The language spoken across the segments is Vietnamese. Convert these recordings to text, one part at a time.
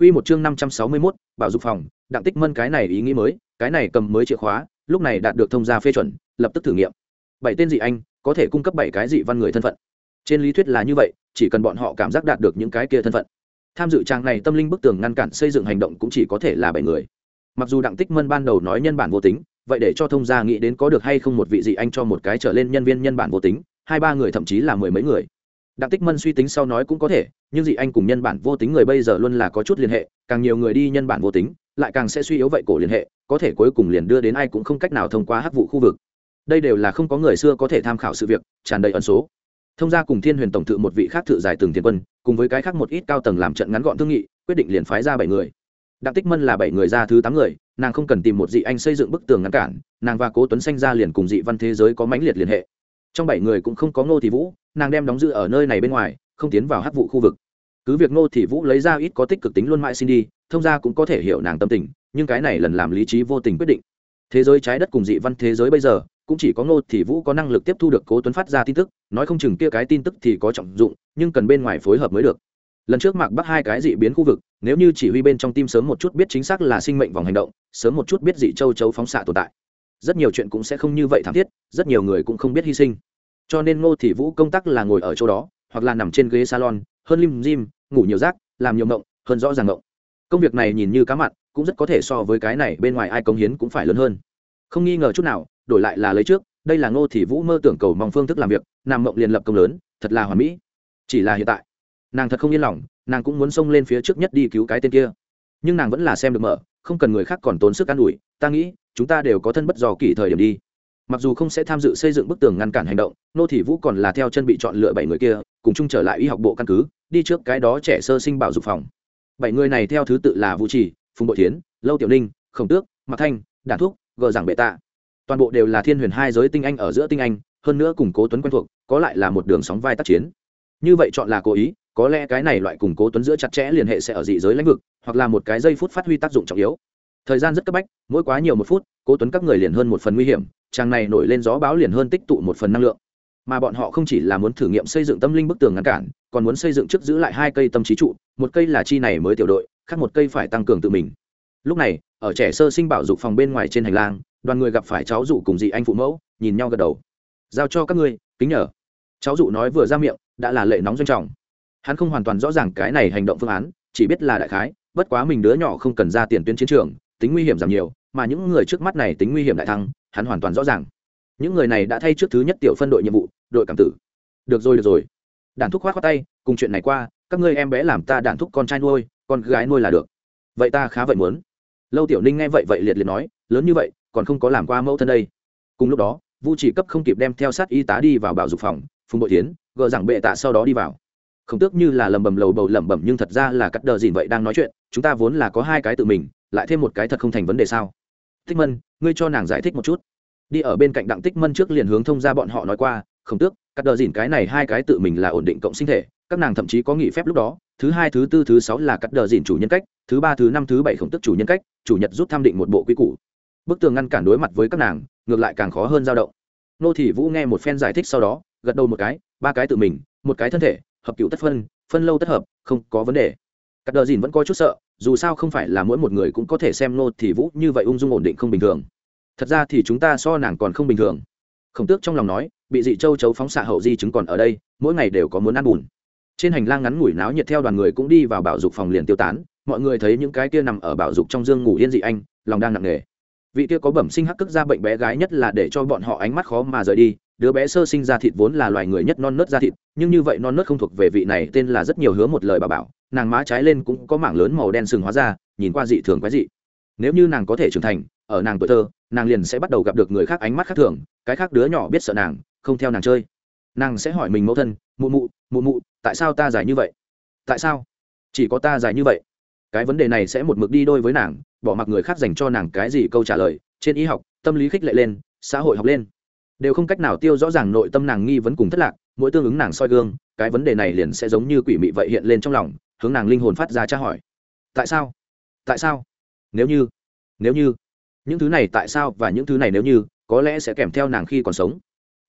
Quy một chương 561, bảo dục phòng, đặng tích mân cái này ý nghĩ mới, cái này cầm mới chìa khóa, lúc này đạt được thông gia phê chuẩn, lập tức thử nghiệm. Bảy tên dị anh, có thể cung cấp bảy cái dị văn người thân phận. Trên lý thuyết là như vậy, chỉ cần bọn họ cảm giác đạt được những cái kia thân phận. Tham dự trang này tâm linh bức tường ngăn cản xây dựng hành động cũng chỉ có thể là bảy người. Mặc dù đặng tích mân ban đầu nói nhân bản vô tính, vậy để cho thông gia nghĩ đến có được hay không một vị dị anh cho một cái trở lên nhân viên nhân bản vô tính, hai ba người thậm chí là mười mấy người đặng tích mân suy tính sau nói cũng có thể, nhưng dị anh cùng nhân bản vô tính người bây giờ luôn là có chút liên hệ, càng nhiều người đi nhân bản vô tính, lại càng sẽ suy yếu vậy cổ liên hệ, có thể cuối cùng liền đưa đến ai cũng không cách nào thông qua hắc vụ khu vực. Đây đều là không có người xưa có thể tham khảo sự việc, tràn đầy ẩn số. Thông gia cùng thiên huyền tổng thự một vị khác thự giải từng thiên quân, cùng với cái khác một ít cao tầng làm trận ngắn gọn thương nghị, quyết định liền phái ra bảy người. Đặng tích mân là bảy người ra thứ tám người, nàng không cần tìm một dị anh xây dựng bức tường ngăn cản, nàng và cố tuấn sanh ra liền cùng dị văn thế giới có mãnh liệt liên hệ trong bảy người cũng không có ngô thị vũ, nàng đem đóng giữ ở nơi này bên ngoài, không tiến vào hát vụ khu vực. Cứ việc ngô thị vũ lấy ra ít có tích cực tính luôn mãi xin đi, thông ra cũng có thể hiểu nàng tâm tình, nhưng cái này lần làm lý trí vô tình quyết định. Thế giới trái đất cùng dị văn thế giới bây giờ, cũng chỉ có ngô thị vũ có năng lực tiếp thu được cố tuấn phát ra tin tức, nói không chừng kia cái tin tức thì có trọng dụng, nhưng cần bên ngoài phối hợp mới được. Lần trước mạc bắc hai cái dị biến khu vực, nếu như chỉ huy bên trong tim sớm một chút biết chính xác là sinh mệnh vòng hành động, sớm một chút biết dị châu chấu phóng xạ tồn tại rất nhiều chuyện cũng sẽ không như vậy thảm thiết, rất nhiều người cũng không biết hy sinh. Cho nên ngô thị vũ công tác là ngồi ở chỗ đó, hoặc là nằm trên ghế salon, hơn lim dim ngủ nhiều rác làm nhiều mộng hơn rõ ràng mộng công việc này nhìn như cá mặn, cũng rất có thể so với cái này bên ngoài ai công hiến cũng phải lớn hơn. Không nghi ngờ chút nào, đổi lại là lấy trước, đây là ngô thị vũ mơ tưởng cầu mong phương thức làm việc, nằm mộng liền lập công lớn, thật là hoàn mỹ. Chỉ là hiện tại, nàng thật không yên lòng, nàng cũng muốn xông lên phía trước nhất đi cứu cái tên kia. Nhưng nàng vẫn là xem được mở, không cần người khác còn tốn sức an ủi, ta nghĩ chúng ta đều có thân bất dò kỷ thời điểm đi. Mặc dù không sẽ tham dự xây dựng bức tường ngăn cản hành động, nô thị vũ còn là theo chân bị chọn lựa bảy người kia, cùng chung trở lại y học bộ căn cứ, đi trước cái đó trẻ sơ sinh bảo dục phòng. Bảy người này theo thứ tự là vũ trì, phùng bội tiến lâu tiểu ninh, khổng tước, mạc thanh đản thúc gờ giảng bệ tạ. Toàn bộ đều là thiên huyền hai giới tinh anh ở giữa tinh anh, hơn nữa củng cố tuấn quen thuộc, có lại là một đường sóng vai tác chiến. Như vậy chọn là cố ý, có lẽ cái này loại củng cố tuấn giữa chặt chẽ liên hệ sẽ ở dị giới lãnh vực, hoặc là một cái giây phút phát huy tác dụng trọng yếu thời gian rất cấp bách, mỗi quá nhiều một phút, cố tuấn các người liền hơn một phần nguy hiểm, chàng này nổi lên gió báo liền hơn tích tụ một phần năng lượng. Mà bọn họ không chỉ là muốn thử nghiệm xây dựng tâm linh bức tường ngăn cản, còn muốn xây dựng trước giữ lại hai cây tâm trí trụ, một cây là chi này mới tiểu đội, khác một cây phải tăng cường tự mình. Lúc này, ở trẻ sơ sinh bảo dục phòng bên ngoài trên hành lang, đoàn người gặp phải cháu dụ cùng dị anh phụ mẫu, nhìn nhau gật đầu. Giao cho các ngươi, kính nhờ. Cháu dụ nói vừa ra miệng, đã là lệ nóng doanh trọng. Hắn không hoàn toàn rõ ràng cái này hành động phương án, chỉ biết là đại khái, bất quá mình đứa nhỏ không cần ra tiền tuyến chiến trường tính nguy hiểm giảm nhiều, mà những người trước mắt này tính nguy hiểm đại thăng, hắn hoàn toàn rõ ràng. Những người này đã thay trước thứ nhất tiểu phân đội nhiệm vụ, đội cảm tử. Được rồi được rồi. Đàn thúc khoát khoát tay, cùng chuyện này qua, các ngươi em bé làm ta đàn thúc con trai nuôi, con gái nuôi là được. Vậy ta khá vậy muốn. Lâu tiểu ninh nghe vậy vậy liệt liệt nói, lớn như vậy, còn không có làm qua mẫu thân đây. Cùng lúc đó, vu chỉ cấp không kịp đem theo sát y tá đi vào bảo dục phòng, phùng bội tiến gờ rằng bệ tạ sau đó đi vào. Không tước như là lầm bầm lầu bầu lẩm bẩm nhưng thật ra là cắt đờ dìn vậy đang nói chuyện, chúng ta vốn là có hai cái tự mình lại thêm một cái thật không thành vấn đề sao? Tích mân, ngươi cho nàng giải thích một chút. Đi ở bên cạnh đặng tích mân trước liền hướng thông ra bọn họ nói qua không tước, cắt đờ dìn cái này hai cái tự mình là ổn định cộng sinh thể, các nàng thậm chí có nghỉ phép lúc đó, thứ hai, thứ tư, thứ sáu là cắt đờ dìn chủ nhân cách, thứ ba, thứ năm, thứ bảy không tức chủ nhân cách, chủ nhật rút tham định một bộ quy củ. Bức tường ngăn cản đối mặt với các nàng, ngược lại càng khó hơn dao động. Nô thị vũ nghe một phen giải thích sau đó, gật đầu một cái, ba cái tự mình, một cái thân thể, hợp cựu tất phân phân lâu tất hợp, không có vấn đề. Cắt đờ dìn vẫn có chút sợ dù sao không phải là mỗi một người cũng có thể xem nô thì vũ như vậy ung dung ổn định không bình thường. Thật ra thì chúng ta so nàng còn không bình thường. Khổng tước trong lòng nói, bị dị châu chấu phóng xạ hậu di chứng còn ở đây, mỗi ngày đều có muốn ăn bùn. Trên hành lang ngắn ngủi náo nhiệt theo đoàn người cũng đi vào bảo dục phòng liền tiêu tán, mọi người thấy những cái kia nằm ở bảo dục trong dương ngủ yên dị anh, lòng đang nặng nề. Vị kia có bẩm sinh hắc cức ra bệnh bé gái nhất là để cho bọn họ ánh mắt khó mà rời đi, đứa bé sơ sinh ra thịt vốn là loài người nhất non nớt ra thịt, nhưng như vậy non nớt không thuộc về vị này, tên là rất nhiều hứa một lời bà bảo nàng má trái lên cũng có mảng lớn màu đen sừng hóa ra, nhìn qua dị thường quái dị. Nếu như nàng có thể trưởng thành, ở nàng tuổi thơ, nàng liền sẽ bắt đầu gặp được người khác ánh mắt khác thường, cái khác đứa nhỏ biết sợ nàng, không theo nàng chơi. Nàng sẽ hỏi mình mẫu thân, mụ mụ mụ mụ, tại sao ta dài như vậy? Tại sao? Chỉ có ta dài như vậy. Cái vấn đề này sẽ một mực đi đôi với nàng, bỏ mặc người khác dành cho nàng cái gì câu trả lời, trên y học, tâm lý khích lệ lên, xã hội học lên. Đều không cách nào tiêu rõ ràng nội tâm nàng nghi vấn cùng thất lạc, mỗi tương ứng nàng soi gương, cái vấn đề này liền sẽ giống như quỷ mị vậy hiện lên trong lòng hướng nàng linh hồn phát ra tra hỏi. Tại sao? Tại sao? Nếu như nếu như, những thứ này tại sao và những thứ này nếu như, có lẽ sẽ kèm theo nàng khi còn sống.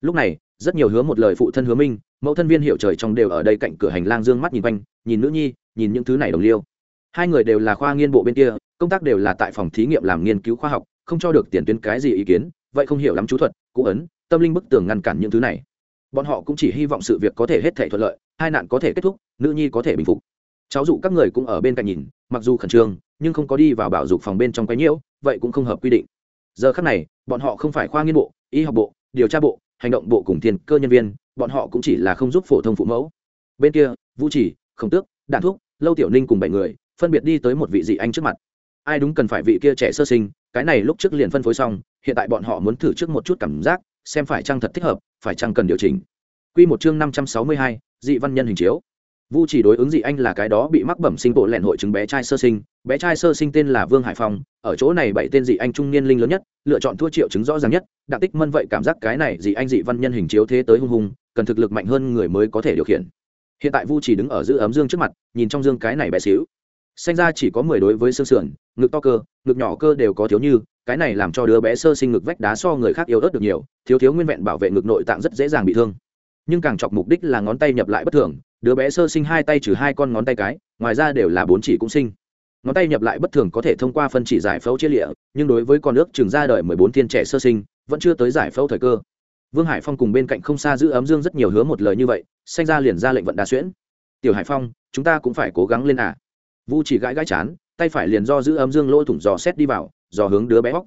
Lúc này, rất nhiều hứa một lời phụ thân hứa minh, mẫu thân viên hiệu trời trong đều ở đây cạnh cửa hành lang dương mắt nhìn quanh, nhìn nữ nhi, nhìn những thứ này đồng liêu. Hai người đều là khoa nghiên bộ bên kia, công tác đều là tại phòng thí nghiệm làm nghiên cứu khoa học, không cho được tiền tuyến cái gì ý kiến, vậy không hiểu lắm chú thuật cụ ấn, tâm linh bức tường ngăn cản những thứ này. Bọn họ cũng chỉ hy vọng sự việc có thể hết thể thuận lợi, hai nạn có thể kết thúc, nữ nhi có thể bình phục cháu dụ các người cũng ở bên cạnh nhìn mặc dù khẩn trương nhưng không có đi vào bảo dục phòng bên trong quái nhiễu vậy cũng không hợp quy định. Giờ khác này bọn họ không phải khoa nghiên bộ y học bộ điều tra bộ hành động bộ cùng tiền cơ nhân viên bọn họ cũng chỉ là không giúp phổ thông phụ mẫu. Bên kia vũ chỉ không tước đạn thuốc lâu tiểu ninh cùng bảy người phân biệt đi tới một vị dị anh trước mặt. Ai đúng cần phải vị kia trẻ sơ sinh cái này lúc trước liền phân phối xong hiện tại bọn họ muốn thử trước một chút cảm giác xem phải chăng thật thích hợp phải chăng cần điều chỉnh. Quy một chương năm trăm sáu mươi hai, dị văn nhân hình chiếu vu chỉ đối ứng dị anh là cái đó bị mắc bẩm sinh bộ lẹn hội chứng bé trai sơ sinh. Bé trai sơ sinh tên là vương hải phong, ở chỗ này bảy tên dị anh trung niên linh lớn nhất, lựa chọn thua triệu chứng rõ ràng nhất. Đặng tích mân vậy cảm giác cái này dị anh dị văn nhân hình chiếu thế tới hung hùng cần thực lực mạnh hơn người mới có thể điều khiển. Hiện tại vu chỉ đứng ở giữ ấm dương trước mặt, nhìn trong dương cái này bé xíu. Sinh ra chỉ có mười đối với xương sườn, ngực to cơ, ngực nhỏ cơ đều có thiếu như, cái này làm cho đứa bé sơ sinh ngực vách đá so người khác yếu ớt được nhiều, thiếu thiếu nguyên vẹn bảo vệ ngực nội tạng rất dễ dàng bị thương. Nhưng càng chọc mục đích là ngón tay nhập lại bất thường đứa bé sơ sinh hai tay trừ hai con ngón tay cái, ngoài ra đều là bốn chỉ cũng sinh. Ngón tay nhập lại bất thường có thể thông qua phân chỉ giải phẫu chia lịa, nhưng đối với con nước trường ra đời mười bốn thiên trẻ sơ sinh, vẫn chưa tới giải phẫu thời cơ. Vương hải phong cùng bên cạnh không xa giữ ấm dương rất nhiều hứa một lời như vậy sanh ra liền ra lệnh vận đa xuyễn. Tiểu hải phong, chúng ta cũng phải cố gắng lên à. Vu chỉ gãi gãi chán, tay phải liền do giữ ấm dương lỗ thủng dò xét đi vào, dò hướng đứa bé bóc.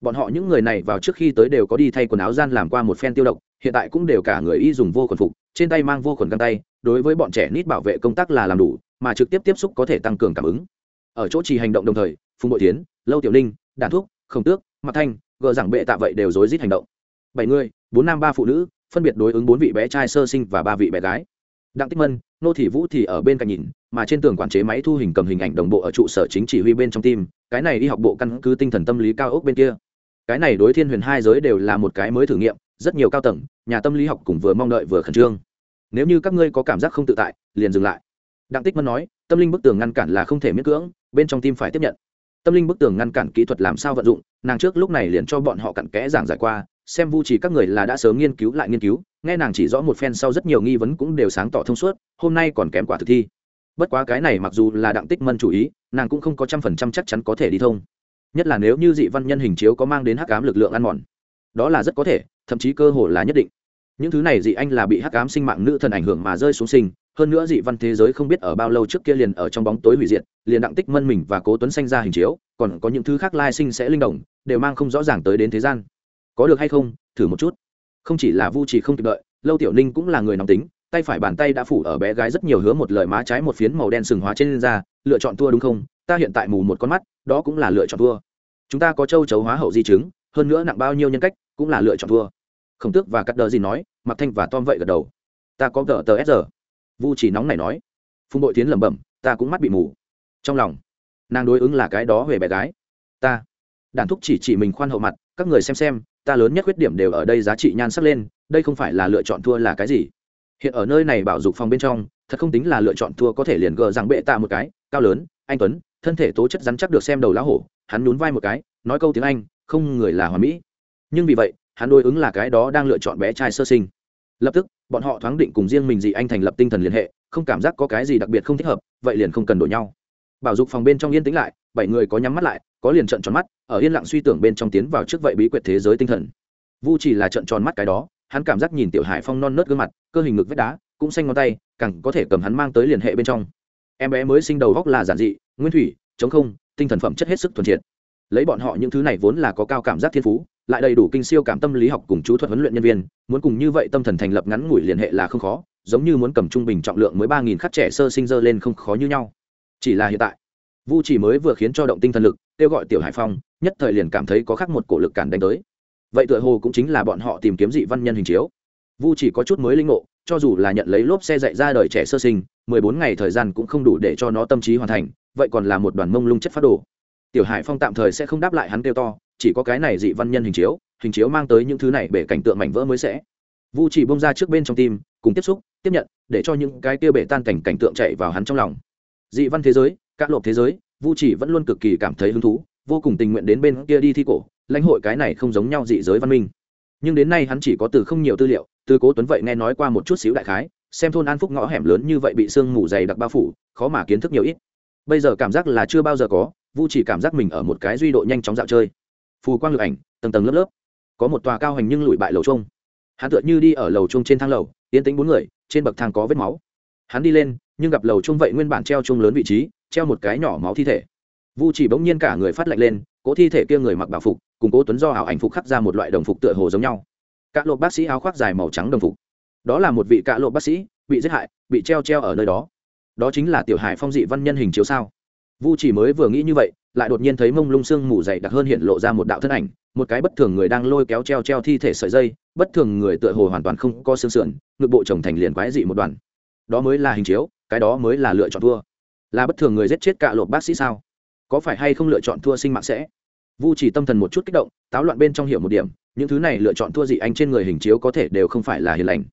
bọn họ những người này vào trước khi tới đều có đi thay quần áo gian làm qua một phen tiêu độc, hiện tại cũng đều cả người y dùng vô quần phục trên tay mang vô khuẩn găng tay, đối với bọn trẻ nít bảo vệ công tác là làm đủ, mà trực tiếp tiếp xúc có thể tăng cường cảm ứng. Ở chỗ trì hành động đồng thời, phùng bội tiến lâu tiểu ninh, đàn thuốc khổng tước mặt thanh gờ giảng bệ tạ vậy đều rối rít hành động. Bảy người, bốn nam ba phụ nữ, phân biệt đối ứng bốn vị bé trai sơ sinh và ba vị bé gái. Đặng tích mân, nô thị vũ thì ở bên cạnh nhìn, mà trên tường quản chế máy thu hình cầm hình ảnh đồng bộ ở trụ sở chính chỉ huy bên trong tim cái này đi học bộ căn cứ tinh thần tâm lý cao ốc bên kia. Cái này đối thiên huyền hai giới đều là một cái mới thử nghiệm, rất nhiều cao tầng, nhà tâm lý học cùng vừa mong đợi vừa khẩn trương nếu như các ngươi có cảm giác không tự tại, liền dừng lại. Đặng tích mân nói, tâm linh bức tường ngăn cản là không thể miễn cưỡng, bên trong tim phải tiếp nhận. Tâm linh bức tường ngăn cản kỹ thuật làm sao vận dụng, nàng trước lúc này liền cho bọn họ cặn kẽ giảng giải qua, xem vu chỉ các người là đã sớm nghiên cứu lại nghiên cứu, nghe nàng chỉ rõ một phen sau rất nhiều nghi vấn cũng đều sáng tỏ thông suốt, hôm nay còn kém quả thực thi. Bất quá cái này mặc dù là đặng tích mân chủ ý, nàng cũng không có trăm phần trăm chắc chắn có thể đi thông. Nhất là nếu như dị văn nhân hình chiếu có mang đến hắc ám lực lượng ăn mòn, đó là rất có thể, thậm chí cơ hồ là nhất định những thứ này dị anh là bị hắc ám sinh mạng nữ thần ảnh hưởng mà rơi xuống sinh, hơn nữa dị văn thế giới không biết ở bao lâu trước kia liền ở trong bóng tối hủy diệt, liền đặng tích mân mình và cố tuấn sanh ra hình chiếu, còn có những thứ khác lai sinh sẽ linh động, đều mang không rõ ràng tới đến thế gian. Có được hay không, thử một chút. Không chỉ là vu trì không kịp đợi, lâu tiểu ninh cũng là người nóng tính, tay phải bàn tay đã phủ ở bé gái rất nhiều hứa một lời má trái một phiến màu đen sừng hóa trên da, lựa chọn thua đúng không? Ta hiện tại mù một con mắt, đó cũng là lựa chọn thua. Chúng ta có châu chấu hóa hậu di chứng, hơn nữa nặng bao nhiêu nhân cách, cũng là lựa chọn thua khổng tước và cắt đờ gì nói mặc thanh và tom vậy gật đầu. Ta có tờ tờ s giờ vu chỉ nóng này nói, phùng bội tiến lẩm bẩm, ta cũng mắt bị mù. Trong lòng, nàng đối ứng là cái đó về bé gái. Ta, đàn thúc chỉ chỉ mình khoan hậu mặt, các người xem xem, ta lớn nhất khuyết điểm đều ở đây giá trị nhan sắc lên, đây không phải là lựa chọn thua là cái gì. Hiện ở nơi này bảo dục phòng bên trong, thật không tính là lựa chọn thua có thể liền gờ rằng bệ tạ một cái, cao lớn, anh tuấn, thân thể tố chất rắn chắc được xem đầu lá hổ, hắn nhún vai một cái, nói câu tiếng anh, không người là hòa mỹ. Nhưng vì vậy hắn đối ứng là cái đó đang lựa chọn bé trai sơ sinh. Lập tức, bọn họ thoáng định cùng riêng mình gì anh thành lập tinh thần liên hệ, không cảm giác có cái gì đặc biệt không thích hợp, vậy liền không cần đổi nhau. Bảo dục phòng bên trong yên tĩnh lại, bảy người có nhắm mắt lại, có liền trận tròn mắt, ở yên lặng suy tưởng bên trong tiến vào trước vậy bí quyệt thế giới tinh thần. Vu chỉ là trận tròn mắt cái đó, hắn cảm giác nhìn tiểu hải phong non nớt gương mặt, cơ hình ngực vết đá, cũng xanh ngón tay, càng có thể cầm hắn mang tới liên hệ bên trong. Em bé mới sinh đầu góc là giản dị, nguyên thủy, chống không, tinh thần phẩm chất hết sức thuần triệt. Lấy bọn họ những thứ này vốn là có cao cảm giác thiên phú lại đầy đủ kinh siêu cảm tâm lý học cùng chú thuật huấn luyện nhân viên, muốn cùng như vậy tâm thần thành lập ngắn ngủi liên hệ là không khó, giống như muốn cầm trung bình trọng lượng mới ba nghìn khắc trẻ sơ sinh dơ lên không khó như nhau. Chỉ là hiện tại, vu chỉ mới vừa khiến cho động tinh thần lực, kêu gọi tiểu hải phong, nhất thời liền cảm thấy có khác một cổ lực cản đánh tới. Vậy tựa hồ cũng chính là bọn họ tìm kiếm dị văn nhân hình chiếu. Vu chỉ có chút mới linh ngộ, cho dù là nhận lấy lốp xe dạy ra đời trẻ sơ sinh, mười bốn ngày thời gian cũng không đủ để cho nó tâm trí hoàn thành, vậy còn là một đoàn mông lung chất phát đồ. Tiểu hải phong tạm thời sẽ không đáp lại hắn kêu to chỉ có cái này dị văn nhân hình chiếu hình chiếu mang tới những thứ này bể cảnh tượng mảnh vỡ mới sẽ. Vu chỉ bông ra trước bên trong tim, cùng tiếp xúc, tiếp nhận, để cho những cái kia bể tan cảnh cảnh tượng chạy vào hắn trong lòng. Dị văn thế giới, các lộp thế giới, vu chỉ vẫn luôn cực kỳ cảm thấy hứng thú, vô cùng tình nguyện đến bên kia đi thi cổ, lãnh hội cái này không giống nhau dị giới văn minh. Nhưng đến nay hắn chỉ có từ không nhiều tư liệu, từ cố tuấn vậy nghe nói qua một chút xíu đại khái, xem thôn an phúc ngõ hẻm lớn như vậy bị sương mù dày đặc bao phủ, khó mà kiến thức nhiều ít. Bây giờ cảm giác là chưa bao giờ có, vu chỉ cảm giác mình ở một cái duy độ nhanh chóng dạo chơi phù quang lực ảnh, tầng tầng lớp lớp. Có một tòa cao hành nhưng lụi bại lầu chung hắn tựa như đi ở lầu chung trên thang lầu, yên tĩnh bốn người, trên bậc thang có vết máu. Hắn đi lên, nhưng gặp lầu chung vậy nguyên bản treo chung lớn vị trí, treo một cái nhỏ máu thi thể. Vu chỉ bỗng nhiên cả người phát lạnh lên cố thi thể kia người mặc bảo phục, cùng cố tuấn do ảo ảnh phục khắc ra một loại đồng phục tựa hồ giống nhau. Các lộp bác sĩ áo khoác dài màu trắng đồng phục. Đó là một vị cạ lộp bác sĩ, bị giết hại, bị treo treo ở nơi đó. Đó chính là tiểu hải phong dị văn nhân hình chiếu sao. Vu chỉ mới vừa nghĩ như vậy lại đột nhiên thấy mông lung sương mù dày đặc hơn hiện lộ ra một đạo thân ảnh, một cái bất thường người đang lôi kéo treo treo thi thể sợi dây, bất thường người tựa hồ hoàn toàn không có xương sườn, ngực bộ chồng thành liền quái dị một đoàn. Đó mới là hình chiếu, cái đó mới là lựa chọn thua. Là bất thường người giết chết cạ lộp bác sĩ sao? Có phải hay không lựa chọn thua sinh mạng sẽ? Vu chỉ tâm thần một chút kích động, táo loạn bên trong hiểu một điểm, những thứ này lựa chọn thua dị anh trên người hình chiếu có thể đều không phải là hiền lành.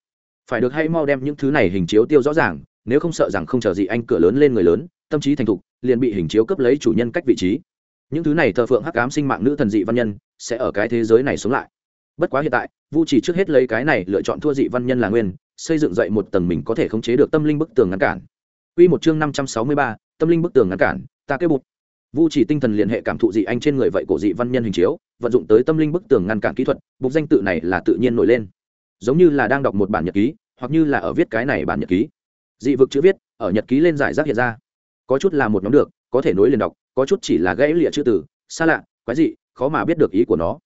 Phải được hay mau đem những thứ này hình chiếu tiêu rõ ràng, nếu không sợ rằng không chờ dị anh cửa lớn lên người lớn tâm trí thành thục liền bị hình chiếu cấp lấy chủ nhân cách vị trí những thứ này thờ phượng hắc ám sinh mạng nữ thần dị văn nhân sẽ ở cái thế giới này sống lại bất quá hiện tại vu chỉ trước hết lấy cái này lựa chọn thua dị văn nhân là nguyên xây dựng dậy một tầng mình có thể khống chế được tâm linh bức tường ngăn cản Quy một chương năm trăm sáu mươi ba, tâm linh bức tường ngăn cản, ta kêu bụt. Vu chỉ tinh thần liên hệ cảm thụ dị anh trên người vậy cổ dị văn nhân hình chiếu, vận dụng tới tâm linh bức tường ngăn cản kỹ thuật, bục danh tự này là tự nhiên nổi lên. Giống như là đang đọc một bản nhật ký, hoặc như là ở viết cái này bản nhật ký. Dị vực chữ viết, ở nhật ký lên giải rác hiện ra. Có chút là một nhóm được, có thể nối liền đọc, có chút chỉ là gãy lịa chữ từ, xa lạ, quái dị, khó mà biết được ý của nó.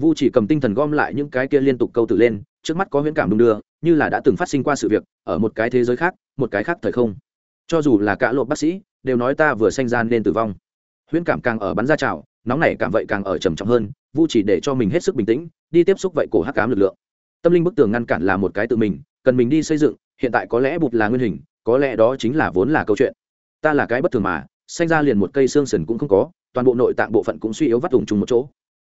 Vu chỉ cầm tinh thần gom lại những cái kia liên tục câu tự lên, trước mắt có huyễn cảm đung đưa, như là đã từng phát sinh qua sự việc, ở một cái thế giới khác, một cái khác thời không. Cho dù là cả lộ bác sĩ đều nói ta vừa sanh gian nên tử vong. Huyễn cảm càng ở bắn ra trào nóng này cảm vậy càng ở trầm trọng hơn vu chỉ để cho mình hết sức bình tĩnh đi tiếp xúc vậy cổ hắc cám lực lượng. Tâm linh bức tường ngăn cản là một cái tự mình cần mình đi xây dựng hiện tại có lẽ bụt là nguyên hình có lẽ đó chính là vốn là câu chuyện ta là cái bất thường mà sanh ra liền một cây xương sần cũng không có, toàn bộ nội tạng bộ phận cũng suy yếu vắt ủng chung một chỗ.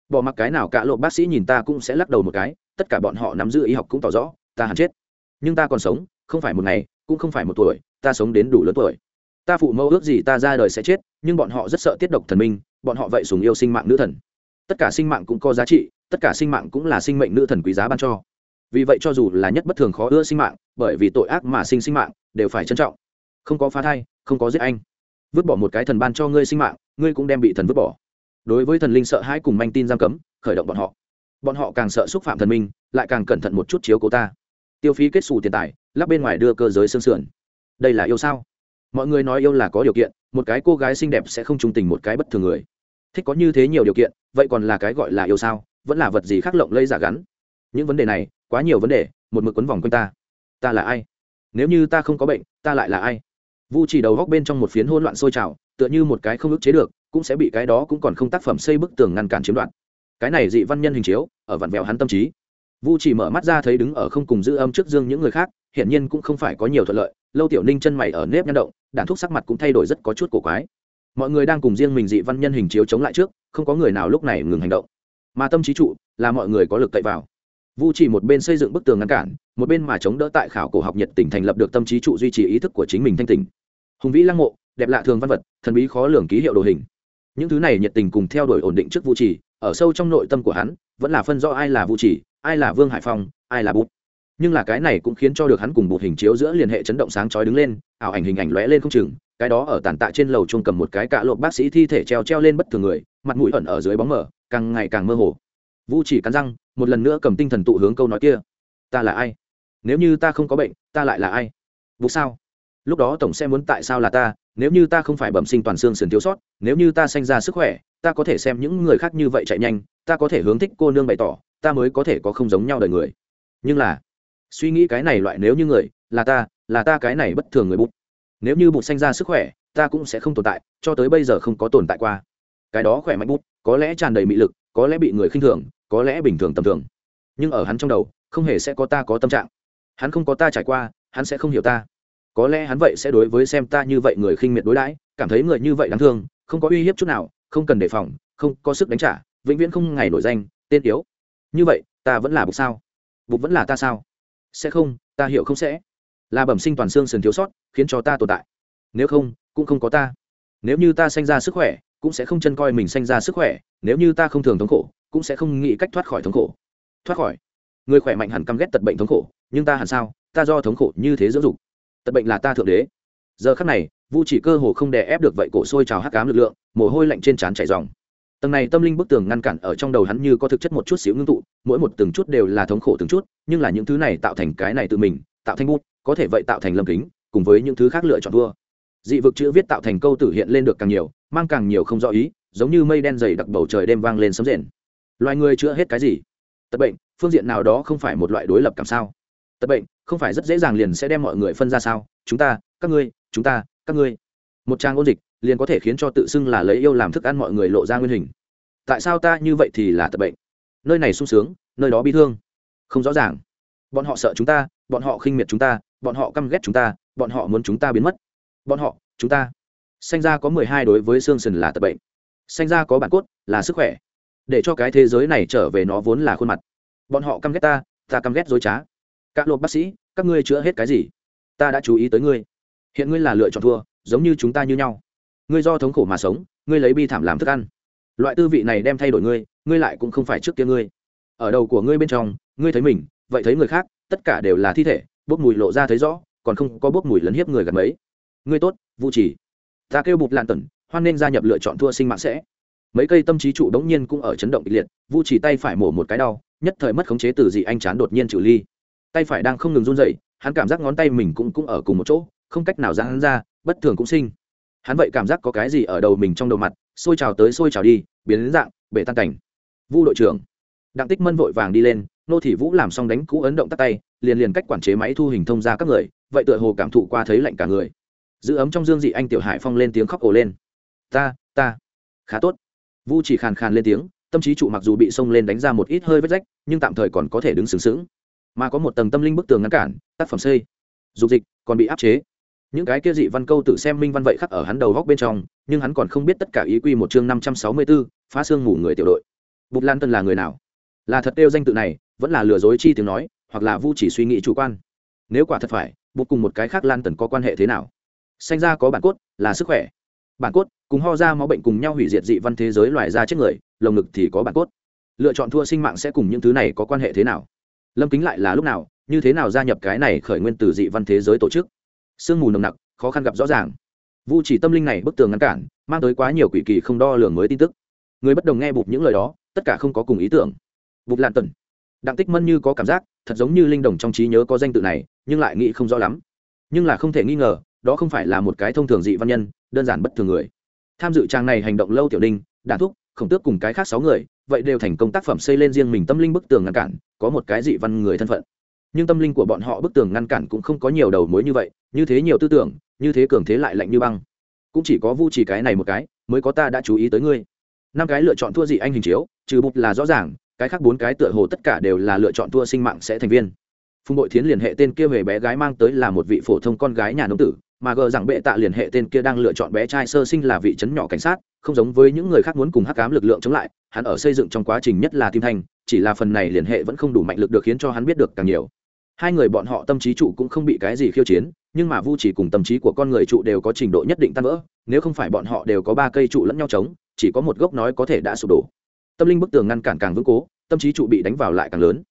Bỏ mặc cái nào cả lộ bác sĩ nhìn ta cũng sẽ lắc đầu một cái, tất cả bọn họ nắm giữ y học cũng tỏ rõ, ta hẳn chết. Nhưng ta còn sống, không phải một ngày, cũng không phải một tuổi, ta sống đến đủ lớn tuổi. Ta phụ mẫu ước gì ta ra đời sẽ chết, nhưng bọn họ rất sợ tiết độc thần minh, bọn họ vậy sùng yêu sinh mạng nữ thần. Tất cả sinh mạng cũng có giá trị, tất cả sinh mạng cũng là sinh mệnh nữ thần quý giá ban cho. Vì vậy cho dù là nhất bất thường khó ưa sinh mạng, bởi vì tội ác mà sinh sinh mạng, đều phải trân trọng. Không có phá thai không có giết anh. Vứt bỏ một cái thần ban cho ngươi sinh mạng, ngươi cũng đem bị thần vứt bỏ. Đối với thần linh sợ hãi cùng manh tin giam cấm, khởi động bọn họ. Bọn họ càng sợ xúc phạm thần minh, lại càng cẩn thận một chút chiếu cố ta. Tiêu phí kết xù tiền tài, lắp bên ngoài đưa cơ giới xương sườn. Đây là yêu sao? Mọi người nói yêu là có điều kiện, một cái cô gái xinh đẹp sẽ không trung tình một cái bất thường người. Thích có như thế nhiều điều kiện, vậy còn là cái gọi là yêu sao? Vẫn là vật gì khác lộng lây giả gắn? Những vấn đề này, quá nhiều vấn đề, một mực quấn vòng quanh ta. Ta là ai? Nếu như ta không có bệnh, ta lại là ai? Vu chỉ đầu góc bên trong một phiến hỗn loạn sôi trào, tựa như một cái không ức chế được, cũng sẽ bị cái đó cũng còn không tác phẩm xây bức tường ngăn cản chiếm đoạt. Cái này dị văn nhân hình chiếu, ở vặn vẹo hắn tâm trí. Vu chỉ mở mắt ra thấy đứng ở không cùng giữ âm trước dương những người khác, hiển nhiên cũng không phải có nhiều thuận lợi, lâu tiểu ninh chân mày ở nếp nhăn động đạn thuốc sắc mặt cũng thay đổi rất có chút cổ quái. Mọi người đang cùng riêng mình dị văn nhân hình chiếu chống lại trước, không có người nào lúc này ngừng hành động. Mà tâm trí trụ, là mọi người có lực cậy vào. Vu chỉ một bên xây dựng bức tường ngăn cản, một bên mà chống đỡ tại khảo cổ học nhiệt tỉnh thành lập được tâm trí trụ duy trì ý thức của chính mình thanh tỉnh hùng vĩ lăng mộ, đẹp lạ thường văn vật, thần bí khó lường ký hiệu đồ hình. Những thứ này nhiệt tình cùng theo đuổi ổn định trước vu trì, ở sâu trong nội tâm của hắn, vẫn là phân rõ ai là vu trì, ai là vương hải phong, ai là bút nhưng là cái này cũng khiến cho được hắn cùng bột hình chiếu giữa liên hệ chấn động sáng chói đứng lên, ảo ảnh hình ảnh lóe lên không chừng, cái đó ở tàn tạ trên lầu chuông cầm một cái cạ lộp bác sĩ thi thể treo treo lên bất thường người, mặt mũi ẩn ở dưới bóng mờ, càng ngày càng mơ hồ. Vũ chỉ cắn răng, một lần nữa cầm tinh thần tụ hướng câu nói kia. Ta là ai? Nếu như ta không có bệnh, ta lại là ai? Vũ sao? Lúc đó tổng sẽ muốn tại sao là ta, nếu như ta không phải bẩm sinh toàn xương sườn thiếu sót, nếu như ta sanh ra sức khỏe, ta có thể xem những người khác như vậy chạy nhanh, ta có thể hướng thích cô nương bày tỏ, ta mới có thể có không giống nhau đời người. Nhưng là, suy nghĩ cái này loại nếu như người, là ta là ta cái này bất thường người bụt nếu như bụt sanh ra sức khỏe, ta cũng sẽ không tồn tại, cho tới bây giờ không có tồn tại qua. Cái đó khỏe mạnh bút có lẽ tràn đầy mị lực, có lẽ bị người khinh thường, có lẽ bình thường tầm thường. Nhưng ở hắn trong đầu, không hề sẽ có ta có tâm trạng. Hắn không có ta trải qua, hắn sẽ không hiểu ta có lẽ hắn vậy sẽ đối với xem ta như vậy người khinh miệt đối đãi, cảm thấy người như vậy đáng thương, không có uy hiếp chút nào, không cần đề phòng, không có sức đánh trả, vĩnh viễn không ngày nổi danh, tên yếu. Như vậy, ta vẫn là bục sao? Bục vẫn là ta sao? Sẽ không, ta hiểu không sẽ. Là bẩm sinh toàn xương sườn thiếu sót, khiến cho ta tồn tại. Nếu không, cũng không có ta. Nếu như ta sanh ra sức khỏe, cũng sẽ không chân coi mình sanh ra sức khỏe. Nếu như ta không thường thống khổ, cũng sẽ không nghĩ cách thoát khỏi thống khổ. Thoát khỏi. Người khỏe mạnh hẳn căm ghét tật bệnh thống khổ, nhưng ta hẳn sao? Ta do thống khổ như thế dưỡng dục tật bệnh là ta thượng đế. Giờ khắc này, vu chỉ cơ hồ không đè ép được vậy cổ sôi trào hắc cám lực lượng, mồ hôi lạnh trên trán chảy dòng tầng này tâm linh bức tường ngăn cản ở trong đầu hắn như có thực chất một chút xíu ngưng tụ, mỗi một từng chút đều là thống khổ từng chút, nhưng là những thứ này tạo thành cái này tự mình, tạo thành bút, có thể vậy tạo thành lâm kính, cùng với những thứ khác lựa chọn vua. dị vực chữ viết tạo thành câu tử hiện lên được càng nhiều, mang càng nhiều không rõ ý, giống như mây đen dày đặc bầu trời đêm vang lên sấm rền. Loài người chữa hết cái gì? Tật bệnh, phương diện nào đó không phải một loại đối lập cảm sao? Tật bệnh, không phải rất dễ dàng liền sẽ đem mọi người phân ra sao? Chúng ta, các ngươi, chúng ta, các ngươi. Một trang ôn dịch liền có thể khiến cho tự xưng là lấy yêu làm thức ăn mọi người lộ ra nguyên hình. Tại sao ta như vậy thì là tật bệnh? Nơi này sung sướng, nơi đó bi thương. Không rõ ràng. Bọn họ sợ chúng ta, bọn họ khinh miệt chúng ta, bọn họ căm ghét chúng ta, bọn họ muốn chúng ta biến mất. Bọn họ, chúng ta. Sanh ra có mười hai đối với xương sần là tật bệnh. Sanh ra có bản cốt là sức khỏe. Để cho cái thế giới này trở về nó vốn là khuôn mặt. Bọn họ căm ghét ta ta căm ghét dối trá các lộp bác sĩ, các ngươi chữa hết cái gì? Ta đã chú ý tới ngươi. Hiện ngươi là lựa chọn thua, giống như chúng ta như nhau. Ngươi do thống khổ mà sống, ngươi lấy bi thảm làm thức ăn. Loại tư vị này đem thay đổi ngươi ngươi lại cũng không phải trước kia ngươi. Ở đầu của ngươi bên trong, ngươi thấy mình, vậy thấy người khác, tất cả đều là thi thể, bốc mùi lộ ra thấy rõ, còn không có bốc mùi lấn hiếp người gần mấy. Ngươi tốt vũ trì. Ta kêu bụt lan tần hoan nên gia nhập lựa chọn thua sinh mạng sẽ. Mấy cây tâm trí trụ đống nhiên cũng ở chấn động kịch liệt, vu chỉ tay phải mổ một cái đau, nhất thời mất khống chế từ dị anh chán đột nhiên trừ ly tay phải đang không ngừng run dậy hắn cảm giác ngón tay mình cũng cũng ở cùng một chỗ, không cách nào ra hắn ra, bất thường cũng sinh. Hắn vậy cảm giác có cái gì ở đầu mình trong đầu mặt, xôi trào tới xôi trào đi, biến đến dạng, bể tan cảnh. Vu đội trưởng. Đặng tích mân vội vàng đi lên, nô thị vũ làm xong đánh cũ ấn động tắt tay, liền liền cách quản chế máy thu hình thông ra các người, vậy tựa hồ cảm thụ qua thấy lạnh cả người. Giữ ấm trong dương dị anh tiểu hải phong lên tiếng khóc ồ lên. Ta ta. Khá tốt. Vu chỉ khàn khàn lên tiếng, tâm trí trụ mặc dù bị xông lên đánh ra một ít hơi vết rách, nhưng tạm thời còn có thể đứng sướng sướng mà có một tầng tâm linh bức tường ngăn cản tác phẩm xây dục dịch còn bị áp chế. Những cái kia dị văn câu tự xem minh văn vậy khắc ở hắn đầu góc bên trong nhưng hắn còn không biết tất cả ý quy một chương năm trăm sáu mươi 564, phá xương ngủ người tiểu đội. Bục lan tân là người nào? Là thật đeo danh tự này vẫn là lừa dối chi tiếng nói hoặc là vu chỉ suy nghĩ chủ quan? Nếu quả thật phải bục cùng một cái khác lan tần có quan hệ thế nào? Sanh ra có bản cốt là sức khỏe. Bản cốt cùng ho ra máu bệnh cùng nhau hủy diệt dị văn thế giới loài ra chết người lồng ngực thì có bản cốt. Lựa chọn thua sinh mạng sẽ cùng những thứ này có quan hệ thế nào? Lâm kính lại là lúc nào, như thế nào gia nhập cái này khởi nguyên từ dị văn thế giới tổ chức? Sương mù nồng nặc, khó khăn gặp rõ ràng. Vu chỉ tâm linh này bức tường ngăn cản, mang tới quá nhiều quỷ kỳ không đo lường mới tin tức. Người bất đồng nghe bụt những lời đó, tất cả không có cùng ý tưởng. Bụt lạn tần. Đặng tích mân như có cảm giác, thật giống như linh đồng trong trí nhớ có danh tự này, nhưng lại nghĩ không rõ lắm. Nhưng là không thể nghi ngờ, đó không phải là một cái thông thường dị văn nhân, đơn giản bất thường người. Tham dự trang này hành động lâu tiểu ninh, đản thúc, khổng tước cùng cái khác sáu người vậy đều thành công tác phẩm xây lên riêng mình tâm linh bức tường ngăn cản, có một cái dị văn người thân phận. Nhưng tâm linh của bọn họ bức tường ngăn cản cũng không có nhiều đầu mối như vậy, như thế nhiều tư tưởng, như thế cường thế lại lạnh như băng. Cũng chỉ có vu chỉ cái này một cái, mới có ta đã chú ý tới ngươi. Năm cái lựa chọn thua dị anh hình chiếu, trừ bụt là rõ ràng, cái khác bốn cái tựa hồ tất cả đều là lựa chọn thua sinh mạng sẽ thành viên. Phùng bội thiến liên hệ tên kia về bé gái mang tới là một vị phổ thông con gái nhà nông tử, mà gờ rằng bệ tạ liên hệ tên kia đang lựa chọn bé trai sơ sinh là vị trấn nhỏ cảnh sát không giống với những người khác muốn cùng hắc cám lực lượng chống lại, hắn ở xây dựng trong quá trình nhất là tim thanh, chỉ là phần này liên hệ vẫn không đủ mạnh lực được khiến cho hắn biết được càng nhiều. Hai người bọn họ tâm trí trụ cũng không bị cái gì khiêu chiến, nhưng mà vu chỉ cùng tâm trí của con người trụ đều có trình độ nhất định tan vỡ, nếu không phải bọn họ đều có ba cây trụ lẫn nhau chống, chỉ có một gốc nói có thể đã sụp đổ. Tâm linh bức tường ngăn cản càng vững cố, tâm trí trụ bị đánh vào lại càng lớn.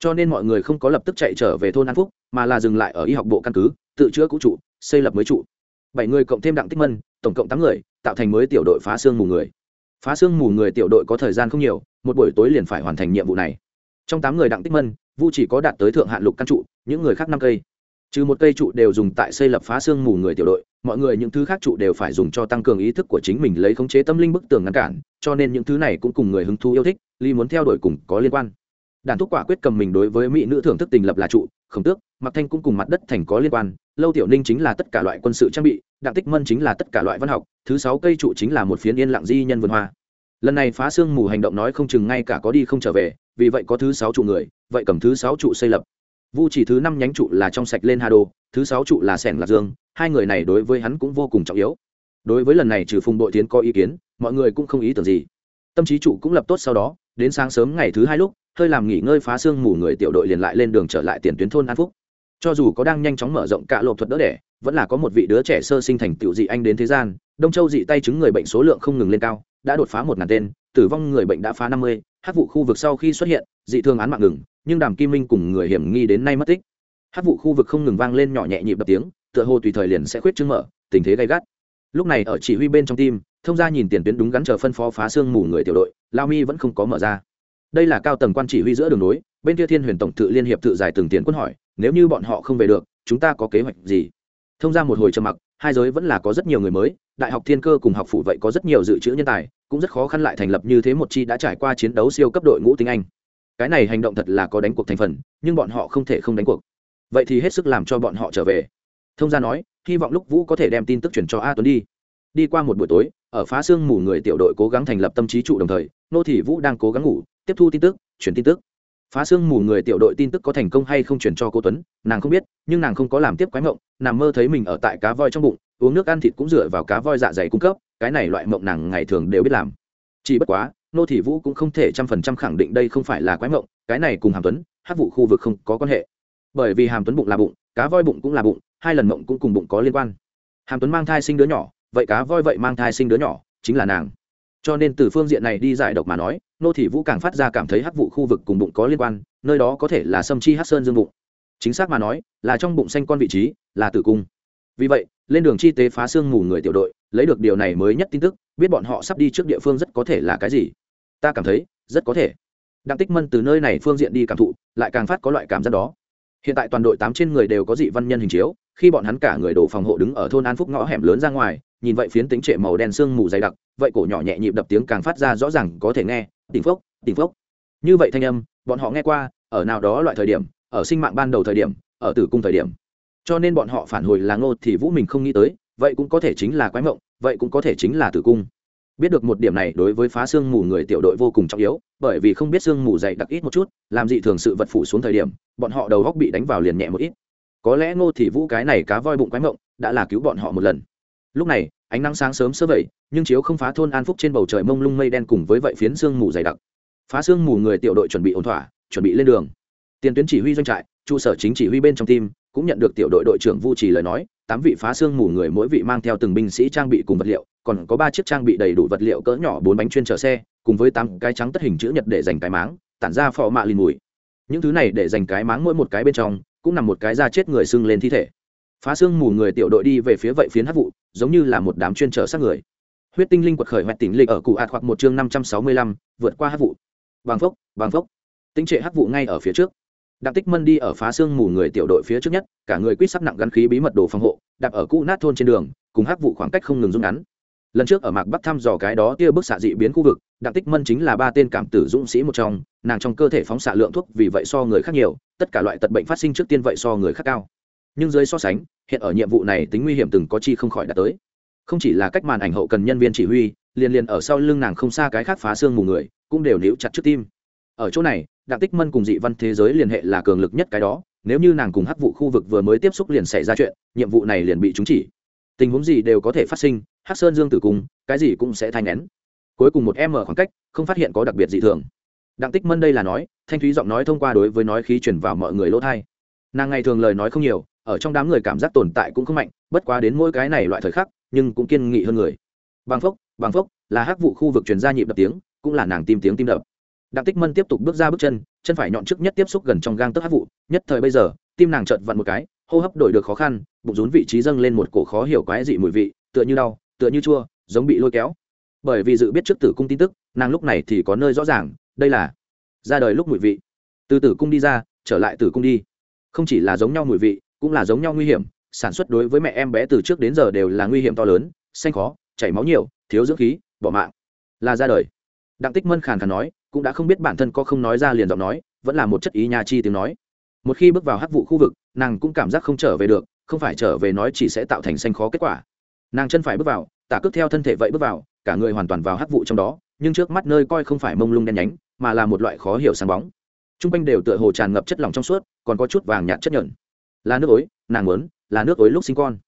Cho nên mọi người không có lập tức chạy trở về thôn an phúc, mà là dừng lại ở y học bộ căn cứ, tự chữa cũ trụ, xây lập mới trụ. Bảy người cộng thêm đặng tích mân, tổng cộng tám người tạo thành mới tiểu đội phá xương mù người. Phá xương mù người tiểu đội có thời gian không nhiều, một buổi tối liền phải hoàn thành nhiệm vụ này. Trong tám người đặng tích mân, vu chỉ có đạt tới thượng hạn lục căn trụ, những người khác năm cây. Trừ một cây trụ đều dùng tại xây lập phá xương mù người tiểu đội, mọi người những thứ khác trụ đều phải dùng cho tăng cường ý thức của chính mình lấy khống chế tâm linh bức tường ngăn cản, cho nên những thứ này cũng cùng người hứng thú yêu thích ly muốn theo đuổi cùng có liên quan. Đàn thúc quả quyết cầm mình đối với mỹ nữ thưởng thức tình lập là trụ, khổng tước mặc thanh cũng cùng mặt đất thành có liên quan, lâu tiểu ninh chính là tất cả loại quân sự trang bị đặng tích mân chính là tất cả loại văn học, thứ sáu cây trụ chính là một phiến yên lặng di nhân vườn hoa. Lần này phá xương mù hành động nói không chừng ngay cả có đi không trở về, vì vậy có thứ sáu trụ người, vậy cầm thứ sáu trụ xây lập. Vu chỉ thứ năm nhánh trụ là trong sạch lên hà đô thứ sáu trụ là sẻng lạc dương, hai người này đối với hắn cũng vô cùng trọng yếu. Đối với lần này trừ phùng đội tiến có ý kiến, mọi người cũng không ý tưởng gì. Tâm trí trụ cũng lập tốt sau đó, đến sáng sớm ngày thứ hai lúc, hơi làm nghỉ ngơi phá xương mù người tiểu đội liền lại lên đường trở lại tiền tuyến thôn an phúc cho dù có đang nhanh chóng mở rộng cả lộp thuật đỡ đẻ, vẫn là có một vị đứa trẻ sơ sinh thành tiểu dị anh đến thế gian, đông châu dị tay chứng người bệnh số lượng không ngừng lên cao, đã đột phá một ngàn tên, tử vong người bệnh đã phá năm mươi, hát vụ khu vực sau khi xuất hiện, dị thương án mạng ngừng, nhưng đàm kim minh cùng người hiểm nghi đến nay mất tích. Hát vụ khu vực không ngừng vang lên nhỏ nhẹ nhịp đập tiếng, tựa hồ tùy thời liền sẽ khuyết chứng mở, tình thế gay gắt. Lúc này ở chỉ huy bên trong tim thông gia nhìn tiền tuyến đúng gắn chờ phân phó phá xương mù người tiểu đội, lao mi vẫn không có mở ra đây là cao tầng quan chỉ huy giữa đường nối, bên kia thiên huyền tổng tự liên hiệp tự giải từng tiền quân hỏi, nếu như bọn họ không về được, chúng ta có kế hoạch gì? Thông ra một hồi trầm mặc, hai giới vẫn là có rất nhiều người mới, đại học thiên cơ cùng học phủ vậy có rất nhiều dự trữ nhân tài, cũng rất khó khăn lại thành lập như thế một chi đã trải qua chiến đấu siêu cấp đội ngũ tiếng anh. Cái này hành động thật là có đánh cuộc thành phần, nhưng bọn họ không thể không đánh cuộc. Vậy thì hết sức làm cho bọn họ trở về. Thông gia nói, hy vọng lúc vũ có thể đem tin tức chuyển cho a tuấn đi. Đi qua một buổi tối, ở phá xương mù người tiểu đội cố gắng thành lập tâm trí trụ đồng thời, nô thị vũ đang cố gắng ngủ tiếp thu tin tức, chuyển tin tức. Phá xương mù người tiểu đội tin tức có thành công hay không chuyển cho cô tuấn, nàng không biết, nhưng nàng không có làm tiếp quái mộng, nàng mơ thấy mình ở tại cá voi trong bụng, uống nước ăn thịt cũng dựa vào cá voi dạ dày cung cấp, cái này loại mộng nàng ngày thường đều biết làm. Chỉ bất quá, nô thị vũ cũng không thể trăm phần trăm khẳng định đây không phải là quái mộng, cái này cùng hàm tuấn hát vụ khu vực không có quan hệ. Bởi vì hàm tuấn bụng là bụng, cá voi bụng cũng là bụng, hai lần mộng cũng cùng bụng có liên quan. Hàm tuấn mang thai sinh đứa nhỏ, vậy cá voi vậy mang thai sinh đứa nhỏ, chính là nàng. Cho nên từ phương diện này đi giải độc mà nói nô thị vũ càng phát ra cảm thấy hắc vụ khu vực cùng bụng có liên quan, nơi đó có thể là sâm chi hắc sơn dương bụng. Chính xác mà nói, là trong bụng xanh con vị trí, là tử cung. Vì vậy, lên đường chi tế phá xương mù người tiểu đội, lấy được điều này mới nhất tin tức, biết bọn họ sắp đi trước địa phương rất có thể là cái gì. Ta cảm thấy, rất có thể. Đặng tích mân từ nơi này phương diện đi cảm thụ, lại càng phát có loại cảm giác đó. Hiện tại toàn đội tám trên người đều có dị văn nhân hình chiếu, khi bọn hắn cả người đổ phòng hộ đứng ở thôn an phúc ngõ hẻm lớn ra ngoài, nhìn vậy phiến tính trệ màu đen sương mù dày đặc, vậy cổ nhỏ nhẹ nhịp đập tiếng càng phát ra rõ ràng có thể nghe tỉnh phốc tỉnh phốc như vậy thanh âm, bọn họ nghe qua, ở nào đó loại thời điểm, ở sinh mạng ban đầu thời điểm, ở tử cung thời điểm. Cho nên bọn họ phản hồi là ngô thì vũ mình không nghĩ tới, vậy cũng có thể chính là quái mộng, vậy cũng có thể chính là tử cung. Biết được một điểm này đối với phá xương mù người tiểu đội vô cùng trọng yếu, bởi vì không biết xương mù dày đặc ít một chút, làm dị thường sự vật phủ xuống thời điểm, bọn họ đầu góc bị đánh vào liền nhẹ một ít. Có lẽ ngô thì vũ cái này cá voi bụng quái mộng, đã là cứu bọn họ một lần. Lúc này ánh nắng sáng sớm sơ vậy nhưng chiếu không phá thôn an phúc trên bầu trời mông lung mây đen cùng với vậy phiến sương mù dày đặc. Phá sương mù người tiểu đội chuẩn bị ổn thỏa, chuẩn bị lên đường. Tiền tuyến chỉ huy doanh trại, trụ sở chính chỉ huy bên trong tim cũng nhận được tiểu đội đội trưởng vu trì lời nói, tám vị phá xương mù người mỗi vị mang theo từng binh sĩ trang bị cùng vật liệu, còn có ba chiếc trang bị đầy đủ vật liệu cỡ nhỏ bốn bánh chuyên chở xe, cùng với tám cái trắng tất hình chữ nhật để dành cái máng, tản ra phò mạ lìn mùi. Những thứ này để dành cái máng mỗi một cái bên trong, cũng nằm một cái da chết người sưng lên thi thể phá xương mù người tiểu đội đi về phía vậy phiến hát vụ, giống như là một đám chuyên trở sát người. Huyết tinh linh quật khởi hoẹt tỉnh lịch ở cụ ạt hoặc một chương năm trăm sáu mươi lăm, vượt qua hát vụ. Bằng phốc bằng phốc. Tinh trệ hát vụ ngay ở phía trước. Đặng tích mân đi ở phá xương mù người tiểu đội phía trước nhất, cả người quýt sắp nặng gắn khí bí mật đồ phòng hộ, đạp ở cụ nát thôn trên đường, cùng hát vụ khoảng cách không ngừng rút ngắn. Lần trước ở mạc bắc thăm dò cái đó tia bức xạ dị biến khu vực, đặng tích mân chính là ba tên cảm tử dũng sĩ một trong, nàng trong cơ thể phóng xạ lượng thuốc vì vậy so người khác nhiều, tất cả loại tật bệnh phát sinh trước tiên vậy so người khác cao nhưng dưới so sánh, hiện ở nhiệm vụ này tính nguy hiểm từng có chi không khỏi đã tới. Không chỉ là cách màn ảnh hậu cần nhân viên chỉ huy, liền liền ở sau lưng nàng không xa cái khác phá xương mù người, cũng đều níu chặt trước tim. Ở chỗ này, đặng tích mân cùng dị văn thế giới liên hệ là cường lực nhất cái đó, nếu như nàng cùng hắc vụ khu vực vừa mới tiếp xúc liền xảy ra chuyện, nhiệm vụ này liền bị trúng chỉ. Tình huống gì đều có thể phát sinh, hắc sơn dương tử cung cái gì cũng sẽ thay nén. Cuối cùng một em ở khoảng cách, không phát hiện có đặc biệt dị thường. Đặng tích mân đây là nói, thanh thúy giọng nói thông qua đối với nói khí chuyển vào mọi người lỗ thai nàng ngày thường lời nói không nhiều ở trong đám người cảm giác tồn tại cũng không mạnh, bất quá đến mỗi cái này loại thời khắc, nhưng cũng kiên nghị hơn người. Bằng phốc bằng phốc là hắc vụ khu vực truyền ra nhịp đập tiếng, cũng là nàng tim tiếng tim đập. Đặng tích mân tiếp tục bước ra bước chân chân phải nhọn trước nhất tiếp xúc gần trong gang tấc hắc vụ, nhất thời bây giờ, tim nàng chợt vặn một cái, hô hấp đổi được khó khăn, bụng rún vị trí dâng lên một cổ khó hiểu quái dị mùi vị, tựa như đau, tựa như chua, giống bị lôi kéo. Bởi vì dự biết trước tử cung tin tức, nàng lúc này thì có nơi rõ ràng, đây là ra đời lúc mùi vị. Từ tử cung đi ra, trở lại tử cung đi. Không chỉ là giống nhau mùi vị cũng là giống nhau nguy hiểm, sản xuất đối với mẹ em bé từ trước đến giờ đều là nguy hiểm to lớn, xanh khó, chảy máu nhiều, thiếu dưỡng khí, bỏ mạng. Là ra đời. Đặng tích mân khàn khàn nói, cũng đã không biết bản thân có không nói ra liền giọng nói, vẫn là một chất ý nhà chi tiếng nói. Một khi bước vào hắc vụ khu vực, nàng cũng cảm giác không trở về được, không phải trở về nói chỉ sẽ tạo thành xanh khó kết quả. Nàng chân phải bước vào, tả cước theo thân thể vậy bước vào, cả người hoàn toàn vào hắc vụ trong đó, nhưng trước mắt nơi coi không phải mông lung đen nhánh, mà là một loại khó hiểu sáng bóng. T r u n g quanh đều tựa hồ tràn ngập chất lỏng trong suốt, còn có chút vàng nhạt chất nhợn là nước ối, nàng muốn là nước ối lúc sinh con.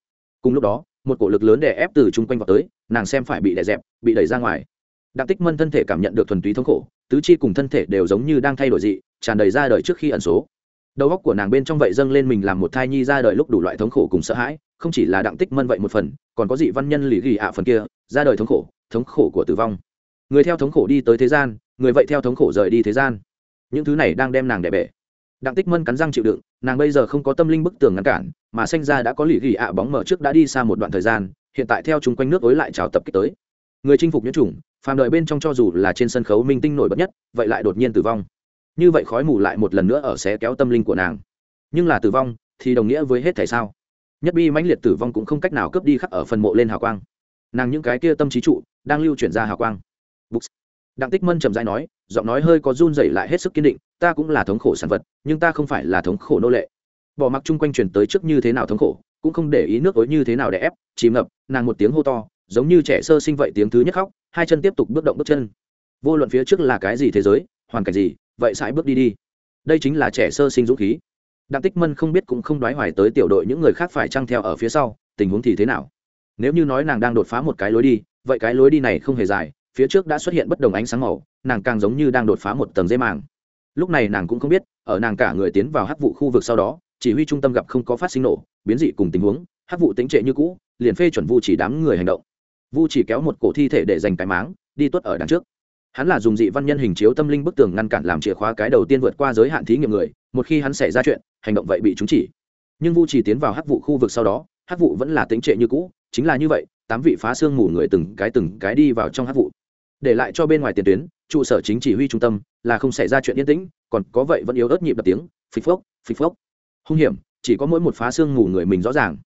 Cùng lúc đó, một cổ lực lớn đè ép từ chung quanh vào tới, nàng xem phải bị đè dẹp, bị đẩy ra ngoài. Đặng tích mân thân thể cảm nhận được thuần túy thống khổ, tứ chi cùng thân thể đều giống như đang thay đổi dị, tràn đầy ra đời trước khi ẩn số. Đầu óc của nàng bên trong vậy dâng lên mình làm một thai nhi ra đời lúc đủ loại thống khổ cùng sợ hãi, không chỉ là đặng tích mân vậy một phần, còn có dị văn nhân lì ghi ạ phần kia, ra đời thống khổ thống khổ của tử vong. Người theo thống khổ đi tới thế gian, người vậy theo thống khổ rời đi thế gian. Những thứ này đang đem nàng đẻ bể đặng tích mân cắn răng chịu đựng, nàng bây giờ không có tâm linh bức tường ngăn cản, mà sanh ra đã có lì ghi ạ bóng mở trước đã đi xa một đoạn thời gian, hiện tại theo chung quanh nước ối lại trào tập kích tới. Người chinh phục nhiễm chủng, phàm đời bên trong cho dù là trên sân khấu minh tinh nổi bật nhất, vậy lại đột nhiên tử vong. Như vậy khói mù lại một lần nữa ở xé kéo tâm linh của nàng. Nhưng là tử vong thì đồng nghĩa với hết thể sao? Nhất bi mãnh liệt tử vong cũng không cách nào cướp đi khắc ở phần mộ lên hào quang. Nàng những cái kia tâm trí trụ đang lưu chuyển ra hào quang đặng tích mân trầm dai nói, giọng nói hơi có run dày lại hết sức kiên định, ta cũng là thống khổ sản vật, nhưng ta không phải là thống khổ nô lệ. Bỏ mặc chung quanh truyền tới trước như thế nào thống khổ, cũng không để ý nước ối như thế nào để ép chìm ngập, nàng một tiếng hô to, giống như trẻ sơ sinh vậy tiếng thứ nhất khóc, hai chân tiếp tục bước động bước chân. Vô luận phía trước là cái gì thế giới, hoàn cảnh gì, vậy sãi bước đi đi. Đây chính là trẻ sơ sinh dũng khí. Đặng tích mân không biết cũng không đoái hoài tới tiểu đội những người khác phải trăng theo ở phía sau, tình huống thì thế nào. Nếu như nói nàng đang đột phá một cái lối đi, vậy cái lối đi này không hề dài phía trước đã xuất hiện bất đồng ánh sáng màu, nàng càng giống như đang đột phá một tầng dây màng. Lúc này nàng cũng không biết, ở nàng cả người tiến vào hắc vụ khu vực sau đó, chỉ huy trung tâm gặp không có phát sinh nổ, biến dị cùng tình huống, hắc vụ tính trệ như cũ, liền phê chuẩn vu chỉ đám người hành động. Vu chỉ kéo một cổ thi thể để dành cái máng, đi tuất ở đằng trước. Hắn là dùng dị văn nhân hình chiếu tâm linh bức tường ngăn cản làm chìa khóa cái đầu tiên vượt qua giới hạn thí nghiệm người, một khi hắn xảy ra chuyện, hành động vậy bị trúng chỉ. Nhưng vu chỉ tiến vào hắc vụ khu vực sau đó, hắc vụ vẫn là tính trệ như cũ, chính là như vậy, tám vị phá xương mù người từng cái từng cái đi vào trong hắc vụ để lại cho bên ngoài tiền tuyến, trụ sở chính chỉ huy trung tâm là không xảy ra chuyện yên tĩnh, còn có vậy vẫn yếu ớt nhịp đập tiếng, phịch phốc phịch phốc. Hung hiểm, chỉ có mỗi một phá xương mù người mình rõ ràng.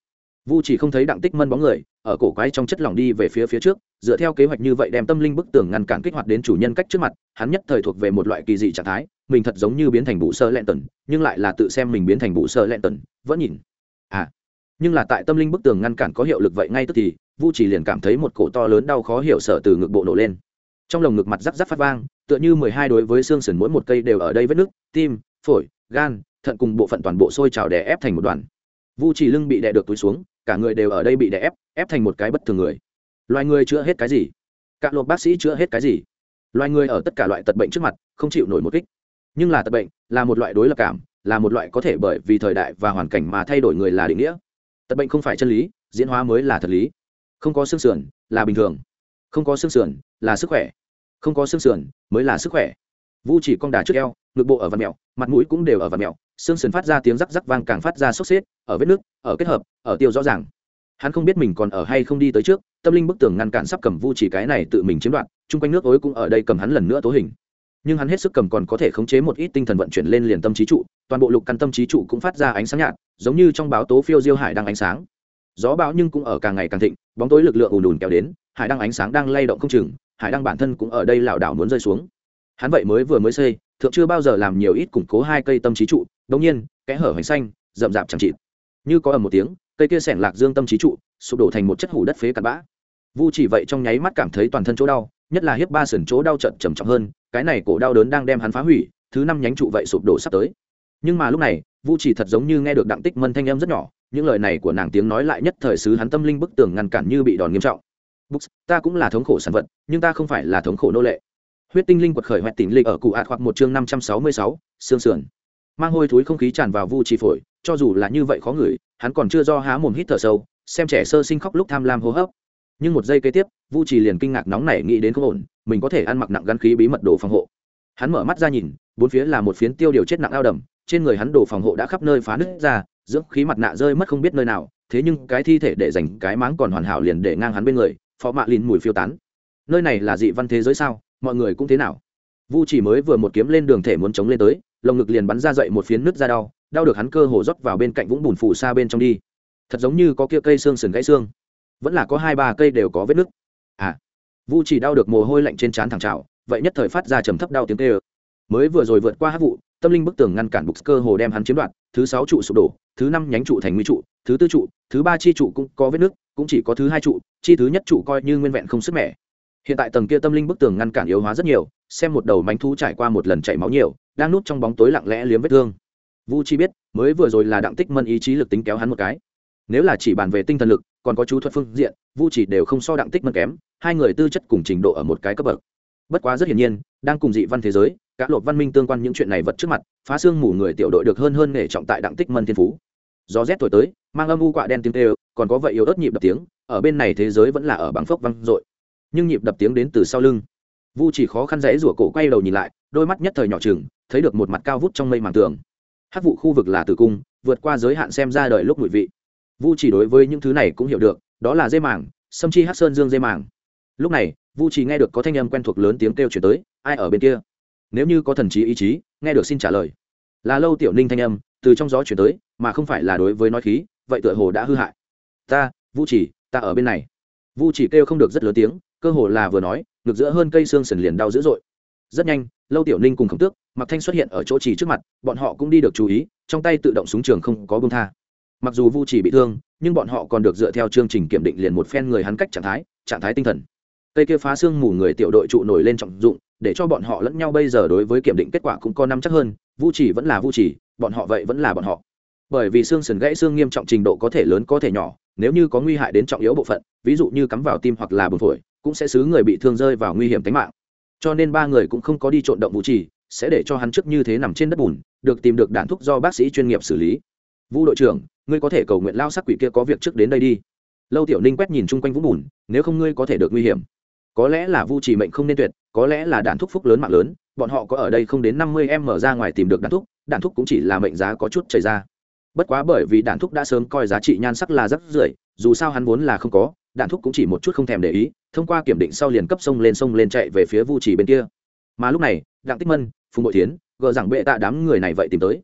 Vu chỉ không thấy đặng tích mân bóng người, ở cổ quái trong chất lỏng đi về phía phía trước, dựa theo kế hoạch như vậy đem tâm linh bức tường ngăn cản kích hoạt đến chủ nhân cách trước mặt, hắn nhất thời thuộc về một loại kỳ dị trạng thái, mình thật giống như biến thành bụ sơ lẹn tần, nhưng lại là tự xem mình biến thành bụ sơ lẹn tần, vẫn nhìn. À nhưng là tại tâm linh bức tường ngăn cản có hiệu lực vậy ngay tức thì, vu chỉ liền cảm thấy một cổ to lớn đau khó hiểu sợ từ ngực bộ nổ lên trong lồng ngực mặt rắc rắc phát vang, tựa như mười hai đối với xương sườn mỗi một cây đều ở đây vết nước tim, phổi, gan, thận cùng bộ phận toàn bộ sôi trào đè ép thành một đoàn. Vu chỉ lưng bị đè được túi xuống, cả người đều ở đây bị đè ép ép thành một cái bất thường người. Loài người chữa hết cái gì? Cả lộp bác sĩ chữa hết cái gì? Loài người ở tất cả loại tật bệnh trước mặt, không chịu nổi một kích. Nhưng là tật bệnh là một loại đối lập cảm, là một loại có thể bởi vì thời đại và hoàn cảnh mà thay đổi người là định nghĩa. Tật bệnh không phải chân lý, diễn hóa mới là thật lý. Không có xương sườn là bình thường. Không có xương sườn là sức khỏe. Không có xương sườn, mới là sức khỏe. Vu chỉ con đà trước eo, ngực bộ ở vạt mẹo, mặt mũi cũng đều ở vạt mẹo, xương sườn phát ra tiếng rắc rắc vang càng phát ra sốc xếp, ở vết nước, ở kết hợp, ở tiêu rõ ràng. Hắn không biết mình còn ở hay không đi tới trước, tâm linh bức tường ngăn cản sắp cầm vu chỉ cái này tự mình chiếm đoạt, chung quanh nước ối cũng ở đây cầm hắn lần nữa tố hình. Nhưng hắn hết sức cầm còn có thể khống chế một ít tinh thần vận chuyển lên liền tâm trí trụ, toàn bộ lục căn tâm trí trụ cũng phát ra ánh sáng nhạt, giống như trong báo tố phiêu diêu hải đang ánh sáng. Gió bão nhưng cũng ở càng ngày càng thịnh, bóng tối lực lượng ùn ùn kéo đến, hải đăng ánh sáng đang lay động không chừng hải đăng bản thân cũng ở đây lảo đảo muốn rơi xuống. Hắn vậy mới vừa mới xây, thượng chưa bao giờ làm nhiều ít củng cố hai cây tâm trí trụ, đống nhiên, kẽ hở hoành xanh, rậm rạp chẳng chịt. Như có ở một tiếng, cây kia sẻng lạc dương tâm trí trụ, sụp đổ thành một chất hủ đất phế cặn bã. Vu chỉ vậy trong nháy mắt cảm thấy toàn thân chỗ đau, nhất là hiếp ba sườn chỗ đau trận trầm trọng hơn, cái này cổ đau đớn đang đem hắn phá hủy, thứ năm nhánh trụ vậy sụp đổ sắp tới. Nhưng mà lúc này, vu chỉ thật giống như nghe được đặng tích mân thanh âm rất nhỏ, những lời này của nàng tiếng nói lại nhất thời xứ hắn tâm linh bức tường ngăn cản như bị đòn nghiêm trọng. Books, ta cũng là thống khổ sản vật nhưng ta không phải là thống khổ nô lệ. Huyết tinh linh quật khởi hoẹt tỉnh lịch ở cụ ạt hoặc một chương năm trăm sáu mươi sáu xương sườn. Mang hôi thối không khí tràn vào vu trì phổi cho dù là như vậy khó ngửi hắn còn chưa do há mồm hít thở sâu xem trẻ sơ sinh khóc lúc tham lam hô hấp. Nhưng một giây kế tiếp vu trì liền kinh ngạc nóng nảy nghĩ đến không ổn mình có thể ăn mặc nặng gắn khí bí mật đồ phòng hộ. Hắn mở mắt ra nhìn bốn phía là một phiến tiêu điều chết nặng ao đầm trên người hắn đồ phòng hộ đã khắp nơi phá nứt ra dưỡng khí mặt nạ rơi mất không biết nơi nào thế nhưng cái thi thể để dành cái máng còn hoàn hảo liền để ngang hắn bên người phó mạ lìn mùi phiêu tán. Nơi này là dị văn thế giới sao? Mọi người cũng thế nào? Vu chỉ mới vừa một kiếm lên đường thể muốn chống lên tới, lồng ngực liền bắn ra dậy một phiến nứt ra đau đau được hắn cơ hồ rót vào bên cạnh vũng bùn phủ xa bên trong đi. Thật giống như có kia cây xương sườn gãy xương. Vẫn là có hai ba cây đều có vết nứt. À. Vu chỉ đau được mồ hôi lạnh trên trán thẳng trào, vậy nhất thời phát ra trầm thấp đau tiếng tê ơ mới vừa rồi vượt qua hát vụ, tâm linh bức tường ngăn cản bục cơ hồ đem hắn chiếm đoạt, thứ sáu trụ sụp đổ, thứ năm nhánh trụ thành nguy trụ, thứ tư trụ, thứ ba chi trụ cũng có vết nứt cũng chỉ có thứ hai trụ, chi thứ nhất trụ coi như nguyên vẹn không sức mẻ. Hiện tại tầng kia tâm linh bức tường ngăn cản yếu hóa rất nhiều, xem một đầu mánh thú trải qua một lần chảy máu nhiều, đang núp trong bóng tối lặng lẽ liếm vết thương. Vu chi biết, mới vừa rồi là đặng tích mân ý chí lực tính kéo hắn một cái. Nếu là chỉ bàn về tinh thần lực, còn có chú thuật phương diện, vu chỉ đều không so đặng tích mân kém, hai người tư chất cùng trình độ ở một cái cấp bậc. Bất quá rất hiển nhiên, đang cùng dị văn thế giới các lột văn minh tương quan những chuyện này vật trước mặt, phá xương mù người tiểu đội được hơn hơn nghề trọng tại đặng tích mân thiên phú. Gió rét thổi tới, mang âm u quạ đen tiếng tê còn có vậy yếu ớt nhịp đập tiếng, ở bên này thế giới vẫn là ở bằng phốc văng dội. Nhưng nhịp đập tiếng đến từ sau lưng. Vu chỉ khó khăn rẽ rủa cổ quay đầu nhìn lại, đôi mắt nhất thời nhỏ chừng thấy được một mặt cao vút trong mây màng tường. Hát vụ khu vực là tử cung, vượt qua giới hạn xem ra đời lúc mùi vị. Vu chỉ đối với những thứ này cũng hiểu được, đó là dây màng, sâm chi hát sơn dương dây màng. Lúc này, vu chỉ nghe được có thanh âm quen thuộc lớn tiếng kêu chuyển tới, ai ở bên kia? Nếu như có thần trí ý chí, nghe được xin trả lời. Là lâu tiểu ninh thanh âm, từ trong gió chuyển tới, mà không phải là đối với nói khí, vậy tựa hồ đã hư hại ta, vu chỉ, ta ở bên này. Vu chỉ kêu không được rất lớn tiếng, cơ hồ là vừa nói ngược giữa hơn cây xương sần liền đau dữ dội. Rất nhanh, lâu tiểu ninh cùng khổng tước mặc thanh xuất hiện ở chỗ chỉ trước mặt, bọn họ cũng đi được chú ý, trong tay tự động súng trường không có bông tha. Mặc dù vu chỉ bị thương, nhưng bọn họ còn được dựa theo chương trình kiểm định liền một phen người hắn cách trạng thái trạng thái tinh thần. Cây kia phá xương mù người tiểu đội trụ nổi lên trọng dụng, để cho bọn họ lẫn nhau bây giờ đối với kiểm định kết quả cũng có năm chắc hơn, vu chỉ vẫn là vu chỉ, bọn họ vậy vẫn là bọn họ. Bởi vì xương sườn gãy xương nghiêm trọng trình độ có thể lớn có thể nhỏ nếu như có nguy hại đến trọng yếu bộ phận, ví dụ như cắm vào tim hoặc là bùn phổi, cũng sẽ xứ người bị thương rơi vào nguy hiểm tính mạng. Cho nên ba người cũng không có đi trộn động vũ trì, sẽ để cho hắn trước như thế nằm trên đất bùn, được tìm được đạn thuốc do bác sĩ chuyên nghiệp xử lý. Vũ đội trưởng, ngươi có thể cầu nguyện lao sắc quỷ kia có việc trước đến đây đi. Lâu tiểu ninh quét nhìn chung quanh vũng bùn, nếu không ngươi có thể được nguy hiểm. Có lẽ là vu trì mệnh không nên tuyệt, có lẽ là đạn thuốc phúc lớn mạng lớn, bọn họ có ở đây không đến năm mươi em mở ra ngoài tìm được đạn thuốc đạn thuốc cũng chỉ là mệnh giá có chút chảy ra bất quá bởi vì đạn thuốc đã sớm coi giá trị nhan sắc là rất rưởi dù sao hắn vốn là không có, đạn thuốc cũng chỉ một chút không thèm để ý, thông qua kiểm định sau liền cấp sông lên sông lên chạy về phía vu trì bên kia. Mà lúc này, đặng tích mân, phùng bội tiến gờ rằng bệ tạ đám người này vậy tìm tới.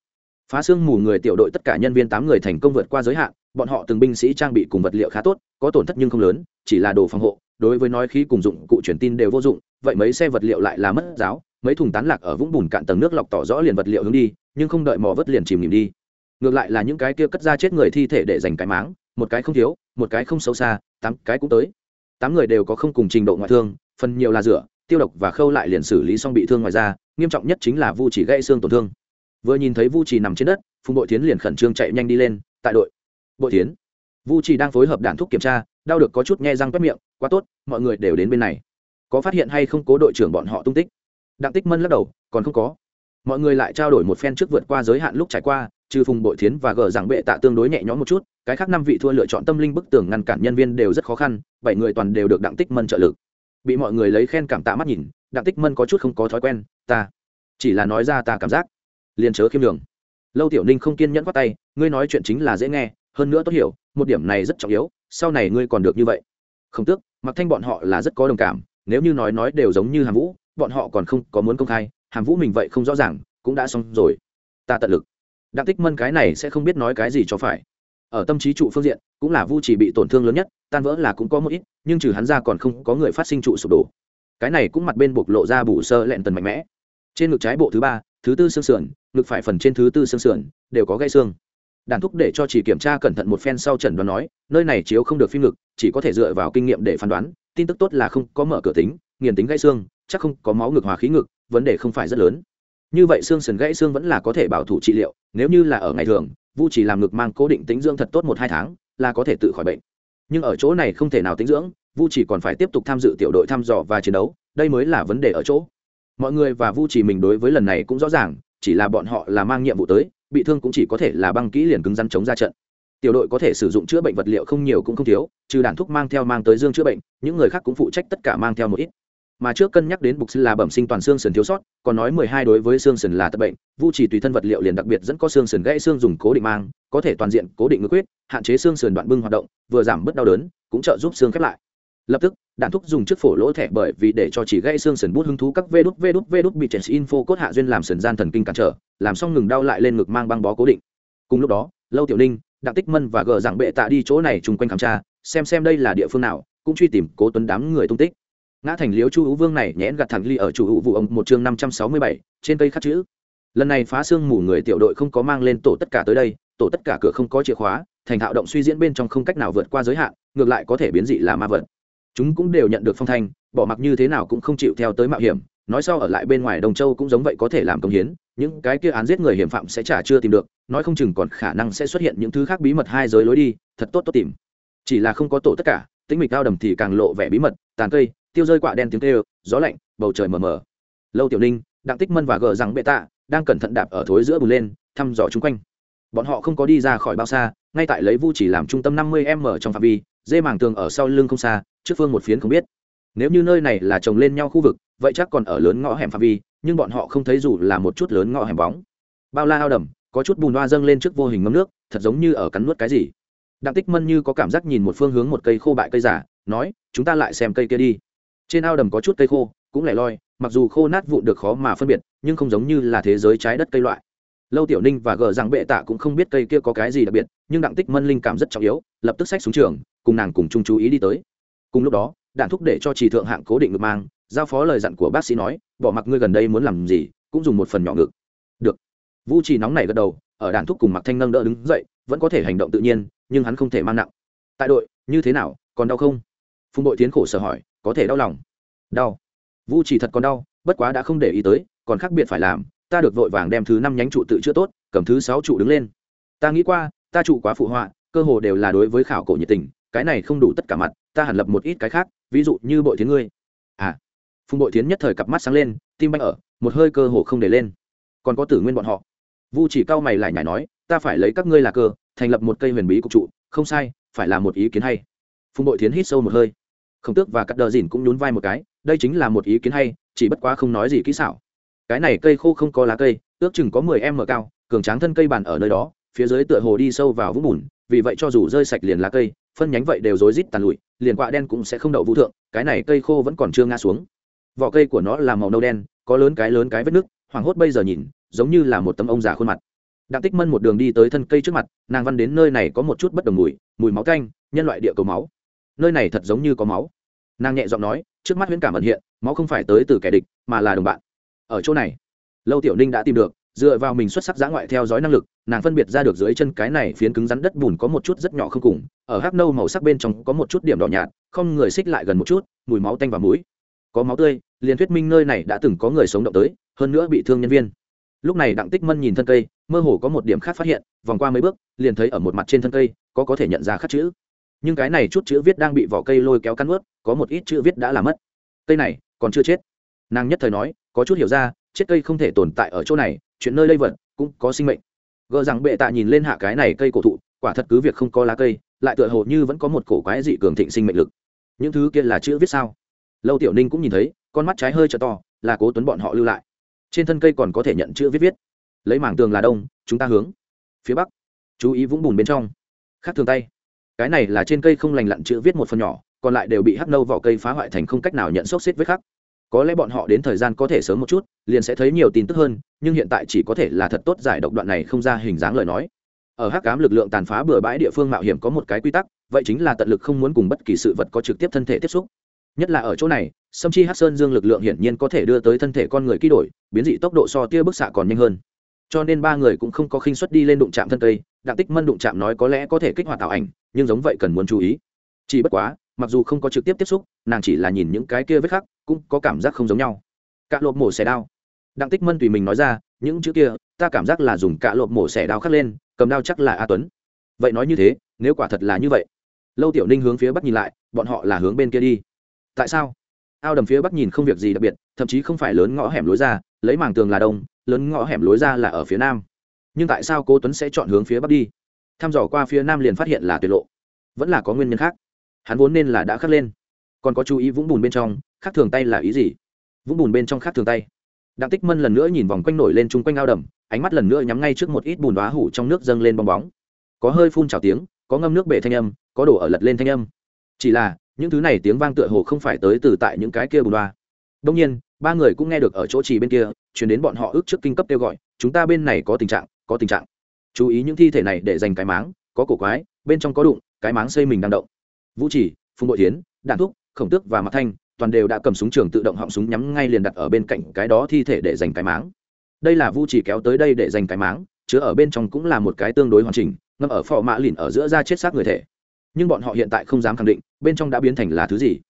Phá xương mù người tiểu đội tất cả nhân viên tám người thành công vượt qua giới hạn, bọn họ từng binh sĩ trang bị cùng vật liệu khá tốt, có tổn thất nhưng không lớn, chỉ là đồ phòng hộ, đối với nói khí cùng dụng cụ truyền tin đều vô dụng, vậy mấy xe vật liệu lại là mất giáo, mấy thùng tán lạc ở vũng bùn cạn tầng nước lọc tỏ rõ liền vật liệu hướng đi, nhưng không đợi mò vớt liền chìm nghỉm đi ngược lại là những cái kia cất ra chết người thi thể để dành cái máng, một cái không thiếu, một cái không xấu xa, tám cái cũng tới. Tám người đều có không cùng trình độ ngoại thương, phần nhiều là rửa, tiêu độc và khâu lại liền xử lý xong bị thương ngoài ra nghiêm trọng nhất chính là vu chỉ gãy xương tổn thương. Vừa nhìn thấy vu chỉ nằm trên đất, phùng bội tiến liền khẩn trương chạy nhanh đi lên, tại đội. Bội tiến vu chỉ đang phối hợp đạn thuốc kiểm tra, đau được có chút nghe răng quét miệng, quá tốt, mọi người đều đến bên này. Có phát hiện hay không cố đội trưởng bọn họ tung tích? Đặng tích mân lắc đầu, còn không có. Mọi người lại trao đổi một phen trước vượt qua giới hạn lúc trải qua trừ phùng bội thiến và gờ rằng bệ tạ tương đối nhẹ nhõm một chút, cái khác năm vị thua lựa chọn tâm linh bức tường ngăn cản nhân viên đều rất khó khăn, bảy người toàn đều được đặng tích mân trợ lực. Bị mọi người lấy khen cảm tạ mắt nhìn, đặng tích mân có chút không có thói quen, ta chỉ là nói ra ta cảm giác. Liền chớ khiêm đường lâu tiểu ninh không kiên nhẫn quát tay, ngươi nói chuyện chính là dễ nghe, hơn nữa tốt hiểu, một điểm này rất trọng yếu, sau này ngươi còn được như vậy. Không tước mặc thanh bọn họ là rất có đồng cảm, nếu như nói nói đều giống như hàm vũ, bọn họ còn không có muốn công khai, hàm vũ mình vậy không rõ ràng, cũng đã xong rồi. Ta tận lực đặng tích mân cái này sẽ không biết nói cái gì cho phải. Ở tâm trí trụ phương diện, cũng là vu chỉ bị tổn thương lớn nhất, tan vỡ là cũng có một ít, nhưng trừ hắn ra còn không có người phát sinh trụ sụp đổ. Cái này cũng mặt bên bộc lộ ra bù sơ lẹn tần mạnh mẽ. Trên ngực trái bộ thứ ba, thứ tư xương sườn, ngực phải phần trên thứ tư xương sườn, đều có gãy xương. Đàn thúc để cho chỉ kiểm tra cẩn thận một phen sau trần đoán nói, nơi này chiếu không được phim ngực, chỉ có thể dựa vào kinh nghiệm để phán đoán, tin tức tốt là không có mở cửa tính, nghiền tính gãy xương, chắc không có máu ngực hòa khí ngực, vấn đề không phải rất lớn như vậy xương sườn gãy xương vẫn là có thể bảo thủ trị liệu, nếu như là ở ngày thường, vu chỉ làm ngực mang cố định tính dưỡng thật tốt một hai tháng, là có thể tự khỏi bệnh. Nhưng ở chỗ này không thể nào tính dưỡng, vu chỉ còn phải tiếp tục tham dự tiểu đội thăm dò và chiến đấu, đây mới là vấn đề ở chỗ. Mọi người và vu chỉ mình đối với lần này cũng rõ ràng, chỉ là bọn họ là mang nhiệm vụ tới, bị thương cũng chỉ có thể là băng kỹ liền cứng rắn chống ra trận. Tiểu đội có thể sử dụng chữa bệnh vật liệu không nhiều cũng không thiếu, trừ đàn thuốc mang theo mang tới dương chữa bệnh, những người khác cũng phụ trách tất cả mang theo một ít mà trước cân nhắc đến bục là bẩm sinh toàn xương sườn thiếu sót, còn nói mười hai đối với xương sườn là tật bệnh, vu chỉ tùy thân vật liệu liền đặc biệt dẫn có xương sườn gãy xương dùng cố định mang, có thể toàn diện cố định ngữ quyết hạn chế xương sườn đoạn bưng hoạt động, vừa giảm bớt đau đớn, cũng trợ giúp xương khép lại. Lập tức, đạn thúc dùng chiếc phổ lỗ thẻ bởi vì để cho chỉ gãy xương sườn bút hứng thú các vê đút vê đút vê đút bị chèn info cốt hạ duyên làm sườn gian thần kinh cản trở, làm xong ngừng đau lại lên ngực mang băng bó cố định. Cùng lúc đó, lâu tiểu ninh, đặng tích mân và gờ giảng bệ tạ đi chỗ này chung quanh khám tra, xem xem đây là địa phương nào, cũng truy tìm cố tuấn đám người tung tích ngã thành liếu chu hữu vương này nhẽn gặt thẳng ly ở chủ hữu vụ ông một chương năm trăm sáu mươi bảy, trên cây khắc chữ. Lần này phá xương mù người tiểu đội không có mang lên tổ tất cả tới đây, tổ tất cả cửa không có chìa khóa, thành thạo động suy diễn bên trong không cách nào vượt qua giới hạn, ngược lại có thể biến dị là ma vật. Chúng cũng đều nhận được phong thanh, bỏ mặc như thế nào cũng không chịu theo tới mạo hiểm, nói sau ở lại bên ngoài đồng châu cũng giống vậy có thể làm công hiến, những cái kia án giết người hiểm phạm sẽ trả chưa tìm được, nói không chừng còn khả năng sẽ xuất hiện những thứ khác bí mật hai giới lối đi, thật tốt tốt tìm. Chỉ là không có tổ tất cả, tính mịch cao đầm thì càng lộ vẻ bí mật, tàn cây tiêu rơi quạ đen tiếng kêu, gió lạnh, bầu trời mờ mờ. Lâu tiểu ninh, đặng tích mân và gờ rằng bệ tạ đang cẩn thận đạp ở thối giữa bùn lên, thăm dò chung quanh. Bọn họ không có đi ra khỏi bao xa, ngay tại lấy vu chỉ làm trung tâm năm mươi m trong phạm vi, dê màng tường ở sau lưng không xa, trước phương một phiến không biết. Nếu như nơi này là trồng lên nhau khu vực, vậy chắc còn ở lớn ngõ hẻm phạm vi, nhưng bọn họ không thấy dù là một chút lớn ngõ hẻm bóng. Bao la ao đầm, có chút bùn hoa dâng lên trước vô hình ngấm nước, thật giống như ở cắn nuốt cái gì. Đặng tích mân như có cảm giác nhìn một phương hướng một cây khô bại cây giả, nói, chúng ta lại xem cây kia đi trên ao đầm có chút cây khô, cũng lẻ loi, mặc dù khô nát vụn được khó mà phân biệt, nhưng không giống như là thế giới trái đất cây loại. Lâu tiểu ninh và gờ rằng bệ tạ cũng không biết cây kia có cái gì đặc biệt, nhưng đặng tích mân linh cảm rất trọng yếu, lập tức xách xuống trường, cùng nàng cùng chung chú ý đi tới. Cùng lúc đó, đạn thúc để cho trì thượng hạng cố định ngực mang, giao phó lời dặn của bác sĩ nói, bỏ mặc ngươi gần đây muốn làm gì, cũng dùng một phần nhỏ ngực. Được. Vũ trì nóng này gật đầu, ở đạn thúc cùng mặc thanh nâng đỡ đứng dậy, vẫn có thể hành động tự nhiên, nhưng hắn không thể mang nặng. Tại đội, như thế nào, còn đau không? Phùng bội tiến khổ sở hỏi có thể đau lòng. Đau. Vu chỉ thật còn đau, bất quá đã không để ý tới, còn khác biệt phải làm, ta được vội vàng đem thứ năm nhánh trụ tự chữa tốt, cầm thứ sáu trụ đứng lên. Ta nghĩ qua, ta trụ quá phụ họa, cơ hồ đều là đối với khảo cổ nhiệt tình, cái này không đủ tất cả mặt, ta hẳn lập một ít cái khác, ví dụ như bội thiến ngươi. À. Phùng bội thiến nhất thời cặp mắt sáng lên, tim banh ở, một hơi cơ hồ không để lên. Còn có tử nguyên bọn họ. Vu chỉ cao mày lại nhảy nói, ta phải lấy các ngươi là cơ, thành lập một cây huyền bí cục trụ, không sai, phải là một ý kiến hay. Phùng bội thiến hít sâu một hơi khổng tước và cắt đờ dìn cũng nhún vai một cái, đây chính là một ý kiến hay, chỉ bất quá không nói gì kỹ xảo. Cái này cây khô không có lá cây, ước chừng có mười m cao, cường tráng thân cây bàn ở nơi đó, phía dưới tựa hồ đi sâu vào vũng bùn, vì vậy cho dù rơi sạch liền lá cây, phân nhánh vậy đều rối rít tàn lụi, liền quạ đen cũng sẽ không đậu vũ thượng, cái này cây khô vẫn còn chưa ngã xuống. Vỏ cây của nó là màu nâu đen, có lớn cái lớn cái vết nước hoảng hốt bây giờ nhìn, giống như là một tấm ông già khuôn mặt. Đặng tích mân một đường đi tới thân cây trước mặt, nàng văn đến nơi này có một chút bất đồng mùi mùi máu canh, nhân loại địa cầu máu nơi này thật giống như có máu. Nàng nhẹ giọng nói, trước mắt huyễn cảm ẩn hiện, máu không phải tới từ kẻ địch, mà là đồng bạn. Ở chỗ này, lâu tiểu ninh đã tìm được, dựa vào mình xuất sắc giã ngoại theo dõi năng lực, nàng phân biệt ra được dưới chân cái này phiến cứng rắn đất bùn có một chút rất nhỏ không cùng, ở hắc nâu màu sắc bên trong có một chút điểm đỏ nhạt, không người xích lại gần một chút, mùi máu tanh và mũi. Có máu tươi, liền thuyết minh nơi này đã từng có người sống động tới, hơn nữa bị thương nhân viên. Lúc này đặng tích mân nhìn thân cây, mơ hồ có một điểm khác phát hiện, vòng qua mấy bước, liền thấy ở một mặt trên thân cây, có có thể nhận ra khắc chữ nhưng cái này chút chữ viết đang bị vỏ cây lôi kéo cắn ướt có một ít chữ viết đã làm mất. Cây này, còn chưa chết. Nàng nhất thời nói, có chút hiểu ra, chết cây không thể tồn tại ở chỗ này, chuyện nơi lây vật cũng có sinh mệnh. Gờ rằng bệ tạ nhìn lên hạ cái này cây cổ thụ, quả thật cứ việc không có lá cây, lại tựa hồ như vẫn có một cổ quái dị cường thịnh sinh mệnh lực. Những thứ kia là chữ viết sao? Lâu tiểu ninh cũng nhìn thấy, con mắt trái hơi t to, là cố tuấn bọn họ lưu lại. Trên thân cây còn có thể nhận chữ viết viết. Lấy mảng tường là đông, chúng ta hướng phía bắc. Chú ý vũng bùn bên trong. Khác thường tay cái này là trên cây không lành lặn chữ viết một phần nhỏ, còn lại đều bị hắc nâu vỏ cây phá hoại thành không cách nào nhận xốc xếp với khắc. Có lẽ bọn họ đến thời gian có thể sớm một chút, liền sẽ thấy nhiều tin tức hơn, nhưng hiện tại chỉ có thể là thật tốt giải độc đoạn này không ra hình dáng lời nói. Ở hắc cám lực lượng tàn phá bừa bãi địa phương mạo hiểm có một cái quy tắc, vậy chính là tận lực không muốn cùng bất kỳ sự vật có trực tiếp thân thể tiếp xúc. Nhất là ở chỗ này, sâm chi hắc sơn dương lực lượng hiển nhiên có thể đưa tới thân thể con người ký đổi, biến dị tốc độ so tia bức xạ còn nhanh hơn. Cho nên ba người cũng không có khinh suất đi lên đụng chạm thân cây đặng tích mân đụng chạm nói có lẽ có thể kích hoạt tạo ảnh, nhưng giống vậy cần muốn chú ý. Chỉ bất quá, mặc dù không có trực tiếp tiếp xúc, nàng chỉ là nhìn những cái kia vết khắc, cũng có cảm giác không giống nhau. Cạ lộp mổ xẻ đao. Đặng tích mân tùy mình nói ra, những chữ kia, ta cảm giác là dùng cạ lộp mổ xẻ đao khắc lên, cầm đao chắc là a tuấn. Vậy nói như thế, nếu quả thật là như vậy, lâu tiểu ninh hướng phía bắc nhìn lại, bọn họ là hướng bên kia đi. Tại sao? Ao đầm phía bắc nhìn không việc gì đặc biệt, thậm chí không phải lớn ngõ hẻm lối ra, lấy màng tường là đông, lớn ngõ hẻm lối ra là ở phía nam nhưng tại sao cô tuấn sẽ chọn hướng phía bắc đi? Thăm dò qua phía nam liền phát hiện là tuyệt lộ. Vẫn là có nguyên nhân khác. Hắn vốn nên là đã khắc lên. Còn có chú ý vũng bùn bên trong, khác thường tay là ý gì? Vũng bùn bên trong khác thường tay. Đặng tích mân lần nữa nhìn vòng quanh nổi lên chung quanh ao đầm, ánh mắt lần nữa nhắm ngay trước một ít bùn đá hủ trong nước dâng lên bong bóng. Có hơi phun trào tiếng, có ngâm nước bể thanh âm, có đổ ở lật lên thanh âm. Chỉ là, những thứ này tiếng vang tựa hồ không phải tới từ tại những cái kia bùn đá đông nhiên, ba người cũng nghe được ở chỗ trì bên kia, chuyển đến bọn họ ước trước kinh cấp kêu gọi, chúng ta bên này có tình trạng có tình trạng. Chú ý những thi thể này để dành cái máng, có cổ quái, bên trong có đụng, cái máng xây mình đang động. Vũ chỉ, phùng bội tiến đạn thúc, khổng tước và mặt thanh, toàn đều đã cầm súng trường tự động họng súng nhắm ngay liền đặt ở bên cạnh cái đó thi thể để dành cái máng. Đây là vũ chỉ kéo tới đây để dành cái máng, chứa ở bên trong cũng là một cái tương đối hoàn chỉnh, ngâm ở phò mã lìn ở giữa da chết xác người thể. Nhưng bọn họ hiện tại không dám khẳng định, bên trong đã biến thành là thứ gì.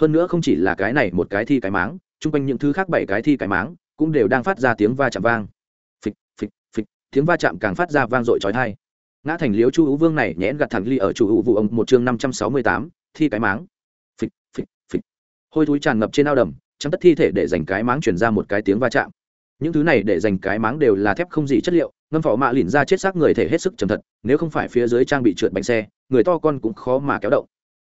Hơn nữa không chỉ là cái này một cái thi cái máng, chung quanh những thứ khác bảy cái thi cái máng cũng đều đang phát ra tiếng va chạm vang tiếng va chạm càng phát ra vang dội trói thai ngã thành liếu chu hữu vương này nhẽn gặt thẳng ly ở chủ hữu vụ ông một chương năm trăm sáu mươi tám, thi cái máng. Phịch phịch phịch. Hôi thúi tràn ngập trên ao đầm chắn tất thi thể để dành cái máng chuyển ra một cái tiếng va chạm. Những thứ này để dành cái máng đều là thép không gì chất liệu, ngâm phỏ mạ lìn ra chết xác người thể hết sức chầm thật, nếu không phải phía dưới trang bị trượt bánh xe, người to con cũng khó mà kéo động.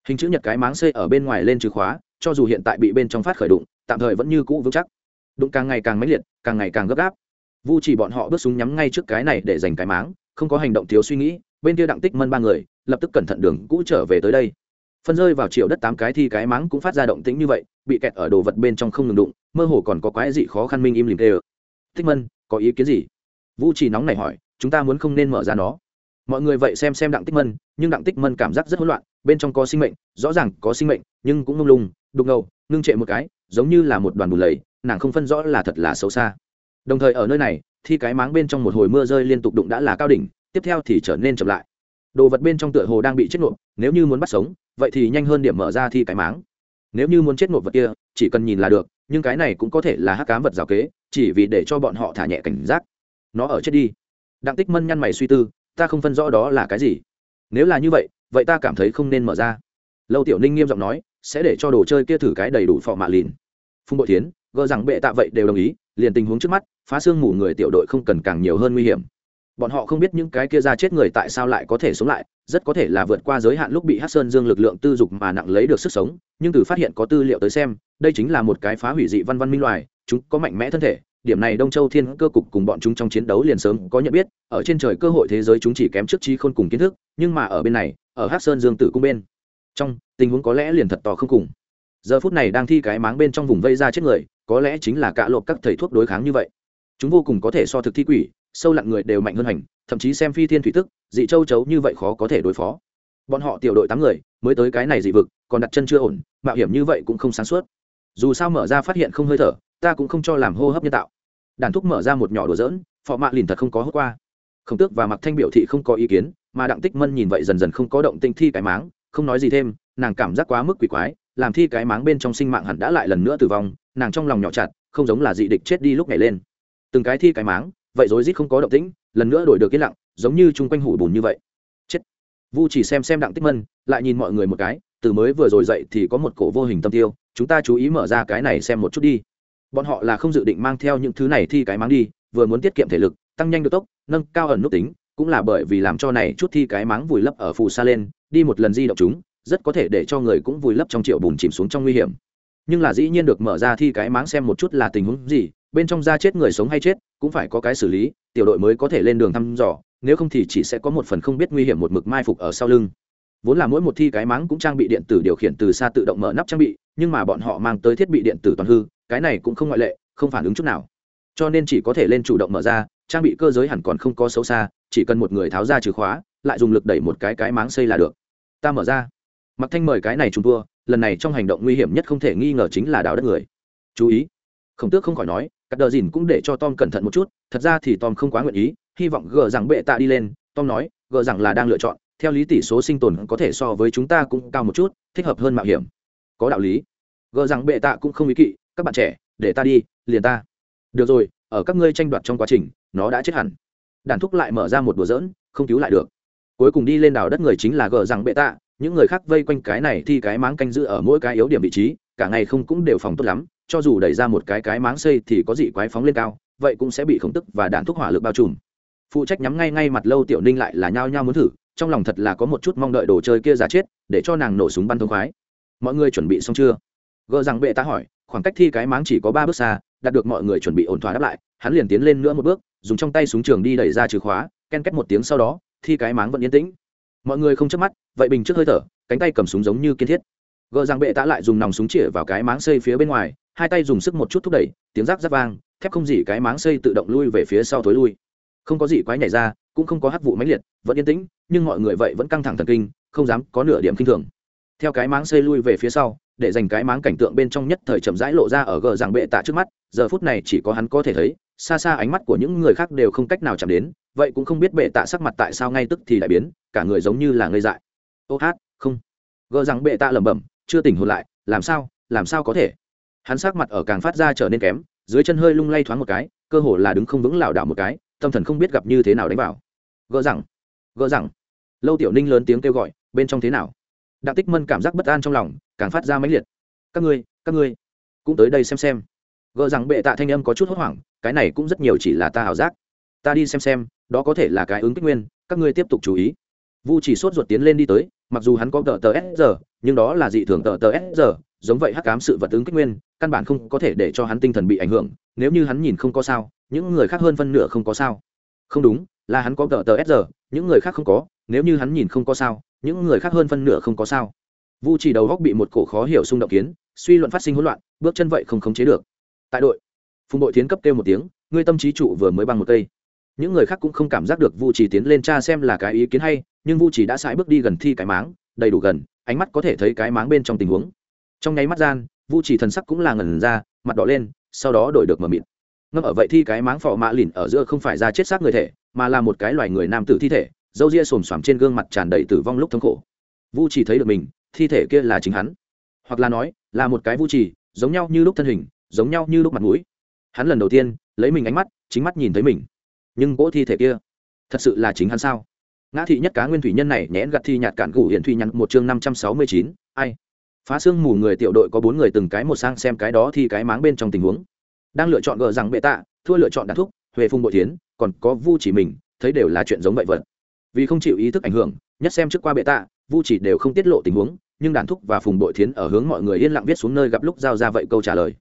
Hình chữ nhật cái máng xây ở bên ngoài lên chìa khóa, cho dù hiện tại bị bên trong phát khởi đụng, tạm thời vẫn như cũ vững chắc. Đụng càng ngày càng mãnh liệt, càng ngày càng gấp gáp vu chỉ bọn họ bước súng nhắm ngay trước cái này để giành cái máng, không có hành động thiếu suy nghĩ, bên kia đặng tích mân ba người, lập tức cẩn thận đường cũ trở về tới đây. Phân rơi vào triệu đất tám cái thi cái máng cũng phát ra động tĩnh như vậy, bị kẹt ở đồ vật bên trong không ngừng đụng, mơ hồ còn có quái dị khó khăn minh im lìm tê tích mân, có ý kiến gì? Vu chỉ nóng này hỏi, chúng ta muốn không nên mở ra nó. Mọi người vậy xem xem đặng tích mân, nhưng đặng tích mân cảm giác rất hỗn loạn, bên trong có sinh mệnh, rõ ràng có sinh mệnh, nhưng cũng mông lung, đục ngầu, ngưng trệ một cái, giống như là một đoàn bùn lầy, nàng không phân rõ là thật là xấu xa đồng thời ở nơi này, thi cái máng bên trong một hồi mưa rơi liên tục đụng đã là cao đỉnh, tiếp theo thì trở nên chậm lại. Đồ vật bên trong tựa hồ đang bị chết nộp, nếu như muốn bắt sống, vậy thì nhanh hơn điểm mở ra thi cái máng. Nếu như muốn chết nộp vật kia, chỉ cần nhìn là được, nhưng cái này cũng có thể là hắc cám vật rào kế, chỉ vì để cho bọn họ thả nhẹ cảnh giác. Nó ở chết đi. Đặng tích mân nhăn mày suy tư, ta không phân rõ đó là cái gì. Nếu là như vậy vậy ta cảm thấy không nên mở ra. Lâu tiểu ninh nghiêm giọng nói, sẽ để cho đồ chơi kia thử cái đầy đủ phò mạ lìn. Phùng bội tiến gờ rằng bệ tạ vậy đều đồng ý, liền tình huống trước mắt phá xương mù người tiểu đội không cần càng nhiều hơn nguy hiểm. Bọn họ không biết những cái kia ra chết người tại sao lại có thể sống lại, rất có thể là vượt qua giới hạn lúc bị hát sơn dương lực lượng tư dục mà nặng lấy được sức sống, nhưng từ phát hiện có tư liệu tới xem, đây chính là một cái phá hủy dị văn văn minh loài, chúng có mạnh mẽ thân thể, điểm này đông châu thiên cơ cục cùng bọn chúng trong chiến đấu liền sớm có nhận biết, ở trên trời cơ hội thế giới chúng chỉ kém trước chi khôn cùng kiến thức, nhưng mà ở bên này, ở hát sơn dương tử cung bên, trong, tình huống có lẽ liền thật to không cùng. Giờ phút này đang thi cái máng bên trong vùng vây ra chết người, có lẽ chính là cạ lộp các thầy thuốc đối kháng như vậy chúng vô cùng có thể so thực thi quỷ, sâu lặn người đều mạnh hơn hành, thậm chí xem phi thiên thủy tức, dị châu chấu như vậy khó có thể đối phó. Bọn họ tiểu đội tám người, mới tới cái này dị vực, còn đặt chân chưa ổn, mạo hiểm như vậy cũng không sáng suốt. Dù sao mở ra phát hiện không hơi thở, ta cũng không cho làm hô hấp nhân tạo. Đàn thúc mở ra một nhỏ đồ dỡn phọ mạ lìn thật không có hốt qua. Khổng tước và mặc thanh biểu thị không có ý kiến, mà đặng tích mân nhìn vậy dần dần không có động tinh thi cái máng, không nói gì thêm, nàng cảm giác quá mức quỷ quái, làm thi cái máng bên trong sinh mạng hẳn đã lại lần nữa tử vong, nàng trong lòng nhỏ chặt, không giống là dị địch chết đi lúc nhảy lên từng cái thi cái máng, vậy rối rít không có động tĩnh, lần nữa đổi được yên lặng, giống như chung quanh hủ bùn như vậy. Chết. Vu chỉ xem xem đặng tích mân, lại nhìn mọi người một cái, từ mới vừa rồi dậy thì có một cổ vô hình tâm tiêu, chúng ta chú ý mở ra cái này xem một chút đi. Bọn họ là không dự định mang theo những thứ này thi cái máng đi, vừa muốn tiết kiệm thể lực, tăng nhanh độ tốc, nâng cao ẩn nút tính, cũng là bởi vì làm cho này chút thi cái máng vùi lấp ở phù sa lên, đi một lần di động chúng, rất có thể để cho người cũng vùi lấp trong triệu bùn chìm xuống trong nguy hiểm. Nhưng là dĩ nhiên được mở ra thi cái máng xem một chút là tình huống gì bên trong da chết người sống hay chết, cũng phải có cái xử lý, tiểu đội mới có thể lên đường thăm dò, nếu không thì chỉ sẽ có một phần không biết nguy hiểm một mực mai phục ở sau lưng. Vốn là mỗi một thi cái máng cũng trang bị điện tử điều khiển từ xa tự động mở nắp trang bị, nhưng mà bọn họ mang tới thiết bị điện tử toàn hư, cái này cũng không ngoại lệ, không phản ứng chút nào. Cho nên chỉ có thể lên chủ động mở ra, trang bị cơ giới hẳn còn không có xấu xa, chỉ cần một người tháo ra chìa khóa, lại dùng lực đẩy một cái cái máng xây là được. Ta mở ra. Mặc thanh mời cái này trùng tua, lần này trong hành động nguy hiểm nhất không thể nghi ngờ chính là đào đất người. Chú ý. Khổng tước không khỏi nói cắt đờ dìn cũng để cho tom cẩn thận một chút, thật ra thì tom không quá nguyện ý, hy vọng gờ rằng bệ tạ đi lên. Tom nói, gờ rằng là đang lựa chọn, theo lý tỷ số sinh tồn có thể so với chúng ta cũng cao một chút, thích hợp hơn mạo hiểm. Có đạo lý. Gờ rằng bệ tạ cũng không ý kỵ, các bạn trẻ, để ta đi, liền ta. Được rồi, ở các ngươi tranh đoạt trong quá trình, nó đã chết hẳn. Đàn thúc lại mở ra một đùa dỡn không cứu lại được. Cuối cùng đi lên đảo đất người chính là gờ rằng bệ tạ. Những người khác vây quanh cái này thì cái máng canh giữ ở mỗi cái yếu điểm vị trí, cả ngày không cũng đều phòng tốt lắm cho dù đẩy ra một cái cái máng xây thì có dị quái phóng lên cao, vậy cũng sẽ bị khổng tức và đạn thuốc hỏa lực bao trùm. Phụ trách nhắm ngay ngay mặt lâu tiểu ninh lại là nhao nhao muốn thử, trong lòng thật là có một chút mong đợi đồ chơi kia giả chết, để cho nàng nổ súng bắn thông khoái. Mọi người chuẩn bị xong chưa? Gợ rằng bệ ta hỏi, khoảng cách thi cái máng chỉ có ba bước xa, đạt được mọi người chuẩn bị ổn thỏa đáp lại, hắn liền tiến lên nữa một bước, dùng trong tay súng trường đi đẩy ra chìa khóa, ken két một tiếng sau đó, thi cái máng vẫn yên tĩnh. Mọi người không chớp mắt, vậy bình trước hơi thở, cánh tay cầm súng giống như kiên thiết gờ rằng bệ tạ lại dùng nòng súng chĩa vào cái máng xây phía bên ngoài, hai tay dùng sức một chút thúc đẩy, tiếng rác rác vang, thép không gì cái máng xây tự động lui về phía sau thối lui. Không có gì quái nhảy ra, cũng không có hát vụ mãnh liệt, vẫn yên tĩnh, nhưng mọi người vậy vẫn căng thẳng thần kinh, không dám có nửa điểm kinh thường. Theo cái máng xây lui về phía sau, để dành cái máng cảnh tượng bên trong nhất thời chậm rãi lộ ra ở gờ rằng bệ tạ trước mắt, giờ phút này chỉ có hắn có thể thấy, xa xa ánh mắt của những người khác đều không cách nào chạm đến, vậy cũng không biết bệ tạ sắc mặt tại sao ngay tức thì đại biến, cả người giống như là ngây dại. Ô hát, không. Gờ rằng bệ tạ lẩm bẩm chưa tỉnh hồn lại, làm sao làm sao có thể? Hắn sắc mặt ở càng phát ra trở nên kém, dưới chân hơi lung lay thoáng một cái, cơ hồ là đứng không vững lảo đảo một cái, tâm thần không biết gặp như thế nào đánh vào. Gỡ rằng gỡ rằng lâu tiểu ninh lớn tiếng kêu gọi, bên trong thế nào? Đặng tích mân cảm giác bất an trong lòng, càng phát ra mãnh liệt. Các ngươi các ngươi, cũng tới đây xem xem. Gỡ rằng bệ tạ thanh âm có chút hốt hoảng, cái này cũng rất nhiều chỉ là ta ảo giác. Ta đi xem xem, đó có thể là cái ứng kích nguyên, các ngươi tiếp tục chú ý. Vu chỉ sốt ruột tiến lên đi tới, mặc dù hắn có tờ tờ s giờ nhưng đó là dị thường tờ tờ s giờ giống vậy hắc cám sự vật ứng kích nguyên, căn bản không có thể để cho hắn tinh thần bị ảnh hưởng, nếu như hắn nhìn không có sao, những người khác hơn phân nửa không có sao. Không đúng, là hắn có tờ tờ s giờ những người khác không có, nếu như hắn nhìn không có sao, những người khác hơn phân nửa không có sao. Vu chỉ đầu góc bị một cổ khó hiểu xung động kiến, suy luận phát sinh hỗn loạn, bước chân vậy không khống chế được. Tại đội, phùng đội tiến cấp kêu một tiếng, ngươi tâm trí trụ vừa mới bằng một cây. Những người khác cũng không cảm giác được vu chỉ tiến lên tra xem là cái ý kiến hay, nhưng vu chỉ đã sải bước đi gần thi cái máng, đầy đủ gần ánh mắt có thể thấy cái máng bên trong tình huống. Trong nháy mắt gian, vu chỉ thần sắc cũng là ngẩn ra, mặt đỏ lên, sau đó đổi được mờ mịt ngâm ở vậy thi cái máng phò mã lìn ở giữa không phải ra chết xác người thể, mà là một cái loài người nam tử thi thể dâu ria xồm xoàm trên gương mặt tràn đầy tử vong lúc thống khổ. Vu chỉ thấy được mình, thi thể kia là chính hắn. Hoặc là nói, là một cái vu chỉ giống nhau như lúc thân hình, giống nhau như lúc mặt mũi. Hắn lần đầu tiên, lấy mình ánh mắt, chính mắt nhìn thấy mình. Nhưng cỗ thi thể kia, thật sự là chính hắn sao? Ngã thị nhất cá nguyên thủy nhân này nhẽn gặt thi nhạt cản gủ hiện thủy nhắn một chương năm trăm sáu mươi chín, ai? Phá xương mù người tiểu đội có bốn người từng cái một sang xem cái đó thì cái máng bên trong tình huống. Đang lựa chọn gờ rằng bệ tạ, thua lựa chọn đạn thúc huệ phùng bội tiến, còn có vu chỉ mình, thấy đều là chuyện giống vậy vật. Vì không chịu ý thức ảnh hưởng, nhất xem trước qua bệ tạ, vu chỉ đều không tiết lộ tình huống, nhưng đàn thúc và phùng bội thiến ở hướng mọi người yên lặng viết xuống nơi gặp lúc giao ra vậy câu trả lời.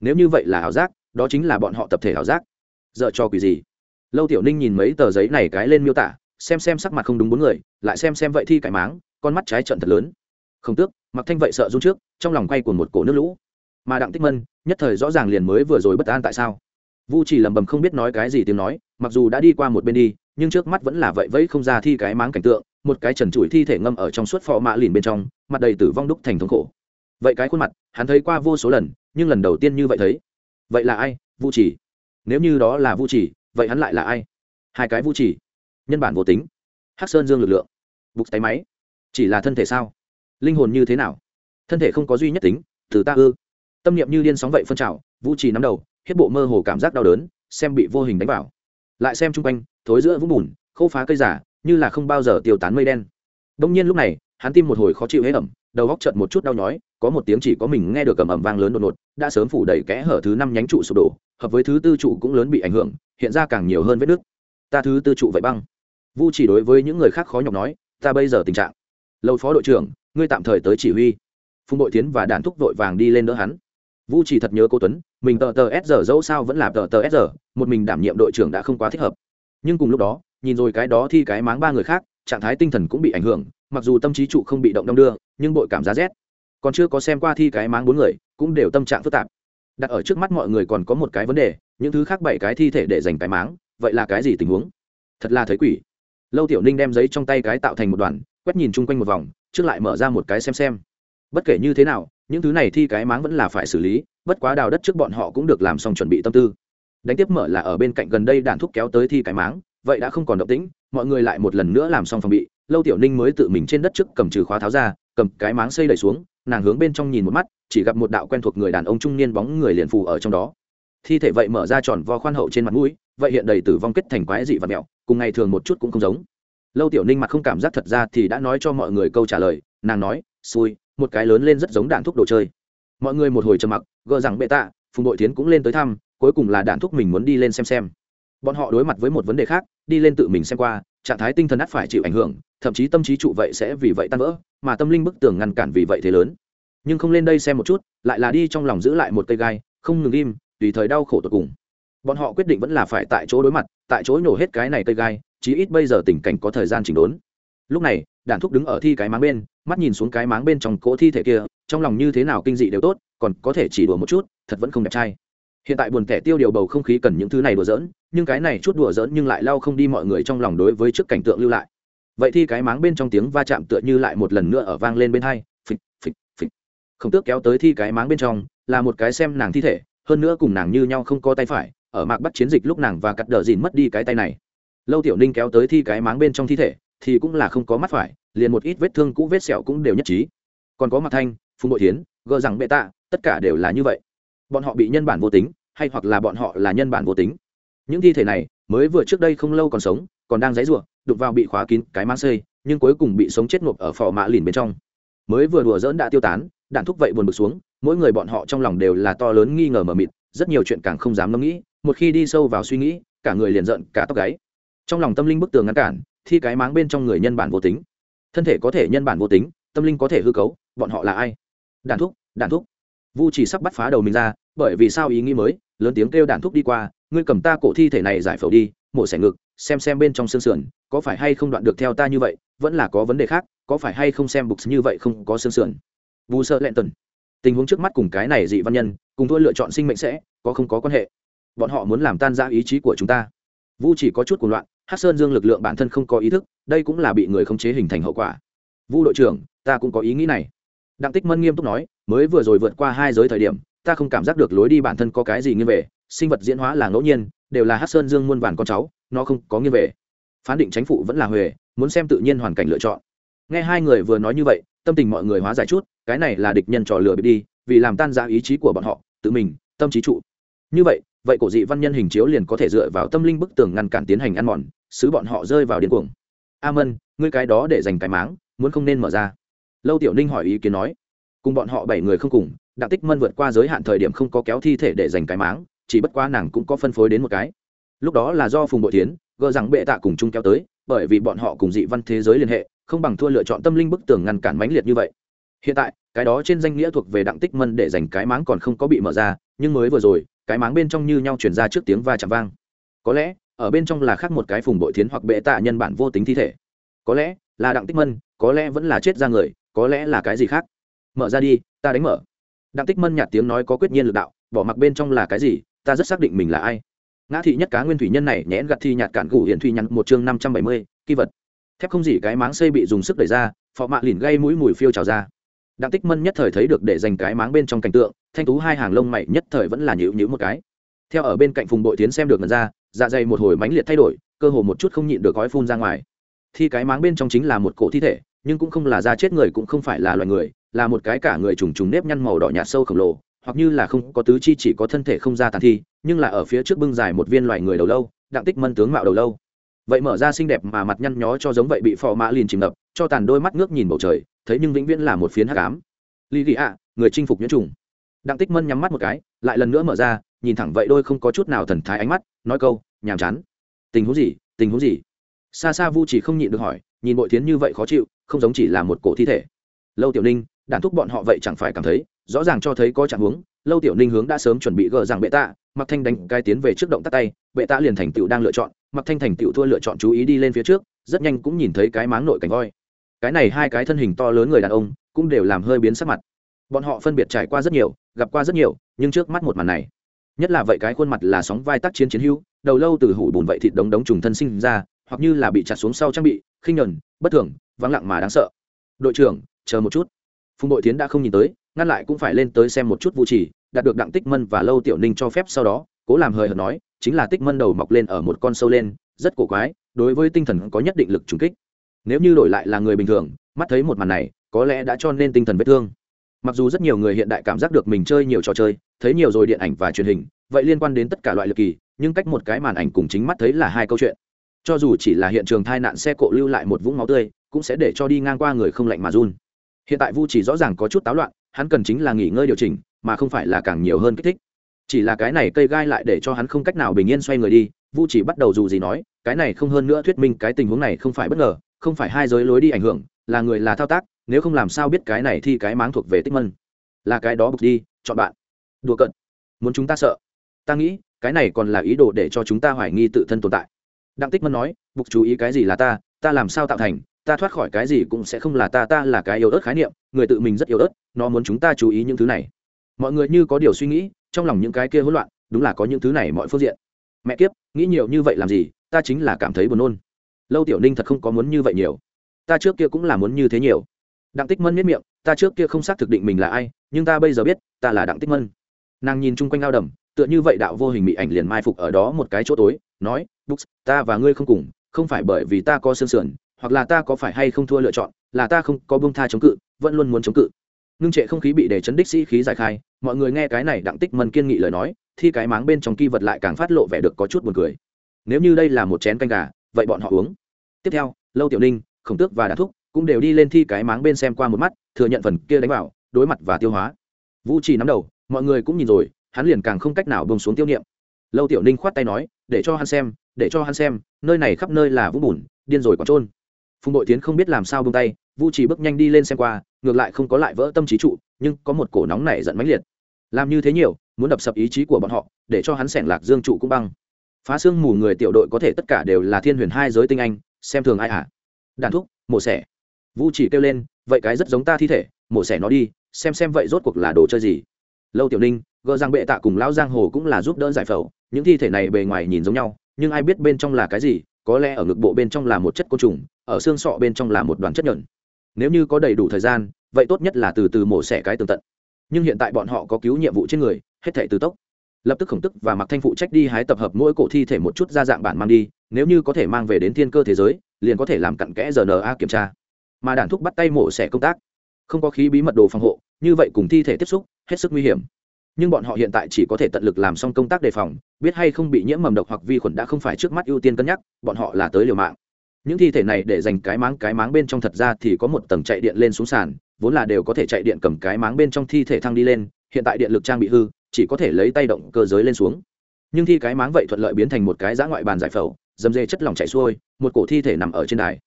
Nếu như vậy là ảo giác, đó chính là bọn họ tập thể ảo giác. Dợ cho quỷ gì? Lâu tiểu ninh nhìn mấy tờ giấy này cái lên miêu tả xem xem sắc mặt không đúng bốn người, lại xem xem vậy thi cải máng, con mắt trái trận thật lớn. Không tước mặc thanh vậy sợ run trước, trong lòng quay của một cổ nước lũ. Mà đặng tích mân, nhất thời rõ ràng liền mới vừa rồi bất an tại sao. Vu chỉ lầm bầm không biết nói cái gì tiếng nói, mặc dù đã đi qua một bên đi, nhưng trước mắt vẫn là vậy vẫy không ra thi cái máng cảnh tượng, một cái trần trụi thi thể ngâm ở trong suốt phò mạ lìn bên trong, mặt đầy tử vong đúc thành thống khổ. Vậy cái khuôn mặt, hắn thấy qua vô số lần, nhưng lần đầu tiên như vậy thấy. Vậy là ai? Vu chỉ. Nếu như đó là vu chỉ, vậy hắn lại là ai? Hai cái vu chỉ nhân bản vô tính. Hắc sơn dương lực lượng. Bục tay máy. Chỉ là thân thể sao? Linh hồn như thế nào? Thân thể không có duy nhất tính, từ ta ư. Tâm niệm như điên sóng vậy phân trào, vũ trì nắm đầu, hết bộ mơ hồ cảm giác đau đớn, xem bị vô hình đánh vào. Lại xem chung quanh, thối giữa vũng bùn, khô phá cây giả, như là không bao giờ tiêu tán mây đen. Đông nhiên lúc này, hắn tim một hồi khó chịu hế ẩm, đầu góc chợt một chút đau nhói, có một tiếng chỉ có mình nghe được cầm ẩm vang lớn đột ngột, đã sớm phủ đầy kẽ hở thứ năm nhánh trụ sụp đổ, hợp với thứ tư trụ cũng lớn bị ảnh hưởng, hiện ra càng nhiều hơn vết nước ta thứ tư trụ vậy băng vu chỉ đối với những người khác khó nhọc nói, ta bây giờ tình trạng, lâu phó đội trưởng, ngươi tạm thời tới chỉ huy. Phùng đội tiến và đàn thúc vội vàng đi lên đỡ hắn. Vu chỉ thật nhớ cô tuấn, mình tờ tờ s giờ dẫu sao vẫn là tờ tờ s giờ một mình đảm nhiệm đội trưởng đã không quá thích hợp. Nhưng cùng lúc đó, nhìn rồi cái đó thi cái máng ba người khác, trạng thái tinh thần cũng bị ảnh hưởng, mặc dù tâm trí trụ không bị động đong đưa, nhưng bội cảm giá rét. Còn chưa có xem qua thi cái máng bốn người, cũng đều tâm trạng phức tạp. Đặt ở trước mắt mọi người còn có một cái vấn đề, những thứ khác bảy cái thi thể để dành cái máng, vậy là cái gì tình huống? Thật là thấy quỷ lâu tiểu ninh đem giấy trong tay cái tạo thành một đoàn, quét nhìn chung quanh một vòng, trước lại mở ra một cái xem xem. Bất kể như thế nào, những thứ này thi cái máng vẫn là phải xử lý, bất quá đào đất trước bọn họ cũng được làm xong chuẩn bị tâm tư. Đánh tiếp mở là ở bên cạnh gần đây đàn thúc kéo tới thi cái máng, vậy đã không còn động tĩnh, mọi người lại một lần nữa làm xong phòng bị, lâu tiểu ninh mới tự mình trên đất trước cầm trừ khóa tháo ra, cầm cái máng xây đẩy xuống, nàng hướng bên trong nhìn một mắt, chỉ gặp một đạo quen thuộc người đàn ông trung niên bóng người liền phù ở trong đó. Thi thể vậy mở ra tròn vo khoan hậu trên mặt mũi vậy hiện đầy tử vong kết thành quái dị và mẹo, cùng ngày thường một chút cũng không giống. Lâu tiểu ninh mặt không cảm giác thật ra thì đã nói cho mọi người câu trả lời, nàng nói, xui, một cái lớn lên rất giống đạn thuốc đồ chơi. Mọi người một hồi trầm mặc, gờ rằng bệ tạ, phùng đội tiến cũng lên tới thăm, cuối cùng là đạn thuốc mình muốn đi lên xem xem. Bọn họ đối mặt với một vấn đề khác, đi lên tự mình xem qua, trạng thái tinh thần ắt phải chịu ảnh hưởng, thậm chí tâm trí trụ vậy sẽ vì vậy tan vỡ, mà tâm linh bức tường ngăn cản vì vậy thế lớn. Nhưng không lên đây xem một chút, lại là đi trong lòng giữ lại một cây gai, không ngừng im, tùy thời đau khổ tột cùng bọn họ quyết định vẫn là phải tại chỗ đối mặt, tại chỗ nhổ hết cái này cây gai, chí ít bây giờ tình cảnh có thời gian chỉnh đốn. Lúc này đàn thúc đứng ở thi cái máng bên, mắt nhìn xuống cái máng bên trong cỗ thi thể kia, trong lòng như thế nào kinh dị đều tốt, còn có thể chỉ đùa một chút, thật vẫn không đẹp trai. Hiện tại buồn thẻ tiêu điều bầu không khí cần những thứ này đùa giỡn, nhưng cái này chút đùa giỡn nhưng lại lau không đi mọi người trong lòng đối với trước cảnh tượng lưu lại. Vậy thì cái máng bên trong tiếng va chạm tựa như lại một lần nữa ở vang lên bên hai, phịch phịch phịch. Không tước kéo tới thi cái máng bên trong, là một cái xem nàng thi thể, hơn nữa cùng nàng như nhau không có tay phải ở mạc bắt chiến dịch lúc nàng và cắt đờ dìn mất đi cái tay này. Lâu tiểu ninh kéo tới thi cái máng bên trong thi thể, thì cũng là không có mắt phải, liền một ít vết thương cũ vết sẹo cũng đều nhất trí. Còn có mặt thanh phùng bội tiến gờ rằng bệ tạ, tất cả đều là như vậy. Bọn họ bị nhân bản vô tính, hay hoặc là bọn họ là nhân bản vô tính. Những thi thể này, mới vừa trước đây không lâu còn sống, còn đang dãy ruộng đục vào bị khóa kín cái mang xây, nhưng cuối cùng bị sống chết ngộp ở phò mã lìn bên trong. Mới vừa đùa dỡn đã tiêu tán, đạn thúc vậy buồn bực xuống, mỗi người bọn họ trong lòng đều là to lớn nghi ngờ mờ mịt, rất nhiều chuyện càng không dám ngẫm nghĩ một khi đi sâu vào suy nghĩ, cả người liền giận, cả tóc gáy. Trong lòng tâm linh bức tường ngăn cản, thi cái máng bên trong người nhân bản vô tính. Thân thể có thể nhân bản vô tính, tâm linh có thể hư cấu, bọn họ là ai? Đàn thúc đàn thúc. Vu chỉ sắp bắt phá đầu mình ra, bởi vì sao ý nghĩ mới, lớn tiếng kêu đàn thúc đi qua, ngươi cầm ta cổ thi thể này giải phẫu đi, mổ xẻ ngực, xem xem bên trong xương sườn, có phải hay không đoạn được theo ta như vậy, vẫn là có vấn đề khác, có phải hay không xem bục như vậy không có xương sườn. Vu sợ lẹn tần tình huống trước mắt cùng cái này dị văn nhân, cùng thua lựa chọn sinh mệnh sẽ, có không có quan hệ bọn họ muốn làm tan ra ý chí của chúng ta. Vu chỉ có chút cuồng loạn hát sơn dương lực lượng bản thân không có ý thức, đây cũng là bị người khống chế hình thành hậu quả. Vu đội trưởng, ta cũng có ý nghĩ này. Đặng tích mân nghiêm túc nói, mới vừa rồi vượt qua hai giới thời điểm, ta không cảm giác được lối đi bản thân có cái gì nghiêng về, sinh vật diễn hóa là ngẫu nhiên, đều là hát sơn dương muôn vàn con cháu, nó không có nghiêng về. Phán định chính phụ vẫn là huề, muốn xem tự nhiên hoàn cảnh lựa chọn. Nghe hai người vừa nói như vậy, tâm tình mọi người hóa giải chút, cái này là địch nhân trò lừa bị đi, vì làm tan ra ý chí của bọn họ, tự mình, tâm trí trụ. Như vậy vậy cổ dị văn nhân hình chiếu liền có thể dựa vào tâm linh bức tường ngăn cản tiến hành ăn mòn xứ bọn họ rơi vào điên cuồng. A mân ngươi cái đó để dành cái máng, muốn không nên mở ra. Lâu tiểu ninh hỏi ý kiến nói, cùng bọn họ bảy người không cùng, đặng tích mân vượt qua giới hạn thời điểm không có kéo thi thể để dành cái máng, chỉ bất qua nàng cũng có phân phối đến một cái. Lúc đó là do phùng bội tiến gờ rằng bệ tạ cùng chung kéo tới, bởi vì bọn họ cùng dị văn thế giới liên hệ, không bằng thua lựa chọn tâm linh bức tường ngăn cản mãnh liệt như vậy. Hiện tại, cái đó trên danh nghĩa thuộc về đặng tích mân để dành cái máng còn không có bị mở ra, nhưng mới vừa rồi cái máng bên trong như nhau chuyển ra trước tiếng va chạm vang. Có lẽ, ở bên trong là khác một cái phùng bội thiến hoặc bệ tạ nhân bản vô tính thi thể. Có lẽ, là đặng tích mân, có lẽ vẫn là chết ra người, có lẽ là cái gì khác. Mở ra đi, ta đánh mở. Đặng tích mân nhạt tiếng nói có quyết nhiên lực đạo, bỏ mặc bên trong là cái gì, ta rất xác định mình là ai. Ngã thị nhất cá nguyên thủy nhân này nhẽn gặt thi nhạt cản gủ hiện thủy nhắn một chương năm trăm bảy mươi, kỳ vật. Thép không gì cái máng xây bị dùng sức đẩy ra phọ mạ lìn gây mũi mùi phiêu trào ra đặng tích mân nhất thời thấy được để dành cái máng bên trong cảnh tượng, thanh tú hai hàng lông mày nhất thời vẫn là nhữ nhữ một cái. Theo ở bên cạnh phùng bội tiến xem được ngần ra dạ dày một hồi mãnh liệt thay đổi, cơ hồ một chút không nhịn được gói phun ra ngoài. Thi cái máng bên trong chính là một cổ thi thể, nhưng cũng không là da chết người cũng không phải là loài người, là một cái cả người trùng trùng nếp nhăn màu đỏ nhạt sâu khổng lồ, hoặc như là không có tứ chi chỉ có thân thể không ra tàn thi, nhưng là ở phía trước bưng dài một viên loài người đầu lâu, đặng tích mân tướng mạo đầu lâu. Vậy mở ra xinh đẹp mà mặt nhăn nhó cho giống vậy bị phò mã liền chìm ngập, cho tàn đôi mắt ngước nhìn bầu trời thấy nhưng vĩnh viễn là một phiến hắc ám. Lì ghi ạ, người chinh phục nhiễm trùng. Đặng tích mân nhắm mắt một cái, lại lần nữa mở ra, nhìn thẳng vậy đôi không có chút nào thần thái ánh mắt, nói câu, nhàm chán. Tình huống gì, tình huống gì? Xa xa vu chỉ không nhịn được hỏi, nhìn bội tiến như vậy khó chịu, không giống chỉ là một cổ thi thể. Lâu tiểu ninh, đàn thúc bọn họ vậy chẳng phải cảm thấy, rõ ràng cho thấy có trạng huống, lâu tiểu ninh hướng đã sớm chuẩn bị gờ rằng bệ tạ mặc thanh đánh cai tiến về trước động tắt tay, bệ tạ liền thành tựu đang lựa chọn mặc thanh thành tựu thua lựa chọn chú ý đi lên phía trước, rất nhanh cũng nhìn thấy cái máng nội cảnh voi cái này hai cái thân hình to lớn người đàn ông cũng đều làm hơi biến sắc mặt. Bọn họ phân biệt trải qua rất nhiều, gặp qua rất nhiều, nhưng trước mắt một màn này, nhất là vậy cái khuôn mặt là sóng vai tác chiến chiến hữu, đầu lâu từ hủ bùn vậy thịt đống đống trùng thân sinh ra, hoặc như là bị chặt xuống sau trang bị, khinh nhẫn bất thường, vắng lặng mà đáng sợ. Đội trưởng, chờ một chút. Phùng đội tiến đã không nhìn tới, ngăn lại cũng phải lên tới xem một chút vũ trì, đạt được đặng tích mân và lâu tiểu ninh cho phép sau đó, cố làm hời hợt nói, chính là tích mân đầu mọc lên ở một con sâu lên, rất cổ quái, đối với tinh thần có nhất định lực trùng kích nếu như đổi lại là người bình thường, mắt thấy một màn này, có lẽ đã cho nên tinh thần vết thương. Mặc dù rất nhiều người hiện đại cảm giác được mình chơi nhiều trò chơi, thấy nhiều rồi điện ảnh và truyền hình, vậy liên quan đến tất cả loại lực kỳ, nhưng cách một cái màn ảnh cùng chính mắt thấy là hai câu chuyện. Cho dù chỉ là hiện trường tai nạn xe cộ lưu lại một vũng máu tươi, cũng sẽ để cho đi ngang qua người không lạnh mà run. Hiện tại vu chỉ rõ ràng có chút táo loạn, hắn cần chính là nghỉ ngơi điều chỉnh, mà không phải là càng nhiều hơn kích thích. Chỉ là cái này cây gai lại để cho hắn không cách nào bình yên xoay người đi, vu chỉ bắt đầu dù gì nói, cái này không hơn nữa thuyết minh cái tình huống này không phải bất ngờ không phải hai giới lối đi ảnh hưởng, là người là thao tác, nếu không làm sao biết cái này thì cái máng thuộc về tích mân? Là cái đó bực đi, chọn bạn. Đùa cận muốn chúng ta sợ? Ta nghĩ, cái này còn là ý đồ để cho chúng ta hoài nghi tự thân tồn tại. Đặng tích mân nói, bục chú ý cái gì là ta ta làm sao tạo thành, ta thoát khỏi cái gì cũng sẽ không là ta ta là cái yếu ớt khái niệm, người tự mình rất yếu ớt, nó muốn chúng ta chú ý những thứ này. Mọi người như có điều suy nghĩ, trong lòng những cái kia hỗn loạn, đúng là có những thứ này mọi phương diện. Mẹ kiếp, nghĩ nhiều như vậy làm gì, ta chính là cảm thấy buồn nôn lâu tiểu ninh thật không có muốn như vậy nhiều. Ta trước kia cũng là muốn như thế nhiều. Đặng tích mân miết miệng, ta trước kia không xác thực định mình là ai, nhưng ta bây giờ biết, ta là đặng tích mân. Nàng nhìn chung quanh ao đầm, tựa như vậy đạo vô hình bị ảnh liền mai phục ở đó một cái chỗ tối, nói, books, ta và ngươi không cùng, không phải bởi vì ta có sương sườn, hoặc là ta có phải hay không thua lựa chọn, là ta không có bông tha chống cự, vẫn luôn muốn chống cự. Ngưng trệ không khí bị để chấn đích sĩ khí giải khai, mọi người nghe cái này đặng tích mân kiên nghị lời nói thì cái máng bên trong kỳ vật lại càng phát lộ vẻ được có chút buồn cười. Nếu như đây là một chén canh gà vậy bọn họ uống. Tiếp theo, lâu tiểu ninh, khổng tước và đà thúc cũng đều đi lên thi cái máng bên xem qua một mắt, thừa nhận phần kia đánh vào, đối mặt và tiêu hóa. Vũ trì nắm đầu, mọi người cũng nhìn rồi, hắn liền càng không cách nào bông xuống tiêu niệm. Lâu tiểu ninh khoát tay nói, để cho hắn xem, để cho hắn xem, nơi này khắp nơi là vũng bùn, điên rồi còn trôn. Phùng đội tiến không biết làm sao bông tay vu chỉ bước nhanh đi lên xem qua, ngược lại không có lại vỡ tâm trí trụ, nhưng có một cổ nóng này giận mãnh liệt. Làm như thế nhiều, muốn đập sập ý chí của bọn họ, để cho hắn sẹn lạc dương trụ cũng băng phá xương mù người tiểu đội có thể tất cả đều là thiên huyền hai giới tinh anh, xem thường ai hả? À? đàn thúc, mổ xẻ. Vu chỉ kêu lên, vậy cái rất giống ta thi thể, mổ xẻ nó đi, xem xem vậy rốt cuộc là đồ chơi gì. Lâu tiểu ninh gợ giang bệ tạ cùng lão giang hồ cũng là giúp đỡ giải phẫu, những thi thể này bề ngoài nhìn giống nhau, nhưng ai biết bên trong là cái gì, có lẽ ở ngực bộ bên trong là một chất côn trùng, ở xương sọ bên trong là một đoàn chất nhợn nếu như có đầy đủ thời gian, vậy tốt nhất là từ từ mổ xẻ cái tường tận. Nhưng hiện tại bọn họ có cứu nhiệm vụ trên người, hết thể từ tốc lập tức khổng tức và mặc thanh phụ trách đi hái tập hợp mỗi cổ thi thể một chút ra dạng bản mang đi, nếu như có thể mang về đến thiên cơ thế giới, liền có thể làm cặn kẽ rna kiểm tra. Mà đản thúc bắt tay mổ xẻ công tác. Không có khí bí mật đồ phòng hộ, như vậy cùng thi thể tiếp xúc, hết sức nguy hiểm. Nhưng bọn họ hiện tại chỉ có thể tận lực làm xong công tác đề phòng, biết hay không bị nhiễm mầm độc hoặc vi khuẩn đã không phải trước mắt ưu tiên cân nhắc, bọn họ là tới liều mạng. Những thi thể này để dành cái máng cái máng bên trong thật ra thì có một tầng chạy điện lên xuống sàn, vốn là đều có thể chạy điện cầm cái máng bên trong thi thể thăng đi lên, hiện tại điện lực trang bị hư chỉ có thể lấy tay động cơ giới lên xuống. Nhưng thi cái máng vậy thuận lợi biến thành một cái giã ngoại bàn giải phẫu, dầm dê chất lỏng chảy xuôi, một cổ thi thể nằm ở trên đài.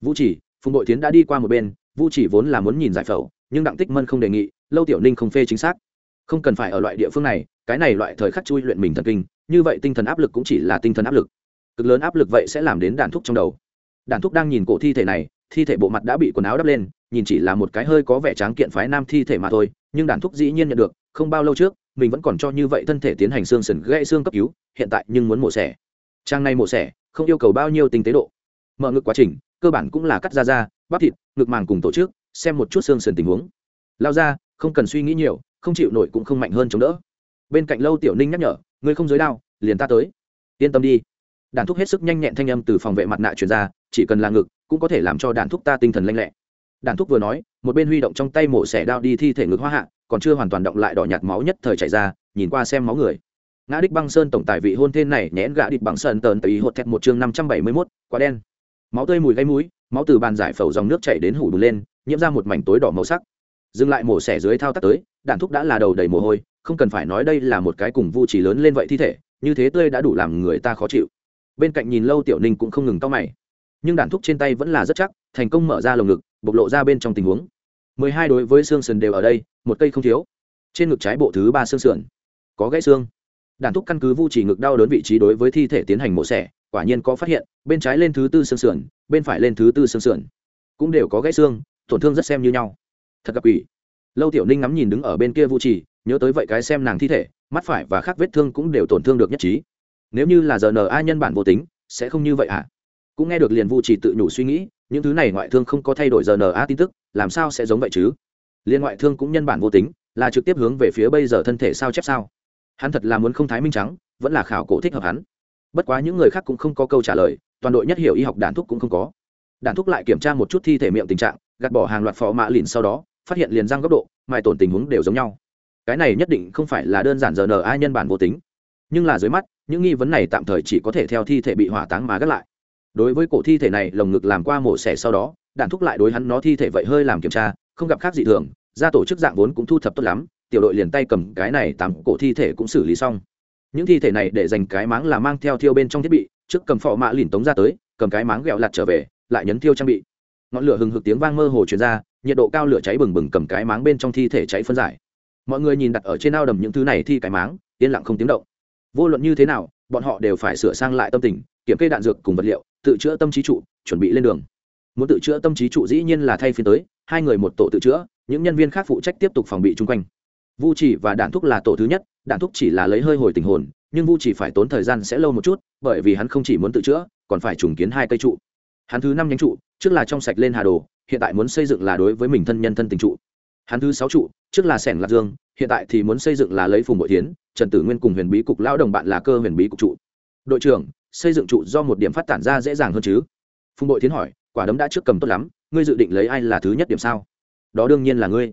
Vũ chỉ, phùng bội tiến đã đi qua một bên, vũ chỉ vốn là muốn nhìn giải phẫu, nhưng đặng tích mân không đề nghị, lâu tiểu ninh không phê chính xác. Không cần phải ở loại địa phương này, cái này loại thời khắc chui luyện mình thần kinh, như vậy tinh thần áp lực cũng chỉ là tinh thần áp lực. Cực lớn áp lực vậy sẽ làm đến đàn thúc trong đầu. Đàn thúc đang nhìn cổ thi thể này, thi thể bộ mặt đã bị quần áo đắp lên, nhìn chỉ là một cái hơi có vẻ tráng kiện phái nam thi thể mà thôi, nhưng đàn thúc dĩ nhiên nhận được, không bao lâu trước mình vẫn còn cho như vậy thân thể tiến hành xương sần gãy xương cấp cứu, hiện tại nhưng muốn mổ xẻ. Trang này mổ xẻ, không yêu cầu bao nhiêu tinh tế độ. Mở ngực quá trình, cơ bản cũng là cắt da da, bắp thịt, ngực màng cùng tổ chức, xem một chút xương sườn tình huống. Lao ra, không cần suy nghĩ nhiều, không chịu nổi cũng không mạnh hơn chống đỡ. Bên cạnh lâu tiểu ninh nhắc nhở, ngươi không giới đao, liền ta tới. Yên tâm đi. Đàn thúc hết sức nhanh nhẹn thanh âm từ phòng vệ mặt nạ truyền ra, chỉ cần là ngực, cũng có thể làm cho đàn thúc ta tinh thần lanh lẹ đàn thúc vừa nói, một bên huy động trong tay mổ xẻ đao đi thi thể ngực hoa hạ, còn chưa hoàn toàn động lại đỏ nhạt máu nhất thời chảy ra, nhìn qua xem máu người. Ngã đích băng sơn tổng tài vị hôn thê này nhẽn gã địch bằng sơn tờn tùy hột thẹt một chương năm trăm bảy mươi mốt, quá đen. Máu tươi mùi gây mũi, máu từ bàn giải phẫu dòng nước chảy đến hủ bùn lên, nhiễm ra một mảnh tối đỏ màu sắc. Dừng lại mổ xẻ dưới thao tác tới đạn thúc đã là đầu đầy mồ hôi, không cần phải nói đây là một cái cùng vu chỉ lớn lên vậy thi thể, như thế tươi đã đủ làm người ta khó chịu. Bên cạnh nhìn lâu tiểu ninh cũng không ngừng to mày. Nhưng đạn thúc trên tay vẫn là rất chắc thành công mở ra lồng ngực, bộc lộ ra bên trong tình huống. Mười hai đối với xương sườn đều ở đây, một cây không thiếu. Trên ngực trái bộ thứ ba xương sườn, có gãy xương. Đàn thúc căn cứ vu chỉ ngực đau đớn vị trí đối với thi thể tiến hành mổ xẻ, quả nhiên có phát hiện, bên trái lên thứ tư xương sườn, bên phải lên thứ tư xương sườn, cũng đều có gãy xương, tổn thương rất xem như nhau. Thật gặp ủy lâu tiểu ninh ngắm nhìn đứng ở bên kia vu trì nhớ tới vậy cái xem nàng thi thể, mắt phải và khác vết thương cũng đều tổn thương được nhất trí. Nếu như là giờ n a nhân bản vô tính, sẽ không như vậy ạ à? cũng nghe được liền vu trì tự nhủ suy nghĩ những thứ này ngoại thương không có thay đổi giờ n a tin tức, làm sao sẽ giống vậy chứ? Liên ngoại thương cũng nhân bản vô tính, là trực tiếp hướng về phía bây giờ thân thể sao chép sao. Hắn thật là muốn không thái minh trắng, vẫn là khảo cổ thích hợp hắn. Bất quá những người khác cũng không có câu trả lời, toàn đội nhất hiểu y học đàn thúc cũng không có. Đàn thúc lại kiểm tra một chút thi thể miệng tình trạng, gạt bỏ hàng loạt phó mã lìn sau đó, phát hiện liền răng góc độ, mài tổn tình huống đều giống nhau. Cái này nhất định không phải là đơn giản giờ n ai nhân bản vô tính. Nhưng là dưới mắt, những nghi vấn này tạm thời chỉ có thể theo thi thể bị hỏa táng mà gác lại đối với cổ thi thể này, lồng ngực làm qua mổ xẻ sau đó đạn thúc lại đối hắn nó thi thể vậy hơi làm kiểm tra, không gặp khác gì thường, ra tổ chức dạng vốn cũng thu thập tốt lắm, tiểu đội liền tay cầm cái này tám cổ thi thể cũng xử lý xong. Những thi thể này để dành cái máng là mang theo thiêu bên trong thiết bị, trước cầm phọ mạ lìn tống ra tới, cầm cái máng ghẹo lặt trở về, lại nhấn thiêu trang bị. Ngọn lửa hừng hực tiếng vang mơ hồ truyền ra, nhiệt độ cao lửa cháy bừng bừng cầm cái máng bên trong thi thể cháy phân giải. Mọi người nhìn đặt ở trên ao đầm những thứ này thi cái máng, yên lặng không tiếng động. Vô luận như thế nào, bọn họ đều phải sửa sang lại tâm tình kiểm kê đạn dược cùng vật liệu, tự chữa tâm trí trụ, chuẩn bị lên đường. Muốn tự chữa tâm trí trụ dĩ nhiên là thay phiên tới, hai người một tổ tự chữa, những nhân viên khác phụ trách tiếp tục phòng bị chung quanh. Vu chỉ và đạn thúc là tổ thứ nhất, đạn thúc chỉ là lấy hơi hồi tình hồn, nhưng vu chỉ phải tốn thời gian sẽ lâu một chút, bởi vì hắn không chỉ muốn tự chữa, còn phải trùng kiến hai cây trụ. Hắn thứ năm nhánh trụ, trước là trong sạch lên hà đồ, hiện tại muốn xây dựng là đối với mình thân nhân thân tình trụ. Hắn thứ sáu trụ, trước là sẻng lạc dương, hiện tại thì muốn xây dựng là lấy phùng bội tiến, trần tử nguyên cùng huyền bí cục lao đồng bạn là cơ huyền bí cục trụ. Đội trưởng xây dựng trụ do một điểm phát tản ra dễ dàng hơn chứ? Phùng bội tiến hỏi, quả đấm đã trước cầm tốt lắm, ngươi dự định lấy ai là thứ nhất điểm sao? Đó đương nhiên là ngươi.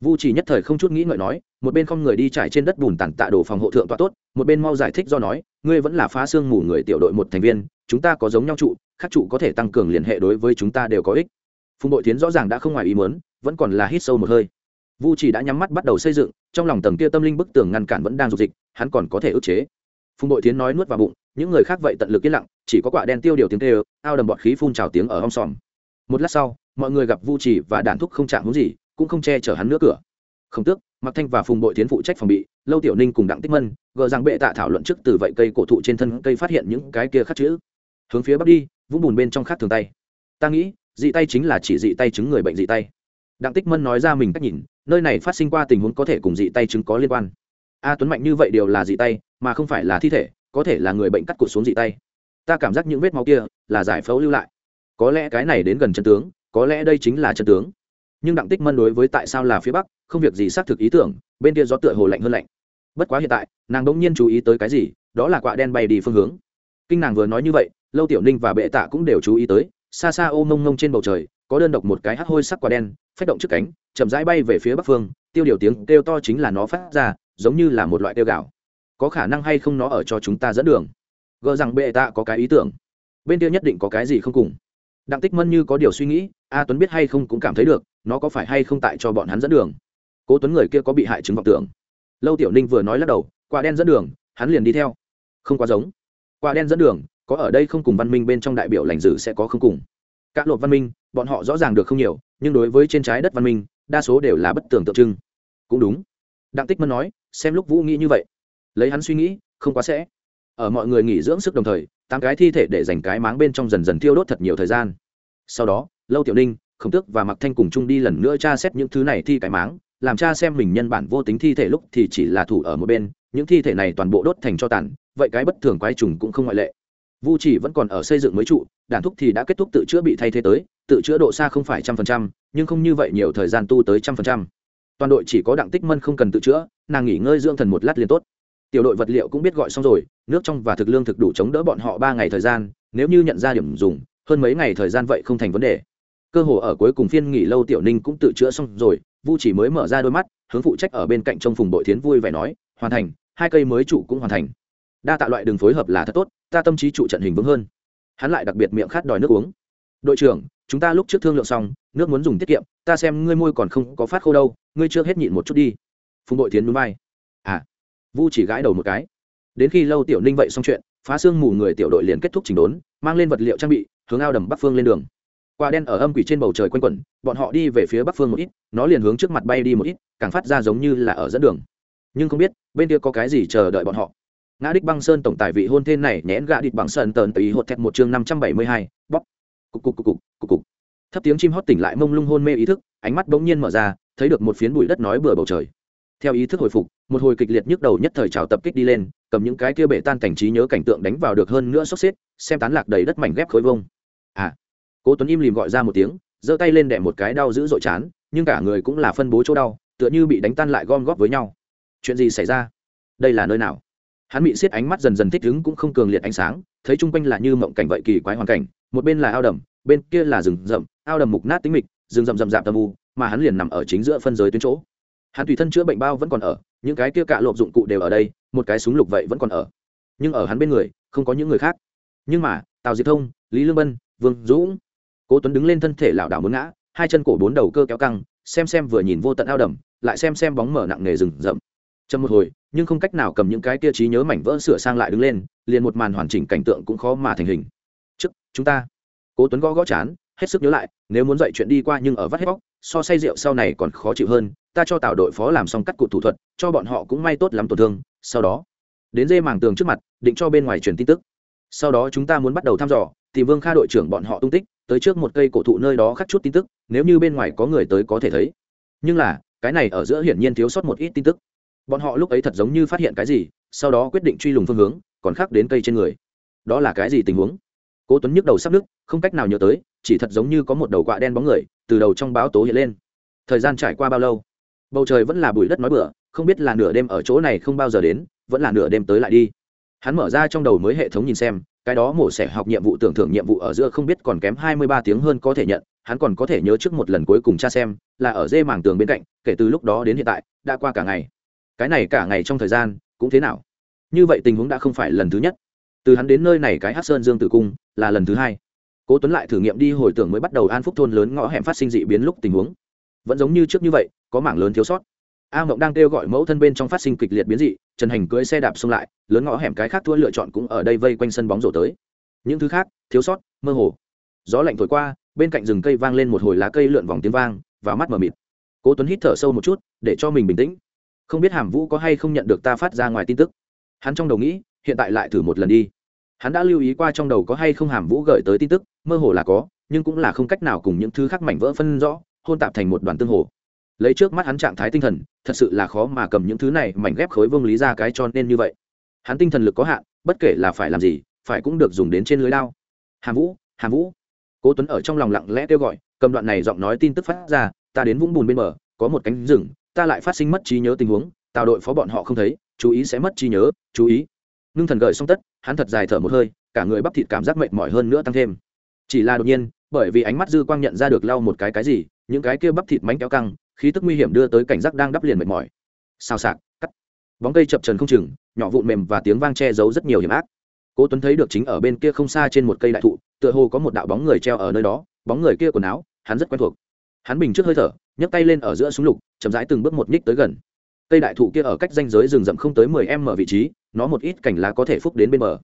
Vu chỉ nhất thời không chút nghĩ ngợi nói, một bên không người đi trải trên đất bùn tản tạ đổ phòng hộ thượng tọa tốt, một bên mau giải thích do nói, ngươi vẫn là phá xương mù người tiểu đội một thành viên, chúng ta có giống nhau trụ, khác trụ có thể tăng cường liên hệ đối với chúng ta đều có ích. Phùng bội tiến rõ ràng đã không ngoài ý muốn, vẫn còn là hít sâu một hơi. Vu chỉ đã nhắm mắt bắt đầu xây dựng, trong lòng tầng kia tâm linh bức tường ngăn cản vẫn đang dục dịch, hắn còn có thể ức chế. Phùng bội tiến nói nuốt vào bụng những người khác vậy tận lực yên lặng, chỉ có quả đen tiêu điều tiếng kêu, ao đầm bọt khí phun trào tiếng ở hong sòm. Một lát sau, mọi người gặp vu trì và đản thúc không chạm hướng gì, cũng không che chở hắn nữa cửa. Không tước mặc thanh và phùng bội tiến phụ trách phòng bị, lâu tiểu ninh cùng đặng tích mân, gờ rằng bệ tạ thảo luận trước từ vậy cây cổ thụ trên thân cây phát hiện những cái kia khắc chữ. Hướng phía bắc đi, vũng bùn bên trong khắc thường tay. Ta nghĩ, dị tay chính là chỉ dị tay chứng người bệnh dị tay. Đặng tích mân nói ra mình cách nhìn, nơi này phát sinh qua tình huống có thể cùng dị tay chứng có liên quan. A tuấn mạnh như vậy đều là dị tay, mà không phải là thi thể có thể là người bệnh cắt cụt xuống dị tay. Ta cảm giác những vết máu kia là giải phẫu lưu lại. Có lẽ cái này đến gần chân tướng, có lẽ đây chính là chân tướng. Nhưng đặng tích mân đối với tại sao là phía bắc, không việc gì xác thực ý tưởng, bên kia gió tựa hồ lạnh hơn lạnh. Bất quá hiện tại, nàng đ ỗ n g nhiên chú ý tới cái gì, đó là quạ đen bay đi phương hướng. Kinh nàng vừa nói như vậy, lâu tiểu ninh và bệ tạ cũng đều chú ý tới, xa xa ô mông mông trên bầu trời, có đơn độc một cái hắt hôi sắc quả đen, phách động trước cánh, chậm rãi bay về phía bắc phương, tiêu điều tiếng kêu to chính là nó phát ra, giống như là một loại kêu gạo có khả năng hay không nó ở cho chúng ta dẫn đường? Gờ rằng bệ tạ có cái ý tưởng. Bên kia nhất định có cái gì không cùng. Đặng tích mân như có điều suy nghĩ, a tuấn biết hay không cũng cảm thấy được, nó có phải hay không tại cho bọn hắn dẫn đường? Cố tuấn người kia có bị hại chứng vọng tưởng. Lâu tiểu ninh vừa nói lắc đầu, quả đen dẫn đường, hắn liền đi theo. Không quá giống. Quả đen dẫn đường, có ở đây không cùng văn minh bên trong đại biểu lành dữ sẽ có không cùng. Các lộp văn minh, bọn họ rõ ràng được không nhiều, nhưng đối với trên trái đất văn minh, đa số đều là bất tường tượng trưng. Cũng đúng. Đặng tích mân nói, xem lúc vũ nghĩ như vậy lấy hắn suy nghĩ, không quá sẽ. Ở mọi người nghỉ dưỡng sức đồng thời, tám cái thi thể để dành cái máng bên trong dần dần thiêu đốt thật nhiều thời gian. Sau đó, lâu tiểu ninh, khổng tước và mặc thanh cùng chung đi lần nữa tra xét những thứ này thi cái máng, làm cha xem mình nhân bản vô tính thi thể lúc thì chỉ là thủ ở một bên, những thi thể này toàn bộ đốt thành cho tàn, vậy cái bất thường quái trùng cũng không ngoại lệ. Vu chỉ vẫn còn ở xây dựng mới trụ đàn thúc thì đã kết thúc tự chữa bị thay thế tới, tự chữa độ xa không phải trăm phần trăm, nhưng không như vậy nhiều thời gian tu tới trăm phần trăm. Toàn đội chỉ có đặng tích mân không cần tự chữa, nàng nghỉ ngơi dưỡng thần một lát liền tốt tiểu đội vật liệu cũng biết gọi xong rồi, nước trong và thực lương thực đủ chống đỡ bọn họ ba ngày thời gian, nếu như nhận ra điểm dùng, hơn mấy ngày thời gian vậy không thành vấn đề. Cơ hồ ở cuối cùng phiên nghỉ lâu tiểu ninh cũng tự chữa xong rồi, vu chỉ mới mở ra đôi mắt, hướng phụ trách ở bên cạnh trong phùng bội thiến vui vẻ nói, hoàn thành, hai cây mới trụ cũng hoàn thành. Đa tạ loại đường phối hợp là thật tốt, ta tâm trí trụ trận hình vững hơn. Hắn lại đặc biệt miệng khát đòi nước uống. Đội trưởng, chúng ta lúc trước thương lượng xong, nước muốn dùng tiết kiệm, ta xem ngươi môi còn không có phát khô đâu, ngươi chưa hết nhịn một chút đi. Phùng bội thiến núi bay. À vu chỉ gãi đầu một cái. Đến khi lâu tiểu ninh vậy xong chuyện, phá xương mù người tiểu đội liền kết thúc chỉnh đốn, mang lên vật liệu trang bị, hướng ao đầm bắc phương lên đường. Quả đen ở âm quỷ trên bầu trời quanh quẩn, bọn họ đi về phía bắc phương một ít, nó liền hướng trước mặt bay đi một ít, càng phát ra giống như là ở dẫn đường. Nhưng không biết, bên kia có cái gì chờ đợi bọn họ. Ngã đích băng sơn tổng tài vị hôn thên này nhẽn gạ địch bằng sơn tờn tùy hột thẹt một chương năm trăm bảy mươi hai bóc cục cục cục cục cục cục. Thấp tiếng chim hót tỉnh lại mông lung hôn mê ý thức, ánh mắt bỗng nhiên mở ra, thấy được một phiến bụi đất nói bừa bầu trời theo ý thức hồi phục, một hồi kịch liệt nhức đầu nhất thời trào tập kích đi lên, cầm những cái kia bể tan cảnh trí nhớ cảnh tượng đánh vào được hơn nữa sốc xếp, xem tán lạc đầy đất mảnh ghép khối vông. À cố tuấn im lìm gọi ra một tiếng, giơ tay lên đẻ một cái đau dữ dội chán, nhưng cả người cũng là phân bố chỗ đau, tựa như bị đánh tan lại gom góp với nhau. Chuyện gì xảy ra? Đây là nơi nào? Hắn bị xiết ánh mắt dần dần thích ứng cũng không cường liệt ánh sáng, thấy chung quanh là như mộng cảnh vậy kỳ quái hoàn cảnh, một bên là ao đầm, bên kia là rừng rậm, ao đầm mục nát tính mịch, rừng rậm rậm rạp tầm u, mà hắn liền nằm ở chính giữa phân giới tuyến chỗ hắn tùy thân chữa bệnh bao vẫn còn ở, những cái kia cạ lộp dụng cụ đều ở đây, một cái súng lục vậy vẫn còn ở. Nhưng ở hắn bên người, không có những người khác. Nhưng mà, tào diệp thông, lý lương bân, vương dũng, cố tuấn đứng lên thân thể lảo đảo muốn ngã, hai chân cổ bốn đầu cơ kéo căng, xem xem vừa nhìn vô tận ao đầm, lại xem xem bóng mở nặng nề rừng rậm. Chậm một hồi, nhưng không cách nào cầm những cái kia trí nhớ mảnh vỡ sửa sang lại đứng lên, liền một màn hoàn chỉnh cảnh tượng cũng khó mà thành hình. Trước, chúng ta. Cố tuấn gõ gõ chán hết sức nhớ lại, nếu muốn dạy chuyện đi qua nhưng ở vắt hết bóc so say rượu sau này còn khó chịu hơn, ta cho tạo đội phó làm xong cắt cụt thủ thuật, cho bọn họ cũng may tốt lắm tổn thương, sau đó, đến dê màng tường trước mặt, định cho bên ngoài truyền tin tức. Sau đó chúng ta muốn bắt đầu thăm dò thì vương kha đội trưởng bọn họ tung tích, tới trước một cây cổ thụ nơi đó khắc chút tin tức, nếu như bên ngoài có người tới có thể thấy. Nhưng là, cái này ở giữa hiển nhiên thiếu sót một ít tin tức. Bọn họ lúc ấy thật giống như phát hiện cái gì, sau đó quyết định truy lùng phương hướng, còn khác đến cây trên người. Đó là cái gì tình huống? Cố tuấn nhức đầu sắp nước không cách nào nhớ tới, chỉ thật giống như có một đầu quạ đen bóng người từ đầu trong báo tố hiện lên. Thời gian trải qua bao lâu? Bầu trời vẫn là bụi đất nói bừa, không biết là nửa đêm ở chỗ này không bao giờ đến, vẫn là nửa đêm tới lại đi. Hắn mở ra trong đầu mới hệ thống nhìn xem, cái đó mổ xẻ học nhiệm vụ tưởng thưởng nhiệm vụ ở giữa không biết còn kém hai mươi ba tiếng hơn có thể nhận, hắn còn có thể nhớ trước một lần cuối cùng cha xem, là ở dê màng tường bên cạnh, kể từ lúc đó đến hiện tại, đã qua cả ngày. Cái này cả ngày trong thời gian, cũng thế nào? Như vậy tình huống đã không phải lần thứ nhất từ hắn đến nơi này cái hát sơn dương tử cung là lần thứ hai. Cố tuấn lại thử nghiệm đi hồi tưởng mới bắt đầu an phúc thôn lớn ngõ hẻm phát sinh dị biến lúc tình huống. Vẫn giống như trước như vậy, có mảng lớn thiếu sót. A mộng đang kêu gọi mẫu thân bên trong phát sinh kịch liệt biến dị, trần hành cưỡi xe đạp xông lại, lớn ngõ hẻm cái khác thua lựa chọn cũng ở đây vây quanh sân bóng rổ tới. Những thứ khác, thiếu sót, mơ hồ. Gió lạnh thổi qua, bên cạnh rừng cây vang lên một hồi lá cây lượn vòng tiếng vang, và mắt mờ mịt. Cố tuấn hít thở sâu một chút, để cho mình bình tĩnh. Không biết hàm vũ có hay không nhận được ta phát ra ngoài tin tức. Hắn trong đầu nghĩ hiện tại lại thử một lần đi. Hắn đã lưu ý qua trong đầu có hay không hàm vũ gửi tới tin tức, mơ hồ là có, nhưng cũng là không cách nào cùng những thứ khác mảnh vỡ phân rõ, hôn tạp thành một đoàn tương hồ. Lấy trước mắt hắn trạng thái tinh thần, thật sự là khó mà cầm những thứ này mảnh ghép khối vương lý ra cái cho nên như vậy. Hắn tinh thần lực có hạn, bất kể là phải làm gì, phải cũng được dùng đến trên lưới lao hàm vũ hàm vũ. Cố tuấn ở trong lòng lặng lẽ kêu gọi, cầm đoạn này giọng nói tin tức phát ra, ta đến vũng bùn bên bờ, có một cánh rừng, ta lại phát sinh mất trí nhớ tình huống tào đội phó bọn họ không thấy, chú ý sẽ mất trí nhớ, chú ý ngưng thần gợi xong tất, hắn thật dài thở một hơi, cả người bắp thịt cảm giác mệt mỏi hơn nữa tăng thêm. Chỉ là đột nhiên, bởi vì ánh mắt dư quang nhận ra được lau một cái cái gì, những cái kia bắp thịt mánh kéo căng, khí tức nguy hiểm đưa tới cảnh giác đang đắp liền mệt mỏi. Sao sạc cắt. Bóng cây chập trần không chừng, nhỏ vụn mềm và tiếng vang che giấu rất nhiều hiểm ác. Cố tuấn thấy được chính ở bên kia không xa trên một cây đại thụ, tựa hồ có một đạo bóng người treo ở nơi đó, bóng người kia quần áo, hắn rất quen thuộc. Hắn bình trước hơi thở, nhấc tay lên ở giữa súng lục, chậm rãi từng bước một nhích tới gần. Cây đại thụ kia ở cách danh giới rừng rậm không tới mười em mở vị trí nó một ít cành lá có thể phúc đến bên bờ.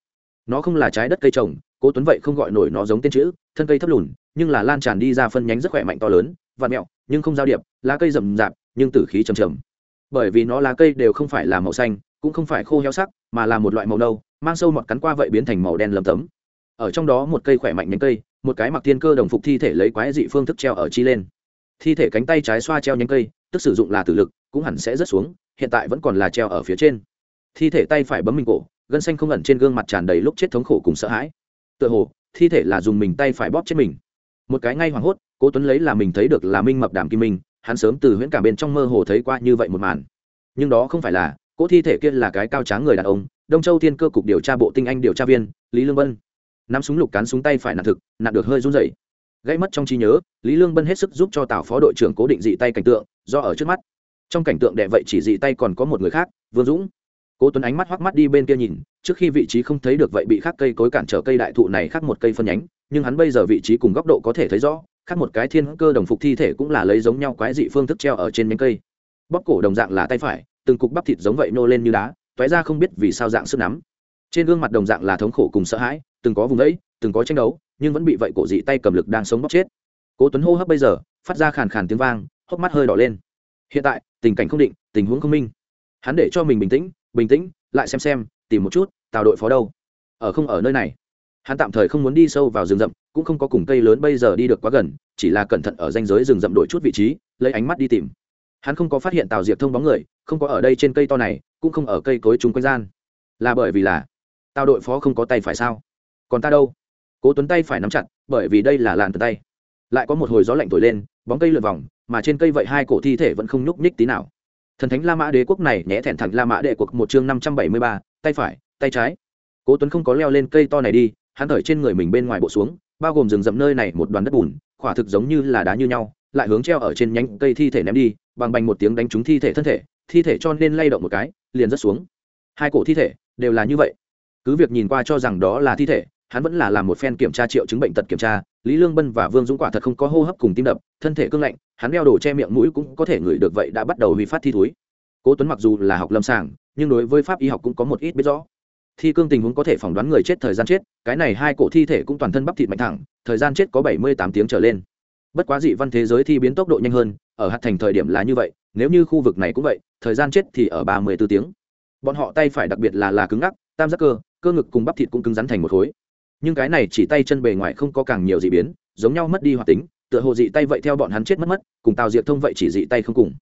Nó không là trái đất cây trồng, cố tuấn vậy không gọi nổi nó giống tên chữ, thân cây thấp lùn, nhưng là lan tràn đi ra phân nhánh rất khỏe mạnh to lớn và mẹo, nhưng không giao điệp, lá cây rậm rạp, nhưng tử khí trầm trầm. Bởi vì nó lá cây đều không phải là màu xanh, cũng không phải khô heo sắc, mà là một loại màu nâu, mang sâu mọt cắn qua vậy biến thành màu đen lấm tấm. Ở trong đó một cây khỏe mạnh nhánh cây, một cái mặc thiên cơ đồng phục thi thể lấy quái dị phương thức treo ở chi lên. Thi thể cánh tay trái xoa treo nhánh cây, tức sử dụng là tử lực, cũng hẳn sẽ rớt xuống, hiện tại vẫn còn là treo ở phía trên thi thể tay phải bấm mình cổ, gân xanh không ẩn trên gương mặt tràn đầy lúc chết thống khổ cùng sợ hãi. Tựa hồ, thi thể là dùng mình tay phải bóp chết mình. Một cái ngay hoảng hốt, cố tuấn lấy là mình thấy được là minh mập đàm kim minh, hắn sớm từ huyễn cả bên trong mơ hồ thấy qua như vậy một màn. Nhưng đó không phải là, cỗ thi thể kia là cái cao tráng người đàn ông, đông châu thiên cơ cục điều tra bộ tinh anh điều tra viên, lý lương bân. Nắm súng lục cán súng tay phải nạt thực nạt được hơi run rẩy. Gãy mất trong trí nhớ, lý lương bân hết sức giúp cho tào phó đội trưởng cố định dị tay cảnh tượng, do ở trước mắt. Trong cảnh tượng đệ vậy chỉ dị tay còn có một người khác, vương dũng cố tuấn ánh mắt hoắc mắt đi bên kia nhìn, trước khi vị trí không thấy được vậy bị khác cây cối cản trở cây đại thụ này khác một cây phân nhánh, nhưng hắn bây giờ vị trí cùng góc độ có thể thấy rõ khác một cái thiên cơ đồng phục thi thể cũng là lấy giống nhau quái dị phương thức treo ở trên nhánh cây. Bóp cổ đồng dạng là tay phải, từng cục bắp thịt giống vậy nô lên như đá, toé ra không biết vì sao dạng sức nắm. Trên gương mặt đồng dạng là thống khổ cùng sợ hãi, từng có vùng ấy, từng có tranh đấu, nhưng vẫn bị vậy cổ dị tay cầm lực đang sống bóc chết. Cố tuấn hô hấp bây giờ, phát ra khàn khàn tiếng vang, hốc mắt hơi đỏ lên. Hiện tại, tình cảnh không định, tình huống không minh. Hắn để cho mình bình tĩnh bình tĩnh, lại xem xem, tìm một chút, tào đội phó đâu. Ở không ở nơi này? Hắn tạm thời không muốn đi sâu vào rừng rậm, cũng không có cùng cây lớn bây giờ đi được quá gần, chỉ là cẩn thận ở danh giới rừng rậm đổi chút vị trí, lấy ánh mắt đi tìm. Hắn không có phát hiện tào diệp thông bóng người, không có ở đây trên cây to này, cũng không ở cây cối chúng quanh gian. Là bởi vì là, tào đội phó không có tay phải sao? Còn ta đâu? Cố tuấn tay phải nắm chặt, bởi vì đây là làn tờ tay. Lại có một hồi gió lạnh thổi lên, bóng cây lượn vòng, mà trên cây vậy hai cổ thi thể vẫn không nhúc nhích tí nào thần thánh la mã đế quốc này nhẽ thẹn thẳng la mã đệ quốc một chương năm trăm bảy mươi ba, tay phải, tay trái. Cố tuấn không có leo lên cây to này đi, hắn thở trên người mình bên ngoài bộ xuống, bao gồm rừng rậm nơi này một đoàn đất bùn khỏa thực giống như là đá như nhau, lại hướng treo ở trên nhánh cây thi thể ném đi, bằng bành một tiếng đánh trúng thi thể thân thể, thi thể cho nên lay động một cái, liền rớt xuống. Hai cổ thi thể đều là như vậy. Cứ việc nhìn qua cho rằng đó là thi thể hắn vẫn là làm một phen kiểm tra triệu chứng bệnh tật kiểm tra, lý lương bân và vương dũng quả thật không có hô hấp cùng tim đập, thân thể cương lạnh, hắn đeo đồ che miệng mũi cũng có thể ngửi được vậy đã bắt đầu huy phát thi túi cố tuấn mặc dù là học lâm sàng, nhưng đối với pháp y học cũng có một ít biết rõ. Thi cương tình huống có thể phỏng đoán người chết thời gian chết, cái này hai cổ thi thể cũng toàn thân bắp thịt mạnh thẳng, thời gian chết có bảy mươi tám tiếng trở lên. Bất quá dị văn thế giới thi biến tốc độ nhanh hơn, ở hạt thành thời điểm là như vậy, nếu như khu vực này cũng vậy, thời gian chết thì ở ba mươi 34 tiếng. Bọn họ tay phải đặc biệt là là cứng ngắc, tam giác cơ cơ ngực cùng bắp thịt cũng cứng rắn thành một khối nhưng cái này chỉ tay chân bề ngoài không có càng nhiều dị biến, giống nhau mất đi hoạt tính, tựa hồ dị tay vậy theo bọn hắn chết mất mất, cùng tào diệp thông vậy chỉ dị tay không cùng.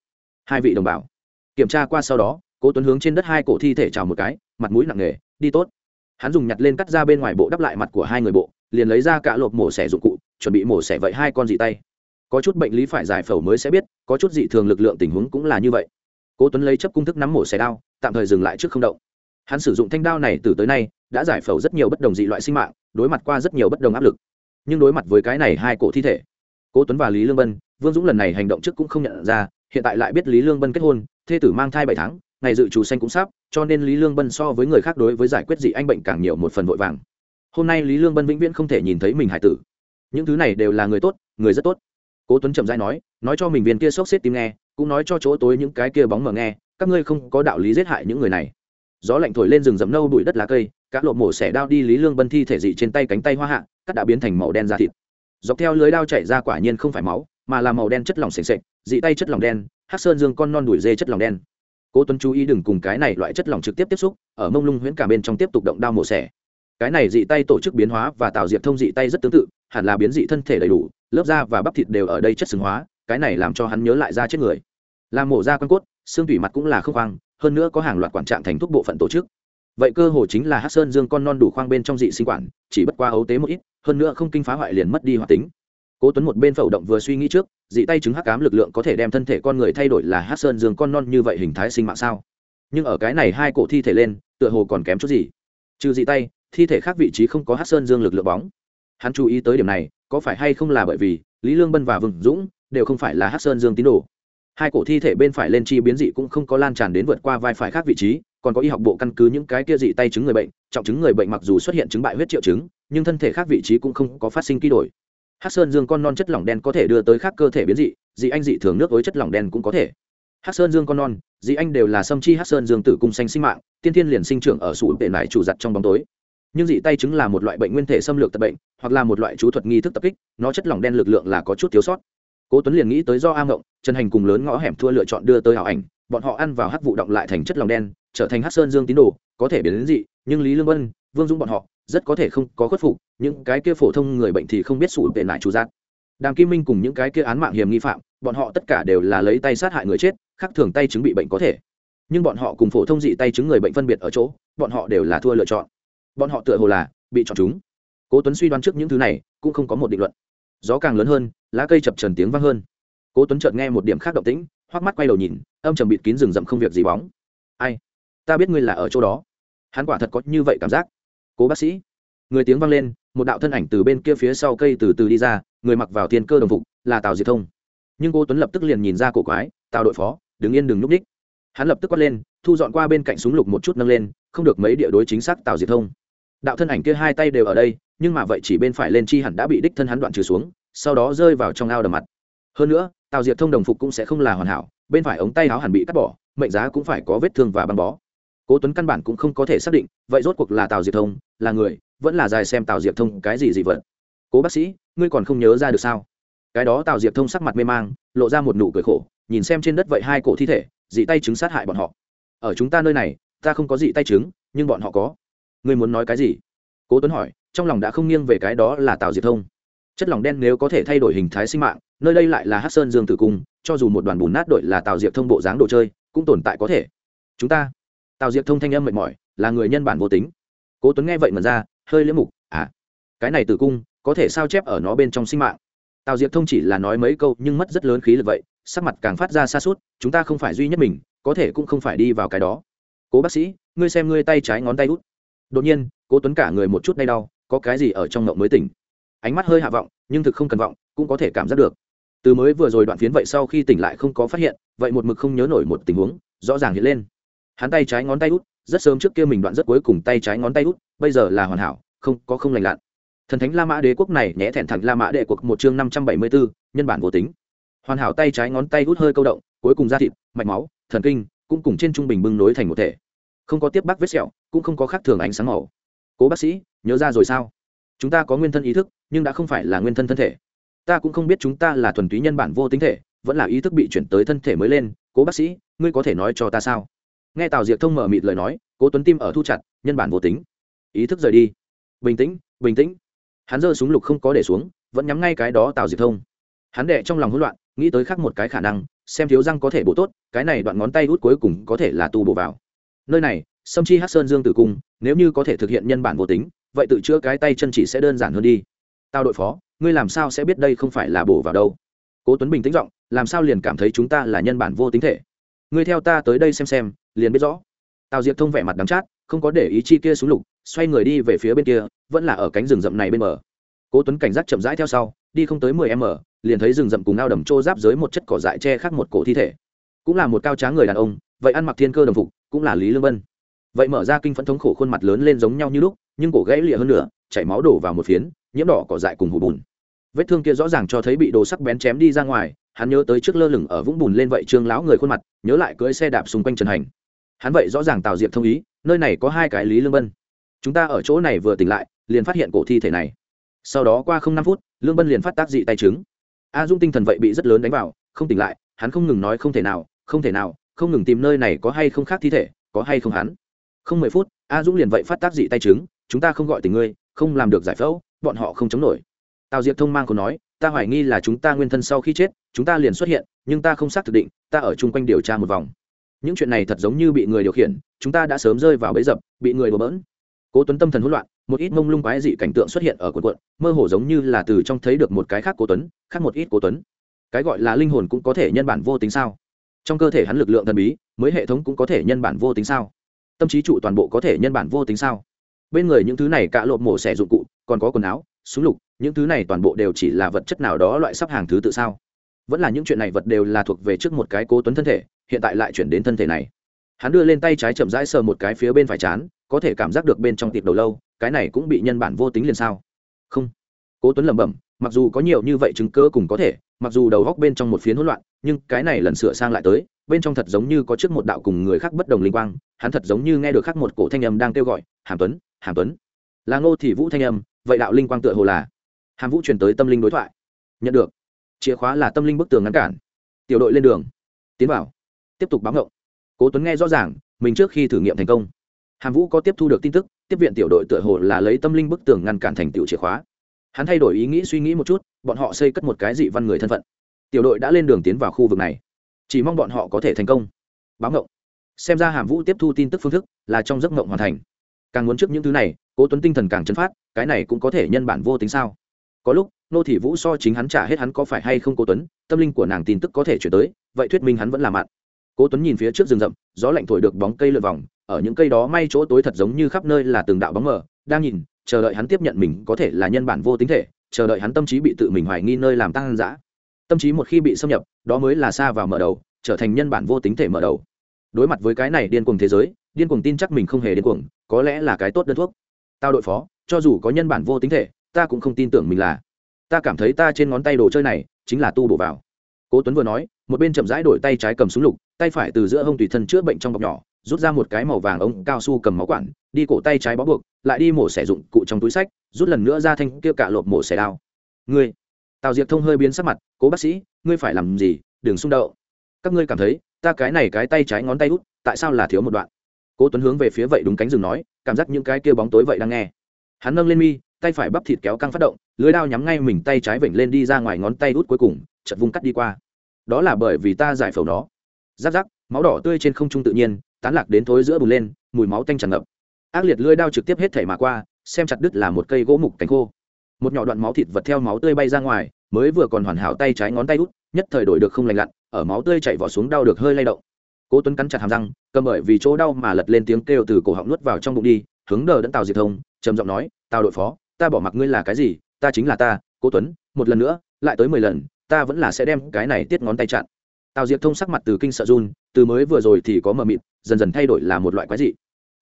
Hai vị đồng bào, kiểm tra qua sau đó, cố tuấn hướng trên đất hai cổ thi thể chào một cái, mặt mũi nặng nề, đi tốt. Hắn dùng nhặt lên cắt ra bên ngoài bộ đắp lại mặt của hai người bộ, liền lấy ra cả lộp mổ xẻ dụng cụ, chuẩn bị mổ xẻ vậy hai con dị tay. Có chút bệnh lý phải giải phẫu mới sẽ biết, có chút dị thường lực lượng tình huống cũng là như vậy. Cố tuấn lấy chấp cung thức nắm mổ xẻ đao, tạm thời dừng lại trước không động. Hắn sử dụng thanh đao này từ tới nay, đã giải phẫu rất nhiều bất đồng dị loại sinh mạng đối mặt qua rất nhiều bất đồng áp lực. Nhưng đối mặt với cái này hai cổ thi thể, cố tuấn và lý lương bân vương dũng lần này hành động trước cũng không nhận ra, hiện tại lại biết lý lương bân kết hôn, thê tử mang thai bảy tháng, ngày dự trù xanh cũng sắp, cho nên lý lương bân so với người khác đối với giải quyết dị anh bệnh càng nhiều một phần vội vàng. Hôm nay lý lương bân vĩnh viễn không thể nhìn thấy mình hải tử. Những thứ này đều là người tốt, người rất tốt. Cố tuấn chậm rãi nói nói cho mình viên kia sốc xếp tim nghe, cũng nói cho chỗ tối những cái kia bóng mờ nghe, các ngươi không có đạo lý giết hại những người này. Gió lạnh thổi lên rừng rậm nâu bụi đất lá cây các lộ mổ xẻ đao đi lý lương bân thi thể dị trên tay cánh tay hoa hạ, cắt đã biến thành màu đen da thịt. Dọc theo lưới đao chảy ra quả nhiên không phải máu, mà là màu đen chất lỏng sền sệt, dị tay chất lỏng đen, hắc sơn dương con non đuổi dê chất lỏng đen. Cố tuấn chú ý đừng cùng cái này loại chất lỏng trực tiếp tiếp xúc, ở mông lung huyễn cả bên trong tiếp tục động đao mổ xẻ. Cái này dị tay tổ chức biến hóa và tạo diệp thông dị tay rất tương tự, hẳn là biến dị thân thể đầy đủ, lớp da và bắp thịt đều ở đây chất xứng hóa, cái này làm cho hắn nhớ lại da chết người. Làm mổ da quan cốt, xương thủy mặt cũng là không khoang, hơn nữa có hàng loạt quản trạng thành thuốc bộ phận tổ chức vậy cơ hồ chính là hát sơn dương con non đủ khoang bên trong dị sinh quản, chỉ bất qua ấu tế một ít, hơn nữa không kinh phá hoại liền mất đi hoạt tính. Cố tuấn một bên phẩu động vừa suy nghĩ trước, dị tay chứng hắc cám lực lượng có thể đem thân thể con người thay đổi là hát sơn dương con non như vậy hình thái sinh mạng sao? Nhưng ở cái này hai cổ thi thể lên, tựa hồ còn kém chút gì. Trừ dị tay, thi thể khác vị trí không có hát sơn dương lực lượng bóng. Hắn chú ý tới điểm này, có phải hay không là bởi vì lý lương bân và vừng dũng đều không phải là hát sơn dương tín đồ? Hai cổ thi thể bên phải lên chi biến dị cũng không có lan tràn đến vượt qua vai phải khác vị trí còn có y học bộ căn cứ những cái kia dị tay chứng người bệnh, trọng chứng người bệnh mặc dù xuất hiện chứng bại huyết triệu chứng, nhưng thân thể khác vị trí cũng không có phát sinh ký đổi. Hát sơn dương con non chất lỏng đen có thể đưa tới khác cơ thể biến dị dị anh dị thường nước với chất lỏng đen cũng có thể. Hát sơn dương con non, dị anh đều là sâm chi hát sơn dương tử cung xanh sinh mạng, tiên thiên liền sinh trưởng ở sủ tệ nải chủ giặt trong bóng tối. Nhưng dị tay chứng là một loại bệnh nguyên thể xâm lược tập bệnh, hoặc là một loại chú thuật nghi thức tập kích, nó chất lỏng đen lực lượng là có chút thiếu sót. Cố tuấn liền nghĩ tới do a ngộng, trần hành cùng lớn ngõ hẻm thua lựa chọn đưa tới hảo ảnh, bọn họ ăn vào hắc vụ động lại thành chất lỏng đen trở thành hắc sơn dương tín đồ, có thể biến đến dị, nhưng lý lương vân, vương dũng bọn họ, rất có thể không có khuất phục, những cái kia phổ thông người bệnh thì không biết sủi tệ lại chủ giác. Đàm kim minh cùng những cái kia án mạng hiểm nghi phạm, bọn họ tất cả đều là lấy tay sát hại người chết, khác thường tay chứng bị bệnh có thể. Nhưng bọn họ cùng phổ thông dị tay chứng người bệnh phân biệt ở chỗ, bọn họ đều là thua lựa chọn. Bọn họ tựa hồ là bị chọn chúng. Cố tuấn suy đoán trước những thứ này, cũng không có một định luận. Gió càng lớn hơn, lá cây chập trần tiếng vang hơn. Cố tuấn chợt nghe một điểm khác động tĩnh hoắc mắt quay đầu nhìn, âm trầm bịt kín rừng rậm không việc gì bóng. Ai? Ta biết ngươi là ở chỗ đó. Hắn quả thật có như vậy cảm giác. Cố bác sĩ. Người tiếng vang lên, một đạo thân ảnh từ bên kia phía sau cây từ từ đi ra, người mặc vào thiên cơ đồng phục, là tào diệt thông. Nhưng cô tuấn lập tức liền nhìn ra cổ quái, tào đội phó, đứng yên đừng núp đích hắn lập tức quát lên, thu dọn qua bên cạnh súng lục một chút nâng lên, không được mấy địa đối chính xác tào diệt thông. Đạo thân ảnh kia hai tay đều ở đây, nhưng mà vậy chỉ bên phải lên chi hẳn đã bị đích thân hắn đoạn trừ xuống, sau đó rơi vào trong ao đầm mặt. Hơn nữa, tào diệt thông đồng phục cũng sẽ không là hoàn hảo, bên phải ống tay áo hẳn bị cắt bỏ, mệnh giá cũng phải có vết thương và băng bó cố tuấn căn bản cũng không có thể xác định, vậy rốt cuộc là tào Diệp thông, là người, vẫn là dài xem tào Diệp thông cái gì dị vật. Cố bác sĩ, ngươi còn không nhớ ra được sao? Cái đó tào Diệp thông sắc mặt mê mang, lộ ra một nụ cười khổ, nhìn xem trên đất vậy hai cổ thi thể, dị tay chứng sát hại bọn họ. Ở chúng ta nơi này, ta không có dị tay chứng nhưng bọn họ có. Ngươi muốn nói cái gì? Cố tuấn hỏi, trong lòng đã không nghiêng về cái đó là tào Diệp thông. Chất lỏng đen nếu có thể thay đổi hình thái sinh mạng, nơi đây lại là hát sơn dương tử cung, cho dù một đoàn bùn nát đội là tào diệp thông bộ dáng đồ chơi, cũng tồn tại có thể. Chúng ta tào diệp thông thanh âm mệt mỏi, là người nhân bản vô tính. Cố tuấn nghe vậy mà ra, hơi liễm mục à cái này tử cung, có thể sao chép ở nó bên trong sinh mạng? Tào diệp thông chỉ là nói mấy câu nhưng mất rất lớn khí lực vậy, sắc mặt càng phát ra xa suốt chúng ta không phải duy nhất mình, có thể cũng không phải đi vào cái đó. Cố bác sĩ, ngươi xem ngươi tay trái ngón tay út. Đột nhiên, cố tuấn cả người một chút đay đau, có cái gì ở trong ngộng mới tỉnh? Ánh mắt hơi hạ vọng, nhưng thực không cần vọng, cũng có thể cảm giác được. Từ mới vừa rồi đoạn phiến vậy sau khi tỉnh lại không có phát hiện, vậy một mực không nhớ nổi một tình huống, rõ ràng hiện lên hắn tay trái ngón tay út, rất sớm trước kia mình đoạn rất cuối cùng tay trái ngón tay út, bây giờ là hoàn hảo, không, có không lành lặn. Thần thánh la mã đế quốc này nhẽ thẹn thẳng la mã đệ quốc một chương năm trăm bảy mươi bốn, nhân bản vô tính. Hoàn hảo tay trái ngón tay út hơi câu động, cuối cùng da thịt, mạch máu, thần kinh, cũng cùng trên trung bình bưng nối thành một thể. Không có tiếp bác vết sẹo, cũng không có khác thường ánh sáng màu. Cố bác sĩ, nhớ ra rồi sao? Chúng ta có nguyên thân ý thức, nhưng đã không phải là nguyên thân thân thể. Ta cũng không biết chúng ta là thuần túy nhân bản vô tính thể, vẫn là ý thức bị chuyển tới thân thể mới lên. Cố bác sĩ, ngươi có thể nói cho ta sao? Nghe tào diệp thông mở mịt lời nói, cố tuấn tim ở thu chặt, nhân bản vô tính. Ý thức rời đi. Bình tĩnh bình tĩnh. Hắn giơ súng lục không có để xuống, vẫn nhắm ngay cái đó tào diệp thông. Hắn đệ trong lòng hỗn loạn, nghĩ tới khác một cái khả năng, xem thiếu răng có thể bổ tốt, cái này đoạn ngón tay út cuối cùng có thể là tu bổ vào. Nơi này, sâm chi hát sơn dương tử cung, nếu như có thể thực hiện nhân bản vô tính, vậy tự chữa cái tay chân chỉ sẽ đơn giản hơn đi. Tao đội phó, ngươi làm sao sẽ biết đây không phải là bổ vào đâu? Cố tuấn bình tĩnh giọng, làm sao liền cảm thấy chúng ta là nhân bản vô tính thể? Ngươi theo ta tới đây xem xem liền biết rõ. Tào diệp thông vẻ mặt đắng chát, không có để ý chi kia xuống lục, xoay người đi về phía bên kia, vẫn là ở cánh rừng rậm này bên bờ. Cố tuấn cảnh giác chậm rãi theo sau, đi không tới mười m, liền thấy rừng rậm cùng ao đầm trô giáp dưới một chất cỏ dại che khác một cổ thi thể. Cũng là một cao tráng người đàn ông, vậy ăn mặc thiên cơ đồng phục, cũng là lý lương vân. Vậy mở ra kinh phẫn thống khổ khuôn mặt lớn lên giống nhau như lúc, nhưng cổ gãy lịa hơn nữa chảy máu đổ vào một phiến, nhiễm đỏ cỏ dại cùng hủ bùn. Vết thương kia rõ ràng cho thấy bị đồ sắc bén chém đi ra ngoài, hắn nhớ tới trước lơ lửng ở vũng bùn lên vậy trương lão người khuôn mặt, nhớ lại cưỡi xe đạp xung quanh trần hành hắn vậy rõ ràng tào diệp thông ý, nơi này có hai cái lý lương bân. Chúng ta ở chỗ này vừa tỉnh lại, liền phát hiện cổ thi thể này. Sau đó qua không năm phút, lương bân liền phát tác dị tay chứng a dung tinh thần vậy bị rất lớn đánh vào, không tỉnh lại, hắn không ngừng nói không thể nào, không thể nào, không ngừng tìm nơi này có hay không khác thi thể, có hay không hắn. Không mười phút, a dũng liền vậy phát tác dị tay chứng chúng ta không gọi tình ngươi, không làm được giải phẫu, bọn họ không chống nổi. Tào diệp thông mang còn nói, ta hoài nghi là chúng ta nguyên thân sau khi chết, chúng ta liền xuất hiện, nhưng ta không xác thực định, ta ở chung quanh điều tra một vòng những chuyện này thật giống như bị người điều khiển, chúng ta đã sớm rơi vào bẫy dập, bị người đổ bỡn. Cố tuấn tâm thần hỗn loạn, một ít mông lung quái dị cảnh tượng xuất hiện ở cuộn cuộn mơ hồ giống như là từ trong thấy được một cái khác cố tuấn, khác một ít cố tuấn. Cái gọi là linh hồn cũng có thể nhân bản vô tính sao? Trong cơ thể hắn lực lượng thần bí, mới hệ thống cũng có thể nhân bản vô tính sao? Tâm trí trụ toàn bộ có thể nhân bản vô tính sao? Bên người những thứ này cạ lộp mổ xẻ dụng cụ, còn có quần áo, súng lục, những thứ này toàn bộ đều chỉ là vật chất nào đó loại sắp hàng thứ tự sao? Vẫn là những chuyện này vật đều là thuộc về trước một cái cố tuấn thân thể, hiện tại lại chuyển đến thân thể này. Hắn đưa lên tay trái chậm rãi sờ một cái phía bên phải chán, có thể cảm giác được bên trong tiệp đầu lâu, cái này cũng bị nhân bản vô tính liền sao? Không. Cố tuấn lẩm bẩm, mặc dù có nhiều như vậy chứng cơ cùng có thể, mặc dù đầu góc bên trong một phiến hỗn loạn, nhưng cái này lần sửa sang lại tới, bên trong thật giống như có trước một đạo cùng người khác bất đồng linh quang, hắn thật giống như nghe được khác một cổ thanh âm đang kêu gọi, hàm tuấn hàm tuấn. Là ngô Thị vũ thanh âm, vậy đạo linh quang tựa hồ là hàm vũ truyền tới tâm linh đối thoại. Nhận được chìa khóa là tâm linh bức tường ngăn cản. Tiểu đội lên đường. Tiến vào. Tiếp tục báo ngộng cố tuấn nghe rõ ràng, mình trước khi thử nghiệm thành công. Hàm vũ có tiếp thu được tin tức, tiếp viện tiểu đội tựa hồ là lấy tâm linh bức tường ngăn cản thành tiểu chìa khóa. Hắn thay đổi ý nghĩ suy nghĩ một chút, bọn họ xây cất một cái dị văn người thân phận. Tiểu đội đã lên đường tiến vào khu vực này. Chỉ mong bọn họ có thể thành công. Báo ngộng xem ra hàm vũ tiếp thu tin tức phương thức là trong giấc ngộng hoàn thành. Càng muốn trước những thứ này, cố tuấn tinh thần càng chấn phát, cái này cũng có thể nhân bản vô tính sao? Có lúc nô thị vũ so chính hắn trả hết hắn có phải hay không cố tuấn, tâm linh của nàng tin tức có thể chuyển tới, vậy thuyết minh hắn vẫn là mặn cố tuấn nhìn phía trước rừng rậm, gió lạnh thổi được bóng cây lượn vòng, ở những cây đó may chỗ tối thật giống như khắp nơi là từng đạo bóng mờ, đang nhìn, chờ đợi hắn tiếp nhận mình có thể là nhân bản vô tính thể, chờ đợi hắn tâm trí bị tự mình hoài nghi nơi làm tăng dã. Tâm trí một khi bị xâm nhập, đó mới là xa vào mở đầu, trở thành nhân bản vô tính thể mở đầu. Đối mặt với cái này điên cuồng thế giới, điên cuồng tin chắc mình không hề điên cuồng, có lẽ là cái tốt đơn thuốc. Tao đội phó, cho dù có nhân bản vô tính thể, ta cũng không tin tưởng mình là ta cảm thấy ta trên ngón tay đồ chơi này chính là tu bổ vào. Cố tuấn vừa nói, một bên chậm rãi đổi tay trái cầm súng lục, tay phải từ giữa hông tùy thân chữa bệnh trong bọc nhỏ, rút ra một cái màu vàng ống cao su cầm máu quản, đi cổ tay trái bó buộc, lại đi mổ xẻ dụng cụ trong túi sách, rút lần nữa ra thanh kia cả lộp mổ xẻ đao. Ngươi, tào diệp thông hơi biến sắc mặt, cố bác sĩ, ngươi phải làm gì? Đừng xung đậu các ngươi cảm thấy, ta cái này cái tay trái ngón tay út, tại sao là thiếu một đoạn? Cố tuấn hướng về phía vậy đúng cánh rừng nói, cảm giác những cái kia bóng tối vậy đang nghe. Hắn nâng lên mi, tay phải bắp thịt kéo căng phát động lưới đao nhắm ngay mình tay trái vểnh lên đi ra ngoài ngón tay út cuối cùng chật vung cắt đi qua. Đó là bởi vì ta giải phẫu nó. Giáp giáp, máu đỏ tươi trên không trung tự nhiên, tán lạc đến thối giữa bùn lên, mùi máu tanh tràn ngập. Ác liệt lưỡi đao trực tiếp hết thể mà qua, xem chặt đứt là một cây gỗ mục cánh khô. Một nhỏ đoạn máu thịt vật theo máu tươi bay ra ngoài, mới vừa còn hoàn hảo tay trái ngón tay út, nhất thời đổi được không lành lặn, ở máu tươi chảy vỏ xuống đau được hơi lay động. Cố tuấn cắn chặt hàm răng, cầm bởi vì chỗ đau mà lật lên tiếng kêu từ cổ họng nuốt vào trong bụng đi, hướng đờ đẫn tào diệt thông, trầm giọng nói, tào đội phó, ta bỏ mặc ngươi là cái gì ta chính là ta, cố tuấn, một lần nữa, lại tới mười lần, ta vẫn là sẽ đem cái này tiết ngón tay chặn. Tào diệp thông sắc mặt từ kinh sợ run, từ mới vừa rồi thì có mờ mịt, dần dần thay đổi là một loại quái dị.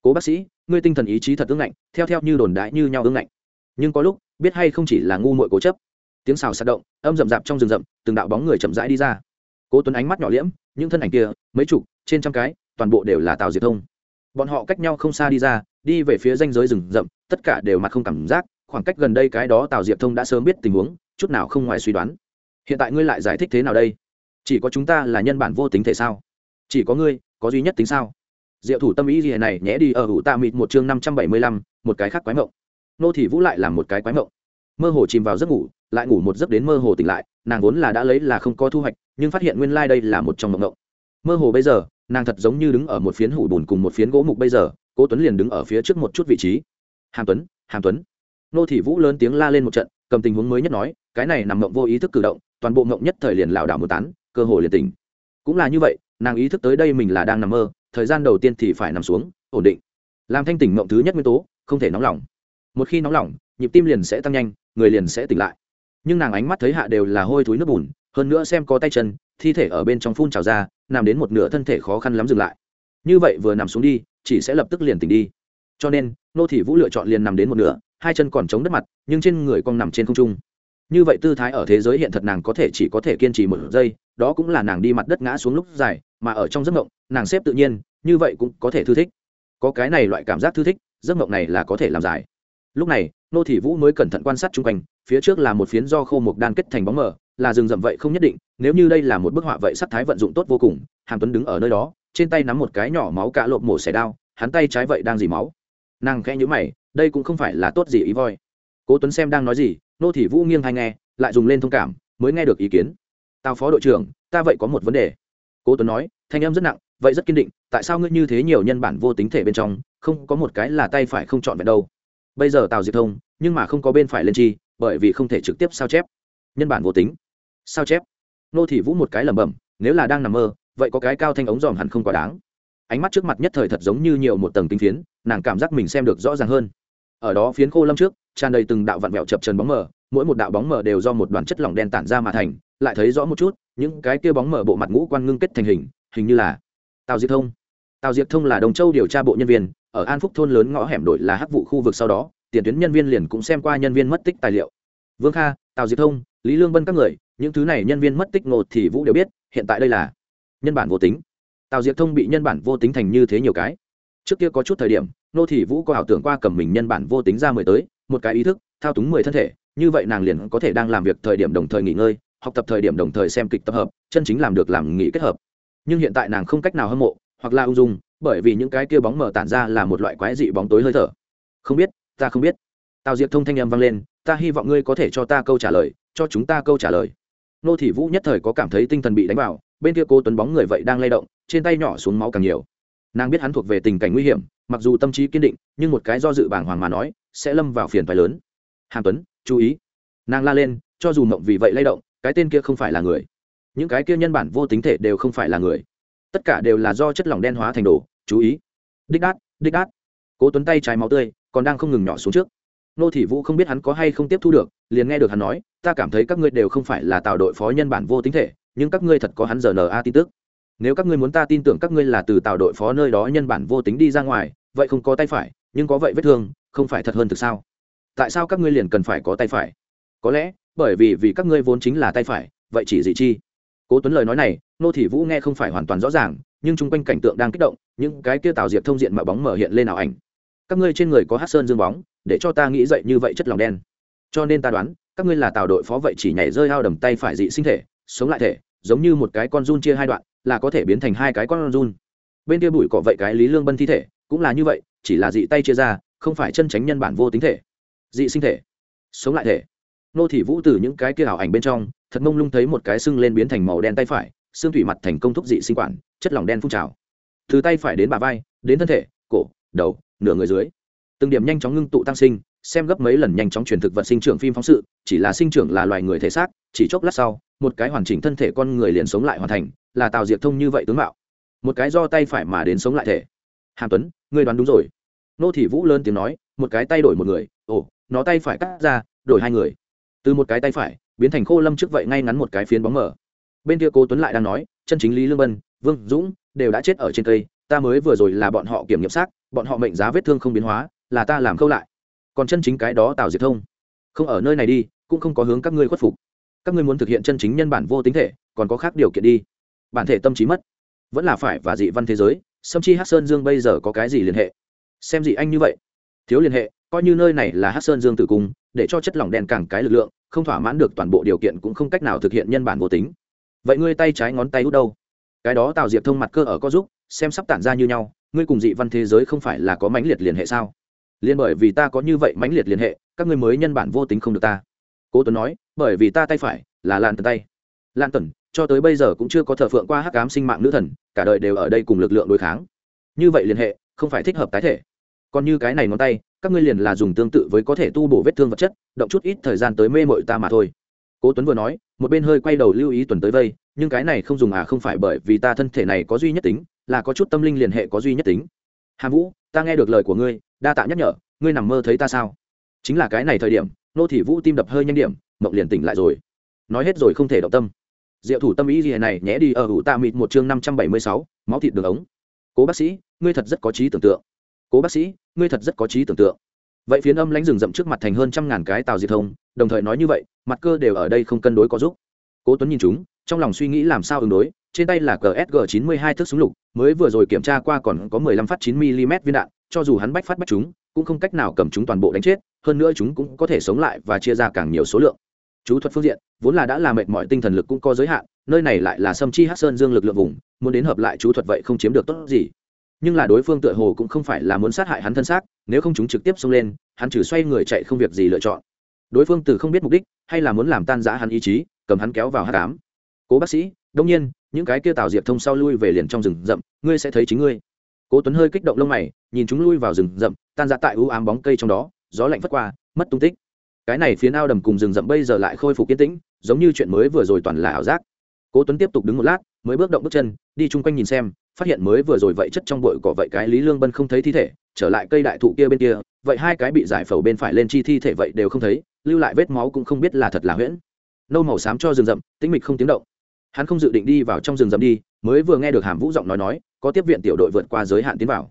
Cố bác sĩ, ngươi tinh thần ý chí thật ưng ngạnh, theo theo như đồn đại như nhau ưng ngạnh. Nhưng có lúc, biết hay không chỉ là ngu muội cố chấp. Tiếng xào sạt động, âm rậm rạp trong rừng rậm, từng đạo bóng người chậm rãi đi ra. Cố tuấn ánh mắt nhỏ liễm, những thân ảnh kia, mấy chục, trên trăm cái, toàn bộ đều là tào diệp thông. Bọn họ cách nhau không xa đi ra, đi về phía ranh giới rừng rậm, tất cả đều mặt không cảm giác khoảng cách gần đây cái đó tào diệp thông đã sớm biết tình huống, chút nào không ngoài suy đoán. Hiện tại ngươi lại giải thích thế nào đây? Chỉ có chúng ta là nhân bản vô tính thể sao? Chỉ có ngươi, có duy nhất tính sao? Diệu thủ tâm ý gì này, nhẽ đi ở hữu tạ mịt một chương năm trăm bảy mươi lăm, một cái khác quái mộng. Nô thị vũ lại làm một cái quái mộng. Mơ hồ chìm vào giấc ngủ, lại ngủ một giấc đến mơ hồ tỉnh lại, nàng vốn là đã lấy là không có thu hoạch, nhưng phát hiện nguyên lai、like、đây là một trong mộng mộng. Mơ hồ bây giờ, nàng thật giống như đứng ở một phiến hủ bùn cùng một phiến gỗ mục bây giờ, cố tuấn liền đứng ở phía trước một chút vị trí. Hàm tuấn hàm tuấn nô thị vũ lớn tiếng la lên một trận, cầm tình huống mới nhất nói, cái này nằm mộng vô ý thức cử động, toàn bộ mộng nhất thời liền lảo đảo một tán, cơ hồ liền tỉnh. Cũng là như vậy, nàng ý thức tới đây mình là đang nằm mơ, thời gian đầu tiên thì phải nằm xuống, ổn định. Làm thanh tỉnh mộng thứ nhất nguyên tố, không thể nóng lòng. Một khi nóng lòng, nhịp tim liền sẽ tăng nhanh, người liền sẽ tỉnh lại. Nhưng nàng ánh mắt thấy hạ đều là hôi thối nước bùn, hơn nữa xem có tay chân, thi thể ở bên trong phun trào ra, nằm đến một nửa thân thể khó khăn lắm dừng lại. Như vậy vừa nằm xuống đi, chỉ sẽ lập tức liền tỉnh đi. Cho nên, nô thị vũ lựa chọn liền nằm đến một nửa hai chân còn chống đất mặt, nhưng trên người con nằm trên không trung. Như vậy tư thái ở thế giới hiện thật nàng có thể chỉ có thể kiên trì một giây, đó cũng là nàng đi mặt đất ngã xuống lúc dài, mà ở trong giấc mộng, nàng xếp tự nhiên, như vậy cũng có thể thư thích. Có cái này loại cảm giác thư thích, giấc mộng này là có thể làm dài. Lúc này, nô thị vũ mới cẩn thận quan sát chung quanh, phía trước là một phiến do khô mục đan kết thành bóng mờ, là rừng rậm vậy không nhất định, nếu như đây là một bức họa vậy sắc thái vận dụng tốt vô cùng, hàm tuấn đứng ở nơi đó, trên tay nắm một cái nhỏ máu cạ lộp mổ xẻ đao, hắn tay trái vậy đang dì máu. Nàng khẽ nhữ mày đây cũng không phải là tốt gì ý voi. Cố tuấn xem đang nói gì, nô thị vũ nghiêng hay nghe, lại dùng lên thông cảm, mới nghe được ý kiến. Tào phó đội trưởng, ta vậy có một vấn đề. Cố tuấn nói, thanh em rất nặng, vậy rất kiên định, tại sao ngươi như thế nhiều nhân bản vô tính thể bên trong, không có một cái là tay phải không chọn vẹn đâu? Bây giờ tào diệt thông, nhưng mà không có bên phải lên chi, bởi vì không thể trực tiếp sao chép. Nhân bản vô tính. Sao chép? Nô thị vũ một cái lẩm bẩm, nếu là đang nằm mơ, vậy có cái cao thanh ống dòm hẳn không quá đáng. Ánh mắt trước mặt nhất thời thật giống như nhiều một tầng tinh phiến, nàng cảm giác mình xem được rõ ràng hơn ở đó phiến khô lâm trước, tràn đầy từng đạo vặn vẹo chập trần bóng mờ, mỗi một đạo bóng mờ đều do một đoàn chất lỏng đen tản ra mà thành, lại thấy rõ một chút, những cái kia bóng mờ bộ mặt ngũ quan ngưng kết thành hình hình như là tào diệt thông. Tào diệt thông là đồng châu điều tra bộ nhân viên, ở an phúc thôn lớn ngõ hẻm đội là hắc vụ khu vực sau đó, tiền tuyến nhân viên liền cũng xem qua nhân viên mất tích tài liệu. Vương kha, tào diệt thông, lý lương bân các người, những thứ này nhân viên mất tích ngột thì vũ đều biết, hiện tại đây là nhân bản vô tính. Tào diệt thông bị nhân bản vô tính thành như thế nhiều cái. Trước kia có chút thời điểm nô thị vũ có ảo tưởng qua cầm mình nhân bản vô tính ra mười tới, một cái ý thức, thao túng mười thân thể, như vậy nàng liền có thể đang làm việc thời điểm đồng thời nghỉ ngơi, học tập thời điểm đồng thời xem kịch tập hợp, chân chính làm được làm nghỉ kết hợp. Nhưng hiện tại nàng không cách nào hâm mộ, hoặc là ung dung, bởi vì những cái kia bóng mở tản ra là một loại quái dị bóng tối hơi thở. Không biết, ta không biết. Tào diệp thông thanh âm vang lên, ta hy vọng ngươi có thể cho ta câu trả lời, cho chúng ta câu trả lời. Nô thị vũ nhất thời có cảm thấy tinh thần bị đánh vào, bên kia cô tuấn bóng người vậy đang lay động, trên tay nhỏ xuống máu càng nhiều. Nàng biết hắn thuộc về tình cảnh nguy hiểm mặc dù tâm trí kiên định, nhưng một cái do dự bảng hoàng mà nói, sẽ lâm vào phiền phái lớn. Hàm tuấn, chú ý. Nàng la lên, cho dù mộng vì vậy lay động, cái tên kia không phải là người. Những cái kia nhân bản vô tính thể đều không phải là người. Tất cả đều là do chất lỏng đen hóa thành đồ, chú ý. Đích đát đích đát. Cố tuấn tay trái máu tươi, còn đang không ngừng nhỏ xuống trước. Nô thị vũ không biết hắn có hay không tiếp thu được, liền nghe được hắn nói, ta cảm thấy các ngươi đều không phải là tạo đội phó nhân bản vô tính thể, nhưng các ngươi thật có hắn giờ na tin tức. Nếu các ngươi muốn ta tin tưởng các ngươi là từ tạo đội phó nơi đó nhân bản vô tính đi ra ngoài vậy không có tay phải, nhưng có vậy vết thương, không phải thật hơn thực sao? Tại sao các ngươi liền cần phải có tay phải? Có lẽ, bởi vì vì các ngươi vốn chính là tay phải, vậy chỉ dị chi? Cố tuấn lời nói này, nô thị vũ nghe không phải hoàn toàn rõ ràng, nhưng chung quanh cảnh tượng đang kích động, những cái kia tạo diệp thông diện mà bóng mở hiện lên ảo ảnh. Các ngươi trên người có hát sơn dương bóng, để cho ta nghĩ dậy như vậy chất lòng đen. Cho nên ta đoán, các ngươi là tạo đội phó vậy chỉ nhảy rơi hao đầm tay phải dị sinh thể, sống lại thể, giống như một cái con run chia hai đoạn, là có thể biến thành hai cái con run. Bên kia bụi cỏ vậy cái lý lương bân thi thể cũng là như vậy, chỉ là dị tay chia ra, không phải chân tránh nhân bản vô tính thể. Dị sinh thể. Sống lại thể. Nô thị vũ từ những cái kia ảo ảnh bên trong, thật mông lung thấy một cái sưng lên biến thành màu đen tay phải, xương thủy mặt thành công thúc dị sinh quản, chất lỏng đen phun trào. Từ tay phải đến bà vai, đến thân thể, cổ, đầu, nửa người dưới. Từng điểm nhanh chóng ngưng tụ tăng sinh, xem gấp mấy lần nhanh chóng truyền thực vật sinh trưởng phim phóng sự, chỉ là sinh trưởng là loài người thể xác, chỉ chốc lát sau, một cái hoàn chỉnh thân thể con người liền sống lại hoàn thành, là tào diệt thông như vậy tướng mạo. Một cái do tay phải mà đến sống lại thể. Hàm tuấn ngươi đoán đúng rồi. Nô thị vũ lớn tiếng nói, một cái tay đổi một người. Ồ, nó tay phải cắt ra, đổi hai người. Từ một cái tay phải, biến thành khô lâm trước vậy ngay ngắn một cái phiến bóng mở bên kia cô tuấn lại đang nói, chân chính lý lương bân, vương dũng, đều đã chết ở trên cây, ta mới vừa rồi là bọn họ kiểm nghiệm xác, bọn họ mệnh giá vết thương không biến hóa, là ta làm khâu lại. Còn chân chính cái đó tào diệt thông. Không ở nơi này đi, cũng không có hướng các ngươi khuất phục. Các ngươi muốn thực hiện chân chính nhân bản vô tính thể, còn có khác điều kiện đi. Bản thể tâm trí mất. Vẫn là phải và dị văn thế giới sâm chi hát sơn dương bây giờ có cái gì liên hệ? Xem gì anh như vậy? Thiếu liên hệ, coi như nơi này là hát sơn dương tử cung, để cho chất lỏng đen càng cái lực lượng, không thỏa mãn được toàn bộ điều kiện cũng không cách nào thực hiện nhân bản vô tính. Vậy ngươi tay trái ngón tay út đâu? Cái đó tào diệp thông mặt cơ ở có giúp, xem sắp tản ra như nhau, ngươi cùng dị văn thế giới không phải là có mãnh liệt liên hệ sao? Liên bởi vì ta có như vậy mãnh liệt liên hệ, các ngươi mới nhân bản vô tính không được ta. Cố tuấn nói, bởi vì ta tay phải là lan tần tay. Lan tần cho tới bây giờ cũng chưa có thờ phượng qua hắc ám sinh mạng nữ thần, cả đời đều ở đây cùng lực lượng đối kháng. Như vậy liên hệ, không phải thích hợp tái thể. Còn như cái này ngón tay, các ngươi liền là dùng tương tự với có thể tu bổ vết thương vật chất, động chút ít thời gian tới mê mội ta mà thôi. Cố tuấn vừa nói, một bên hơi quay đầu lưu ý tuần tới vây, nhưng cái này không dùng à không phải bởi vì ta thân thể này có duy nhất tính, là có chút tâm linh liên hệ có duy nhất tính. Hàm vũ, ta nghe được lời của ngươi, đa tạ nhắc nhở, ngươi nằm mơ thấy ta sao? Chính là cái này thời điểm, nô thị vũ tim đập hơi nhanh điểm, mộng liền tỉnh lại rồi. Nói hết rồi không thể động tâm diệu thủ tâm ý gì này nhé đi ở hữu tạ mịt một chương năm trăm bảy mươi sáu, máu thịt đường ống. Cố bác sĩ, ngươi thật rất có trí tưởng tượng. Cố bác sĩ, ngươi thật rất có trí tưởng tượng. Vậy phiến âm lãnh rừng rậm trước mặt thành hơn trăm ngàn cái tàu diệt thông, đồng thời nói như vậy, mặt cơ đều ở đây không cân đối có giúp. Cố tuấn nhìn chúng, trong lòng suy nghĩ làm sao ứng đối, trên tay là gsg 92 thước súng lục, mới vừa rồi kiểm tra qua còn có 15 phát 9 mm viên đạn, cho dù hắn bách phát bách chúng, cũng không cách nào cầm chúng toàn bộ đánh chết, hơn nữa chúng cũng có thể sống lại và chia ra càng nhiều số lượng chú thuật phương diện, vốn là đã làm mệt mỏi tinh thần lực cũng có giới hạn, nơi này lại là sâm chi hát sơn dương lực lượng vùng, muốn đến hợp lại chú thuật vậy không chiếm được tốt gì. Nhưng là đối phương tựa hồ cũng không phải là muốn sát hại hắn thân xác, nếu không chúng trực tiếp xông lên, hắn trừ xoay người chạy không việc gì lựa chọn. Đối phương từ không biết mục đích, hay là muốn làm tan giã hắn ý chí, cầm hắn kéo vào hát cám cố bác sĩ đông nhiên, những cái kia tào diệp thông sau lui về liền trong rừng rậm, ngươi sẽ thấy chính ngươi. Cố tuấn hơi kích động lông mày, nhìn chúng lui vào rừng rậm, tan ra tại ưu ám bóng cây trong đó, gió lạnh phất qua, mất tung tích cái này phía ao đầm cùng rừng rậm bây giờ lại khôi phục yên tĩnh, giống như chuyện mới vừa rồi toàn là ảo giác. Cố tuấn tiếp tục đứng một lát, mới bước động bước chân, đi chung quanh nhìn xem, phát hiện mới vừa rồi vậy chất trong bụi cỏ vậy cái lý lương bân không thấy thi thể, trở lại cây đại thụ kia bên kia, vậy hai cái bị giải phẫu bên phải lên chi thi thể vậy đều không thấy, lưu lại vết máu cũng không biết là thật là huyễn. Nâu màu xám cho rừng rậm, tĩnh mịch không tiếng động. Hắn không dự định đi vào trong rừng rậm đi, mới vừa nghe được hàm vũ giọng nói nói, có tiếp viện tiểu đội vượt qua giới hạn tiến vào.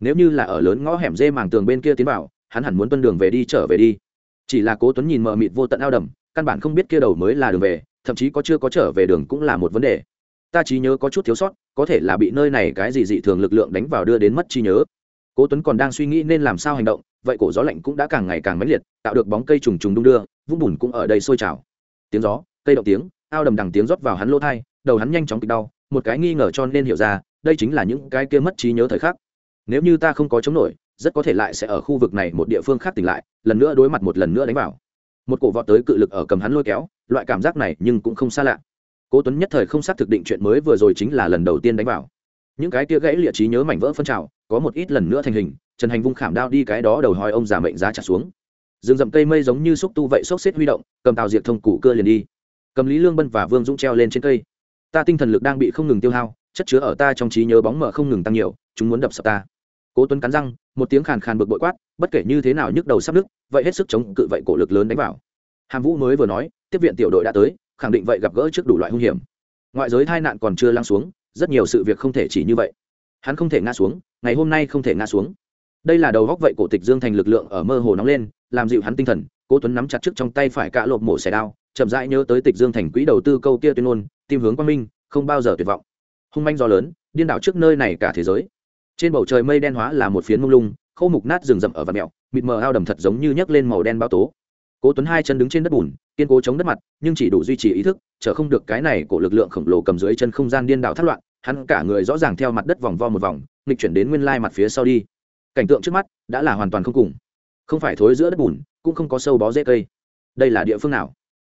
Nếu như là ở lớn ngõ hẻm dê màng tường bên kia tiến vào, hắn hẳn muốn tuân đường về đi trở về đi chỉ là cố tuấn nhìn mờ mịt vô tận ao đầm, căn bản không biết kia đầu mới là đường về, thậm chí có chưa có trở về đường cũng là một vấn đề. Ta trí nhớ có chút thiếu sót, có thể là bị nơi này cái gì dị thường lực lượng đánh vào đưa đến mất trí nhớ. Cố tuấn còn đang suy nghĩ nên làm sao hành động, vậy cổ gió lạnh cũng đã càng ngày càng mãnh liệt, tạo được bóng cây trùng trùng đung đưa, vũng bùn cũng ở đây sôi trào. Tiếng gió, cây động tiếng, ao đầm đằng tiếng rót vào hắn lỗ thai, đầu hắn nhanh chóng kịch đau, một cái nghi ngờ cho nên hiểu ra, đây chính là những cái kia mất trí nhớ thời khắc. Nếu như ta không có chống nổi rất có thể lại sẽ ở khu vực này một địa phương khác tỉnh lại, lần nữa đối mặt một lần nữa đánh vào. Một cổ vọt tới cự lực ở cầm hắn lôi kéo, loại cảm giác này nhưng cũng không xa lạ. Cố tuấn nhất thời không xác thực định chuyện mới vừa rồi chính là lần đầu tiên đánh vào. Những cái kia gãy lịa trí nhớ mảnh vỡ phân trào, có một ít lần nữa thành hình, trần hành vung khảm đao đi cái đó đầu hòi ông già mệnh giá trả xuống. Rừng rậm cây mây giống như xúc tu vậy xốc xếp huy động, cầm tàu diệt thông củ cưa liền đi. Cầm lý lương bân và vương dũng treo lên trên cây. Ta tinh thần lực đang bị không ngừng tiêu hao, chất chứa ở ta trong trí nhớ bóng mở không ngừng tăng nhiều, chúng muốn đập sập ta cố tuấn cắn răng, một tiếng khàn khàn bực bội quát, bất kể như thế nào nhức đầu sắp nứt, vậy hết sức chống cự vậy cổ lực lớn đánh vào. Hàm vũ mới vừa nói, tiếp viện tiểu đội đã tới, khẳng định vậy gặp gỡ trước đủ loại hung hiểm. Ngoại giới tai nạn còn chưa lắng xuống, rất nhiều sự việc không thể chỉ như vậy. Hắn không thể ngã xuống, ngày hôm nay không thể ngã xuống. Đây là đầu góc vậy cổ tịch dương thành lực lượng ở mơ hồ nóng lên, làm dịu hắn tinh thần, cố tuấn nắm chặt trước trong tay phải cạ lộp mổ xẻ đao, chậm rãi nhớ tới tịch dương thành quỹ đầu tư câu kia tuyên ngôn, tìm hướng quang minh, không bao giờ tuyệt vọng. Hung manh do lớn, điên đảo trước nơi này cả thế giới trên bầu trời mây đen hóa là một phiến mông lung, khô mục nát rừng rậm ở vạt mẹo, mịt mờ ao đầm thật giống như nhấc lên màu đen bao tố. Cố tuấn hai chân đứng trên đất bùn, kiên cố chống đất mặt, nhưng chỉ đủ duy trì ý thức chở không được cái này của lực lượng khổng lồ cầm dưới chân không gian điên đảo thất loạn, hắn cả người rõ ràng theo mặt đất vòng vo một vòng, nghịch chuyển đến nguyên lai mặt phía sau đi. Cảnh tượng trước mắt đã là hoàn toàn không cùng. Không phải thối giữa đất bùn, cũng không có sâu bó dễ cây. Đây là địa phương nào?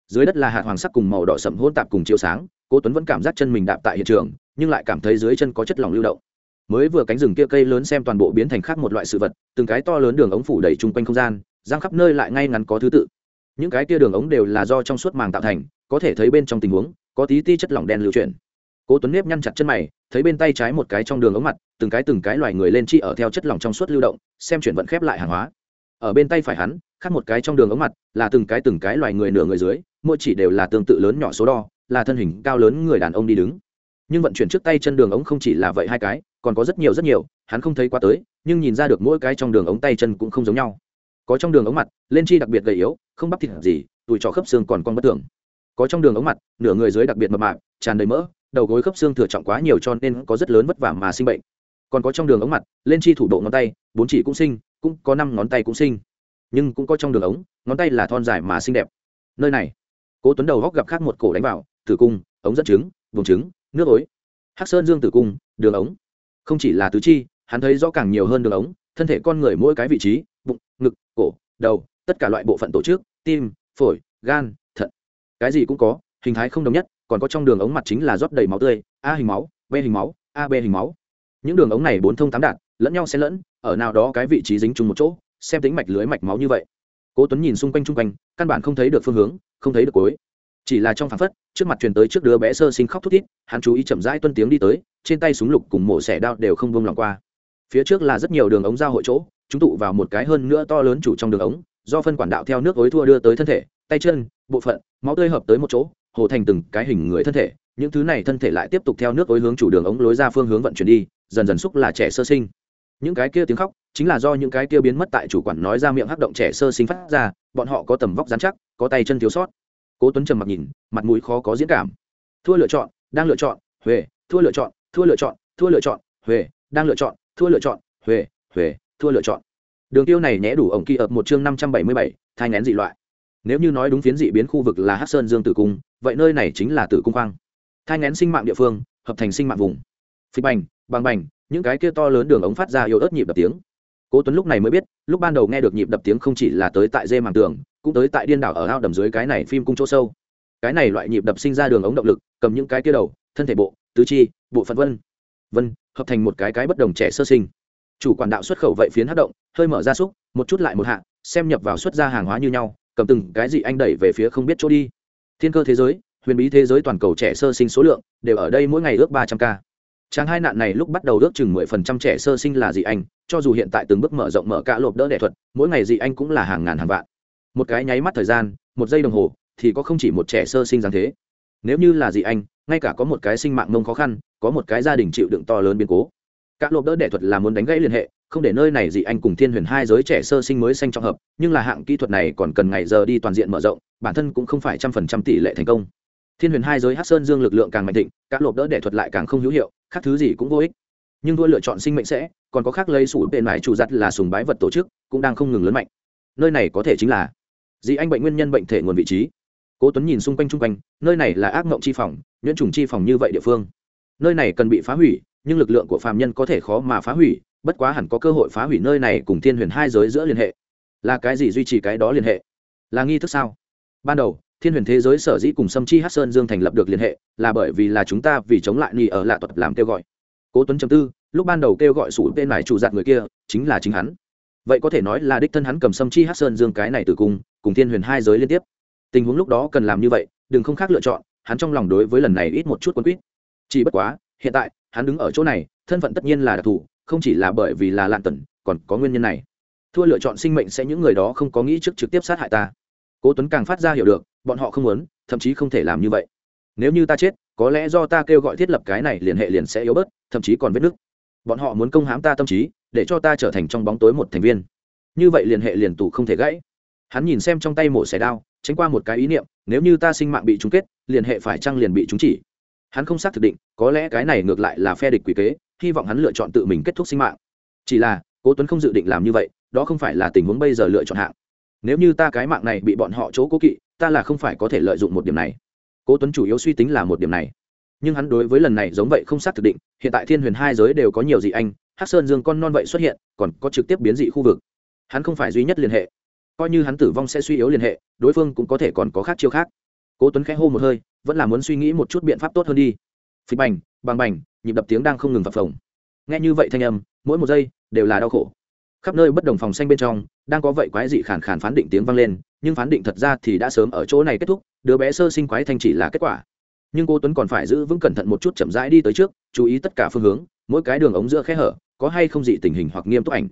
Dưới đất là hạt hoàng sắc cùng màu đỏ sậm hôn tạp cùng chiếu sáng, cố tuấn vẫn cảm giác chân mình đạp tại hiện trường, nhưng lại cảm thấy dưới chân có chất lỏng lưu động mới vừa cánh rừng kia cây lớn xem toàn bộ biến thành khác một loại sự vật, từng cái to lớn đường ống phủ đầy chung quanh không gian, giang khắp nơi lại ngay ngắn có thứ tự. Những cái kia đường ống đều là do trong suốt màng tạo thành, có thể thấy bên trong tình huống, có tí ti chất lỏng đen lưu chuyển. Cố tuấn nếp nhăn chặt chân mày, thấy bên tay trái một cái trong đường ống mặt, từng cái từng cái loài người lên chi ở theo chất lỏng trong suốt lưu động, xem chuyển vận khép lại hàng hóa. Ở bên tay phải hắn, khác một cái trong đường ống mặt, là từng cái từng cái loài người nửa người dưới, mỗi chỉ đều là tương tự lớn nhỏ số đo, là thân hình cao lớn người đàn ông đi đứng nhưng vận chuyển trước tay chân đường ống không chỉ là vậy hai cái, còn có rất nhiều rất nhiều, hắn không thấy qua tới, nhưng nhìn ra được mỗi cái trong đường ống tay chân cũng không giống nhau. Có trong đường ống mặt, lên chi đặc biệt gầy yếu, không bắp thịt gì tùi trọ khớp xương còn con bất tưởng có trong đường ống mặt, nửa người dưới đặc biệt mập mạp, tràn đầy mỡ, đầu gối khớp xương thừa trọng quá nhiều cho nên có rất lớn vất vả mà sinh bệnh. Còn có trong đường ống mặt, lên chi thủ độ ngón tay, bốn chỉ cũng sinh cũng có năm ngón tay cũng sinh nhưng cũng có trong đường ống, ngón tay là thon dài mà xinh đẹp. Nơi này, cố tuấn đầu góc gặp khác một cổ đánh vào, tử cung, ống dẫn trứng vùng trứng nước ối. Hắc sơn dương tử cung, đường ống. Không chỉ là tứ chi, hắn thấy rõ càng nhiều hơn đường ống, thân thể con người mỗi cái vị trí, bụng, ngực, cổ, đầu, tất cả loại bộ phận tổ chức, tim, phổi, gan, thận. Cái gì cũng có, hình thái không đồng nhất, còn có trong đường ống mặt chính là rót đầy máu tươi, a hình máu, b hình máu ab hình máu. Những đường ống này bốn thông tám đạt, lẫn nhau xen lẫn, ở nào đó cái vị trí dính chung một chỗ, xem tính mạch lưới mạch máu như vậy. Cố tuấn nhìn xung quanh chung quanh, căn bản không thấy được phương hướng, không thấy được cuối chỉ là trong phản phất, trước mặt truyền tới trước đứa bé sơ sinh khóc thút thít, hắn chú ý chậm rãi tuân tiếng đi tới, trên tay súng lục cùng mổ xẻ đao đều không vông lòng qua. Phía trước là rất nhiều đường ống giao hội chỗ, chúng tụ vào một cái hơn nữa to lớn chủ trong đường ống, do phân quản đạo theo nước ối thua đưa tới thân thể, tay chân, bộ phận, máu tươi hợp tới một chỗ, hồ thành từng cái hình người thân thể, những thứ này thân thể lại tiếp tục theo nước ối hướng chủ đường ống lối ra phương hướng vận chuyển đi, dần dần xúc là trẻ sơ sinh. Những cái kia tiếng khóc, chính là do những cái kia biến mất tại chủ quản nói ra miệng hắc động trẻ sơ sinh phát ra, bọn họ có tầm vóc dán chắc, có tay chân thiếu sót cố tuấn trầm mặc nhìn, mặt mũi khó có diễn cảm. Thua lựa chọn, đang lựa chọn huệ thua lựa chọn, thua lựa chọn, thua lựa chọn huệ đang lựa chọn, thua lựa chọn huệ huệ thua lựa chọn. Đường tiêu này nhẽ đủ ổng kỳ ập một chương năm trăm bảy mươi bảy, thai ngén dị loại. Nếu như nói đúng phiến dị biến khu vực là Hắc sơn dương tử cung, vậy nơi này chính là tử cung khoang. Thai ngén sinh mạng địa phương, hợp thành sinh mạng vùng. Phịch bành bằng bành, những cái kia to lớn đường ống phát ra yếu ớt nhịp đập tiếng. Cố tuấn lúc này mới biết, lúc ban đầu nghe được nhịp đập tiếng không chỉ là tới tại dê màng tường cũng tới tại điên đảo ở ao đầm dưới cái này phim cung chỗ sâu. Cái này loại nhịp đập sinh ra đường ống động lực cầm những cái kia đầu thân thể bộ tứ chi bộ phận vân. Vân hợp thành một cái cái bất đồng trẻ sơ sinh. Chủ quản đạo xuất khẩu vậy phiến hát động hơi mở ra súc một chút lại một hạ xem nhập vào xuất ra hàng hóa như nhau cầm từng cái gì anh đẩy về phía không biết chỗ đi. Thiên cơ thế giới huyền bí thế giới toàn cầu trẻ sơ sinh số lượng đều ở đây mỗi ngày ước ba trăm ca. Trang hai nạn này lúc bắt đầu ước chừng mười phần trăm trẻ sơ sinh là dị anh, cho dù hiện tại từng bước mở rộng mở cả lộp đỡ đẻ thuật, mỗi ngày dị anh cũng là hàng ngàn hàng vạn. Một cái nháy mắt thời gian, một giây đồng hồ, thì có không chỉ một trẻ sơ sinh dáng thế. Nếu như là dị anh, ngay cả có một cái sinh mạng mông khó khăn, có một cái gia đình chịu đựng to lớn biến cố. Cả lộp đỡ đệ thuật là muốn đánh gãy liên hệ, không để nơi này dị anh cùng thiên huyền hai giới trẻ sơ sinh mới sanh trong hợp, nhưng là hạng kỹ thuật này còn cần ngày giờ đi toàn diện mở rộng, bản thân cũng không phải trăm phần trăm tỷ lệ thành công thiên huyền hai giới hát sơn dương lực lượng càng mạnh thịnh các lộp đỡ đệ thuật lại càng không hữu hiệu khác thứ gì cũng vô ích nhưng đua lựa chọn sinh mệnh sẽ còn có khác lấy sủ bên mải chủ giặt là sùng bái vật tổ chức cũng đang không ngừng lớn mạnh nơi này có thể chính là dị anh bệnh nguyên nhân bệnh thể nguồn vị trí. Cố tuấn nhìn xung quanh chung quanh, nơi này là ác mộng chi phòng, nhuyễn trùng chi phòng như vậy địa phương. Nơi này cần bị phá hủy, nhưng lực lượng của phàm nhân có thể khó mà phá hủy, bất quá hẳn có cơ hội phá hủy nơi này cùng thiên huyền hai giới giữa liên hệ. Là cái gì duy trì cái đó liên hệ? Là nghi thức sao? Ban đầu, thiên huyền thế giới sở dĩ cùng sâm chi hát sơn dương thành lập được liên hệ, là bởi vì là chúng ta vì chống lại ni ở lạ thuật làm kêu gọi. Cố tuấn chấm tư, lúc ban đầu kêu gọi sủ tên này chủ giặt người kia, chính là chính hắn. Vậy có thể nói là đích thân hắn cầm sâm chi hát sơn dương cái này từ cung cùng thiên huyền hai giới liên tiếp. Tình huống lúc đó cần làm như vậy, đừng không khác lựa chọn, hắn trong lòng đối với lần này ít một chút quân quýt. Chỉ bất quá, hiện tại, hắn đứng ở chỗ này, thân phận tất nhiên là đặc thù, không chỉ là bởi vì là lạn tần, còn có nguyên nhân này. Thua lựa chọn sinh mệnh sẽ những người đó không có nghĩ trước trực tiếp sát hại ta. Cố tuấn càng phát ra hiểu được, bọn họ không muốn, thậm chí không thể làm như vậy. Nếu như ta chết, có lẽ do ta kêu gọi thiết lập cái này liền hệ liền sẽ yếu bớt, thậm chí còn vết nứt. Bọn họ muốn công hãm ta tâm trí, để cho ta trở thành trong bóng tối một thành viên. Như vậy liền hệ liền tù không thể gãy hắn nhìn xem trong tay mổ xẻ đao, tránh qua một cái ý niệm, nếu như ta sinh mạng bị trúng kết, liền hệ phải chăng liền bị trúng chỉ. Hắn không xác thực định, có lẽ cái này ngược lại là phe địch quỷ kế, hy vọng hắn lựa chọn tự mình kết thúc sinh mạng. Chỉ là, cố tuấn không dự định làm như vậy, đó không phải là tình huống bây giờ lựa chọn hạng. Nếu như ta cái mạng này bị bọn họ chỗ cố kỵ, ta là không phải có thể lợi dụng một điểm này. Cố tuấn chủ yếu suy tính là một điểm này. Nhưng hắn đối với lần này giống vậy không xác thực định, hiện tại thiên huyền hai giới đều có nhiều dị anh, hắc sơn dương con non vậy xuất hiện, còn có trực tiếp biến dị khu vực. Hắn không phải duy nhất liên hệ coi như hắn tử vong sẽ suy yếu liên hệ, đối phương cũng có thể còn có khác chiêu khác. Cố tuấn khẽ hô một hơi, vẫn là muốn suy nghĩ một chút biện pháp tốt hơn đi. Phịch bành bằng bành, nhịp đập tiếng đang không ngừng phập phồng. Nghe như vậy thanh âm, mỗi một giây đều là đau khổ. Khắp nơi bất đồng phòng xanh bên trong, đang có vậy quái dị khàn khàn phán định tiếng vang lên, nhưng phán định thật ra thì đã sớm ở chỗ này kết thúc, đứa bé sơ sinh quái thanh chỉ là kết quả. Nhưng cô tuấn còn phải giữ vững cẩn thận một chút chậm rãi đi tới trước, chú ý tất cả phương hướng, mỗi cái đường ống giữa khe hở, có hay không dị tình hình hoặc nghiêm túc ảnh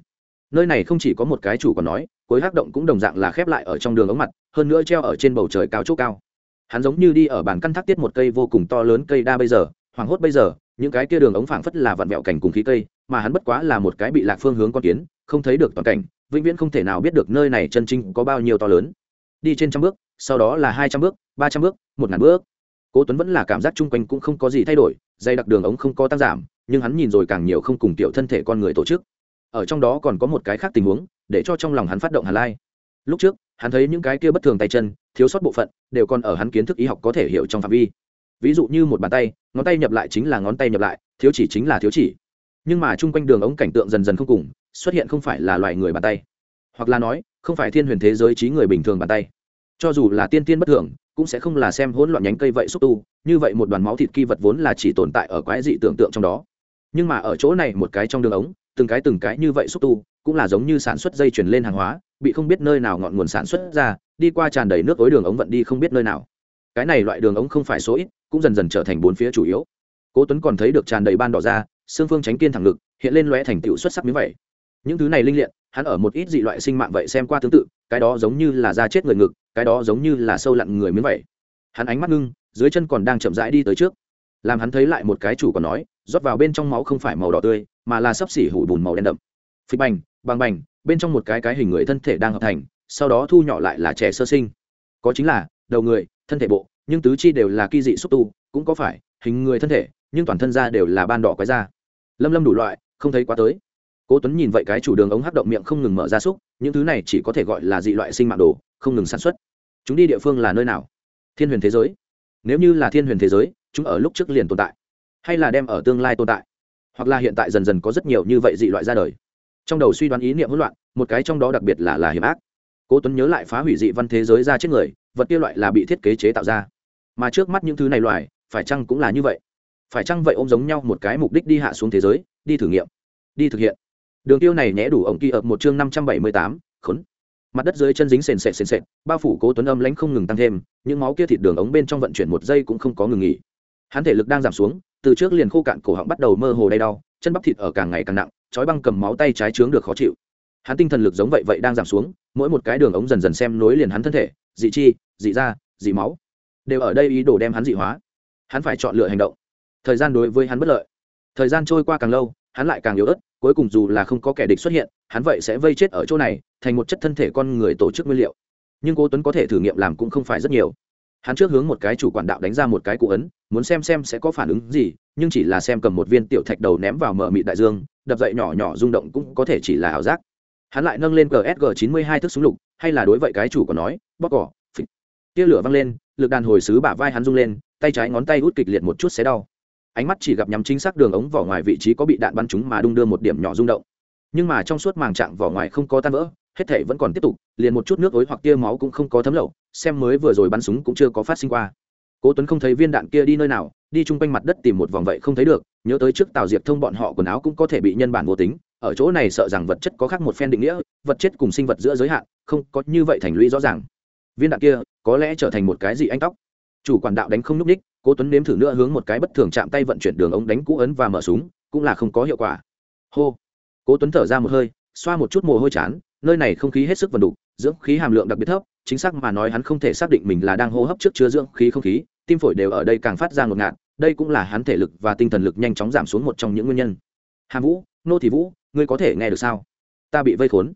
nơi này không chỉ có một cái chủ còn nói, cuối hắc động cũng đồng dạng là khép lại ở trong đường ống mặt, hơn nữa treo ở trên bầu trời cao chỗ cao. Hắn giống như đi ở bàn căn thác tiết một cây vô cùng to lớn cây đa bây giờ, hoảng hốt bây giờ, những cái kia đường ống phảng phất là vặn vẹo cảnh cùng khí cây, mà hắn bất quá là một cái bị lạc phương hướng con kiến, không thấy được toàn cảnh, vĩnh viễn không thể nào biết được nơi này chân chính có bao nhiêu to lớn. Đi trên trăm bước, sau đó là hai trăm bước, ba trăm bước, một ngàn bước. Cố tuấn vẫn là cảm giác chung quanh cũng không có gì thay đổi, dây đặc đường ống không có tăng giảm, nhưng hắn nhìn rồi càng nhiều không cùng tiểu thân thể con người tổ chức ở trong đó còn có một cái khác tình huống, để cho trong lòng hắn phát động hà lai. Lúc trước, hắn thấy những cái kia bất thường tay chân, thiếu sót bộ phận, đều còn ở hắn kiến thức y học có thể hiểu trong phạm vi. Ví dụ như một bàn tay, ngón tay nhập lại chính là ngón tay nhập lại, thiếu chỉ chính là thiếu chỉ. Nhưng mà chung quanh đường ống cảnh tượng dần dần không cùng, xuất hiện không phải là loại người bàn tay. Hoặc là nói, không phải thiên huyền thế giới trí người bình thường bàn tay. Cho dù là tiên tiên bất thường, cũng sẽ không là xem hỗn loạn nhánh cây vậy xúc tu, như vậy một đoàn máu thịt kỳ vật vốn là chỉ tồn tại ở quái dị tưởng tượng trong đó. Nhưng mà ở chỗ này một cái trong đường ống từng cái từng cái như vậy xúc tu, cũng là giống như sản xuất dây chuyển lên hàng hóa, bị không biết nơi nào ngọn nguồn sản xuất ra, đi qua tràn đầy nước ối đường ống vận đi không biết nơi nào. Cái này loại đường ống không phải số ít, cũng dần dần trở thành bốn phía chủ yếu. Cố tuấn còn thấy được tràn đầy ban đỏ ra xương phương tránh kiên thẳng ngực, hiện lên lóe thành tựu xuất sắc như vậy những thứ này linh liện hắn ở một ít dị loại sinh mạng vậy xem qua tương tự, cái đó giống như là da chết người ngực, cái đó giống như là sâu lặn người miếng vậy hắn ánh mắt ngưng, dưới chân còn đang chậm rãi đi tới trước. Làm hắn thấy lại một cái chủ còn nói rót vào bên trong máu không phải màu đỏ tươi, mà là sấp xỉ hủ bùn màu đen đậm. Phịch bành bằng bành, bên trong một cái cái hình người thân thể đang hợp thành, sau đó thu nhỏ lại là trẻ sơ sinh. Có chính là, đầu người, thân thể bộ, nhưng tứ chi đều là kỳ dị xúc tu, cũng có phải, hình người thân thể, nhưng toàn thân da đều là ban đỏ quái da. Lâm lâm đủ loại, không thấy quá tới. Cố tuấn nhìn vậy cái chủ đường ống hắc động miệng không ngừng mở ra xúc, những thứ này chỉ có thể gọi là dị loại sinh mạng đồ, không ngừng sản xuất. Chúng đi địa phương là nơi nào? Thiên huyền thế giới. Nếu như là thiên huyền thế giới, chúng ở lúc trước liền tồn tại hay là đem ở tương lai tồn tại? Hoặc là hiện tại dần dần có rất nhiều như vậy dị loại ra đời. Trong đầu suy đoán ý niệm hỗn loạn, một cái trong đó đặc biệt là là hiểm ác. Cố tuấn nhớ lại phá hủy dị văn thế giới ra chết người, vật kia loại là bị thiết kế chế tạo ra. Mà trước mắt những thứ này loại phải chăng cũng là như vậy? Phải chăng vậy ôm giống nhau một cái mục đích đi hạ xuống thế giới, đi thử nghiệm, đi thực hiện? Đường tiêu này nhẽ đủ ổng kỳ ập một chương năm trăm bảy mươi tám, khốn. Mặt đất dưới chân dính sền sệt sền sệt, bao phủ cố tuấn âm lãnh không ngừng tăng thêm, những máu kia thịt đường ống bên trong vận chuyển một giây cũng không có ngừng nghỉ. Hắn thể lực đang giảm xuống từ trước liền khô cạn cổ họng bắt đầu mơ hồ đay đau, chân bắp thịt ở càng ngày càng nặng chói băng cầm máu tay trái trướng được khó chịu. Hắn tinh thần lực giống vậy vậy đang giảm xuống, mỗi một cái đường ống dần dần xem nối liền hắn thân thể, dị chi, dị da, dị máu, đều ở đây ý đồ đem hắn dị hóa. Hắn phải chọn lựa hành động. Thời gian đối với hắn bất lợi. Thời gian trôi qua càng lâu, hắn lại càng yếu ớt, cuối cùng dù là không có kẻ địch xuất hiện, hắn vậy sẽ vây chết ở chỗ này, thành một chất thân thể con người tổ chức nguyên liệu. Nhưng cố tuấn có thể thử nghiệm làm cũng không phải rất nhiều. Hắn trước hướng một cái chủ quản đạo đánh ra một cái cụ ấn muốn xem xem sẽ có phản ứng gì, nhưng chỉ là xem cầm một viên tiểu thạch đầu ném vào mở mịt đại dương, đập dậy nhỏ nhỏ rung động cũng có thể chỉ là ảo giác. Hắn lại nâng lên gsg 92 thước súng lục, hay là đối vậy cái chủ của nói bóc cỏ, phịch. Tia lửa văng lên, lực đàn hồi sứ bả vai hắn rung lên, tay trái ngón tay hút kịch liệt một chút xé đau. Ánh mắt chỉ gặp nhắm chính xác đường ống vỏ ngoài vị trí có bị đạn bắn trúng mà đung đưa một điểm nhỏ rung động. Nhưng mà trong suốt màng trạng vỏ ngoài không có tan vỡ, hết thể vẫn còn tiếp tục, liền một chút nước ối hoặc tia máu cũng không có thấm lậu, xem mới vừa rồi bắn súng cũng chưa có phát sinh qua cố tuấn không thấy viên đạn kia đi nơi nào, đi chung quanh mặt đất tìm một vòng vậy không thấy được, nhớ tới trước Tào diệp thông bọn họ quần áo cũng có thể bị nhân bản vô tính, ở chỗ này sợ rằng vật chất có khác một phen định nghĩa, vật chất cùng sinh vật giữa giới hạn, không có như vậy thành lũy rõ ràng. Viên đạn kia có lẽ trở thành một cái gì anh tóc. Chủ quản đạo đánh không núp ních, cố tuấn nếm thử nữa hướng một cái bất thường chạm tay vận chuyển đường ống đánh cũ ấn và mở súng, cũng là không có hiệu quả. Hô. Cố tuấn thở ra một hơi, xoa một chút mồ hôi chán, nơi này không khí hết sức vần đủ, dưỡng khí hàm lượng đặc biệt thấp chính xác mà nói hắn không thể xác định mình là đang hô hấp trước chứa dưỡng khí không khí, tim phổi đều ở đây càng phát ra ngột ngạt, đây cũng là hắn thể lực và tinh thần lực nhanh chóng giảm xuống một trong những nguyên nhân. Hàm vũ, nô thị vũ, ngươi có thể nghe được sao? Ta bị vây khốn.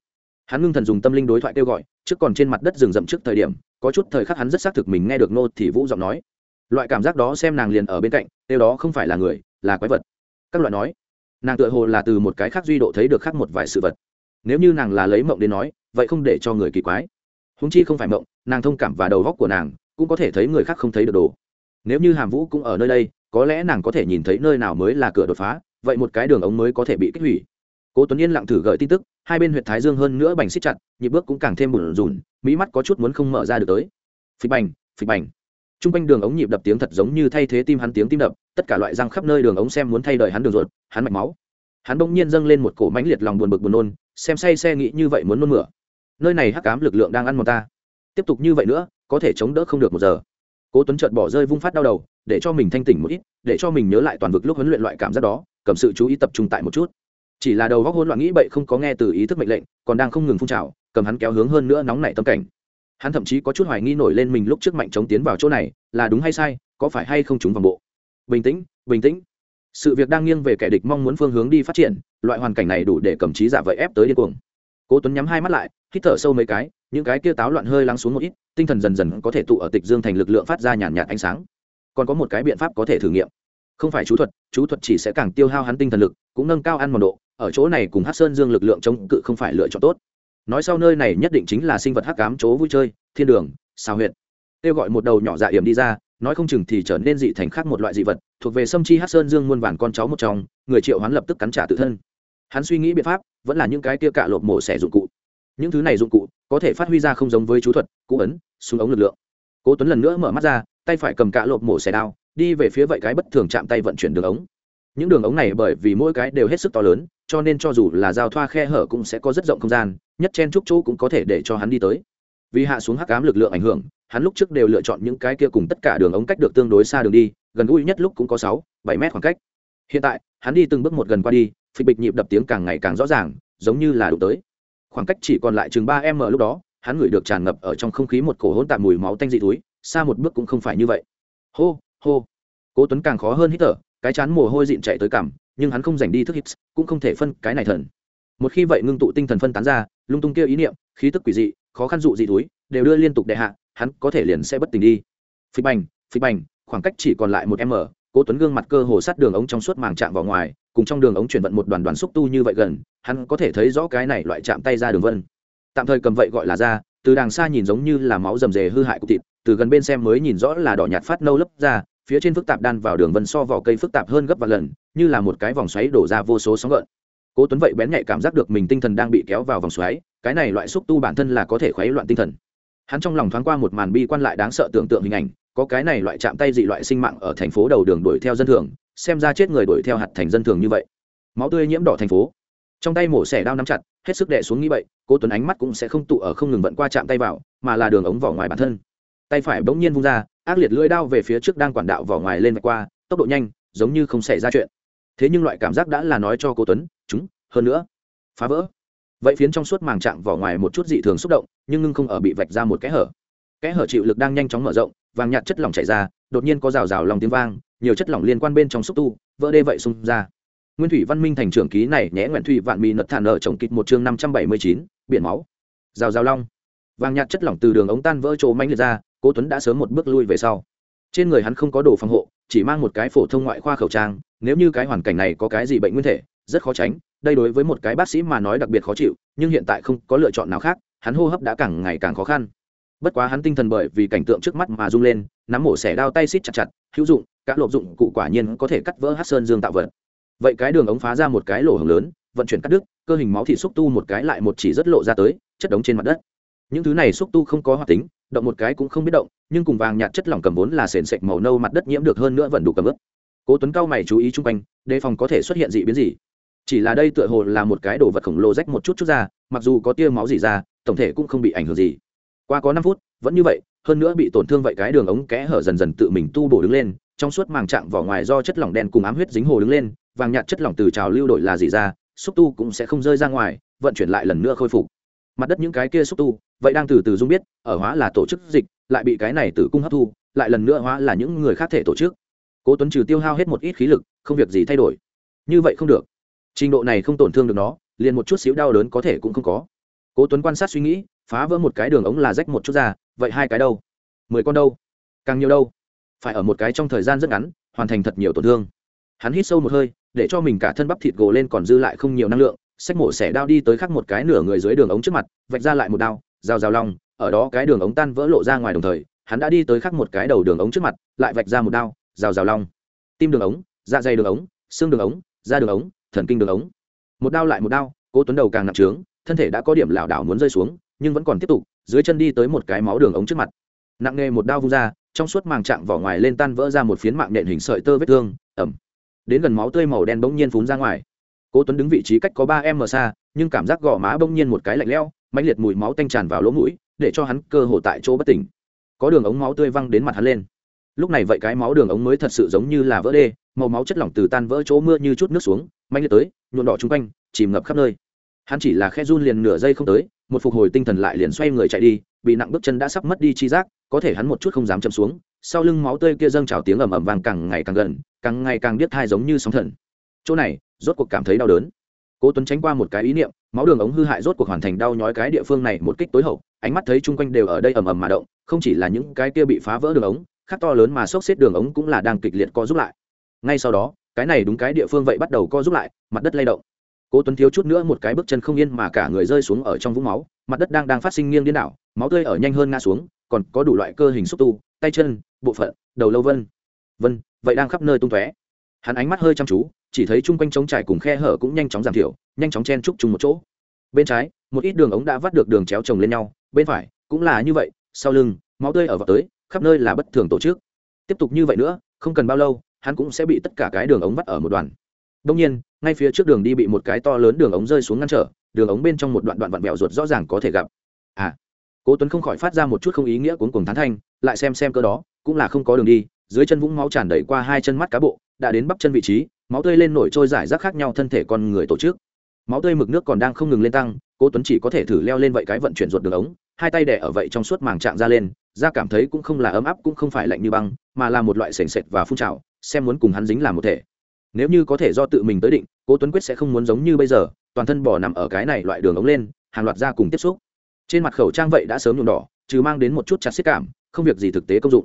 Hắn ngưng thần dùng tâm linh đối thoại kêu gọi, trước còn trên mặt đất rừng rậm trước thời điểm, có chút thời khắc hắn rất xác thực mình nghe được nô thị vũ giọng nói. Loại cảm giác đó xem nàng liền ở bên cạnh tiêu đó không phải là người, là quái vật. Các loại nói. Nàng tựa hồ là từ một cái khác duy độ thấy được khác một vài sự vật. Nếu như nàng là lấy mộng đến nói, vậy không để cho người kỳ quái húng chi không phải mộng, nàng thông cảm và đầu góc của nàng cũng có thể thấy người khác không thấy được đồ. Nếu như hàm vũ cũng ở nơi đây, có lẽ nàng có thể nhìn thấy nơi nào mới là cửa đột phá, vậy một cái đường ống mới có thể bị kích hủy. Cố tuấn yên lặng thử gợi tin tức, hai bên huyện thái dương hơn nữa bành xích chặt, nhịp bước cũng càng thêm bùn rùn mỹ mắt có chút muốn không mở ra được tới. Phịch bành phịch bành. T r u n g quanh đường ống nhịp đập tiếng thật giống như thay thế tim hắn tiếng tim đập, tất cả loại răng khắp nơi đường ống xem muốn thay đời hắn đường ruột, hắn mạch máu. Hắn bỗng nhiên dâng lên một cổ mãnh liệt lòng buồn bực buồn nôn, xem say xe nghĩ như vậy muốn nôn mửa nơi này hắc cám lực lượng đang ăn mòn ta. Tiếp tục như vậy nữa, có thể chống đỡ không được một giờ. Cố tuấn chợt bỏ rơi vung phát đau đầu, để cho mình thanh tỉnh một ít, để cho mình nhớ lại toàn vực lúc huấn luyện loại cảm giác đó, cầm sự chú ý tập trung tại một chút. Chỉ là đầu góc hỗn loạn nghĩ bậy không có nghe từ ý thức mệnh lệnh, còn đang không ngừng phun trào, cầm hắn kéo hướng hơn nữa nóng nảy tâm cảnh. Hắn thậm chí có chút hoài nghi nổi lên mình lúc trước mạnh chống tiến vào chỗ này, là đúng hay sai, có phải hay không chúng vòng bộ. Bình tĩnh bình tĩnh. Sự việc đang nghiêng về kẻ địch mong muốn phương hướng đi phát triển, loại hoàn cảnh này đủ để cầm trí giả vậy ép tới điên cuồng. Cố tuấn nhắm hai mắt lại hít thở sâu mấy cái, những cái kia táo loạn hơi lắng xuống một ít, tinh thần dần dần có thể tụ ở tịch dương thành lực lượng phát ra nhàn nhạt ánh sáng. Còn có một cái biện pháp có thể thử nghiệm. Không phải chú thuật chú thuật chỉ sẽ càng tiêu hao hắn tinh thần lực, cũng nâng cao ăn mòn độ, ở chỗ này cùng hát sơn dương lực lượng chống cự không phải lựa chọn tốt. Nói sau nơi này nhất định chính là sinh vật hắc cám chỗ vui chơi, thiên đường sao huyện kêu gọi một đầu nhỏ dạ hiểm đi ra, nói không chừng thì trở nên dị thành khác một loại dị vật, thuộc về sâm chi hát sơn dương muôn vàn con cháu một trong, người triệu hắn lập tức cắn trả tự thân. Hắn suy nghĩ biện pháp, vẫn là những cái kia cạ lộp mổ xẻ dụng cụ những thứ này dụng cụ có thể phát huy ra không giống với chú thuật, cũ ấn, súng ống lực lượng. Cố tuấn lần nữa mở mắt ra, tay phải cầm cạ lộp mổ xẻ đao, đi về phía vậy cái bất thường chạm tay vận chuyển đường ống. Những đường ống này bởi vì mỗi cái đều hết sức to lớn, cho nên cho dù là giao thoa khe hở cũng sẽ có rất rộng không gian, nhất chen trúc chỗ cũng có thể để cho hắn đi tới. Vì hạ xuống hắc ám lực lượng ảnh hưởng, hắn lúc trước đều lựa chọn những cái kia cùng tất cả đường ống cách được tương đối xa đường đi, gần gũi nhất lúc cũng có sáu, bảy mét khoảng cách. Hiện tại, hắn đi từng bước một gần qua đi, phịch bịch nhịp đập tiếng càng ngày càng rõ ràng, giống như là đụng tới khoảng cách chỉ còn lại chừng ba m lúc đó, hắn ngửi được tràn ngập ở trong không khí một cổ hỗn tạp mùi máu tanh dị túi xa một bước cũng không phải như vậy. Hô hô. Cố tuấn càng khó hơn hít thở, cái chán mồ hôi dịn chạy tới cằm, nhưng hắn không dành đi thức hít, cũng không thể phân cái này thần. Một khi vậy ngưng tụ tinh thần phân tán ra, lung tung kia ý niệm, khí tức quỷ dị, khó khăn dụ dị túi đều đưa liên tục đệ hạ, hắn có thể liền sẽ bất tỉnh đi. Phịch bành phịch bành, khoảng cách chỉ còn lại một m cố tuấn gương mặt cơ hồ sát đường ống trong suốt màng chạm vào ngoài cùng trong đường ống chuyển vận một đoàn đoàn xúc tu như vậy gần, hắn có thể thấy rõ cái này loại chạm tay ra đường vân. Tạm thời cầm vậy gọi là ra, từ đàng xa nhìn giống như là máu rầm rề hư hại của thịt, từ gần bên xem mới nhìn rõ là đỏ nhạt phát nâu lấp ra, phía trên phức tạp đan vào đường vân so vỏ cây phức tạp hơn gấp vài lần, như là một cái vòng xoáy đổ ra vô số sóng gợn. Cố tuấn vậy bén nhạy cảm giác được mình tinh thần đang bị kéo vào vòng xoáy, cái này loại xúc tu bản thân là có thể khuấy loạn tinh thần. Hắn trong lòng thoáng qua một màn bi quan lại đáng sợ tưởng tượng hình ảnh, có cái này loại chạm tay dị loại sinh mạng ở thành phố đầu đường đuổi theo dân thường xem ra chết người đuổi theo hạt thành dân thường như vậy. Máu tươi nhiễm đỏ thành phố. Trong tay mổ xẻ đao nắm chặt, hết sức đè xuống nghĩ vậy cô tuấn ánh mắt cũng sẽ không tụ ở không ngừng vận qua chạm tay vào, mà là đường ống vỏ ngoài bản thân. Tay phải bỗng nhiên vung ra, ác liệt lưỡi đao về phía trước đang quản đạo vỏ ngoài lên vạch qua, tốc độ nhanh, giống như không xảy ra chuyện. Thế nhưng loại cảm giác đã là nói cho cô tuấn, chúng, hơn nữa, phá vỡ. Vậy phiến trong suốt màng chạm vỏ ngoài một chút dị thường xúc động, nhưng ngưng không ở bị vạch ra một kẽ hở. Kẽ hở chịu lực đang nhanh chóng mở rộng, vàng nhạt chất lỏng chảy ra, đột nhiên có rào rào lòng tiếng vang nhiều chất lỏng liên quan bên trong xúc tu, vỡ đê vậy xung ra. Nguyên thủy văn minh thành trưởng ký này nhé nguyện thủy vạn mì nật thản ở trồng kịch một chương năm trăm bảy mươi chín, biển máu. Rào rào long. Vàng nhạt chất lỏng từ đường ống tan vỡ chỗ manh liệt ra, cố tuấn đã sớm một bước lui về sau. Trên người hắn không có đồ phòng hộ, chỉ mang một cái phổ thông ngoại khoa khẩu trang, nếu như cái hoàn cảnh này có cái gì bệnh nguyên thể, rất khó tránh, đây đối với một cái bác sĩ mà nói đặc biệt khó chịu, nhưng hiện tại không có lựa chọn nào khác, hắn hô hấp đã càng ngày càng khó khăn bất quá hắn tinh thần bởi vì cảnh tượng trước mắt mà rung lên, nắm mổ xẻ đao tay xít chặt chặt, hữu dụng các lộp dụng cụ quả nhiên có thể cắt vỡ hát sơn dương tạo vật. Vậy cái đường ống phá ra một cái lỗ hồng lớn, vận chuyển cắt đứt, cơ hình máu thị xúc tu một cái lại một chỉ rất lộ ra tới, chất đống trên mặt đất. Những thứ này xúc tu không có hoạt tính, động một cái cũng không biết động, nhưng cùng vàng nhạt chất lỏng cầm vốn là sền sệt màu nâu mặt đất nhiễm được hơn nữa vẫn đủ cầm ướp cố tuấn cao mày chú ý chung quanh, đề phòng có thể xuất hiện dị biến gì. Chỉ là đây tựa hồ là một cái đồ vật khổng lồ rách một chút chút ra, mặc dù có tia máu gì ra, tổng thể cũng không bị ảnh hưởng gì qua có năm phút, vẫn như vậy, hơn nữa bị tổn thương vậy cái đường ống kẽ hở dần dần tự mình tu bổ đứng lên, trong suốt màng trạng vỏ ngoài do chất lỏng đen cùng ám huyết dính hồ đứng lên, vàng nhạt chất lỏng từ trào lưu đổi là gì ra, xúc tu cũng sẽ không rơi ra ngoài, vận chuyển lại lần nữa khôi phục. Mặt đất những cái kia xúc tu, vậy đang từ từ dung biết, ở hóa là tổ chức dịch, lại bị cái này tử cung hấp thu, lại lần nữa hóa là những người khác thể tổ chức. Cố tuấn trừ tiêu hao hết một ít khí lực, không việc gì thay đổi. Như vậy không được. Trình độ này không tổn thương được nó, liền một chút xíu đau đớn có thể cũng không có. Cố tuấn quan sát suy nghĩ phá vỡ một cái đường ống là rách một chút ra, vậy hai cái đâu? Mười con đâu? Càng nhiều đâu? Phải ở một cái trong thời gian rất ngắn, hoàn thành thật nhiều tổn thương. Hắn hít sâu một hơi, để cho mình cả thân bắp thịt gồ lên còn dư lại không nhiều năng lượng sách mổ xẻ đao đi tới khắc một cái nửa người dưới đường ống trước mặt, vạch ra lại một đao, rào rào long, ở đó cái đường ống tan vỡ lộ ra ngoài đồng thời, hắn đã đi tới khắc một cái đầu đường ống trước mặt, lại vạch ra một đao, rào rào long. Tim đường ống dạ dày đường ống, xương đường ống, da đường ống, thần kinh đường ống. Một đao lại một đao, cố tuấn đầu càng nặng trướng, thân thể đã có điểm lảo đảo muốn rơi xuống nhưng vẫn còn tiếp tục, dưới chân đi tới một cái máu đường ống trước mặt. Nặng nghề một đao vung ra, trong suốt màng trạng vỏ ngoài lên tan vỡ ra một phiến mạng nện hình sợi tơ vết thương ẩm đến gần máu tươi màu đen bỗng nhiên phún ra ngoài. Cố tuấn đứng vị trí cách có ba m xa, nhưng cảm giác gò má bỗng nhiên một cái lạnh lẽo, mãnh liệt mùi máu tanh tràn vào lỗ mũi, để cho hắn cơ hồ tại chỗ bất tỉnh. Có đường ống máu tươi văng đến mặt hắn lên. Lúc này vậy cái máu đường ống mới thật sự giống như là vỡ đê, màu máu chất lỏng từ tan vỡ chỗ mưa như chút nước xuống, mãnh liệt tới nhuộn đỏ chung quanh, chìm ngập khắp nơi hắn chỉ là khe run liền nửa giây không tới, một phục hồi tinh thần lại liền xoay người chạy đi, bị nặng bước chân đã sắp mất đi chi giác, có thể hắn một chút không dám chậm xuống, sau lưng máu tươi kia dâng trào tiếng ầm ầm vàng càng ngày càng gần, càng ngày càng biết thai giống như sóng thần. Chỗ này, rốt cuộc cảm thấy đau đớn. Cố tuấn tránh qua một cái ý niệm, máu đường ống hư hại rốt cuộc hoàn thành đau nhói cái địa phương này một kích tối hậu, ánh mắt thấy chung quanh đều ở đây ầm ầm mà động, không chỉ là những cái kia bị phá vỡ đường ống khác to lớn mà xốc xếp đường ống cũng là đang kịch liệt co giúp lại. Ngay sau đó, cái này đúng cái địa phương vậy bắt đầu co giúp lại, mặt đất lay động cố tuấn thiếu chút nữa một cái bước chân không yên mà cả người rơi xuống ở trong vũng máu, mặt đất đang đang phát sinh nghiêng điên đảo, máu tươi ở nhanh hơn ngã xuống, còn có đủ loại cơ hình xúc tu, tay chân, bộ phận, đầu lâu vân. Vân, vậy đang khắp nơi tung tóe. Hắn ánh mắt hơi chăm chú, chỉ thấy chung quanh trống trải cùng khe hở cũng nhanh chóng giảm thiểu, nhanh chóng chen trúc chung một chỗ. Bên trái, một ít đường ống đã vắt được đường chéo chồng lên nhau, bên phải, cũng là như vậy, sau lưng, máu tươi ở vào tới, khắp nơi là bất thường tổ chức. Tiếp tục như vậy nữa, không cần bao lâu, hắn cũng sẽ bị tất cả cái đường ống vắt ở một đoàn đông nhiên ngay phía trước đường đi bị một cái to lớn đường ống rơi xuống ngăn trở, đường ống bên trong một đoạn đoạn vặn vẹo ruột rõ ràng có thể gặp. À cố tuấn không khỏi phát ra một chút không ý nghĩa cuốn cùng thán thanh, lại xem xem cơ đó, cũng là không có đường đi, dưới chân vũng máu tràn đầy qua hai chân mắt cá bộ, đã đến bắp chân vị trí, máu tươi lên nổi trôi giải rác khác nhau thân thể con người tổ chức. Máu tươi mực nước còn đang không ngừng lên tăng, cố tuấn chỉ có thể thử leo lên vậy cái vận chuyển ruột đường ống, hai tay đẻ ở vậy trong suốt màng trạng ra lên ra cảm thấy cũng không là ấm áp cũng không phải lạnh như băng, mà là một loại sền sệt và phun trào, xem muốn cùng hắn dính làm một thể nếu như có thể do tự mình tới định, cố tuấn quyết sẽ không muốn giống như bây giờ, toàn thân bỏ nằm ở cái này loại đường ống lên, hàng loạt ra cùng tiếp xúc. Trên mặt khẩu trang vậy đã sớm nhuộm đỏ, trừ mang đến một chút chặt xiết cảm, không việc gì thực tế công dụng.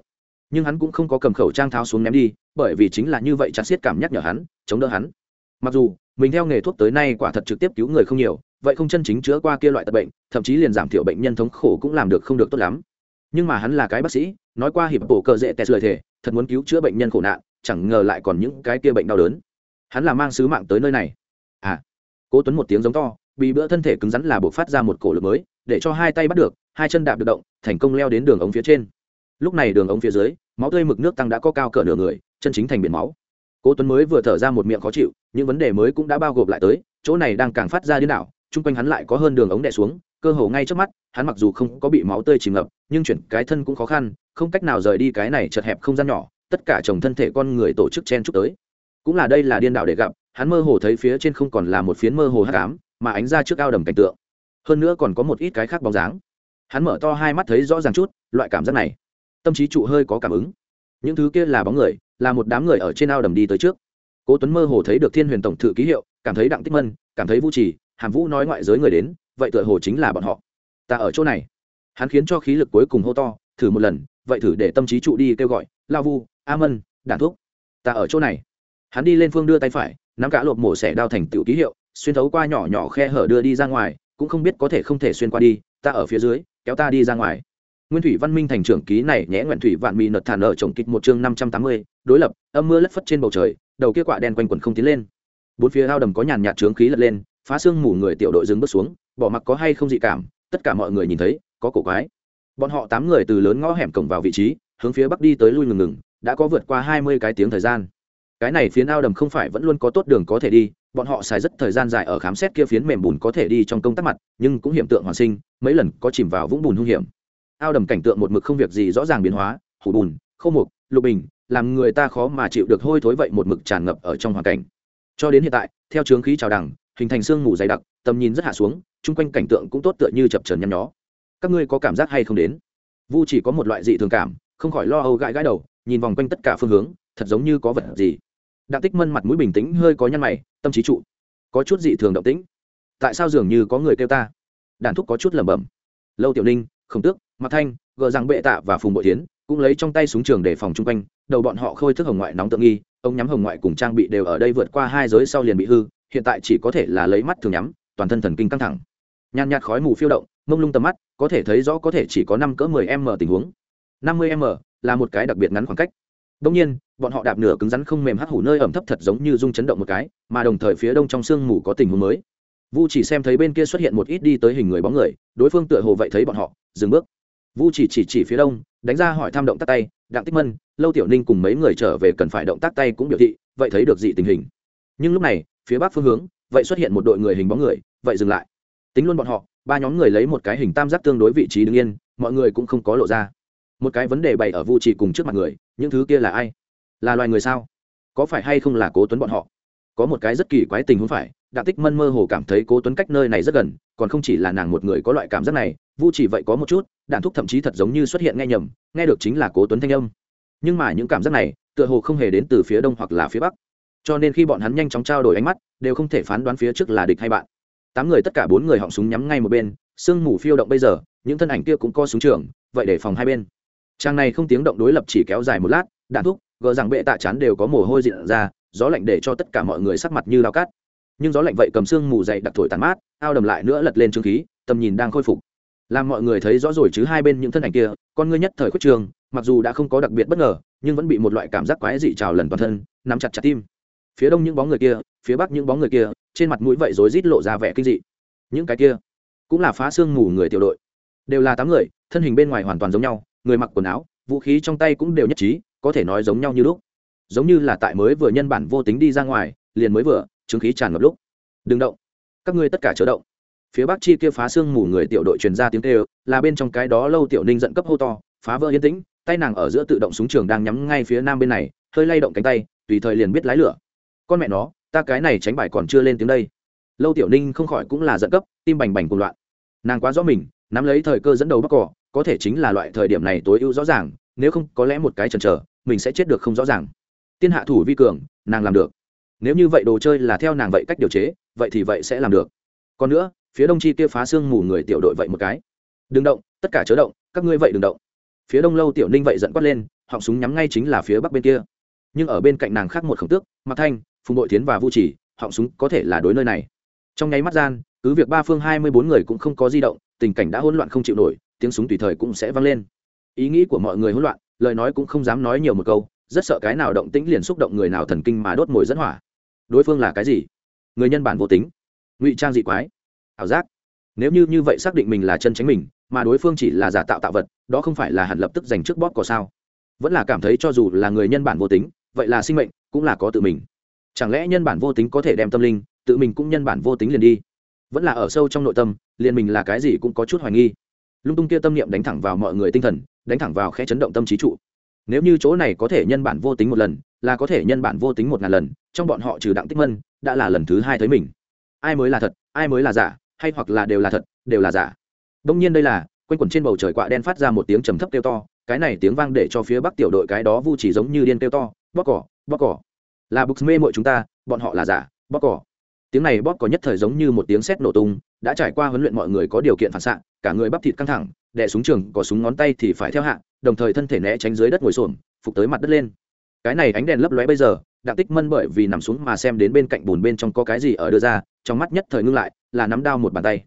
Nhưng hắn cũng không có cầm khẩu trang tháo xuống ném đi, bởi vì chính là như vậy chặt xiết cảm nhắc nhở hắn, chống đỡ hắn. Mặc dù, mình theo nghề thuốc tới nay quả thật trực tiếp cứu người không nhiều, vậy không chân chính chữa qua kia loại tật bệnh, thậm chí liền giảm thiểu bệnh nhân thống khổ cũng làm được không được tốt lắm. Nhưng mà hắn là cái bác sĩ, nói qua hiệp bổ cờ dễ tẹt lời thề, thật muốn cứu chữa bệnh nhân khổ nạn chẳng ngờ lại còn những cái kia bệnh đau đớn. Hắn là mang sứ mạng tới nơi này. À. Cố tuấn một tiếng giống to, bị bữa thân thể cứng rắn là buộc phát ra một cổ lực mới, để cho hai tay bắt được, hai chân đạp được động, thành công leo đến đường ống phía trên. Lúc này đường ống phía dưới, máu tươi mực nước tăng đã có cao cỡ nửa người, chân chính thành biển máu. Cố tuấn mới vừa thở ra một miệng khó chịu, những vấn đề mới cũng đã bao gồm lại tới, chỗ này đang càng phát ra điên đảo, chung quanh hắn lại có hơn đường ống đè xuống, cơ hồ ngay trước mắt, hắn mặc dù không có bị máu tươi chìm ngập, nhưng chuyển cái thân cũng khó khăn, không cách nào rời đi cái này chật hẹp không gian nhỏ tất cả chồng thân thể con người tổ chức chen chúc tới. Cũng là đây là điên đảo để gặp, hắn mơ hồ thấy phía trên không còn là một phiến mơ hồ hắc ám, mà ánh ra trước ao đầm cảnh tượng. Hơn nữa còn có một ít cái khác bóng dáng. Hắn mở to hai mắt thấy rõ ràng chút, loại cảm giác này, tâm trí trụ hơi có cảm ứng. Những thứ kia là bóng người, là một đám người ở trên ao đầm đi tới trước. Cố tuấn mơ hồ thấy được thiên huyền tổng thự ký hiệu, cảm thấy đặng tích mân, cảm thấy vũ trì, hàm vũ nói ngoại giới người đến, vậy tựa hồ chính là bọn họ. Ta ở chỗ này. Hắn khiến cho khí lực cuối cùng hô to, thử một lần, vậy thử để tâm trí trụ đi kêu gọi, lao vu a mân đàn thuốc ta ở chỗ này. Hắn đi lên phương đưa tay phải, nắm cả lộp mổ xẻ đao thành tựu ký hiệu, xuyên thấu qua nhỏ nhỏ khe hở đưa đi ra ngoài, cũng không biết có thể không thể xuyên qua đi, ta ở phía dưới, kéo ta đi ra ngoài. Nguyên thủy văn minh thành trưởng ký này nhẽ nguyện thủy vạn mì nợt thản ở trồng kịch một chương năm trăm tám mươi, đối lập, âm mưa lất phất trên bầu trời, đầu kia quạ đen quanh quần không tiến lên. Bốn phía ao đầm có nhàn nhạt trướng khí lật lên, phá xương mù người tiểu đội dừng bước xuống, bỏ mặc có hay không dị cảm, tất cả mọi người nhìn thấy, có cổ quái. Bọn họ tám người từ lớn ngõ hẻm cổng vào vị trí, hướng phía bắc đi tới lui ngừng ngừng đã có vượt qua hai mươi cái tiếng thời gian. Cái này phiến ao đầm không phải vẫn luôn có tốt đường có thể đi, bọn họ xài rất thời gian dài ở khám xét kia phiến mềm bùn có thể đi trong công tác mặt, nhưng cũng hiện tượng hoàn sinh, mấy lần có chìm vào vũng bùn hung hiểm. Ao đầm cảnh tượng một mực không việc gì rõ ràng biến hóa, hủ bùn, khô mục, lục bình, làm người ta khó mà chịu được hôi thối vậy một mực tràn ngập ở trong hoàn cảnh. Cho đến hiện tại, theo trướng khí trào đằng, hình thành sương mù dày đặc, tầm nhìn rất hạ xuống, chung quanh cảnh tượng cũng tốt tựa như chập trần nhăn nhó. Các ngươi có cảm giác hay không đến? Vu chỉ có một loại dị thường cảm, không khỏi lo âu gãi gãi đầu nhìn vòng quanh tất cả phương hướng, thật giống như có vật gì. Đặng tích mân mặt mũi bình tĩnh, hơi có nhăn mày, tâm trí trụ. Có chút dị thường động tĩnh. Tại sao dường như có người kêu ta? Đàn thúc có chút lẩm bẩm. Lâu tiểu ninh, khổng tước mặt thanh, gờ rằng bệ tạ và phùng bội tiến cũng lấy trong tay súng trường để phòng chung quanh, đầu bọn họ khôi thức hồng ngoại nóng tượng nghi, ông nhắm hồng ngoại cùng trang bị đều ở đây vượt qua hai giới sau liền bị hư, hiện tại chỉ có thể là lấy mắt thường nhắm, toàn thân thần kinh căng thẳng. Nhàn nhạt khói mù phiêu động, mông lung tầm mắt, có thể thấy rõ có thể chỉ có năm cỡ mười m tình huống. năm mươi m là một cái đặc biệt ngắn khoảng cách. Đông nhiên, bọn họ đạp nửa cứng rắn không mềm hắc hủ nơi ẩm thấp thật giống như rung chấn động một cái, mà đồng thời phía đông trong sương mù có tình huống mới. Vu chỉ xem thấy bên kia xuất hiện một ít đi tới hình người bóng người, đối phương tựa hồ vậy thấy bọn họ, dừng bước. Vu chỉ chỉ chỉ phía đông, đánh ra hỏi tham động tác tay, đặng tích mân, lâu tiểu ninh cùng mấy người trở về cần phải động tác tay cũng biểu thị, vậy thấy được dị tình hình. Nhưng lúc này, phía bắc phương hướng, vậy xuất hiện một đội người hình bóng người, vậy dừng lại. Tính luôn bọn họ, ba nhóm người lấy một cái hình tam giác tương đối vị trí đứng yên, mọi người cũng không có lộ ra một cái vấn đề bày ở vu trì cùng trước mặt người, những thứ kia là ai? Là loài người sao? Có phải hay không là cố tuấn bọn họ? Có một cái rất kỳ quái tình huống phải, đặng tích mân mơ hồ cảm thấy cố tuấn cách nơi này rất gần, còn không chỉ là nàng một người có loại cảm giác này, vu chỉ vậy có một chút đạn thúc thậm chí thật giống như xuất hiện nghe nhầm, nghe được chính là cố tuấn thanh âm. Nhưng mà những cảm giác này, tựa hồ không hề đến từ phía đông hoặc là phía bắc. Cho nên khi bọn hắn nhanh chóng trao đổi ánh mắt, đều không thể phán đoán phía trước là địch hay bạn. Tám người tất cả bốn người họng súng nhắm ngay một bên, sương mù phiêu động bây giờ, những thân ảnh kia cũng co súng trường, vậy để phòng hai bên trang này không tiếng động đối lập chỉ kéo dài một lát, đạn thúc gờ rằng bệ tạ chán đều có mồ hôi diện ra, gió lạnh để cho tất cả mọi người sắc mặt như lao cát. Nhưng gió lạnh vậy cầm xương mù dày đặc thổi tàn mát, ao đầm lại nữa lật lên trương khí, tầm nhìn đang khôi phục. Làm mọi người thấy rõ rồi chứ hai bên những thân ảnh kia, con ngươi nhất thời khuất trường mặc dù đã không có đặc biệt bất ngờ, nhưng vẫn bị một loại cảm giác quái dị trào lần toàn thân, nắm chặt chặt tim. Phía đông những bóng người kia, phía bắc những bóng người kia, trên mặt mũi vậy rối rít lộ ra vẻ kinh dị. Những cái kia, cũng là phá xương ngủ người tiểu đội. Đều là tám người, thân hình bên ngoài hoàn toàn giống nhau người mặc quần áo, vũ khí trong tay cũng đều nhất trí, có thể nói giống nhau như lúc. Giống như là tại mới vừa nhân bản vô tính đi ra ngoài, liền mới vừa, chứng khí tràn ngập lúc. Đừng động. Các ngươi tất cả chớ động. Phía bắc chi kia phá xương mù người tiểu đội truyền ra tiếng kêu, là bên trong cái đó lâu tiểu ninh giận cấp hô to, phá vỡ yên tĩnh, tay nàng ở giữa tự động súng trường đang nhắm ngay phía nam bên này, hơi lay động cánh tay, tùy thời liền biết lái lửa. Con mẹ nó, ta cái này tránh bài còn chưa lên tiếng đây. Lâu tiểu ninh không khỏi cũng là giận cấp, tim bành bành cùng loạn. Nàng quá rõ mình, nắm lấy thời cơ dẫn đầu bắc cỏ có thể chính là loại thời điểm này tối ưu rõ ràng, nếu không có lẽ một cái chần chờ, mình sẽ chết được không rõ ràng. Tiên hạ thủ vi cường, nàng làm được. Nếu như vậy đồ chơi là theo nàng vậy cách điều chế, vậy thì vậy sẽ làm được. Còn nữa, phía đông chi kia phá xương mù người tiểu đội vậy một cái. Đừng động, tất cả chớ động, các ngươi vậy đừng động. Phía đông lâu tiểu ninh vậy giận quát lên, họng súng nhắm ngay chính là phía bắc bên kia. Nhưng ở bên cạnh nàng khác một khổng tước mặc thanh, phùng đội tiến và vu chỉ, họng súng có thể là đối nơi này. Trong nháy mắt gian, cứ việc ba phương hai mươi bốn người cũng không có di động, tình cảnh đã hỗn loạn không chịu nổi tiếng súng tùy thời cũng sẽ vang lên. Ý nghĩ của mọi người hỗn loạn, lời nói cũng không dám nói nhiều một câu, rất sợ cái nào động tĩnh liền xúc động người nào thần kinh mà đốt mồi dẫn hỏa. Đối phương là cái gì? Người nhân bản vô tính. Ngụy trang dị quái. Ảo giác. Nếu như như vậy xác định mình là chân tránh mình, mà đối phương chỉ là giả tạo tạo vật, đó không phải là hẳn lập tức giành trước bóp có sao? Vẫn là cảm thấy cho dù là người nhân bản vô tính, vậy là sinh mệnh cũng là có tự mình. Chẳng lẽ nhân bản vô tính có thể đem tâm linh, tự mình cũng nhân bản vô tính liền đi? Vẫn là ở sâu trong nội tâm, liền mình là cái gì cũng có chút hoài nghi lung tung kia tâm niệm đánh thẳng vào mọi người tinh thần, đánh thẳng vào khe chấn động tâm trí trụ. Nếu như chỗ này có thể nhân bản vô tính một lần, là có thể nhân bản vô tính một ngàn lần, trong bọn họ trừ đặng tích mân, đã là lần thứ hai thấy mình. Ai mới là thật, ai mới là giả, hay hoặc là đều là thật, đều là giả. Đông nhiên đây là, quanh quẩn trên bầu trời quạ đen phát ra một tiếng trầm thấp kêu to, cái này tiếng vang để cho phía bắc tiểu đội cái đó vu chỉ giống như điên kêu to bóc cỏ bóc cỏ. Là bục mê mội chúng ta, bọn họ là giả bóc cỏ tiếng này bóp có nhất thời giống như một tiếng sét nổ tung, đã trải qua huấn luyện mọi người có điều kiện phản xạ, cả người bắp thịt căng thẳng đẻ súng trường, có súng ngón tay thì phải theo hạ, đồng thời thân thể né tránh dưới đất ngồi xổm, phục tới mặt đất lên. Cái này ánh đèn lấp lóe bây giờ, đặng tích mân bởi vì nằm xuống mà xem đến bên cạnh bùn bên trong có cái gì ở đưa ra, trong mắt nhất thời ngưng lại, là nắm đao một bàn tay.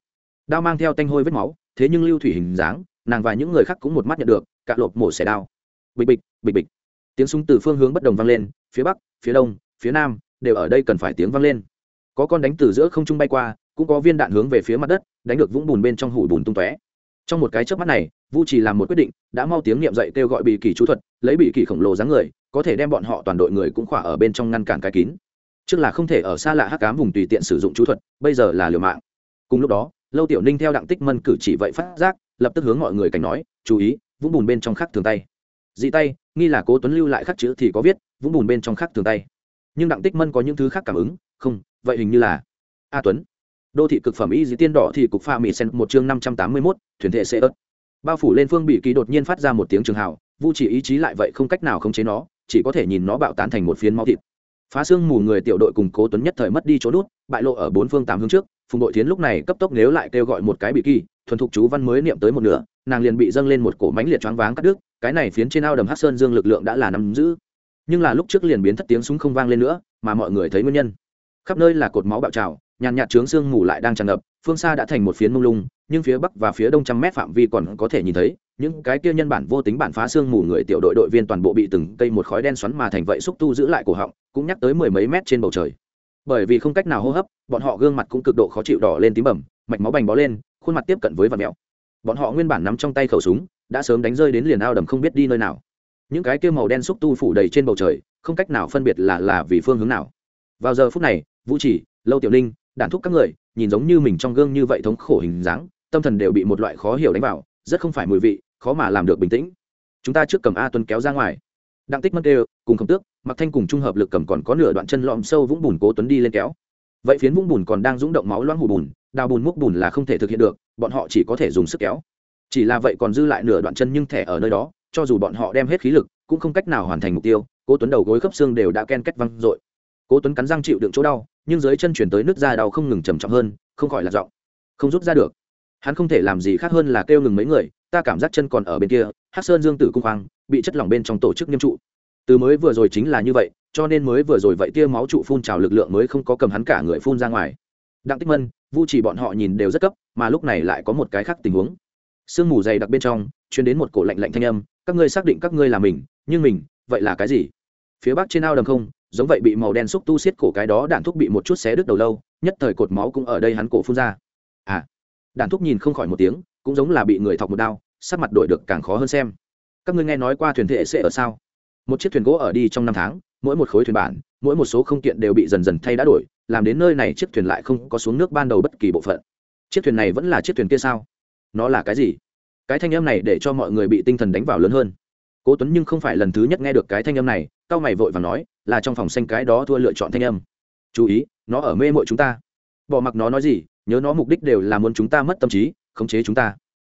Đao mang theo tanh hôi vết máu, thế nhưng lưu thủy hình dáng, nàng và những người khác cũng một mắt nhận được, cả lộp mổ xẻ đao. Bịch bịch bịch bịch. Tiếng súng từ phương hướng bất đồng vang lên, phía bắc, phía đông, phía nam, đều ở đây cần phải tiếng vang lên có con đánh từ giữa không trung bay qua, cũng có viên đạn hướng về phía mặt đất, đánh được vũng bùn bên trong hủ bùn tung tóe. Trong một cái chớp mắt này, vu chỉ làm một quyết định, đã mau tiếng niệm dậy kêu gọi bị kỳ chú thuật, lấy bị kỳ khổng lồ dáng người, có thể đem bọn họ toàn đội người cũng khỏa ở bên trong ngăn cản cái kín. Trước là không thể ở xa lạ hắc cám vùng tùy tiện sử dụng chú thuật, bây giờ là liều mạng. Cùng lúc đó, lâu tiểu ninh theo đặng tích mân cử chỉ vậy phát giác, lập tức hướng mọi người cảnh nói, chú ý, vũng bùn bên trong khắc thường tay. Dị tay, nghi là cố tuấn lưu lại khắc chữ thì có viết, vũng bùn bên trong khắc thường tay. Nhưng đặng tích mân có những thứ khác cảm ứng không, vậy hình như là a tuấn. Đô thị cực phẩm y dĩ tiên đỏ thì cục pha mỹ sen một chương năm trăm tám mươi mốt, thuyền thể sẽ ớt bao phủ lên phương bị kỳ đột nhiên phát ra một tiếng trường hào, vu chỉ ý chí lại vậy không cách nào khống chế nó, chỉ có thể nhìn nó bạo tán thành một phiến máu thịt. Phá xương mù người tiểu đội cùng cố tuấn nhất thời mất đi chỗ nút, bại lộ ở bốn phương tám hướng trước, phùng đội thiến lúc này cấp tốc nếu lại kêu gọi một cái bị kỳ, thuần thục chú văn mới niệm tới một nửa, nàng liền bị dâng lên một cổ mánh liệt choáng váng cắt đứt, cái này phiến trên ao đầm hát sơn dương lực lượng đã là nắm giữ. Nhưng là lúc trước liền biến thất tiếng súng không vang lên nữa, mà mọi người thấy nguyên nhân khắp nơi là cột máu bạo trào, nhàn nhạt trướng sương mù lại đang tràn ngập, phương xa đã thành một phiến mông lung, nhưng phía bắc và phía đông trăm mét phạm vi còn có thể nhìn thấy, những cái kia nhân bản vô tính bản phá xương mù người tiểu đội đội viên toàn bộ bị từng cây một khói đen xoắn mà thành vậy xúc tu giữ lại cổ họng, cũng nhắc tới mười mấy mét trên bầu trời. Bởi vì không cách nào hô hấp, bọn họ gương mặt cũng cực độ khó chịu đỏ lên tím bầm, mạch máu bành bó lên, khuôn mặt tiếp cận với vật mèo bọn họ nguyên bản nắm trong tay khẩu súng, đã sớm đánh rơi đến liền ao đầm không biết đi nơi nào. Những cái kia màu đen xúc tu phủ đầy trên bầu trời, không cách nào phân biệt là là vì phương hướng nào vào giờ phút này, vũ chỉ, lâu tiểu ninh, đản thúc các người, nhìn giống như mình trong gương như vậy thống khổ hình dáng, tâm thần đều bị một loại khó hiểu đánh vào, rất không phải mùi vị, khó mà làm được bình tĩnh. Chúng ta trước cầm a tuấn kéo ra ngoài. Đặng tích mất đều cùng khổng tước mặc thanh cùng trung hợp lực cầm còn có nửa đoạn chân lõm sâu vũng bùn cố tuấn đi lên kéo. Vậy phiến vũng bùn còn đang rúng động máu loãng hù bùn, đào bùn múc bùn là không thể thực hiện được, bọn họ chỉ có thể dùng sức kéo. Chỉ là vậy còn dư lại nửa đoạn chân nhưng thẻ ở nơi đó, cho dù bọn họ đem hết khí lực, cũng không cách nào hoàn thành mục tiêu, cố tuấn đầu gối khớp xương đều đã ken kết văng dội cố tuấn cắn răng chịu đựng chỗ đau, nhưng dưới chân chuyển tới nước da đau không ngừng trầm trọng hơn, không khỏi là giọng, không rút ra được. Hắn không thể làm gì khác hơn là kêu ngừng mấy người, ta cảm giác chân còn ở bên kia, hắc sơn dương tử cung khoang bị chất lỏng bên trong tổ chức nghiêm trụ. Từ mới vừa rồi chính là như vậy, cho nên mới vừa rồi vậy tia máu trụ phun trào lực lượng mới không có cầm hắn cả người phun ra ngoài. Đặng tích mân, vu chỉ bọn họ nhìn đều rất cấp, mà lúc này lại có một cái khác tình huống. Sương mù dày đặc bên trong chuyến đến một cổ lạnh lạnh thanh âm, các ngươi xác định các ngươi là mình, nhưng mình, vậy là cái gì? Phía bắc trên ao đầm không, giống vậy bị màu đen xúc tu xiết cổ cái đó đạn thúc bị một chút xé đứt đầu lâu, nhất thời cột máu cũng ở đây hắn cổ phun ra. À đạn thúc nhìn không khỏi một tiếng, cũng giống là bị người thọc một đao, sắc mặt đổi được càng khó hơn xem. Các ngươi nghe nói qua thuyền thể sẽ ở sao? Một chiếc thuyền gỗ ở đi trong năm tháng, mỗi một khối thuyền bản, mỗi một số không kiện đều bị dần dần thay đã đổi, làm đến nơi này chiếc thuyền lại không có xuống nước ban đầu bất kỳ bộ phận. Chiếc thuyền này vẫn là chiếc thuyền kia sao? Nó là cái gì? Cái thanh âm này để cho mọi người bị tinh thần đánh vào lớn hơn cố tuấn nhưng không phải lần thứ nhất nghe được cái thanh âm này cao mày vội và nói, là trong phòng xanh cái đó thua lựa chọn thanh âm. Chú ý, nó ở mê mội chúng ta. Bỏ mặc nó nói gì, nhớ nó mục đích đều là muốn chúng ta mất tâm trí, khống chế chúng ta.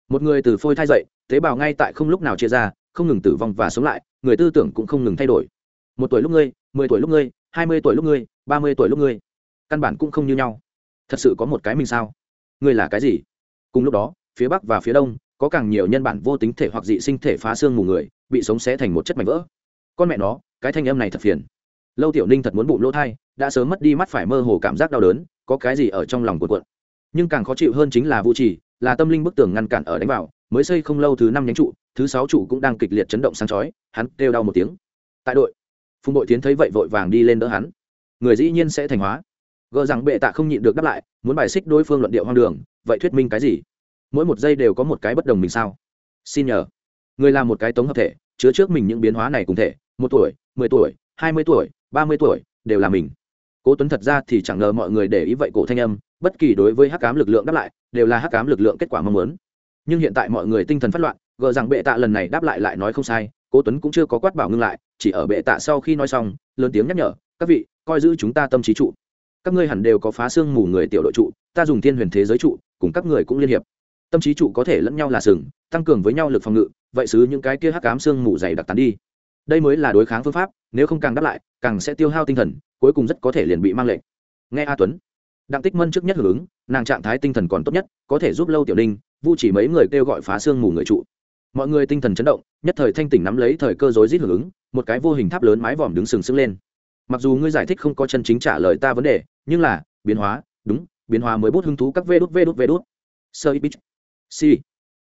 Một người từ phôi thai dậy, tế bào ngay tại không lúc nào chia ra, không ngừng tử vong và sống lại, người tư tưởng cũng không ngừng thay đổi. Một tuổi lúc ngươi, mười tuổi lúc ngươi, hai mươi tuổi lúc ngươi, ba mươi tuổi lúc ngươi. Căn bản cũng không như nhau. Thật sự có một cái mình sao? Ngươi là cái gì? Cùng lúc đó, phía bắc và phía đông có càng nhiều nhân bản vô tính thể hoặc dị sinh thể phá xương mù người, bị sống xé thành một chất mảnh vỡ. Con mẹ nó, cái thanh âm này thật phiền. Lâu tiểu ninh thật muốn bụng lỗ thai, đã sớm mất đi mắt phải mơ hồ cảm giác đau đớn, có cái gì ở trong lòng cuộn cuộn. Nhưng càng khó chịu hơn chính là vũ trì, là tâm linh bức tường ngăn cản ở đánh vào, mới xây không lâu thứ năm nhánh trụ, thứ sáu trụ cũng đang kịch liệt chấn động sáng chói, hắn kêu đau một tiếng. Tại đội, phùng đội tiến thấy vậy vội vàng đi lên đỡ hắn. Người dĩ nhiên sẽ thành hóa. Gờ rằng bệ tạ không nhịn được đáp lại, muốn bài xích đối phương luận điệu hoang đường, vậy thuyết minh cái gì? Mỗi một giây đều có một cái bất đồng mình sao? Xin nhờ. Người là một cái tống hợp thể, chứa trước mình những biến hóa này cùng thể, một tuổi, mười tuổi, hai mươi tuổi, ba mươi tuổi, đều là mình. Cố tuấn thật ra thì chẳng ngờ mọi người để ý vậy cổ thanh âm, bất kỳ đối với hắc cám lực lượng đáp lại, đều là hắc cám lực lượng kết quả mong muốn. Nhưng hiện tại mọi người tinh thần phát loạn, gờ rằng bệ tạ lần này đáp lại lại nói không sai, cố tuấn cũng chưa có quát bảo ngưng lại, chỉ ở bệ tạ sau khi nói xong, lớn tiếng nhắc nhở, các vị, coi giữ chúng ta tâm trí trụ. Các ngươi hẳn đều có phá xương mù người tiểu đội trụ, ta dùng thiên huyền thế giới trụ, cùng các người cũng liên hiệp tâm trí trụ có thể lẫn nhau là sừng, tăng cường với nhau lực phòng ngự, vậy xứ những cái kia hắc cám xương mù dày đặc tán đi. Đây mới là đối kháng phương pháp, nếu không càng đáp lại, càng sẽ tiêu hao tinh thần, cuối cùng rất có thể liền bị mang lệnh. Nghe a tuấn, đặng tích mân trước nhất hưởng ứng, nàng trạng thái tinh thần còn tốt nhất, có thể giúp lâu tiểu ninh, vu chỉ mấy người kêu gọi phá xương mù người trụ. Mọi người tinh thần chấn động, nhất thời thanh tỉnh nắm lấy thời cơ rối rít hưởng ứng, một cái vô hình tháp lớn mái vòm đứng sừng sững lên. Mặc dù ngươi giải thích không có chân chính trả lời ta vấn đề, nhưng là, biến hóa, đúng, biến hóa mới bút hứng thú các vê đút vê đút vê đút. Sơ ít si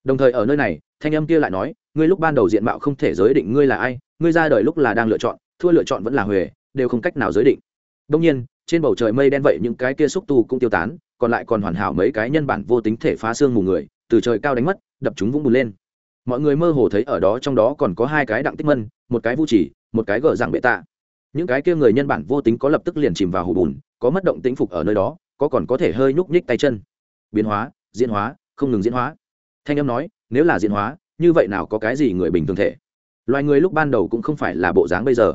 đồng thời ở nơi này, thanh âm kia lại nói, ngươi lúc ban đầu diện mạo không thể giới định ngươi là ai, ngươi ra đời lúc là đang lựa chọn, thua lựa chọn vẫn là huề, đều không cách nào giới định. Đông nhiên, trên bầu trời mây đen vậy những cái kia xúc tu cũng tiêu tán, còn lại còn hoàn hảo mấy cái nhân bản vô tính thể phá xương mù người, từ trời cao đánh mất, đập chúng vũng bùn lên. Mọi người mơ hồ thấy ở đó trong đó còn có hai cái đặng tích mân, một cái vu chỉ một cái gờ dạng bệ tạ. Những cái kia người nhân bản vô tính có lập tức liền chìm vào hủ bùn, có mất động tĩnh phục ở nơi đó, có còn có thể hơi nhúc nhích tay chân. Biến hóa, diễn hóa không ngừng diễn hóa. Thanh âm nói, nếu là diễn hóa, như vậy nào có cái gì người bình thường thể? Loài người lúc ban đầu cũng không phải là bộ dáng bây giờ.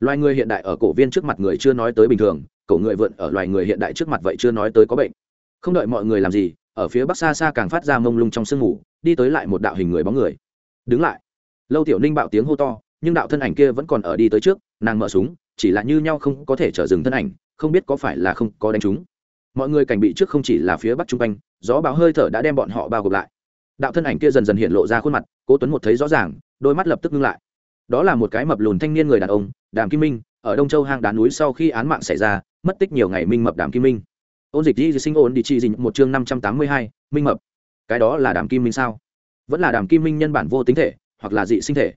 Loài người hiện đại ở cổ viên trước mặt người chưa nói tới bình thường, cổ người vượn ở loài người hiện đại trước mặt vậy chưa nói tới có bệnh. Không đợi mọi người làm gì, ở phía bắc xa xa càng phát ra mông lung trong sương mù, đi tới lại một đạo hình người bóng người. Đứng lại. Lâu tiểu ninh bạo tiếng hô to, nhưng đạo thân ảnh kia vẫn còn ở đi tới trước, nàng mở súng, chỉ là như nhau không có thể trở dừng thân ảnh, không biết có phải là không có đánh chúng mọi người cảnh bị trước không chỉ là phía bắc trung quanh, gió báo hơi thở đã đem bọn họ bao gộp lại. Đạo thân ảnh kia dần dần hiện lộ ra khuôn mặt, cố tuấn một thấy rõ ràng, đôi mắt lập tức ngưng lại. Đó là một cái mập lùn thanh niên người đàn ông, đàm kim minh, ở đông châu hang đá núi sau khi án mạng xảy ra, mất tích nhiều ngày minh mập đàm kim minh. Ôn dịch di sinh ôn đi chi dịch một chương năm trăm tám mươi hai, minh mập. Cái đó là đàm kim minh sao? Vẫn là đàm kim minh nhân bản vô tính thể, hoặc là dị sinh thể?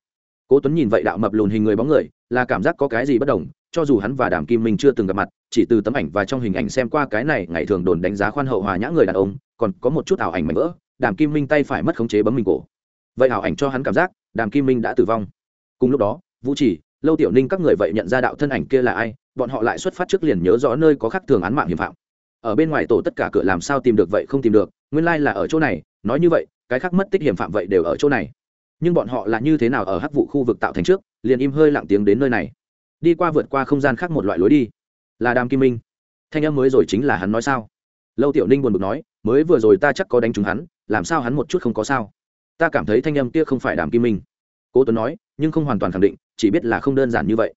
Cố tuấn nhìn vậy đạo mập lùn hình người bóng người, là cảm giác có cái gì bất đồng, cho dù hắn và đàm kim minh chưa từng gặp mặt chỉ từ tấm ảnh và trong hình ảnh xem qua cái này, ngày thường đồn đánh giá khoan hậu hòa nhã người đàn ông, còn có một chút ảo ảnh mảnh vỡ, đàm kim minh tay phải mất khống chế bấm mình cổ. Vậy ảo ảnh cho hắn cảm giác, đàm kim minh đã tử vong. Cùng lúc đó, vũ chỉ, lâu tiểu ninh các người vậy nhận ra đạo thân ảnh kia là ai, bọn họ lại xuất phát trước liền nhớ rõ nơi có khắc thường án mạng hiểm phạm. Ở bên ngoài tổ tất cả cửa làm sao tìm được vậy không tìm được, nguyên lai là ở chỗ này, nói như vậy, cái khác mất tích hiểm phạm vậy đều ở chỗ này. Nhưng bọn họ là như thế nào ở hắc vụ khu vực tạo thành trước, liền im hơi lặng tiếng đến nơi này. Đi qua vượt qua không gian khác một loại lối đi là đàm kim minh thanh âm mới rồi chính là hắn nói sao lâu tiểu ninh buồn bực nói mới vừa rồi ta chắc có đánh trúng hắn làm sao hắn một chút không có sao ta cảm thấy thanh âm kia không phải đàm kim minh cố tuấn nói nhưng không hoàn toàn khẳng định chỉ biết là không đơn giản như vậy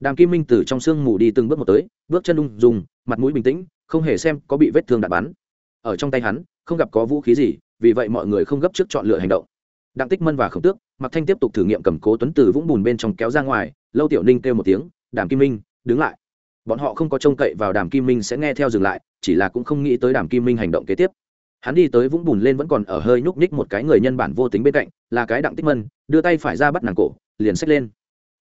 đàm kim minh từ trong sương mù đi từng bước một tới bước chân ung dùng mặt mũi bình tĩnh không hề xem có bị vết thương đạn bắn ở trong tay hắn không gặp có vũ khí gì vì vậy mọi người không gấp trước chọn lựa hành động đặng tích mân và khổng tước mặc thanh tiếp tục thử nghiệm cầm cố tuấn từ vũng bùn bên trong kéo ra ngoài lâu tiểu ninh kêu một tiếng đàm kim minh đứng lại bọn họ không có trông cậy vào đàm kim minh sẽ nghe theo dừng lại, chỉ là cũng không nghĩ tới đàm kim minh hành động kế tiếp. Hắn đi tới vũng bùn lên vẫn còn ở hơi nhúc nhích một cái người nhân bản vô tính bên cạnh, là cái đặng tích mân, đưa tay phải ra bắt nàng cổ, liền xách lên.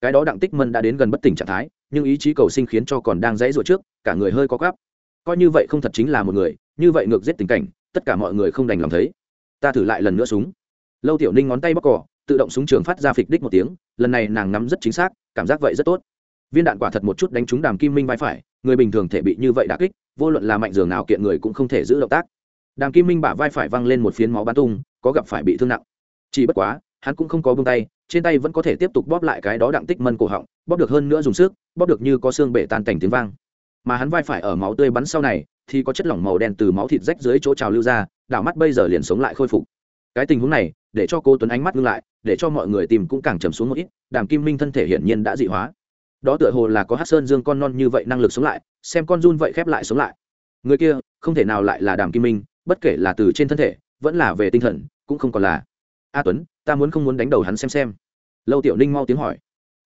Cái đó đặng tích mân đã đến gần bất tỉnh trạng thái, nhưng ý chí cầu sinh khiến cho còn đang dãy ruột trước, cả người hơi có gáp. coi như vậy không thật chính là một người, như vậy ngược giết tình cảnh, tất cả mọi người không đành lòng thấy. Ta thử lại lần nữa súng. Lâu tiểu ninh ngón tay bóc cỏ tự động súng trường phát ra phịch đích một tiếng, lần này nàng nắm rất chính xác, cảm giác vậy rất tốt viên đạn quả thật một chút đánh trúng đàm kim minh vai phải, người bình thường thể bị như vậy đã kích, vô luận là mạnh dường nào kiện người cũng không thể giữ động tác. Đàm kim minh bả vai phải văng lên một phiến máu bắn tung, có gặp phải bị thương nặng. Chỉ bất quá, hắn cũng không có bông tay, trên tay vẫn có thể tiếp tục bóp lại cái đó đặng tích mân cổ họng, bóp được hơn nữa dùng sức, bóp được như có xương bể tan cảnh tiếng vang. Mà hắn vai phải ở máu tươi bắn sau này, thì có chất lỏng màu đen từ máu thịt rách dưới chỗ trào lưu ra, đảo mắt bây giờ liền sống lại khôi phục. Cái tình huống này, để cho cô tuấn ánh mắt ngưng lại, để cho mọi người tìm cũng càng trầm xuống một ít, đàm kim minh thân thể hiển nhiên đã dị hóa đó tựa hồ là có hát sơn dương con non như vậy năng lực sống lại, xem con run vậy khép lại sống lại. Người kia, không thể nào lại là đàm kim minh, bất kể là từ trên thân thể, vẫn là về tinh thần, cũng không còn là. A tuấn, ta muốn không muốn đánh đầu hắn xem xem. Lâu tiểu ninh mau tiếng hỏi.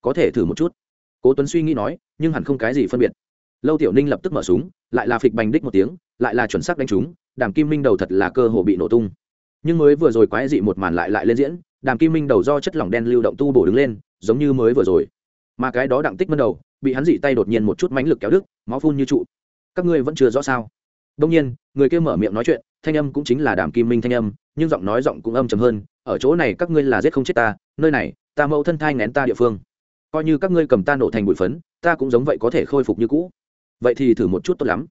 Có thể thử một chút. Cố tuấn suy nghĩ nói, nhưng hẳn không cái gì phân biệt. Lâu tiểu ninh lập tức mở súng, lại là phịch bành đích một tiếng, lại là chuẩn xác đánh trúng, đàm kim minh đầu thật là cơ hồ bị nổ tung. Nhưng mới vừa rồi quái dị một màn lại lại lên diễn, đàm kim minh đầu do chất lỏng đen lưu động tu bổ đứng lên, giống như mới vừa rồi mà cái đó đặng tích mân đầu, bị hắn dị tay đột nhiên một chút mánh lực kéo đứt, máu phun như trụ. Các ngươi vẫn chưa rõ sao? Đông nhiên, người kia mở miệng nói chuyện, thanh âm cũng chính là đàm kim minh thanh âm, nhưng giọng nói giọng cũng âm chầm hơn, ở chỗ này các ngươi là giết không chết ta, nơi này, ta mẫu thân thai ngén ta địa phương. Coi như các ngươi cầm ta nổ thành bụi phấn, ta cũng giống vậy có thể khôi phục như cũ. Vậy thì thử một chút tốt lắm.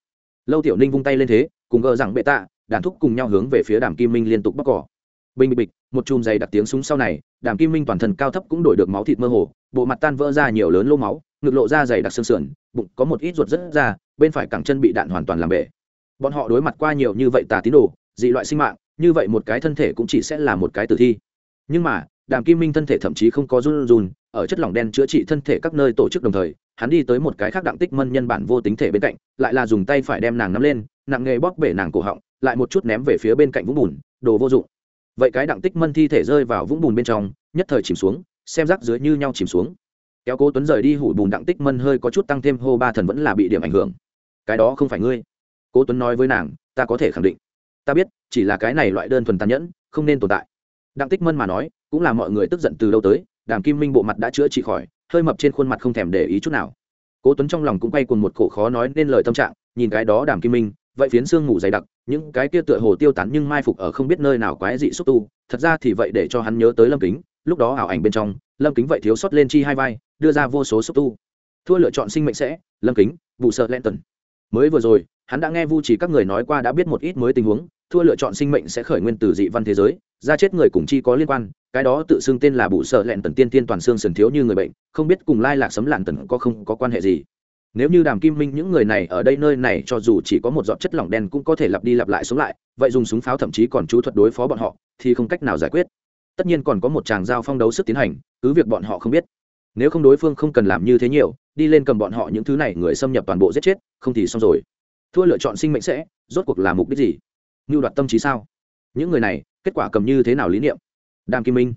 Lâu tiểu ninh vung tay lên thế, cùng gờ rằng bệ tạ, đàn thúc cùng nhau hướng về phía đàm kim minh liên tục bóc cỏ. Bình bịch bịch một chùm dày đặc tiếng súng sau này, đàm kim minh toàn thân cao thấp cũng đổi được máu thịt mơ hồ, bộ mặt tan vỡ ra nhiều lớn lô máu, ngực lộ ra dày đặc xương sườn, bụng có một ít ruột rất ra, bên phải cẳng chân bị đạn hoàn toàn làm bể. Bọn họ đối mặt qua nhiều như vậy tà tín đồ, dị loại sinh mạng, như vậy một cái thân thể cũng chỉ sẽ là một cái tử thi. Nhưng mà, đàm kim minh thân thể thậm chí không có run run, ở chất lỏng đen chữa trị thân thể các nơi tổ chức đồng thời, hắn đi tới một cái khác đặng tích mân nhân bản vô tính thể bên cạnh, lại là dùng tay phải đem nàng nắm lên, nặng nghề bóp bể nàng cổ họng, lại một chút ném về phía bên cạnh vũng bùn, đồ vô dụng vậy cái đặng tích mân thi thể rơi vào vũng bùn bên trong, nhất thời chìm xuống, xem rác dưới như nhau chìm xuống. Kéo cố tuấn rời đi hủi bùn đặng tích mân hơi có chút tăng thêm hô ba thần vẫn là bị điểm ảnh hưởng. Cái đó không phải ngươi. Cố tuấn nói với nàng, ta có thể khẳng định. Ta biết, chỉ là cái này loại đơn thuần tàn nhẫn, không nên tồn tại. Đặng tích mân mà nói, cũng là mọi người tức giận từ đâu tới, đàm kim minh bộ mặt đã chữa trị khỏi, hơi mập trên khuôn mặt không thèm để ý chút nào. Cố tuấn trong lòng cũng quay cuồng một cổ khó nói nên lời tâm trạng, nhìn cái đó đàm kim minh vậy phiến xương ngủ dày đặc, những cái kia tựa hồ tiêu tán nhưng mai phục ở không biết nơi nào quái dị xúc tu, thật ra thì vậy để cho hắn nhớ tới lâm kính, lúc đó ảo ảnh bên trong, lâm kính vậy thiếu sót lên chi hai vai, đưa ra vô số xúc tu. Thua lựa chọn sinh mệnh sẽ, lâm kính vụ sợ len tần. Mới vừa rồi, hắn đã nghe vu chỉ các người nói qua đã biết một ít mới tình huống, thua lựa chọn sinh mệnh sẽ khởi nguyên từ dị văn thế giới, ra chết người cùng chi có liên quan, cái đó tự xưng tên là bụ sợ lẹn tần tiên tiên toàn xương sần thiếu như người bệnh, không biết cùng lai lạc sấm lạn tần có không có quan hệ gì nếu như đàm kim minh những người này ở đây nơi này cho dù chỉ có một giọt chất lỏng đen cũng có thể lặp đi lặp lại sống lại, vậy dùng súng pháo thậm chí còn chú thuật đối phó bọn họ thì không cách nào giải quyết. Tất nhiên còn có một chàng giao phong đấu sức tiến hành, cứ việc bọn họ không biết. Nếu không đối phương không cần làm như thế nhiều, đi lên cầm bọn họ những thứ này, người xâm nhập toàn bộ giết chết, không thì xong rồi. Thua lựa chọn sinh mệnh sẽ, rốt cuộc là mục đích gì? Như đoạt tâm trí sao? Những người này, kết quả cầm như thế nào lý niệm? Đàm kim minh.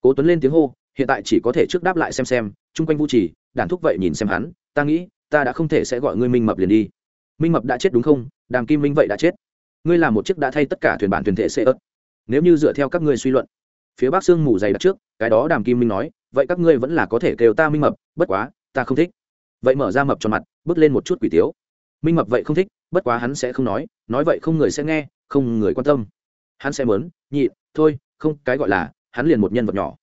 Cố tuấn lên tiếng hô, hiện tại chỉ có thể trước đáp lại xem xem, chung quanh vũ trì đàn thúc vậy nhìn xem hắn, ta nghĩ ta đã không thể sẽ gọi ngươi minh mập liền đi. Minh mập đã chết đúng không? Đàm kim minh vậy đã chết. Ngươi là một chiếc đã thay tất cả thuyền bản thuyền thể xe ớt nếu như dựa theo các ngươi suy luận, phía bắc sương mù dày đặc trước, cái đó đàm kim minh nói, vậy các ngươi vẫn là có thể kêu ta minh mập, bất quá, ta không thích. Vậy mở ra mập cho mặt, bước lên một chút quỷ tiếu. Minh mập vậy không thích, bất quá hắn sẽ không nói nói vậy không người sẽ nghe, không người quan tâm. Hắn sẽ mớn nhị, thôi, không, cái gọi là, hắn liền một nhân vật nhỏ.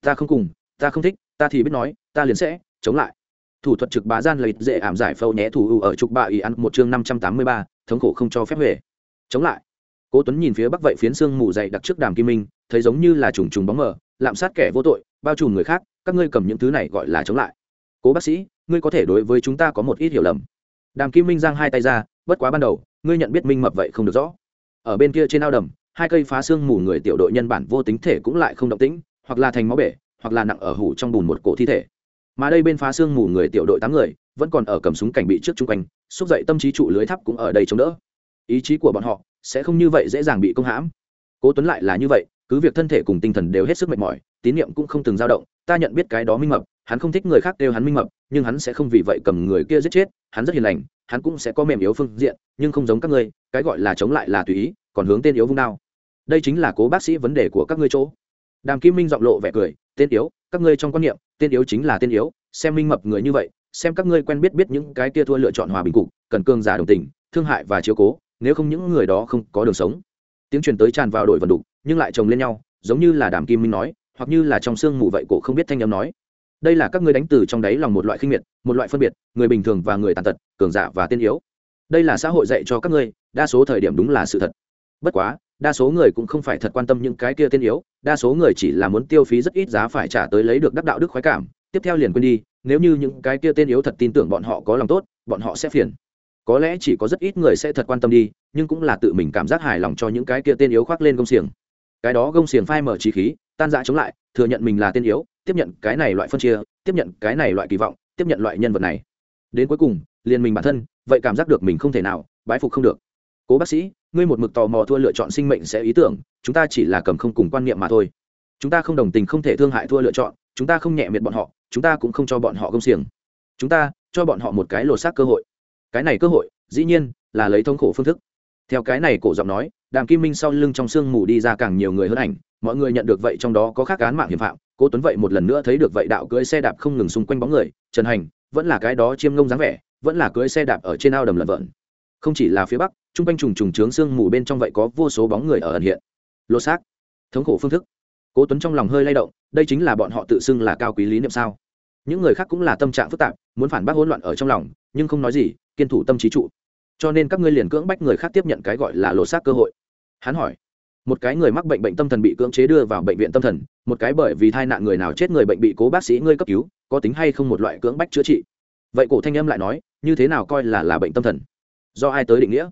Ta không cùng, ta không thích, ta thì biết nói, ta liền sẽ chống lại thủ thuật trực bá gian lợi dễ ảm giải phâu nhé thủ ưu ở trục bạ ý ăn một chương năm trăm tám mươi ba, thống khổ không cho phép huệ. Chống lại. Cố tuấn nhìn phía bắc vậy phiến xương mù dày đặc trước đàm kim minh, thấy giống như là trùng trùng bóng mờ, lạm sát kẻ vô tội, bao trùm người khác, các ngươi cầm những thứ này gọi là chống lại. Cố bác sĩ, ngươi có thể đối với chúng ta có một ít hiểu lầm. Đàm kim minh giang hai tay ra, bất quá ban đầu, ngươi nhận biết minh mập vậy không được rõ. Ở bên kia trên ao đầm, hai cây phá xương mù người tiểu đội nhân bản vô tính thể cũng lại không động tĩnh, hoặc là thành máu bể, hoặc là nặng ở hủ trong bùn một cổ thi thể mà đây bên phá xương mù người tiểu đội tám người, vẫn còn ở cầm súng cảnh bị trước chung quanh, xúc dậy tâm trí trụ lưới tháp cũng ở đây chống đỡ. Ý chí của bọn họ sẽ không như vậy dễ dàng bị công hãm. Cố tuấn lại là như vậy, cứ việc thân thể cùng tinh thần đều hết sức mệt mỏi, tín niệm cũng không từng dao động, ta nhận biết cái đó minh mập, hắn không thích người khác đều hắn minh mập, nhưng hắn sẽ không vì vậy cầm người kia giết chết, hắn rất hiền lành, hắn cũng sẽ có mềm yếu phương diện, nhưng không giống các ngươi, cái gọi là chống lại là tùy ý, còn hướng tên yếu vung đao. Đây chính là cố bác sĩ vấn đề của các ngươi chỗ. Đàm kim minh giọng lộ vẻ cười, tên yếu các ngươi trong quan niệm, tên yếu chính là tên yếu, xem minh mập người như vậy, xem các ngươi quen biết biết những cái kia thua lựa chọn hòa bình cục, cần cương giả đồng tình, thương hại và chiếu cố, nếu không những người đó không có đường sống. Tiếng truyền tới tràn vào đội vận đục, nhưng lại chồng lên nhau, giống như là đàm kim minh nói, hoặc như là trong sương mù vậy cổ không biết thanh âm nói. Đây là các ngươi đánh từ trong đáy lòng một loại khinh miệt, một loại phân biệt, người bình thường và người tàn tật, cường giả và tiên yếu. Đây là xã hội dạy cho các ngươi, đa số thời điểm đúng là sự thật. Bất quá đa số người cũng không phải thật quan tâm những cái kia tên yếu, đa số người chỉ là muốn tiêu phí rất ít giá phải trả tới lấy được đắc đạo đức khoái cảm, tiếp theo liền quên đi, nếu như những cái kia tên yếu thật tin tưởng bọn họ có lòng tốt, bọn họ sẽ phiền. Có lẽ chỉ có rất ít người sẽ thật quan tâm đi, nhưng cũng là tự mình cảm giác hài lòng cho những cái kia tên yếu khoác lên công xiềng. Cái đó gông xiềng phai mở trí khí, tan dã chống lại, thừa nhận mình là tên yếu, tiếp nhận cái này loại phân chia, tiếp nhận cái này loại kỳ vọng, tiếp nhận loại nhân vật này. Đến cuối cùng, liền mình bản thân, vậy cảm giác được mình không thể nào, bái phục không được cố bác sĩ, ngươi một mực tò mò thua lựa chọn sinh mệnh sẽ ý tưởng, chúng ta chỉ là cầm không cùng quan niệm mà thôi. Chúng ta không đồng tình không thể thương hại thua lựa chọn, chúng ta không nhẹ miệt bọn họ, chúng ta cũng không cho bọn họ công xiềng. Chúng ta, cho bọn họ một cái lột xác cơ hội. Cái này cơ hội, dĩ nhiên, là lấy thống khổ phương thức. Theo cái này cổ giọng nói, đàm kim minh sau lưng trong sương mù đi ra càng nhiều người hơn ảnh, mọi người nhận được vậy trong đó có khác án mạng hiểm phạm, cố tuấn vậy một lần nữa thấy được vậy đạo cưỡi xe đạp không ngừng xung quanh bóng người, trần hành, vẫn là cái đó chiêm ngông dáng vẻ, vẫn là cưỡi xe đạp ở trên ao đầm lợn vợn không chỉ là phía bắc trung quanh trùng trùng trướng sương mù bên trong vậy có vô số bóng người ở ẩn hiện. Lột xác. Thống khổ phương thức. Cố tuấn trong lòng hơi lay động, đây chính là bọn họ tự xưng là cao quý lý niệm sao? Những người khác cũng là tâm trạng phức tạp, muốn phản bác hỗn loạn ở trong lòng, nhưng không nói gì, kiên thủ tâm trí trụ. Cho nên các ngươi liền cưỡng bách người khác tiếp nhận cái gọi là lộ xác cơ hội. Hắn hỏi. Một cái người mắc bệnh bệnh tâm thần bị cưỡng chế đưa vào bệnh viện tâm thần, một cái bởi vì thai nạn người nào chết người bệnh bị cố bác sĩ ngươi cấp cứu, có tính hay không một loại cưỡng bách chữa trị? Vậy cổ thanh âm lại nói, như thế nào coi là là bệnh tâm thần? Do ai tới định nghĩa?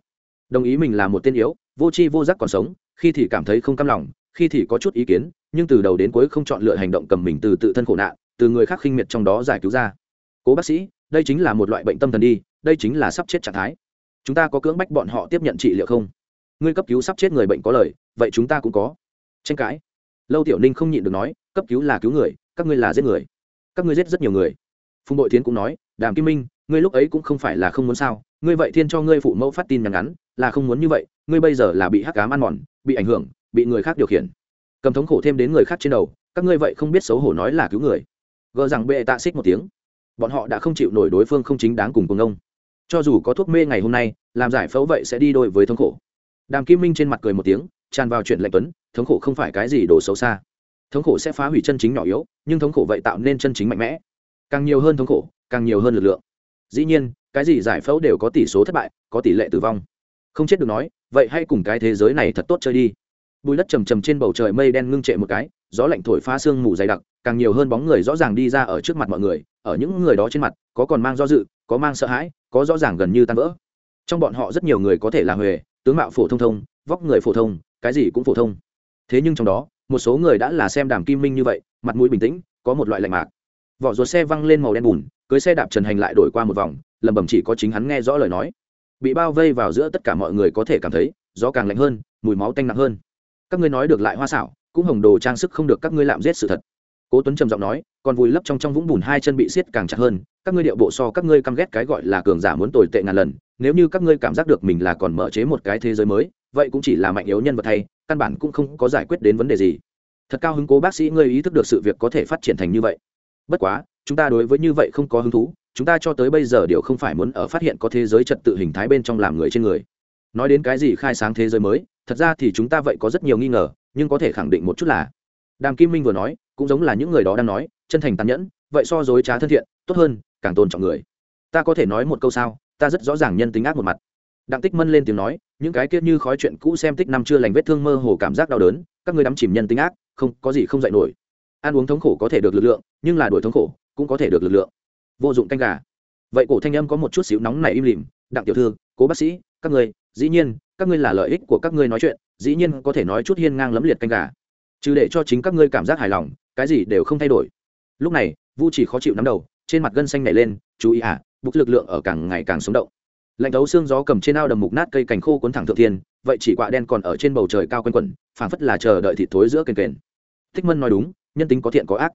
Đồng ý mình là một tên yếu, vô tri vô giác còn sống, khi thì cảm thấy không cam lòng, khi thì có chút ý kiến, nhưng từ đầu đến cuối không chọn lựa hành động cầm mình từ tự thân khổ nạn, từ người khác khinh miệt trong đó giải cứu ra. Cố bác sĩ, đây chính là một loại bệnh tâm thần đi, đây chính là sắp chết trạng thái. Chúng ta có cưỡng bách bọn họ tiếp nhận trị liệu không? Ngươi cấp cứu sắp chết người bệnh có lời, vậy chúng ta cũng có. Tranh cãi. Lâu tiểu ninh không nhịn được nói, cấp cứu là cứu người, các ngươi là giết người. Các ngươi giết rất nhiều người. Phùng bội tiến cũng nói, đàm kim minh ngươi lúc ấy cũng không phải là không muốn sao, ngươi vậy thiên cho ngươi phụ mẫu phát tin nhắn ngắn, là không muốn như vậy, ngươi bây giờ là bị hắc cám ăn mòn, bị ảnh hưởng, bị người khác điều khiển. Cầm thống khổ thêm đến người khác trên đầu, các ngươi vậy không biết xấu hổ nói là cứu người. Gờ rằng bệ tạ xích một tiếng. Bọn họ đã không chịu nổi đối phương không chính đáng cùng cùng ông cho dù có thuốc mê ngày hôm nay, làm giải phẫu vậy sẽ đi đôi với thống khổ. Đàm kim minh trên mặt cười một tiếng, tràn vào chuyện lệnh tuấn, thống khổ không phải cái gì đồ xấu xa. Thống khổ sẽ phá hủy chân chính nhỏ yếu, nhưng thống khổ vậy tạo nên chân chính mạnh mẽ. Càng nhiều hơn thống khổ, càng nhiều hơn lực lượng dĩ nhiên, cái gì giải phẫu đều có tỷ số thất bại, có tỷ lệ tử vong. Không chết được nói, vậy hay cùng cái thế giới này thật tốt chơi đi. Bùi đất trầm trầm trên bầu trời mây đen ngưng trệ một cái, gió lạnh thổi pha sương mù dày đặc, càng nhiều hơn bóng người rõ ràng đi ra ở trước mặt mọi người, ở những người đó trên mặt, có còn mang do dự, có mang sợ hãi, có rõ ràng gần như tan vỡ. Trong bọn họ rất nhiều người có thể là huề tướng mạo phổ thông thông, vóc người phổ thông, cái gì cũng phổ thông. Thế nhưng trong đó, một số người đã là xem đàm kim minh như vậy, mặt mũi bình tĩnh, có một loại lạnh mạc. Vỏ ruột xe văng lên màu đen bùn cưới xe đạp trần hành lại đổi qua một vòng, lẩm bẩm chỉ có chính hắn nghe rõ lời nói. Bị bao vây vào giữa tất cả mọi người có thể cảm thấy, gió càng lạnh hơn, mùi máu tanh nặng hơn. Các ngươi nói được lại hoa xảo, cũng hồng đồ trang sức không được các ngươi lạm giết sự thật. Cố tuấn trầm giọng nói, còn vùi lấp trong trong vũng bùn hai chân bị siết càng chặt hơn, các ngươi điệu bộ so các ngươi căm ghét cái gọi là cường giả muốn tồi tệ ngàn lần, nếu như các ngươi cảm giác được mình là còn mở chế một cái thế giới mới, vậy cũng chỉ là mạnh yếu nhân vật thay, căn bản cũng không có giải quyết đến vấn đề gì. Thật cao hứng cố bác sĩ ngươi ý thức được sự việc có thể phát triển thành như vậy. Bất quá chúng ta đối với như vậy không có hứng thú, chúng ta cho tới bây giờ đều không phải muốn ở phát hiện có thế giới trật tự hình thái bên trong làm người trên người. Nói đến cái gì khai sáng thế giới mới, thật ra thì chúng ta vậy có rất nhiều nghi ngờ, nhưng có thể khẳng định một chút là, đàm kim minh vừa nói, cũng giống là những người đó đang nói, chân thành tàn nhẫn, vậy so dối trá thân thiện, tốt hơn, càng tôn trọng người. Ta có thể nói một câu sao, ta rất rõ ràng nhân tính ác một mặt. Đặng tích mân lên tiếng nói, những cái kia như khói chuyện cũ xem tích năm chưa lành vết thương mơ hồ cảm giác đau đớn, các người đắm chìm nhân tính ác, không, có gì không dạy nổi. Ăn uống thống khổ có thể được lực lượng, nhưng là đuổi thống khổ cũng có thể được lực lượng. Vô dụng canh gà. Vậy cổ thanh âm có một chút xíu nóng này im lìm, đặng tiểu thư, cố bác sĩ, các người dĩ nhiên, các ngươi là lợi ích của các ngươi nói chuyện, dĩ nhiên có thể nói chút hiên ngang lẫm liệt canh gà. Trừ để cho chính các ngươi cảm giác hài lòng, cái gì đều không thay đổi. Lúc này, vu chỉ khó chịu nắm đầu, trên mặt gân xanh nảy lên, chú ý à bục lực lượng ở càng ngày càng sống động. Lạnh thấu xương gió cầm trên ao đầm mục nát cây cành khô cuốn thẳng thượng thiên, vậy chỉ quạ đen còn ở trên bầu trời cao quanh quẩn, phảng phất là chờ đợi thịt thối giữa kền kền. Thích mân nói đúng, nhân tính có thiện có ác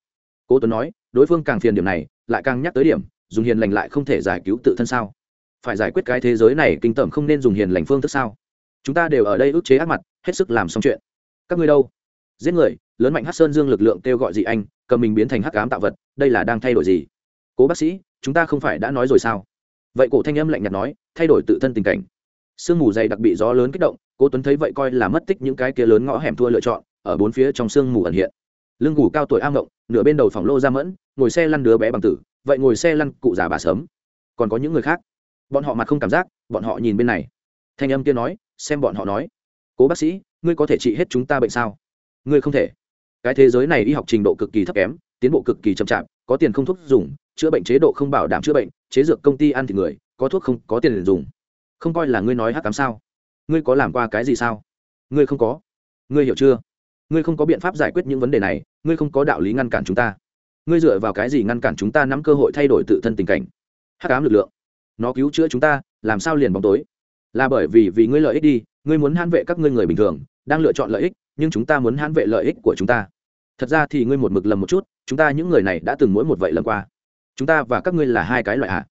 cố tuấn nói, đối phương càng phiền điểm này, lại càng nhắc tới điểm, dùng hiền lành lại không thể giải cứu tự thân sao? Phải giải quyết cái thế giới này kinh tởm không nên dùng hiền lành phương thức sao? Chúng ta đều ở đây ức chế ác mặt, hết sức làm xong chuyện. Các ngươi đâu? Giết người, lớn mạnh hát sơn dương lực lượng kêu gọi dị anh, cầm mình biến thành hắc cám tạo vật, đây là đang thay đổi gì? Cố bác sĩ, chúng ta không phải đã nói rồi sao? Vậy cổ thanh âm lạnh nhạt nói, thay đổi tự thân tình cảnh. Sương mù dày đặc bị gió lớn kích động, cố tuấn thấy vậy coi là mất tích những cái kia lớn ngõ hẻm thua lựa chọn, ở bốn phía trong sương mù ẩn hiện lưng ngủ cao tuổi am ngộng, nửa bên đầu phòng lô ra mẫn, ngồi xe lăn đứa bé bằng tử, vậy ngồi xe lăn cụ già bà sớm. Còn có những người khác? Bọn họ mặt không cảm giác, bọn họ nhìn bên này. Thanh âm kia nói, xem bọn họ nói. Cố bác sĩ, ngươi có thể trị hết chúng ta bệnh sao? Ngươi không thể. Cái thế giới này y học trình độ cực kỳ thấp kém, tiến bộ cực kỳ chậm chạp, có tiền không thuốc dùng, chữa bệnh chế độ không bảo đảm chữa bệnh, chế dược công ty ăn thì người, có thuốc không, có tiền để dùng. Không coi là ngươi nói hát tám sao? Ngươi có làm qua cái gì sao? Ngươi không có. Ngươi hiểu chưa? Ngươi không có biện pháp giải quyết những vấn đề này ngươi không có đạo lý ngăn cản chúng ta. Ngươi dựa vào cái gì ngăn cản chúng ta nắm cơ hội thay đổi tự thân tình cảnh? Hắc Ám lực lượng, nó cứu chữa chúng ta, làm sao liền bóng tối? Là bởi vì vì ngươi lợi ích đi, ngươi muốn hãn vệ các ngươi người bình thường, đang lựa chọn lợi ích, nhưng chúng ta muốn hãn vệ lợi ích của chúng ta. Thật ra thì ngươi một mực lầm một chút, chúng ta những người này đã từng mỗi một vậy lần qua. Chúng ta và các ngươi là hai cái loại hạ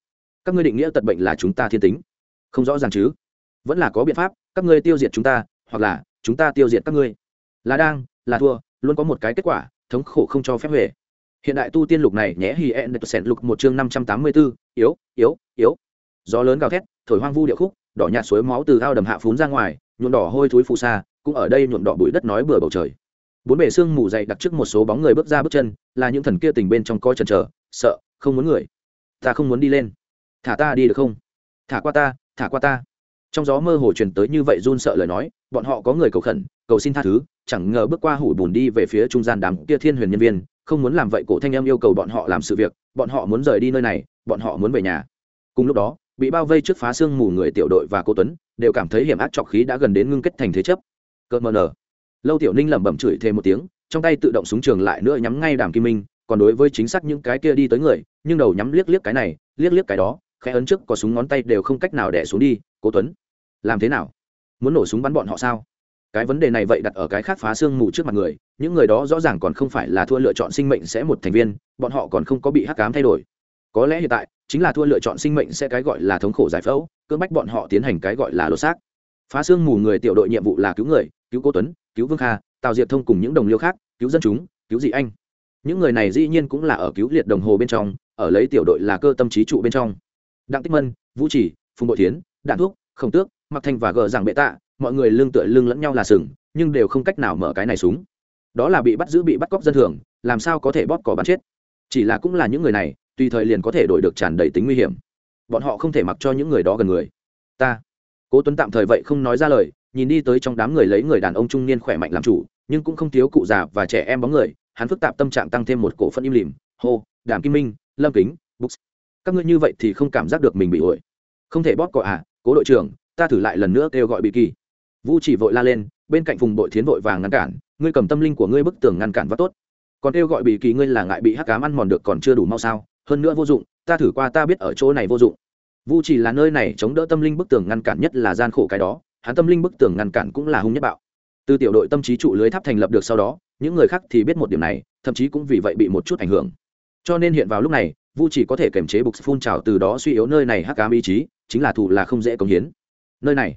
các ngươi định nghĩa tật bệnh là chúng ta thiên tính. Không rõ ràng chứ? Vẫn là có biện pháp, các ngươi tiêu diệt chúng ta, hoặc là chúng ta tiêu diệt các ngươi. Là đang, là thua, luôn có một cái kết quả thống khổ không cho phép huệ hiện đại tu tiên lục này nhé hi en sẹn lục một chương năm trăm tám mươi bốn yếu yếu yếu. Gió lớn gào thét, thổi hoang vu địa khúc, đỏ nhạt suối máu từ ao đầm hạ phún ra ngoài, nhuộm đỏ hôi thối phù sa, cũng ở đây nhuộm đỏ bụi đất nói bừa bầu trời. Bốn bể xương mù dày đặc trước một số bóng người bước ra bước chân, là những thần kia tình bên trong coi chần chờ, sợ, không muốn người. Ta không muốn đi lên. Thả ta đi được không? Thả qua ta, thả qua ta. Trong gió mơ hồ truyền tới như vậy run sợ lời nói bọn họ có người cầu khẩn, cầu xin tha thứ, chẳng ngờ bước qua hủ bùn đi về phía trung gian đám kia thiên huyền nhân viên, không muốn làm vậy cổ thanh em yêu cầu bọn họ làm sự việc, bọn họ muốn rời đi nơi này, bọn họ muốn về nhà. Cùng lúc đó, bị bao vây trước phá xương mù người tiểu đội và cô tuấn, đều cảm thấy hiểm ác trọc khí đã gần đến ngưng kết thành thế chấp. Cợt mờ nở. Lâu tiểu ninh lẩm bẩm chửi thêm một tiếng, trong tay tự động súng trường lại nữa nhắm ngay đàm kim minh, còn đối với chính xác những cái kia đi tới người, nhưng đầu nhắm liếc liếc cái này, liếc liếc cái đó, khẽ ấn trước có súng ngón tay đều không cách nào đẻ xuống đi, cố tuấn, làm thế nào? Muốn nổ súng bắn bọn họ sao? Cái vấn đề này vậy đặt ở cái khác phá xương mù trước mặt người, những người đó rõ ràng còn không phải là thua lựa chọn sinh mệnh sẽ một thành viên, bọn họ còn không có bị hắc cám thay đổi. Có lẽ hiện tại, chính là thua lựa chọn sinh mệnh sẽ cái gọi là thống khổ giải phẫu, cưỡng bách bọn họ tiến hành cái gọi là lột xác. Phá xương mù người tiểu đội nhiệm vụ là cứu người, cứu cô tuấn, cứu vương kha, tào diệp thông cùng những đồng liêu khác, cứu dân chúng, cứu dị anh. Những người này dĩ nhiên cũng là ở cứu liệt đồng hồ bên trong, ở lấy tiểu đội là cơ tâm trí trụ bên trong. Đặng tích mân, vũ chỉ, phùng bội tiến đạn thuốc khổng tước mặc thanh và gờ rằng bệ tạ, mọi người lương tựa lưng lẫn nhau là sừng, nhưng đều không cách nào mở cái này súng. Đó là bị bắt giữ, bị bắt cóc dân thường, làm sao có thể bóp cỏ bắn chết? Chỉ là cũng là những người này, tùy thời liền có thể đổi được tràn đầy tính nguy hiểm. Bọn họ không thể mặc cho những người đó gần người. Ta, cố tuấn tạm thời vậy không nói ra lời, nhìn đi tới trong đám người lấy người đàn ông trung niên khỏe mạnh làm chủ, nhưng cũng không thiếu cụ già và trẻ em bóng người, hắn phức tạp tâm trạng tăng thêm một cổ phân im lìm, hô, đàm kim minh, lâm kính books các ngươi như vậy thì không cảm giác được mình bị ổi không thể bóp cỏ à cố đội trưởng ta thử lại lần nữa kêu gọi bị kỳ. Vu chỉ vội la lên, bên cạnh vùng bội thiến vội vàng ngăn cản, ngươi cầm tâm linh của ngươi bức tường ngăn cản và tốt. Còn kêu gọi bị kỳ ngươi là ngại bị hắc cám ăn mòn được còn chưa đủ mau sao, hơn nữa vô dụng, ta thử qua ta biết ở chỗ này vô dụng. Vu chỉ là nơi này chống đỡ tâm linh bức tường ngăn cản nhất là gian khổ cái đó, hắn tâm linh bức tường ngăn cản cũng là hung nhất bạo. Từ tiểu đội tâm trí trụ lưới tháp thành lập được sau đó, những người khác thì biết một điểm này, thậm chí cũng vì vậy bị một chút ảnh hưởng. Cho nên hiện vào lúc này, vu chỉ có thể kiềm chế bục phun trào từ đó suy yếu nơi này hắc ám ý chí, chính là thù là không dễ công hiến nơi này.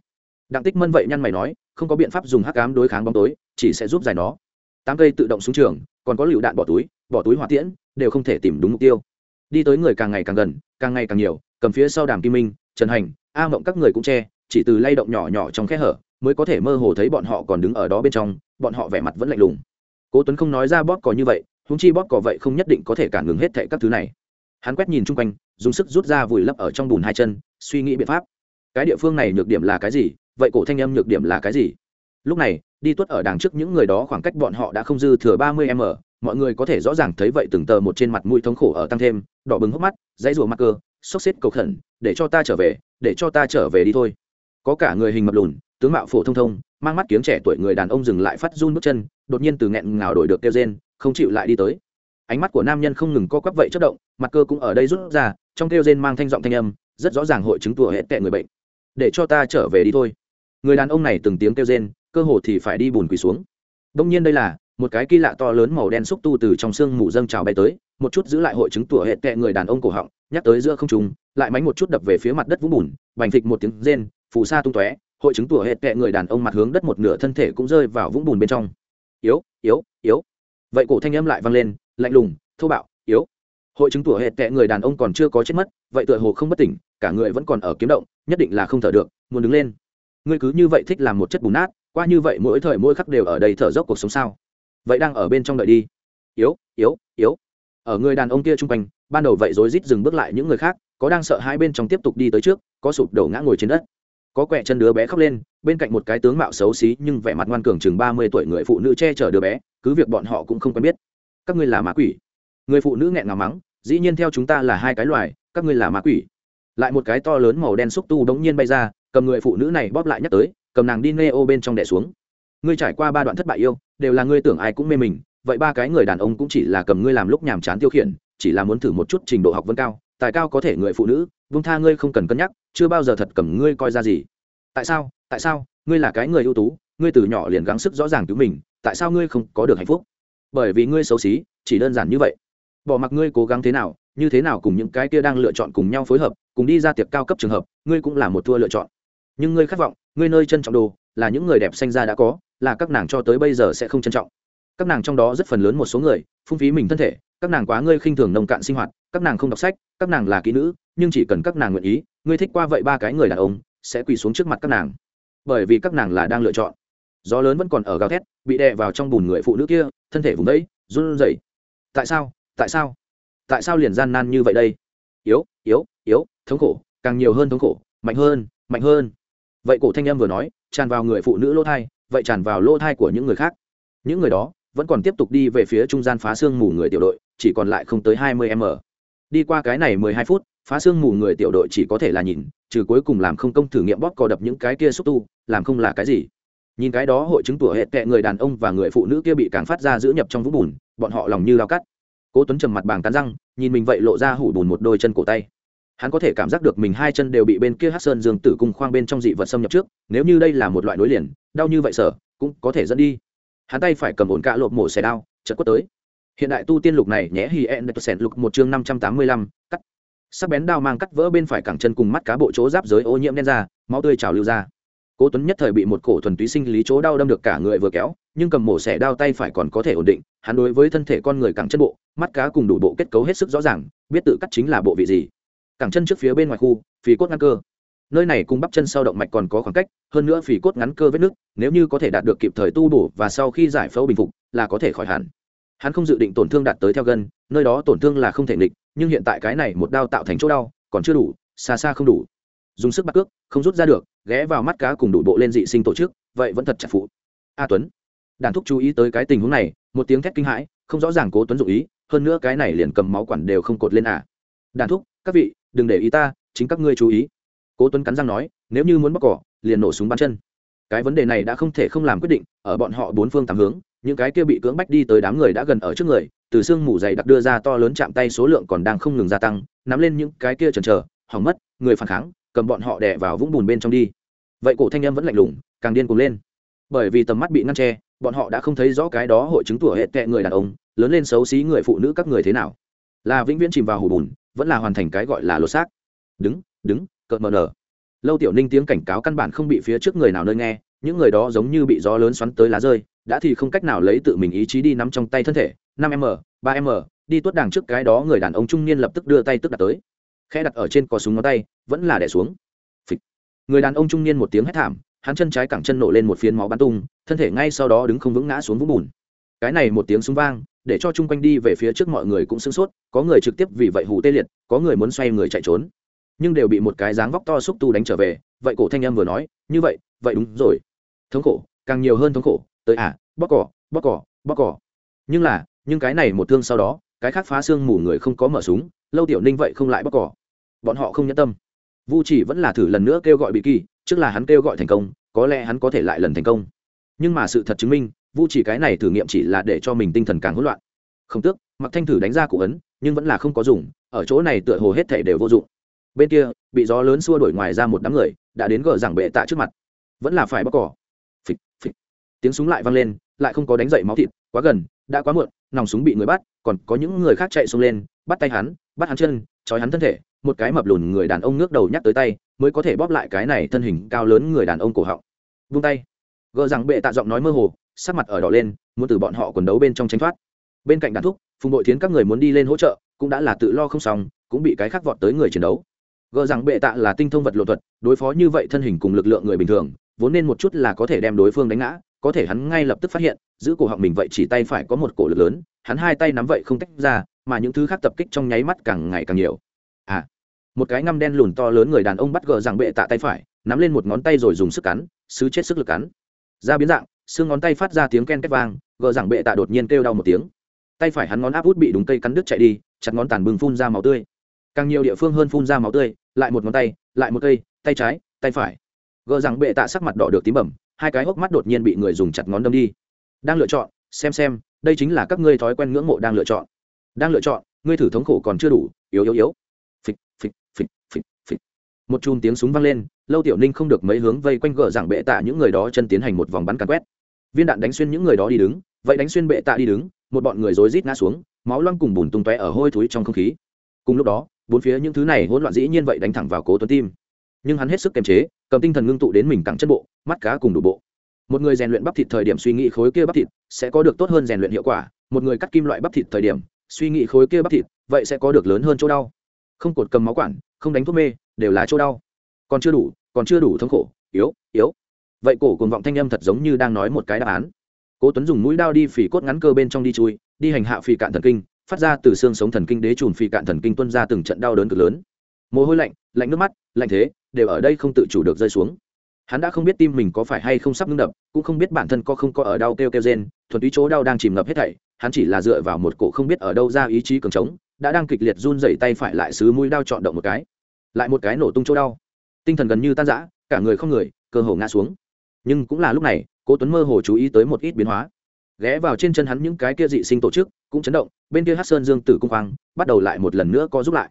Đặng tích mân vậy nhăn mày nói, không có biện pháp dùng hắc cám đối kháng bóng tối, chỉ sẽ giúp giải nó. Tám cây tự động xuống trường, còn có lựu đạn bỏ túi bỏ túi hỏa tiễn, đều không thể tìm đúng mục tiêu. Đi tới người càng ngày càng gần, càng ngày càng nhiều, cầm phía sau đàm kim minh, trần hành, a mộng các người cũng che, chỉ từ lay động nhỏ nhỏ trong khe hở, mới có thể mơ hồ thấy bọn họ còn đứng ở đó bên trong, bọn họ vẻ mặt vẫn lạnh lùng. Cố tuấn không nói ra bóp cò như vậy húng chi bóp cò vậy không nhất định có thể cản ngừng hết thệ các thứ này. Hắn quét nhìn chung quanh, dùng sức rút ra vùi lấp ở trong bùn hai chân, suy nghĩ biện pháp cái địa phương này nhược điểm là cái gì? Vậy cổ thanh âm nhược điểm là cái gì? Lúc này, đi tuất ở đằng trước những người đó khoảng cách bọn họ đã không dư thừa ba mươi m, mọi người có thể rõ ràng thấy vậy từng tờ một trên mặt mũi thống khổ ở tăng thêm, đỏ bừng hốc mắt, dãy rùa mắc cơ, sốc xếp cầu khẩn, để cho ta trở về, để cho ta trở về đi thôi. Có cả người hình mập lùn, tướng mạo phổ thông thông, mang mắt kiếng trẻ tuổi người đàn ông dừng lại phát run bước chân, đột nhiên từ nghẹn ngào đổi được kêu rên, không chịu lại đi tới. Ánh mắt của nam nhân không ngừng co quắp vậy chất động, mặt cơ cũng ở đây rút ra, trong kêu rên mang thanh giọng thanh âm, rất rõ ràng hội chứng tùa hệ tệ người bệnh để cho ta trở về đi thôi. Người đàn ông này từng tiếng kêu rên, cơ hồ thì phải đi bùn quỳ xuống. Đông nhiên đây là, một cái kỳ lạ to lớn màu đen xúc tu từ trong xương mù dâng trào bay tới, một chút giữ lại hội chứng tủa hệ tệ người đàn ông cổ họng, nhắc tới giữa không trung, lại mánh một chút đập về phía mặt đất vũng bùn, bành thịt một tiếng rên, phù sa tung tóe, hội chứng tủa hệ tệ người đàn ông mặt hướng đất một nửa thân thể cũng rơi vào vũng bùn bên trong. Yếu yếu yếu. Vậy cổ thanh âm lại vang lên, lạnh lùng, thô bạo, yếu hội chứng tủa hệ tệ người đàn ông còn chưa có chết mất, vậy tựa hồ không bất tỉnh, cả người vẫn còn ở kiếm động, nhất định là không thở được, muốn đứng lên. Ngươi cứ như vậy thích làm một chất bùn nát, qua như vậy mỗi thời mỗi khắc đều ở đây thở dốc cuộc sống sao? Vậy đang ở bên trong đợi đi. Yếu yếu yếu. Ở người đàn ông kia chung quanh, ban đầu vậy rối rít dừng bước lại những người khác, có đang sợ hai bên trong tiếp tục đi tới trước, có sụp đổ ngã ngồi trên đất. Có quẹ chân đứa bé khóc lên, bên cạnh một cái tướng mạo xấu xí nhưng vẻ mặt ngoan cường chừng ba mươi tuổi người phụ nữ che chở đứa bé, cứ việc bọn họ cũng không quen biết. Các ngươi là ma quỷ người phụ nữ nghẹn ngào mắng, dĩ nhiên theo chúng ta là hai cái loài, các ngươi là ma quỷ. Lại một cái to lớn màu đen xúc tu đống nhiên bay ra, cầm người phụ nữ này bóp lại nhắc tới, cầm nàng đi nê ô bên trong đẻ xuống. Ngươi trải qua ba đoạn thất bại yêu, đều là ngươi tưởng ai cũng mê mình, vậy ba cái người đàn ông cũng chỉ là cầm ngươi làm lúc nhàm chán tiêu khiển, chỉ là muốn thử một chút trình độ học vấn cao, tài cao có thể người phụ nữ, vung tha ngươi không cần cân nhắc, chưa bao giờ thật cầm ngươi coi ra gì. Tại sao tại sao, ngươi là cái người ưu tú, ngươi từ nhỏ liền gắng sức rõ ràng cứu mình, tại sao ngươi không có được hạnh phúc? Bởi vì ngươi xấu xí, chỉ đơn giản như vậy bỏ mặc ngươi cố gắng thế nào, như thế nào cùng những cái kia đang lựa chọn cùng nhau phối hợp, cùng đi ra tiệc cao cấp trường hợp, ngươi cũng là một thua lựa chọn. Nhưng ngươi khát vọng, ngươi nơi trân trọng đồ, là những người đẹp sinh ra đã có, là các nàng cho tới bây giờ sẽ không trân trọng. Các nàng trong đó rất phần lớn một số người, phung phí mình thân thể, các nàng quá ngươi khinh thường nông cạn sinh hoạt, các nàng không đọc sách, các nàng là kỹ nữ, nhưng chỉ cần các nàng nguyện ý, ngươi thích qua vậy ba cái người đàn ông, sẽ quỳ xuống trước mặt các nàng. Bởi vì các nàng là đang lựa chọn. Gió lớn vẫn còn ở gào thét, bị đè vào trong bùn người phụ nữ kia, thân thể vùng đấy run rẩy. Tại sao? Tại sao? Tại sao liền gian nan như vậy đây? Yếu yếu yếu, thống khổ, càng nhiều hơn thống khổ, mạnh hơn mạnh hơn. Vậy cổ thanh âm vừa nói, tràn vào người phụ nữ lỗ thai, vậy tràn vào lỗ thai của những người khác. Những người đó vẫn còn tiếp tục đi về phía trung gian phá xương mù người tiểu đội, chỉ còn lại không tới hai mươi m đi qua cái này mười hai phút, phá xương mù người tiểu đội chỉ có thể là nhìn, trừ cuối cùng làm không công thử nghiệm bóp cò đập những cái kia xúc tu, làm không là cái gì. Nhìn cái đó hội chứng tủa hệ tệ người đàn ông và người phụ nữ kia bị càng phát ra giữ nhập trong vũng bùn, bọn họ lòng như lao cắt cố tuấn trầm mặt bàng tán răng, nhìn mình vậy lộ ra hủ bùn một đôi chân cổ tay. Hắn có thể cảm giác được mình hai chân đều bị bên kia hát sơn dương tử cung khoang bên trong dị vật xâm nhập trước, nếu như đây là một loại nối liền, đau như vậy sở cũng có thể dẫn đi. Hắn tay phải cầm ổn cạ lộp mổ xẻ đao, chợt quất tới. Hiện đại tu tiên lục này nhé hi en sẻn lục một chương năm trăm tám mươi lăm, cắt. Sắc bén đao mang cắt vỡ bên phải cẳng chân cùng mắt cá bộ chỗ giáp giới ô nhiễm đen ra, máu tươi trào lưu ra. Cố tuấn nhất thời bị một cổ thuần túy sinh lý chỗ đau đâm được cả người vừa kéo nhưng cầm mổ xẻ đao tay phải còn có thể ổn định, hắn đối với thân thể con người cẳng chân bộ, mắt cá cùng đủ bộ kết cấu hết sức rõ ràng, biết tự cắt chính là bộ vị gì. Cẳng chân trước phía bên ngoài khu, phì cốt ngăn cơ. Nơi này cùng bắp chân sau động mạch còn có khoảng cách, hơn nữa phì cốt ngắn cơ vết nứt nếu như có thể đạt được kịp thời tu bổ và sau khi giải phẫu bình phục, là có thể khỏi hẳn. Hắn không dự định tổn thương đạt tới theo gân, nơi đó tổn thương là không thể nghịch, nhưng hiện tại cái này một đao tạo thành chỗ đau, còn chưa đủ, xa xa không đủ. Dùng sức bắt cước, không rút ra được, ghé vào mắt cá cùng đủ bộ lên dị sinh tổ chức, vậy vẫn thật chặt phụ. A tuấn đàn thúc chú ý tới cái tình huống này, một tiếng thét kinh hãi, không rõ ràng cố tuấn dụ ý, hơn nữa cái này liền cầm máu quản đều không cột lên à. Đàn thúc, các vị, đừng để ý ta, chính các ngươi chú ý. Cố tuấn cắn răng nói, nếu như muốn bóc cỏ, liền nổ súng bắn chân. Cái vấn đề này đã không thể không làm quyết định, ở bọn họ bốn phương tám hướng, những cái kia bị cưỡng bách đi tới đám người đã gần ở trước người, từ xương mù dày đặc đưa ra to lớn chạm tay số lượng còn đang không ngừng gia tăng, nắm lên những cái kia chần chờ, hỏng mất, người phản kháng, cầm bọn họ đè vào vũng bùn bên trong đi. Vậy cổ thanh em vẫn lạnh lùng, càng điên cuồng lên bởi vì tầm mắt bị ngăn che, bọn họ đã không thấy rõ cái đó hội chứng tuổi hệ tệ người đàn ông, lớn lên xấu xí người phụ nữ các người thế nào. Là vĩnh viễn chìm vào hủ bùn, vẫn là hoàn thành cái gọi là lột xác. Đứng đứng, cợt mờ nở. Lâu tiểu ninh tiếng cảnh cáo căn bản không bị phía trước người nào nơi nghe, những người đó giống như bị gió lớn xoắn tới lá rơi, đã thì không cách nào lấy tự mình ý chí đi nắm trong tay thân thể. Năm m, ba m, đi tuốt đàng trước cái đó người đàn ông trung niên lập tức đưa tay tức đặt tới. Khẽ đặt ở trên cò súng ngón tay, vẫn là đẻ xuống. Phịch. người đàn ông trung niên một tiếng hét thảm hắn chân trái cẳng chân nổ lên một phiến máu bắn tung, thân thể ngay sau đó đứng không vững ngã xuống vũng bùn. Cái này một tiếng súng vang, để cho chung quanh đi về phía trước mọi người cũng sửng sốt, có người trực tiếp vì vậy hù tê liệt, có người muốn xoay người chạy trốn. Nhưng đều bị một cái dáng vóc to xúc tu đánh trở về, vậy cổ thanh em vừa nói, như vậy vậy đúng rồi. Thống khổ, càng nhiều hơn thống khổ, tới à bóc cỏ bóc cỏ bóc cỏ. Nhưng là, nhưng cái này một thương sau đó, cái khác phá xương mù người không có mở súng, lâu tiểu ninh vậy không lại bóc cỏ. Bọn họ không nhẫn tâm. Vu chỉ vẫn là thử lần nữa kêu gọi bị kỳ trước là hắn kêu gọi thành công, có lẽ hắn có thể lại lần thành công. Nhưng mà sự thật chứng minh, vu chỉ cái này thử nghiệm chỉ là để cho mình tinh thần càng hỗn loạn. Không tước mặc thanh thử đánh ra cụ ấn, nhưng vẫn là không có dùng, ở chỗ này tựa hồ hết thể đều vô dụng. Bên kia, bị gió lớn xua đổi ngoài ra một đám người, đã đến gờ giảng bệ tạ trước mặt. Vẫn là phải bóc cỏ. Phịch phịch. Tiếng súng lại vang lên, lại không có đánh dậy máu thịt, quá gần, đã quá muộn, nòng súng bị người bắt, còn có những người khác chạy xuống lên, bắt tay hắn, bắt hắn chân, trói hắn thân thể một cái mập lùn người đàn ông ngước đầu nhắc tới tay, mới có thể bóp lại cái này thân hình cao lớn người đàn ông cổ họng. Vung tay. Gờ rằng bệ tạ giọng nói mơ hồ, sắc mặt ở đỏ lên, muốn từ bọn họ quần đấu bên trong tránh thoát. Bên cạnh đàn thúc, phùng đội thiến các người muốn đi lên hỗ trợ, cũng đã là tự lo không xong, cũng bị cái khác vọt tới người chiến đấu. Gờ rằng bệ tạ là tinh thông vật lộ thuật, đối phó như vậy thân hình cùng lực lượng người bình thường, vốn nên một chút là có thể đem đối phương đánh ngã, có thể hắn ngay lập tức phát hiện, giữ cổ họng mình vậy chỉ tay phải có một cổ lực lớn, hắn hai tay nắm vậy không tách ra, mà những thứ khác tập kích trong nháy mắt càng ngày càng nhiều một cái ngăm đen lùn to lớn người đàn ông bắt gờ rằng bệ tạ tay phải, nắm lên một ngón tay rồi dùng sức cắn, xứ chết sức lực cắn. Ra biến dạng, xương ngón tay phát ra tiếng ken két vang, gờ rằng bệ tạ đột nhiên kêu đau một tiếng. Tay phải hắn ngón áp út bị đúng cây cắn đứt chạy đi, chặt ngón tàn bừng phun ra máu tươi. Càng nhiều địa phương hơn phun ra máu tươi, lại một ngón tay, lại một cây, tay trái, tay phải. Gờ rằng bệ tạ sắc mặt đỏ được tím bẩm hai cái hốc mắt đột nhiên bị người dùng chặt ngón đâm đi. Đang lựa chọn, xem xem, đây chính là các ngươi thói quen ngưỡng mộ đang lựa chọn. Đang lựa chọn, ngươi thử thống khổ còn chưa đủ, yếu yếu yếu phịch phịch phịch phịch phịch một chùm tiếng súng vang lên, lâu tiểu ninh không được mấy hướng vây quanh gờ giảng bệ tạ những người đó chân tiến hành một vòng bắn càn quét. Viên đạn đánh xuyên những người đó đi đứng, vậy đánh xuyên bệ tạ đi đứng, một bọn người rối rít ngã xuống, máu loang cùng bùn tung tóe ở hôi thối trong không khí. Cùng lúc đó, bốn phía những thứ này hỗn loạn dĩ nhiên vậy đánh thẳng vào cố tuấn tim. Nhưng hắn hết sức kiềm chế, cầm tinh thần ngưng tụ đến mình cẳng chân bộ, mắt cá cùng đủ bộ. Một người rèn luyện bắp thịt thời điểm suy nghĩ khối kia bắp thịt sẽ có được tốt hơn rèn luyện hiệu quả, một người cắt kim loại bắp thịt thời điểm suy nghĩ khối kia bắp thịt vậy sẽ có được lớn hơn chỗ đau. Không cột cầm máu quản không đánh thuốc mê, đều là chỗ đau. Còn chưa đủ, còn chưa đủ thống khổ, yếu yếu. Vậy cổ cùng vọng thanh âm thật giống như đang nói một cái đáp án. Cố tuấn dùng mũi đao đi phỉ cốt ngắn cơ bên trong đi chui, đi hành hạ phì cạn thần kinh, phát ra từ xương sống thần kinh đế trùn phì cạn thần kinh tuân ra từng trận đau đớn cực lớn. Mồ hôi lạnh lạnh nước mắt, lạnh thế, đều ở đây không tự chủ được rơi xuống. Hắn đã không biết tim mình có phải hay không sắp ngưng đập, cũng không biết bản thân có không có ở đau kêu kêu gen thuần túy chỗ đau đang chìm ngập hết thảy, hắn chỉ là dựa vào một cổ không biết ở đâu ra ý chí cường trống đã đang kịch liệt run rẩy tay phải lại xứ mũi đau chọn động một cái. Lại một cái nổ tung chỗ đau. Tinh thần gần như tan rã, cả người không người, cơ hồ ngã xuống. Nhưng cũng là lúc này, cố tuấn mơ hồ chú ý tới một ít biến hóa. Ghé vào trên chân hắn những cái kia dị sinh tổ chức cũng chấn động, bên kia hát sơn dương tử cung hoàng bắt đầu lại một lần nữa có giúp lại.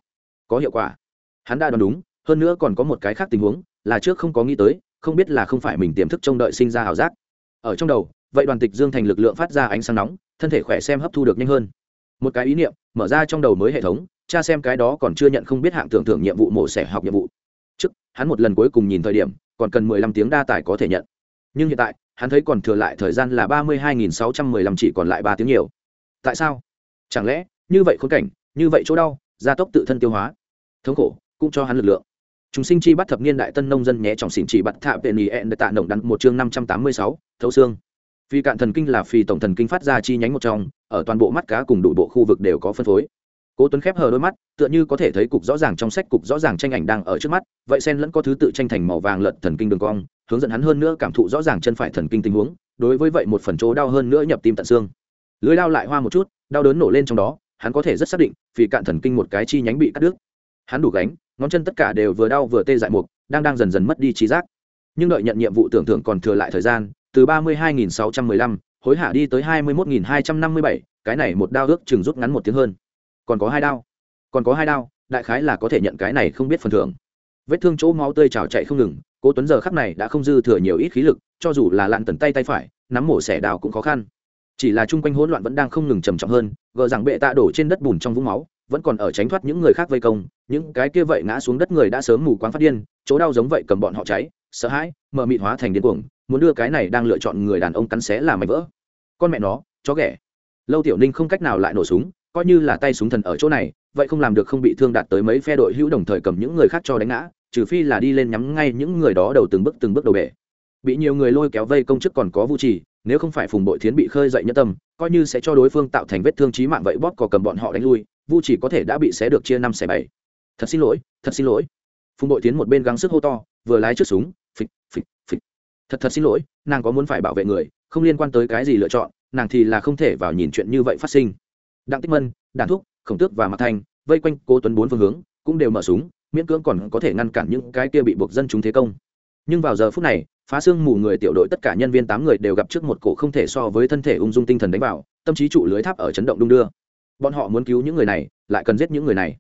Có hiệu quả. Hắn đã đoán đúng, hơn nữa còn có một cái khác tình huống là trước không có nghĩ tới, không biết là không phải mình tiềm thức trông đợi sinh ra ảo giác. Ở trong đầu, vậy đoàn tịch dương thành lực lượng phát ra ánh sáng nóng, thân thể khỏe xem hấp thu được nhanh hơn một cái ý niệm, mở ra trong đầu mới hệ thống, cha xem cái đó còn chưa nhận không biết hạng tưởng thưởng nhiệm vụ mổ xẻ học nhiệm vụ. Trước, hắn một lần cuối cùng nhìn thời điểm, còn cần mười lăm tiếng đa tài có thể nhận. Nhưng hiện tại, hắn thấy còn thừa lại thời gian là ba mươi hai nghìn sáu trăm mười lăm chỉ còn lại ba tiếng nhiều. Tại sao? Chẳng lẽ, như vậy khốn cảnh, như vậy chỗ đau, gia tốc tự thân tiêu hóa. Thống khổ, cũng cho hắn lực lượng. Chúng sinh chi bắt thập niên đại tân nông dân nhé, trọng xỉn chỉ bắt thạ vệ nỉ ẹn tạ nồng đắn một chương năm trăm tám mươi sáu, thấu xương phi cạn thần kinh là phi tổng thần kinh phát ra chi nhánh một trong, ở toàn bộ mắt cá cùng đủ bộ khu vực đều có phân phối. Cố tuấn khép hờ đôi mắt, tựa như có thể thấy cục rõ ràng trong sách, cục rõ ràng tranh ảnh đang ở trước mắt, vậy sen lẫn có thứ tự tranh thành màu vàng lợn thần kinh đường cong, hướng dẫn hắn hơn nữa cảm thụ rõ ràng chân phải thần kinh tình huống, đối với vậy một phần chỗ đau hơn nữa nhập tim tận xương. Lưới đau lại hoa một chút, đau đớn nổ lên trong đó, hắn có thể rất xác định vì cạn thần kinh một cái chi nhánh bị cắt đứt. Hắn đủ gánh, ngón chân tất cả đều vừa đau vừa tê dại mục, đang đang dần dần mất đi trí giác. Nhưng đợi nhận nhiệm vụ tưởng tượng còn thừa lại thời gian từ ba mươi hai nghìn sáu trăm mười lăm, hối hạ đi tới hai mươi một nghìn hai trăm năm mươi bảy, cái này một đao ước chừng rút ngắn một tiếng hơn. Còn có hai đao. Còn có hai đao, đại khái là có thể nhận cái này không biết phần thưởng. Vết thương chỗ máu tươi trào chạy không ngừng, cố tuấn giờ khắc này đã không dư thừa nhiều ít khí lực, cho dù là lặn tần tay tay phải, nắm mổ xẻ đào cũng khó khăn. Chỉ là chung quanh hỗn loạn vẫn đang không ngừng trầm trọng hơn, gờ rằng bệ tạ đổ trên đất bùn trong vũng máu, vẫn còn ở tránh thoát những người khác vây công, những cái kia vậy ngã xuống đất người đã sớm mù quáng phát điên, chỗ đau giống vậy cầm bọn họ cháy, sợ hãi mờ mịt hóa thành điên cuồng muốn đưa cái này đang lựa chọn người đàn ông cắn xé là mày vỡ. Con mẹ nó, chó ghẻ. Lâu tiểu ninh không cách nào lại nổ súng, coi như là tay súng thần ở chỗ này, vậy không làm được không bị thương đạt tới mấy phe đội hữu đồng thời cầm những người khác cho đánh ngã, trừ phi là đi lên nhắm ngay những người đó đầu từng bước từng bước đầu bể. Bị nhiều người lôi kéo vây công chức còn có vũ trì, nếu không phải phùng bội thiến bị khơi dậy nhân tâm, coi như sẽ cho đối phương tạo thành vết thương trí mạng vậy bóp cò cầm bọn họ đánh lui, vu chỉ có thể đã bị xé được chia năm xẻ bảy. Thật xin lỗi, thật xin lỗi. Phùng bội tiến một bên gắng sức hô to, vừa lái trước súng, phịch phịch thật thật xin lỗi, nàng có muốn phải bảo vệ người, không liên quan tới cái gì lựa chọn, nàng thì là không thể vào nhìn chuyện như vậy phát sinh. Đặng tích mân đàn thúc, khổng tước và mặt thanh, vây quanh cố tuấn bốn phương hướng, cũng đều mở súng, miễn cưỡng còn có thể ngăn cản những cái kia bị buộc dân chúng thế công. Nhưng vào giờ phút này, phá xương mù người tiểu đội tất cả nhân viên tám người đều gặp trước một cổ không thể so với thân thể ung dung tinh thần đánh vào, tâm trí trụ lưới tháp ở chấn động đung đưa. Bọn họ muốn cứu những người này, lại cần giết những người này.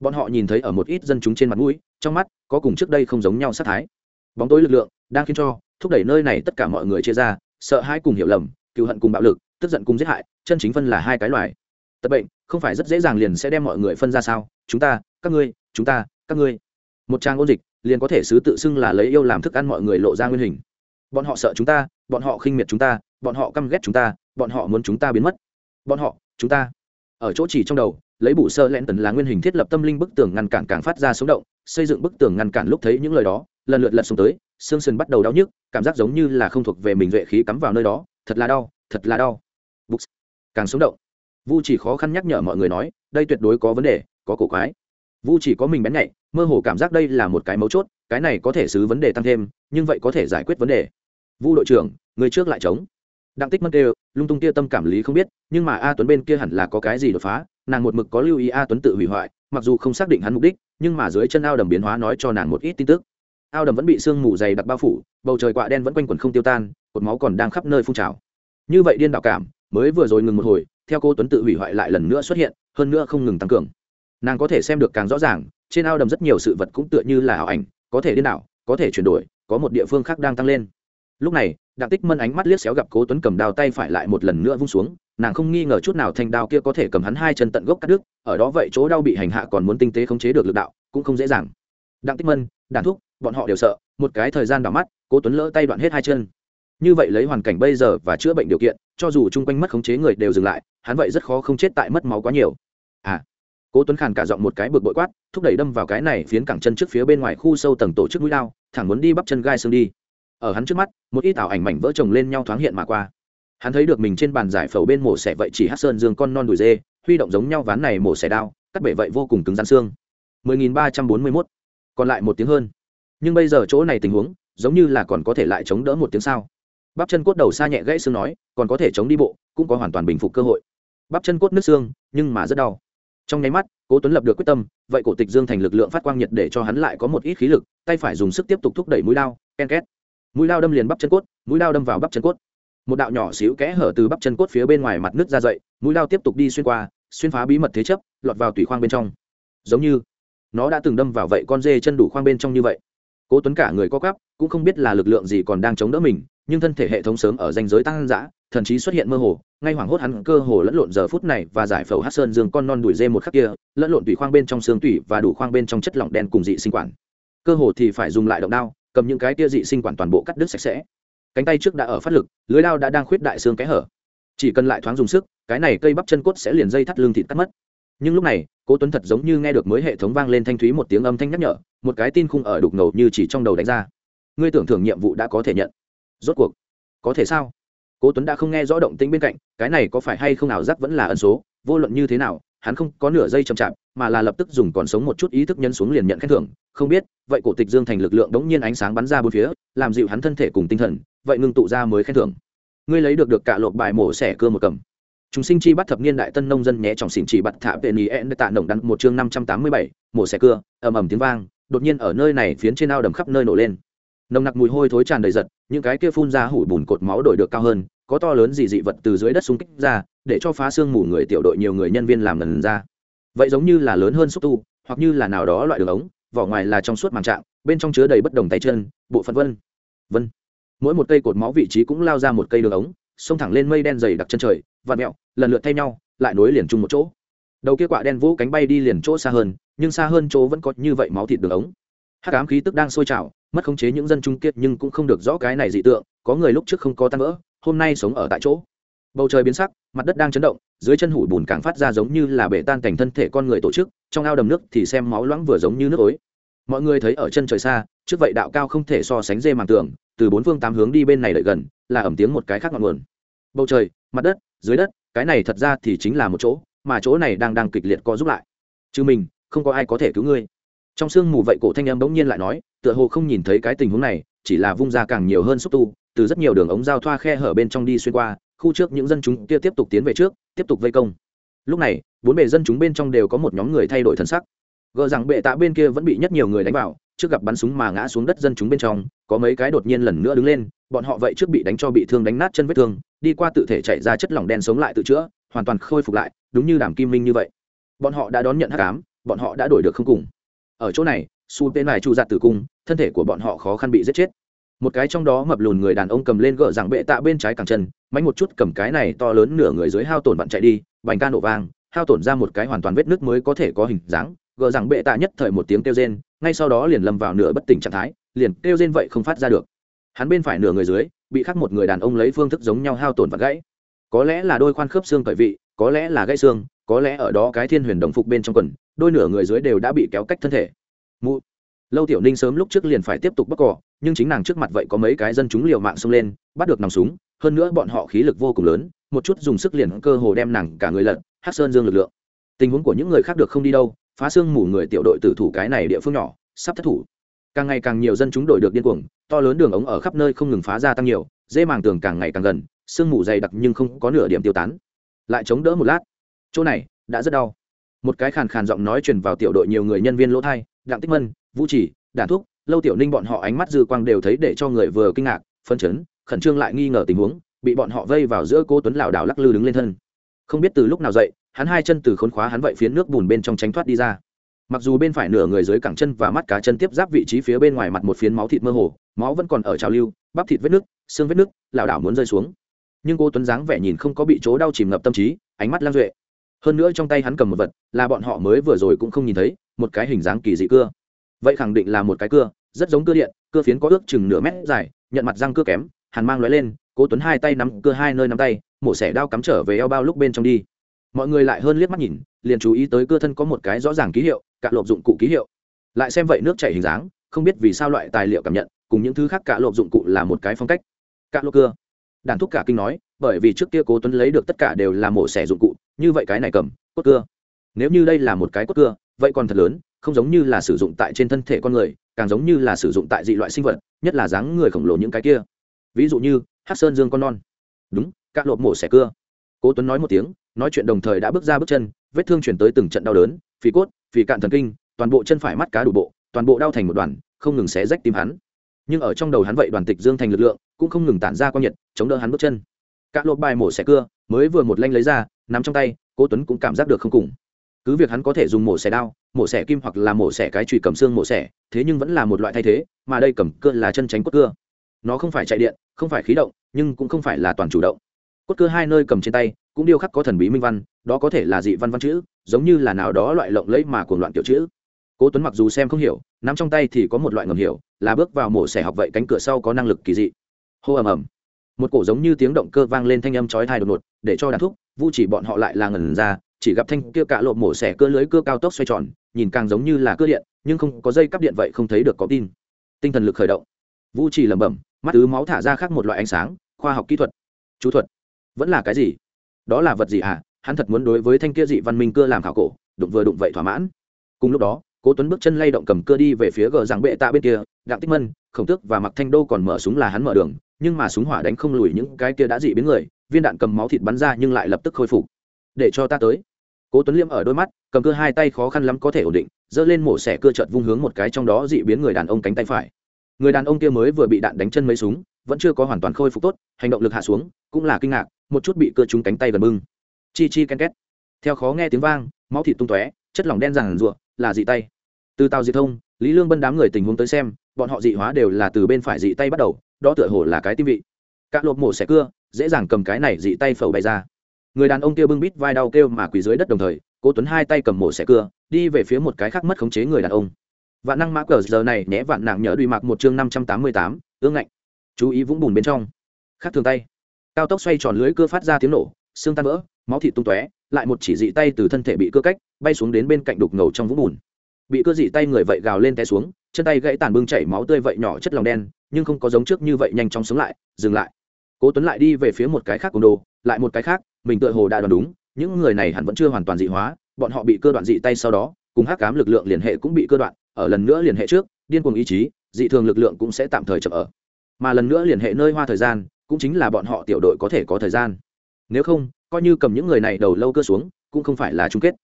Bọn họ nhìn thấy ở một ít dân chúng trên mặt mũi, trong mắt, có cùng trước đây không giống nhau sát thái. Bóng tối lực lượng đang khiến cho thúc đẩy nơi này tất cả mọi người chia ra, sợ hãi cùng hiểu lầm cựu hận cùng bạo lực, tức giận cùng giết hại, chân chính phân là hai cái loài. Tật bệnh, không phải rất dễ dàng liền sẽ đem mọi người phân ra sao? Chúng ta, các ngươi, chúng ta, các ngươi. Một trang ôn dịch, liền có thể xứ tự xưng là lấy yêu làm thức ăn mọi người lộ ra nguyên hình. Bọn họ sợ chúng ta, bọn họ khinh miệt chúng ta, bọn họ căm ghét chúng ta, bọn họ muốn chúng ta biến mất. Bọn họ, chúng ta. Ở chỗ chỉ trong đầu, lấy bù sơ lẽn tần là nguyên hình thiết lập tâm linh bức tường ngăn cản càng phát ra sống động, xây dựng bức tường ngăn cản lúc thấy những lời đó, lần lượt lật xuống tới xương sườn bắt đầu đau nhức, cảm giác giống như là không thuộc về mình duệ khí cắm vào nơi đó, thật là đau, thật là đau. Books. càng sống động. Vu chỉ khó khăn nhắc nhở mọi người nói, đây tuyệt đối có vấn đề, có cổ quái. Vu chỉ có mình bén nhạy, mơ hồ cảm giác đây là một cái mấu chốt, cái này có thể xứ vấn đề tăng thêm, nhưng vậy có thể giải quyết vấn đề. Vu đội trưởng, người trước lại chống. Đặng tích mất đều lung tung kia tâm cảm lý không biết, nhưng mà a tuấn bên kia hẳn là có cái gì đột phá, nàng một mực có lưu ý a tuấn tự hủy hoại, mặc dù không xác định hắn mục đích, nhưng mà dưới chân ao đầm biến hóa nói cho nàng một ít tin tức ao đầm vẫn bị sương mù dày đặc bao phủ, bầu trời quạ đen vẫn quanh quẩn không tiêu tan, cột máu còn đang khắp nơi phun trào. Như vậy điên đạo cảm, mới vừa rồi ngừng một hồi, theo cô tuấn tự hủy hoại lại lần nữa xuất hiện, hơn nữa không ngừng tăng cường. Nàng có thể xem được càng rõ ràng, trên ao đầm rất nhiều sự vật cũng tựa như là ảo ảnh, có thể điên đảo, có thể chuyển đổi, có một địa phương khác đang tăng lên. Lúc này, đặng tích mân ánh mắt liếc xéo gặp cố tuấn cầm đao tay phải lại một lần nữa vung xuống, nàng không nghi ngờ chút nào thanh đao kia có thể cầm hắn hai chân tận gốc cắt đứt, ở đó vậy chỗ đau bị hành hạ còn muốn tinh tế khống chế được lực đạo, cũng không dễ dàng. Đặng tích mân, đàn thúc bọn họ đều sợ, một cái thời gian đỏ mắt, cố tuấn lỡ tay đoạn hết hai chân. Như vậy lấy hoàn cảnh bây giờ và chữa bệnh điều kiện, cho dù chung quanh mất khống chế người đều dừng lại, hắn vậy rất khó không chết tại mất máu quá nhiều. À cố tuấn khàn cả giọng một cái bực bội quát, thúc đẩy đâm vào cái này phiến cẳng chân trước phía bên ngoài khu sâu tầng tổ chức mũi lao, thẳng muốn đi bắp chân gai xương đi. Ở hắn trước mắt, một ít ảo ảnh mảnh vỡ chồng lên nhau thoáng hiện mà qua. Hắn thấy được mình trên bàn giải phẫu bên mổ xẻ vậy chỉ hát sơn dương con non đùi dê, huy động giống nhau ván này mổ xẻ đao, cắt bể vậy vô cùng cứng rắn xương. 10.341. còn lại một tiếng hơn nhưng bây giờ chỗ này tình huống, giống như là còn có thể lại chống đỡ một tiếng sao? Bắp chân cốt đầu xa nhẹ gãy xương nói, còn có thể chống đi bộ, cũng có hoàn toàn bình phục cơ hội. Bắp chân cốt nứt xương, nhưng mà rất đau. Trong nháy mắt, cố tuấn lập được quyết tâm, vậy cổ tịch dương thành lực lượng phát quang nhiệt để cho hắn lại có một ít khí lực, tay phải dùng sức tiếp tục thúc đẩy mũi lao ken két. Mũi lao đâm liền bắp chân cốt, mũi lao đâm vào bắp chân cốt. Một đạo nhỏ xíu kẽ hở từ bắp chân cốt phía bên ngoài mặt nước ra dậy, mũi lao tiếp tục đi xuyên qua, xuyên phá bí mật thế chấp, lọt vào tủy khoang bên trong. Giống như, nó đã từng đâm vào vậy con dê chân đủ khoang bên trong như vậy cố tuấn cả người co quắp, cũng không biết là lực lượng gì còn đang chống đỡ mình nhưng thân thể hệ thống sớm ở danh giới tăng dã thần trí xuất hiện mơ hồ ngay hoảng hốt hắn cơ hồ lẫn lộn giờ phút này và giải phẫu hát sơn dương con non đuổi dê một khắc kia lẫn lộn tủy khoang bên trong xương tủy và đủ khoang bên trong chất lỏng đen cùng dị sinh quản. Cơ hồ thì phải dùng lại động đao cầm những cái tia dị sinh quản toàn bộ cắt đứt sạch sẽ. Cánh tay trước đã ở phát lực lưới đao đã đang khuyết đại xương kẽ hở. Chỉ cần lại thoáng dùng sức cái này cây bắp chân cốt sẽ liền dây thắt lưng thịt cắt mất. Nhưng lúc này cố tuấn thật giống như nghe được mới hệ thống vang lên thanh thúy một tiếng âm thanh nhắc nhở một cái tin khung ở đục ngầu như chỉ trong đầu đánh ra. Ngươi tưởng thưởng nhiệm vụ đã có thể nhận. Rốt cuộc, có thể sao? Cố tuấn đã không nghe rõ động tĩnh bên cạnh, cái này có phải hay không nào giác vẫn là ẩn số? Vô luận như thế nào, hắn không có nửa giây chậm chạp, mà là lập tức dùng còn sống một chút ý thức nhân xuống liền nhận khen thưởng. Không biết, vậy cổ tịch dương thành lực lượng đống nhiên ánh sáng bắn ra bốn phía, làm dịu hắn thân thể cùng tinh thần, vậy ngưng tụ ra mới khen thưởng. Ngươi lấy được được cả lộp bài mổ xẻ cưa một cầm. Chúng sinh chi bắt thập niên đại tân nông dân nhé trọng xỉn chỉ bật thả về nỉ ẹn tạ nồng đắn một chương năm trăm tám mươi bảy, mổ xẻ cưa, ầm ầm tiếng vang đột nhiên ở nơi này phiến trên ao đầm khắp nơi nổ lên. Nồng nặc mùi hôi thối tràn đầy giật, những cái kia phun ra hủi bùn cột máu đổi được cao hơn, có to lớn gì dị vật từ dưới đất xung kích ra, để cho phá xương mù người tiểu đội nhiều người nhân viên làm lần ra. Vậy giống như là lớn hơn xúc tu, hoặc như là nào đó loại đường ống, vỏ ngoài là trong suốt màng trạng, bên trong chứa đầy bất đồng tay chân, bộ phận vân vân. Mỗi một cây cột máu vị trí cũng lao ra một cây đường ống, xông thẳng lên mây đen dày đặc chân trời và mẹo, lần lượt thay nhau, lại nối liền chung một chỗ. Đầu kia quạ đen vũ cánh bay đi liền chỗ xa hơn nhưng xa hơn chỗ vẫn có như vậy máu thịt đường ống. Hát cám khí tức đang sôi trào, mất khống chế những dân trung kiệt nhưng cũng không được rõ cái này dị tượng, có người lúc trước không có tan vỡ, hôm nay sống ở tại chỗ. Bầu trời biến sắc, mặt đất đang chấn động, dưới chân hủi bùn càng phát ra giống như là bể tan cảnh thân thể con người tổ chức, trong ao đầm nước thì xem máu loãng vừa giống như nước ối mọi người thấy ở chân trời xa, trước vậy đạo cao không thể so sánh dê màng tường, từ bốn phương tám hướng đi bên này lại gần, là ẩm tiếng một cái khác ngọn nguồn. Bầu trời, mặt đất, dưới đất, cái này thật ra thì chính là một chỗ, mà chỗ này đang đang kịch liệt co giúp lại. Chứ mình không có ai có thể cứu ngươi. Trong sương mù vậy cổ thanh em bỗng nhiên lại nói, tựa hồ không nhìn thấy cái tình huống này, chỉ là vung ra càng nhiều hơn xúc tu, từ rất nhiều đường ống giao thoa khe hở bên trong đi xuyên qua, khu trước những dân chúng kia tiếp tục tiến về trước, tiếp tục vây công. Lúc này, bốn bề dân chúng bên trong đều có một nhóm người thay đổi thân sắc. Gờ rằng bệ tạ bên kia vẫn bị nhất nhiều người đánh vào, trước gặp bắn súng mà ngã xuống đất dân chúng bên trong, có mấy cái đột nhiên lần nữa đứng lên, bọn họ vậy trước bị đánh cho bị thương đánh nát chân vết thương, đi qua tự thể chạy ra chất lỏng đen sống lại tự chữa, hoàn toàn khôi phục lại, đúng như đàm kim minh như vậy. Bọn họ đã đón nhận hắc ám bọn họ đã đổi được không cùng. Ở chỗ này, su tên này chu giặt tử cung, thân thể của bọn họ khó khăn bị giết chết. Một cái trong đó mập lùn người đàn ông cầm lên gỡ rằng bệ tạ bên trái cẳng chân mánh một chút cầm cái này to lớn nửa người dưới hao tổn bạn chạy đi, bành ca nổ vang, hao tổn ra một cái hoàn toàn vết nước mới có thể có hình dáng, gỡ rằng bệ tạ nhất thời một tiếng kêu rên, ngay sau đó liền lâm vào nửa bất tỉnh trạng thái, liền kêu rên vậy không phát ra được. Hắn bên phải nửa người dưới, bị khắc một người đàn ông lấy phương thức giống nhau hao tổn và gãy. Có lẽ là đôi khoan khớp xương cởi vị, có lẽ là gãy xương, có lẽ ở đó cái thiên huyền đồng phục bên trong quần đôi nửa người dưới đều đã bị kéo cách thân thể. Mụ. Lâu tiểu ninh sớm lúc trước liền phải tiếp tục bóc cỏ nhưng chính nàng trước mặt vậy có mấy cái dân chúng liều mạng xông lên bắt được nòng súng hơn nữa bọn họ khí lực vô cùng lớn một chút dùng sức liền cơ hồ đem nàng cả người lật, hát sơn dương lực lượng. Tình huống của những người khác được không đi đâu phá xương mủ người tiểu đội tử thủ cái này địa phương nhỏ sắp thất thủ. Càng ngày càng nhiều dân chúng đổi được điên cuồng to lớn đường ống ở khắp nơi không ngừng phá ra tăng nhiều dê màng tường càng ngày càng gần sương mù dày đặc nhưng không có nửa điểm tiêu tán. Lại chống đỡ một lát. Chỗ này đã rất đau một cái khàn khàn giọng nói truyền vào tiểu đội nhiều người nhân viên lỗ thai, đặng tích mân, vũ chỉ, đản thúc, lâu tiểu ninh bọn họ ánh mắt dư quang đều thấy để cho người vừa kinh ngạc phân chấn, khẩn trương lại nghi ngờ tình huống, bị bọn họ vây vào giữa cô tuấn lảo đảo lắc lư đứng lên thân. Không biết từ lúc nào dậy, hắn hai chân từ khốn khóa hắn vậy phiến nước bùn bên trong tránh thoát đi ra. Mặc dù bên phải nửa người dưới cẳng chân và mắt cá chân tiếp giáp vị trí phía bên ngoài mặt một phiến máu thịt mơ hồ, máu vẫn còn ở trào lưu, bắp thịt vết nước, xương vết nước, lảo đảo muốn rơi xuống. Nhưng cô tuấn dáng vẻ nhìn không có bị chỗ đau chìm ngập tâm trí, ánh mắt lan duệ hơn nữa trong tay hắn cầm một vật, là bọn họ mới vừa rồi cũng không nhìn thấy, một cái hình dáng kỳ dị cưa. Vậy khẳng định là một cái cưa, rất giống cưa điện, cưa phiến có ước chừng nửa mét dài, nhận mặt răng cưa kém, hàn mang lóe lên, cố tuấn hai tay nắm cưa hai nơi nắm tay, mổ xẻ đao cắm trở về eo bao lúc bên trong đi. Mọi người lại hơn liếc mắt nhìn, liền chú ý tới cưa thân có một cái rõ ràng ký hiệu, cạ lộp dụng cụ ký hiệu. Lại xem vậy nước chảy hình dáng, không biết vì sao loại tài liệu cảm nhận, cùng những thứ khác cạ lộp dụng cụ là một cái phong cách. Cạ lộp cưa. Đàn thúc cả kinh nói, bởi vì trước kia cố tuấn lấy được tất cả đều là mổ xẻ dụng cụ như vậy cái này cầm, cốt cưa. Nếu như đây là một cái cốt cưa, vậy còn thật lớn, không giống như là sử dụng tại trên thân thể con người, càng giống như là sử dụng tại dị loại sinh vật, nhất là dáng người khổng lồ những cái kia. Ví dụ như, hát sơn dương con non. Đúng các lộp mổ xẻ cưa. Cố tuấn nói một tiếng, nói chuyện đồng thời đã bước ra bước chân, vết thương chuyển tới từng trận đau đớn, phì cốt, phì cạn thần kinh, toàn bộ chân phải mắt cá đủ bộ, toàn bộ đau thành một đoàn, không ngừng xé rách tim hắn. Nhưng ở trong đầu hắn vậy đoàn tịch dương thành lực lượng cũng không ngừng tản ra quang nhiệt, chống đỡ hắn bước chân. Các lộp bài mổ xẻ cưa mới vừa một lanh lấy ra nắm trong tay, cố tuấn cũng cảm giác được không cùng. Cứ việc hắn có thể dùng mổ xẻ đao, mổ xẻ kim hoặc là mổ xẻ cái chùy cầm xương mổ xẻ, thế nhưng vẫn là một loại thay thế, mà đây cầm cưa là chân tránh cốt cưa. Nó không phải chạy điện, không phải khí động, nhưng cũng không phải là toàn chủ động. Cốt cưa hai nơi cầm trên tay, cũng điêu khắc có thần bí minh văn, đó có thể là dị văn văn chữ, giống như là nào đó loại lộng lẫy mà cuồng loạn kiểu chữ. Cố tuấn mặc dù xem không hiểu, nắm trong tay thì có một loại ngầm hiểu, là bước vào mổ xẻ học vậy cánh cửa sau có năng lực kỳ dị. Hô ầm ầm. Một cổ giống như tiếng động cơ vang lên thanh âm chói tai đột ngột, để cho đàn thúc vu chỉ bọn họ lại là ngẩn ra, chỉ gặp thanh kia cạ lộp mổ xẻ cơ lưới cơ cao tốc xoay tròn, nhìn càng giống như là cơ điện, nhưng không có dây cắp điện vậy không thấy được có tin. Tinh thần lực khởi động. Vu chỉ lẩm bẩm, mắt ứ máu thả ra khác một loại ánh sáng, khoa học kỹ thuật. Chú thuật. Vẫn là cái gì? Đó là vật gì à hắn thật muốn đối với thanh kia dị văn minh cưa làm khảo cổ, đụng vừa đụng vậy thỏa mãn. Cùng lúc đó, cố tuấn bước chân lay động cầm cưa đi về phía gờ rằng bệ tạ bên kia, đặng tích mân, khổng tước và mặc thanh đô còn mở súng là hắn mở đường, nhưng mà súng hỏa đánh không lùi những cái kia đã dị biến người viên đạn cầm máu thịt bắn ra nhưng lại lập tức khôi phục. Để cho ta tới. Cố tuấn liêm ở đôi mắt, cầm cưa hai tay khó khăn lắm có thể ổn định, giơ lên mổ xẻ cưa chợt vung hướng một cái trong đó dị biến người đàn ông cánh tay phải. Người đàn ông kia mới vừa bị đạn đánh chân mấy súng, vẫn chưa có hoàn toàn khôi phục tốt, hành động lực hạ xuống, cũng là kinh ngạc, một chút bị cưa trúng cánh tay gần bưng. Chi chi ken két. Theo khó nghe tiếng vang, máu thịt tung tóe, chất lỏng đen ràng rụa, là dị tay. Từ tàu diệt thông, lý lương bân đám người tình huống tới xem, bọn họ dị hóa đều là từ bên phải dị tay bắt đầu, đó tựa hồ là cái tim vị. Cạ lộp mổ xẻ cưa dễ dàng cầm cái này dị tay phẩu bày ra. Người đàn ông kia bưng bít vai đau kêu mà quỳ dưới đất đồng thời, cố tuấn hai tay cầm mổ xẻ cưa, đi về phía một cái khác mất khống chế người đàn ông. Vạn năng mã cờ giờ này nhé vạn nặng nhớ đùi mặc một chương năm trăm tám mươi tám, ương ngạnh. Chú ý vũng bùn bên trong. Khác thường tay. Cao tốc xoay tròn lưới cưa phát ra tiếng nổ, xương tan vỡ, máu thịt tung tóe, lại một chỉ dị tay từ thân thể bị cưa cách, bay xuống đến bên cạnh đục ngầu trong vũng bùn. Bị cưa dị tay người vậy gào lên té xuống, chân tay gãy tàn bưng chảy máu tươi vậy nhỏ chất lòng đen, nhưng không có giống trước như vậy nhanh chóng sống lại, dừng lại cố tuấn lại đi về phía một cái khác cùng đồ, lại một cái khác, mình tựa hồ đã đoán đúng, những người này hẳn vẫn chưa hoàn toàn dị hóa, bọn họ bị cơ đoạn dị tay sau đó, cùng hắc cám lực lượng liên hệ cũng bị cơ đoạn, ở lần nữa liên hệ trước, điên cuồng ý chí, dị thường lực lượng cũng sẽ tạm thời chậm ở. Mà lần nữa liên hệ nơi hoa thời gian, cũng chính là bọn họ tiểu đội có thể có thời gian. Nếu không, coi như cầm những người này đầu lâu cơ xuống, cũng không phải là chung kết.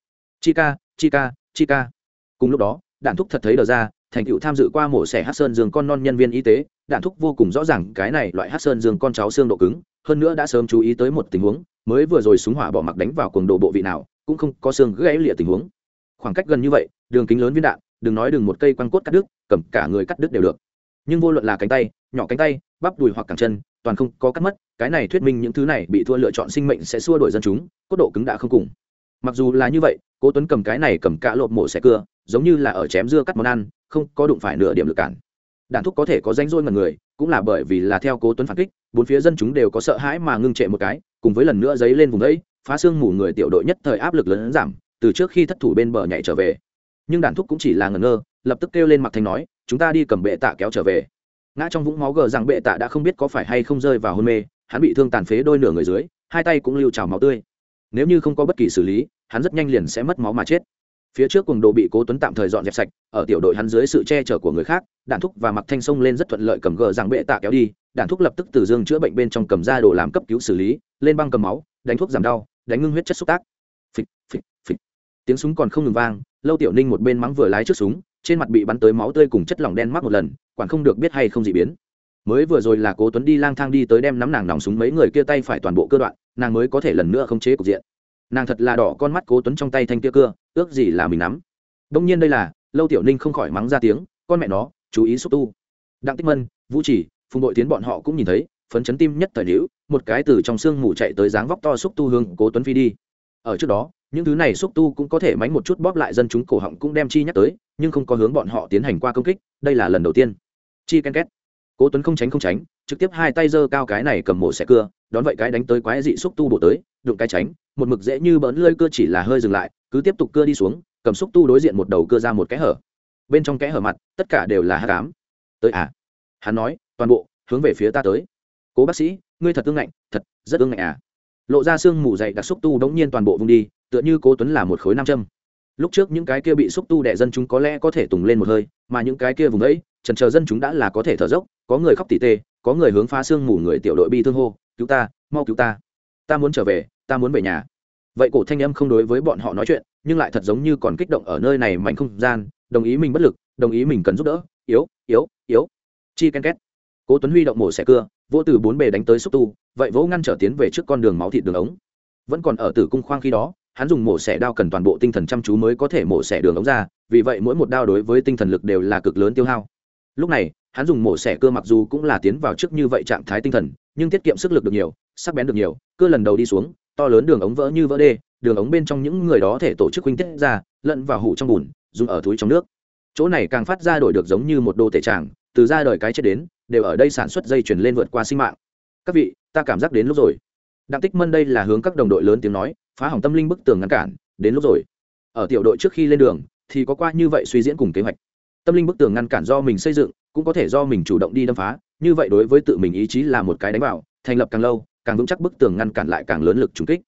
Chi ca chi ca chi ca. Cùng lúc đó, đạn thúc thật thấy đờ ra, thành tựu tham dự qua mổ xẻ hắc sơn dương con non nhân viên y tế đạn thúc vô cùng rõ ràng cái này loại hát sơn dương con cháu xương độ cứng, hơn nữa đã sớm chú ý tới một tình huống, mới vừa rồi súng hỏa bỏ mặc đánh vào cuồng độ bộ vị nào, cũng không có xương gãy lịa tình huống. Khoảng cách gần như vậy, đường kính lớn viên đạn, đừng nói đừng một cây quăng cốt cắt đứt, cầm cả người cắt đứt đều được. Nhưng vô luận là cánh tay, nhỏ cánh tay, bắp đùi hoặc cẳng chân, toàn không có cắt mất, cái này thuyết minh những thứ này bị thua lựa chọn sinh mệnh sẽ xua đổi dân chúng, cốt độ cứng đã không cùng. Mặc dù là như vậy, cố tuấn cầm cái này cầm cả lộp mổ xẻ cưa, giống như là ở chém dưa cắt món ăn, không có đụng phải nửa điểm lực cản đạn thúc có thể có danh rôi ngần người, cũng là bởi vì là theo cố tuấn phản kích, bốn phía dân chúng đều có sợ hãi mà ngưng trệ một cái, cùng với lần nữa giấy lên vùng đấy phá xương mù người tiểu đội nhất thời áp lực lớn giảm, từ trước khi thất thủ bên bờ nhảy trở về. Nhưng đạn thúc cũng chỉ là ngẩn ngơ, lập tức kêu lên mặt thành nói, chúng ta đi cầm bệ tạ kéo trở về. Ngã trong vũng máu gờ rằng bệ tạ đã không biết có phải hay không rơi vào hôn mê, hắn bị thương tàn phế đôi nửa người dưới, hai tay cũng lưu trào máu tươi. Nếu như không có bất kỳ xử lý, hắn rất nhanh liền sẽ mất máu mà chết phía trước cùng đồ bị cố tuấn tạm thời dọn dẹp sạch, ở tiểu đội hắn dưới sự che chở của người khác, đạn thúc và mặc thanh sông lên rất thuận lợi cầm gờ rằng bệ tạ kéo đi, đạn thúc lập tức từ dương chữa bệnh bên trong cầm ra đồ làm cấp cứu xử lý, lên băng cầm máu, đánh thuốc giảm đau, đánh ngưng huyết chất xúc tác. Phịch phịch phịch. Tiếng súng còn không ngừng vang, lâu tiểu ninh một bên mắng vừa lái trước súng, trên mặt bị bắn tới máu tươi cùng chất lỏng đen mắc một lần, quản không được biết hay không dị biến. Mới vừa rồi là cố tuấn đi lang thang đi tới đem nắm nàng nòng súng mấy người kia tay phải toàn bộ cơ đoạn, nàng mới có thể lần nữa không chế cục diện nàng thật là đỏ con mắt cố tuấn trong tay thanh kia cưa, ước gì là mình nắm. Đông nhiên đây là, lâu tiểu ninh không khỏi mắng ra tiếng, con mẹ nó, chú ý xúc tu. Đặng tích mân, vũ chỉ, phùng đội tiến bọn họ cũng nhìn thấy, phấn chấn tim nhất thời liễu một cái từ trong xương mù chạy tới dáng vóc to xúc tu hương cố tuấn phi đi. Ở trước đó, những thứ này xúc tu cũng có thể mánh một chút bóp lại dân chúng cổ họng cũng đem chi nhắc tới, nhưng không có hướng bọn họ tiến hành qua công kích, đây là lần đầu tiên. Chi ken két. Cố tuấn không tránh không tránh, trực tiếp hai tay giơ cao cái này cầm mổ xẻ cưa, đón vậy cái đánh tới quái dị xúc tu bổ tới, đụng cái tránh một mực dễ như bỡn lơi cưa chỉ là hơi dừng lại, cứ tiếp tục cưa đi xuống, cầm xúc tu đối diện một đầu cưa ra một cái hở. Bên trong kẽ hở mặt, tất cả đều là hát cám tới à? Hắn nói, toàn bộ, hướng về phía ta tới. Cố bác sĩ, ngươi thật ương ngạnh, thật, rất ương ngạnh à? Lộ ra xương mù dày đặc xúc tu đống nhiên toàn bộ vùng đi, tựa như cố tuấn là một khối nam châm. Lúc trước những cái kia bị xúc tu đẻ dân chúng có lẽ có thể tùng lên một hơi, mà những cái kia vùng ấy trần chờ dân chúng đã là có thể thở dốc, có người khóc tỉ tê, có người hướng phá xương mù người tiểu đội bi thương hô, cứu ta, mau cứu ta. Ta muốn trở về ta muốn về nhà. Vậy cổ thanh âm không đối với bọn họ nói chuyện, nhưng lại thật giống như còn kích động ở nơi này mạnh không gian, đồng ý mình bất lực, đồng ý mình cần giúp đỡ, yếu yếu yếu. Chi ken két. Cố tuấn huy động mổ xẻ cưa vỗ từ bốn bề đánh tới xúc tu, vậy vỗ ngăn trở tiến về trước con đường máu thịt đường ống. Vẫn còn ở tử cung khoang khi đó, hắn dùng mổ xẻ đao cần toàn bộ tinh thần chăm chú mới có thể mổ xẻ đường ống ra, vì vậy mỗi một đao đối với tinh thần lực đều là cực lớn tiêu hao. Lúc này, hắn dùng mổ xẻ cưa mặc dù cũng là tiến vào trước như vậy trạng thái tinh thần, nhưng tiết kiệm sức lực được nhiều, sắc bén được nhiều, cưa lần đầu đi xuống to lớn đường ống vỡ như vỡ đê, đường ống bên trong những người đó thể tổ chức huynh tiết ra, lẫn vào hủ trong bùn, dùng ở túi trong nước. Chỗ này càng phát ra đổi được giống như một đô thể tràng, từ ra đời cái chết đến, đều ở đây sản xuất dây chuyển lên vượt qua sinh mạng. Các vị, ta cảm giác đến lúc rồi. Đặng tích mân đây là hướng các đồng đội lớn tiếng nói, phá hỏng tâm linh bức tường ngăn cản, đến lúc rồi. Ở tiểu đội trước khi lên đường, thì có qua như vậy suy diễn cùng kế hoạch. Tâm linh bức tường ngăn cản do mình xây dựng, cũng có thể do mình chủ động đi đâm phá, như vậy đối với tự mình ý chí là một cái đánh vào, thành lập càng lâu càng vững chắc bức tường ngăn cản lại càng lớn lực trùng kích.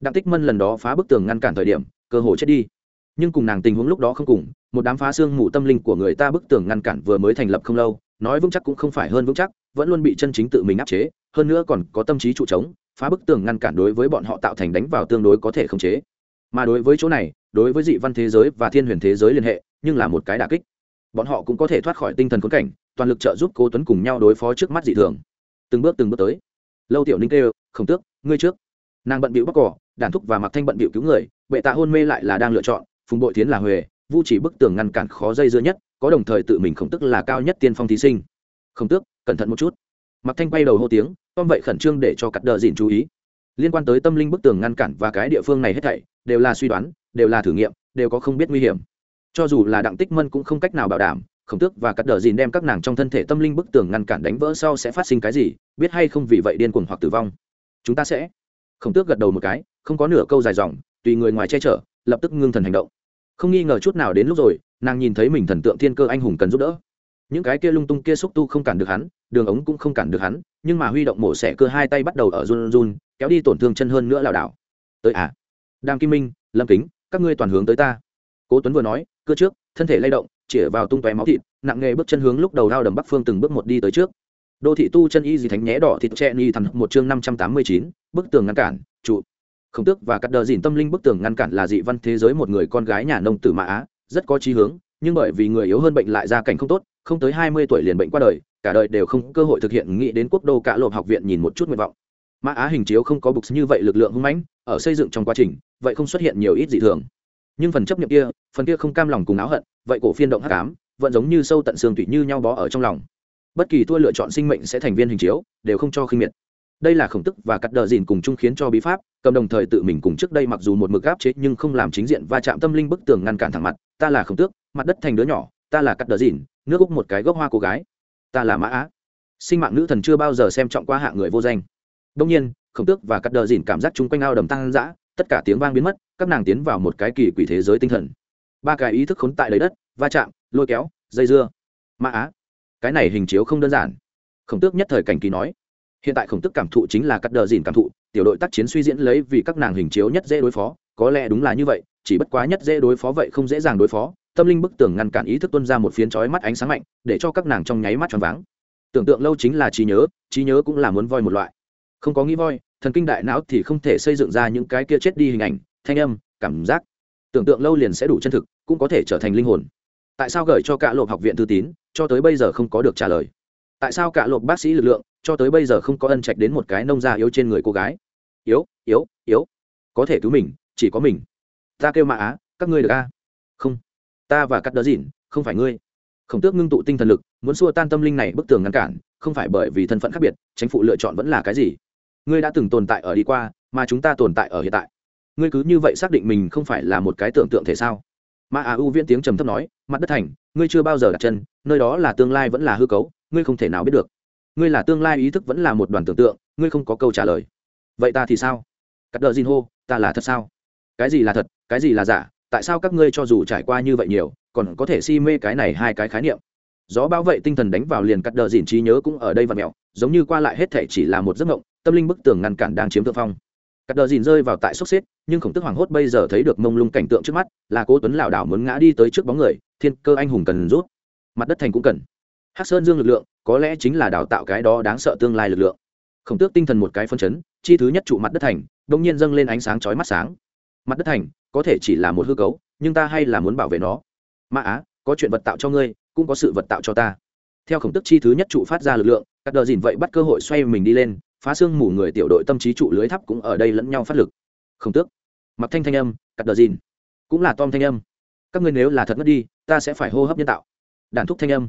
Đặng tích mân lần đó phá bức tường ngăn cản thời điểm, cơ hội chết đi. Nhưng cùng nàng tình huống lúc đó không cùng, một đám phá xương mù tâm linh của người ta bức tường ngăn cản vừa mới thành lập không lâu, nói vững chắc cũng không phải hơn vững chắc, vẫn luôn bị chân chính tự mình áp chế, hơn nữa còn có tâm trí trụ trống, phá bức tường ngăn cản đối với bọn họ tạo thành đánh vào tương đối có thể khống chế. Mà đối với chỗ này, đối với dị văn thế giới và thiên huyền thế giới liên hệ, nhưng là một cái đà kích. Bọn họ cũng có thể thoát khỏi tinh thần khốn cảnh, toàn lực trợ giúp cố tuấn cùng nhau đối phó trước mắt dị thường. Từng bước từng bước tới lâu tiểu ninh kêu không tước, ngươi trước. Nàng bận bịu bóc cỏ, đàn thúc và mặc thanh bận bịu cứu người, bệ tạ hôn mê lại là đang lựa chọn, phùng bội tiến là huề vu chỉ bức tường ngăn cản khó dây dưa nhất, có đồng thời tự mình khổng tức là cao nhất tiên phong thí sinh. Không tước, cẩn thận một chút. Mặc thanh quay đầu hô tiếng, tom vậy khẩn trương để cho cắt đờ dìn chú ý. Liên quan tới tâm linh bức tường ngăn cản và cái địa phương này hết thảy, đều là suy đoán, đều là thử nghiệm, đều có không biết nguy hiểm. Cho dù là đặng tích mân cũng không cách nào bảo đảm khổng tước và cắt đờ dìn đem các nàng trong thân thể tâm linh bức tường ngăn cản đánh vỡ sau sẽ phát sinh cái gì, biết hay không vì vậy điên cuồng hoặc tử vong. Chúng ta sẽ. Khổng tước gật đầu một cái, không có nửa câu dài dòng, tùy người ngoài che chở, lập tức ngưng thần hành động. Không nghi ngờ chút nào đến lúc rồi, nàng nhìn thấy mình thần tượng thiên cơ anh hùng cần giúp đỡ. Những cái kia lung tung kia xúc tu không cản được hắn, đường ống cũng không cản được hắn, nhưng mà huy động mổ xẻ cơ hai tay bắt đầu ở run run, kéo đi tổn thương chân hơn nữa lảo đảo. Tới à? Đàm kim minh, lâm kính, các ngươi toàn hướng tới ta. Cố tuấn vừa nói, cơ trước, thân thể lay động chĩa vào tung tóe máu thịt, nặng nghề bước chân hướng lúc đầu đao đầm bắc phương từng bước một đi tới trước. Đô thị tu chân y gì thánh nhé đỏ thịt tre ni thằng một chương năm trăm tám mươi chín, bức tường ngăn cản, trụ. Khổng tước và cắt đờ dìn tâm linh bức tường ngăn cản là dị văn thế giới một người con gái nhà nông tử mã á, rất có chí hướng, nhưng bởi vì người yếu hơn bệnh lại ra cảnh không tốt, không tới hai mươi tuổi liền bệnh qua đời, cả đời đều không cơ hội thực hiện nghĩ đến quốc đô cả lộp học viện nhìn một chút nguyện vọng. Mã á hình chiếu không có bục như vậy lực lượng hung mãnh, ở xây dựng trong quá trình, vậy không xuất hiện nhiều ít dị thường. Nhưng phần chấp nhận kia, phần kia không cam lòng cùng áo hận vậy cổ phiên động hắc ám vẫn giống như sâu tận xương tủy như nhau bó ở trong lòng. Bất kỳ thua lựa chọn sinh mệnh sẽ thành viên hình chiếu, đều không cho khinh miệt. Đây là khổng tức và cắt đờ dìn cùng chung khiến cho bí pháp, cầm đồng thời tự mình cùng trước đây mặc dù một mực áp chế nhưng không làm chính diện va chạm tâm linh bức tường ngăn cản thẳng mặt, ta là khổng tước, mặt đất thành đứa nhỏ, ta là cắt đờ dìn, nước úc một cái gốc hoa cô gái, ta là mã á. Sinh mạng nữ thần chưa bao giờ xem trọng qua hạng người vô danh. Đông nhiên, khổng tước và cắt đờ dìn cảm giác chung quanh ao đầm tăng dã, tất cả tiếng vang biến mất, các nàng tiến vào một cái kỳ quỷ thế giới tinh thần ba cái ý thức khốn tại lấy đất, va chạm, lôi kéo, dây dưa. Mã á, cái này hình chiếu không đơn giản. Khổng tước nhất thời cảnh kỳ nói, hiện tại khổng tức cảm thụ chính là cắt đờ dìn cảm thụ, tiểu đội tác chiến suy diễn lấy vì các nàng hình chiếu nhất dễ đối phó, có lẽ đúng là như vậy, chỉ bất quá nhất dễ đối phó vậy không dễ dàng đối phó, tâm linh bức tường ngăn cản ý thức tuân ra một phiến chói mắt ánh sáng mạnh, để cho các nàng trong nháy mắt choáng váng. Tưởng tượng lâu chính là trí nhớ trí nhớ cũng là muốn voi một loại. Không có nghĩ voi, thần kinh đại não thì không thể xây dựng ra những cái kia chết đi hình ảnh, thanh âm, cảm giác tưởng tượng lâu liền sẽ đủ chân thực, cũng có thể trở thành linh hồn. Tại sao gửi cho cả lộp học viện thư tín, cho tới bây giờ không có được trả lời? Tại sao cả lộp bác sĩ lực lượng, cho tới bây giờ không có ân trạch đến một cái nông gia yếu trên người cô gái? Yếu yếu yếu. Có thể cứu mình, chỉ có mình. Ta kêu mạ á, các ngươi được a? Không. Ta và cắt đỡ dịn, không phải ngươi. Khổng tước ngưng tụ tinh thần lực, muốn xua tan tâm linh này bức tường ngăn cản, không phải bởi vì thân phận khác biệt chính phủ lựa chọn vẫn là cái gì? Ngươi đã từng tồn tại ở đi qua, mà chúng ta tồn tại ở hiện tại ngươi cứ như vậy xác định mình không phải là một cái tưởng tượng thể sao? Mà à u viễn tiếng trầm thấp nói, mặt đất thành, ngươi chưa bao giờ đặt chân, nơi đó là tương lai vẫn là hư cấu, ngươi không thể nào biết được. Ngươi là tương lai ý thức vẫn là một đoàn tưởng tượng, ngươi không có câu trả lời. Vậy ta thì sao? Cắt đờ xin hô, ta là thật sao? Cái gì là thật, cái gì là giả? Tại sao các ngươi cho dù trải qua như vậy nhiều, còn có thể si mê cái này hai cái khái niệm? Gió bao vậy tinh thần đánh vào liền cắt đờ dìn trí nhớ cũng ở đây và mẹo, giống như qua lại hết thể chỉ là một giấc mộng, tâm linh bức tường ngăn cản đang chiếm thượng phong cắt đờ dìn rơi vào tại sốc xếp nhưng khổng tức hoảng hốt bây giờ thấy được mông lung cảnh tượng trước mắt, là cố tuấn lảo đảo muốn ngã đi tới trước bóng người, thiên cơ anh hùng cần rút. Mặt đất thành cũng cần. Hắc sơn dương lực lượng, có lẽ chính là đào tạo cái đó đáng sợ tương lai lực lượng. Khổng tước tinh thần một cái phân chấn, chi thứ nhất trụ mặt đất thành đông nhiên dâng lên ánh sáng chói mắt sáng. Mặt đất thành, có thể chỉ là một hư cấu, nhưng ta hay là muốn bảo vệ nó. Mã á, có chuyện vật tạo cho ngươi, cũng có sự vật tạo cho ta. Theo khổng tức chi thứ nhất trụ phát ra lực lượng các đờ dìn vậy bắt cơ hội xoay mình đi lên phá xương mù người tiểu đội tâm trí trụ lưới thắp cũng ở đây lẫn nhau phát lực. Không tước, mặc thanh thanh âm, cắt đờ dìn, cũng là tom thanh âm. Các ngươi nếu là thật mất đi, ta sẽ phải hô hấp nhân tạo. Đàn thúc thanh âm,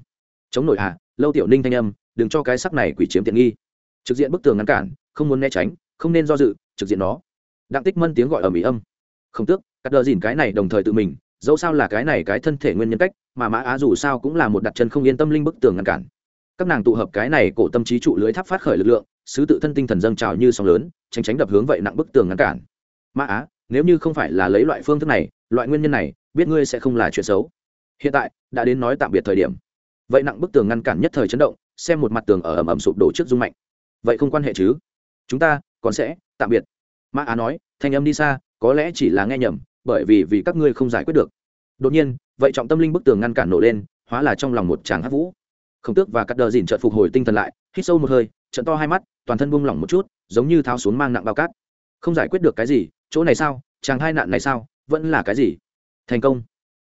chống nổi hạ lâu tiểu ninh thanh âm, đừng cho cái sắc này quỷ chiếm tiện nghi. Trực diện bức tường ngăn cản, không muốn né tránh, không nên do dự, trực diện nó. Đặng tích mân tiếng gọi ở mỹ âm. Không tước, cắt đờ dìn cái này đồng thời tự mình, dẫu sao là cái này cái thân thể nguyên nhân cách, mà mã á dù sao cũng là một đặt chân không yên tâm linh bức tường ngăn cản. Các nàng tụ hợp cái này cổ tâm trí trụ lưới tháp phát khởi lực lượng sứ tự thân tinh thần dâng trào như sóng lớn, tránh tránh đập hướng vậy nặng bức tường ngăn cản. Mã á, nếu như không phải là lấy loại phương thức này, loại nguyên nhân này, biết ngươi sẽ không là chuyện xấu. Hiện tại, đã đến nói tạm biệt thời điểm. Vậy nặng bức tường ngăn cản nhất thời chấn động, xem một mặt tường ở ẩm ẩm sụp đổ trước dung mạnh vậy không quan hệ chứ? Chúng ta, còn sẽ tạm biệt. Mã á nói, thanh âm đi xa, có lẽ chỉ là nghe nhầm, bởi vì vì các ngươi không giải quyết được. Đột nhiên, vậy trọng tâm linh bức tường ngăn cản nổ lên, hóa là trong lòng một chàng hát vũ. Khổng tước và cắt đờ dìn trợt phục hồi tinh thần lại, hít sâu một hơi trận to hai mắt, toàn thân buông lỏng một chút, giống như tháo xuống mang nặng bao cát. Không giải quyết được cái gì, chỗ này sao, chàng hai nạn này sao, vẫn là cái gì? Thành công.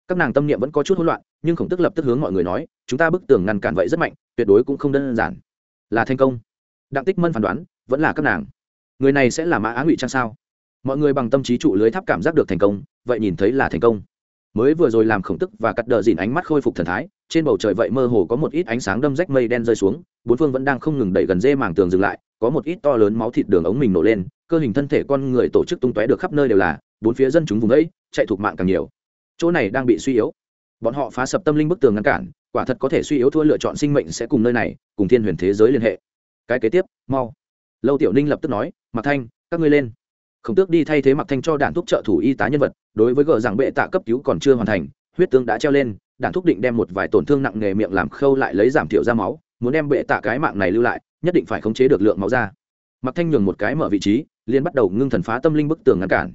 Các nàng tâm niệm vẫn có chút hỗn loạn, nhưng khổng tức lập tức hướng mọi người nói, chúng ta bức tường ngăn cản vậy rất mạnh, tuyệt đối cũng không đơn giản. Là thành công. Đặng tích mân phán đoán, vẫn là các nàng. Người này sẽ là mã á ngụy trang sao? Mọi người bằng tâm trí trụ lưới tháp cảm giác được thành công, vậy nhìn thấy là thành công mới vừa rồi làm khổng tức và cắt đờ dìn ánh mắt khôi phục thần thái, trên bầu trời vậy mơ hồ có một ít ánh sáng đâm rách mây đen rơi xuống, bốn phương vẫn đang không ngừng đẩy gần dê màng tường dừng lại, có một ít to lớn máu thịt đường ống mình nổ lên, cơ hình thân thể con người tổ chức tung tóe được khắp nơi đều là, bốn phía dân chúng vùng ấy, chạy thuộc mạng càng nhiều. Chỗ này đang bị suy yếu. Bọn họ phá sập tâm linh bức tường ngăn cản, quả thật có thể suy yếu thua lựa chọn sinh mệnh sẽ cùng nơi này, cùng thiên huyền thế giới liên hệ. Cái kế tiếp, mau. Lâu tiểu ninh lập tức nói mặc thanh, các ngươi lên khổng tước đi thay thế mặc thanh cho đản thúc trợ thủ y tá nhân vật, đối với gờ rằng bệ tạ cấp cứu còn chưa hoàn thành, huyết tương đã treo lên Đản thúc định đem một vài tổn thương nặng nề miệng làm khâu lại lấy giảm thiểu ra máu, muốn đem bệ tạ cái mạng này lưu lại, nhất định phải khống chế được lượng máu ra. Mặc thanh nhường một cái mở vị trí liên bắt đầu ngưng thần phá tâm linh bức tường ngăn cản.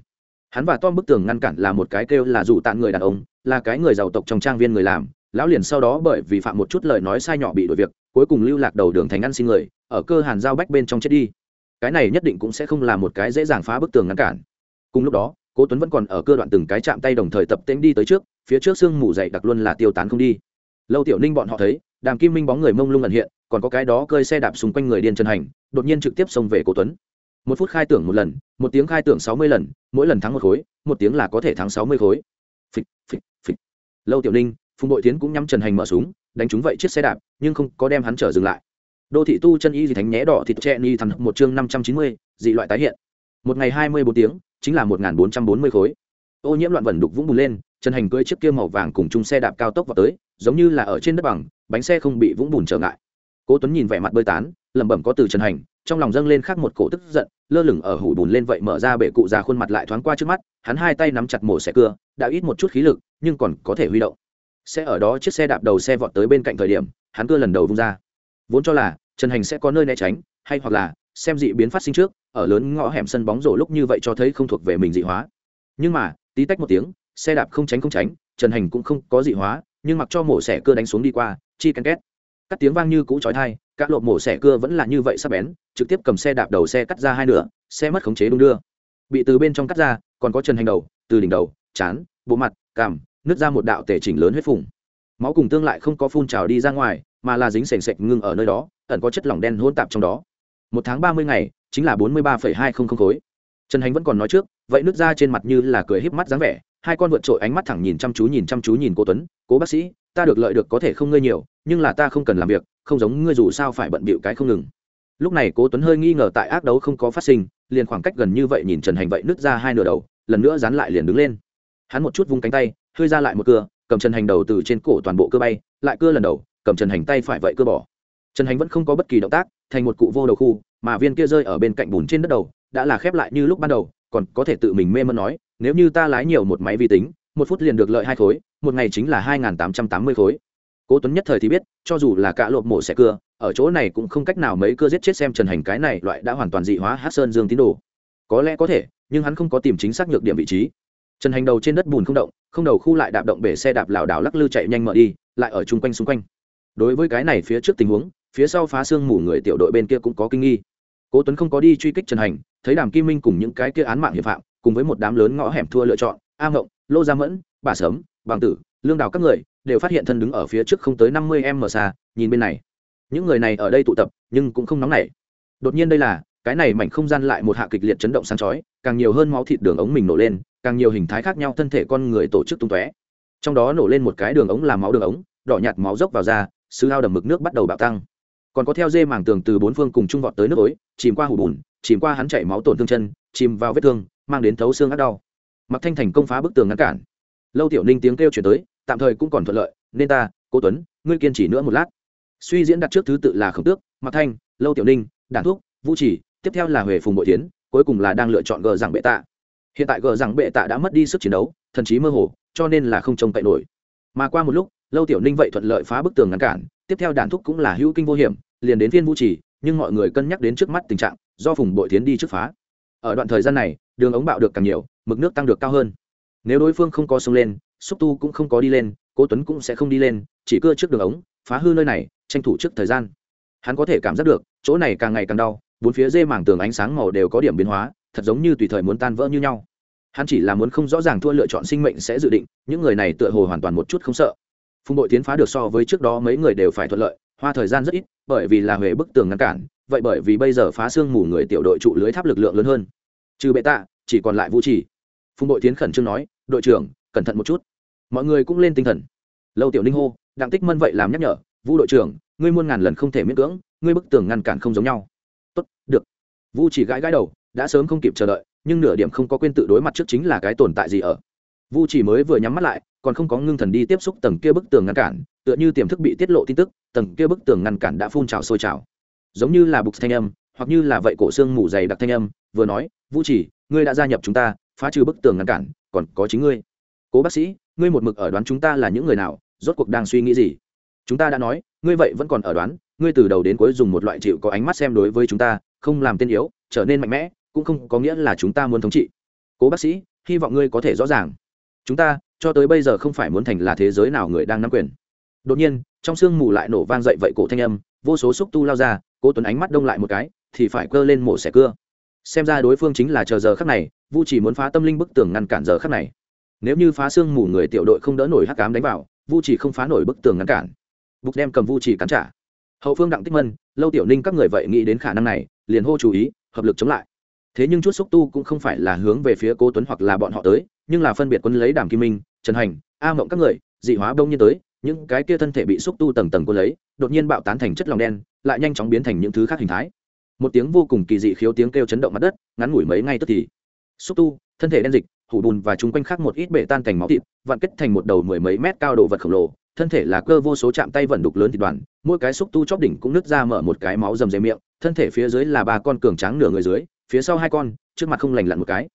Hắn và tom bức tường ngăn cản là một cái kêu là rủ tạn người đàn ông, là cái người giàu tộc trong trang viên người làm, lão liền sau đó bởi vì phạm một chút lời nói sai nhỏ bị đuổi việc, cuối cùng lưu lạc đầu đường thành ăn xin người, ở cơ hàn giao bách bên trong chết đi cái này nhất định cũng sẽ không là một cái dễ dàng phá bức tường ngăn cản. Cùng lúc đó, cố tuấn vẫn còn ở cơ đoạn từng cái chạm tay đồng thời tập tễnh đi tới trước, phía trước sương mù dày đặc luôn là tiêu tán không đi. Lâu tiểu ninh bọn họ thấy, đàm kim minh bóng người mông lung ẩn hiện, còn có cái đó cơi xe đạp xung quanh người điên chân hành, đột nhiên trực tiếp xông về cố tuấn. Một phút khai tưởng một lần, một tiếng khai tưởng sáu mươi lần, mỗi lần thắng một khối, một tiếng là có thể thắng sáu mươi khối. Phịch phịch phịch. Lâu tiểu ninh, phùng bội tiến cũng nhắm trần hành mở súng, đánh trúng vậy chiếc xe đạp, nhưng không có đem hắn trở dừng lại đô thị tu chân y gì thánh nhé đỏ thịt tre ni thằng một chương năm trăm chín mươi, dị loại tái hiện. Một ngày hai mươi bốn tiếng, chính là một bốn trăm bốn mươi khối. Ô nhiễm loạn vẩn đục vũng bùn lên, trần hành cưỡi chiếc kia màu vàng cùng chung xe đạp cao tốc vào tới, giống như là ở trên đất bằng, bánh xe không bị vũng bùn trở ngại. Cố tuấn nhìn vẻ mặt bơi tán, lẩm bẩm có từ trần hành, trong lòng dâng lên khác một cổ tức giận, lơ lửng ở hủ bùn lên vậy mở ra bể cụ già khuôn mặt lại thoáng qua trước mắt, hắn hai tay nắm chặt mổ xe cưa, đã ít một chút khí lực, nhưng còn có thể huy động. Sẽ ở đó chiếc xe đạp đầu xe vọt tới bên cạnh thời điểm, hắn cưa lần đầu vung ra vốn cho là trần hành sẽ có nơi né tránh, hay hoặc là xem dị biến phát sinh trước, ở lớn ngõ hẻm sân bóng rổ lúc như vậy cho thấy không thuộc về mình dị hóa. Nhưng mà, tí tách một tiếng, xe đạp không tránh không tránh, trần hành cũng không có dị hóa, nhưng mặc cho mổ xẻ cưa đánh xuống đi qua, chi cắn két. Cắt tiếng vang như cũ trói thai các lộ mổ xẻ cưa vẫn là như vậy sắp bén, trực tiếp cầm xe đạp đầu xe cắt ra hai nửa, xe mất khống chế đung đưa. Bị từ bên trong cắt ra, còn có trần hành đầu, từ đỉnh đầu, chán, bộ mặt, cằm, nứt ra một đạo tể chỉnh lớn huyết phùng. Máu cùng tương lại không có phun trào đi ra ngoài mà là dính sền sệt ngưng ở nơi đó, ẩn có chất lỏng đen hôn tạp trong đó. Một tháng ba mươi ngày, chính là bốn mươi ba hai không không khối. Trần hành vẫn còn nói trước, vậy nước ra trên mặt như là cười híp mắt dáng vẻ, hai con vượt trội ánh mắt thẳng nhìn chăm chú nhìn chăm chú nhìn cô tuấn, cố bác sĩ, ta được lợi được có thể không ngơi nhiều, nhưng là ta không cần làm việc, không giống ngươi dù sao phải bận bịu cái không ngừng. Lúc này cố tuấn hơi nghi ngờ tại ác đấu không có phát sinh, liền khoảng cách gần như vậy nhìn trần hành vậy nứt ra hai nửa đầu, lần nữa dán lại liền đứng lên. Hắn một chút vung cánh tay, hơi ra lại một cưa, cầm trần hành đầu từ trên cổ toàn bộ cơ bay, lại cưa lần đầu cầm trần hành tay phải vậy cưa bỏ. Trần hành vẫn không có bất kỳ động tác, thành một cụ vô đầu khu, mà viên kia rơi ở bên cạnh bùn trên đất đầu, đã là khép lại như lúc ban đầu, còn có thể tự mình mê mẩn nói, nếu như ta lái nhiều một máy vi tính, một phút liền được lợi hai khối, một ngày chính là hai tám trăm tám mươi khối. Cố tuấn nhất thời thì biết, cho dù là cả lộp mổ xẻ cưa, ở chỗ này cũng không cách nào mấy cưa giết chết xem trần hành cái này loại đã hoàn toàn dị hóa hát sơn dương tín đồ. Có lẽ có thể, nhưng hắn không có tìm chính xác nhược điểm vị trí. Trần hành đầu trên đất bùn không động, không đầu khu lại đạp động bể xe đạp lảo đảo lắc lư chạy nhanh mở đi, lại ở chung quanh xung quanh đối với cái này phía trước tình huống, phía sau phá xương mù người tiểu đội bên kia cũng có kinh nghi. Cố tuấn không có đi truy kích trần hành, thấy đàm kim minh cùng những cái kia án mạng hiệp phạm, cùng với một đám lớn ngõ hẻm thua lựa chọn, a ngộng, lô gia mẫn, bà sớm bằng tử, lương đào các người, đều phát hiện thân đứng ở phía trước không tới năm mươi m xa, nhìn bên này. Những người này ở đây tụ tập, nhưng cũng không nóng nảy. Đột nhiên đây là, cái này mảnh không gian lại một hạ kịch liệt chấn động sáng chói, càng nhiều hơn máu thịt đường ống mình nổ lên, càng nhiều hình thái khác nhau thân thể con người tổ chức tung tóe. Trong đó nổ lên một cái đường ống làm máu đường ống, đỏ nhạt máu dốc vào ra sứ ao đầm mực nước bắt đầu bạo tăng. Còn có theo dê màng tường từ bốn phương cùng trung vọt tới nước ối, chìm qua hủ bùn, chìm qua hắn chảy máu tổn thương chân, chìm vào vết thương, mang đến thấu xương ác đau. Mặc thanh thành công phá bức tường ngăn cản. Lâu tiểu ninh tiếng kêu chuyển tới, tạm thời cũng còn thuận lợi, nên ta cô tuấn, ngươi kiên trì nữa một lát. Suy diễn đặt trước thứ tự là khổng tước mặc thanh, lâu tiểu ninh đản thuốc vũ chỉ, tiếp theo là huệ phùng bội tiến cuối cùng là đang lựa chọn gờ rằng bệ tạ. Hiện tại gờ rằng bệ tạ đã mất đi sức chiến đấu, thần chí mơ hồ, cho nên là không trông cậy nổi. Mà qua một lúc lâu tiểu ninh vậy thuận lợi phá bức tường ngăn cản, tiếp theo đàn thúc cũng là hữu kinh vô hiểm, liền đến viên vũ trì, nhưng mọi người cân nhắc đến trước mắt tình trạng, do phùng bội tiến đi trước phá. Ở đoạn thời gian này, đường ống bạo được càng nhiều, mực nước tăng được cao hơn. Nếu đối phương không có sông lên, xúc tu cũng không có đi lên, cố tuấn cũng sẽ không đi lên, chỉ cưa trước đường ống, phá hư nơi này, tranh thủ trước thời gian. Hắn có thể cảm giác được, chỗ này càng ngày càng đau, bốn phía dê mảng tường ánh sáng màu đều có điểm biến hóa, thật giống như tùy thời muốn tan vỡ như nhau. Hắn chỉ là muốn không rõ ràng thua lựa chọn sinh mệnh sẽ dự định, những người này tựa hồ hoàn toàn một chút không sợ phùng đội tiến phá được so với trước đó mấy người đều phải thuận lợi, hoa thời gian rất ít, bởi vì là huệ bức tường ngăn cản, vậy bởi vì bây giờ phá xương mù người tiểu đội trụ lưới tháp lực lượng lớn hơn. Trừ bệ tạ, chỉ còn lại vũ trì. Phùng đội tiến khẩn trương nói, đội trưởng, cẩn thận một chút. Mọi người cũng lên tinh thần. Lâu tiểu ninh hô, đặng tích mân vậy làm nhắc nhở, vũ đội trưởng, ngươi muôn ngàn lần không thể miễn cưỡng, ngươi bức tường ngăn cản không giống nhau. Tốt, được. Vũ chỉ gãi gãi đầu, đã sớm không kịp chờ đợi, nhưng nửa điểm không có quên tự đối mặt trước chính là cái tồn tại gì ở vu chỉ mới vừa nhắm mắt lại, còn không có ngưng thần đi tiếp xúc tầng kia bức tường ngăn cản, tựa như tiềm thức bị tiết lộ tin tức, tầng kia bức tường ngăn cản đã phun trào sôi trào. Giống như là bục thanh âm, hoặc như là vậy cổ xương mù dày đặc thanh âm, vừa nói vũ chỉ, ngươi đã gia nhập chúng ta, phá trừ bức tường ngăn cản, còn có chính ngươi. Cố bác sĩ, ngươi một mực ở đoán chúng ta là những người nào, rốt cuộc đang suy nghĩ gì? Chúng ta đã nói, ngươi vậy vẫn còn ở đoán, ngươi từ đầu đến cuối dùng một loại chịu có ánh mắt xem đối với chúng ta, không làm tên yếu, trở nên mạnh mẽ, cũng không có nghĩa là chúng ta muốn thống trị. Cố bác sĩ, hy vọng ngươi có thể rõ ràng chúng ta, cho tới bây giờ không phải muốn thành là thế giới nào người đang nắm quyền. Đột nhiên, trong sương mù lại nổ vang dậy vậy cổ thanh âm, vô số xúc tu lao ra, cố tuấn ánh mắt đông lại một cái, thì phải cơ lên mổ xẻ cưa. Xem ra đối phương chính là chờ giờ khắc này, vu chỉ muốn phá tâm linh bức tường ngăn cản giờ khắc này. Nếu như phá sương mù người tiểu đội không đỡ nổi hắc cám đánh vào, vu chỉ không phá nổi bức tường ngăn cản. Bục đem cầm vu chỉ cắn trả. Hậu phương đặng tích mân, lâu tiểu ninh các người vậy nghĩ đến khả năng này, liền hô chú ý, hợp lực chống lại. Thế nhưng chút xúc tu cũng không phải là hướng về phía cố tuấn hoặc là bọn họ tới nhưng là phân biệt quân lấy đàm kim minh, trần hành, a mộng các người, dị hóa đông nhiên tới, những cái kia thân thể bị xúc tu tầng tầng quân lấy, đột nhiên bạo tán thành chất lòng đen, lại nhanh chóng biến thành những thứ khác hình thái. Một tiếng vô cùng kỳ dị khiếu tiếng kêu chấn động mặt đất, ngắn ngủi mấy ngay tức thì. Xúc tu, thân thể đen dịch, hủ bùn và chung quanh khác một ít bể tan thành máu thịt, vặn kết thành một đầu mười mấy mét cao đồ vật khổng lồ, thân thể là cơ vô số chạm tay vận đục lớn thịt đoàn, mỗi cái xúc tu chóp đỉnh cũng nứt ra mở một cái máu dầm dày miệng, thân thể phía dưới là ba con cường tráng nửa người dưới, phía sau hai con, trước mặt không lành lặn một cái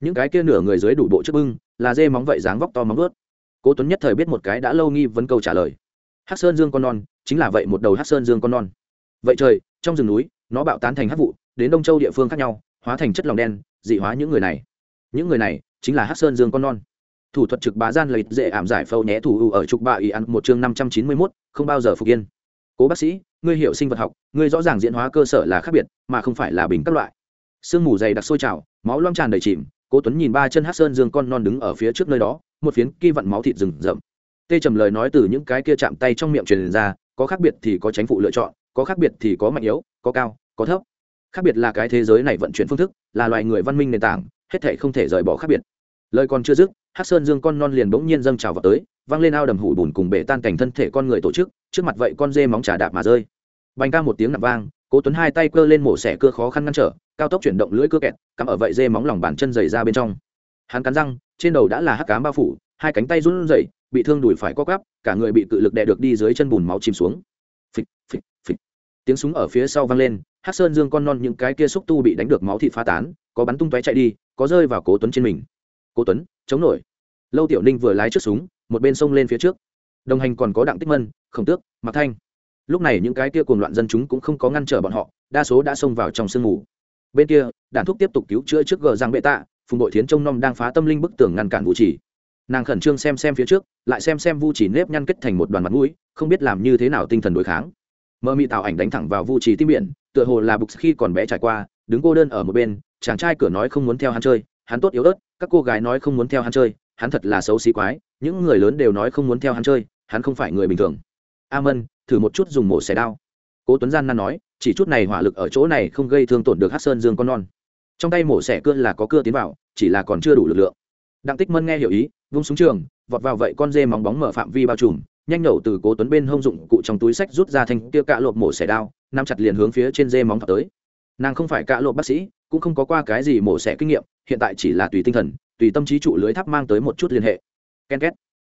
những cái kia nửa người dưới đủ bộ trước bưng là dê móng vậy dáng vóc to móng vớt cố tuấn nhất thời biết một cái đã lâu nghi vấn câu trả lời. Hắc sơn dương con non chính là vậy một đầu hắc sơn dương con non. Vậy trời trong rừng núi nó bạo tán thành hắc vụ đến đông châu địa phương khác nhau hóa thành chất lòng đen dị hóa những người này. Những người này chính là hắc sơn dương con non. Thủ thuật trực bá gian lợi dễ ảm giải phâu nhé thủ ưu ở trục bạ ý ăn một chương năm trăm chín mươi 591, không bao giờ phục yên. Cố bác sĩ ngươi hiểu sinh vật học ngươi rõ ràng diễn hóa cơ sở là khác biệt mà không phải là bình các loại. Sương mù dày đặc sôi trào máu loang tràn đầy chìm cố tuấn nhìn ba chân hát sơn dương con non đứng ở phía trước nơi đó, một phiến kỳ vận máu thịt rừng rậm. Tê trầm lời nói từ những cái kia chạm tay trong miệng truyền ra, có khác biệt thì có tránh phụ lựa chọn, có khác biệt thì có mạnh yếu, có cao, có thấp. Khác biệt là cái thế giới này vận chuyển phương thức, là loài người văn minh nền tảng, hết thể không thể rời bỏ khác biệt. Lời còn chưa dứt hát sơn dương con non liền bỗng nhiên dâng trào vào tới văng lên ao đầm hủ bùn cùng bể tan cảnh thân thể con người tổ chức, trước mặt vậy con dê móng trà đạp mà rơi. Bành ca một tiếng nặng vang cố tuấn hai tay cơ lên mổ xẻ cưa khó khăn ngăn trở, cao tốc chuyển động lưỡi cưa kẹt, cắm ở vậy dê móng lòng bàn chân dày ra bên trong. Hắn cắn răng, trên đầu đã là hắc cám bao phủ, hai cánh tay run rẩy, bị thương đùi phải co cắp cả người bị cự lực đè được đi dưới chân bùn máu chìm xuống. Phịch phịch phịch. Tiếng súng ở phía sau vang lên, hắc sơn dương con non những cái kia xúc tu bị đánh được máu thịt phá tán, có bắn tung tóe chạy đi, có rơi vào cố tuấn trên mình. Cố tuấn, chống nổi. Lâu tiểu ninh vừa lái trước súng, một bên sông lên phía trước. Đồng hành còn có đặng tích mân, khổng tước mặc thanh lúc này những cái kia cuồng loạn dân chúng cũng không có ngăn trở bọn họ, đa số đã xông vào trong sương mù. Bên kia, đàn thúc tiếp tục cứu chữa trước gờ giang bệ tạ, phùng đội thiến trông nom đang phá tâm linh bức tường ngăn cản vũ chỉ nàng khẩn trương xem xem phía trước, lại xem xem vu chỉ nếp nhăn kết thành một đoàn mặt mũi, không biết làm như thế nào tinh thần đối kháng. Mơ mị tạo ảnh đánh thẳng vào vu chỉ tim biển, tựa hồ là bục khi còn bé trải qua, đứng cô đơn ở một bên, chàng trai cửa nói không muốn theo hắn chơi, hắn tốt yếu ớt, các cô gái nói không muốn theo hắn chơi, hắn thật là xấu xí quái, những người lớn đều nói không muốn theo hắn chơi, hắn không phải người bình thường a mân, thử một chút dùng mổ xẻ đao. Cố tuấn gian nan nói, chỉ chút này hỏa lực ở chỗ này không gây thương tổn được hát sơn dương con non. Trong tay mổ xẻ cưa là có cưa tiến vào, chỉ là còn chưa đủ lực lượng. Đặng tích mân nghe hiểu ý, vung súng trường, vọt vào vậy con dê móng bóng mở phạm vi bao trùm, nhanh nổ từ cố tuấn bên hông dụng cụ trong túi sách rút ra thành kia cạ lộp mổ xẻ đao, nắm chặt liền hướng phía trên dê móng tới. Nàng không phải cạ lộp bác sĩ, cũng không có qua cái gì mổ xẻ kinh nghiệm, hiện tại chỉ là tùy tinh thần, tùy tâm trí trụ lưới tháp mang tới một chút liên hệ. Ken két.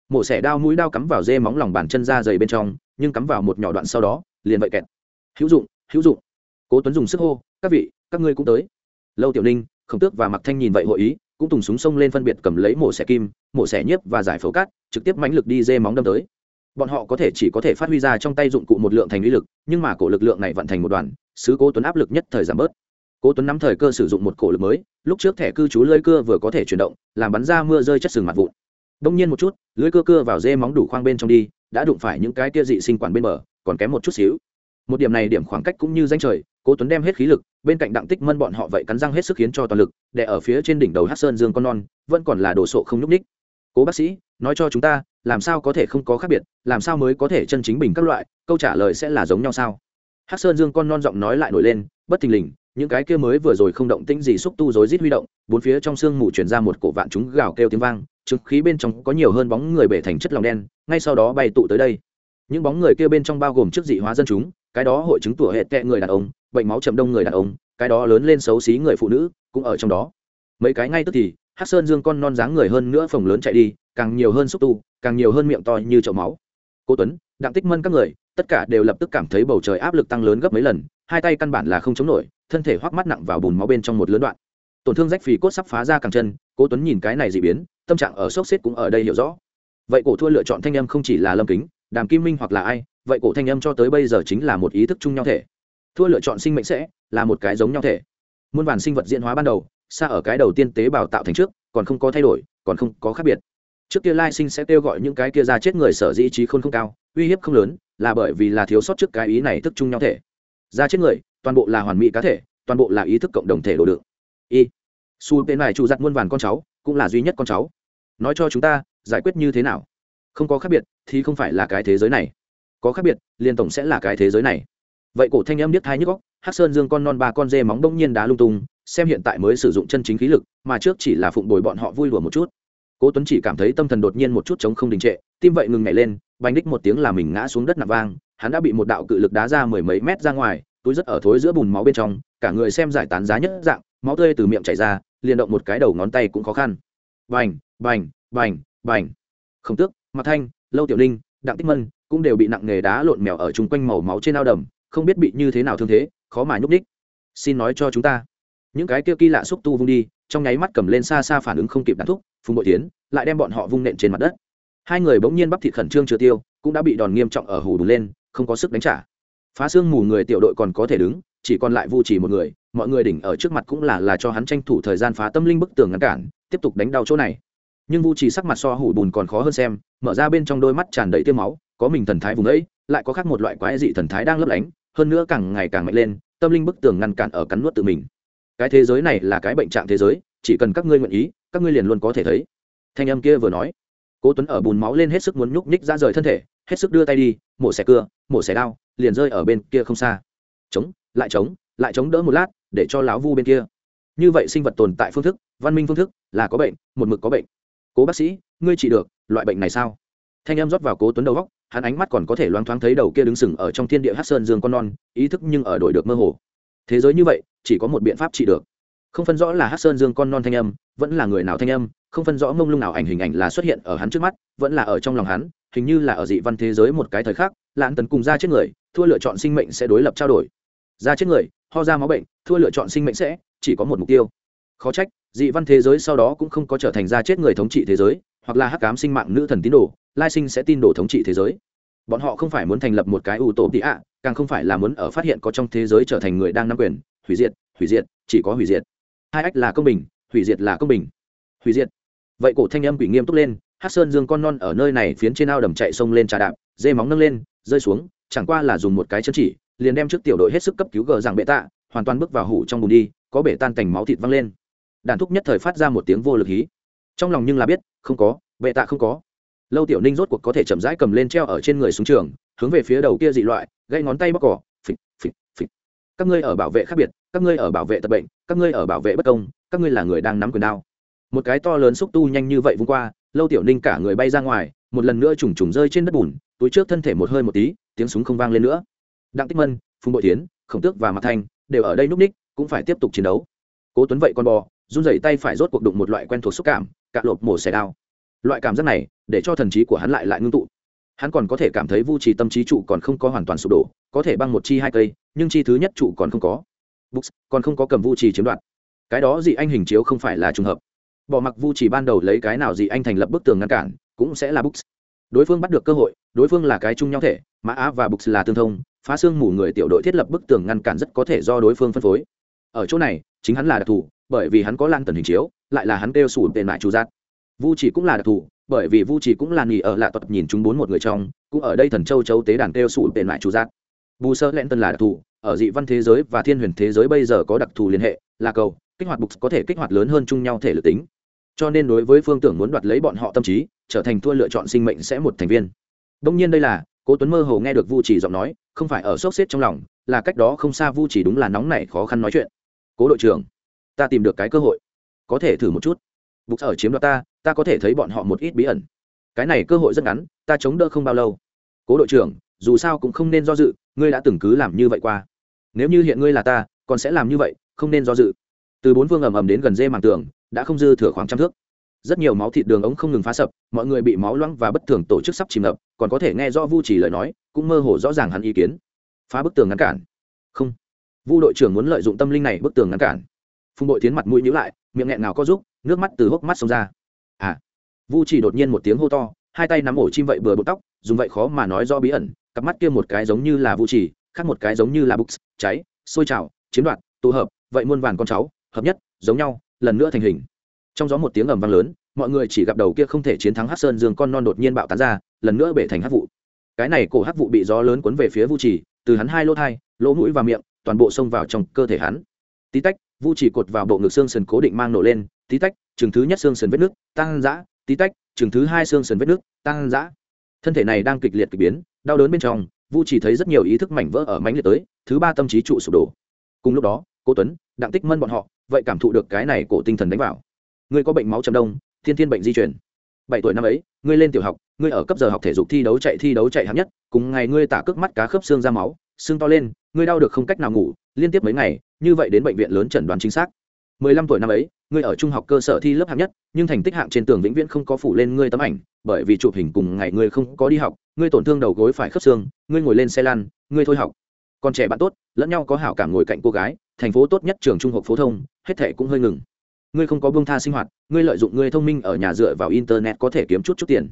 Mổ xẻ đao mũi đao cắm vào dê móng lòng bàn chân ra dày bên trong nhưng cắm vào một nhỏ đoạn sau đó, liền vậy kẹt. Hữu dụng hữu dụng. Cố tuấn dùng sức hô, các vị, các ngươi cũng tới. Lâu tiểu ninh, khổng tước và mặc thanh nhìn vậy hội ý, cũng tùng súng sông lên phân biệt cầm lấy mổ xẻ kim, mổ xẻ nhiếp và giải phẫu cát, trực tiếp mãnh lực đi dê móng đâm tới. Bọn họ có thể chỉ có thể phát huy ra trong tay dụng cụ một lượng thành uy lực, nhưng mà cổ lực lượng này vận thành một đoàn, sứ cố tuấn áp lực nhất thời giảm bớt. Cố tuấn nắm thời cơ sử dụng một cổ lực mới, lúc trước thẻ cư trú lưỡi cưa vừa có thể chuyển động, làm bắn ra mưa rơi chất sừng mặt vụn. Đông nhiên một chút, lưới cưa cưa vào dê móng đủ khoang bên trong đi đã đụng phải những cái kia dị sinh quản bên bờ, còn kém một chút xíu. Một điểm này điểm khoảng cách cũng như danh trời, cố tuấn đem hết khí lực, bên cạnh đặng tích mân bọn họ vậy cắn răng hết sức khiến cho toàn lực, để ở phía trên đỉnh đầu hát sơn dương con non, vẫn còn là đồ sộ không nhúc ních cố bác sĩ, nói cho chúng ta, làm sao có thể không có khác biệt, làm sao mới có thể chân chính bình các loại, câu trả lời sẽ là giống nhau sao? Hát sơn dương con non giọng nói lại nổi lên, bất thình lình, những cái kia mới vừa rồi không động tĩnh gì xúc tu rối rít huy động, bốn phía trong sương mù truyền ra một cổ vạn chúng gào kêu tiếng vang trực khí bên trong có nhiều hơn bóng người bể thành chất lòng đen, ngay sau đó bay tụ tới đây. Những bóng người kia bên trong bao gồm trước dị hóa dân chúng, cái đó hội chứng tủa hệ tệ người đàn ông, bệnh máu chậm đông người đàn ông, cái đó lớn lên xấu xí người phụ nữ cũng ở trong đó. Mấy cái ngay tức thì hát sơn dương con non dáng người hơn nữa phồng lớn chạy đi, càng nhiều hơn xúc tu, càng nhiều hơn miệng to như chậu máu. Cô tuấn, đặng tích mân các người, tất cả đều lập tức cảm thấy bầu trời áp lực tăng lớn gấp mấy lần, hai tay căn bản là không chống nổi, thân thể hoắc mắt nặng vào bùn máu bên trong một lớn đoạn. Tổn thương rách phì cốt sắp phá ra càng chân, cố tuấn nhìn cái này dị biến tâm trạng ở sốc xếp cũng ở đây hiểu rõ. Vậy cổ thua lựa chọn thanh âm không chỉ là lâm kính, đàm kim minh hoặc là ai, vậy cổ thanh âm cho tới bây giờ chính là một ý thức chung nhau thể. Thua lựa chọn sinh mệnh sẽ là một cái giống nhau thể. Muôn vàn sinh vật diễn hóa ban đầu, xa ở cái đầu tiên tế bào tạo thành trước, còn không có thay đổi, còn không có khác biệt. Trước kia lai sinh sẽ kêu gọi những cái kia ra chết người sở dĩ trí khôn không cao, uy hiếp không lớn, là bởi vì là thiếu sót trước cái ý này thức chung nhau thể. Ra chết người, toàn bộ là hoàn mỹ cá thể, toàn bộ là ý thức cộng đồng thể đồ đựng. Y. Su tên này chủ giặt muôn vàn con cháu cũng là duy nhất con cháu. Nói cho chúng ta, giải quyết như thế nào? Không có khác biệt, thì không phải là cái thế giới này. Có khác biệt liên tổng sẽ là cái thế giới này. Vậy cổ thanh em biết thai nhức góc hát sơn dương con non ba con dê móng đông nhiên đá lung tung, xem hiện tại mới sử dụng chân chính khí lực, mà trước chỉ là phụng bồi bọn họ vui đùa một chút. Cố tuấn chỉ cảm thấy tâm thần đột nhiên một chút chống không đình trệ, tim vậy ngừng nhảy lên bánh đích một tiếng là mình ngã xuống đất nạp vang, hắn đã bị một đạo cự lực đá ra mười mấy mét ra ngoài, túi rất ở thối giữa bùn máu bên trong, cả người xem giải tán giá nhất dạng, máu tươi từ miệng chảy ra liền động một cái đầu ngón tay cũng khó khăn. Bành bành bành bành. Không tước mặt thanh, lâu tiểu ninh, đặng tích mân cũng đều bị nặng nghề đá lộn mèo ở chung quanh màu máu trên ao đầm, không biết bị như thế nào thương thế, khó mà nhúc đích xin nói cho chúng ta. Những cái kia kỳ lạ xúc tu vung đi, trong nháy mắt cầm lên xa xa phản ứng không kịp đạn thúc, phùng bội tiến lại đem bọn họ vung nện trên mặt đất. Hai người bỗng nhiên bắp thịt khẩn trương chưa tiêu, cũng đã bị đòn nghiêm trọng ở hủ đùng lên, không có sức đánh trả. Phá xương mù người tiểu đội còn có thể đứng, chỉ còn lại vu chỉ một người mọi người đỉnh ở trước mặt cũng là là cho hắn tranh thủ thời gian phá tâm linh bức tường ngăn cản, tiếp tục đánh đau chỗ này. Nhưng vu trì sắc mặt so hủ bùn còn khó hơn xem, mở ra bên trong đôi mắt tràn đầy tiêu máu, có mình thần thái vùng ấy, lại có khác một loại quái dị thần thái đang lấp lánh, hơn nữa càng ngày càng mạnh lên, tâm linh bức tường ngăn cản ở cắn nuốt tự mình. Cái thế giới này là cái bệnh trạng thế giới, chỉ cần các ngươi nguyện ý, các ngươi liền luôn có thể thấy. Thanh âm kia vừa nói, cố tuấn ở bùn máu lên hết sức muốn nhúc nhích ra rời thân thể, hết sức đưa tay đi, mổ xẻ cưa, mổ xẻ đao, liền rơi ở bên kia không xa. Chống, lại chống lại chống đỡ một lát để cho lão vu bên kia. Như vậy sinh vật tồn tại phương thức, văn minh phương thức là có bệnh, một mực có bệnh. Cố bác sĩ, ngươi trị được loại bệnh này sao? Thanh em rót vào cố tuấn đầu góc, hắn ánh mắt còn có thể loáng thoáng thấy đầu kia đứng sừng ở trong thiên địa hát sơn dương con non, ý thức nhưng ở đổi được mơ hồ. Thế giới như vậy, chỉ có một biện pháp trị được. Không phân rõ là hát sơn dương con non thanh âm, vẫn là người nào thanh âm, không phân rõ mông lung nào ảnh hình ảnh là xuất hiện ở hắn trước mắt, vẫn là ở trong lòng hắn, hình như là ở dị văn thế giới một cái thời khắc lãn tấn cùng ra chết người, thua lựa chọn sinh mệnh sẽ đối lập trao đổi. Ra chết người ho ra máu bệnh, thua lựa chọn sinh mệnh sẽ chỉ có một mục tiêu. Khó trách, dị văn thế giới sau đó cũng không có trở thành ra chết người thống trị thế giới, hoặc là hắc cám sinh mạng nữ thần tín đồ, lai sinh sẽ tin đồ thống trị thế giới. Bọn họ không phải muốn thành lập một cái ưu tổ tị ạ, càng không phải là muốn ở phát hiện có trong thế giới trở thành người đang nắm quyền, hủy diệt hủy diệt, chỉ có hủy diệt. Hai ách là công bình, hủy diệt là công bình. Hủy diệt. Vậy cổ thanh âm quỷ nghiêm túc lên hát sơn dương con non ở nơi này phiến trên ao đầm chạy sông lên trà đạp, dê móng nâng lên, rơi xuống, chẳng qua là dùng một cái chân chỉ liền đem trước tiểu đội hết sức cấp cứu gờ rằng bệ tạ, hoàn toàn bước vào hủ trong bùn đi, có bể tan cảnh máu thịt văng lên. Đàn thúc nhất thời phát ra một tiếng vô lực hí. Trong lòng nhưng là biết, không có, bệ tạ không có. Lâu tiểu ninh rốt cuộc có thể chậm rãi cầm lên treo ở trên người xuống trường, hướng về phía đầu kia dị loại gây ngón tay bóc cỏ, phịch phịch phịch. Các ngươi ở bảo vệ khác biệt, các ngươi ở bảo vệ tập bệnh, các ngươi ở bảo vệ bất công, các ngươi là người đang nắm quyền đao. Một cái to lớn xúc tu nhanh như vậy vung qua, lâu tiểu ninh cả người bay ra ngoài, một lần nữa trùng trùng rơi trên đất bùn, túi trước thân thể một hơi một tí, tiếng súng không vang lên nữa đặng tích mân, phùng bội tiến khổng tước và mặt thanh đều ở đây núp ních, cũng phải tiếp tục chiến đấu. Cố tuấn vậy con bò, run rẩy tay phải rốt cuộc đụng một loại quen thuộc xúc cảm cạn lộp mổ xẻ đao. Loại cảm giác này, để cho thần trí của hắn lại lại ngưng tụ. Hắn còn có thể cảm thấy vu trì tâm trí trụ còn không có hoàn toàn sụp đổ, có thể băng một chi hai cây, nhưng chi thứ nhất trụ còn không có. Books còn không có cầm vu trì chiếm đoạt. Cái đó dị anh hình chiếu không phải là trùng hợp. Bỏ mặc vu trì ban đầu lấy cái nào dị anh thành lập bức tường ngăn cản, cũng sẽ là books đối phương bắt được cơ hội, đối phương là cái chung nhau thể mã á và books là tương thông phá xương mù người tiểu đội thiết lập bức tường ngăn cản rất có thể do đối phương phân phối. Ở chỗ này, chính hắn là đặc thù, bởi vì hắn có lan tần hình chiếu, lại là hắn kêu sủ tên mại chủ giác. Vu chỉ cũng là đặc thù, bởi vì vu chỉ cũng là nghỉ ở lạ tập nhìn chúng bốn một người trong, cũng ở đây thần châu châu tế đàn kêu sủ tên mại chủ giác. Bù sơ lẽn tân là đặc thù, ở dị văn thế giới và thiên huyền thế giới bây giờ có đặc thù liên hệ, là cầu, kích hoạt bục có thể kích hoạt lớn hơn chung nhau thể lực tính. Cho nên đối với phương tưởng muốn đoạt lấy bọn họ tâm trí, trở thành thua lựa chọn sinh mệnh sẽ một thành viên. Đông nhiên đây là, cố tuấn mơ hồ nghe được vu chỉ giọng nói không phải ở sốc xếp trong lòng, là cách đó không xa vu chỉ đúng là nóng này khó khăn nói chuyện. Cố đội trưởng, ta tìm được cái cơ hội. Có thể thử một chút. Bục ở chiếm đoạt ta ta có thể thấy bọn họ một ít bí ẩn. Cái này cơ hội rất ngắn, ta chống đỡ không bao lâu. Cố đội trưởng, dù sao cũng không nên do dự, ngươi đã từng cứ làm như vậy qua. Nếu như hiện ngươi là ta, còn sẽ làm như vậy, không nên do dự. Từ bốn phương ầm ầm đến gần dê màng tường, đã không dư thừa khoảng trăm thước rất nhiều máu thịt đường ống không ngừng phá sập, mọi người bị máu loãng và bất thường tổ chức sắp chìm ngập, còn có thể nghe rõ vu chỉ lời nói, cũng mơ hồ rõ ràng hắn ý kiến. Phá bức tường ngăn cản. Không. Vu đội trưởng muốn lợi dụng tâm linh này bức tường ngăn cản. Phùng đội tiến mặt mũi nhíu lại, miệng nghẹn nào có giúp nước mắt từ hốc mắt xông ra. À. Vu chỉ đột nhiên một tiếng hô to, hai tay nắm ổ chim vậy bừa bột tóc, dùng vậy khó mà nói do bí ẩn, cặp mắt kia một cái giống như là vu chỉ, khác một cái giống như là bục cháy, sôi trào, chiếm đoạt, tụ hợp, vậy muôn vàn con cháu, hợp nhất, giống nhau, lần nữa thành hình trong gió một tiếng ầm vang lớn, mọi người chỉ gặp đầu kia không thể chiến thắng hát sơn dương con non đột nhiên bạo tán ra, lần nữa bể thành hát vụ. Cái này cổ hát vụ bị gió lớn cuốn về phía vu trì, từ hắn hai lỗ thai, lỗ mũi và miệng, toàn bộ xông vào trong cơ thể hắn. Tí tách, vu trì cột vào bộ ngực xương sườn cố định mang nổ lên, tí tách chừng thứ nhất xương sườn vết nước tăng dã tí tách chừng thứ hai xương sườn vết nước tăng dã thân thể này đang kịch liệt kịch biến, đau đớn bên trong, vu chỉ thấy rất nhiều ý thức mảnh vỡ ở mánh liệt tới, thứ ba tâm trí trụ sụp đổ. Cùng lúc đó cô tuấn, đặng tích mân bọn họ, vậy cảm thụ được cái này cổ tinh thần đánh vào ngươi có bệnh máu chầm đông, thiên thiên bệnh di chuyển bảy tuổi năm ấy, ngươi lên tiểu học, ngươi ở cấp giờ học thể dục thi đấu chạy thi đấu chạy hạng nhất, cùng ngày ngươi tả cước mắt cá khớp xương ra máu, xương to lên, ngươi đau được không cách nào ngủ, liên tiếp mấy ngày, như vậy đến bệnh viện lớn chẩn đoán chính xác. Mười lăm tuổi năm ấy, ngươi ở trung học cơ sở thi lớp hạng nhất, nhưng thành tích hạng trên tường vĩnh viễn không có phủ lên ngươi tấm ảnh, bởi vì chụp hình cùng ngày ngươi không có đi học, ngươi tổn thương đầu gối phải khớp xương, ngươi ngồi lên xe lăn, ngươi thôi học. Còn trẻ bạn tốt, lẫn nhau có hảo cảm ngồi cạnh cô gái, thành phố tốt nhất trường trung học phổ thông, hết thể cũng hơi ngừng ngươi không có bông tha sinh hoạt, ngươi lợi dụng ngươi thông minh ở nhà dựa vào internet có thể kiếm chút chút tiền.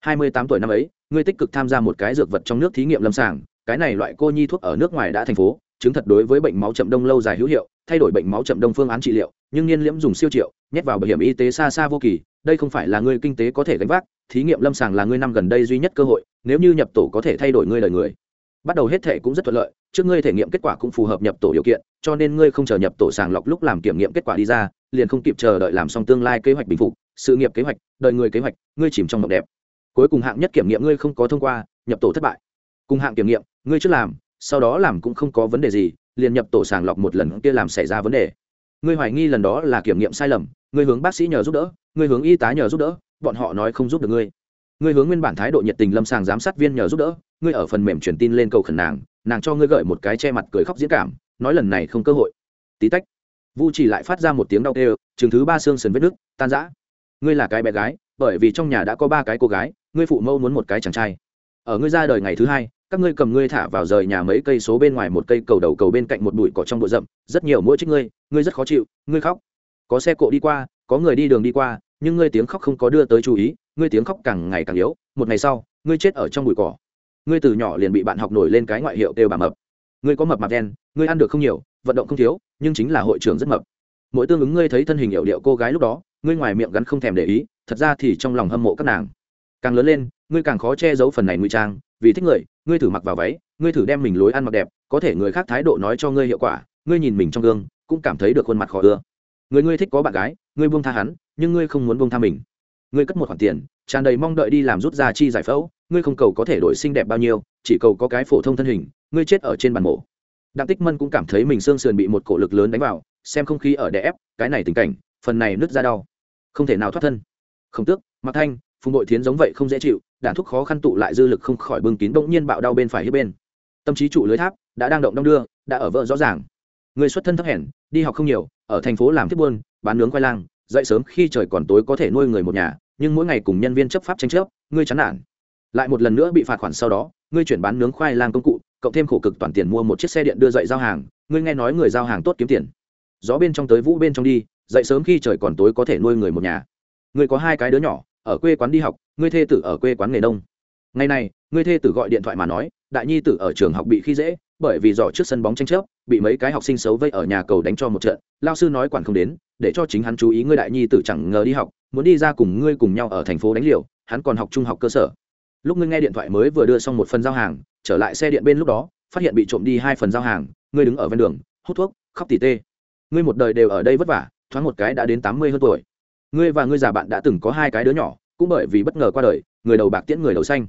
Hai mươi tám tuổi năm ấy, ngươi tích cực tham gia một cái dược vật trong nước thí nghiệm lâm sàng, cái này loại cô nhi thuốc ở nước ngoài đã thành phố, chứng thật đối với bệnh máu chậm đông lâu dài hữu hiệu, thay đổi bệnh máu chậm đông phương án trị liệu, nhưng niên liễm dùng siêu triệu, nhét vào bảo hiểm y tế xa xa vô kỳ, đây không phải là ngươi kinh tế có thể gánh vác, thí nghiệm lâm sàng là ngươi năm gần đây duy nhất cơ hội, nếu như nhập tổ có thể thay đổi ngươi đời người. Bắt đầu hết thể cũng rất thuận lợi, trước ngươi thể nghiệm kết quả cũng phù hợp nhập tổ điều kiện, cho nên ngươi không chờ nhập tổ sàng lọc lúc làm kiểm nghiệm kết quả đi ra liền không kịp chờ đợi làm xong tương lai kế hoạch bình phục, sự nghiệp kế hoạch đợi người kế hoạch, ngươi chìm trong mộng đẹp. Cuối cùng hạng nhất kiểm nghiệm ngươi không có thông qua, nhập tổ thất bại. Cùng hạng kiểm nghiệm, ngươi trước làm, sau đó làm cũng không có vấn đề gì, liền nhập tổ sàng lọc một lần kia làm xảy ra vấn đề. Ngươi hoài nghi lần đó là kiểm nghiệm sai lầm, ngươi hướng bác sĩ nhờ giúp đỡ, ngươi hướng y tá nhờ giúp đỡ, bọn họ nói không giúp được ngươi. Ngươi hướng nguyên bản thái độ nhiệt tình lâm sàng giám sát viên nhờ giúp đỡ, ngươi ở phần mềm truyền tin lên cầu khẩn nàng nàng cho ngươi gợi một cái che mặt cười khóc diễn cảm, nói lần này không cơ hội. Tí tách vu chỉ lại phát ra một tiếng đau kêu, chừng thứ ba xương sườn vết nứt, tan rã. Ngươi là cái bé gái, bởi vì trong nhà đã có ba cái cô gái, ngươi phụ mẫu muốn một cái chàng trai. Ở ngươi ra đời ngày thứ hai, các ngươi cầm ngươi thả vào rời nhà mấy cây số bên ngoài một cây cầu đầu cầu bên cạnh một bụi cỏ trong bụi rậm, rất nhiều mũi trích ngươi ngươi rất khó chịu, ngươi khóc. Có xe cộ đi qua, có người đi đường đi qua, nhưng ngươi tiếng khóc không có đưa tới chú ý, ngươi tiếng khóc càng ngày càng yếu, một ngày sau, ngươi chết ở trong bụi cỏ. Ngươi từ nhỏ liền bị bạn học nổi lên cái ngoại hiệu kêu bà mập. Ngươi có mập mạp đen, ngươi ăn được không nhiều, vận động không thiếu nhưng chính là hội trưởng rất mập. Mỗi tương ứng ngươi thấy thân hình hiệu điệu cô gái lúc đó, ngươi ngoài miệng gắn không thèm để ý, thật ra thì trong lòng hâm mộ các nàng. Càng lớn lên, ngươi càng khó che giấu phần này ngụy trang, vì thích người, ngươi thử mặc vào váy, ngươi thử đem mình lối ăn mặc đẹp, có thể người khác thái độ nói cho ngươi hiệu quả, ngươi nhìn mình trong gương, cũng cảm thấy được khuôn mặt khó ưa. Người ngươi thích có bạn gái, ngươi buông tha hắn, nhưng ngươi không muốn buông tha mình. Ngươi cất một khoản tiền, tràn đầy mong đợi đi làm rút ra chi giải phẫu, ngươi không cầu có thể đổi xinh đẹp bao nhiêu, chỉ cầu có cái phổ thông thân hình, ngươi chết ở trên bàn mổ đặng tích mân cũng cảm thấy mình xương sườn bị một cổ lực lớn đánh vào, xem không khí ở đè ép, cái này tình cảnh, phần này nứt ra đau. Không thể nào thoát thân. Không tước mặc thanh, phùng đội thiến giống vậy không dễ chịu đạn thuốc khó khăn tụ lại dư lực không khỏi bưng kín bỗng nhiên bạo đau bên phải hiếp bên. Tâm trí trụ lưới tháp, đã đang động đong đưa, đã ở vợ rõ ràng. Người xuất thân thấp hèn, đi học không nhiều, ở thành phố làm tiếp buôn, bán nướng khoai lang, dậy sớm khi trời còn tối có thể nuôi người một nhà, nhưng mỗi ngày cùng nhân viên chấp pháp tranh chấp, ngươi chán nản. Lại một lần nữa bị phạt khoản sau đó ngươi chuyển bán nướng khoai lang công cụ, cộng thêm khổ cực toàn tiền mua một chiếc xe điện đưa dậy giao hàng, ngươi nghe nói người giao hàng tốt kiếm tiền. Gió bên trong tới vũ bên trong đi, dậy sớm khi trời còn tối có thể nuôi người một nhà. Ngươi có hai cái đứa nhỏ, ở quê quán đi học, ngươi thê tử ở quê quán nghề nông. ngày này, ngươi thê tử gọi điện thoại mà nói, đại nhi tử ở trường học bị khi dễ, bởi vì giỏ trước sân bóng tranh chấp, bị mấy cái học sinh xấu vây ở nhà cầu đánh cho một trận, lao sư nói quản không đến, để cho chính hắn chú ý ngươi đại nhi tử chẳng ngờ đi học, muốn đi ra cùng ngươi cùng nhau ở thành phố đánh liều, hắn còn học trung học cơ sở lúc ngươi nghe điện thoại mới vừa đưa xong một phần giao hàng, trở lại xe điện bên lúc đó, phát hiện bị trộm đi hai phần giao hàng, ngươi đứng ở ven đường, hút thuốc, khóc tỉ tê. Ngươi một đời đều ở đây vất vả, thoáng một cái đã đến tám mươi hơn tuổi. Ngươi và ngươi già bạn đã từng có hai cái đứa nhỏ, cũng bởi vì bất ngờ qua đời, người đầu bạc tiễn người đầu xanh.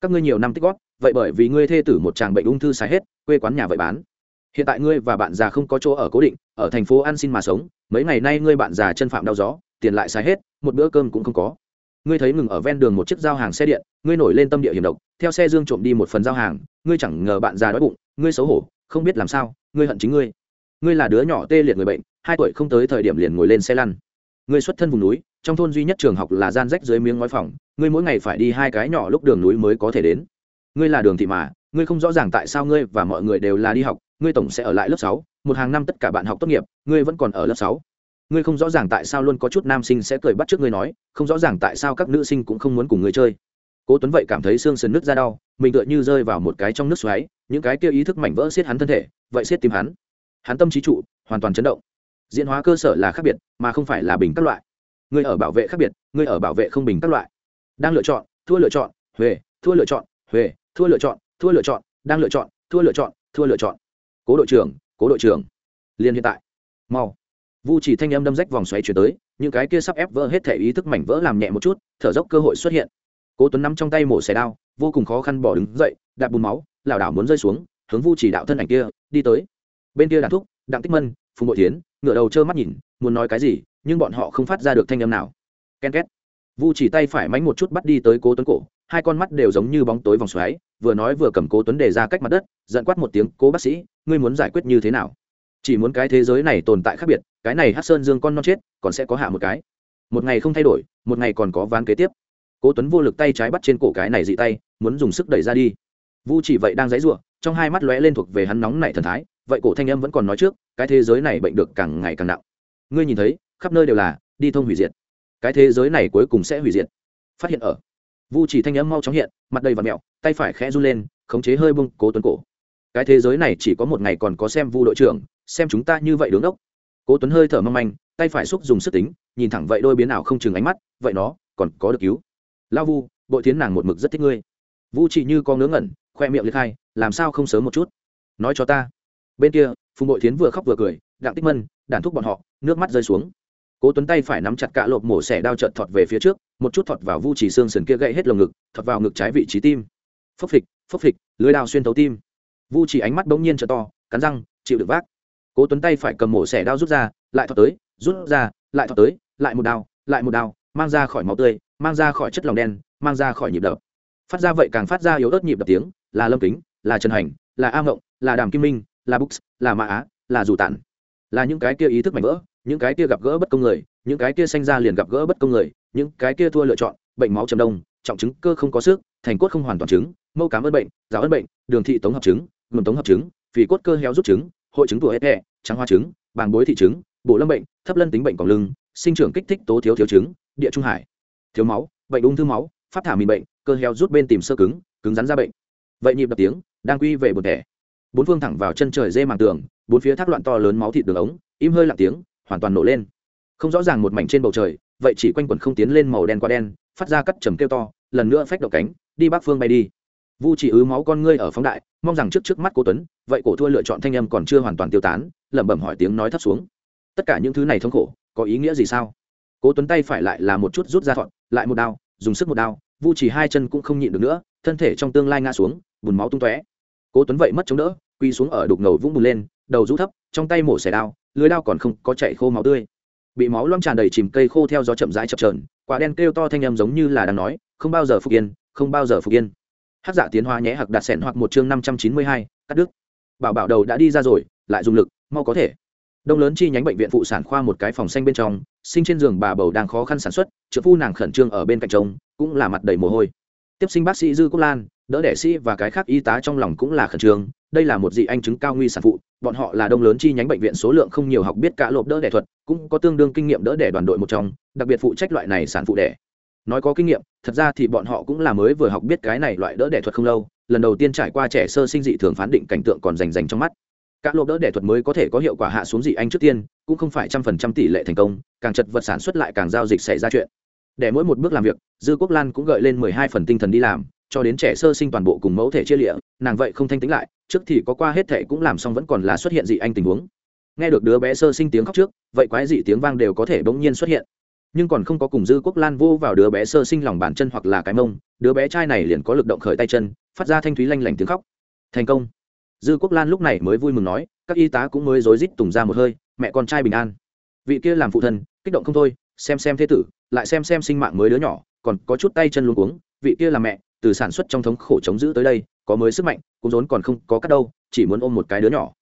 Các ngươi nhiều năm tích góp, vậy bởi vì ngươi thê tử một chàng bệnh ung thư xài hết, quê quán nhà vậy bán. Hiện tại ngươi và bạn già không có chỗ ở cố định, ở thành phố ăn xin mà sống, mấy ngày nay ngươi bạn già chân phạm đau gió, tiền lại xài hết, một bữa cơm cũng không có ngươi thấy ngừng ở ven đường một chiếc giao hàng xe điện, ngươi nổi lên tâm địa hiểm độc, theo xe dương trộm đi một phần giao hàng, ngươi chẳng ngờ bạn già đói bụng, ngươi xấu hổ, không biết làm sao, ngươi hận chính ngươi. Ngươi là đứa nhỏ tê liệt người bệnh, hai tuổi không tới thời điểm liền ngồi lên xe lăn. Ngươi xuất thân vùng núi, trong thôn duy nhất trường học là gian rách dưới miếng ngói phòng, ngươi mỗi ngày phải đi hai cái nhỏ lúc đường núi mới có thể đến. Ngươi là đường thị mà, ngươi không rõ ràng tại sao ngươi và mọi người đều là đi học, ngươi tổng sẽ ở lại lớp sáu, một hàng năm tất cả bạn học tốt nghiệp, ngươi vẫn còn ở lớp sáu ngươi không rõ ràng tại sao luôn có chút nam sinh sẽ cười bắt trước ngươi nói, không rõ ràng tại sao các nữ sinh cũng không muốn cùng ngươi chơi. Cố tuấn vậy cảm thấy xương sườn nứt ra đau, mình tựa như rơi vào một cái trong nước xoáy, những cái kia ý thức mảnh vỡ xiết hắn thân thể, vậy xiết tim hắn. Hắn tâm trí trụ, hoàn toàn chấn động. Diễn hóa cơ sở là khác biệt, mà không phải là bình các loại. Ngươi ở bảo vệ khác biệt, ngươi ở bảo vệ không bình các loại. Đang lựa chọn, thua lựa chọn, huề, thua lựa chọn, huề, thua lựa chọn, thua lựa chọn, đang lựa chọn, thua lựa chọn, thua lựa chọn. Cố đội trưởng, cố đội trưởng. Liên hiện tại. Mau vu chỉ thanh âm đâm rách vòng xoáy chuyển tới, những cái kia sắp ép vỡ hết thể ý thức mảnh vỡ làm nhẹ một chút, thở dốc cơ hội xuất hiện. Cố tuấn nắm trong tay mổ xẻ đao, vô cùng khó khăn bỏ đứng dậy, đạp bùn máu, lảo đảo muốn rơi xuống, hướng vu chỉ đạo thân ảnh kia, đi tới. Bên kia đạn thúc, đặng tích mân, phùng bội tiến ngửa đầu trơ mắt nhìn, muốn nói cái gì, nhưng bọn họ không phát ra được thanh âm nào. Ken két. Vu chỉ tay phải mánh một chút bắt đi tới cố tuấn cổ, hai con mắt đều giống như bóng tối vòng xoáy, vừa nói vừa cầm cố tuấn để ra cách mặt đất, giận quát một tiếng, cố bác sĩ, ngươi muốn giải quyết như thế nào? Chỉ muốn cái thế giới này tồn tại khác biệt, cái này hát sơn dương con non chết, còn sẽ có hạ một cái. Một ngày không thay đổi, một ngày còn có ván kế tiếp. Cố tuấn vô lực tay trái bắt trên cổ cái này dị tay, muốn dùng sức đẩy ra đi. Vu chỉ vậy đang dãy ruộng trong hai mắt lóe lên thuộc về hắn nóng nảy thần thái, vậy cổ thanh âm vẫn còn nói trước, cái thế giới này bệnh được càng ngày càng nặng. Ngươi nhìn thấy, khắp nơi đều là, đi thông hủy diệt. Cái thế giới này cuối cùng sẽ hủy diệt. Phát hiện ở. Vu chỉ thanh âm mau chóng hiện, mặt đầy và mẹo, tay phải khẽ run lên, khống chế hơi bung cố tuấn cổ. Cái thế giới này chỉ có một ngày còn có xem vu đội trưởng xem chúng ta như vậy đứng đốc. Cố tuấn hơi thở mong manh, tay phải xúc dùng sức tính, nhìn thẳng vậy đôi biến ảo không chừng ánh mắt, vậy nó còn có được cứu. Lao vu, bội tiến nàng một mực rất thích ngươi. Vu chỉ như có ngớ ngẩn, khoe miệng liệt hai, làm sao không sớm một chút? Nói cho ta. Bên kia, phùng bội tiến vừa khóc vừa cười, đặng tích mân đản thúc bọn họ, nước mắt rơi xuống. Cố tuấn tay phải nắm chặt cạ lộp mổ xẻ đao trợt thọt về phía trước, một chút thọt vào vu chỉ xương sườn kia gãy hết lồng ngực, thọt vào ngực trái vị trí tim. Phốc phịch phốc phịch, lưới đao xuyên thấu tim. Vu chỉ ánh mắt bỗng nhiên trợ to, cắn răng, chịu được vác cố tuấn tay phải cầm mổ xẻ đao rút ra, lại thọt tới, rút ra, lại thọt tới, lại một đao, lại một đao, mang ra khỏi máu tươi, mang ra khỏi chất lòng đen, mang ra khỏi nhịp đập. Phát ra vậy càng phát ra yếu ớt nhịp đập tiếng, là lâm kính, là trần hành, là a ngộng, là đàm kim minh, là books là mã á, là dù tản. Là những cái kia ý thức mạnh vỡ, những cái kia gặp gỡ bất công người, những cái kia sanh ra liền gặp gỡ bất công người, những cái kia thua lựa chọn, bệnh máu trầm đông, trọng chứng cơ không có sức thành cốt không hoàn toàn chứng mâu cám ơn bệnh, giáo ơn bệnh, đường thị tống hợp chứng ngầm tống hợp chứng vì cốt cơ héo rút chứng hội chứng tuổi ép trắng hoa trứng, bàng bối thị trứng, bộ lâm bệnh thấp lân tính bệnh còng lưng sinh trưởng kích thích tố thiếu thiếu trứng, địa trung hải. Thiếu máu bệnh ung thư máu phát thả mìn bệnh cơ heo rút bên tìm sơ cứng cứng rắn ra bệnh. Vậy nhịp đập tiếng đang quy về bột thẻ. Bốn phương thẳng vào chân trời dê màng tường bốn phía thác loạn to lớn máu thịt đường ống im hơi lặng tiếng hoàn toàn nổ lên. Không rõ ràng một mảnh trên bầu trời vậy chỉ quanh quẩn không tiến lên màu đen qua đen phát ra cắt trầm kêu to lần nữa phách động cánh đi bắc phương bay đi vu chỉ ứ máu con ngươi ở phóng đại, mong rằng trước trước mắt cô tuấn, vậy cổ thua lựa chọn thanh âm còn chưa hoàn toàn tiêu tán, lẩm bẩm hỏi tiếng nói thấp xuống. Tất cả những thứ này thống khổ, có ý nghĩa gì sao? Cố tuấn tay phải lại là một chút rút ra thọn lại một đao, dùng sức một đao, vu chỉ hai chân cũng không nhịn được nữa, thân thể trong tương lai ngã xuống, bùn máu tung tóe. Cố tuấn vậy mất chống đỡ quy xuống ở đục ngầu vũng bùn lên, đầu rũ thấp, trong tay mổ xẻ đao, lưới đao còn không có chảy khô máu tươi. Bị máu loang tràn đầy chìm cây khô theo gió chậm rãi chập trờn quả đen kêu to thanh âm giống như là đang nói, không bao giờ phục yên, không bao giờ phục yên hát dạ tiến hóa nhé, hạc đặt sẻn hoặc một chương năm trăm chín mươi hai, cắt đứt. Bảo bảo đầu đã đi ra rồi, lại dùng lực, mau có thể. Đông lớn chi nhánh bệnh viện phụ sản khoa một cái phòng xanh bên trong, sinh trên giường bà bầu đang khó khăn sản xuất, trợ phu nàng khẩn trương ở bên cạnh chồng, cũng là mặt đầy mồ hôi. Tiếp sinh bác sĩ dư quốc lan, đỡ đẻ sĩ và cái khác y tá trong lòng cũng là khẩn trương, đây là một dị anh chứng cao nguy sản phụ, bọn họ là đông lớn chi nhánh bệnh viện số lượng không nhiều học biết cả lộp đỡ đẻ thuật, cũng có tương đương kinh nghiệm đỡ đẻ đoàn đội một trong, đặc biệt phụ trách loại này sản phụ đẻ nói có kinh nghiệm, thật ra thì bọn họ cũng là mới vừa học biết cái này loại đỡ đẻ thuật không lâu, lần đầu tiên trải qua trẻ sơ sinh dị thường phán định cảnh tượng còn rành rành trong mắt. Các lộp đỡ đẻ thuật mới có thể có hiệu quả hạ xuống dị anh trước tiên, cũng không phải trăm phần trăm tỷ lệ thành công, càng chật vật sản xuất lại càng giao dịch xảy ra chuyện. Để mỗi một bước làm việc, dư quốc lan cũng gợi lên mười hai phần tinh thần đi làm, cho đến trẻ sơ sinh toàn bộ cùng mẫu thể chia lịa, nàng vậy không thanh tính lại, trước thì có qua hết thể cũng làm xong vẫn còn là xuất hiện dị anh tình huống. Nghe được đứa bé sơ sinh tiếng khóc trước, vậy quái dị tiếng vang đều có thể bỗng nhiên xuất hiện nhưng còn không có cùng dư quốc lan vô vào đứa bé sơ sinh lòng bàn chân hoặc là cái mông, đứa bé trai này liền có lực động khởi tay chân, phát ra thanh thúy lanh lảnh tiếng khóc. Thành công. Dư quốc lan lúc này mới vui mừng nói, các y tá cũng mới rối rít tùng ra một hơi, mẹ con trai bình an. Vị kia làm phụ thân, kích động không thôi, xem xem thế tử, lại xem xem sinh mạng mới đứa nhỏ, còn có chút tay chân luôn cuống, vị kia là mẹ, từ sản xuất trong thống khổ chống giữ tới đây, có mới sức mạnh, cũng rốn còn không có cắt đâu, chỉ muốn ôm một cái đứa nhỏ.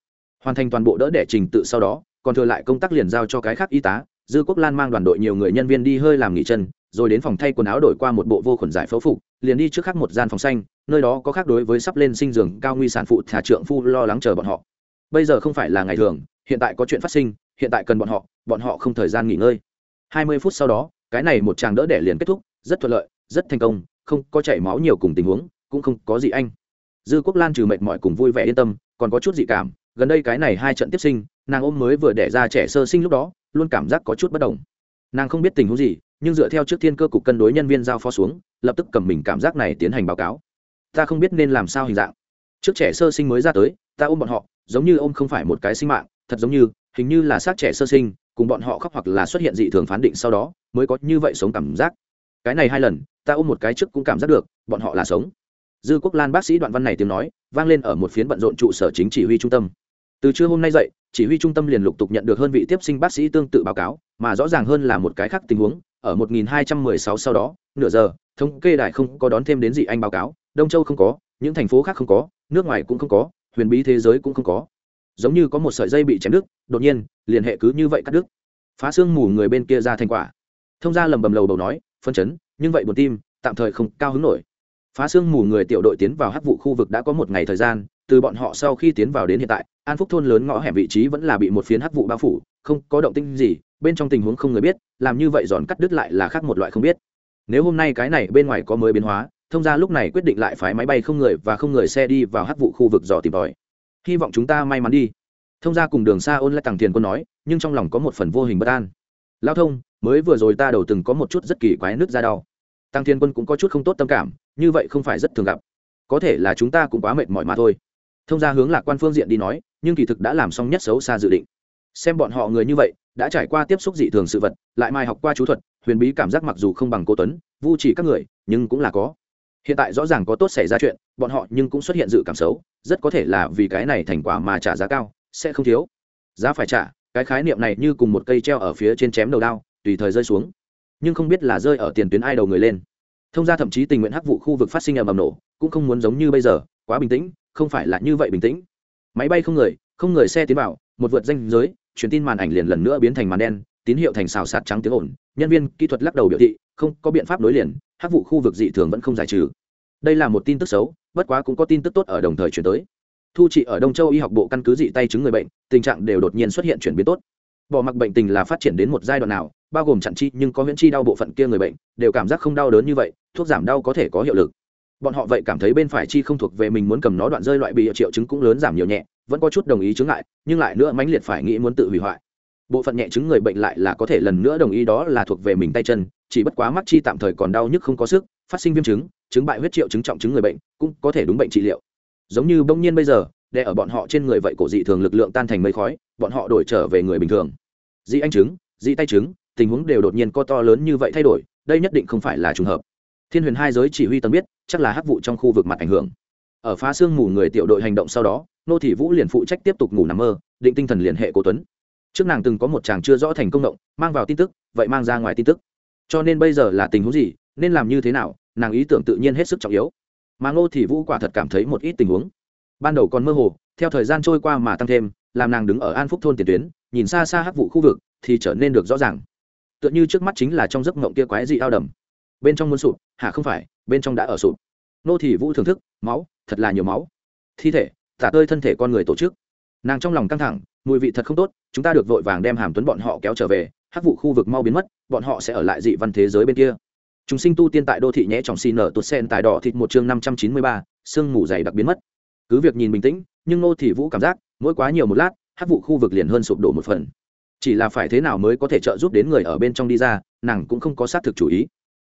Hoàn thành toàn bộ đỡ đẻ trình tự sau đó, còn thừa lại công tác liền giao cho cái khác y tá dư quốc lan mang đoàn đội nhiều người nhân viên đi hơi làm nghỉ chân, rồi đến phòng thay quần áo đổi qua một bộ vô khuẩn giải phẫu phục, liền đi trước khác một gian phòng xanh, nơi đó có khác đối với sắp lên sinh giường cao nguy sản phụ thả trượng phu lo lắng chờ bọn họ. Bây giờ không phải là ngày thường, hiện tại có chuyện phát sinh, hiện tại cần bọn họ bọn họ không thời gian nghỉ ngơi. Hai mươi phút sau đó, cái này một chàng đỡ đẻ liền kết thúc, rất thuận lợi, rất thành công, không có chảy máu nhiều cùng tình huống, cũng không có gì anh. Dư quốc lan trừ mệt mỏi cùng vui vẻ yên tâm, còn có chút dị cảm, gần đây cái này hai trận tiếp sinh, nàng ôm mới vừa đẻ ra trẻ sơ sinh lúc đó luôn cảm giác có chút bất đồng. Nàng không biết tình huống gì, nhưng dựa theo trước thiên cơ cục cân đối nhân viên giao phó xuống, lập tức cầm mình cảm giác này tiến hành báo cáo. Ta không biết nên làm sao hình dạng. Trước trẻ sơ sinh mới ra tới, ta ôm bọn họ, giống như ôm không phải một cái sinh mạng, thật giống như, hình như là xác trẻ sơ sinh, cùng bọn họ khóc hoặc là xuất hiện dị thường phán định sau đó, mới có như vậy sống cảm giác. Cái này hai lần, ta ôm một cái trước cũng cảm giác được, bọn họ là sống. Dư quốc lan bác sĩ đoạn văn này tiếng nói, vang lên ở một phiến bận rộn trụ sở chính chỉ huy trung tâm từ trưa hôm nay dậy, chỉ huy trung tâm liền lục tục nhận được hơn vị tiếp sinh bác sĩ tương tự báo cáo, mà rõ ràng hơn là một cái khác tình huống, ở 1216 sau đó, nửa giờ, thống kê đài không có đón thêm đến gì anh báo cáo, đông châu không có, những thành phố khác không có, nước ngoài cũng không có, huyền bí thế giới cũng không có. Giống như có một sợi dây bị chém đứt, đột nhiên liên hệ cứ như vậy cắt đứt. Phá xương mù người bên kia ra thành quả. Thông gia lầm bầm lầu đầu nói, phân chấn, nhưng vậy buồn tim, tạm thời không cao hứng nổi. Phá xương mù người tiểu đội tiến vào hắc vụ khu vực đã có một ngày thời gian từ bọn họ sau khi tiến vào đến hiện tại, an phúc thôn lớn ngõ hẻm vị trí vẫn là bị một phiến hắc vụ bao phủ, không có động tinh gì, bên trong tình huống không người biết, làm như vậy giòn cắt đứt lại là khác một loại không biết. Nếu hôm nay cái này bên ngoài có mới biến hóa, thông ra lúc này quyết định lại phái máy bay không người và không người xe đi vào hắc vụ khu vực dò tìm tòi. Hy vọng chúng ta may mắn đi. Thông ra cùng đường xa ôn lại tàng tiền quân nói, nhưng trong lòng có một phần vô hình bất an. Lao thông, mới vừa rồi ta đầu từng có một chút rất kỳ quái nước ra đau. Tăng thiên quân cũng có chút không tốt tâm cảm, như vậy không phải rất thường gặp. Có thể là chúng ta cũng quá mệt mỏi mà thôi thông ra hướng lạc quan phương diện đi nói, nhưng kỳ thực đã làm xong nhất xấu xa dự định. Xem bọn họ người như vậy, đã trải qua tiếp xúc dị thường sự vật, lại mai học qua chú thuật, huyền bí cảm giác mặc dù không bằng cô tuấn, vu chỉ các người, nhưng cũng là có. Hiện tại rõ ràng có tốt xảy ra chuyện, bọn họ nhưng cũng xuất hiện dự cảm xấu, rất có thể là vì cái này thành quả mà trả giá cao, sẽ không thiếu. Giá phải trả, cái khái niệm này như cùng một cây treo ở phía trên chém đầu đao, tùy thời rơi xuống. Nhưng không biết là rơi ở tiền tuyến ai đầu người lên. Thông ra thậm chí tình nguyện hắc vụ khu vực phát sinh ầm ầm nổ, cũng không muốn giống như bây giờ, quá bình tĩnh không phải là như vậy bình tĩnh. Máy bay không người không người xe tiến vào, một vượt danh giới, truyền tin màn ảnh liền lần nữa biến thành màn đen, tín hiệu thành xào sạt trắng tiếng ồn, nhân viên kỹ thuật lắc đầu biểu thị, không có biện pháp nối liền, hắc vụ khu vực dị thường vẫn không giải trừ. Đây là một tin tức xấu, bất quá cũng có tin tức tốt ở đồng thời chuyển tới. Thu trị ở đông châu y học bộ căn cứ dị tay chứng người bệnh, tình trạng đều đột nhiên xuất hiện chuyển biến tốt. Bỏ mặc bệnh tình là phát triển đến một giai đoạn nào, bao gồm chặn chi nhưng có huyễn chi đau bộ phận kia người bệnh, đều cảm giác không đau đớn như vậy, thuốc giảm đau có thể có hiệu lực bọn họ vậy cảm thấy bên phải chi không thuộc về mình muốn cầm nó đoạn rơi loại bị triệu chứng cũng lớn giảm nhiều nhẹ, vẫn có chút đồng ý chứng ngại, nhưng lại nữa mãnh liệt phải nghĩ muốn tự hủy hoại. Bộ phận nhẹ chứng người bệnh lại là có thể lần nữa đồng ý đó là thuộc về mình tay chân, chỉ bất quá mắt chi tạm thời còn đau nhức không có sức, phát sinh viêm chứng chứng bại huyết triệu chứng trọng chứng người bệnh, cũng có thể đúng bệnh trị liệu. Giống như bỗng nhiên bây giờ để ở bọn họ trên người vậy cổ dị thường lực lượng tan thành mây khói, bọn họ đổi trở về người bình thường. Dị anh chứng, dị tay chứng, tình huống đều đột nhiên có to lớn như vậy thay đổi, đây nhất định không phải là trùng hợp thiên huyền hai giới chỉ huy tầng biết, chắc là hắc vụ trong khu vực mặt ảnh hưởng. Ở phá xương mù người tiểu đội hành động sau đó, nô thị vũ liền phụ trách tiếp tục ngủ nằm mơ, định tinh thần liên hệ cố tuấn. Trước nàng từng có một chàng chưa rõ thành công động, mang vào tin tức, vậy mang ra ngoài tin tức. Cho nên bây giờ là tình huống gì, nên làm như thế nào, nàng ý tưởng tự nhiên hết sức trọng yếu. Mà ngô thị vũ quả thật cảm thấy một ít tình huống. Ban đầu còn mơ hồ, theo thời gian trôi qua mà tăng thêm, làm nàng đứng ở an phúc thôn tiền tuyến, nhìn xa xa hắc vụ khu vực, thì trở nên được rõ ràng. Tựa như trước mắt chính là trong giấc mộng kia quái dị ao đầm bên trong muốn sụp hạ không phải, bên trong đã ở sụp. Nô thị vũ thưởng thức, máu, thật là nhiều máu. Thi thể, tả tơi thân thể con người tổ chức. Nàng trong lòng căng thẳng, mùi vị thật không tốt, chúng ta được vội vàng đem hàm tuấn bọn họ kéo trở về, hắc vụ khu vực mau biến mất, bọn họ sẽ ở lại dị văn thế giới bên kia. Chúng sinh tu tiên tại đô thị nhẽ trọng xin ở tuột sen tài đỏ thịt một chương năm trăm chín mươi ba, sương mù dày đặc biến mất. Cứ việc nhìn bình tĩnh, nhưng nô thị vũ cảm giác, mỗi quá nhiều một lát, hắc vụ khu vực liền hơn sụp đổ một phần. Chỉ là phải thế nào mới có thể trợ giúp đến người ở bên trong đi ra, nàng cũng không có xác thực chủ ý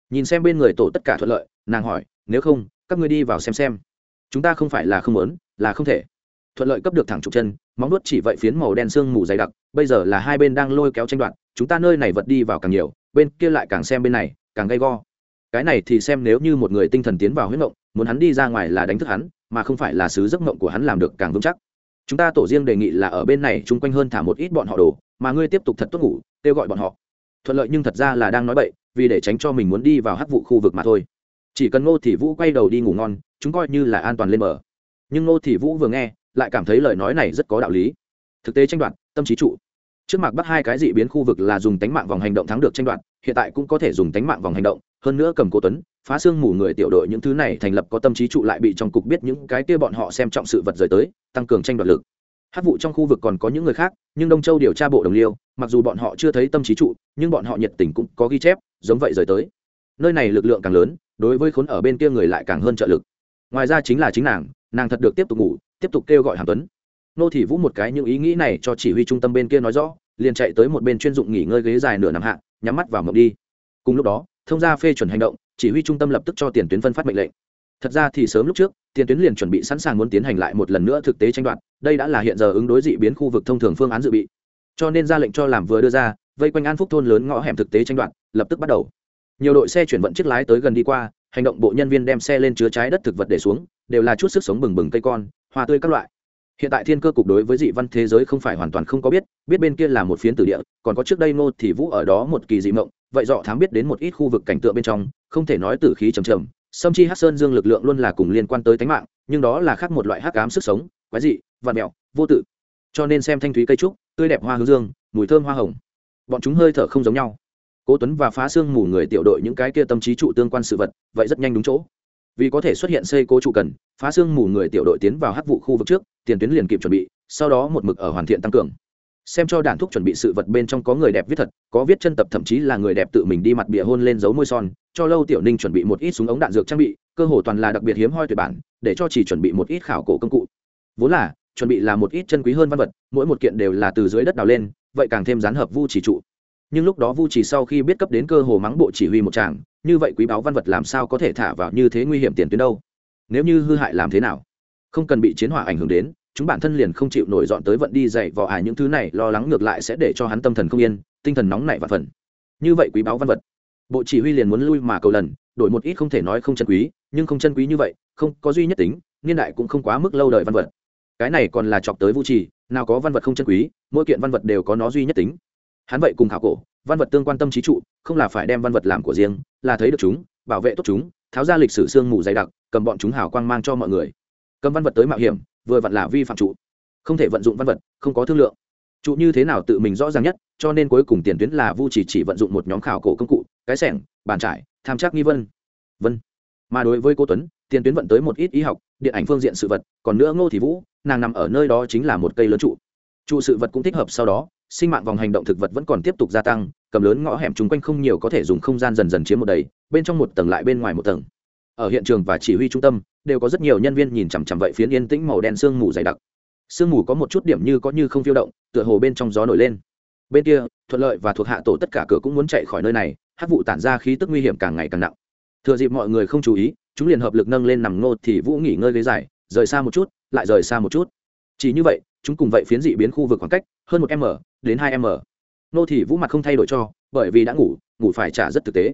nhìn xem bên người tổ tất cả thuận lợi, nàng hỏi, nếu không, các ngươi đi vào xem xem. Chúng ta không phải là không muốn, là không thể. Thuận lợi cấp được thẳng trục chân, móng nuốt chỉ vậy phiến màu đen sương mù dày đặc, bây giờ là hai bên đang lôi kéo tranh đoạt chúng ta nơi này vật đi vào càng nhiều, bên kia lại càng xem bên này, càng gay go. Cái này thì xem nếu như một người tinh thần tiến vào huyết mộng, muốn hắn đi ra ngoài là đánh thức hắn, mà không phải là sứ giấc mộng của hắn làm được càng vững chắc. Chúng ta tổ riêng đề nghị là ở bên này chung quanh hơn thả một ít bọn họ đồ, mà ngươi tiếp tục thật tốt ngủ, kêu gọi bọn họ. Thuận lợi nhưng thật ra là đang nói bậy vì để tránh cho mình muốn đi vào hắc vụ khu vực mà thôi. Chỉ cần ngô thị vũ quay đầu đi ngủ ngon, chúng coi như là an toàn lên bờ. Nhưng ngô thị vũ vừa nghe, lại cảm thấy lời nói này rất có đạo lý. Thực tế tranh đoạt, tâm trí trụ. Trước mặt bắt hai cái dị biến khu vực là dùng tánh mạng vòng hành động thắng được tranh đoạt, hiện tại cũng có thể dùng tánh mạng vòng hành động. Hơn nữa cầm cố tuấn, phá xương mù người tiểu đội những thứ này thành lập có tâm trí trụ lại bị trong cục biết những cái kia bọn họ xem trọng sự vật rời tới, tăng cường tranh đoạt lực hát vụ trong khu vực còn có những người khác, nhưng đông châu điều tra bộ đồng liêu, mặc dù bọn họ chưa thấy tâm trí trụ, nhưng bọn họ nhiệt tình cũng có ghi chép, giống vậy rời tới. Nơi này lực lượng càng lớn, đối với khốn ở bên kia người lại càng hơn trợ lực. Ngoài ra chính là chính nàng nàng thật được tiếp tục ngủ, tiếp tục kêu gọi hàm tuấn. Nô thị vũ một cái những ý nghĩ này cho chỉ huy trung tâm bên kia nói rõ, liền chạy tới một bên chuyên dụng nghỉ ngơi ghế dài nửa nằm hạ, nhắm mắt vào mộng đi. Cùng lúc đó, thông gia phê chuẩn hành động, chỉ huy trung tâm lập tức cho tiền tuyến phân phát mệnh lệnh thật ra thì sớm lúc trước, tiền tuyến liền chuẩn bị sẵn sàng muốn tiến hành lại một lần nữa thực tế tranh đoạt, đây đã là hiện giờ ứng đối dị biến khu vực thông thường phương án dự bị. Cho nên ra lệnh cho làm vừa đưa ra, vây quanh an phúc thôn lớn ngõ hẻm thực tế tranh đoạt, lập tức bắt đầu. Nhiều đội xe chuyển vận chiếc lái tới gần đi qua, hành động bộ nhân viên đem xe lên chứa trái đất thực vật để xuống, đều là chút sức sống bừng bừng cây con, hoa tươi các loại. Hiện tại thiên cơ cục đối với dị văn thế giới không phải hoàn toàn không có biết biết bên kia là một phiến tử địa, còn có trước đây ngô thì vũ ở đó một kỳ dị mộng, vậy dọ thám biết đến một ít khu vực cảnh tượng bên trong, không thể nói tử khí trầm trầm sâm chi hát sơn dương lực lượng luôn là cùng liên quan tới tính mạng, nhưng đó là khác một loại hắc ám sức sống, quái dị, vạn mẹo, vô tự. Cho nên xem thanh thúy cây trúc, tươi đẹp hoa hướng dương, mùi thơm hoa hồng. Bọn chúng hơi thở không giống nhau. Cố tuấn và phá xương mù người tiểu đội những cái kia tâm trí trụ tương quan sự vật, vậy rất nhanh đúng chỗ. Vì có thể xuất hiện xây cố trụ cần, phá xương mù người tiểu đội tiến vào hắc vụ khu vực trước, tiền tuyến liền kịp chuẩn bị, sau đó một mực ở hoàn thiện tăng cường xem cho đàn thúc chuẩn bị sự vật bên trong có người đẹp viết thật, có viết chân tập thậm chí là người đẹp tự mình đi mặt bìa hôn lên dấu môi son, cho lâu tiểu ninh chuẩn bị một ít súng ống đạn dược trang bị, cơ hồ toàn là đặc biệt hiếm hoi tuyệt bản, để cho chỉ chuẩn bị một ít khảo cổ công cụ. Vốn là, chuẩn bị là một ít chân quý hơn văn vật, mỗi một kiện đều là từ dưới đất đào lên, vậy càng thêm gián hợp vu chỉ trụ. Nhưng lúc đó vu chỉ sau khi biết cấp đến cơ hồ mắng bộ chỉ huy một chàng như vậy quý báu văn vật làm sao có thể thả vào như thế nguy hiểm tiền tuyến đâu? Nếu như hư hại làm thế nào? Không cần bị chiến hỏa ảnh hưởng đến chúng bản thân liền không chịu nổi dọn tới vận đi dạy vò ải những thứ này lo lắng ngược lại sẽ để cho hắn tâm thần không yên, tinh thần nóng nảy và phần. Như vậy quý báu văn vật. Bộ chỉ huy liền muốn lui mà cầu lần, đổi một ít không thể nói không chân quý, nhưng không chân quý như vậy, không có duy nhất tính, niên đại cũng không quá mức lâu đời văn vật. Cái này còn là chọc tới vũ trì, nào có văn vật không chân quý, mỗi kiện văn vật đều có nó duy nhất tính. Hắn vậy cùng khảo cổ, văn vật tương quan tâm trí trụ, không là phải đem văn vật làm của riêng, là thấy được chúng, bảo vệ tốt chúng, tháo ra lịch sử xương mù dày đặc, cầm bọn chúng hào quang mang cho mọi người. Cầm văn vật tới mạo hiểm vừa vặn là vi phạm trụ. Không thể vận dụng văn vật, không có thương lượng. Trụ như thế nào tự mình rõ ràng nhất, cho nên cuối cùng tiền tuyến là vu chỉ chỉ vận dụng một nhóm khảo cổ công cụ, cái sẻng, bàn trải, tham trác nghi vân. Vân. Mà đối với cô tuấn, tiền tuyến vận tới một ít y học, điện ảnh phương diện sự vật, còn nữa ngô thị vũ, nàng nằm ở nơi đó chính là một cây lớn trụ. Trụ sự vật cũng thích hợp sau đó, sinh mạng vòng hành động thực vật vẫn còn tiếp tục gia tăng, cầm lớn ngõ hẻm chung quanh không nhiều có thể dùng không gian dần dần chiếm một đầy, bên trong một tầng lại bên ngoài một tầng ở hiện trường và chỉ huy trung tâm, đều có rất nhiều nhân viên nhìn chằm chằm vậy phiến yên tĩnh màu đen sương mù dày đặc. Sương mù có một chút điểm như có như không phiêu động, tựa hồ bên trong gió nổi lên. Bên kia, thuận lợi và thuộc hạ tổ tất cả cửa cũng muốn chạy khỏi nơi này, hát vụ tản ra khí tức nguy hiểm càng ngày càng nặng. Thừa dịp mọi người không chú ý, chúng liền hợp lực nâng lên nằm ngô thì vũ nghỉ ngơi ghế dài, rời xa một chút, lại rời xa một chút. Chỉ như vậy, chúng cùng vậy phiến dị biến khu vực khoảng cách, hơn một m đến hai m. Nô thì vũ mặt không thay đổi cho, bởi vì đã ngủ ngủ phải trả rất thực tế.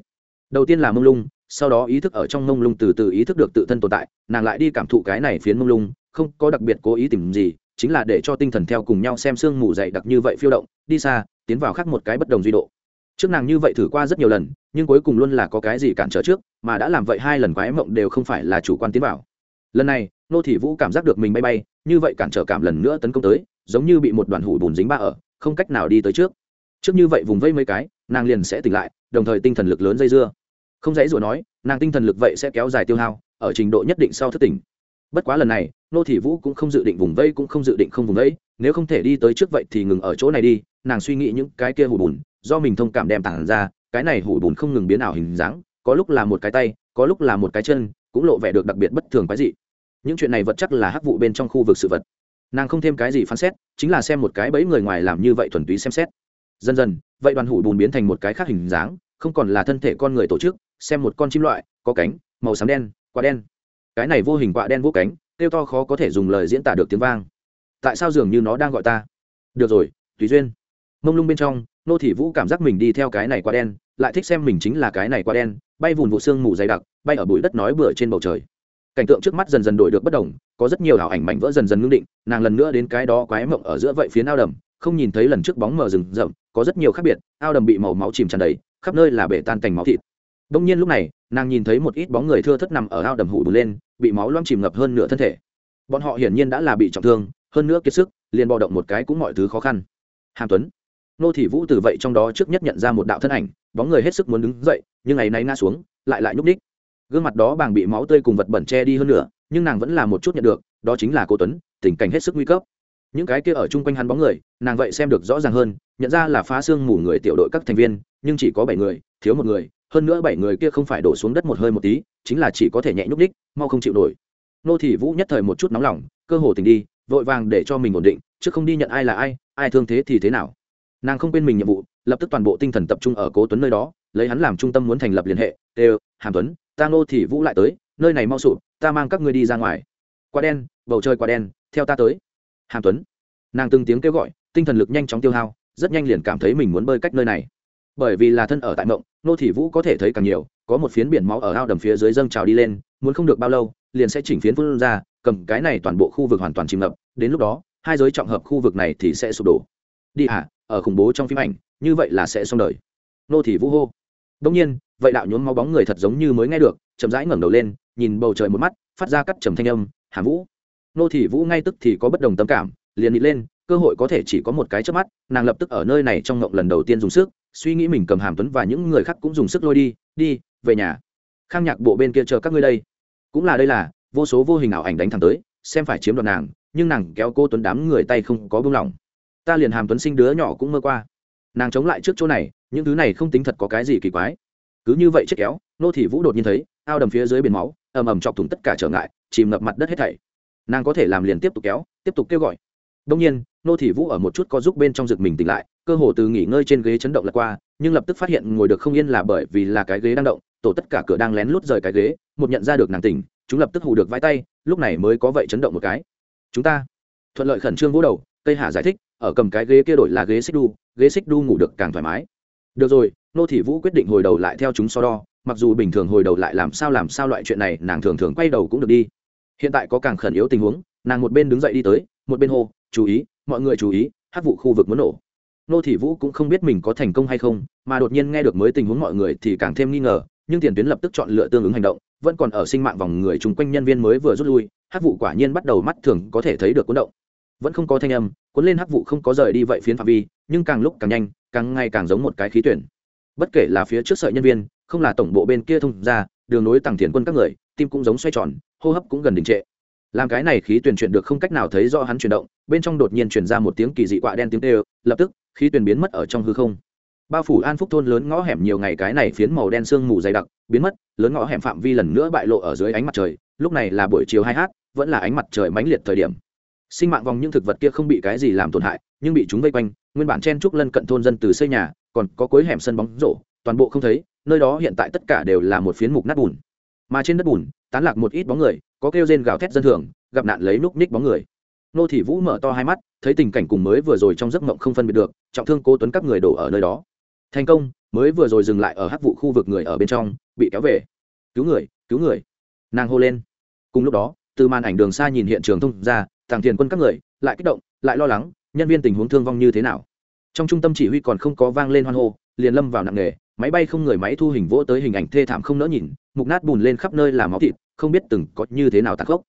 Đầu tiên là mông lung sau đó ý thức ở trong mông lung từ từ ý thức được tự thân tồn tại, nàng lại đi cảm thụ cái này phiến mông lung, không có đặc biệt cố ý tìm gì, chính là để cho tinh thần theo cùng nhau xem sương mù dày đặc như vậy phiêu động, đi xa, tiến vào khác một cái bất đồng duy độ. Trước nàng như vậy thử qua rất nhiều lần, nhưng cuối cùng luôn là có cái gì cản trở trước, mà đã làm vậy hai lần quái mộng đều không phải là chủ quan tiến vào. Lần này, nô thị vũ cảm giác được mình bay bay, như vậy cản trở cảm lần nữa tấn công tới, giống như bị một đoàn hủ bùn dính ba ở, không cách nào đi tới trước. Trước như vậy vùng vây mấy cái, nàng liền sẽ tỉnh lại, đồng thời tinh thần lực lớn dây dưa không dãy rủa nói, nàng tinh thần lực vậy sẽ kéo dài tiêu hao, ở trình độ nhất định sau thức tỉnh bất quá lần này, nô thị vũ cũng không dự định vùng vây cũng không dự định không vùng vây, nếu không thể đi tới trước vậy thì ngừng ở chỗ này đi, nàng suy nghĩ những cái kia hủ bùn, do mình thông cảm đem tản ra, cái này hủ bùn không ngừng biến ảo hình dáng, có lúc là một cái tay, có lúc là một cái chân, cũng lộ vẻ được đặc biệt bất thường quái dị. Những chuyện này vật chắc là hắc vụ bên trong khu vực sự vật. Nàng không thêm cái gì phán xét, chính là xem một cái bẫy người ngoài làm như vậy thuần túy xem xét. Dần dần, vậy đoàn hủ bùn biến thành một cái khác hình dáng không còn là thân thể con người tổ chức, xem một con chim loại, có cánh, màu xám đen, quả đen. Cái này vô hình quạ đen vô cánh, kêu to khó có thể dùng lời diễn tả được tiếng vang. Tại sao dường như nó đang gọi ta? Được rồi, tùy duyên. Mông lung bên trong, nô thị vũ cảm giác mình đi theo cái này quả đen, lại thích xem mình chính là cái này quả đen, bay vùn vụ xương mù dày đặc, bay ở bụi đất nói bừa trên bầu trời. Cảnh tượng trước mắt dần dần đổi được bất đồng, có rất nhiều ảo ảnh mảnh vỡ dần dần ngưng định, nàng lần nữa đến cái đó quái mộng ở giữa vậy phía ao đầm, không nhìn thấy lần trước bóng mờ rừng rậm, có rất nhiều khác biệt, ao đầm bị màu máu chìm tràn đầy khắp nơi là bể tan cành máu thịt. Đông nhiên lúc này, nàng nhìn thấy một ít bóng người thưa thất nằm ở ao đầm hủ bù lên, bị máu loang chìm ngập hơn nửa thân thể. Bọn họ hiển nhiên đã là bị trọng thương, hơn nữa kiệt sức, liền bò động một cái cũng mọi thứ khó khăn. Hàm tuấn, nô thị vũ từ vậy trong đó trước nhất nhận ra một đạo thân ảnh, bóng người hết sức muốn đứng dậy, nhưng ngày nay ngã xuống, lại lại nhúc ních gương mặt đó bàng bị máu tươi cùng vật bẩn che đi hơn nữa nhưng nàng vẫn là một chút nhận được, đó chính là cô tuấn, tình cảnh hết sức nguy cấp những cái kia ở chung quanh hắn bóng người, nàng vậy xem được rõ ràng hơn, nhận ra là phá xương mù người tiểu đội các thành viên, nhưng chỉ có bảy người, thiếu một người, hơn nữa bảy người kia không phải đổ xuống đất một hơi một tí, chính là chỉ có thể nhẹ nhúc đích mau không chịu nổi. Nô thị vũ nhất thời một chút nóng lòng, cơ hồ tình đi, vội vàng để cho mình ổn định, chứ không đi nhận ai là ai ai thương thế thì thế nào. Nàng không quên mình nhiệm vụ, lập tức toàn bộ tinh thần tập trung ở cố tuấn nơi đó, lấy hắn làm trung tâm muốn thành lập liên hệ đều hàm tuấn, ta nô thị vũ lại tới, nơi này mau sụp, ta mang các ngươi đi ra ngoài. Quá đen, bầu trời quá đen, theo ta tới hàm tuấn. Nàng từng tiếng kêu gọi, tinh thần lực nhanh chóng tiêu hao, rất nhanh liền cảm thấy mình muốn bơi cách nơi này. Bởi vì là thân ở tại mộng, nô thị vũ có thể thấy càng nhiều, có một phiến biển máu ở ao đầm phía dưới dâng trào đi lên, muốn không được bao lâu, liền sẽ chỉnh phiến phương ra, cầm cái này toàn bộ khu vực hoàn toàn chìm ngập, đến lúc đó, hai giới trọng hợp khu vực này thì sẽ sụp đổ. Đi à ở khủng bố trong phim ảnh, như vậy là sẽ xong đời. Nô thị vũ hô. Đông nhiên, vậy đạo nhốn máu bóng người thật giống như mới nghe được, chậm rãi ngẩng đầu lên, nhìn bầu trời một mắt, phát ra cắt trầm thanh âm, hàm vũ nô thị vũ ngay tức thì có bất đồng tâm cảm, liền nịt lên, cơ hội có thể chỉ có một cái trước mắt, nàng lập tức ở nơi này trong ngộng lần đầu tiên dùng sức, suy nghĩ mình cầm hàm tuấn và những người khác cũng dùng sức lôi đi đi, về nhà. Khang nhạc bộ bên kia chờ các ngươi đây. Cũng là đây là, vô số vô hình ảo ảnh đánh thẳng tới, xem phải chiếm đoạt nàng, nhưng nàng kéo cô tuấn đám người tay không có buông lỏng. Ta liền hàm tuấn sinh đứa nhỏ cũng mơ qua. Nàng chống lại trước chỗ này, những thứ này không tính thật có cái gì kỳ quái. Cứ như vậy chết kéo, nô thị vũ đột nhiên thấy, ao đầm phía dưới biển máu, ầm ầm chọc thủng tất cả trở ngại, chìm ngập mặt đất hết thảy nàng có thể làm liền tiếp tục kéo, tiếp tục kêu gọi. Đông nhiên, nô thị vũ ở một chút có giúp bên trong rực mình tỉnh lại, cơ hồ từ nghỉ ngơi trên ghế chấn động lật qua, nhưng lập tức phát hiện ngồi được không yên là bởi vì là cái ghế đang động, tổ tất cả cửa đang lén lút rời cái ghế, một nhận ra được nàng tỉnh, chúng lập tức hù được vai tay, lúc này mới có vậy chấn động một cái. Chúng ta. Thuận lợi khẩn trương vỗ đầu, tây hà giải thích, ở cầm cái ghế kia đổi là ghế xích đu, ghế xích đu ngủ được càng thoải mái. Được rồi. Nô thị vũ quyết định hồi đầu lại theo chúng so đo, mặc dù bình thường hồi đầu lại làm sao làm sao loại chuyện này, nàng thường thường quay đầu cũng được đi hiện tại có càng khẩn yếu tình huống, nàng một bên đứng dậy đi tới, một bên hô, chú ý, mọi người chú ý, hát vụ khu vực muốn nổ. Nô thị vũ cũng không biết mình có thành công hay không, mà đột nhiên nghe được mới tình huống mọi người thì càng thêm nghi ngờ, nhưng tiền tuyến lập tức chọn lựa tương ứng hành động, vẫn còn ở sinh mạng vòng người chung quanh nhân viên mới vừa rút lui, hát vụ quả nhiên bắt đầu mắt thường có thể thấy được cuốn động. Vẫn không có thanh âm, cuốn lên hát vụ không có rời đi vậy phiến phạm vi, nhưng càng lúc càng nhanh, càng ngày càng giống một cái khí tuyển. Bất kể là phía trước sợi nhân viên, không là tổng bộ bên kia thông ra, đường nối tàng thiền quân các người tim cũng giống xoay tròn, hô hấp cũng gần đình trệ. Làm cái này khí tuyển chuyển được không cách nào thấy rõ hắn chuyển động, bên trong đột nhiên chuyển ra một tiếng kỳ dị quạ đen tiếng tê lập tức, khí tuyển biến mất ở trong hư không. Bao phủ an phúc thôn lớn ngõ hẻm nhiều ngày cái này phiến màu đen sương mù dày đặc, biến mất, lớn ngõ hẻm phạm vi lần nữa bại lộ ở dưới ánh mặt trời, lúc này là buổi chiều hai h vẫn là ánh mặt trời mãnh liệt thời điểm. Sinh mạng vòng những thực vật kia không bị cái gì làm tổn hại, nhưng bị chúng vây quanh, nguyên bản chen trúc lân cận thôn dân từ xây nhà, còn có cuối hẻm sân bóng rổ, toàn bộ không thấy, nơi đó hiện tại tất cả đều là một phiến mục nát bùn mà trên đất bùn, tán lạc một ít bóng người, có kêu rên gào thét dân thường, gặp nạn lấy núc ních bóng người. Nô thị vũ mở to hai mắt, thấy tình cảnh cùng mới vừa rồi trong giấc mộng không phân biệt được, trọng thương cố tuấn các người đổ ở nơi đó. Thành công, mới vừa rồi dừng lại ở hắc vụ khu vực người ở bên trong, bị kéo về. Cứu người cứu người. Nàng hô lên. Cùng lúc đó, từ màn ảnh đường xa nhìn hiện trường thông ra thằng thiền quân các người, lại kích động, lại lo lắng, nhân viên tình huống thương vong như thế nào. Trong trung tâm chỉ huy còn không có vang lên hoan hô, liền lâm vào nặng nghề máy bay không người máy thu hình vỗ tới hình ảnh thê thảm không nỡ nhìn, mục nát bùn lên khắp nơi là máu thịt, không biết từng có như thế nào tàn khốc.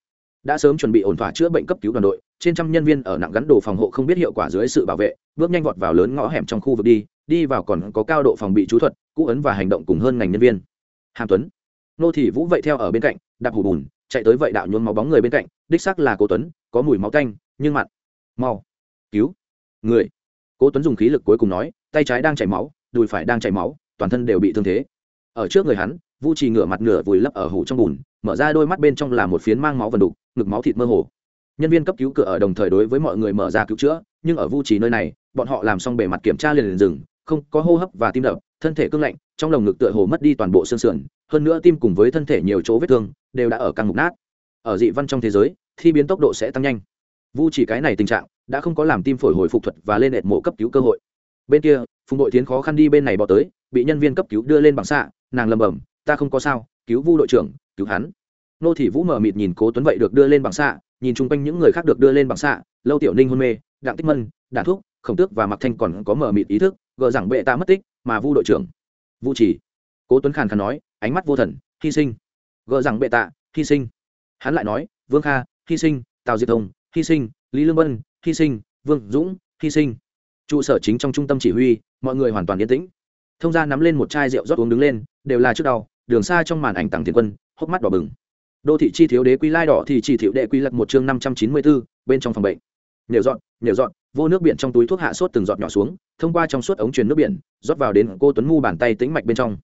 Đã sớm chuẩn bị ổn thỏa chữa bệnh cấp cứu đoàn đội, trên trăm nhân viên ở nặng gắn đồ phòng hộ không biết hiệu quả dưới sự bảo vệ, bước nhanh vọt vào lớn ngõ hẻm trong khu vực đi đi vào còn có cao độ phòng bị chú thuật cũ ấn và hành động cùng hơn ngành nhân viên. Hàm tuấn, nô thị vũ vậy theo ở bên cạnh, đạp hủ bùn, chạy tới vậy đạo nhuốm máu bóng người bên cạnh, đích xác là cố tuấn, có mùi máu tanh, nhưng mặn mau, cứu, người. Cố tuấn dùng khí lực cuối cùng nói, tay trái đang chảy máu, đùi phải đang chảy máu toàn thân đều bị thương thế. Ở trước người hắn, vu trì ngửa mặt nửa vùi lấp ở hủ trong bùn, mở ra đôi mắt bên trong là một phiến mang máu vần đục, ngực máu thịt mơ hồ. Nhân viên cấp cứu cửa ở đồng thời đối với mọi người mở ra cứu chữa, nhưng ở vu trì nơi này, bọn họ làm xong bề mặt kiểm tra liền liền dừng, không có hô hấp và tim đập, thân thể cương lạnh, trong lồng ngực tựa hồ mất đi toàn bộ xương sườn, hơn nữa tim cùng với thân thể nhiều chỗ vết thương, đều đã ở căng mục nát. Ở dị văn trong thế giới, thi biến tốc độ sẽ tăng nhanh. Vu chỉ cái này tình trạng, đã không có làm tim phổi hồi phục thuật và lên đệt mộ cấp cứu cơ hội. Bên kia, phùng đội tiến khó khăn đi bên này bỏ tới bị nhân viên cấp cứu đưa lên bằng xạ, nàng lầm bầm ta không có sao, cứu vu đội trưởng, cứu hắn. Nô thị vũ mờ mịt nhìn cố tuấn vậy được đưa lên bằng xạ, nhìn chung quanh những người khác được đưa lên bằng xạ, lâu tiểu ninh hôn mê, đặng tích mân đạn thuốc khổng tước và mặc thanh còn có mờ mịt ý thức, gờ rằng bệ ta mất tích, mà vu đội trưởng, vu chỉ. Cố tuấn khàn khàn nói, ánh mắt vô thần, hy sinh. Gờ rằng bệ tạ hy sinh. Hắn lại nói, vương kha, hy sinh, tào diệt thông, hy sinh, lý lương vân, hy sinh, vương dũng, hy sinh. Trụ sở chính trong trung tâm chỉ huy, mọi người hoàn toàn yên tĩnh thông gia nắm lên một chai rượu rót uống đứng lên, đều là trước đau, đường xa trong màn ảnh tặng tiền quân, hốc mắt đỏ bừng. Đô thị chi thiếu đế quy lai đỏ thì chỉ thiệu đệ quy lật một chương năm trăm chín mươi bốn bên trong phòng bệnh. Nhều dọn nhều dọn, vô nước biển trong túi thuốc hạ sốt từng giọt nhỏ xuống, thông qua trong suốt ống truyền nước biển, rót vào đến cô tuấn mu bàn tay tĩnh mạch bên trong.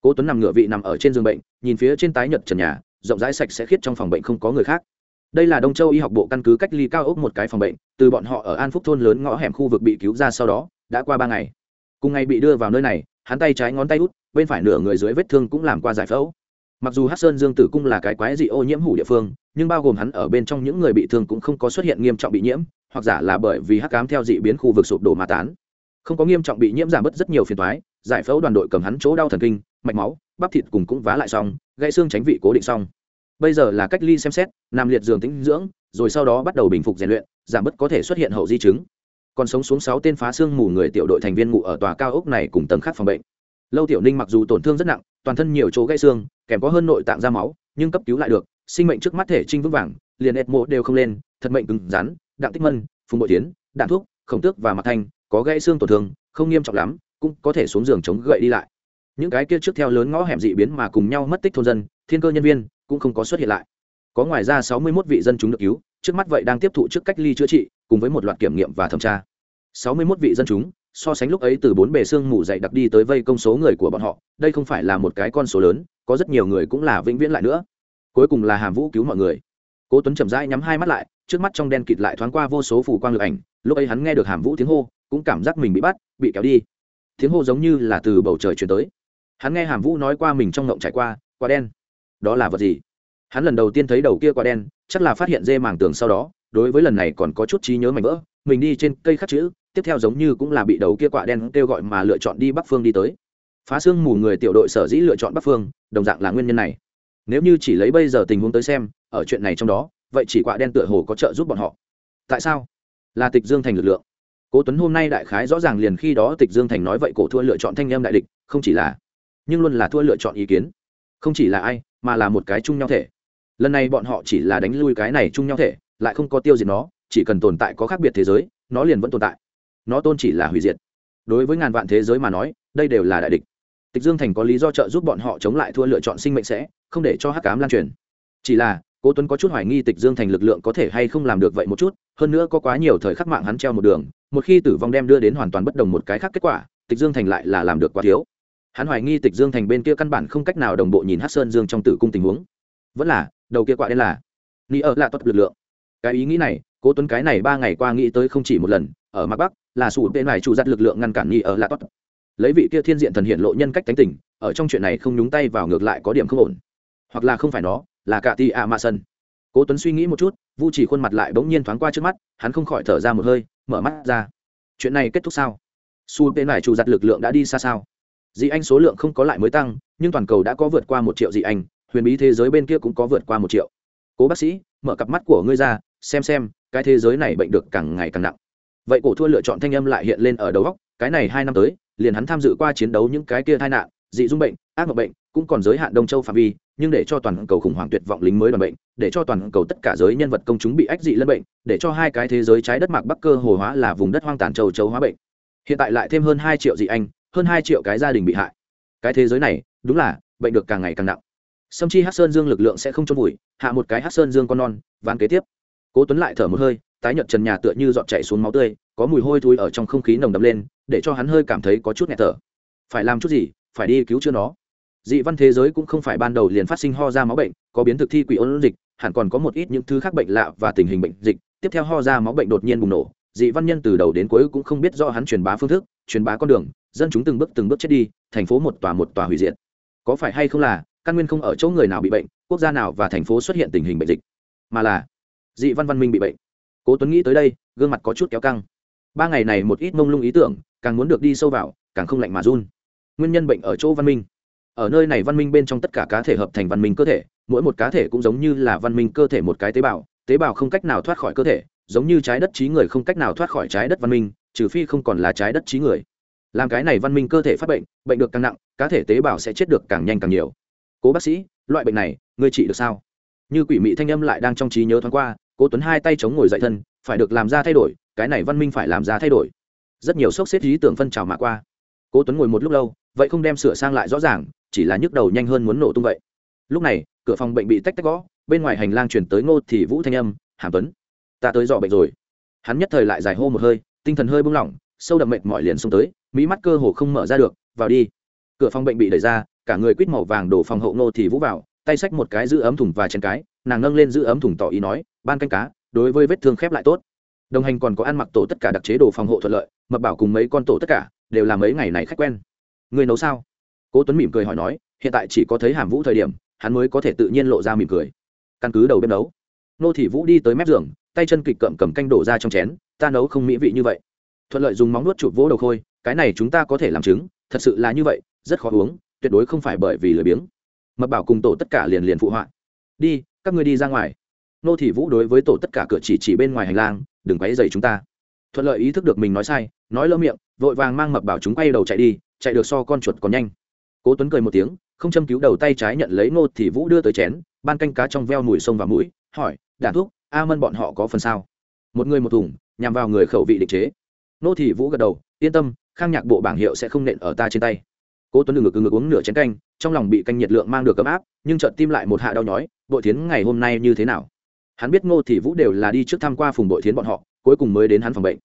Cô tuấn nằm ngửa vị nằm ở trên giường bệnh, nhìn phía trên tái nhật trần nhà, rộng rãi sạch sẽ khiết trong phòng bệnh không có người khác. Đây là đông châu y học bộ căn cứ cách ly cao ốc một cái phòng bệnh, từ bọn họ ở an phúc thôn lớn ngõ hẻm khu vực bị cứu ra sau đó, đã qua ba ngày. Cùng ngày bị đưa vào nơi này hắn tay trái ngón tay út, bên phải nửa người dưới vết thương cũng làm qua giải phẫu. Mặc dù hát sơn dương tử cung là cái quái dị ô nhiễm hủ địa phương, nhưng bao gồm hắn ở bên trong những người bị thương cũng không có xuất hiện nghiêm trọng bị nhiễm, hoặc giả là bởi vì hắc cám theo dị biến khu vực sụp đổ mà tán. Không có nghiêm trọng bị nhiễm giảm bớt rất nhiều phiền thoái giải phẫu đoàn đội cầm hắn chỗ đau thần kinh, mạch máu, bắp thịt cùng cũng vá lại xong, gãy xương tránh vị cố định xong. Bây giờ là cách ly xem xét, nằm liệt giường tĩnh dưỡng, rồi sau đó bắt đầu bình phục rèn luyện, giảm bớt có thể xuất hiện hậu di chứng còn sống xuống sáu tên phá xương mù người tiểu đội thành viên ngủ ở tòa cao ốc này cùng tầng khác phòng bệnh. Lâu tiểu ninh mặc dù tổn thương rất nặng, toàn thân nhiều chỗ gãy xương, kèm có hơn nội tạng ra máu, nhưng cấp cứu lại được, sinh mệnh trước mắt thể trinh vững vàng, liền ép mộ đều không lên, thật mệnh cứng rắn, đặng tích mân, phùng bội tiến đạn thuốc khổng tước và mặt thanh, có gãy xương tổn thương, không nghiêm trọng lắm, cũng có thể xuống giường chống gậy đi lại. Những cái kia trước theo lớn ngõ hẻm dị biến mà cùng nhau mất tích thôn dân, thiên cơ nhân viên, cũng không có xuất hiện lại. Có ngoài ra sáu mươi 61 vị dân chúng được cứu, trước mắt vậy đang tiếp thụ trước cách ly chữa trị cùng với một loạt kiểm nghiệm và thẩm tra. Sáu mươi 61 vị dân chúng, so sánh lúc ấy từ bốn bề xương mù dậy đặc đi tới vây công số người của bọn họ, đây không phải là một cái con số lớn, có rất nhiều người cũng là vĩnh viễn lại nữa. Cuối cùng là hàm vũ cứu mọi người. Cố tuấn chậm rãi nhắm hai mắt lại, trước mắt trong đen kịt lại thoáng qua vô số phủ quang lực ảnh, lúc ấy hắn nghe được hàm vũ tiếng hô, cũng cảm giác mình bị bắt, bị kéo đi. Tiếng hô giống như là từ bầu trời chuyển tới. Hắn nghe hàm vũ nói qua mình trong ngộng trải qua, quả đen. Đó là vật gì? Hắn lần đầu tiên thấy đầu kia quả đen, chắc là phát hiện dê màng tường sau đó đối với lần này còn có chút trí nhớ mảnh vỡ, mình đi trên cây khắc chữ, tiếp theo giống như cũng là bị đầu kia quạ đen kêu gọi mà lựa chọn đi bắc phương đi tới. Phá xương mù người tiểu đội sở dĩ lựa chọn bắc phương, đồng dạng là nguyên nhân này. Nếu như chỉ lấy bây giờ tình huống tới xem, ở chuyện này trong đó, vậy chỉ quạ đen tựa hồ có trợ giúp bọn họ. Tại sao? Là tịch dương thành lực lượng. Cố tuấn hôm nay đại khái rõ ràng liền khi đó tịch dương thành nói vậy cổ thua lựa chọn thanh em đại địch, không chỉ là, nhưng luôn là thua lựa chọn ý kiến. Không chỉ là ai, mà là một cái chung nhau thể. Lần này bọn họ chỉ là đánh lui cái này chung nhau thể lại không có tiêu diệt nó, chỉ cần tồn tại có khác biệt thế giới, nó liền vẫn tồn tại. Nó tôn chỉ là hủy diệt. Đối với ngàn vạn thế giới mà nói, đây đều là đại địch. Tịch dương thành có lý do trợ giúp bọn họ chống lại thua lựa chọn sinh mệnh sẽ, không để cho hắc cám lan truyền. Chỉ là, cố tuấn có chút hoài nghi tịch dương thành lực lượng có thể hay không làm được vậy một chút, hơn nữa có quá nhiều thời khắc mạng hắn treo một đường, một khi tử vong đem đưa đến hoàn toàn bất đồng một cái khác kết quả, tịch dương thành lại là làm được quá thiếu. Hắn hoài nghi tịch dương thành bên kia căn bản không cách nào đồng bộ nhìn hát sơn dương trong tử cung tình huống. Vẫn là, đầu kia quạ đen là ni ở là tốt lực lượng cái ý nghĩ này, cố tuấn cái này ba ngày qua nghĩ tới không chỉ một lần, ở mặt bắc, là sủ tên này chủ dắt lực lượng ngăn cản nghi ở là tốt. Lấy vị kia thiên diện thần hiện lộ nhân cách tánh tình, ở trong chuyện này không nhúng tay vào ngược lại có điểm không ổn. Hoặc là không phải nó, là cả ti a ma sân. Cố tuấn suy nghĩ một chút, vu chỉ khuôn mặt lại bỗng nhiên thoáng qua trước mắt, hắn không khỏi thở ra một hơi, mở mắt ra. Chuyện này kết thúc sao? Su tên này chủ giặt lực lượng đã đi xa sao? Dị anh số lượng không có lại mới tăng, nhưng toàn cầu đã có vượt qua một triệu dị anh, huyền bí thế giới bên kia cũng có vượt qua một triệu. Cố bác sĩ, mở cặp mắt của ngươi ra xem xem, cái thế giới này bệnh được càng ngày càng nặng. Vậy cổ thua lựa chọn thanh âm lại hiện lên ở đầu góc, cái này hai năm tới, liền hắn tham dự qua chiến đấu những cái kia tai nạn, dị dung bệnh, ác mộng bệnh, cũng còn giới hạn đông châu phạm vi, nhưng để cho toàn cầu khủng hoảng tuyệt vọng lính mới đoàn bệnh, để cho toàn cầu tất cả giới nhân vật công chúng bị ách dị lân bệnh, để cho hai cái thế giới trái đất mạc bắc cơ hồ hóa là vùng đất hoang tàn châu châu hóa bệnh. Hiện tại lại thêm hơn hai triệu dị anh, hơn hai triệu cái gia đình bị hại. Cái thế giới này, đúng là, bệnh được càng ngày càng nặng. Sâm chi hát sơn dương lực lượng sẽ không trôn vùi, hạ một cái hát sơn dương con non, ván kế tiếp cố tuấn lại thở một hơi, tái nhợt trần nhà tựa như dọn chạy xuống máu tươi, có mùi hôi thối ở trong không khí nồng đậm lên, để cho hắn hơi cảm thấy có chút nghẹt thở. Phải làm chút gì, phải đi cứu chữa nó. Dị văn thế giới cũng không phải ban đầu liền phát sinh ho ra máu bệnh, có biến thực thi quỷ ôn dịch, hẳn còn có một ít những thứ khác bệnh lạ và tình hình bệnh dịch. Tiếp theo ho ra máu bệnh đột nhiên bùng nổ, dị văn nhân từ đầu đến cuối cũng không biết do hắn truyền bá phương thức, truyền bá con đường, dân chúng từng bước từng bước chết đi, thành phố một tòa một tòa hủy diệt. Có phải hay không là, căn nguyên không ở chỗ người nào bị bệnh, quốc gia nào và thành phố xuất hiện tình hình bệnh dịch, mà là dị văn văn minh bị bệnh. Cố tuấn nghĩ tới đây, gương mặt có chút kéo căng. Ba ngày này một ít mông lung ý tưởng, càng muốn được đi sâu vào, càng không lạnh mà run. Nguyên nhân bệnh ở chỗ văn minh. Ở nơi này văn minh bên trong tất cả cá thể hợp thành văn minh cơ thể, mỗi một cá thể cũng giống như là văn minh cơ thể một cái tế bào tế bào không cách nào thoát khỏi cơ thể, giống như trái đất trí người không cách nào thoát khỏi trái đất văn minh, trừ phi không còn là trái đất trí người. Làm cái này văn minh cơ thể phát bệnh bệnh được càng nặng, cá thể tế bào sẽ chết được càng nhanh càng nhiều. Cố bác sĩ, loại bệnh này, ngươi trị được sao? Như quỷ mị thanh âm lại đang trong trí nhớ thoáng qua cố tuấn hai tay chống ngồi dậy thân, phải được làm ra thay đổi, cái này văn minh phải làm ra thay đổi. Rất nhiều sốc xếp ý tưởng phân trào mà qua. Cố tuấn ngồi một lúc lâu, vậy không đem sửa sang lại rõ ràng, chỉ là nhức đầu nhanh hơn muốn nổ tung vậy. Lúc này, cửa phòng bệnh bị tách tách gõ, bên ngoài hành lang chuyển tới ngô thì vũ thanh âm, hàm tuấn, ta tới dọ bệnh rồi. Hắn nhất thời lại dài hô một hơi, tinh thần hơi buông lỏng, sâu đậm mệt mỏi liền xông tới mỹ mắt cơ hồ không mở ra được, vào đi. Cửa phòng bệnh bị đẩy ra, cả người quýt màu vàng đổ phòng hậu ngô thì vũ vào, tay xách một cái giữ ấm thùng và chén cái, nàng nâng lên giữ ấm thùng tỏ ý nói ban canh cá, đối với vết thương khép lại tốt. Đồng hành còn có ăn mặc tổ tất cả đặc chế đồ phòng hộ thuận lợi, mập bảo cùng mấy con tổ tất cả đều là mấy ngày này khách quen. Người nấu sao? Cố tuấn mỉm cười hỏi nói, hiện tại chỉ có thấy hàm vũ thời điểm, hắn mới có thể tự nhiên lộ ra mỉm cười. Căn cứ đầu bếp nấu. Nô thị vũ đi tới mép giường, tay chân kịch cậm cầm canh đổ ra trong chén, ta nấu không mỹ vị như vậy. Thuận lợi dùng móng nuốt chụp vỗ đầu khôi, cái này chúng ta có thể làm chứng thật sự là như vậy, rất khó uống, tuyệt đối không phải bởi vì lười biếng. Mập bảo cùng tổ tất cả liền liền phụ họa. Đi, các ngươi đi ra ngoài nô thị vũ đối với tổ tất cả cửa chỉ chỉ bên ngoài hành lang, đừng quấy dày chúng ta. Thuận lợi ý thức được mình nói sai, nói lỡ miệng, vội vàng mang mập bảo chúng quay đầu chạy đi, chạy được so con chuột còn nhanh. Cố tuấn cười một tiếng, không châm cứu đầu tay trái nhận lấy nô thị vũ đưa tới chén, ban canh cá trong veo mùi sông và mũi, hỏi đạn thuốc a mân bọn họ có phần sao? Một người một thùng, nhằm vào người khẩu vị định chế. Nô thị vũ gật đầu, yên tâm, khang nhạc bộ bảng hiệu sẽ không nện ở ta trên tay. Cố tuấn ngực ngực uống nửa chén canh, trong lòng bị canh nhiệt lượng mang được ấm áp, nhưng chợt tim lại một hạ đau nhói bội tiến ngày hôm nay như thế nào? Hắn biết ngô thị vũ đều là đi trước tham qua phùng bội thiến bọn họ, cuối cùng mới đến hắn phòng bệnh.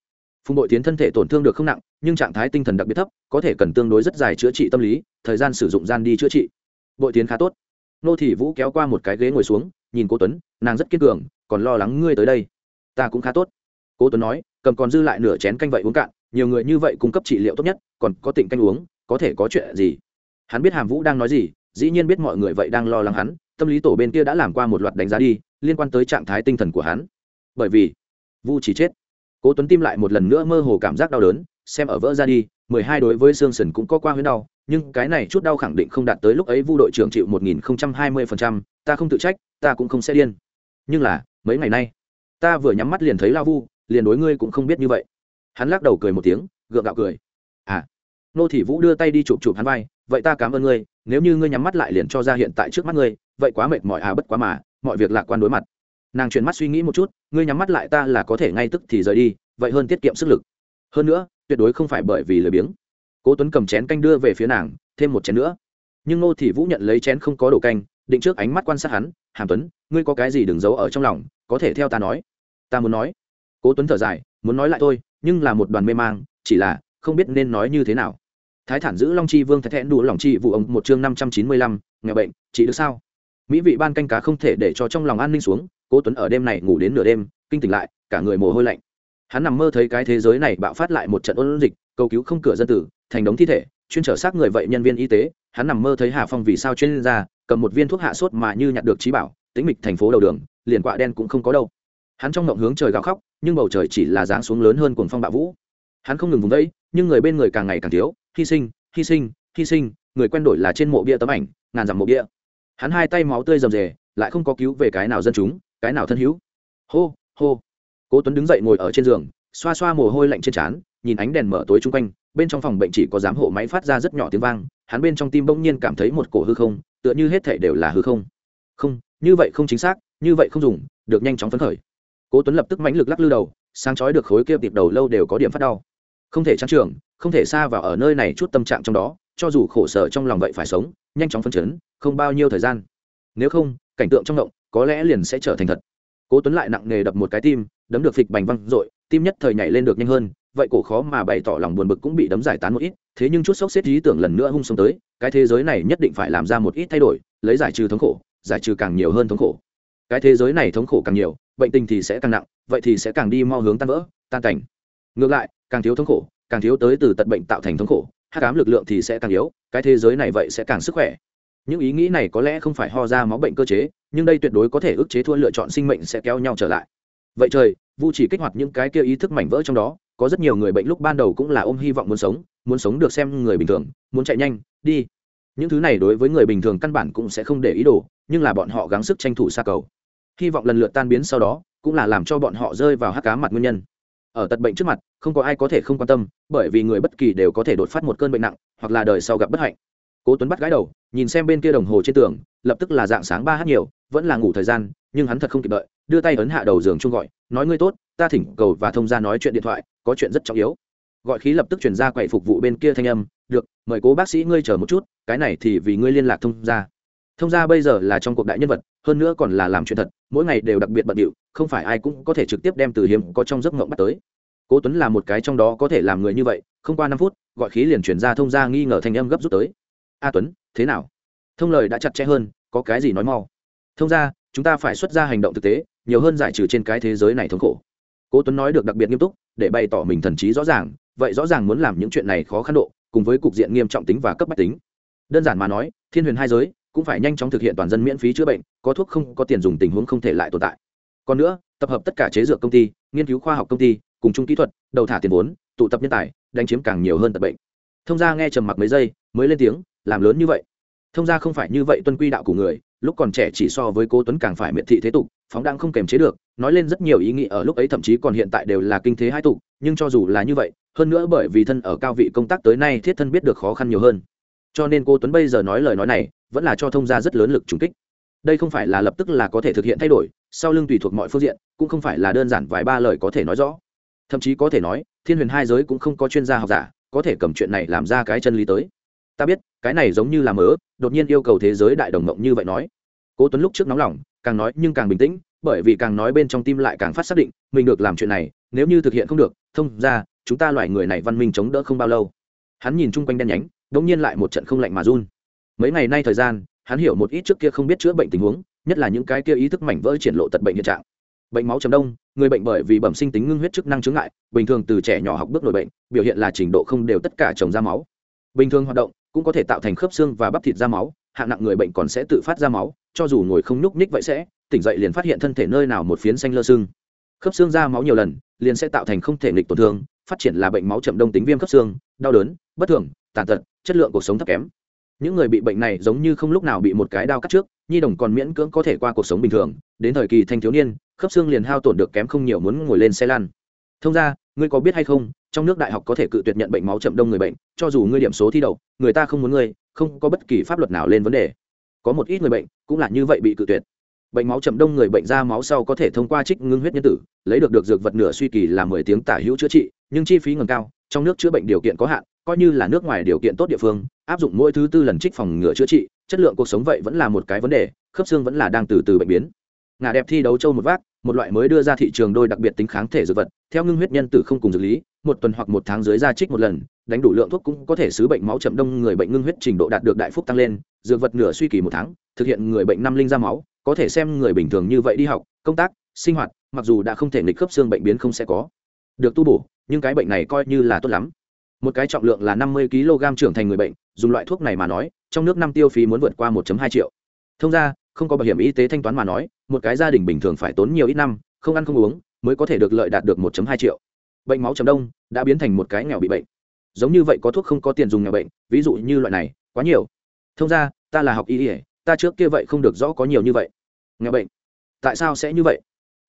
Phùng bội thiến thân thể tổn thương được không nặng, nhưng trạng thái tinh thần đặc biệt thấp, có thể cần tương đối rất dài chữa trị tâm lý, thời gian sử dụng gian đi chữa trị. Bội thiến khá tốt. Ngô thị vũ kéo qua một cái ghế ngồi xuống, nhìn cô tuấn, nàng rất kiên cường, còn lo lắng ngươi tới đây. Ta cũng khá tốt. Cô tuấn nói, cầm còn dư lại nửa chén canh vậy uống cạn, nhiều người như vậy cung cấp trị liệu tốt nhất, còn có tỉnh canh uống, có thể có chuyện gì? Hắn biết hàm vũ đang nói gì, dĩ nhiên biết mọi người vậy đang lo lắng hắn tâm lý tổ bên kia đã làm qua một loạt đánh giá đi, liên quan tới trạng thái tinh thần của hắn. Bởi vì, vu chỉ chết. Cố tuấn tim lại một lần nữa mơ hồ cảm giác đau đớn, xem ở vỡ ra đi, mười hai đối với xương sườn cũng có qua huyết đau, nhưng cái này chút đau khẳng định không đạt tới lúc ấy vu đội trưởng chịu một nghìn không trăm hai mươi phần trăm, ta không tự trách, ta cũng không sẽ điên. Nhưng là, mấy ngày nay, ta vừa nhắm mắt liền thấy lao vu, liền đối ngươi cũng không biết như vậy. Hắn lắc đầu cười một tiếng, gượng gạo cười. À nô thị vũ đưa tay đi chụp chụp hắn vai vậy ta cảm ơn ngươi, nếu như ngươi nhắm mắt lại liền cho ra hiện tại trước mắt ngươi, vậy quá mệt mỏi à bất quá mà, mọi việc lạc quan đối mặt. Nàng chuyển mắt suy nghĩ một chút, ngươi nhắm mắt lại ta là có thể ngay tức thì rời đi, vậy hơn tiết kiệm sức lực. Hơn nữa, tuyệt đối không phải bởi vì lười biếng. Cố tuấn cầm chén canh đưa về phía nàng, thêm một chén nữa. Nhưng ngô thị vũ nhận lấy chén không có đổ canh, định trước ánh mắt quan sát hắn, hàm tuấn, ngươi có cái gì đừng giấu ở trong lòng, có thể theo ta nói. Ta muốn nói. Cố tuấn thở dài, muốn nói lại thôi, nhưng là một đoàn mê mang, chỉ là không biết nên nói như thế nào thái thản giữ long chi vương thái thẹn đủ lòng chi vụ ông, một chương năm trăm chín mươi lăm, nghèo bệnh, chỉ được sao? Mỹ vị ban canh cá không thể để cho trong lòng an ninh xuống, cố tuấn ở đêm này ngủ đến nửa đêm, kinh tỉnh lại, cả người mồ hôi lạnh. Hắn nằm mơ thấy cái thế giới này bạo phát lại một trận ôn dịch, cầu cứu không cửa dân tử, thành đống thi thể, chuyên trở xác người vậy nhân viên y tế. Hắn nằm mơ thấy hà phong vì sao chuyên gia cầm một viên thuốc hạ sốt mà như nhặt được trí bảo, tĩnh mịch thành phố đầu đường, liền quạ đen cũng không có đâu. Hắn trong ngộng hướng trời gào khóc, nhưng bầu trời chỉ là dáng xuống lớn hơn cuồng phong bạo vũ. Hắn không ngừng vùng vẫy, nhưng người bên người càng ngày càng thiếu hy sinh hy sinh hy sinh, người quen đổi là trên mộ bia tấm ảnh, ngàn dặm mộ bia. Hắn hai tay máu tươi rầm rề, lại không có cứu về cái nào dân chúng, cái nào thân hữu. Hô hô. Cố tuấn đứng dậy ngồi ở trên giường, xoa xoa mồ hôi lạnh trên trán, nhìn ánh đèn mở tối chung quanh, bên trong phòng bệnh chỉ có giám hộ máy phát ra rất nhỏ tiếng vang, hắn bên trong tim bỗng nhiên cảm thấy một cổ hư không, tựa như hết thể đều là hư không. Không, như vậy không chính xác, như vậy không dùng, được nhanh chóng phấn khởi. Cố tuấn lập tức mãnh lực lắc lư đầu, sáng chói được khối kia tiệp đầu lâu đều có điểm phát đau không thể trang trường, không thể xa vào ở nơi này chút tâm trạng trong đó, cho dù khổ sở trong lòng vậy phải sống, nhanh chóng phấn chấn, không bao nhiêu thời gian. Nếu không, cảnh tượng trong động, có lẽ liền sẽ trở thành thật. Cố tuấn lại nặng nề đập một cái tim, đấm được phịch bành văng dội, tim nhất thời nhảy lên được nhanh hơn, vậy cổ khó mà bày tỏ lòng buồn bực cũng bị đấm giải tán một ít, thế nhưng chút sốc xếp ý tưởng lần nữa hung sống tới, cái thế giới này nhất định phải làm ra một ít thay đổi, lấy giải trừ thống khổ, giải trừ càng nhiều hơn thống khổ. Cái thế giới này thống khổ càng nhiều, bệnh tình thì sẽ càng nặng, vậy thì sẽ càng đi mau hướng tan vỡ, tan cảnh ngược lại, càng thiếu thống khổ, càng thiếu tới từ tận bệnh tạo thành thống khổ hát cám lực lượng thì sẽ càng yếu, cái thế giới này vậy sẽ càng sức khỏe. Những ý nghĩ này có lẽ không phải ho ra máu bệnh cơ chế, nhưng đây tuyệt đối có thể ức chế thua lựa chọn sinh mệnh sẽ kéo nhau trở lại. Vậy trời, vu chỉ kích hoạt những cái kia ý thức mảnh vỡ trong đó, có rất nhiều người bệnh lúc ban đầu cũng là ôm hy vọng muốn sống muốn sống được xem người bình thường, muốn chạy nhanh, đi. Những thứ này đối với người bình thường căn bản cũng sẽ không để ý đồ, nhưng là bọn họ gắng sức tranh thủ xa cầu. Hy vọng lần lượt tan biến sau đó, cũng là làm cho bọn họ rơi vào hắc cá mặt nguyên nhân ở tật bệnh trước mặt, không có ai có thể không quan tâm, bởi vì người bất kỳ đều có thể đột phát một cơn bệnh nặng, hoặc là đời sau gặp bất hạnh. Cố tuấn bắt gái đầu, nhìn xem bên kia đồng hồ trên tường, lập tức là dạng sáng ba h nhiều, vẫn là ngủ thời gian, nhưng hắn thật không kịp đợi, đưa tay ấn hạ đầu giường chung gọi, nói ngươi tốt, ta thỉnh cầu và thông ra nói chuyện điện thoại, có chuyện rất trọng yếu. Gọi khí lập tức chuyển ra quậy phục vụ bên kia thanh âm, được, mời cố bác sĩ ngươi chờ một chút, cái này thì vì ngươi liên lạc thông ra thông gia bây giờ là trong cuộc đại nhân vật, hơn nữa còn là làm chuyện thật, mỗi ngày đều đặc biệt bận điệu, không phải ai cũng có thể trực tiếp đem từ hiếm có trong giấc ngộng bắt tới. Cố tuấn là một cái trong đó có thể làm người như vậy, không qua năm phút, gọi khí liền chuyển ra thông gia nghi ngờ thanh âm gấp rút tới. A tuấn, thế nào? Thông lời đã chặt chẽ hơn, có cái gì nói mau? Thông ra, chúng ta phải xuất ra hành động thực tế, nhiều hơn giải trừ trên cái thế giới này thống khổ. Cố tuấn nói được đặc biệt nghiêm túc, để bày tỏ mình thần trí rõ ràng, vậy rõ ràng muốn làm những chuyện này khó khăn độ, cùng với cục diện nghiêm trọng tính và cấp bách tính. Đơn giản mà nói, thiên huyền hai giới cũng phải nhanh chóng thực hiện toàn dân miễn phí chữa bệnh, có thuốc không, có tiền dùng tình huống không thể lại tồn tại. Còn nữa, tập hợp tất cả chế dược công ty, nghiên cứu khoa học công ty, cùng chung kỹ thuật, đầu thả tiền vốn, tụ tập nhân tài, đánh chiếm càng nhiều hơn tật bệnh. Thông gia nghe trầm mặc mấy giây, mới lên tiếng, làm lớn như vậy. Thông gia không phải như vậy tuân quy đạo của người, lúc còn trẻ chỉ so với cố tuấn càng phải miệt thị thế tục, phóng đang không kềm chế được, nói lên rất nhiều ý nghĩ ở lúc ấy thậm chí còn hiện tại đều là kinh thế hai tục, nhưng cho dù là như vậy, hơn nữa bởi vì thân ở cao vị công tác tới nay thiết thân biết được khó khăn nhiều hơn. Cho nên cô tuấn bây giờ nói lời nói này vẫn là cho thông gia rất lớn lực trùng kích. Đây không phải là lập tức là có thể thực hiện thay đổi, sau lưng tùy thuộc mọi phương diện, cũng không phải là đơn giản vài ba lời có thể nói rõ. Thậm chí có thể nói, thiên huyền hai giới cũng không có chuyên gia học giả có thể cầm chuyện này làm ra cái chân lý tới. Ta biết, cái này giống như là mớ, đột nhiên yêu cầu thế giới đại đồng mộng như vậy nói. Cố tuấn lúc trước nóng lòng, càng nói nhưng càng bình tĩnh, bởi vì càng nói bên trong tim lại càng phát xác định, mình được làm chuyện này, nếu như thực hiện không được, thông ra chúng ta loại người này văn minh chống đỡ không bao lâu. Hắn nhìn chung quanh đen nhánh, đột nhiên lại một trận không lạnh mà run mấy ngày nay thời gian, hắn hiểu một ít trước kia không biết chữa bệnh tình huống, nhất là những cái kia ý thức mảnh vỡ triển lộ tật bệnh hiện trạng. Bệnh máu chấm đông, người bệnh bởi vì bẩm sinh tính ngưng huyết chức năng chứng ngại, bình thường từ trẻ nhỏ học bước nổi bệnh, biểu hiện là trình độ không đều tất cả trồng ra máu. Bình thường hoạt động cũng có thể tạo thành khớp xương và bắp thịt ra máu, hạng nặng người bệnh còn sẽ tự phát ra máu, cho dù ngồi không nhúc nhích vậy sẽ, tỉnh dậy liền phát hiện thân thể nơi nào một phiến xanh lơ xương. Khớp xương ra máu nhiều lần, liền sẽ tạo thành không thể nghịch tổn thương, phát triển là bệnh máu chậm đông tính viêm khớp xương, đau đớn, bất thường, tàn tật, chất lượng cuộc sống thấp kém những người bị bệnh này giống như không lúc nào bị một cái đao cắt trước, nhi đồng còn miễn cưỡng có thể qua cuộc sống bình thường, đến thời kỳ thanh thiếu niên, khớp xương liền hao tổn được kém không nhiều muốn ngồi lên xe lăn. Thông ra, ngươi có biết hay không, trong nước đại học có thể cự tuyệt nhận bệnh máu chậm đông người bệnh, cho dù ngươi điểm số thi đậu, người ta không muốn ngươi, không có bất kỳ pháp luật nào lên vấn đề. Có một ít người bệnh cũng là như vậy bị cự tuyệt. Bệnh máu chậm đông người bệnh ra máu sau có thể thông qua trích ngưng huyết nhân tử, lấy được được dược vật nửa suy kỳ là mười tiếng tả hữu chữa trị, nhưng chi phí ngầm cao, trong nước chữa bệnh điều kiện có hạn, coi như là nước ngoài điều kiện tốt địa phương áp dụng mỗi thứ tư lần trích phòng ngừa chữa trị, chất lượng cuộc sống vậy vẫn là một cái vấn đề, khớp xương vẫn là đang từ từ bệnh biến. Ngà đẹp thi đấu châu một vác, một loại mới đưa ra thị trường đôi đặc biệt tính kháng thể dược vật, theo ngưng huyết nhân tử không cùng dược lý, một tuần hoặc một tháng dưới ra trích một lần, đánh đủ lượng thuốc cũng có thể xứ bệnh máu chậm đông, người bệnh ngưng huyết trình độ đạt được đại phúc tăng lên, dược vật nửa suy kỳ một tháng, thực hiện người bệnh năm linh ra máu, có thể xem người bình thường như vậy đi học, công tác, sinh hoạt, mặc dù đã không thể nghịch khớp xương bệnh biến không sẽ có được tu bổ, nhưng cái bệnh này coi như là tốt lắm một cái trọng lượng là năm mươi kg trưởng thành người bệnh, dùng loại thuốc này mà nói, trong nước năm tiêu phí muốn vượt qua 1 hai triệu. Thông ra, không có bảo hiểm y tế thanh toán mà nói, một cái gia đình bình thường phải tốn nhiều ít năm, không ăn không uống, mới có thể được lợi đạt được 1 hai triệu. Bệnh máu chấm đông, đã biến thành một cái nghèo bị bệnh. Giống như vậy có thuốc không có tiền dùng nghèo bệnh, ví dụ như loại này, quá nhiều. Thông ra, ta là học y ỉa ta trước kia vậy không được rõ có nhiều như vậy. Nghèo bệnh. Tại sao sẽ như vậy?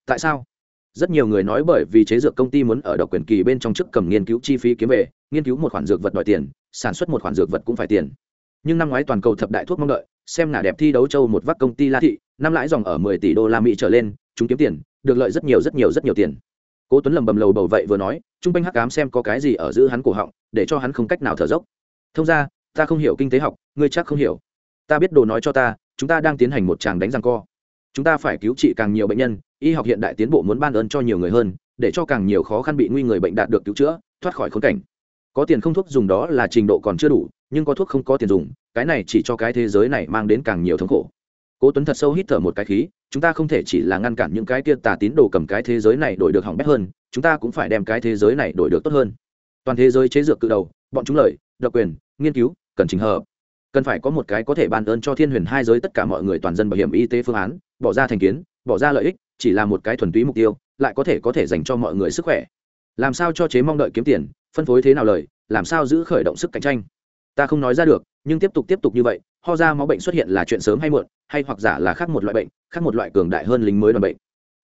Tại sao? Rất nhiều người nói bởi vì chế dược công ty muốn ở độc quyền kỳ bên trong chức cầm nghiên cứu chi phí kiếm về, nghiên cứu một khoản dược vật đòi tiền, sản xuất một khoản dược vật cũng phải tiền. Nhưng năm ngoái toàn cầu thập đại thuốc mong đợi, xem ngả đẹp thi đấu châu một vắc công ty la thị, năm lãi dòng ở mười tỷ đô la mỹ trở lên, chúng kiếm tiền, được lợi rất nhiều rất nhiều rất nhiều tiền. Cố tuấn lầm bầm lầu bầu vậy vừa nói, trung quanh hắc ám xem có cái gì ở giữ hắn cổ họng, để cho hắn không cách nào thở dốc. Thông ra, ta không hiểu kinh tế học, ngươi chắc không hiểu. Ta biết đồ nói cho ta, chúng ta đang tiến hành một tràng đánh răng co chúng ta phải cứu trị càng nhiều bệnh nhân, y học hiện đại tiến bộ muốn ban ơn cho nhiều người hơn, để cho càng nhiều khó khăn bị nguy người bệnh đạt được cứu chữa, thoát khỏi khốn cảnh. Có tiền không thuốc dùng đó là trình độ còn chưa đủ, nhưng có thuốc không có tiền dùng, cái này chỉ cho cái thế giới này mang đến càng nhiều thống khổ. Cố tuấn thật sâu hít thở một cái khí, chúng ta không thể chỉ là ngăn cản những cái kia tà tín đồ cầm cái thế giới này đổi được hỏng bét hơn, chúng ta cũng phải đem cái thế giới này đổi được tốt hơn. Toàn thế giới chế dược cự đầu, bọn chúng lợi độc quyền, nghiên cứu, cần trình hợp cần phải có một cái có thể ban ơn cho thiên huyền hai giới tất cả mọi người toàn dân bảo hiểm y tế phương án, bỏ ra thành kiến, bỏ ra lợi ích, chỉ là một cái thuần túy mục tiêu, lại có thể có thể dành cho mọi người sức khỏe. Làm sao cho chế mong đợi kiếm tiền, phân phối thế nào lời, làm sao giữ khởi động sức cạnh tranh? Ta không nói ra được, nhưng tiếp tục tiếp tục như vậy, ho ra máu bệnh xuất hiện là chuyện sớm hay muộn, hay hoặc giả là khác một loại bệnh, khác một loại cường đại hơn lính mới đoàn bệnh.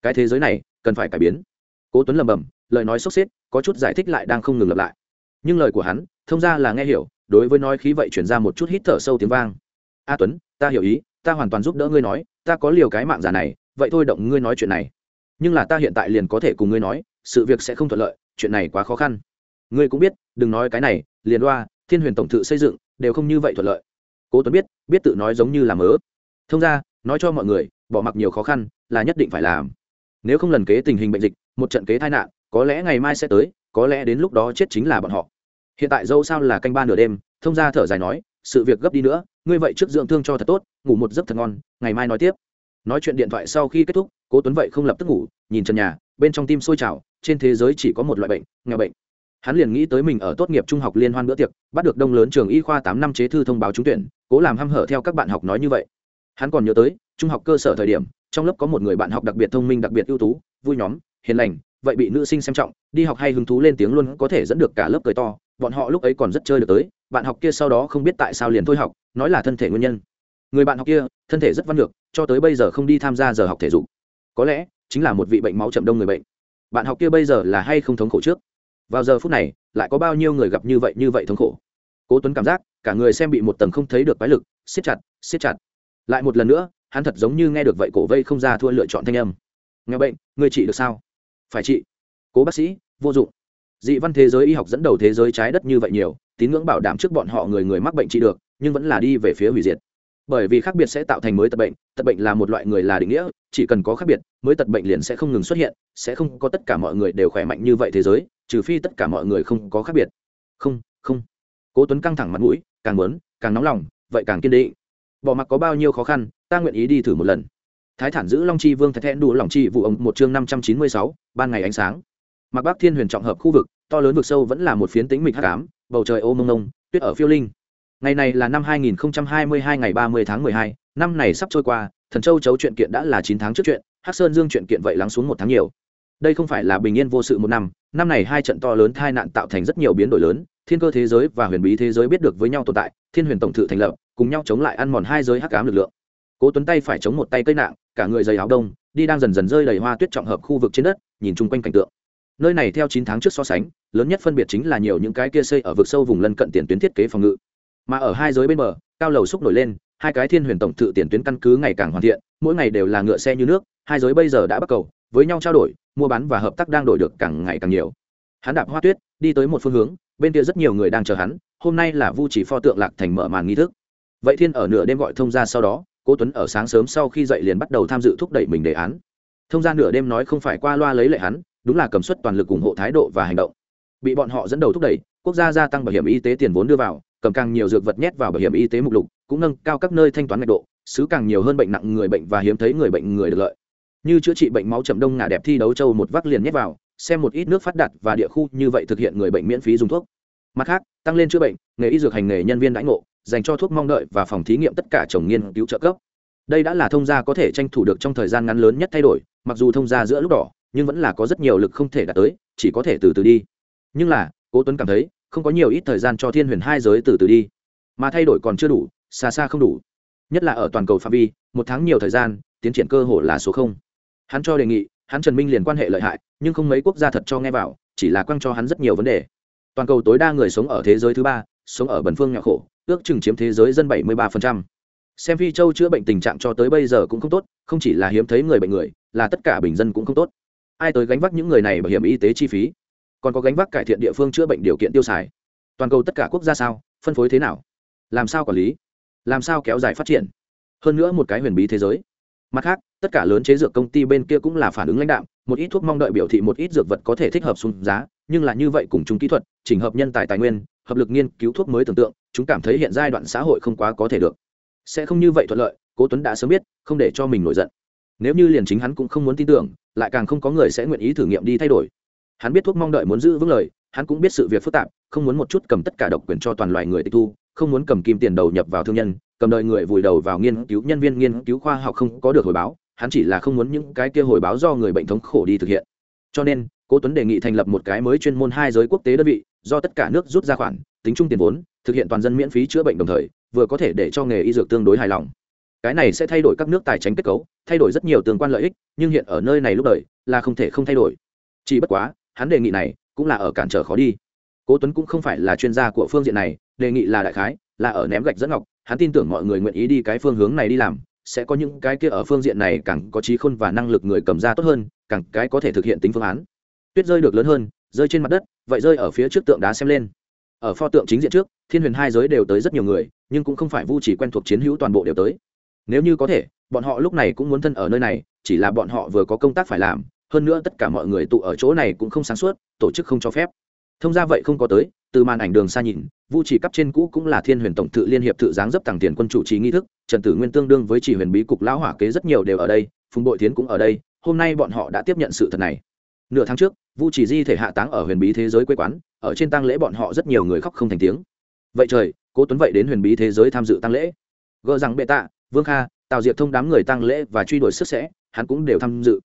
Cái thế giới này, cần phải cải biến. Cố tuấn lầm bầm lời nói sốc xếp, có chút giải thích lại đang không ngừng lặp lại. Nhưng lời của hắn, thông ra là nghe hiểu đối với nói khí vậy chuyển ra một chút hít thở sâu tiếng vang. A tuấn, ta hiểu ý, ta hoàn toàn giúp đỡ ngươi nói, ta có liều cái mạng giả này, vậy thôi động ngươi nói chuyện này. Nhưng là ta hiện tại liền có thể cùng ngươi nói, sự việc sẽ không thuận lợi, chuyện này quá khó khăn. Ngươi cũng biết, đừng nói cái này, liền đoa thiên huyền tổng thự xây dựng, đều không như vậy thuận lợi. Cố tuấn biết biết tự nói giống như là mớ. Thông ra, nói cho mọi người, bỏ mặc nhiều khó khăn là nhất định phải làm. Nếu không lần kế tình hình bệnh dịch, một trận kế tai nạn, có lẽ ngày mai sẽ tới, có lẽ đến lúc đó chết chính là bọn họ hiện tại dâu sao là canh ba nửa đêm, thông gia thở dài nói, sự việc gấp đi nữa, ngươi vậy trước dưỡng thương cho thật tốt, ngủ một giấc thật ngon, ngày mai nói tiếp. Nói chuyện điện thoại sau khi kết thúc, cố tuấn vậy không lập tức ngủ, nhìn trần nhà, bên trong tim sôi trào, trên thế giới chỉ có một loại bệnh, nghèo bệnh. Hắn liền nghĩ tới mình ở tốt nghiệp trung học liên hoan bữa tiệc, bắt được đông lớn trường y khoa tám năm chế thư thông báo trúng tuyển, cố làm hăm hở theo các bạn học nói như vậy. Hắn còn nhớ tới, trung học cơ sở thời điểm, trong lớp có một người bạn học đặc biệt thông minh đặc biệt ưu tú, vui nhóm, hiền lành, vậy bị nữ sinh xem trọng, đi học hay hứng thú lên tiếng luôn có thể dẫn được cả lớp cười to bọn họ lúc ấy còn rất chơi được tới, bạn học kia sau đó không biết tại sao liền thôi học, nói là thân thể nguyên nhân. Người bạn học kia, thân thể rất văn được cho tới bây giờ không đi tham gia giờ học thể dục. Có lẽ, chính là một vị bệnh máu chậm đông người bệnh. Bạn học kia bây giờ là hay không thống khổ trước? Vào giờ phút này, lại có bao nhiêu người gặp như vậy như vậy thống khổ? Cố tuấn cảm giác, cả người xem bị một tầng không thấy được bái lực, siết chặt siết chặt. Lại một lần nữa, hắn thật giống như nghe được vậy cổ vây không ra thua lựa chọn thanh âm. Nghe bệnh, người trị được sao? Phải trị. Cố bác sĩ, vô dụng dị văn thế giới y học dẫn đầu thế giới trái đất như vậy nhiều, tín ngưỡng bảo đảm trước bọn họ người người mắc bệnh trị được, nhưng vẫn là đi về phía hủy diệt. Bởi vì khác biệt sẽ tạo thành mới tật bệnh tật bệnh là một loại người là định nghĩa, chỉ cần có khác biệt, mới tật bệnh liền sẽ không ngừng xuất hiện, sẽ không có tất cả mọi người đều khỏe mạnh như vậy thế giới, trừ phi tất cả mọi người không có khác biệt. Không không. Cố tuấn căng thẳng mặt mũi, càng muốn, càng nóng lòng, vậy càng kiên định. Bỏ mặc có bao nhiêu khó khăn, ta nguyện ý đi thử một lần. Thái thản giữ long chi vương thái thẹn đủ lòng chi vụ ông, một chương năm trăm chín mươi sáu, ban ngày ánh sáng mặc bắc thiên huyền trọng hợp khu vực to lớn vực sâu vẫn là một phiến tính mịch hắc ám bầu trời ô mông nông tuyết ở phiêu linh. Ngày này là năm 2022 ngày 30 tháng 12, năm này sắp trôi qua thần châu chấu chuyện kiện đã là chín tháng trước chuyện hắc sơn dương chuyện kiện vậy lắng xuống một tháng nhiều. Đây không phải là bình yên vô sự một năm năm này hai trận to lớn tai nạn tạo thành rất nhiều biến đổi lớn thiên cơ thế giới và huyền bí thế giới biết được với nhau tồn tại thiên huyền tổng thự thành lập cùng nhau chống lại ăn mòn hai giới hắc ám lực lượng. Cố tuấn tay phải chống một tay cây nạn cả người dày áo đông đi đang dần dần rơi đầy hoa tuyết trọng hợp khu vực trên đất nhìn chung quanh cảnh tượng nơi này theo chín tháng trước so sánh, lớn nhất phân biệt chính là nhiều những cái kia xây ở vực sâu vùng lân cận tiền tuyến thiết kế phòng ngự. Mà ở hai giới bên bờ, cao lầu xúc nổi lên, hai cái thiên huyền tổng thự tiền tuyến căn cứ ngày càng hoàn thiện, mỗi ngày đều là ngựa xe như nước, hai giới bây giờ đã bắt cầu, với nhau trao đổi, mua bán và hợp tác đang đổi được càng ngày càng nhiều. Hắn đạp hoa tuyết, đi tới một phương hướng, bên kia rất nhiều người đang chờ hắn, hôm nay là vu chỉ pho tượng lạc thành mở màn nghi thức. Vậy thiên ở nửa đêm gọi thông ra sau đó, cố tuấn ở sáng sớm sau khi dậy liền bắt đầu tham dự thúc đẩy mình đề án. Thông ra nửa đêm nói không phải qua loa lấy lệ hắn đúng là cầm suất toàn lực ủng hộ thái độ và hành động. Bị bọn họ dẫn đầu thúc đẩy, quốc gia gia tăng bảo hiểm y tế tiền vốn đưa vào, cầm càng nhiều dược vật nhét vào bảo hiểm y tế mục lục, cũng nâng cao các nơi thanh toán ngạch độ, xứ càng nhiều hơn bệnh nặng người bệnh và hiếm thấy người bệnh người được lợi. Như chữa trị bệnh máu chậm đông ngả đẹp thi đấu châu một vắc liền nhét vào, xem một ít nước phát đạt và địa khu như vậy thực hiện người bệnh miễn phí dùng thuốc. Mặt khác, tăng lên chữa bệnh, nghề y dược hành nghề nhân viên đãi ngộ, dành cho thuốc mong đợi và phòng thí nghiệm tất cả trồng nghiên cứu trợ cấp. Đây đã là thông gia có thể tranh thủ được trong thời gian ngắn lớn nhất thay đổi, mặc dù thông gia giữa lúc đỏ nhưng vẫn là có rất nhiều lực không thể đạt tới, chỉ có thể từ từ đi. Nhưng là, cố tuấn cảm thấy, không có nhiều ít thời gian cho thiên huyền hai giới từ từ đi. Mà thay đổi còn chưa đủ, xa xa không đủ. Nhất là ở toàn cầu phạm vi, một tháng nhiều thời gian, tiến triển cơ hội là số không. Hắn cho đề nghị, hắn trần minh liền quan hệ lợi hại, nhưng không mấy quốc gia thật cho nghe vào, chỉ là quăng cho hắn rất nhiều vấn đề. Toàn cầu tối đa người sống ở thế giới thứ ba, sống ở bần phương nhỏ khổ, ước chừng chiếm thế giới dân 73%. xem phi châu chữa bệnh tình trạng cho tới bây giờ cũng không tốt, không chỉ là hiếm thấy người bệnh người, là tất cả bình dân cũng không tốt ai tới gánh vác những người này bảo hiểm y tế chi phí? Còn có gánh vác cải thiện địa phương chữa bệnh điều kiện tiêu xài? Toàn cầu tất cả quốc gia sao? Phân phối thế nào? Làm sao quản lý? Làm sao kéo dài phát triển? Hơn nữa một cái huyền bí thế giới. Mặt khác, tất cả lớn chế dược công ty bên kia cũng là phản ứng lãnh đạo một ít thuốc mong đợi biểu thị một ít dược vật có thể thích hợp xuống giá, nhưng là như vậy cùng chúng kỹ thuật, chỉnh hợp nhân tài tài nguyên, hợp lực nghiên cứu thuốc mới tưởng tượng, chúng cảm thấy hiện giai đoạn xã hội không quá có thể được. Sẽ không như vậy thuận lợi, cố tuấn đã sớm biết, không để cho mình nổi giận nếu như liền chính hắn cũng không muốn tin tưởng, lại càng không có người sẽ nguyện ý thử nghiệm đi thay đổi. Hắn biết thuốc mong đợi muốn giữ vững lời, hắn cũng biết sự việc phức tạp, không muốn một chút cầm tất cả độc quyền cho toàn loài người tịch thu, không muốn cầm kim tiền đầu nhập vào thương nhân, cầm đợi người vùi đầu vào nghiên cứu nhân viên nghiên cứu khoa học không có được hồi báo, hắn chỉ là không muốn những cái kia hồi báo do người bệnh thống khổ đi thực hiện. Cho nên, cố tuấn đề nghị thành lập một cái mới chuyên môn hai giới quốc tế đơn vị, do tất cả nước rút ra khoản, tính chung tiền vốn, thực hiện toàn dân miễn phí chữa bệnh đồng thời, vừa có thể để cho nghề y dược tương đối hài lòng cái này sẽ thay đổi các nước tài chính kết cấu, thay đổi rất nhiều tương quan lợi ích, nhưng hiện ở nơi này lúc đời, là không thể không thay đổi. Chỉ bất quá, hắn đề nghị này cũng là ở cản trở khó đi. Cố tuấn cũng không phải là chuyên gia của phương diện này, đề nghị là đại khái, là ở ném gạch dẫn ngọc. Hắn tin tưởng mọi người nguyện ý đi cái phương hướng này đi làm, sẽ có những cái kia ở phương diện này càng có trí khôn và năng lực người cầm ra tốt hơn, càng cái có thể thực hiện tính phương án. Tuyết rơi được lớn hơn, rơi trên mặt đất, vậy rơi ở phía trước tượng đá xem lên. Ở pho tượng chính diện trước, thiên huyền hai giới đều tới rất nhiều người, nhưng cũng không phải vu chỉ quen thuộc chiến hữu toàn bộ đều tới nếu như có thể, bọn họ lúc này cũng muốn thân ở nơi này, chỉ là bọn họ vừa có công tác phải làm, hơn nữa tất cả mọi người tụ ở chỗ này cũng không sáng suốt, tổ chức không cho phép. Thông ra vậy không có tới, từ màn ảnh đường xa nhìn, vu chỉ cấp trên cũ cũng là thiên huyền tổng tự liên hiệp tự giáng dấp tàng tiền quân chủ trì nghi thức, trần tử nguyên tương đương với chỉ huyền bí cục lão hỏa kế rất nhiều đều ở đây, phùng bội tiến cũng ở đây, hôm nay bọn họ đã tiếp nhận sự thật này. Nửa tháng trước, vu chỉ di thể hạ táng ở huyền bí thế giới quê quán, ở trên tang lễ bọn họ rất nhiều người khóc không thành tiếng. Vậy trời, cố tuấn vậy đến huyền bí thế giới tham dự tang lễ. Gờ rằng bệ tạ vương kha, tào diệp thông đám người tăng lễ và truy đuổi sức sẽ, hắn cũng đều tham dự.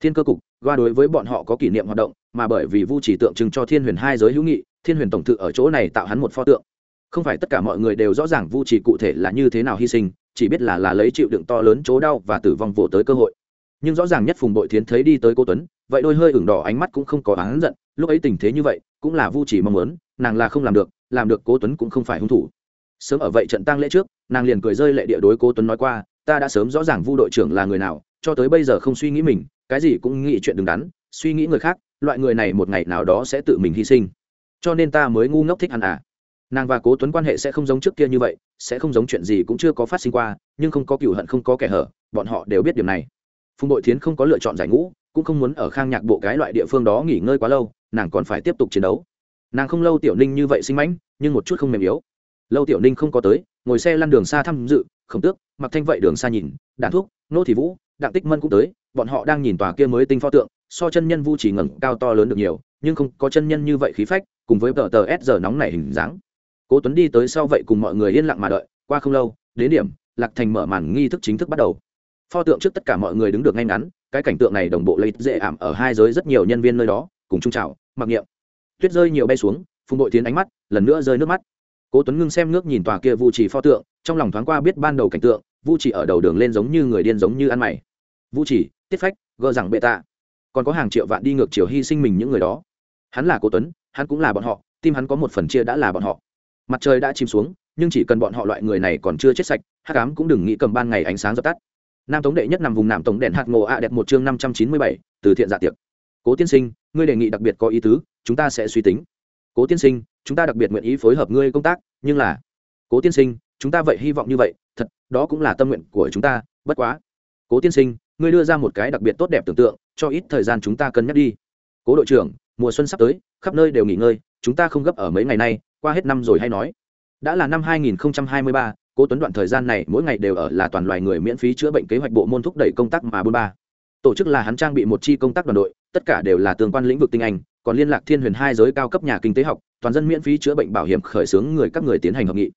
Thiên cơ cục qua đối với bọn họ có kỷ niệm hoạt động, mà bởi vì vu chỉ tượng trưng cho thiên huyền hai giới hữu nghị, thiên huyền tổng thự ở chỗ này tạo hắn một pho tượng. Không phải tất cả mọi người đều rõ ràng vu chỉ cụ thể là như thế nào hy sinh, chỉ biết là là lấy chịu đựng to lớn chỗ đau và tử vong vỗ tới cơ hội. Nhưng rõ ràng nhất phùng bội thiến thấy đi tới cô tuấn, vậy đôi hơi ửng đỏ ánh mắt cũng không có oán giận, lúc ấy tình thế như vậy, cũng là vu chỉ mong muốn, nàng là không làm được làm được cố tuấn cũng không phải hung thủ sớm ở vậy trận tang lễ trước, nàng liền cười rơi lệ địa đối cố tuấn nói qua, ta đã sớm rõ ràng vu đội trưởng là người nào, cho tới bây giờ không suy nghĩ mình, cái gì cũng nghĩ chuyện đứng đắn, suy nghĩ người khác, loại người này một ngày nào đó sẽ tự mình hy sinh. Cho nên ta mới ngu ngốc thích hắn à. Nàng và cố tuấn quan hệ sẽ không giống trước kia như vậy, sẽ không giống chuyện gì cũng chưa có phát sinh qua, nhưng không có cựu hận, không có kẻ hở, bọn họ đều biết điều này. Phùng đội thiến không có lựa chọn giải ngũ, cũng không muốn ở khang nhạc bộ cái loại địa phương đó nghỉ ngơi quá lâu, nàng còn phải tiếp tục chiến đấu. Nàng không lâu tiểu ninh như vậy sinh mãnh, nhưng một chút không mềm yếu lâu tiểu ninh không có tới, ngồi xe lăn đường xa tham dự, khổng tước mặc thanh vậy đường xa nhìn, đạn thuốc nô thị vũ, đặng tích mân cũng tới, bọn họ đang nhìn tòa kia mới tinh pho tượng, so chân nhân vu chỉ ngẩng cao to lớn được nhiều, nhưng không có chân nhân như vậy khí phách, cùng với tờ tờ s giờ nóng nảy hình dáng. Cố tuấn đi tới sau vậy cùng mọi người yên lặng mà đợi, qua không lâu, đến điểm, lạc thành mở màn nghi thức chính thức bắt đầu. Pho tượng trước tất cả mọi người đứng được ngay ngắn, cái cảnh tượng này đồng bộ lấy dễ ảm ở hai giới rất nhiều nhân viên nơi đó, cùng trung trào mặc niệm. Tuyết rơi nhiều bay xuống, phùng bội tiến ánh mắt, lần nữa rơi nước mắt cố tuấn ngưng xem nước nhìn tòa kia vu trì pho tượng, trong lòng thoáng qua biết ban đầu cảnh tượng, vu trì ở đầu đường lên giống như người điên giống như ăn mày. Vu trì, tiết phách, gờ rằng bệ tạ. Còn có hàng triệu vạn đi ngược chiều hy sinh mình những người đó. Hắn là cố tuấn, hắn cũng là bọn họ, tim hắn có một phần chia đã là bọn họ. Mặt trời đã chìm xuống, nhưng chỉ cần bọn họ loại người này còn chưa chết sạch hát cám cũng đừng nghĩ cầm ban ngày ánh sáng dập tắt. Nam tống đệ nhất nằm vùng nạm tống đèn hạt ngộ ạ đẹp một chương năm trăm chín mươi bảy, từ thiện dạ tiệc. Cố tiên sinh, ngươi đề nghị đặc biệt có ý tứ, chúng ta sẽ suy tính cố tiên sinh chúng ta đặc biệt nguyện ý phối hợp ngươi công tác nhưng là cố tiên sinh chúng ta vậy hy vọng như vậy thật đó cũng là tâm nguyện của chúng ta bất quá. Cố tiên sinh ngươi đưa ra một cái đặc biệt tốt đẹp tưởng tượng cho ít thời gian chúng ta cân nhắc đi. Cố đội trưởng mùa xuân sắp tới khắp nơi đều nghỉ ngơi chúng ta không gấp ở mấy ngày nay qua hết năm rồi hay nói. Đã là năm 2023, cố tuấn đoạn thời gian này mỗi ngày đều ở là toàn loài người miễn phí chữa bệnh kế hoạch bộ môn thúc đẩy công tác mà bốn ba. Tổ chức là hắn trang bị một chi công tác đoàn đội tất cả đều là tương quan lĩnh vực tinh anh còn liên lạc thiên huyền hai giới cao cấp nhà kinh tế học, toàn dân miễn phí chữa bệnh bảo hiểm khởi xướng người các người tiến hành hợp nghị.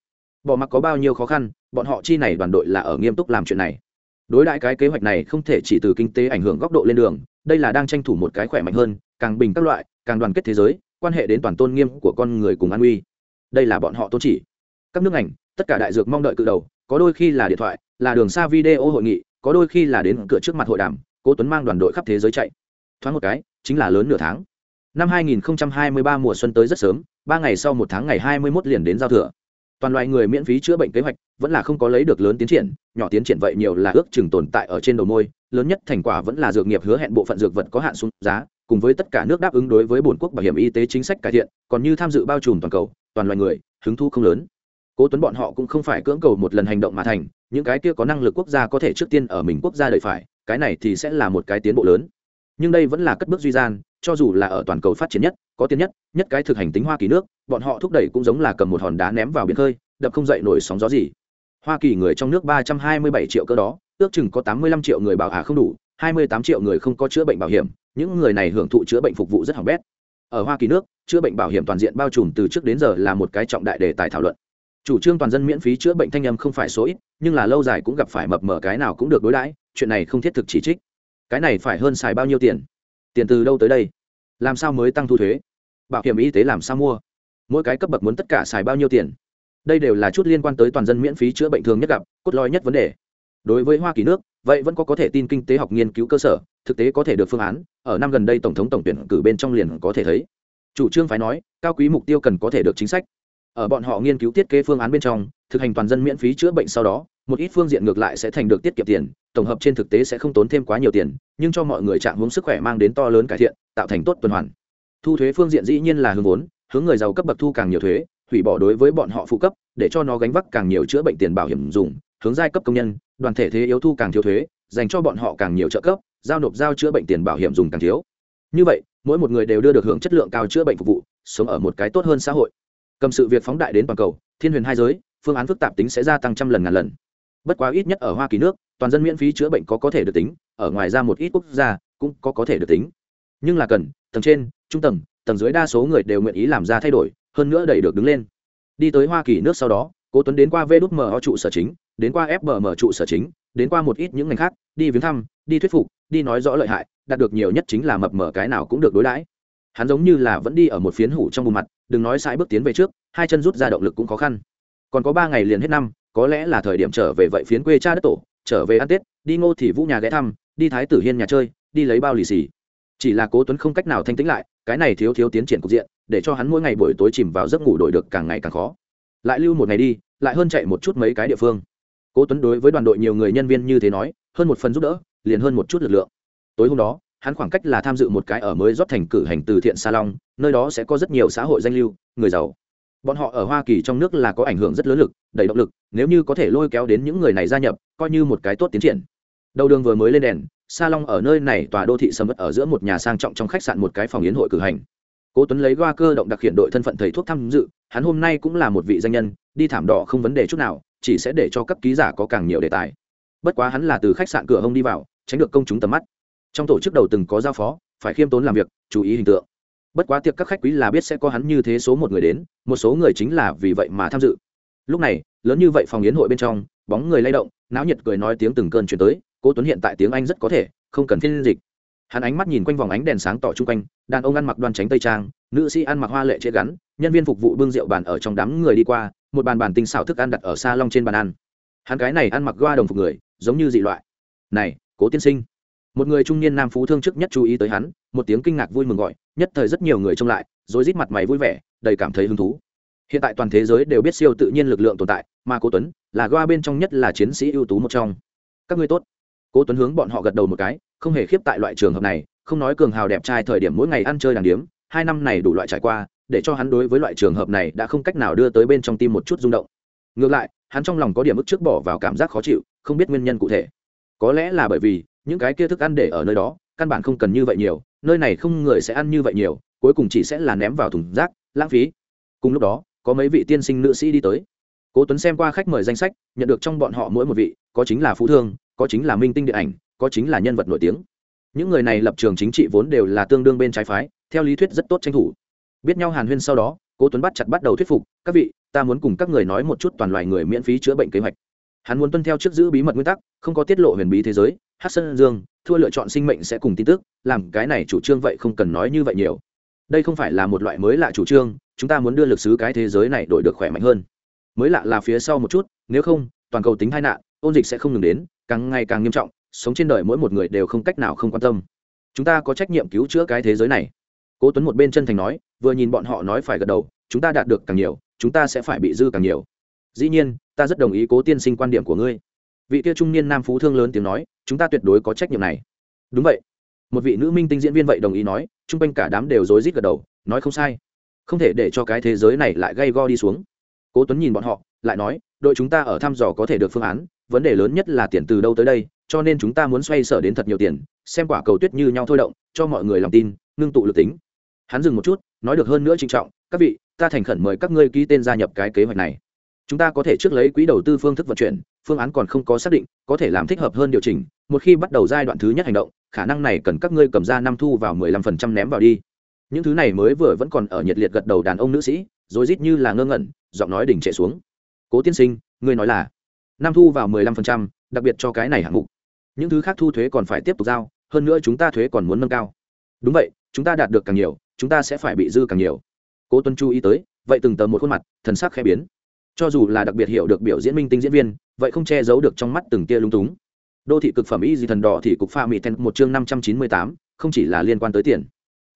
Bỏ mặc có bao nhiêu khó khăn, bọn họ chi này đoàn đội là ở nghiêm túc làm chuyện này. Đối đãi cái kế hoạch này không thể chỉ từ kinh tế ảnh hưởng góc độ lên đường, đây là đang tranh thủ một cái khỏe mạnh hơn, càng bình các loại, càng đoàn kết thế giới, quan hệ đến toàn tôn nghiêm của con người cùng an uy. Đây là bọn họ tôn chỉ. Các nước ảnh, tất cả đại dược mong đợi cự đầu, có đôi khi là điện thoại, là đường xa video hội nghị, có đôi khi là đến cửa trước mặt hội đàm, cố tuấn mang đoàn đội khắp thế giới chạy. Thoáng một cái, chính là lớn nửa tháng năm 2023 mùa xuân tới rất sớm, ba ngày sau một tháng ngày 21 liền đến giao thừa. Toàn loài người miễn phí chữa bệnh kế hoạch, vẫn là không có lấy được lớn tiến triển, nhỏ tiến triển vậy nhiều là ước chừng tồn tại ở trên đầu môi, lớn nhất thành quả vẫn là dược nghiệp hứa hẹn bộ phận dược vật có hạn xuống giá, cùng với tất cả nước đáp ứng đối với bổn quốc bảo hiểm y tế chính sách cải thiện, còn như tham dự bao trùm toàn cầu, toàn loài người, hứng thu không lớn. Cố tuấn bọn họ cũng không phải cưỡng cầu một lần hành động mà thành, những cái kia có năng lực quốc gia có thể trước tiên ở mình quốc gia đợi phải, cái này thì sẽ là một cái tiến bộ lớn. Nhưng đây vẫn là cất bước duy gian cho dù là ở toàn cầu phát triển nhất, có tiền nhất nhất cái thực hành tính hoa kỳ nước, bọn họ thúc đẩy cũng giống là cầm một hòn đá ném vào biển khơi, đập không dậy nổi sóng gió gì. Hoa kỳ người trong nước ba trăm hai mươi bảy triệu cơ đó, ước chừng có tám mươi lăm triệu người bảo hạ không đủ, hai mươi tám triệu người không có chữa bệnh bảo hiểm, những người này hưởng thụ chữa bệnh phục vụ rất hỏng bét. Ở hoa kỳ nước, chữa bệnh bảo hiểm toàn diện bao trùm từ trước đến giờ là một cái trọng đại đề tài thảo luận. Chủ trương toàn dân miễn phí chữa bệnh thanh âm không phải số ít, nhưng là lâu dài cũng gặp phải mập mờ cái nào cũng được đối đãi, chuyện này không thiết thực chỉ trích. Cái này phải hơn xài bao nhiêu tiền? Tiền từ đâu tới đây? Làm sao mới tăng thu thuế? Bảo hiểm y tế làm sao mua? Mỗi cái cấp bậc muốn tất cả xài bao nhiêu tiền? Đây đều là chút liên quan tới toàn dân miễn phí chữa bệnh thường nhất gặp, cốt lõi nhất vấn đề. Đối với hoa kỳ nước, vậy vẫn có có thể tin kinh tế học nghiên cứu cơ sở, thực tế có thể được phương án, ở năm gần đây tổng thống tổng tuyển cử bên trong liền có thể thấy. Chủ trương phải nói, cao quý mục tiêu cần có thể được chính sách. Ở bọn họ nghiên cứu thiết kế phương án bên trong, thực hành toàn dân miễn phí chữa bệnh sau đó một ít phương diện ngược lại sẽ thành được tiết kiệm tiền, tổng hợp trên thực tế sẽ không tốn thêm quá nhiều tiền, nhưng cho mọi người trạng hướng sức khỏe mang đến to lớn cải thiện, tạo thành tốt tuần hoàn. Thu thuế phương diện dĩ nhiên là hướng vốn, hướng người giàu cấp bậc thu càng nhiều thuế, hủy bỏ đối với bọn họ phụ cấp, để cho nó gánh vác càng nhiều chữa bệnh tiền bảo hiểm dùng, hướng giai cấp công nhân, đoàn thể thế yếu thu càng thiếu thuế, dành cho bọn họ càng nhiều trợ cấp, giao nộp giao chữa bệnh tiền bảo hiểm dùng càng thiếu. Như vậy, mỗi một người đều đưa được hưởng chất lượng cao chữa bệnh phục vụ, sống ở một cái tốt hơn xã hội. Cầm sự việc phóng đại đến toàn cầu, thiên huyền hai giới, phương án phức tạp tính sẽ gia tăng trăm lần ngàn lần bất quá ít nhất ở hoa kỳ nước, toàn dân miễn phí chữa bệnh có có thể được tính, ở ngoài ra một ít quốc gia cũng có có thể được tính. Nhưng là cần, tầng trên, trung tầng tầng dưới đa số người đều nguyện ý làm ra thay đổi, hơn nữa đẩy được đứng lên. Đi tới hoa kỳ nước sau đó, cố tuấn đến qua vê đút mở trụ sở chính, đến qua fbm trụ sở chính, đến qua một ít những ngành khác, đi viếng thăm, đi thuyết phục, đi nói rõ lợi hại, đạt được nhiều nhất chính là mập mở cái nào cũng được đối đãi. Hắn giống như là vẫn đi ở một phiến hủ trong bùn mặt, đừng nói sai bước tiến về trước, hai chân rút ra động lực cũng khó khăn. Còn có ba ngày liền hết năm có lẽ là thời điểm trở về vậy phiến quê cha đất tổ, trở về ăn tết, đi ngô thì vũ nhà ghé thăm, đi thái tử hiên nhà chơi, đi lấy bao lì xì. Chỉ là cố tuấn không cách nào thanh tĩnh lại, cái này thiếu thiếu tiến triển cục diện, để cho hắn mỗi ngày buổi tối chìm vào giấc ngủ đổi được càng ngày càng khó. Lại lưu một ngày đi, lại hơn chạy một chút mấy cái địa phương. Cố tuấn đối với đoàn đội nhiều người nhân viên như thế nói, hơn một phần giúp đỡ, liền hơn một chút lực lượng. Tối hôm đó, hắn khoảng cách là tham dự một cái ở mới rót thành cử hành từ thiện salon nơi đó sẽ có rất nhiều xã hội danh lưu, người giàu bọn họ ở hoa kỳ trong nước là có ảnh hưởng rất lớn lực, đầy động lực, nếu như có thể lôi kéo đến những người này gia nhập, coi như một cái tốt tiến triển. Đầu đường vừa mới lên đèn salon ở nơi này tòa đô thị sầm mất ở giữa một nhà sang trọng trong khách sạn một cái phòng yến hội cử hành. Cố tuấn lấy qua cơ động đặc hiện đội thân phận thầy thuốc tham dự, hắn hôm nay cũng là một vị danh nhân, đi thảm đỏ không vấn đề chút nào, chỉ sẽ để cho các ký giả có càng nhiều đề tài. Bất quá hắn là từ khách sạn cửa hông đi vào, tránh được công chúng tầm mắt. Trong tổ chức đầu từng có giao phó, phải khiêm tốn làm việc, chú ý hình tượng bất quá tiệc các khách quý là biết sẽ có hắn như thế số một người đến, một số người chính là vì vậy mà tham dự. Lúc này, lớn như vậy phòng yến hội bên trong, bóng người lay động, náo nhiệt cười nói tiếng từng cơn chuyển tới, cố tuấn hiện tại tiếng anh rất có thể, không cần phiên dịch. Hắn ánh mắt nhìn quanh vòng ánh đèn sáng tỏ chung quanh, đàn ông ăn mặc đoan tránh tây trang, nữ sĩ ăn mặc hoa lệ chế gắn, nhân viên phục vụ bưng rượu bàn ở trong đám người đi qua, một bàn bàn tinh xảo thức ăn đặt ở xa long trên bàn ăn. Hắn cái này ăn mặc goa đồng phục người, giống như dị loại. Này, cố tiên sinh một người trung niên nam phú thương trước nhất chú ý tới hắn, một tiếng kinh ngạc vui mừng gọi, nhất thời rất nhiều người trông lại rồi rít mặt mày vui vẻ, đầy cảm thấy hứng thú. Hiện tại toàn thế giới đều biết siêu tự nhiên lực lượng tồn tại, mà cố tuấn, là goa bên trong nhất là chiến sĩ ưu tú một trong. Các ngươi tốt. Cố tuấn hướng bọn họ gật đầu một cái, không hề khiếp tại loại trường hợp này, không nói cường hào đẹp trai thời điểm mỗi ngày ăn chơi đàng điếm, hai năm này đủ loại trải qua, để cho hắn đối với loại trường hợp này đã không cách nào đưa tới bên trong tim một chút rung động. Ngược lại, hắn trong lòng có điểm ức trước bỏ vào cảm giác khó chịu, không biết nguyên nhân cụ thể. Có lẽ là bởi vì những cái kia thức ăn để ở nơi đó, căn bản không cần như vậy nhiều, nơi này không người sẽ ăn như vậy nhiều, cuối cùng chỉ sẽ là ném vào thùng rác, lãng phí. Cùng lúc đó, có mấy vị tiên sinh nữ sĩ đi tới. Cố tuấn xem qua khách mời danh sách, nhận được trong bọn họ mỗi một vị, có chính là phú thương, có chính là minh tinh điện ảnh, có chính là nhân vật nổi tiếng. Những người này lập trường chính trị vốn đều là tương đương bên trái phái, theo lý thuyết rất tốt tranh thủ. Biết nhau hàn huyên sau đó, cố tuấn bắt chặt bắt đầu thuyết phục, các vị, ta muốn cùng các người nói một chút toàn loài người miễn phí chữa bệnh kế hoạch. Hắn muốn tuân theo trước giữ bí mật nguyên tắc, không có tiết lộ huyền bí thế giới hát sơn dương, thua lựa chọn sinh mệnh sẽ cùng tin tức, làm cái này chủ trương vậy không cần nói như vậy nhiều. Đây không phải là một loại mới lạ chủ trương, chúng ta muốn đưa lực sứ cái thế giới này đổi được khỏe mạnh hơn. Mới lạ là phía sau một chút, nếu không, toàn cầu tính tai nạn, ôn dịch sẽ không ngừng đến, càng ngày càng nghiêm trọng, sống trên đời mỗi một người đều không cách nào không quan tâm. Chúng ta có trách nhiệm cứu chữa cái thế giới này. Cố tuấn một bên chân thành nói, vừa nhìn bọn họ nói phải gật đầu, chúng ta đạt được càng nhiều, chúng ta sẽ phải bị dư càng nhiều. Dĩ nhiên, ta rất đồng ý cố tiên sinh quan điểm của ngươi vị kia trung niên nam phú thương lớn tiếng nói, chúng ta tuyệt đối có trách nhiệm này. Đúng vậy. Một vị nữ minh tinh diễn viên vậy đồng ý nói, chung quanh cả đám đều rối rít gật đầu, nói không sai. Không thể để cho cái thế giới này lại gây go đi xuống. Cố tuấn nhìn bọn họ, lại nói, đội chúng ta ở thăm dò có thể được phương án, vấn đề lớn nhất là tiền từ đâu tới đây, cho nên chúng ta muốn xoay sở đến thật nhiều tiền, xem quả cầu tuyết như nhau thôi động, cho mọi người lòng tin, ngưng tụ lực tính. Hắn dừng một chút, nói được hơn nữa trinh trọng, các vị, ta thành khẩn mời các ngươi ký tên gia nhập cái kế hoạch này. Chúng ta có thể trước lấy quỹ đầu tư phương thức vận chuyển phương án còn không có xác định, có thể làm thích hợp hơn điều chỉnh, một khi bắt đầu giai đoạn thứ nhất hành động, khả năng này cần các ngươi cầm ra năm thu vào mười lăm phần trăm ném vào đi. Những thứ này mới vừa vẫn còn ở nhiệt liệt gật đầu đàn ông nữ sĩ, rồi rít như là ngơ ngẩn, giọng nói đỉnh trệ xuống. Cố tiên sinh, ngươi nói là năm thu vào mười lăm phần trăm, đặc biệt cho cái này hạng mục. Những thứ khác thu thuế còn phải tiếp tục giao, hơn nữa chúng ta thuế còn muốn nâng cao. Đúng vậy, chúng ta đạt được càng nhiều, chúng ta sẽ phải bị dư càng nhiều. Cố tuân chú ý tới, vậy từng tờ một khuôn mặt, thần sắc khẽ biến cho dù là đặc biệt hiểu được biểu diễn minh tinh diễn viên, vậy không che giấu được trong mắt từng tia lung túng. Đô thị cực phẩm y di thần đỏ thì cục pha mỹ ten một chương năm trăm chín mươi tám, không chỉ là liên quan tới tiền.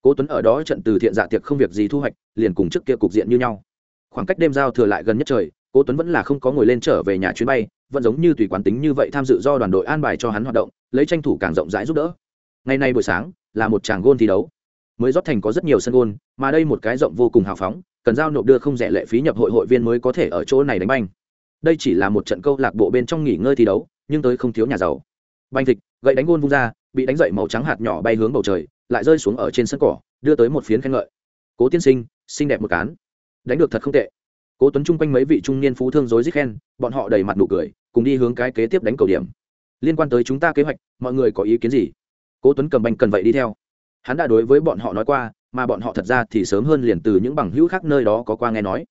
Cố tuấn ở đó trận từ thiện dạ tiệc không việc gì thu hoạch, liền cùng trước kia cục diện như nhau. Khoảng cách đêm giao thừa lại gần nhất trời, cố tuấn vẫn là không có ngồi lên trở về nhà chuyến bay, vẫn giống như tùy quán tính như vậy tham dự do đoàn đội an bài cho hắn hoạt động, lấy tranh thủ càng rộng rãi giúp đỡ. Ngày nay buổi sáng, là một chàng gôn thi đấu mới rót thành có rất nhiều sân gôn, mà đây một cái rộng vô cùng hào phóng, cần giao nộp đưa không rẻ lệ phí nhập hội hội viên mới có thể ở chỗ này đánh banh. Đây chỉ là một trận câu lạc bộ bên trong nghỉ ngơi thi đấu, nhưng tới không thiếu nhà giàu. Banh thịt, gậy đánh gôn vung ra, bị đánh dậy màu trắng hạt nhỏ bay hướng bầu trời, lại rơi xuống ở trên sân cỏ, đưa tới một phiến khen ngợi. Cố tiên sinh, xinh đẹp một cán. Đánh được thật không tệ. Cố tuấn chung quanh mấy vị trung niên phú thương rối rít khen, bọn họ đầy mặt nụ cười, cùng đi hướng cái kế tiếp đánh cầu điểm. Liên quan tới chúng ta kế hoạch, mọi người có ý kiến gì? Cố tuấn cầm banh cần vậy đi theo hắn đã đối với bọn họ nói qua, mà bọn họ thật ra thì sớm hơn liền từ những bằng hữu khác nơi đó có qua nghe nói.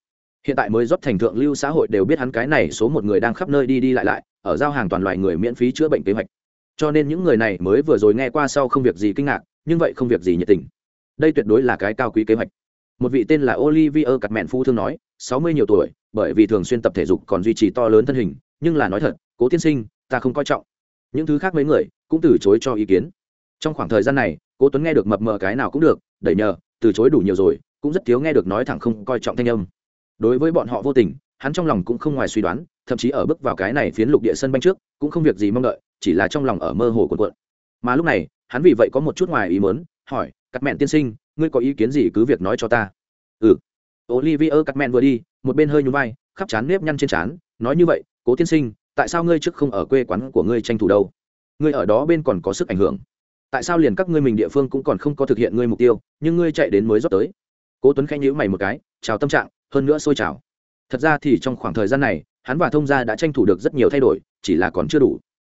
Hiện tại mới rót thành thượng lưu xã hội đều biết hắn cái này số một người đang khắp nơi đi đi lại lại, ở giao hàng toàn loài người miễn phí chữa bệnh kế hoạch. Cho nên những người này mới vừa rồi nghe qua sau không việc gì kinh ngạc, nhưng vậy không việc gì nhiệt tình. Đây tuyệt đối là cái cao quý kế hoạch. Một vị tên là olivier cặt mẹn phu thương nói, sáu mươi nhiều tuổi, bởi vì thường xuyên tập thể dục còn duy trì to lớn thân hình, nhưng là nói thật, cố tiên sinh, ta không coi trọng. Những thứ khác mấy người cũng từ chối cho ý kiến. Trong khoảng thời gian này cố tuấn nghe được mập mờ cái nào cũng được, đẩy nhờ, từ chối đủ nhiều rồi, cũng rất thiếu nghe được nói thẳng không coi trọng thanh âm. Đối với bọn họ vô tình, hắn trong lòng cũng không ngoài suy đoán, thậm chí ở bước vào cái này phiến lục địa sân banh trước, cũng không việc gì mong đợi, chỉ là trong lòng ở mơ hồ cuộn cuộn. Mà lúc này, hắn vì vậy có một chút ngoài ý mớn hỏi, cắt mẹn tiên sinh, ngươi có ý kiến gì cứ việc nói cho ta. Ừ. Olivier cắt mẹn vừa đi, một bên hơi nhún vai, khắp chán nếp nhăn trên trán, nói như vậy, cố tiên sinh, tại sao ngươi trước không ở quê quán của ngươi tranh thủ đâu? Ngươi ở đó bên còn có sức ảnh hưởng tại sao liền các ngươi mình địa phương cũng còn không có thực hiện ngươi mục tiêu, nhưng ngươi chạy đến mới rót tới. Cố tuấn khẽ nhíu mày một cái, chào tâm trạng, hơn nữa sôi chào. Thật ra thì trong khoảng thời gian này, hắn và thông gia đã tranh thủ được rất nhiều thay đổi, chỉ là còn chưa đủ.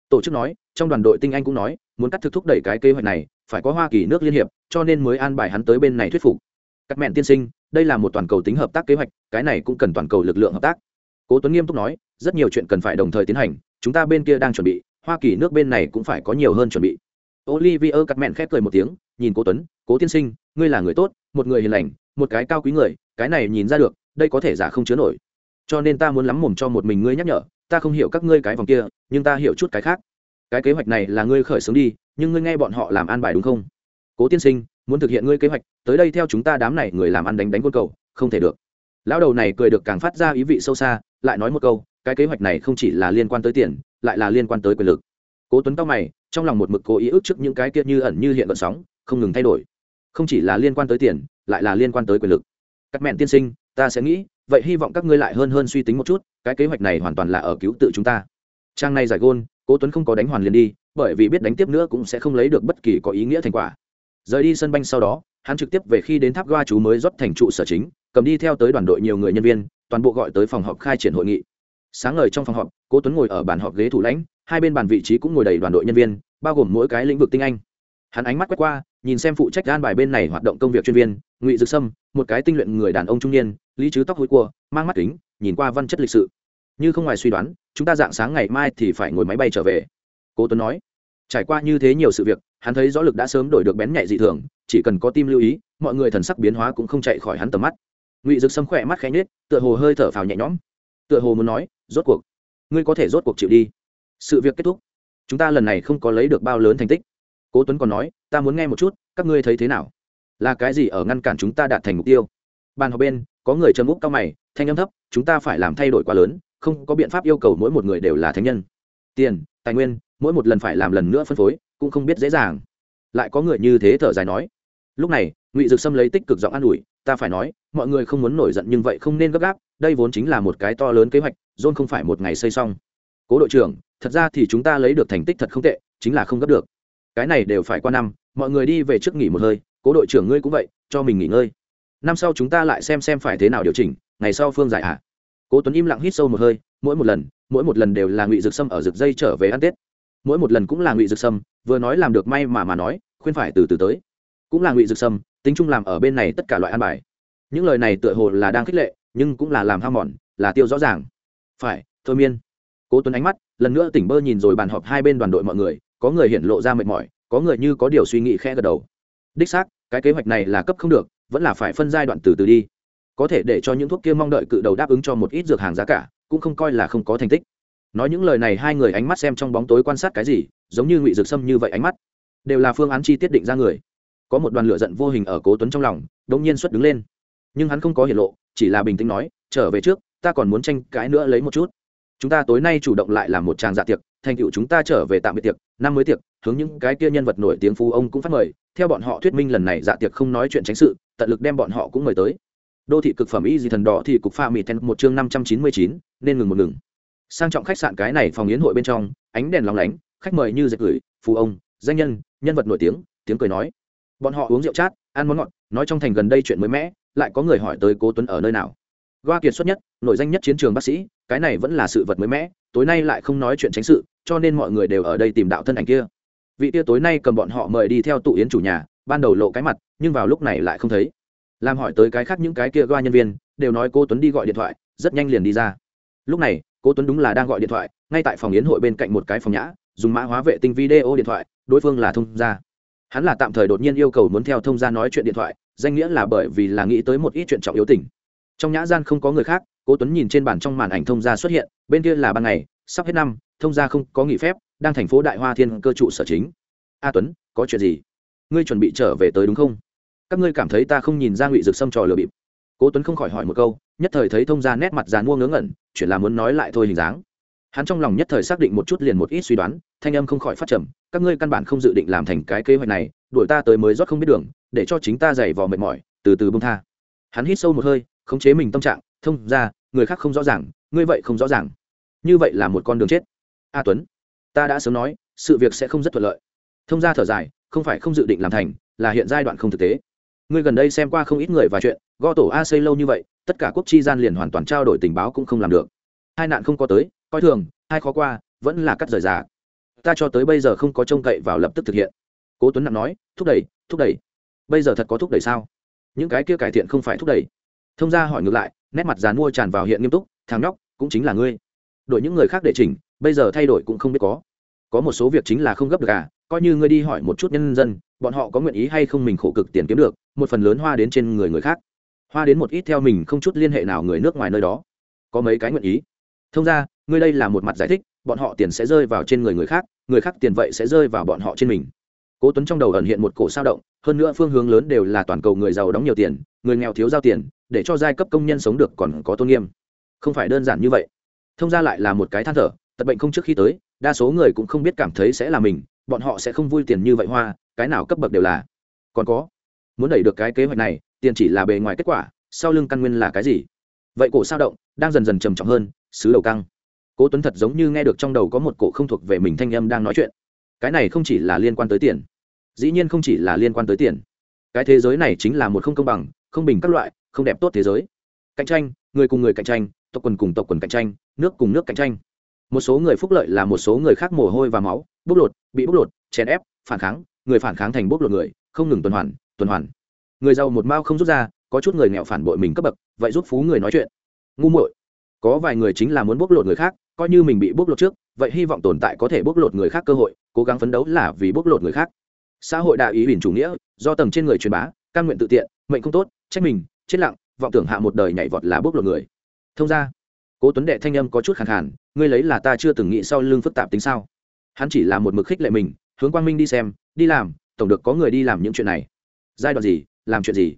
Tổ chức nói, trong đoàn đội tinh anh cũng nói, muốn cắt thực thúc đẩy cái kế hoạch này, phải có hoa kỳ nước liên hiệp, cho nên mới an bài hắn tới bên này thuyết phục. Các mẹn tiên sinh, đây là một toàn cầu tính hợp tác kế hoạch, cái này cũng cần toàn cầu lực lượng hợp tác. Cố tuấn nghiêm túc nói, rất nhiều chuyện cần phải đồng thời tiến hành, chúng ta bên kia đang chuẩn bị, hoa kỳ nước bên này cũng phải có nhiều hơn chuẩn bị olivier cật mẹn khép cười một tiếng, nhìn cố tuấn, cố tiên sinh, ngươi là người tốt, một người hiền lành, một cái cao quý người, cái này nhìn ra được, đây có thể giả không chứa nổi. Cho nên ta muốn lắm mồm cho một mình ngươi nhắc nhở, ta không hiểu các ngươi cái vòng kia, nhưng ta hiểu chút cái khác. Cái kế hoạch này là ngươi khởi xướng đi, nhưng ngươi nghe bọn họ làm an bài đúng không? Cố tiên sinh, muốn thực hiện ngươi kế hoạch, tới đây theo chúng ta đám này người làm ăn đánh đánh quân cầu, không thể được. Lão đầu này cười được càng phát ra ý vị sâu xa, lại nói một câu, cái kế hoạch này không chỉ là liên quan tới tiền, lại là liên quan tới quyền lực cố tuấn cao mày, trong lòng một mực cố ý ước trước những cái kia như ẩn như hiện gợn sóng, không ngừng thay đổi. Không chỉ là liên quan tới tiền, lại là liên quan tới quyền lực. Các mẹn tiên sinh, ta sẽ nghĩ, vậy hy vọng các ngươi lại hơn hơn suy tính một chút, cái kế hoạch này hoàn toàn là ở cứu tự chúng ta. Trang này giải gôn, cố tuấn không có đánh hoàn liền đi, bởi vì biết đánh tiếp nữa cũng sẽ không lấy được bất kỳ có ý nghĩa thành quả. Rời đi sân banh sau đó, hắn trực tiếp về khi đến tháp goa chú mới rót thành trụ sở chính, cầm đi theo tới đoàn đội nhiều người nhân viên, toàn bộ gọi tới phòng họp khai triển hội nghị sáng ngời trong phòng họp, cố tuấn ngồi ở bàn họp ghế thủ lãnh, hai bên bàn vị trí cũng ngồi đầy đoàn đội nhân viên, bao gồm mỗi cái lĩnh vực tinh anh. Hắn ánh mắt quét qua, nhìn xem phụ trách gan bài bên này hoạt động công việc chuyên viên, ngụy dực sâm, một cái tinh luyện người đàn ông trung niên, lý chứ tóc hối cua, mang mắt kính, nhìn qua văn chất lịch sự. Như không ngoài suy đoán, chúng ta dạng sáng ngày mai thì phải ngồi máy bay trở về. Cố tuấn nói. Trải qua như thế nhiều sự việc, hắn thấy rõ lực đã sớm đổi được bén nhạy dị thường, chỉ cần có tim lưu ý, mọi người thần sắc biến hóa cũng không chạy khỏi hắn tầm mắt. Ngụy dực sâm khỏe mắt khẽ nhết tựa hồ hơi thở phào nhẹ nhõm tựa hồ muốn nói, rốt cuộc, ngươi có thể rốt cuộc chịu đi. Sự việc kết thúc. Chúng ta lần này không có lấy được bao lớn thành tích. Cố tuấn còn nói, ta muốn nghe một chút, các ngươi thấy thế nào? Là cái gì ở ngăn cản chúng ta đạt thành mục tiêu? Bàn họp bên, có người trầm úc cao mày, thanh âm thấp, chúng ta phải làm thay đổi quá lớn, không có biện pháp yêu cầu mỗi một người đều là thánh nhân. Tiền, tài nguyên, mỗi một lần phải làm lần nữa phân phối, cũng không biết dễ dàng. Lại có người như thế thở dài nói. Lúc này ngụy dược sâm lấy tích cực giọng an ủi, ta phải nói, mọi người không muốn nổi giận nhưng vậy không nên gấp gáp, đây vốn chính là một cái to lớn kế hoạch, john không phải một ngày xây xong. Cố đội trưởng, thật ra thì chúng ta lấy được thành tích thật không tệ, chính là không gấp được. Cái này đều phải qua năm, mọi người đi về trước nghỉ một hơi, cố đội trưởng ngươi cũng vậy, cho mình nghỉ ngơi. Năm sau chúng ta lại xem xem phải thế nào điều chỉnh, ngày sau phương giải hạ cố tuấn im lặng hít sâu một hơi, mỗi một lần, mỗi một lần đều là ngụy dược sâm ở rực dây trở về ăn tết. Mỗi một lần cũng là ngụy dược sâm vừa nói làm được may mà mà nói, khuyên phải từ từ tới. Cũng là ngụy dược sâm tính chung làm ở bên này tất cả loại ăn bài. Những lời này tựa hồ là đang khích lệ, nhưng cũng là làm ham mòn, là tiêu rõ ràng. Phải, thôi miên. Cố tuấn ánh mắt, lần nữa tỉnh bơ nhìn rồi bàn họp hai bên đoàn đội mọi người, có người hiện lộ ra mệt mỏi, có người như có điều suy nghĩ khẽ gật đầu. Đích xác, cái kế hoạch này là cấp không được, vẫn là phải phân giai đoạn từ từ đi. Có thể để cho những thuốc kia mong đợi cự đầu đáp ứng cho một ít dược hàng giá cả, cũng không coi là không có thành tích. Nói những lời này hai người ánh mắt xem trong bóng tối quan sát cái gì, giống như ngụy dược sâm như vậy ánh mắt, đều là phương án chi tiết định ra người có một đoàn lửa giận vô hình ở cố tuấn trong lòng, đống nhiên xuất đứng lên. Nhưng hắn không có hiển lộ, chỉ là bình tĩnh nói, trở về trước, ta còn muốn tranh cãi nữa lấy một chút. Chúng ta tối nay chủ động lại làm một tràng dạ tiệc, thành tựu chúng ta trở về tạm biệt tiệc, năm mới tiệc, hướng những cái kia nhân vật nổi tiếng phú ông cũng phát mời, theo bọn họ thuyết minh lần này dạ tiệc không nói chuyện tránh sự, tận lực đem bọn họ cũng mời tới. Đô thị cực phẩm y di thần đỏ thì cục pha mì ten một chương năm trăm chín mươi chín, nên ngừng một ngừng. Sang trọng khách sạn cái này phòng yến hội bên trong, ánh đèn lóng lánh, khách mời như dệt gửi, phú ông, danh nhân nhân vật nổi tiếng tiếng cười nói bọn họ uống rượu chát, ăn món ngọt, nói trong thành gần đây chuyện mới mẻ, lại có người hỏi tới cố tuấn ở nơi nào. Goa kiệt xuất nhất, nổi danh nhất chiến trường bác sĩ, cái này vẫn là sự vật mới mẻ, tối nay lại không nói chuyện tránh sự, cho nên mọi người đều ở đây tìm đạo thân ảnh kia. Vị tia tối nay cầm bọn họ mời đi theo tụ yến chủ nhà, ban đầu lộ cái mặt, nhưng vào lúc này lại không thấy. Làm hỏi tới cái khác những cái kia goa nhân viên, đều nói cô tuấn đi gọi điện thoại, rất nhanh liền đi ra. Lúc này cô tuấn đúng là đang gọi điện thoại, ngay tại phòng yến hội bên cạnh một cái phòng nhã, dùng mã hóa vệ tinh video điện thoại, đối phương là thông gia hắn là tạm thời đột nhiên yêu cầu muốn theo thông gia nói chuyện điện thoại, danh nghĩa là bởi vì là nghĩ tới một ít chuyện trọng yếu tình. Trong nhã gian không có người khác, cố tuấn nhìn trên bản trong màn ảnh thông gia xuất hiện, bên kia là ban ngày, sắp hết năm, thông gia không có nghỉ phép, đang thành phố đại hoa thiên cơ trụ sở chính. A tuấn, có chuyện gì? Ngươi chuẩn bị trở về tới đúng không? Các ngươi cảm thấy ta không nhìn ra ngụy dược sâm trò lừa bịp. Cố tuấn không khỏi hỏi một câu, nhất thời thấy thông gia nét mặt dàn mua ngớ ngẩn chuyện là muốn nói lại thôi hình dáng. Hắn trong lòng nhất thời xác định một chút liền một ít suy đoán thanh âm không khỏi phát trầm, các ngươi căn bản không dự định làm thành cái kế hoạch này, đuổi ta tới mới rót không biết đường, để cho chính ta dày vò mệt mỏi, từ từ bông tha. Hắn hít sâu một hơi, khống chế mình tâm trạng, thông ra, người khác không rõ ràng, ngươi vậy không rõ ràng. Như vậy là một con đường chết. A tuấn, ta đã sớm nói, sự việc sẽ không rất thuận lợi. Thông ra thở dài, không phải không dự định làm thành, là hiện giai đoạn không thực tế. Ngươi gần đây xem qua không ít người và chuyện go tổ a xây lâu như vậy, tất cả quốc chi gian liền hoàn toàn trao đổi tình báo cũng không làm được. Hai nạn không có tới, coi thường, hai khó qua, vẫn là cắt rời giả ta cho tới bây giờ không có trông cậy vào lập tức thực hiện. Cố tuấn nặng nói, thúc đẩy thúc đẩy. Bây giờ thật có thúc đẩy sao? Những cái kia cải thiện không phải thúc đẩy. Thông gia hỏi ngược lại, nét mặt dàn mua tràn vào hiện nghiêm túc, thằng nhóc, cũng chính là ngươi. Đổi những người khác để chỉnh, bây giờ thay đổi cũng không biết có. Có một số việc chính là không gấp được à coi như ngươi đi hỏi một chút nhân dân, bọn họ có nguyện ý hay không mình khổ cực tiền kiếm được, một phần lớn hoa đến trên người người khác. Hoa đến một ít theo mình không chút liên hệ nào người nước ngoài nơi đó. Có mấy cái nguyện ý. Thông ra ngươi đây là một mặt giải thích, bọn họ tiền sẽ rơi vào trên người người khác người khác tiền vậy sẽ rơi vào bọn họ trên mình. Cố tuấn trong đầu ẩn hiện một cổ sao động, hơn nữa phương hướng lớn đều là toàn cầu người giàu đóng nhiều tiền, người nghèo thiếu giao tiền, để cho giai cấp công nhân sống được còn có tôn nghiêm. Không phải đơn giản như vậy. Thông ra lại là một cái than thở, tật bệnh không trước khi tới, đa số người cũng không biết cảm thấy sẽ là mình, bọn họ sẽ không vui tiền như vậy hoa, cái nào cấp bậc đều là. Còn có, muốn đẩy được cái kế hoạch này, tiền chỉ là bề ngoài kết quả, sau lưng căn nguyên là cái gì? Vậy cổ sao động đang dần dần trầm trọng hơn, xứ đầu căng cố tuấn thật giống như nghe được trong đầu có một cổ không thuộc về mình thanh âm đang nói chuyện. Cái này không chỉ là liên quan tới tiền. Dĩ nhiên không chỉ là liên quan tới tiền. Cái thế giới này chính là một không công bằng, không bình các loại, không đẹp tốt thế giới. Cạnh tranh, người cùng người cạnh tranh, tộc quần cùng tộc quần cạnh tranh, nước cùng nước cạnh tranh. Một số người phúc lợi là một số người khác mồ hôi và máu, bốc lột, bị bốc lột, chèn ép, phản kháng, người phản kháng thành bốc lột người, không ngừng tuần hoàn tuần hoàn. Người giàu một mao không rút ra, có chút người nghèo phản bội mình cấp bậc, vậy giúp phú người nói chuyện. Ngu muội, có vài người chính là muốn bốc lột người khác coi như mình bị bóc lột trước, vậy hy vọng tồn tại có thể bóc lột người khác cơ hội, cố gắng phấn đấu là vì bóc lột người khác. Xã hội đại ý huỳnh chủ nghĩa, do tầng trên người truyền bá, căn nguyện tự tiện, mệnh không tốt, trách mình, chết lặng, vọng tưởng hạ một đời nhảy vọt là bóc lột người. Thông ra cố tuấn đệ thanh âm có chút khàn khàn, ngươi lấy là ta chưa từng nghĩ sau lưng phức tạp tính sao? Hắn chỉ là một mực khích lệ mình, hướng quang minh đi xem, đi làm, tổng được có người đi làm những chuyện này. Giai đoạn gì, làm chuyện gì?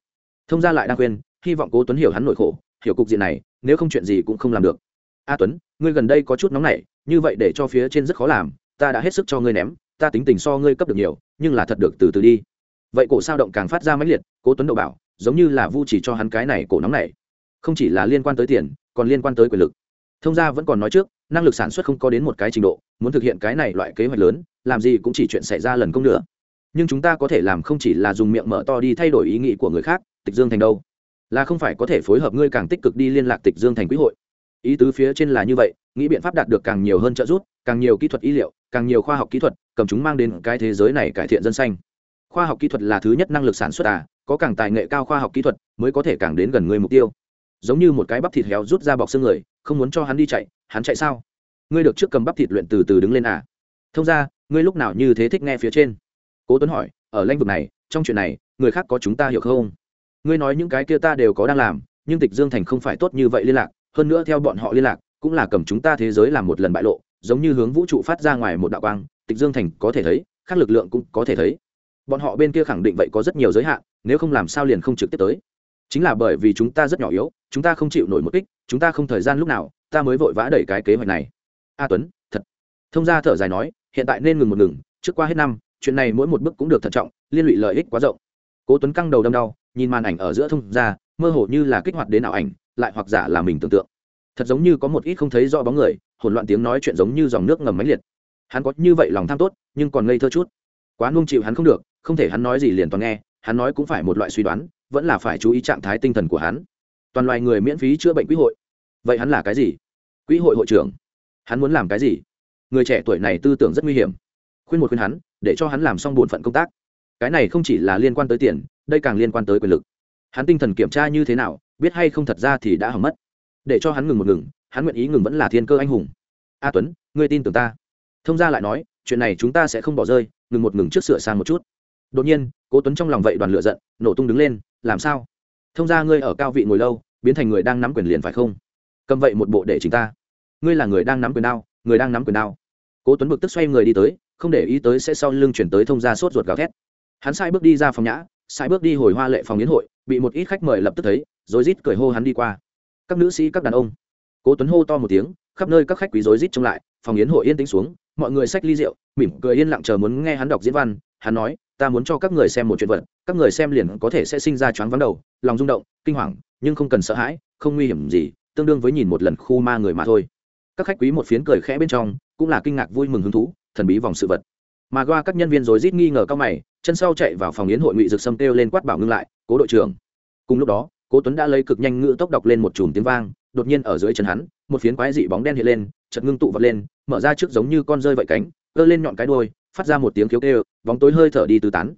Thông gia lại đang khuyên, hy vọng cố tuấn hiểu hắn nội khổ, hiểu cục diện này, nếu không chuyện gì cũng không làm được a tuấn, ngươi gần đây có chút nóng nảy, như vậy để cho phía trên rất khó làm, ta đã hết sức cho ngươi ném, ta tính tình so ngươi cấp được nhiều, nhưng là thật được từ từ đi. Vậy cổ sao động càng phát ra mãnh liệt, cố tuấn độ bảo, giống như là vu chỉ cho hắn cái này cổ nóng này không chỉ là liên quan tới tiền, còn liên quan tới quyền lực. Thông gia vẫn còn nói trước, năng lực sản xuất không có đến một cái trình độ, muốn thực hiện cái này loại kế hoạch lớn, làm gì cũng chỉ chuyện xảy ra lần công nữa. Nhưng chúng ta có thể làm không chỉ là dùng miệng mở to đi thay đổi ý nghĩ của người khác, tịch dương thành đâu? Là không phải có thể phối hợp ngươi càng tích cực đi liên lạc tịch dương thành quỹ hội ý tứ phía trên là như vậy, nghĩ biện pháp đạt được càng nhiều hơn trợ giúp, càng nhiều kỹ thuật y liệu, càng nhiều khoa học kỹ thuật, cầm chúng mang đến cái thế giới này cải thiện dân xanh khoa học kỹ thuật là thứ nhất năng lực sản xuất à có càng tài nghệ cao khoa học kỹ thuật mới có thể càng đến gần người mục tiêu. Giống như một cái bắp thịt héo rút ra bọc xương người, không muốn cho hắn đi chạy, hắn chạy sao? Ngươi được trước cầm bắp thịt luyện từ từ đứng lên à? Thông ra, ngươi lúc nào như thế thích nghe phía trên? Cố tuấn hỏi, ở lãnh vực này, trong chuyện này, người khác có chúng ta hiểu không? Ngươi nói những cái kia ta đều có đang làm, nhưng tịch dương thành không phải tốt như vậy liên lạc hơn nữa theo bọn họ liên lạc, cũng là cầm chúng ta thế giới làm một lần bại lộ, giống như hướng vũ trụ phát ra ngoài một đạo quang, tịch dương thành có thể thấy, khác lực lượng cũng có thể thấy. Bọn họ bên kia khẳng định vậy có rất nhiều giới hạn, nếu không làm sao liền không trực tiếp tới. Chính là bởi vì chúng ta rất nhỏ yếu, chúng ta không chịu nổi một kích, chúng ta không thời gian lúc nào, ta mới vội vã đẩy cái kế hoạch này. A tuấn, thật. Thông gia thở dài nói, hiện tại nên ngừng một ngừng, trước qua hết năm, chuyện này mỗi một bước cũng được thận trọng, liên lụy lợi ích quá rộng. Cố tuấn căng đầu đâm đau, nhìn màn ảnh ở giữa thông gia, mơ hồ như là kích hoạt đến ảo ảnh lại hoặc giả là mình tưởng tượng. Thật giống như có một ít không thấy rõ bóng người, hỗn loạn tiếng nói chuyện giống như dòng nước ngầm máy liệt. Hắn có như vậy lòng tham tốt, nhưng còn ngây thơ chút. Quá nung chịu hắn không được, không thể hắn nói gì liền toàn nghe, hắn nói cũng phải một loại suy đoán, vẫn là phải chú ý trạng thái tinh thần của hắn. Toàn loài người miễn phí chữa bệnh quỹ hội. Vậy hắn là cái gì? Quỹ hội hội trưởng. Hắn muốn làm cái gì? Người trẻ tuổi này tư tưởng rất nguy hiểm. Khuyên một khuyên hắn, để cho hắn làm xong bổn phận công tác. Cái này không chỉ là liên quan tới tiền, đây càng liên quan tới quyền lực. Hắn tinh thần kiểm tra như thế nào biết hay không thật ra thì đã hỏng mất. Để cho hắn ngừng một ngừng, hắn nguyện ý ngừng vẫn là thiên cơ anh hùng. A tuấn, ngươi tin tưởng ta. Thông gia lại nói, chuyện này chúng ta sẽ không bỏ rơi, ngừng một ngừng trước sửa sang một chút. Đột nhiên, cố tuấn trong lòng vậy đoàn lửa giận, nổ tung đứng lên, làm sao? Thông gia ngươi ở cao vị ngồi lâu, biến thành người đang nắm quyền liền phải không? Cầm vậy một bộ để chính ta. Ngươi là người đang nắm quyền đao, người đang nắm quyền đao. Cố tuấn bực tức xoay người đi tới, không để ý tới sẽ sau lưng chuyển tới thông gia sốt ruột gào thét. Hắn sai bước đi ra phòng nhã, sai bước đi hồi hoa lệ phòng yến hội bị một ít khách mời lập tức thấy rồi rít cười hô hắn đi qua. Các nữ sĩ, các đàn ông. Cố tuấn hô to một tiếng, khắp nơi các khách quý rối rít trông lại, phòng yến hội yên tĩnh xuống, mọi người xách ly rượu, mỉm cười yên lặng chờ muốn nghe hắn đọc diễn văn. Hắn nói, ta muốn cho các người xem một chuyện vật, các người xem liền có thể sẽ sinh ra choáng vắng đầu, lòng rung động, kinh hoàng, nhưng không cần sợ hãi, không nguy hiểm gì, tương đương với nhìn một lần khu ma người mà thôi. Các khách quý một phiến cười khẽ bên trong, cũng là kinh ngạc vui mừng hứng thú, thần bí vòng sự vật. Mà qua các nhân viên rối rít nghi ngờ cao mày chân sau chạy vào phòng yến hội ngụy dược sâm kêu lên quát bảo ngưng lại, cố đội trưởng. Cùng lúc đó, cố tuấn đã lấy cực nhanh ngữ tốc đọc lên một chùm tiếng vang, đột nhiên ở dưới chân hắn, một phiến quái dị bóng đen hiện lên, chợt ngưng tụ vật lên, mở ra trước giống như con rơi vậy cánh, cơ lên nhọn cái đuôi, phát ra một tiếng khiếu kêu, bóng tối hơi thở đi tứ tán.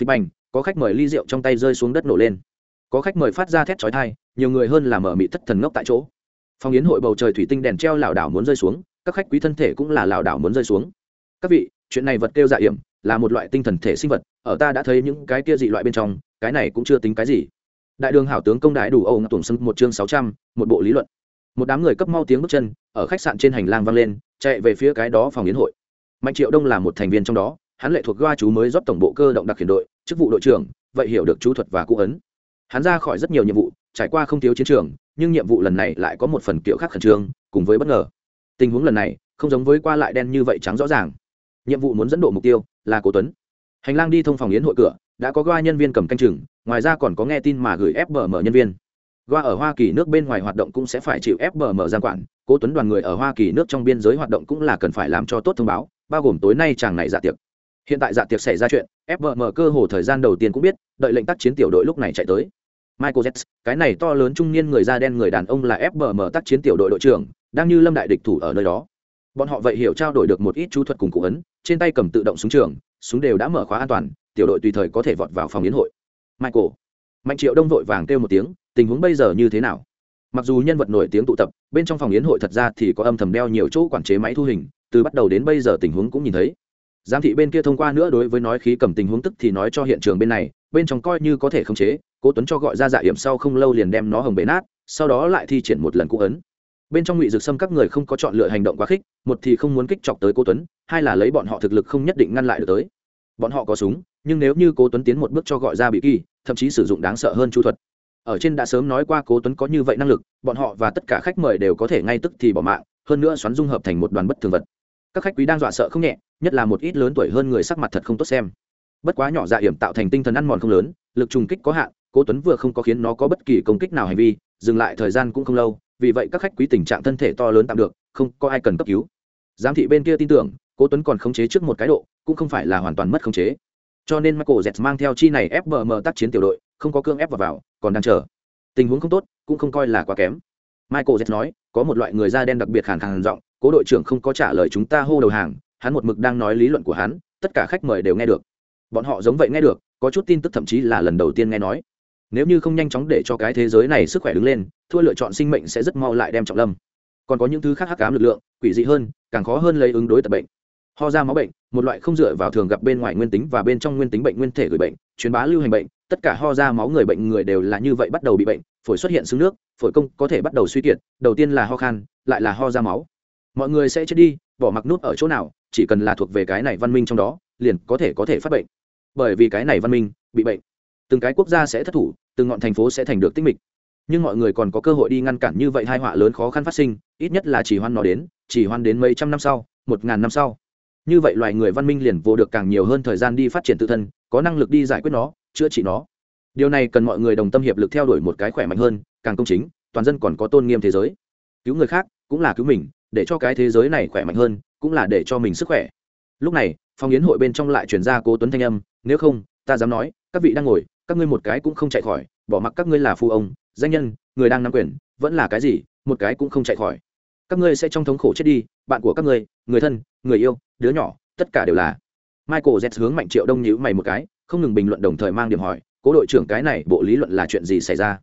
Phịch bành, có khách mời ly rượu trong tay rơi xuống đất nổ lên. Có khách mời phát ra thét chói tai, nhiều người hơn là mở mị thất thần ngốc tại chỗ. Phòng yến hội bầu trời thủy tinh đèn treo lảo đảo muốn rơi xuống, các khách quý thân thể cũng là lảo đảo muốn rơi xuống. Các vị, chuyện này vật kêu dạ hiểm là một loại tinh thần thể sinh vật, ở ta đã thấy những cái kia dị loại bên trong, cái này cũng chưa tính cái gì. Đại đường hảo tướng công đại đủ âu ngọc tổng sưng một chương sáu trăm, một bộ lý luận. Một đám người cấp mau tiếng bước chân, ở khách sạn trên hành lang vang lên, chạy về phía cái đó phòng yến hội. Mạnh triệu đông là một thành viên trong đó, hắn lệ thuộc goa chú mới rót tổng bộ cơ động đặc khiển đội, chức vụ đội trưởng, vậy hiểu được chú thuật và cụ ấn. Hắn ra khỏi rất nhiều nhiệm vụ, trải qua không thiếu chiến trường, nhưng nhiệm vụ lần này lại có một phần kiểu khác khẩn trương, cùng với bất ngờ. Tình huống lần này, không giống với qua lại đen như vậy trắng rõ ràng. Nhiệm vụ muốn dẫn độ mục tiêu là cố tuấn. Hành lang đi thông phòng yến hội cửa, đã có goa nhân viên cầm canh chừng, ngoài ra còn có nghe tin mà gửi fbm nhân viên. Goa ở hoa kỳ nước bên ngoài hoạt động cũng sẽ phải chịu fbm giang quản, cố tuấn đoàn người ở hoa kỳ nước trong biên giới hoạt động cũng là cần phải làm cho tốt thông báo, bao gồm tối nay chàng này dạ tiệc. Hiện tại dạ tiệc xảy ra chuyện fbm cơ hồ thời gian đầu tiên cũng biết, đợi lệnh tác chiến tiểu đội lúc này chạy tới. Michael z cái này to lớn trung niên người da đen người đàn ông là fbm tác chiến tiểu đội đội trưởng, đang như lâm đại địch thủ ở nơi đó bọn họ vậy hiểu trao đổi được một ít chú thuật cùng cụ ấn trên tay cầm tự động súng trường, súng đều đã mở khóa an toàn, tiểu đội tùy thời có thể vọt vào phòng yến hội. Michael, mạnh triệu đông vội vàng kêu một tiếng, tình huống bây giờ như thế nào? Mặc dù nhân vật nổi tiếng tụ tập, bên trong phòng yến hội thật ra thì có âm thầm đeo nhiều chỗ quản chế máy thu hình, từ bắt đầu đến bây giờ tình huống cũng nhìn thấy. Giám thị bên kia thông qua nữa đối với nói khí cầm tình huống tức thì nói cho hiện trường bên này, bên trong coi như có thể khống chế, cố tuấn cho gọi ra dạ hiểm sau không lâu liền đem nó hồng bể nát, sau đó lại thi triển một lần cũ ấn bên trong ngụy dược sâm các người không có chọn lựa hành động quá khích, một thì không muốn kích chọc tới cô tuấn, hai là lấy bọn họ thực lực không nhất định ngăn lại được tới. Bọn họ có súng, nhưng nếu như cố tuấn tiến một bước cho gọi ra bị kỳ, thậm chí sử dụng đáng sợ hơn chu thuật. Ở trên đã sớm nói qua cố tuấn có như vậy năng lực, bọn họ và tất cả khách mời đều có thể ngay tức thì bỏ mạng, hơn nữa xoắn dung hợp thành một đoàn bất thường vật. Các khách quý đang dọa sợ không nhẹ, nhất là một ít lớn tuổi hơn người sắc mặt thật không tốt xem. Bất quá nhỏ dạ hiểm tạo thành tinh thần ăn mòn không lớn, lực trùng kích có hạn, cố tuấn vừa không có khiến nó có bất kỳ công kích nào hành vi, dừng lại thời gian cũng không lâu vì vậy các khách quý tình trạng thân thể to lớn tạm được không có ai cần cấp cứu. Giám thị bên kia tin tưởng cố tuấn còn khống chế trước một cái độ cũng không phải là hoàn toàn mất khống chế. Cho nên michael z mang theo chi này fbm tác chiến tiểu đội không có cương ép vào, vào còn đang chờ. Tình huống không tốt cũng không coi là quá kém. Michael z nói có một loại người da đen đặc biệt khàn khàn giọng cố đội trưởng không có trả lời chúng ta hô đầu hàng hắn một mực đang nói lý luận của hắn tất cả khách mời đều nghe được. Bọn họ giống vậy nghe được có chút tin tức thậm chí là lần đầu tiên nghe nói nếu như không nhanh chóng để cho cái thế giới này sức khỏe đứng lên, thua lựa chọn sinh mệnh sẽ rất mau lại đem trọng lâm. Còn có những thứ khác hắc cám lực lượng, quỷ dị hơn, càng khó hơn lấy ứng đối tập bệnh. Ho ra máu bệnh, một loại không dựa vào thường gặp bên ngoài nguyên tính và bên trong nguyên tính bệnh nguyên thể gửi bệnh, truyền bá lưu hành bệnh, tất cả ho ra máu người bệnh người đều là như vậy bắt đầu bị bệnh, phổi xuất hiện xương nước, phổi công có thể bắt đầu suy kiệt, đầu tiên là ho khan, lại là ho ra máu. Mọi người sẽ chết đi, bỏ mặc nút ở chỗ nào, chỉ cần là thuộc về cái này văn minh trong đó, liền có thể có thể phát bệnh. Bởi vì cái này văn minh bị bệnh từng cái quốc gia sẽ thất thủ, từng ngọn thành phố sẽ thành được tích mịch. Nhưng mọi người còn có cơ hội đi ngăn cản như vậy hai họa lớn khó khăn phát sinh, ít nhất là chỉ hoan nó đến, chỉ hoan đến mấy trăm năm sau, một ngàn năm sau. Như vậy loài người văn minh liền vô được càng nhiều hơn thời gian đi phát triển tự thân, có năng lực đi giải quyết nó, chữa trị nó. Điều này cần mọi người đồng tâm hiệp lực theo đuổi một cái khỏe mạnh hơn, càng công chính, toàn dân còn có tôn nghiêm thế giới. Cứu người khác, cũng là cứu mình, để cho cái thế giới này khỏe mạnh hơn, cũng là để cho mình sức khỏe. Lúc này, phòng yến hội bên trong lại chuyển ra cố tuấn thanh âm, nếu không, ta dám nói, các vị đang ngồi các ngươi một cái cũng không chạy khỏi, bỏ mặc các ngươi là phu ông, danh nhân, người đang nắm quyền, vẫn là cái gì, một cái cũng không chạy khỏi. Các ngươi sẽ trong thống khổ chết đi, bạn của các ngươi, người thân, người yêu, đứa nhỏ, tất cả đều là. Michael z hướng mạnh triệu đông nhữ mày một cái, không ngừng bình luận đồng thời mang điểm hỏi, cố đội trưởng cái này bộ lý luận là chuyện gì xảy ra?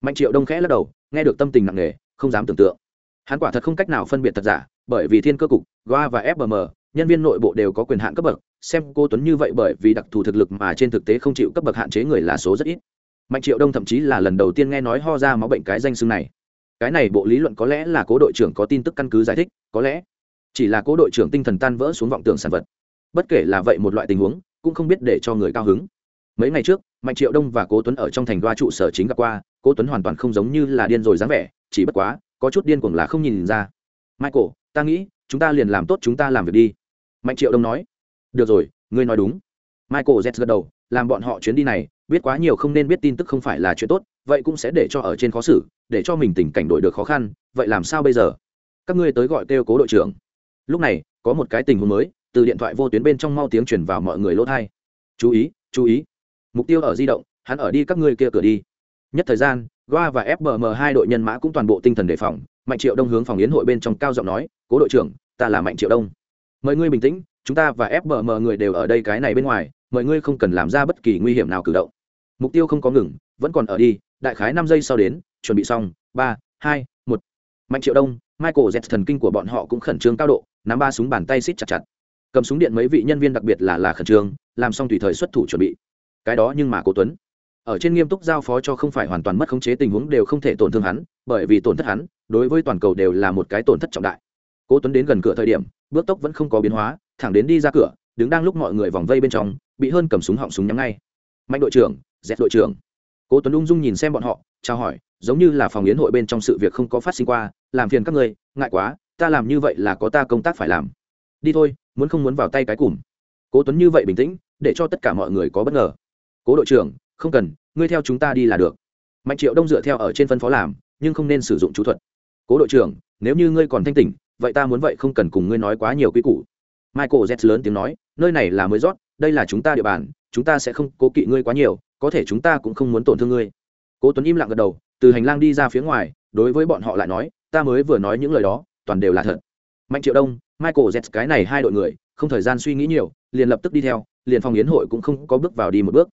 Mạnh triệu đông khẽ lắc đầu, nghe được tâm tình nặng nề, không dám tưởng tượng. Hắn quả thật không cách nào phân biệt thật giả, bởi vì thiên cơ cục, goa và fbm nhân viên nội bộ đều có quyền hạn cấp bậc xem cô tuấn như vậy bởi vì đặc thù thực lực mà trên thực tế không chịu cấp bậc hạn chế người là số rất ít. Mạnh triệu đông thậm chí là lần đầu tiên nghe nói ho ra máu bệnh cái danh xưng này. Cái này bộ lý luận có lẽ là cố đội trưởng có tin tức căn cứ giải thích, có lẽ chỉ là cố đội trưởng tinh thần tan vỡ xuống vọng tưởng sản vật. Bất kể là vậy một loại tình huống, cũng không biết để cho người cao hứng. Mấy ngày trước, mạnh triệu đông và cố tuấn ở trong thành đoa trụ sở chính gặp qua, cố tuấn hoàn toàn không giống như là điên rồi dáng vẻ, chỉ bất quá, có chút điên cuồng là không nhìn ra. Michael, ta nghĩ, chúng ta liền làm tốt chúng ta làm việc đi. Mạnh triệu đông nói được rồi, ngươi nói đúng. Michael z gật đầu, làm bọn họ chuyến đi này, biết quá nhiều không nên biết tin tức không phải là chuyện tốt, vậy cũng sẽ để cho ở trên khó xử, để cho mình tình cảnh đổi được khó khăn, vậy làm sao bây giờ? Các ngươi tới gọi kêu cố đội trưởng. Lúc này, có một cái tình huống mới, từ điện thoại vô tuyến bên trong mau tiếng chuyển vào mọi người lỗ thai chú ý chú ý. Mục tiêu ở di động, hắn ở đi các ngươi kia cửa đi. Nhất thời gian, goa và fbm hai đội nhân mã cũng toàn bộ tinh thần đề phòng, mạnh triệu đông hướng phòng yến hội bên trong cao giọng nói, cố đội trưởng, ta là mạnh triệu đông. Mời ngươi bình tĩnh chúng ta và fbm người đều ở đây cái này bên ngoài, mọi ngươi không cần làm ra bất kỳ nguy hiểm nào cử động. Mục tiêu không có ngừng, vẫn còn ở đi, đại khái năm giây sau đến, chuẩn bị xong, ba, hai, một. Mạnh triệu đông, michael z thần kinh của bọn họ cũng khẩn trương cao độ, nắm ba súng bàn tay xít chặt chặt. Cầm súng điện mấy vị nhân viên đặc biệt là là khẩn trương, làm xong tùy thời xuất thủ chuẩn bị. Cái đó nhưng mà cố tuấn. Ở trên nghiêm túc giao phó cho không phải hoàn toàn mất khống chế tình huống đều không thể tổn thương hắn, bởi vì tổn thất hắn, đối với toàn cầu đều là một cái tổn thất trọng đại. Cố tuấn đến gần cửa thời điểm, bước tốc vẫn không có biến hóa thẳng đến đi ra cửa, đứng đang lúc mọi người vòng vây bên trong, bị hơn cầm súng họng súng nhắm ngay. Mạnh đội trưởng dẹp đội trưởng. Cố tuấn ung dung nhìn xem bọn họ, chào hỏi, giống như là phòng yến hội bên trong sự việc không có phát sinh qua, làm phiền các ngươi ngại quá, ta làm như vậy là có ta công tác phải làm. Đi thôi, muốn không muốn vào tay cái cùm. Cố tuấn như vậy bình tĩnh, để cho tất cả mọi người có bất ngờ. Cố đội trưởng, không cần, ngươi theo chúng ta đi là được. Mạnh triệu đông dựa theo ở trên phân phó làm, nhưng không nên sử dụng chú thuật. Cố đội trưởng, nếu như ngươi còn thanh tỉnh, vậy ta muốn vậy không cần cùng ngươi nói quá nhiều quy củ michael z lớn tiếng nói, nơi này là mới rót, đây là chúng ta địa bàn, chúng ta sẽ không cố kỵ ngươi quá nhiều, có thể chúng ta cũng không muốn tổn thương ngươi. Cố tuấn im lặng gật đầu, từ hành lang đi ra phía ngoài, đối với bọn họ lại nói, ta mới vừa nói những lời đó, toàn đều là thật. Mạnh triệu đông, michael z cái này hai đội người, không thời gian suy nghĩ nhiều, liền lập tức đi theo, liền phòng yến hội cũng không có bước vào đi một bước.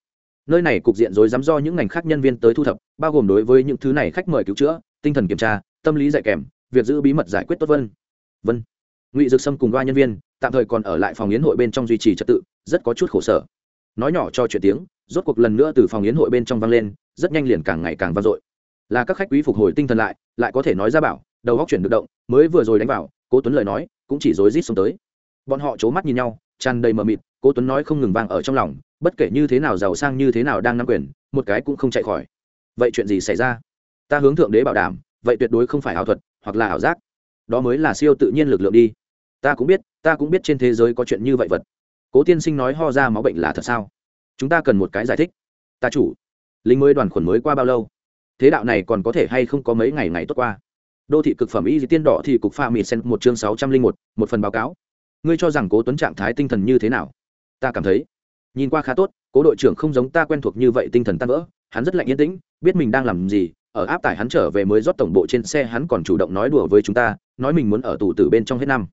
Nơi này cục diện rối rắm do những ngành khác nhân viên tới thu thập, bao gồm đối với những thứ này khách mời cứu chữa, tinh thần kiểm tra, tâm lý dạy kèm, việc giữ bí mật giải quyết tốt vân. Vân ngụy dược sâm cùng đoa nhân viên tạm thời còn ở lại phòng yến hội bên trong duy trì trật tự, rất có chút khổ sở. nói nhỏ cho chuyện tiếng, rốt cuộc lần nữa từ phòng yến hội bên trong vang lên, rất nhanh liền càng ngày càng vang dội. là các khách quý phục hồi tinh thần lại lại có thể nói ra bảo, đầu góc chuyển được động, mới vừa rồi đánh vào, cố tuấn lời nói cũng chỉ rối rít xuống tới. bọn họ c mắt nhìn nhau, tràn đầy mờ mịt, cố tuấn nói không ngừng vang ở trong lòng, bất kể như thế nào giàu sang như thế nào đang nắm quyền, một cái cũng không chạy khỏi. vậy chuyện gì xảy ra? ta hướng thượng đế bảo đảm, vậy tuyệt đối không phải ảo thuật hoặc là ảo giác. đó mới là siêu tự nhiên lực lượng đi ta cũng biết, ta cũng biết trên thế giới có chuyện như vậy vật. Cố tiên sinh nói ho ra máu bệnh là thật sao? Chúng ta cần một cái giải thích. Ta chủ, lính mới đoàn khuẩn mới qua bao lâu? Thế đạo này còn có thể hay không có mấy ngày ngày tốt qua? Đô thị cực phẩm y di tiên đỏ thì cục pha mì sen một chương sáu trăm linh một một phần báo cáo. Ngươi cho rằng cố tuấn trạng thái tinh thần như thế nào? Ta cảm thấy, nhìn qua khá tốt, cố đội trưởng không giống ta quen thuộc như vậy tinh thần tan vỡ. Hắn rất lạnh yên tĩnh, biết mình đang làm gì. Ở áp tải hắn trở về mới rót tổng bộ trên xe, hắn còn chủ động nói đùa với chúng ta, nói mình muốn ở tù tử bên trong hết năm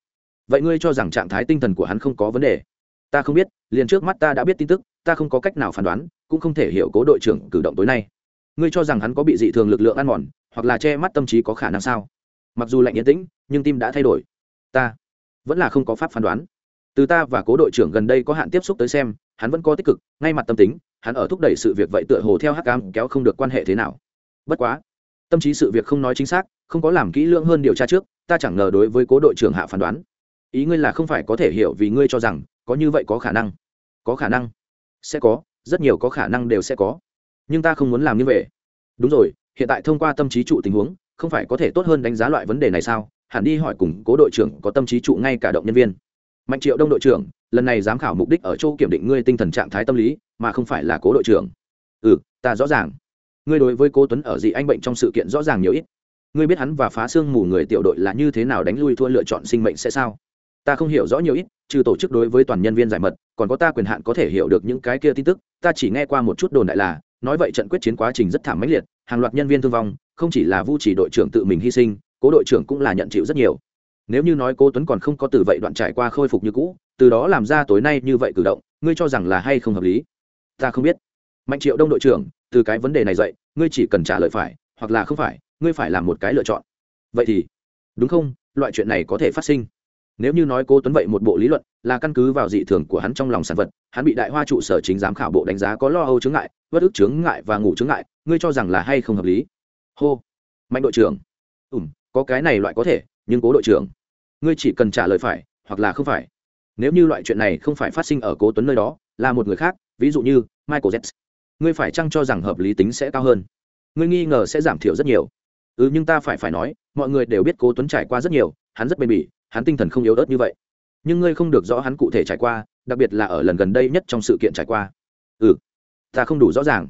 vậy ngươi cho rằng trạng thái tinh thần của hắn không có vấn đề? Ta không biết, liền trước mắt ta đã biết tin tức, ta không có cách nào phán đoán, cũng không thể hiểu cố đội trưởng cử động tối nay. Ngươi cho rằng hắn có bị dị thường lực lượng ăn mòn, hoặc là che mắt tâm trí có khả năng sao? Mặc dù lạnh yên tĩnh, nhưng tim đã thay đổi. Ta vẫn là không có pháp phán đoán. Từ ta và cố đội trưởng gần đây có hạn tiếp xúc tới xem, hắn vẫn có tích cực, ngay mặt tâm tính, hắn ở thúc đẩy sự việc vậy tựa hồ theo hắc cam kéo không được quan hệ thế nào. Bất quá, tâm trí sự việc không nói chính xác, không có làm kỹ lưỡng hơn điều tra trước, ta chẳng ngờ đối với cố đội trưởng hạ phán đoán ý ngươi là không phải có thể hiểu vì ngươi cho rằng, có như vậy có khả năng. Có khả năng. Sẽ có, rất nhiều có khả năng đều sẽ có. Nhưng ta không muốn làm như vậy. Đúng rồi, hiện tại thông qua tâm trí trụ tình huống, không phải có thể tốt hơn đánh giá loại vấn đề này sao? Hẳn đi hỏi cùng cố đội trưởng có tâm trí trụ ngay cả động nhân viên. Mạnh triệu đông đội trưởng, lần này giám khảo mục đích ở chỗ kiểm định ngươi tinh thần trạng thái tâm lý, mà không phải là cố đội trưởng. Ừ ta rõ ràng. Ngươi đối với cố tuấn ở dị anh bệnh trong sự kiện rõ ràng nhiều ít. Ngươi biết hắn và phá xương mù người tiểu đội là như thế nào đánh lui thua lựa chọn sinh mệnh sẽ sao? Ta không hiểu rõ nhiều ít, trừ tổ chức đối với toàn nhân viên giải mật, còn có ta quyền hạn có thể hiểu được những cái kia tin tức, ta chỉ nghe qua một chút đồn đại là, nói vậy trận quyết chiến quá trình rất thảm mãnh liệt, hàng loạt nhân viên thương vong, không chỉ là vu chỉ đội trưởng tự mình hy sinh, cố đội trưởng cũng là nhận chịu rất nhiều. Nếu như nói cố tuấn còn không có từ vậy đoạn trải qua khôi phục như cũ, từ đó làm ra tối nay như vậy cử động, ngươi cho rằng là hay không hợp lý? Ta không biết. Mạnh triệu đông đội trưởng, từ cái vấn đề này dậy, ngươi chỉ cần trả lời phải, hoặc là không phải, ngươi phải làm một cái lựa chọn. Vậy thì, đúng không? Loại chuyện này có thể phát sinh nếu như nói cố tuấn vậy một bộ lý luận, là căn cứ vào dị thường của hắn trong lòng sản vật, hắn bị đại hoa trụ sở chính giám khảo bộ đánh giá có lo âu chướng ngại bất ức chướng ngại và ngủ chướng ngại, ngươi cho rằng là hay không hợp lý? Hô. Mạnh đội trưởng. Ừm, có cái này loại có thể, nhưng cố đội trưởng, ngươi chỉ cần trả lời phải, hoặc là không phải. Nếu như loại chuyện này không phải phát sinh ở cố tuấn nơi đó, là một người khác, ví dụ như michael z ngươi phải chăng cho rằng hợp lý tính sẽ cao hơn? Ngươi nghi ngờ sẽ giảm thiểu rất nhiều. Ừ nhưng ta phải phải nói, mọi người đều biết cố tuấn trải qua rất nhiều, hắn rất bền bỉ hắn tinh thần không yếu ớt như vậy. Nhưng ngươi không được rõ hắn cụ thể trải qua, đặc biệt là ở lần gần đây nhất trong sự kiện trải qua. Ừ ta không đủ rõ ràng.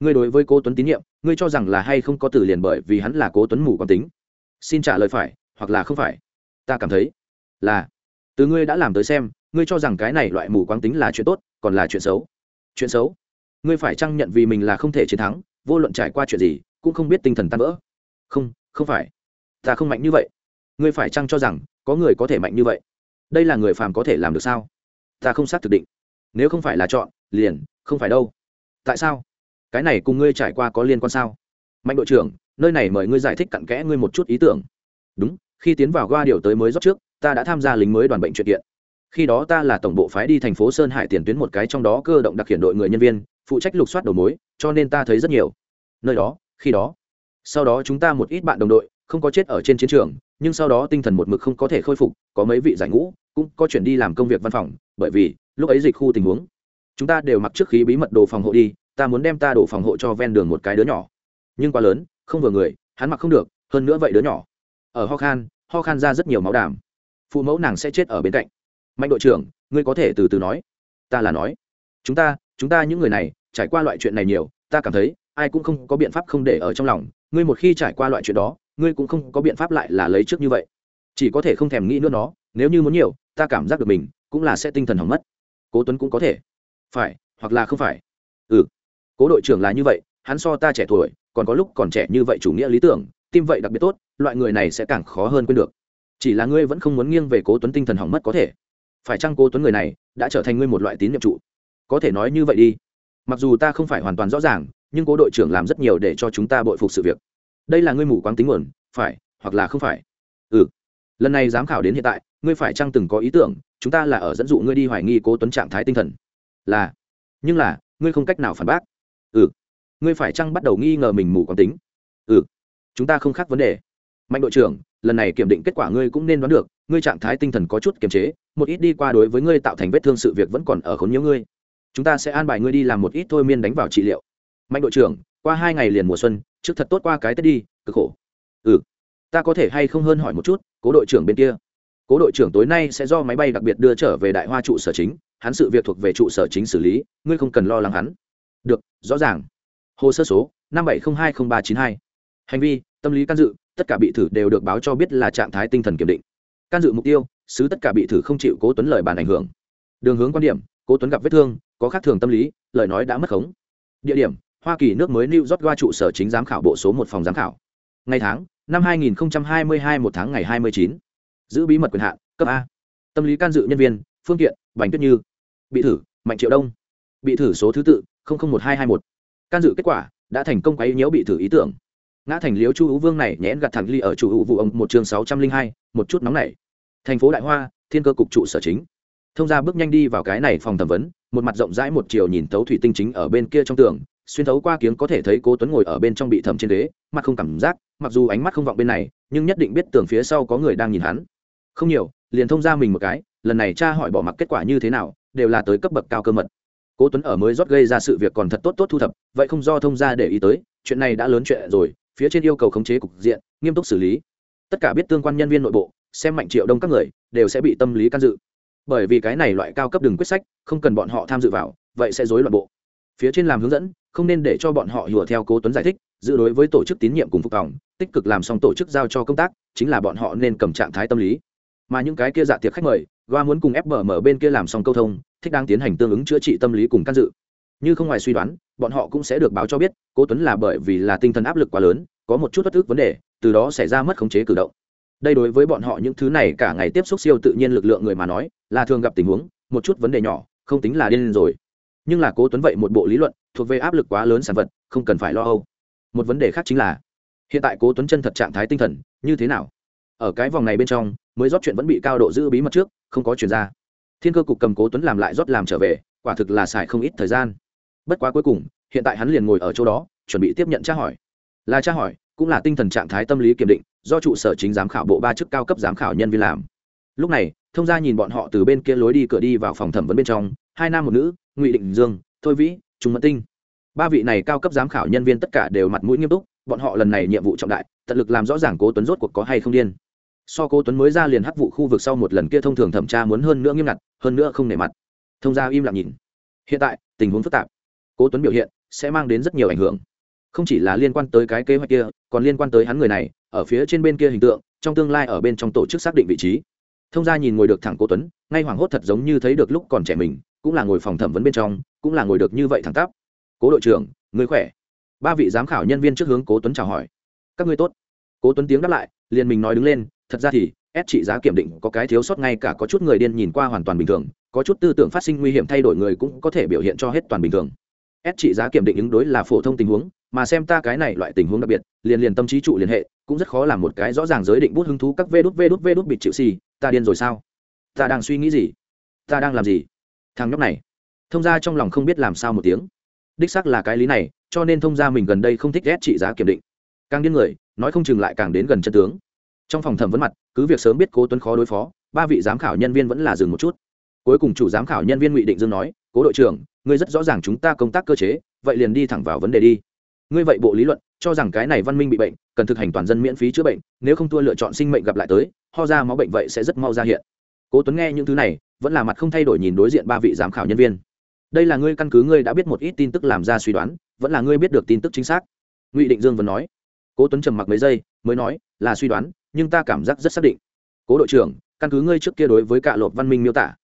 Ngươi đối với cố tuấn tín nhiệm, ngươi cho rằng là hay không có từ liền bởi vì hắn là cố tuấn mù quán tính. Xin trả lời phải, hoặc là không phải. Ta cảm thấy là, từ ngươi đã làm tới xem, ngươi cho rằng cái này loại mù quáng tính là chuyện tốt, còn là chuyện xấu. Chuyện xấu? Ngươi phải chăng nhận vì mình là không thể chiến thắng, vô luận trải qua chuyện gì, cũng không biết tinh thần tan vỡ. Không không phải. Ta không mạnh như vậy. Ngươi phải chăng cho rằng có người có thể mạnh như vậy? Đây là người phàm có thể làm được sao? Ta không xác thực định. Nếu không phải là chọn, liền, không phải đâu. Tại sao? Cái này cùng ngươi trải qua có liên quan sao? Mạnh đội trưởng, nơi này mời ngươi giải thích cặn kẽ ngươi một chút ý tưởng. Đúng, khi tiến vào ga điều tới mới rót trước, ta đã tham gia lính mới đoàn bệnh chuyện kiện. Khi đó ta là tổng bộ phái đi thành phố sơn hải tiền tuyến một cái trong đó cơ động đặc hiện đội người nhân viên, phụ trách lục soát đầu mối, cho nên ta thấy rất nhiều. Nơi đó, khi đó, sau đó chúng ta một ít bạn đồng đội, không có chết ở trên chiến trường nhưng sau đó tinh thần một mực không có thể khôi phục, có mấy vị giải ngũ cũng có chuyển đi làm công việc văn phòng, bởi vì lúc ấy dịch khu tình huống. Chúng ta đều mặc trước khí bí mật đồ phòng hộ đi, ta muốn đem ta đồ phòng hộ cho ven đường một cái đứa nhỏ. Nhưng quá lớn, không vừa người, hắn mặc không được, hơn nữa vậy đứa nhỏ. Ở ho khan ho khan ra rất nhiều máu đàm. Phụ mẫu nàng sẽ chết ở bên cạnh. Mạnh đội trưởng, ngươi có thể từ từ nói. Ta là nói. Chúng ta chúng ta những người này, trải qua loại chuyện này nhiều, ta cảm thấy, ai cũng không có biện pháp không để ở trong lòng. Ngươi một khi trải qua loại chuyện đó ngươi cũng không có biện pháp lại là lấy trước như vậy. Chỉ có thể không thèm nghĩ nữa nó, nếu như muốn nhiều, ta cảm giác được mình cũng là sẽ tinh thần hỏng mất. Cố tuấn cũng có thể. Phải, hoặc là không phải. Ừ. Cố đội trưởng là như vậy, hắn so ta trẻ tuổi, còn có lúc còn trẻ như vậy chủ nghĩa lý tưởng, tim vậy đặc biệt tốt, loại người này sẽ càng khó hơn quên được. Chỉ là ngươi vẫn không muốn nghiêng về cố tuấn tinh thần hỏng mất có thể. Phải chăng cố tuấn người này đã trở thành ngươi một loại tín nhiệm trụ có thể nói như vậy đi. Mặc dù ta không phải hoàn toàn rõ ràng, nhưng cố đội trưởng làm rất nhiều để cho chúng ta bội phục sự việc đây là ngươi mù quáng tính nguồn, phải, hoặc là không phải? Ừ. Lần này giám khảo đến hiện tại, ngươi phải chăng từng có ý tưởng, chúng ta là ở dẫn dụ ngươi đi hoài nghi cố tuấn trạng thái tinh thần? Là. Nhưng là, ngươi không cách nào phản bác. Ừ. Ngươi phải chăng bắt đầu nghi ngờ mình mù quáng tính? Ừ. Chúng ta không khác vấn đề. Mạnh đội trưởng, lần này kiểm định kết quả ngươi cũng nên đoán được, ngươi trạng thái tinh thần có chút kiềm chế, một ít đi qua đối với ngươi tạo thành vết thương sự việc vẫn còn ở khốn nhiễu ngươi. Chúng ta sẽ an bài ngươi đi làm một ít thôi miên đánh vào trị liệu. Mạnh đội trưởng, qua hai ngày liền mùa xuân trước thật tốt qua cái tết đi, cực khổ. Ừ ta có thể hay không hơn hỏi một chút, cố đội trưởng bên kia? Cố đội trưởng tối nay sẽ do máy bay đặc biệt đưa trở về đại hoa trụ sở chính, hắn sự việc thuộc về trụ sở chính xử lý, ngươi không cần lo lắng hắn. Được, rõ ràng. Hồ sơ số, năm bảy không hai không ba chín hai. Hành vi, tâm lý can dự, tất cả bị thử đều được báo cho biết là trạng thái tinh thần kiểm định. Can dự mục tiêu, xứ tất cả bị thử không chịu cố tuấn lời bàn ảnh hưởng. Đường hướng quan điểm, cố tuấn gặp vết thương, có khác thường tâm lý, lời nói đã mất khống. Địa điểm hoa kỳ nước mới new york qua trụ sở chính giám khảo bộ số một phòng giám khảo. Ngày tháng, năm 2022 một tháng ngày 29. giữ bí mật quyền hạn, cấp a. Tâm lý can dự nhân viên, phương tiện bành tuyết như. Bị thử, mạnh triệu đông. Bị thử số thứ tự 001221. can dự kết quả, đã thành công quấy nhiễu bị thử ý tưởng. Ngã thành liếu chu hữu vương này nhẽn gặt thẳng ly ở chủ hữu vụ ông, một chương sáu trăm linh hai, một chút nóng này. Thành phố đại hoa, thiên cơ cục trụ sở chính. Thông ra bước nhanh đi vào cái này phòng thẩm vấn, một mặt rộng rãi một chiều nhìn tấu thủy tinh chính ở bên kia trong tường xuyên thấu qua kiếng có thể thấy cố tuấn ngồi ở bên trong bị thẩm trên ghế, mặt không cảm giác, mặc dù ánh mắt không vọng bên này, nhưng nhất định biết tường phía sau có người đang nhìn hắn. Không nhiều, liền thông ra mình một cái, lần này cha hỏi bỏ mặc kết quả như thế nào, đều là tới cấp bậc cao cơ mật. Cố tuấn ở mới rót gây ra sự việc còn thật tốt tốt thu thập, vậy không do thông ra để ý tới, chuyện này đã lớn chuyện rồi, phía trên yêu cầu khống chế cục diện, nghiêm túc xử lý. Tất cả biết tương quan nhân viên nội bộ, xem mạnh triệu đông các người, đều sẽ bị tâm lý can dự. Bởi vì cái này loại cao cấp đừng quyết sách, không cần bọn họ tham dự vào, vậy sẽ rối loạn bộ phía trên làm hướng dẫn, không nên để cho bọn họ hùa theo cố tuấn giải thích, giữ đối với tổ chức tín nhiệm cùng phục phòng tích cực làm xong tổ chức giao cho công tác, chính là bọn họ nên cầm trạng thái tâm lý. Mà những cái kia dạ tiệc khách mời, goa muốn cùng fbm bên kia làm xong câu thông, thích đang tiến hành tương ứng chữa trị tâm lý cùng can dự. Như không ngoài suy đoán, bọn họ cũng sẽ được báo cho biết, cố tuấn là bởi vì là tinh thần áp lực quá lớn, có một chút bất ức vấn đề, từ đó xảy ra mất khống chế cử động. Đây đối với bọn họ những thứ này cả ngày tiếp xúc siêu tự nhiên lực lượng người mà nói, là thường gặp tình huống, một chút vấn đề nhỏ, không tính là điên rồi nhưng là cố tuấn vậy một bộ lý luận thuộc về áp lực quá lớn sản vật, không cần phải lo âu. Một vấn đề khác chính là, hiện tại cố tuấn chân thật trạng thái tinh thần, như thế nào? Ở cái vòng này bên trong, mới rót chuyện vẫn bị cao độ giữ bí mật trước, không có chuyển ra. Thiên cơ cục cầm cố tuấn làm lại rót làm trở về, quả thực là xài không ít thời gian. Bất quá cuối cùng, hiện tại hắn liền ngồi ở chỗ đó, chuẩn bị tiếp nhận tra hỏi. Là tra hỏi, cũng là tinh thần trạng thái tâm lý kiểm định, do trụ sở chính giám khảo bộ ba chức cao cấp giám khảo nhân viên làm. Lúc này, thông gia nhìn bọn họ từ bên kia lối đi, cửa đi vào phòng thẩm vấn bên trong, hai nam một nữ ngụy định dương, thôi vĩ, trung mẫn tinh. Ba vị này cao cấp giám khảo nhân viên tất cả đều mặt mũi nghiêm túc, bọn họ lần này nhiệm vụ trọng đại, tận lực làm rõ ràng cố tuấn rốt cuộc có hay không điên. So cố tuấn mới ra liền hắc vụ khu vực sau một lần kia thông thường thẩm tra muốn hơn nữa nghiêm ngặt, hơn nữa không nể mặt. Thông gia im lặng nhìn. Hiện tại, tình huống phức tạp. Cố tuấn biểu hiện sẽ mang đến rất nhiều ảnh hưởng. Không chỉ là liên quan tới cái kế hoạch kia, còn liên quan tới hắn người này, ở phía trên bên kia hình tượng, trong tương lai ở bên trong tổ chức xác định vị trí. Thông gia nhìn ngồi được thẳng cố tuấn, ngay hoảng hốt thật giống như thấy được lúc còn trẻ mình cũng là ngồi phòng thẩm vấn bên trong, cũng là ngồi được như vậy thẳng tắp. Cố đội trưởng người khỏe? Ba vị giám khảo nhân viên trước hướng cố tuấn chào hỏi. Các ngươi tốt. Cố tuấn tiếng đáp lại, liền mình nói đứng lên, thật ra thì ép trị giá kiểm định có cái thiếu sót ngay cả có chút người điên nhìn qua hoàn toàn bình thường, có chút tư tưởng phát sinh nguy hiểm thay đổi người cũng có thể biểu hiện cho hết toàn bình thường. Ép trị giá kiểm định ứng đối là phổ thông tình huống, mà xem ta cái này loại tình huống đặc biệt, liền liền tâm trí trụ liên hệ, cũng rất khó làm một cái rõ ràng giới định bút hứng thú các vê đút vê đút vê đút bịt chịu xì, ta điên rồi sao? Ta đang suy nghĩ gì? Ta đang làm gì? Thằng nhóc này. Thông ra trong lòng không biết làm sao một tiếng. Đích xác là cái lý này, cho nên thông ra mình gần đây không thích ghét trị giá kiểm định. Càng điên người, nói không chừng lại càng đến gần chân tướng. Trong phòng thẩm vấn mặt, cứ việc sớm biết cố tuấn khó đối phó, ba vị giám khảo nhân viên vẫn là dừng một chút. Cuối cùng chủ giám khảo nhân viên ngụy định dương nói, cố đội trưởng, ngươi rất rõ ràng chúng ta công tác cơ chế, vậy liền đi thẳng vào vấn đề đi. Ngươi vậy bộ lý luận, cho rằng cái này văn minh bị bệnh, cần thực hành toàn dân miễn phí chữa bệnh, nếu không thua lựa chọn sinh mệnh gặp lại tới, ho ra máu bệnh vậy sẽ rất mau ra hiện. Cố tuấn nghe những thứ này vẫn là mặt không thay đổi nhìn đối diện ba vị giám khảo nhân viên. Đây là ngươi căn cứ, ngươi đã biết một ít tin tức làm ra suy đoán, vẫn là ngươi biết được tin tức chính xác. Ngụy định dương vẫn nói. Cố tuấn trầm mặc mấy giây, mới nói, là suy đoán, nhưng ta cảm giác rất xác định. Cố đội trưởng, căn cứ ngươi trước kia đối với cạ lộp văn minh miêu tả,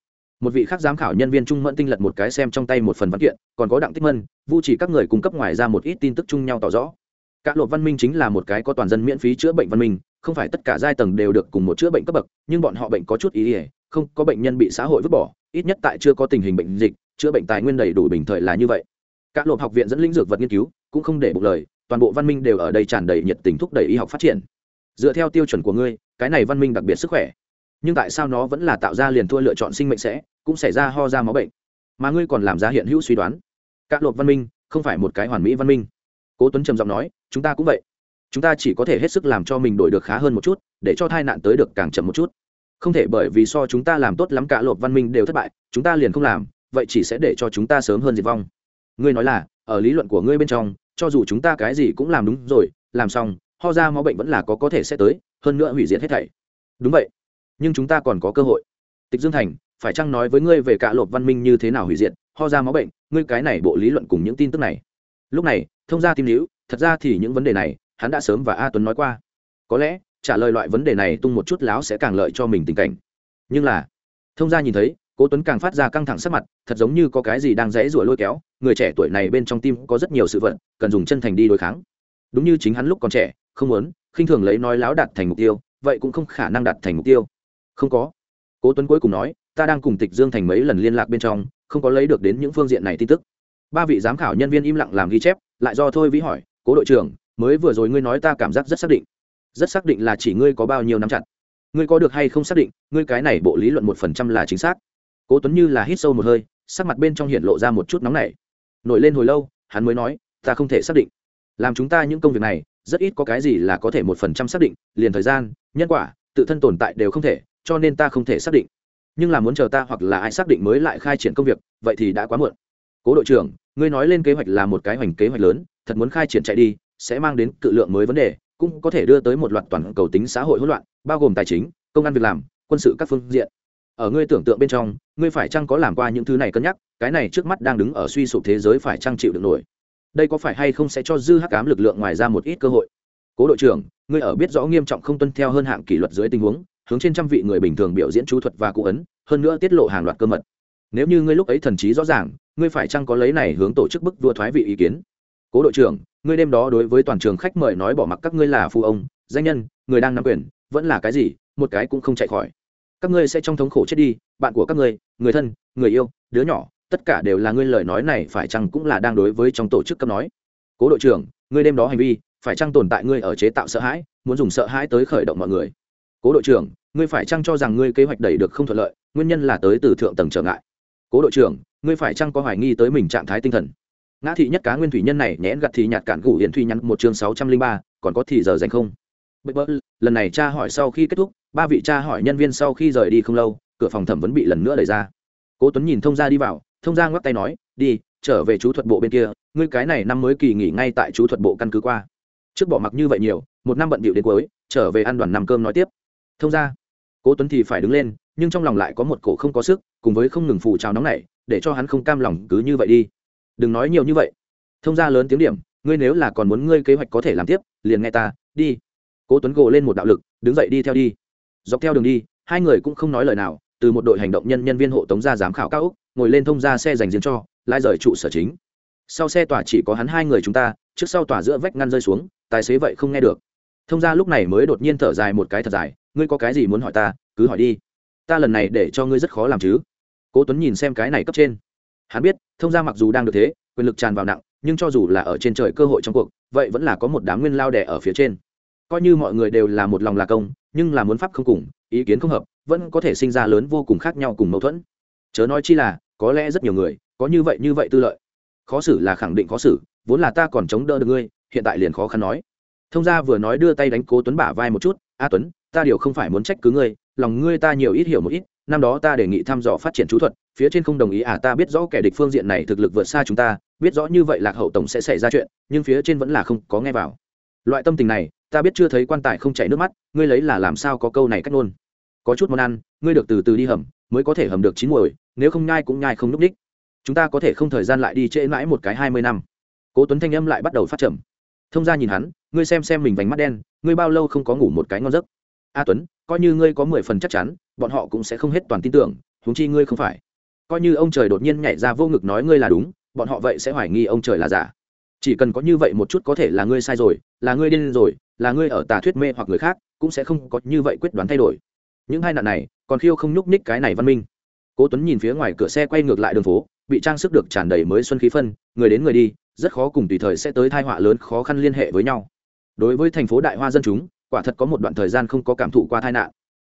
một vị khác giám khảo nhân viên trung mẫn tinh lật một cái xem trong tay một phần văn kiện, còn có đặng tích mân vu chỉ các người cung cấp ngoài ra một ít tin tức chung nhau tỏ rõ. Cạ lộp văn minh chính là một cái có toàn dân miễn phí chữa bệnh văn minh, không phải tất cả giai tầng đều được cùng một chữa bệnh cấp bậc, nhưng bọn họ bệnh có chút ý ỉa không có bệnh nhân bị xã hội vứt bỏ, ít nhất tại chưa có tình hình bệnh dịch, chữa bệnh tài nguyên đầy đủ bình thời là như vậy. Các lộp học viện dẫn lĩnh dược vật nghiên cứu, cũng không để bụng lời, toàn bộ văn minh đều ở đây tràn đầy nhiệt tình thúc đẩy y học phát triển. Dựa theo tiêu chuẩn của ngươi, cái này văn minh đặc biệt sức khỏe. Nhưng tại sao nó vẫn là tạo ra liền thua lựa chọn sinh mệnh sẽ, cũng xảy ra ho ra máu bệnh? Mà ngươi còn làm ra hiện hữu suy đoán. Các lộp văn minh, không phải một cái hoàn mỹ văn minh. Cố tuấn trầm giọng nói, chúng ta cũng vậy. Chúng ta chỉ có thể hết sức làm cho mình đổi được khá hơn một chút, để cho tai nạn tới được càng chậm một chút không thể bởi vì so chúng ta làm tốt lắm cả lộp văn minh đều thất bại, chúng ta liền không làm, vậy chỉ sẽ để cho chúng ta sớm hơn diệt vong. Ngươi nói là, ở lý luận của ngươi bên trong, cho dù chúng ta cái gì cũng làm đúng rồi, làm xong, ho ra máu bệnh vẫn là có có thể sẽ tới, hơn nữa hủy diệt hết thảy. Đúng vậy. Nhưng chúng ta còn có cơ hội. Tịch dương thành, phải chăng nói với ngươi về cả lộp văn minh như thế nào hủy diệt, ho ra máu bệnh, ngươi cái này bộ lý luận cùng những tin tức này. Lúc này, thông ra tim hữu thật ra thì những vấn đề này, hắn đã sớm và a tuấn nói qua. Có lẽ trả lời loại vấn đề này tung một chút láo sẽ càng lợi cho mình tình cảnh. Nhưng là, thông gia nhìn thấy, cố tuấn càng phát ra căng thẳng sắc mặt, thật giống như có cái gì đang rẽ rủa lôi kéo, người trẻ tuổi này bên trong tim có rất nhiều sự vận, cần dùng chân thành đi đối kháng. Đúng như chính hắn lúc còn trẻ, không muốn, khinh thường lấy nói láo đạt thành mục tiêu, vậy cũng không khả năng đạt thành mục tiêu. Không có. Cố tuấn cuối cùng nói, ta đang cùng tịch dương thành mấy lần liên lạc bên trong, không có lấy được đến những phương diện này tin tức. Ba vị giám khảo nhân viên im lặng làm ghi chép, lại do thôi vĩ hỏi, cố đội trưởng, mới vừa rồi ngươi nói ta cảm giác rất xác định rất xác định là chỉ ngươi có bao nhiêu năm chặt. Ngươi có được hay không xác định, ngươi cái này bộ lý luận một phần trăm là chính xác. Cố tuấn như là hít sâu một hơi, sắc mặt bên trong hiện lộ ra một chút nóng nảy. Nổi lên hồi lâu, hắn mới nói, ta không thể xác định. Làm chúng ta những công việc này, rất ít có cái gì là có thể một phần trăm xác định, liền thời gian, nhân quả, tự thân tồn tại đều không thể, cho nên ta không thể xác định. Nhưng là muốn chờ ta hoặc là ai xác định mới lại khai triển công việc, vậy thì đã quá muộn. Cố đội trưởng, ngươi nói lên kế hoạch là một cái hoành kế hoạch lớn, thật muốn khai triển chạy đi, sẽ mang đến cự lượng mới vấn đề cũng có thể đưa tới một loạt toàn cầu tính xã hội hỗn loạn, bao gồm tài chính, công an việc làm, quân sự các phương diện. Ở ngươi tưởng tượng bên trong, ngươi phải chăng có làm qua những thứ này cân nhắc? Cái này trước mắt đang đứng ở suy sụp thế giới phải chăng chịu được nổi? Đây có phải hay không sẽ cho dư hắc ám lực lượng ngoài ra một ít cơ hội? Cố đội trưởng, ngươi ở biết rõ nghiêm trọng không tuân theo hơn hạng kỷ luật dưới tình huống, hướng trên trăm vị người bình thường biểu diễn chú thuật và cụ ấn, hơn nữa tiết lộ hàng loạt cơ mật. Nếu như ngươi lúc ấy thần trí rõ ràng, ngươi phải chăng có lấy này hướng tổ chức bức vua thoái vị ý kiến? Cố đội trưởng, ngươi đêm đó đối với toàn trường khách mời nói bỏ mặc các ngươi là phu ông, danh nhân, người đang nắm quyền, vẫn là cái gì, một cái cũng không chạy khỏi. Các ngươi sẽ trong thống khổ chết đi, bạn của các ngươi, người thân, người yêu, đứa nhỏ, tất cả đều là ngươi lời nói này phải chăng cũng là đang đối với trong tổ chức cấp nói. Cố đội trưởng, ngươi đêm đó hành vi, phải chăng tồn tại ngươi ở chế tạo sợ hãi, muốn dùng sợ hãi tới khởi động mọi người? Cố đội trưởng, ngươi phải chăng cho rằng ngươi kế hoạch đẩy được không thuận lợi, nguyên nhân là tới từ thượng tầng trở ngại? Cố đội trưởng, ngươi phải chăng có hoài nghi tới mình trạng thái tinh thần? Ngã thị nhất cá nguyên thủy nhân này nhẽn gặt thì nhạt cản gủ hiển thủy nhắn một chương sáu trăm linh ba, còn có thì giờ dành không? Bậy bỡ lần này cha hỏi sau khi kết thúc, ba vị cha hỏi nhân viên sau khi rời đi không lâu, cửa phòng thẩm vấn bị lần nữa đẩy ra. Cố tuấn nhìn thông gia đi vào, thông gia ngoắc tay nói, đi, trở về chú thuật bộ bên kia, ngươi cái này năm mới kỳ nghỉ ngay tại chú thuật bộ căn cứ qua. Trước bỏ mặc như vậy nhiều, một năm bận bịu đến cuối, trở về ăn đoàn nằm cơm nói tiếp. Thông gia, cố tuấn thì phải đứng lên, nhưng trong lòng lại có một cổ không có sức, cùng với không ngừng phù trào nóng này để cho hắn không cam lòng cứ như vậy đi đừng nói nhiều như vậy. Thông gia lớn tiếng điểm, ngươi nếu là còn muốn ngươi kế hoạch có thể làm tiếp, liền nghe ta, đi. Cố tuấn gồ lên một đạo lực, đứng dậy đi theo đi. Dọc theo đường đi, hai người cũng không nói lời nào, từ một đội hành động nhân nhân viên hộ tống ra giám khảo cao úc ngồi lên thông ra xe dành riêng cho lai rời trụ sở chính. Sau xe tòa chỉ có hắn hai người chúng ta, trước sau tòa giữa vách ngăn rơi xuống, tài xế vậy không nghe được. Thông ra lúc này mới đột nhiên thở dài một cái thật dài, ngươi có cái gì muốn hỏi ta, cứ hỏi đi. Ta lần này để cho ngươi rất khó làm chứ. Cố tuấn nhìn xem cái này cấp trên hắn biết, thông gia mặc dù đang được thế, quyền lực tràn vào nặng, nhưng cho dù là ở trên trời cơ hội trong cuộc, vậy vẫn là có một đám nguyên lao đẻ ở phía trên. Coi như mọi người đều là một lòng là công, nhưng là muốn pháp không cùng, ý kiến không hợp, vẫn có thể sinh ra lớn vô cùng khác nhau cùng mâu thuẫn. Chớ nói chi là, có lẽ rất nhiều người, có như vậy như vậy tư lợi. Khó xử là khẳng định khó xử, vốn là ta còn chống đỡ được ngươi, hiện tại liền khó khăn nói. Thông gia vừa nói đưa tay đánh cố tuấn bả vai một chút, a tuấn, ta điều không phải muốn trách cứ ngươi, lòng ngươi ta nhiều ít hiểu một ít năm đó ta đề nghị thăm dò phát triển chú thuật, phía trên không đồng ý à ta biết rõ kẻ địch phương diện này thực lực vượt xa chúng ta, biết rõ như vậy lạc hậu tổng sẽ xảy ra chuyện, nhưng phía trên vẫn là không có nghe vào. Loại tâm tình này, ta biết chưa thấy quan tài không chảy nước mắt, ngươi lấy là làm sao có câu này cách luôn có chút món ăn, ngươi được từ từ đi hầm, mới có thể hầm được chín muồi, nếu không nhai cũng nhai không núp đích chúng ta có thể không thời gian lại đi trễ mãi một cái hai mươi năm. Cố tuấn thanh âm lại bắt đầu phát trầm. Thông ra nhìn hắn, ngươi xem xem mình vành mắt đen, ngươi bao lâu không có ngủ một cái ngon giấc? A tuấn, coi như ngươi có mười phần chắc chắn, bọn họ cũng sẽ không hết toàn tin tưởng, huống chi ngươi không phải. Coi như ông trời đột nhiên nhảy ra vô ngực nói ngươi là đúng, bọn họ vậy sẽ hoài nghi ông trời là giả. Chỉ cần có như vậy một chút có thể là ngươi sai rồi, là ngươi điên rồi, là ngươi ở tà thuyết mê hoặc người khác, cũng sẽ không có như vậy quyết đoán thay đổi. Những hai nạn này, còn khiêu không nhúc ních cái này văn minh. Cố tuấn nhìn phía ngoài cửa xe quay ngược lại đường phố, bị trang sức được tràn đầy mới xuân khí phân, người đến người đi, rất khó cùng tùy thời sẽ tới thai họa lớn khó khăn liên hệ với nhau. Đối với thành phố đại hoa dân chúng quả thật có một đoạn thời gian không có cảm thụ qua tai nạn.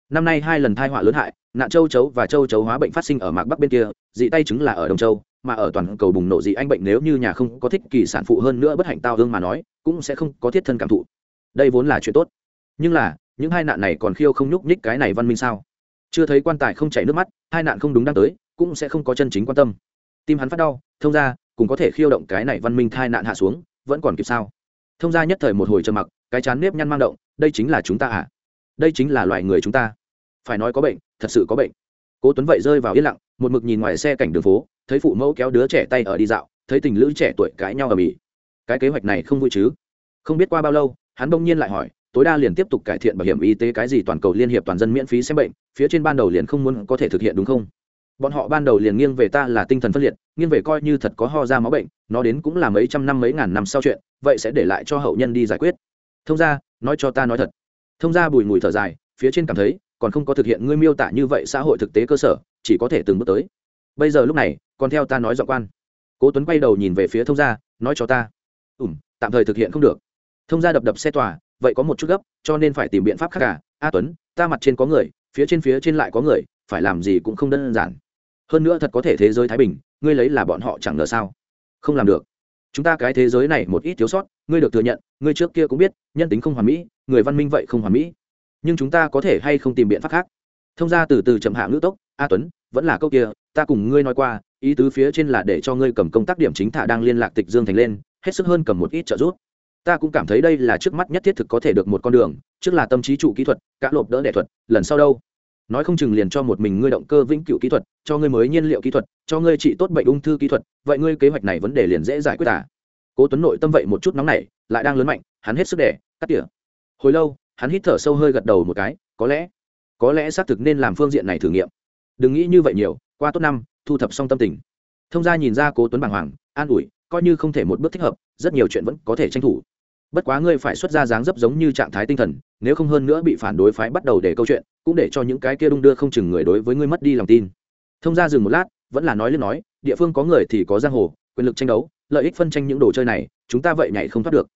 Năm nay hai lần thai họa lớn hại, nạn châu chấu và châu chấu hóa bệnh phát sinh ở mạc bắc bên kia, dị tay chứng là ở đồng châu, mà ở toàn cầu bùng nổ dị anh bệnh nếu như nhà không có thích kỳ sản phụ hơn nữa bất hạnh tao hương mà nói, cũng sẽ không có thiết thân cảm thụ. Đây vốn là chuyện tốt. Nhưng là, những hai nạn này còn khiêu không nhúc nhích cái này văn minh sao? Chưa thấy quan tài không chảy nước mắt, hai nạn không đúng đang tới, cũng sẽ không có chân chính quan tâm. Tim hắn phát đau, thông ra cũng có thể khiêu động cái này văn minh thai nạn hạ xuống, vẫn còn kịp sao? Thông ra nhất thời một hồi trầm mặc, cái chán nếp nhăn mang động đây chính là chúng ta à? Đây chính là loài người chúng ta. Phải nói có bệnh, thật sự có bệnh. Cố tuấn vậy rơi vào yên lặng, một mực nhìn ngoài xe cảnh đường phố, thấy phụ mẫu kéo đứa trẻ tay ở đi dạo, thấy tình lữ trẻ tuổi cãi nhau ở mỹ cái kế hoạch này không vui chứ? Không biết qua bao lâu, hắn bỗng nhiên lại hỏi, tối đa liền tiếp tục cải thiện bảo hiểm y tế cái gì toàn cầu liên hiệp toàn dân miễn phí xem bệnh, phía trên ban đầu liền không muốn có thể thực hiện đúng không? Bọn họ ban đầu liền nghiêng về ta là tinh thần phân liệt, nghiêng về coi như thật có ho ra máu bệnh, nó đến cũng là mấy trăm năm mấy ngàn năm sau chuyện, vậy sẽ để lại cho hậu nhân đi giải quyết. Thông ra nói cho ta nói thật. Thông ra bùi mùi thở dài, phía trên cảm thấy, còn không có thực hiện ngươi miêu tả như vậy xã hội thực tế cơ sở, chỉ có thể từng bước tới. Bây giờ lúc này, còn theo ta nói dọn quan. Cố tuấn quay đầu nhìn về phía thông gia, nói cho ta. Ủm tạm thời thực hiện không được. Thông gia đập đập xe tòa, vậy có một chút gấp, cho nên phải tìm biện pháp khác cả. A tuấn, ta mặt trên có người, phía trên phía trên lại có người, phải làm gì cũng không đơn giản. Hơn nữa thật có thể thế giới thái bình, ngươi lấy là bọn họ chẳng ngờ sao? Không làm được chúng ta cái thế giới này một ít thiếu sót, ngươi được thừa nhận, ngươi trước kia cũng biết, nhân tính không hoàn mỹ, người văn minh vậy không hoàn mỹ. Nhưng chúng ta có thể hay không tìm biện pháp khác? Thông ra từ từ chậm hạ ngữ tốc, a tuấn, vẫn là câu kia, ta cùng ngươi nói qua, ý tứ phía trên là để cho ngươi cầm công tác điểm chính thả đang liên lạc tịch dương thành lên, hết sức hơn cầm một ít trợ giúp. Ta cũng cảm thấy đây là trước mắt nhất thiết thực có thể được một con đường, trước là tâm trí trụ kỹ thuật các lộp đỡ đệ thuật, lần sau đâu? Nói không chừng liền cho một mình ngươi động cơ vĩnh cửu kỹ thuật, cho ngươi mới nhiên liệu kỹ thuật, cho ngươi trị tốt bệnh ung thư kỹ thuật, vậy ngươi kế hoạch này vấn đề liền dễ giải quyết à? Cố tuấn nội tâm vậy một chút nóng này lại đang lớn mạnh, hắn hết sức để cắt tỉa. Hồi lâu, hắn hít thở sâu hơi gật đầu một cái, có lẽ có lẽ xác thực nên làm phương diện này thử nghiệm. Đừng nghĩ như vậy nhiều, qua tốt năm, thu thập xong tâm tình. Thông gia nhìn ra cố tuấn bàng hoàng, an ủi, coi như không thể một bước thích hợp, rất nhiều chuyện vẫn có thể tranh thủ. Bất quá ngươi phải xuất ra dáng dấp giống như trạng thái tinh thần, nếu không hơn nữa bị phản đối phái bắt đầu để câu chuyện cũng để cho những cái kia đung đưa không chừng người đối với ngươi mất đi lòng tin. Thông gia dừng một lát, vẫn là nói lên nói, địa phương có người thì có giang hồ, quyền lực tranh đấu, lợi ích phân tranh những đồ chơi này, chúng ta vậy nhảy không thoát được.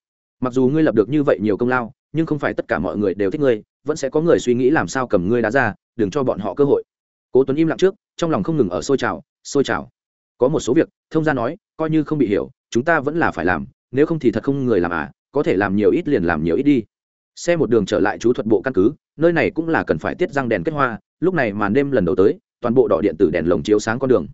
Mặc dù ngươi lập được như vậy nhiều công lao, nhưng không phải tất cả mọi người đều thích ngươi, vẫn sẽ có người suy nghĩ làm sao cầm ngươi đá ra, đừng cho bọn họ cơ hội. Cố tuấn im lặng trước, trong lòng không ngừng ở sôi trào sôi trào. Có một số việc, thông gia nói, coi như không bị hiểu, chúng ta vẫn là phải làm, nếu không thì thật không người làm à có thể làm nhiều ít liền làm nhiều ít đi. Xe một đường trở lại chú thuật bộ căn cứ nơi này cũng là cần phải tiết răng đèn kết hoa, lúc này màn đêm lần đầu tới, toàn bộ đỏ điện tử đèn lồng chiếu sáng con đường.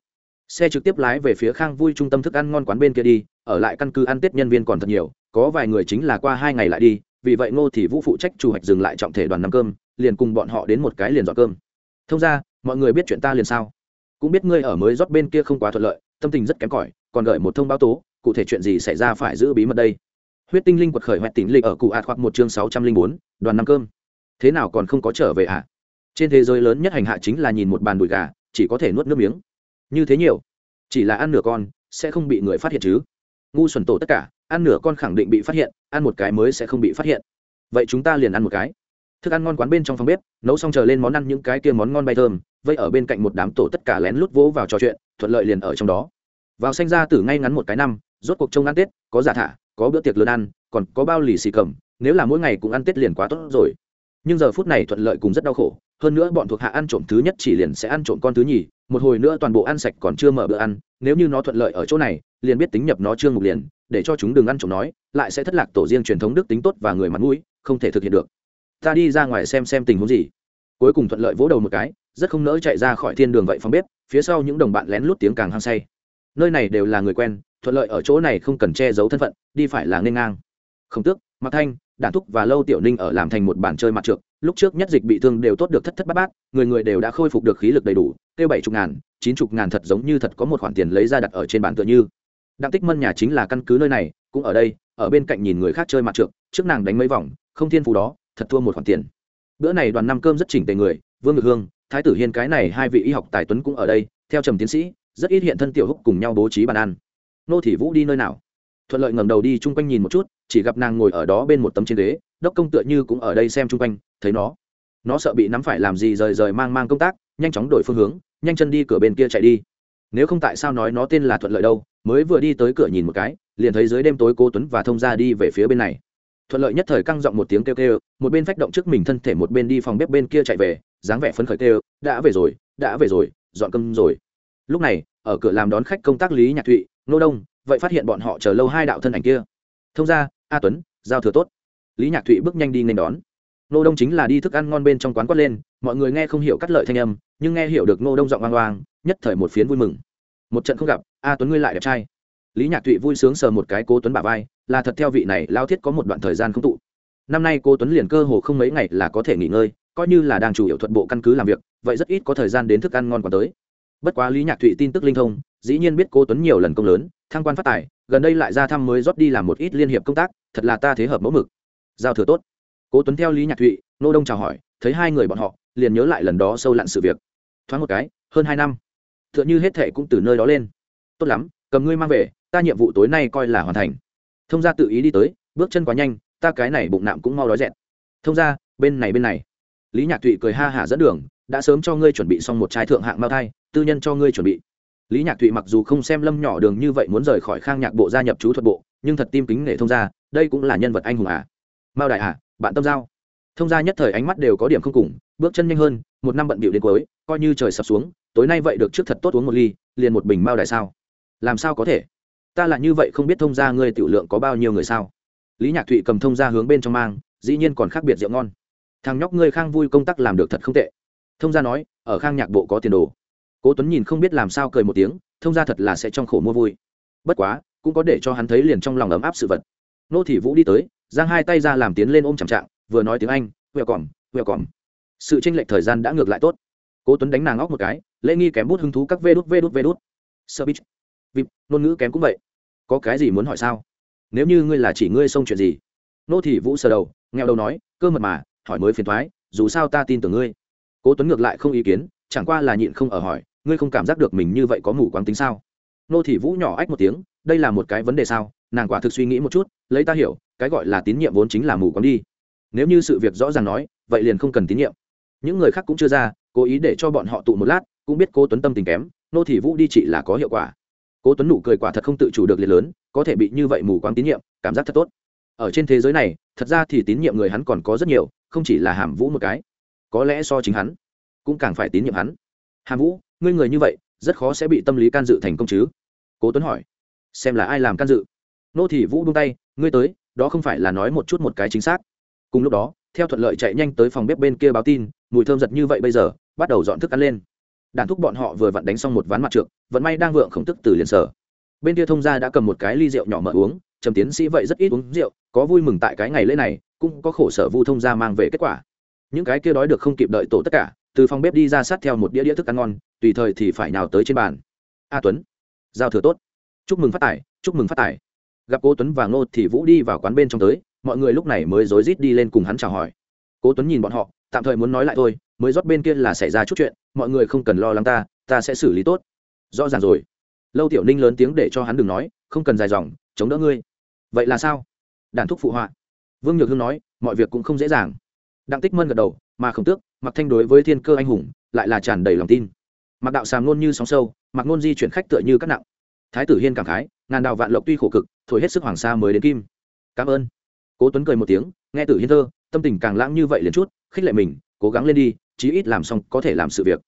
Xe trực tiếp lái về phía khang vui trung tâm thức ăn ngon quán bên kia đi, ở lại căn cứ ăn tết nhân viên còn thật nhiều, có vài người chính là qua hai ngày lại đi, vì vậy ngô thì vũ phụ trách chủ hoạch dừng lại trọng thể đoàn năm cơm, liền cùng bọn họ đến một cái liền dọn cơm. Thông ra mọi người biết chuyện ta liền sao? Cũng biết ngươi ở mới rót bên kia không quá thuận lợi, tâm tình rất kém cỏi, còn gợi một thông báo tố, cụ thể chuyện gì xảy ra phải giữ bí mật đây? Huyết tinh linh quật khởi hoẹt tỉnh lịch ở cụ ạt hoặc một chương sáu trăm linh bốn, đoàn năm cơm thế nào còn không có trở về ạ à? trên thế giới lớn nhất hành hạ chính là nhìn một bàn đùi gà, chỉ có thể nuốt nước miếng. Như thế nhiều, chỉ là ăn nửa con, sẽ không bị người phát hiện chứ. Ngu xuẩn tổ tất cả, ăn nửa con khẳng định bị phát hiện, ăn một cái mới sẽ không bị phát hiện. Vậy chúng ta liền ăn một cái. Thức ăn ngon quán bên trong phòng bếp, nấu xong chờ lên món ăn những cái kia món ngon bay thơm, vây ở bên cạnh một đám tổ tất cả lén lút vỗ vào trò chuyện, thuận lợi liền ở trong đó. Vào xanh ra từ ngay ngắn một cái năm, rốt cuộc trông ăn tết, có giả thả, có bữa tiệc lớn ăn, còn có bao lì xì cầm, nếu là mỗi ngày cũng ăn tết liền quá tốt rồi nhưng giờ phút này thuận lợi cùng rất đau khổ. Hơn nữa bọn thuộc hạ ăn trộm thứ nhất chỉ liền sẽ ăn trộm con thứ nhì, một hồi nữa toàn bộ ăn sạch còn chưa mở bữa ăn, nếu như nó thuận lợi ở chỗ này, liền biết tính nhập nó trương mục liền, để cho chúng đừng ăn trộm nói, lại sẽ thất lạc tổ riêng truyền thống đức tính tốt và người mặt mũi, không thể thực hiện được. Ta đi ra ngoài xem xem tình huống gì. Cuối cùng thuận lợi vỗ đầu một cái, rất không nỡ chạy ra khỏi thiên đường vậy phòng bếp, phía sau những đồng bạn lén lút tiếng càng hăng say. Nơi này đều là người quen, thuận lợi ở chỗ này không cần che giấu thân phận, đi phải là nên ngang. Không tước mặc thanh đản thúc và lâu tiểu ninh ở làm thành một bản chơi mặt trượt lúc trước nhất dịch bị thương đều tốt được thất thất bát bát, người người đều đã khôi phục được khí lực đầy đủ, kêu bảy chục ngàn, chín chục ngàn thật giống như thật có một khoản tiền lấy ra đặt ở trên bàn tựa như. Đặng tích mân nhà chính là căn cứ nơi này, cũng ở đây, ở bên cạnh nhìn người khác chơi mặt trượt trước nàng đánh mấy vòng, không thiên phù đó, thật thua một khoản tiền. Bữa này đoàn năm cơm rất chỉnh tề người, vương ngực hương, thái tử hiên cái này hai vị y học tài tuấn cũng ở đây, theo trầm tiến sĩ, rất ít hiện thân tiểu húc cùng nhau bố trí bàn ăn. Nô thị vũ đi nơi nào? Thuận lợi ngẩng đầu đi chung quanh nhìn một chút, chỉ gặp nàng ngồi ở đó bên một tấm trên ghế, đốc công tựa như cũng ở đây xem chung quanh, thấy nó. Nó sợ bị nắm phải làm gì rời rời mang mang công tác, nhanh chóng đổi phương hướng, nhanh chân đi cửa bên kia chạy đi. Nếu không tại sao nói nó tên là thuận lợi đâu, mới vừa đi tới cửa nhìn một cái, liền thấy dưới đêm tối cô tuấn và thông ra đi về phía bên này. Thuận lợi nhất thời căng giọng một tiếng kêu kêu, một bên phách động trước mình thân thể một bên đi phòng bếp bên kia chạy về, dáng vẻ phấn khởi kêu, đã về rồi, đã về rồi, dọn cơm rồi. Lúc này, ở cửa làm đón khách công tác lý nhạc thụy nô đông, vậy phát hiện bọn họ chờ lâu hai đạo thân ảnh kia. Thông ra a tuấn, giao thừa tốt. Lý nhạc thụy bước nhanh đi nên đón. Nô đông chính là đi thức ăn ngon bên trong quán quát lên, mọi người nghe không hiểu cắt lợi thanh âm, nhưng nghe hiểu được nô đông giọng oang oang, nhất thời một phiến vui mừng. Một trận không gặp, a tuấn ngươi lại đẹp trai. Lý nhạc thụy vui sướng sờ một cái cố tuấn bả vai, là thật theo vị này, lao thiết có một đoạn thời gian không tụ. Năm nay cô tuấn liền cơ hồ không mấy ngày là có thể nghỉ ngơi, coi như là đang chủ yếu thuận bộ căn cứ làm việc, vậy rất ít có thời gian đến thức ăn ngon còn tới bất quá lý nhạc thụy tin tức linh thông, dĩ nhiên biết cô tuấn nhiều lần công lớn, thăng quan phát tài, gần đây lại ra thăm mới rót đi làm một ít liên hiệp công tác, thật là ta thế hợp mẫu mực. Giao thừa tốt. Cố tuấn theo lý nhạc thụy, nô đông chào hỏi, thấy hai người bọn họ, liền nhớ lại lần đó sâu lặn sự việc. Thoáng một cái, hơn hai năm, tựa như hết thệ cũng từ nơi đó lên. Tốt lắm, cầm ngươi mang về, ta nhiệm vụ tối nay coi là hoàn thành. Thông gia tự ý đi tới, bước chân quá nhanh, ta cái này bụng nạm cũng mau đói dẹt. thông gia, bên này bên này. Lý nhạc thụy cười ha hả dẫn đường, đã sớm cho ngươi chuẩn bị xong một chai thượng hạng mao thai tư nhân cho ngươi chuẩn bị. Lý nhạc thụy mặc dù không xem lâm nhỏ đường như vậy muốn rời khỏi khang nhạc bộ gia nhập chú thuật bộ, nhưng thật tim kính nể thông gia, đây cũng là nhân vật anh hùng à. Mao đại à bạn tâm giao. Thông gia nhất thời ánh mắt đều có điểm không cùng, bước chân nhanh hơn, một năm bận bịu đến cuối, coi như trời sập xuống, tối nay vậy được trước thật tốt uống một ly, liền một bình mao đại sao? Làm sao có thể? Ta là như vậy không biết thông gia ngươi tiểu lượng có bao nhiêu người sao? Lý nhạc thụy cầm thông gia hướng bên trong mang, dĩ nhiên còn khác biệt rượu ngon. Thằng nhóc ngươi khang vui công tác làm được thật không tệ. Thông gia nói, ở khang nhạc bộ có tiền đồ cố tuấn nhìn không biết làm sao cười một tiếng, thông gia thật là sẽ trong khổ mua vui. Bất quá, cũng có để cho hắn thấy liền trong lòng ấm áp sự vật. Nô thị vũ đi tới, giang hai tay ra làm tiến lên ôm chằm trạng, vừa nói tiếng anh huệ còm huệ còm. Sự tranh lệch thời gian đã ngược lại tốt. Cố tuấn đánh nàng óc một cái, lễ nghi kém bút hứng thú các vê đút vê đút vê đút. Sơ bít vịp ngôn ngữ kém cũng vậy. Có cái gì muốn hỏi sao? Nếu như ngươi là chỉ ngươi xông chuyện gì? Nô thị vũ sờ đầu nghèo đầu nói, cơ mật mà, hỏi mới phiền thoái, dù sao ta tin tưởng ngươi. Cố tuấn ngược lại không ý kiến, chẳng qua là nhịn không ở hỏi ngươi không cảm giác được mình như vậy có mù quáng tính sao? Nô thị vũ nhỏ ách một tiếng, đây là một cái vấn đề sao? Nàng quả thực suy nghĩ một chút, lấy ta hiểu, cái gọi là tín nhiệm vốn chính là mù quáng đi. Nếu như sự việc rõ ràng nói, vậy liền không cần tín nhiệm. Những người khác cũng chưa ra, cố ý để cho bọn họ tụ một lát, cũng biết cô tuấn tâm tình kém, nô thị vũ đi chị là có hiệu quả. Cố tuấn nụ cười quả thật không tự chủ được liệt lớn, có thể bị như vậy mù quáng tín nhiệm, cảm giác thật tốt. Ở trên thế giới này, thật ra thì tín nhiệm người hắn còn có rất nhiều, không chỉ là hàm vũ một cái. Có lẽ so chính hắn, cũng càng phải tín nhiệm hắn. Hàm vũ ngươi người như vậy rất khó sẽ bị tâm lý can dự thành công chứ? Cố tuấn hỏi. Xem là ai làm can dự? Nô thị vũ buông tay ngươi tới đó không phải là nói một chút một cái chính xác. Cùng lúc đó theo thuận lợi chạy nhanh tới phòng bếp bên kia báo tin mùi thơm giật như vậy bây giờ bắt đầu dọn thức ăn lên. Đàn thúc bọn họ vừa vặn đánh xong một ván mặt trượng, vẫn may đang vượng khổng tức từ liền sở. Bên kia thông gia đã cầm một cái ly rượu nhỏ mở uống trầm tiến sĩ vậy rất ít uống rượu có vui mừng tại cái ngày lễ này cũng có khổ sở vu thông gia mang về kết quả. Những cái kia đói được không kịp đợi tổ tất cả từ phòng bếp đi ra sát theo một đĩa đĩa thức ăn ngon, tùy thời thì phải nào tới trên bàn. A tuấn, giao thừa tốt. Chúc mừng phát tài, chúc mừng phát tài. Gặp cô tuấn và ngô thì vũ đi vào quán bên trong tới, mọi người lúc này mới rối rít đi lên cùng hắn chào hỏi. Cố tuấn nhìn bọn họ, tạm thời muốn nói lại thôi, mới rót bên kia là xảy ra chút chuyện, mọi người không cần lo lắng ta ta sẽ xử lý tốt. Rõ ràng rồi. Lâu tiểu ninh lớn tiếng để cho hắn đừng nói, không cần dài dòng, chống đỡ ngươi. Vậy là sao? Đàn thúc phụ họa. Vương nhược hương nói, mọi việc cũng không dễ dàng đặng tích mân gật đầu, mà không tước mặc thanh đối với thiên cơ anh hùng lại là tràn đầy lòng tin. Mặc đạo sàm ngôn như sóng sâu mặc ngôn di chuyển khách tựa như các nặng. Thái tử hiên cảm khái, ngàn đào vạn lộc tuy khổ cực, thổi hết sức hoàng sa mới đến kim. Cảm ơn. Cố tuấn cười một tiếng, nghe tử hiên thơ, tâm tình càng lãng như vậy liền chút, khích lệ mình, cố gắng lên đi, chí ít làm xong có thể làm sự việc.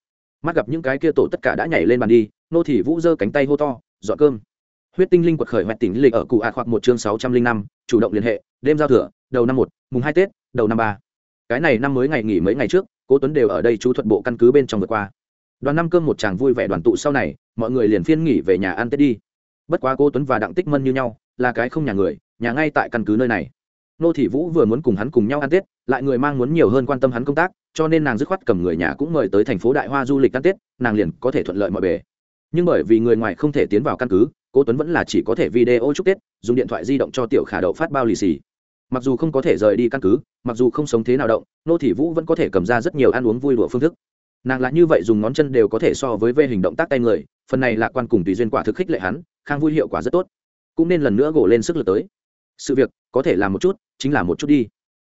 Mắt gặp những cái kia tổ tất cả đã nhảy lên bàn đi, nô thị vũ giơ cánh tay hô to, dọn cơm. Huyết tinh linh quật khởi hoẹt tỉnh lịch ở cụ ạ hoặc một chương sáu trăm linh năm, chủ động liên hệ, đêm giao thừa, đầu năm một, mùng hai tết, đầu năm ba cái này năm mới ngày nghỉ mấy ngày trước, cố tuấn đều ở đây chú thuật bộ căn cứ bên trong vượt qua. Đoàn năm cơm một chàng vui vẻ đoàn tụ sau này, mọi người liền phiên nghỉ về nhà ăn tết đi. Bất quá cô tuấn và đặng tích mân như nhau, là cái không nhà người, nhà ngay tại căn cứ nơi này. Nô thị vũ vừa muốn cùng hắn cùng nhau ăn tết, lại người mang muốn nhiều hơn quan tâm hắn công tác, cho nên nàng dứt khoát cầm người nhà cũng mời tới thành phố đại hoa du lịch ăn tết, nàng liền có thể thuận lợi mọi bề. Nhưng bởi vì người ngoài không thể tiến vào căn cứ, cố tuấn vẫn là chỉ có thể video chúc tết, dùng điện thoại di động cho tiểu khả đậu phát bao lì xì mặc dù không có thể rời đi căn cứ, mặc dù không sống thế nào động, nô thị vũ vẫn có thể cầm ra rất nhiều ăn uống vui đùa phương thức. Nàng lại như vậy dùng ngón chân đều có thể so với vê hình động tác tay người, phần này lạc quan cùng tùy duyên quả thực khích lệ hắn, khang vui hiệu quả rất tốt. Cũng nên lần nữa gỗ lên sức lực tới. Sự việc, có thể làm một chút, chính là một chút đi.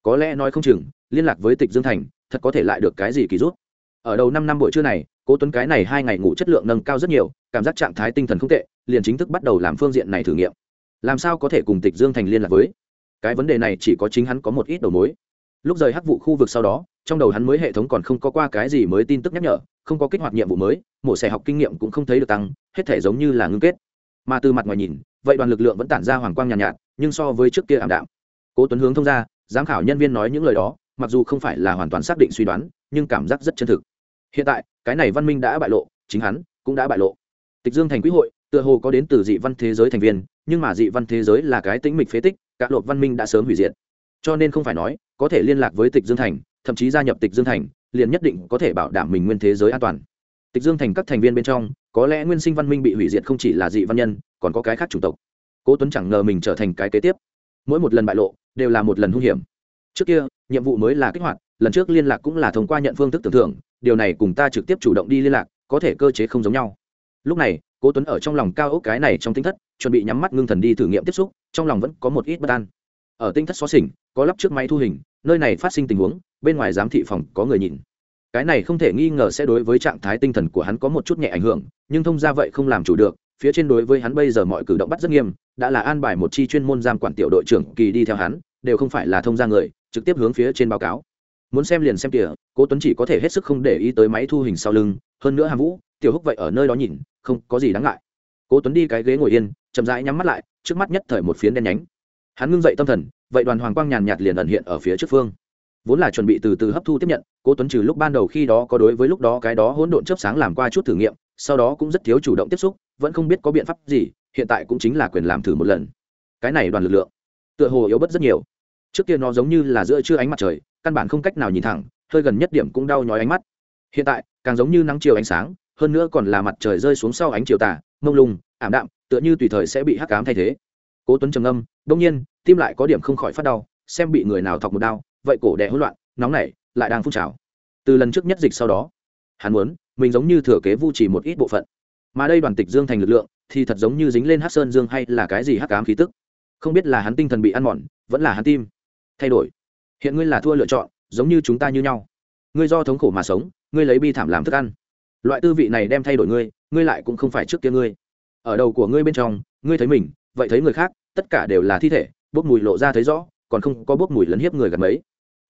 Có lẽ nói không chừng, liên lạc với tịch dương thành, thật có thể lại được cái gì kỳ rút. Ở đầu năm năm buổi trưa này, cố tuấn cái này hai ngày ngủ chất lượng nâng cao rất nhiều, cảm giác trạng thái tinh thần không tệ, liền chính thức bắt đầu làm phương diện này thử nghiệm. Làm sao có thể cùng tịch dương thành liên lạc với? Cái vấn đề này chỉ có chính hắn có một ít đầu mối. Lúc rời hắc vụ khu vực sau đó trong đầu hắn mới hệ thống còn không có qua cái gì mới tin tức nhắc nhở không có kích hoạt nhiệm vụ mới mổ xẻ học kinh nghiệm cũng không thấy được tăng hết thể giống như là ngưng kết. Mà từ mặt ngoài nhìn vậy đoàn lực lượng vẫn tản ra hoàng quang nhàn nhạt, nhạt nhưng so với trước kia ảm đạm. Cố tuấn hướng thông ra giám khảo nhân viên nói những lời đó mặc dù không phải là hoàn toàn xác định suy đoán nhưng cảm giác rất chân thực. Hiện tại cái này văn minh đã bại lộ chính hắn cũng đã bại lộ. Tịch dương thành quỹ hội tựa hồ có đến từ dị văn thế giới thành viên nhưng mà dị văn thế giới là cái tĩnh mịch phế tích các lộp văn minh đã sớm hủy diệt. Cho nên không phải nói, có thể liên lạc với tịch dương thành, thậm chí gia nhập tịch dương thành, liền nhất định có thể bảo đảm mình nguyên thế giới an toàn. Tịch dương thành các thành viên bên trong, có lẽ nguyên sinh văn minh bị hủy diệt không chỉ là dị văn nhân, còn có cái khác chủng tộc. Cố tuấn chẳng ngờ mình trở thành cái kế tiếp. Mỗi một lần bại lộ, đều là một lần hung hiểm. Trước kia, nhiệm vụ mới là kích hoạt, lần trước liên lạc cũng là thông qua nhận phương thức tưởng thưởng điều này cùng ta trực tiếp chủ động đi liên lạc, có thể cơ chế không giống nhau. Lúc này, cố tuấn ở trong lòng cao ốc cái này trong tinh thất, chuẩn bị nhắm mắt ngưng thần đi thử nghiệm tiếp xúc trong lòng vẫn có một ít bất an. Ở tinh thất xó xỉnh, có lắp trước máy thu hình, nơi này phát sinh tình huống, bên ngoài giám thị phòng có người nhìn. Cái này không thể nghi ngờ sẽ đối với trạng thái tinh thần của hắn có một chút nhẹ ảnh hưởng, nhưng thông ra vậy không làm chủ được, phía trên đối với hắn bây giờ mọi cử động bắt rất nghiêm, đã là an bài một chi chuyên môn giam quản tiểu đội trưởng kỳ đi theo hắn, đều không phải là thông ra người, trực tiếp hướng phía trên báo cáo. Muốn xem liền xem kìa cố tuấn chỉ có thể hết sức không để ý tới máy thu hình sau lưng, hơn nữa hàm vũ, tiểu húc vậy ở nơi đó nhìn, không có gì đáng ngại. Cố tuấn đi cái ghế ngồi yên, chậm rãi nhắm mắt lại trước mắt nhất thời một phiến đen nhánh. Hắn ngưng dậy tâm thần, vậy đoàn hoàng quang nhàn nhạt liền ẩn hiện ở phía trước phương. Vốn là chuẩn bị từ từ hấp thu tiếp nhận, cố tuấn trừ lúc ban đầu khi đó có đối với lúc đó cái đó hỗn độn chớp sáng làm qua chút thử nghiệm, sau đó cũng rất thiếu chủ động tiếp xúc, vẫn không biết có biện pháp gì, hiện tại cũng chính là quyền làm thử một lần. Cái này đoàn lực lượng, tựa hồ yếu bất rất nhiều. Trước kia nó giống như là giữa trưa ánh mặt trời, căn bản không cách nào nhìn thẳng, hơi gần nhất điểm cũng đau nhói ánh mắt. Hiện tại, càng giống như nắng chiều ánh sáng, hơn nữa còn là mặt trời rơi xuống sau ánh chiều tà, mông lung, ảm đạm tựa như tùy thời sẽ bị hắc cám thay thế. Cố tuấn trầm âm đông nhiên, tim lại có điểm không khỏi phát đau, xem bị người nào thọc một đau vậy cổ đẻ hỗn loạn, nóng nảy, lại đang phun trào. Từ lần trước nhất dịch sau đó, hắn muốn, mình giống như thừa kế vu chỉ một ít bộ phận. Mà đây đoàn tịch dương thành lực lượng, thì thật giống như dính lên Hắc sơn dương hay là cái gì hắc ám khí tức. Không biết là hắn tinh thần bị ăn mòn, vẫn là hắn tim, thay đổi. Hiện ngươi là thua lựa chọn, giống như chúng ta như nhau. Ngươi do thống khổ mà sống, ngươi lấy bi thảm làm thức ăn. Loại tư vị này đem thay đổi ngươi ngươi lại cũng không phải trước kia ngươi ở đầu của ngươi bên trong, ngươi thấy mình, vậy thấy người khác, tất cả đều là thi thể, bốc mùi lộ ra thấy rõ, còn không có bốc mùi lấn hiếp người gần mấy.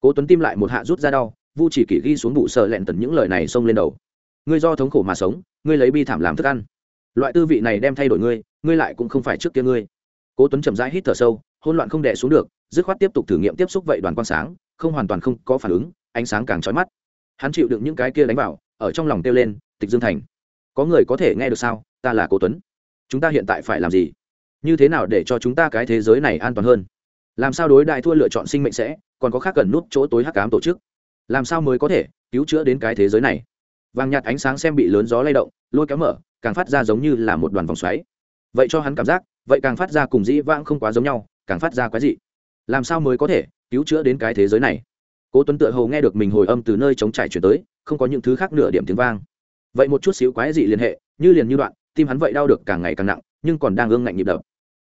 Cố tuấn tim lại một hạ rút ra đau, vu chỉ kỷ ghi xuống bụ sợ lẹn tần những lời này xông lên đầu. Ngươi do thống khổ mà sống, ngươi lấy bi thảm làm thức ăn. Loại tư vị này đem thay đổi ngươi ngươi lại cũng không phải trước kia ngươi. Cố tuấn chậm rãi hít thở sâu hôn loạn không đè xuống được, dứt khoát tiếp tục thử nghiệm tiếp xúc vậy đoàn quang sáng, không hoàn toàn không có phản ứng, ánh sáng càng chói mắt. Hắn chịu đựng những cái kia đánh vào, ở trong lòng tiêu lên, tịch dương thành, có người có thể nghe được sao? Ta là cố tuấn chúng ta hiện tại phải làm gì? Như thế nào để cho chúng ta cái thế giới này an toàn hơn? Làm sao đối đại thua lựa chọn sinh mệnh sẽ còn có khác cần nút chỗ tối hắc cám tổ chức? Làm sao mới có thể cứu chữa đến cái thế giới này? Vàng nhạt ánh sáng xem bị lớn gió lay động, lôi kéo mở, càng phát ra giống như là một đoàn vòng xoáy. Vậy cho hắn cảm giác, vậy càng phát ra cùng dĩ vãng không quá giống nhau, càng phát ra quái dị. Làm sao mới có thể cứu chữa đến cái thế giới này? Cố tuấn tựa hồ nghe được mình hồi âm từ nơi chống trải chuyển tới, không có những thứ khác nửa điểm tiếng vang. Vậy một chút xíu quái dị liên hệ, như liền như đoạn tim hắn vậy đau được càng ngày càng nặng, nhưng còn đang ương ngạnh nhịp đập.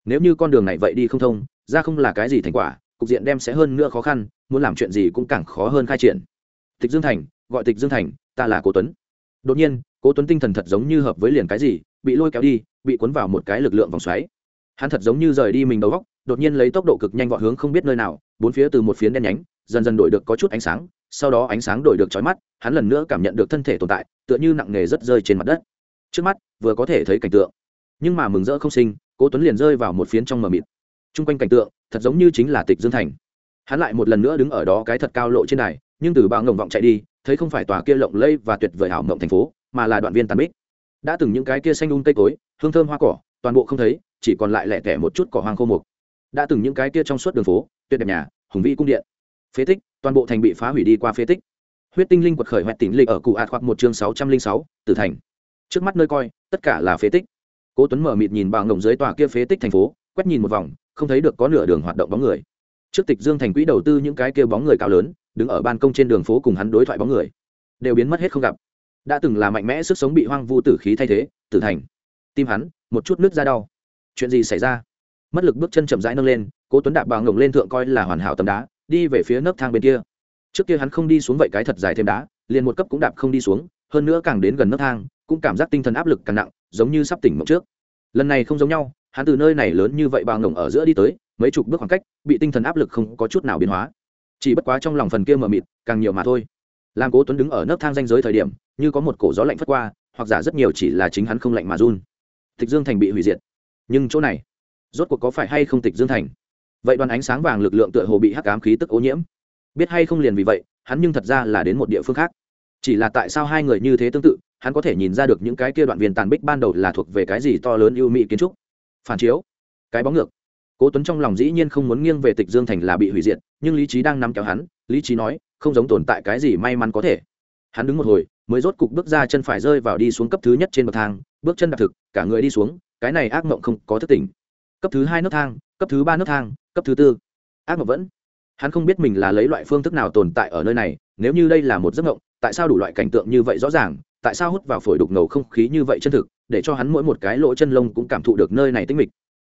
Nếu như con đường này vậy đi không thông, ra không là cái gì thành quả, cục diện đem sẽ hơn nữa khó khăn, muốn làm chuyện gì cũng càng khó hơn khai triển. Tịch dương thành, gọi tịch dương thành, ta là cố tuấn. Đột nhiên, cố tuấn tinh thần thật giống như hợp với liền cái gì, bị lôi kéo đi, bị cuốn vào một cái lực lượng vòng xoáy. Hắn thật giống như rời đi mình đầu góc, đột nhiên lấy tốc độ cực nhanh vọt hướng không biết nơi nào, bốn phía từ một phiến đen nhánh, dần dần đổi được có chút ánh sáng, sau đó ánh sáng đổi được chói mắt, hắn lần nữa cảm nhận được thân thể tồn tại, tựa như nặng nề rất rơi trên mặt đất trước mắt, vừa có thể thấy cảnh tượng. Nhưng mà mừng rỡ không sinh, cố tuấn liền rơi vào một phiến trong mờ mịt. Chung quanh cảnh tượng, thật giống như chính là tịch dương thành. Hắn lại một lần nữa đứng ở đó cái thật cao lộ trên này nhưng từ bao ngồng vọng chạy đi, thấy không phải tòa kia lộng lây và tuyệt vời hảo mộng thành phố, mà là đoạn viên tàn bích. Đã từng những cái kia xanh đun cây cối, hương thơm hoa cỏ, toàn bộ không thấy, chỉ còn lại lẻ tẻ một chút cỏ hoang khô mục. Đã từng những cái kia trong suốt đường phố, tuyệt đẹp nhà, hùng vĩ cung điện. Phế tích, toàn bộ thành bị phá hủy đi qua phế tích. Huyết tinh linh quật khởi hoẹt tỉnh lịch ở cụ ạt hoặc một chương sáu trăm linh sáu, tử thành trước mắt nơi coi, tất cả là phế tích. Cố tuấn mở mịt nhìn bằng ngộng dưới tòa kia phế tích thành phố, quét nhìn một vòng, không thấy được có nửa đường hoạt động bóng người. Trước tịch dương thành quỹ đầu tư những cái kia bóng người cao lớn, đứng ở ban công trên đường phố cùng hắn đối thoại bóng người, đều biến mất hết không gặp. Đã từng là mạnh mẽ sức sống bị hoang vu tử khí thay thế, tử thành. Tim hắn, một chút nước ra đau. Chuyện gì xảy ra? Mất lực bước chân chậm rãi nâng lên, cố tuấn đạp bào ngồng lên thượng coi là hoàn hảo tấm đá, đi về phía nấc thang bên kia. Trước kia hắn không đi xuống vậy cái thật dài thêm đá, liền một cấp cũng đạp không đi xuống, hơn nữa càng đến gần nấc thang cũng cảm giác tinh thần áp lực càng nặng, giống như sắp tỉnh mộng trước. Lần này không giống nhau, hắn từ nơi này lớn như vậy bao ngồng ở giữa đi tới, mấy chục bước khoảng cách, bị tinh thần áp lực không có chút nào biến hóa. Chỉ bất quá trong lòng phần kia mờ mịt, càng nhiều mà thôi. Làm cố tuấn đứng ở nấc thang danh giới thời điểm, như có một cổ gió lạnh phất qua, hoặc giả rất nhiều chỉ là chính hắn không lạnh mà run. Tịch dương thành bị hủy diệt. Nhưng chỗ này, rốt cuộc có phải hay không tịch dương thành? Vậy đoàn ánh sáng vàng lực lượng tựa hồ bị hắc ám khí tức ô nhiễm. Biết hay không liền vì vậy, hắn nhưng thật ra là đến một địa phương khác. Chỉ là tại sao hai người như thế tương tự hắn có thể nhìn ra được những cái kia đoạn viên tàn bích ban đầu là thuộc về cái gì to lớn ưu mỹ kiến trúc. Phản chiếu, cái bóng ngược. Cố tuấn trong lòng dĩ nhiên không muốn nghiêng về tịch dương thành là bị hủy diệt, nhưng lý trí đang nắm kéo hắn, lý trí nói, không giống tồn tại cái gì may mắn có thể. Hắn đứng một hồi, mới rốt cục bước ra chân phải rơi vào đi xuống cấp thứ nhất trên bậc thang, bước chân đặc thực, cả người đi xuống, cái này ác mộng không có thức tỉnh cấp thứ hai nước thang, cấp thứ ba nước thang, cấp thứ tư. Ác mộng vẫn. Hắn không biết mình là lấy loại phương thức nào tồn tại ở nơi này, nếu như đây là một giấc mộng, tại sao đủ loại cảnh tượng như vậy rõ ràng tại sao hút vào phổi đục ngầu không khí như vậy chân thực, để cho hắn mỗi một cái lỗ chân lông cũng cảm thụ được nơi này tinh mịch.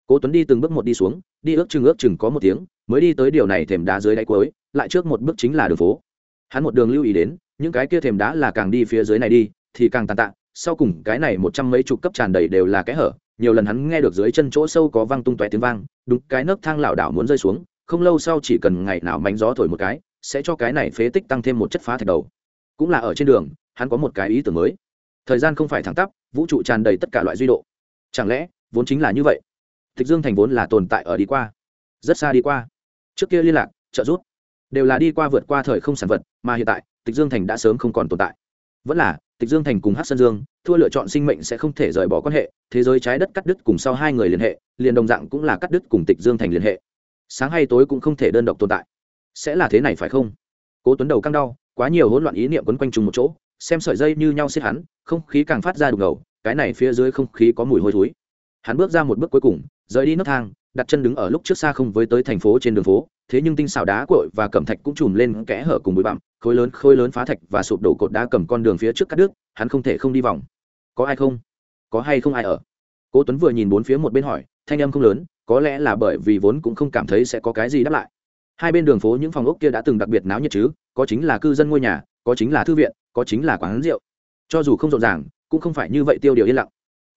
Cố tuấn đi từng bước một đi xuống, đi ước chừng ước chừng có một tiếng, mới đi tới điều này thềm đá dưới đáy cuối, lại trước một bước chính là đường phố. Hắn một đường lưu ý đến, những cái kia thềm đá là càng đi phía dưới này đi, thì càng tàn tạ, sau cùng cái này một trăm mấy chục cấp tràn đầy đều là cái hở, nhiều lần hắn nghe được dưới chân chỗ sâu có vang tung tóe tiếng vang, đúng cái nấc thang lảo đảo muốn rơi xuống, không lâu sau chỉ cần ngày nào mánh gió thổi một cái, sẽ cho cái này phế tích tăng thêm một chất phá thạch đầu cũng là ở trên đường, hắn có một cái ý tưởng mới. Thời gian không phải thẳng tắp, vũ trụ tràn đầy tất cả loại duy độ. Chẳng lẽ, vốn chính là như vậy? Tịch dương thành vốn là tồn tại ở đi qua. Rất xa đi qua. Trước kia liên lạc, trợ giúp, đều là đi qua vượt qua thời không sản vật, mà hiện tại, tịch dương thành đã sớm không còn tồn tại. Vẫn là, tịch dương thành cùng hát sơn dương, thua lựa chọn sinh mệnh sẽ không thể rời bỏ quan hệ, thế giới trái đất cắt đứt cùng sau hai người liên hệ, liền đồng dạng cũng là cắt đứt cùng tịch dương thành liên hệ. Sáng hay tối cũng không thể đơn độc tồn tại. Sẽ là thế này phải không? Cố tuấn đầu căng đau quá nhiều hỗn loạn ý niệm quấn quanh chung một chỗ, xem sợi dây như nhau xiết hắn, không khí càng phát ra đục ngầu, cái này phía dưới không khí có mùi hôi thối. Hắn bước ra một bước cuối cùng, rời đi nấc thang, đặt chân đứng ở lúc trước xa không với tới thành phố trên đường phố, thế nhưng tinh xào đá cội và cẩm thạch cũng chùm lên kẽ hở cùng bụi bặm, khối lớn khối lớn phá thạch và sụp đổ cột đá cầm con đường phía trước cắt đứt, hắn không thể không đi vòng. Có ai không? Có hay không ai ở? Cố tuấn vừa nhìn bốn phía một bên hỏi, thanh âm không lớn, có lẽ là bởi vì vốn cũng không cảm thấy sẽ có cái gì đáp lại hai bên đường phố những phòng ốc kia đã từng đặc biệt náo nhiệt chứ, có chính là cư dân ngôi nhà, có chính là thư viện, có chính là quán rượu. Cho dù không rộn ràng, cũng không phải như vậy tiêu điều yên lặng.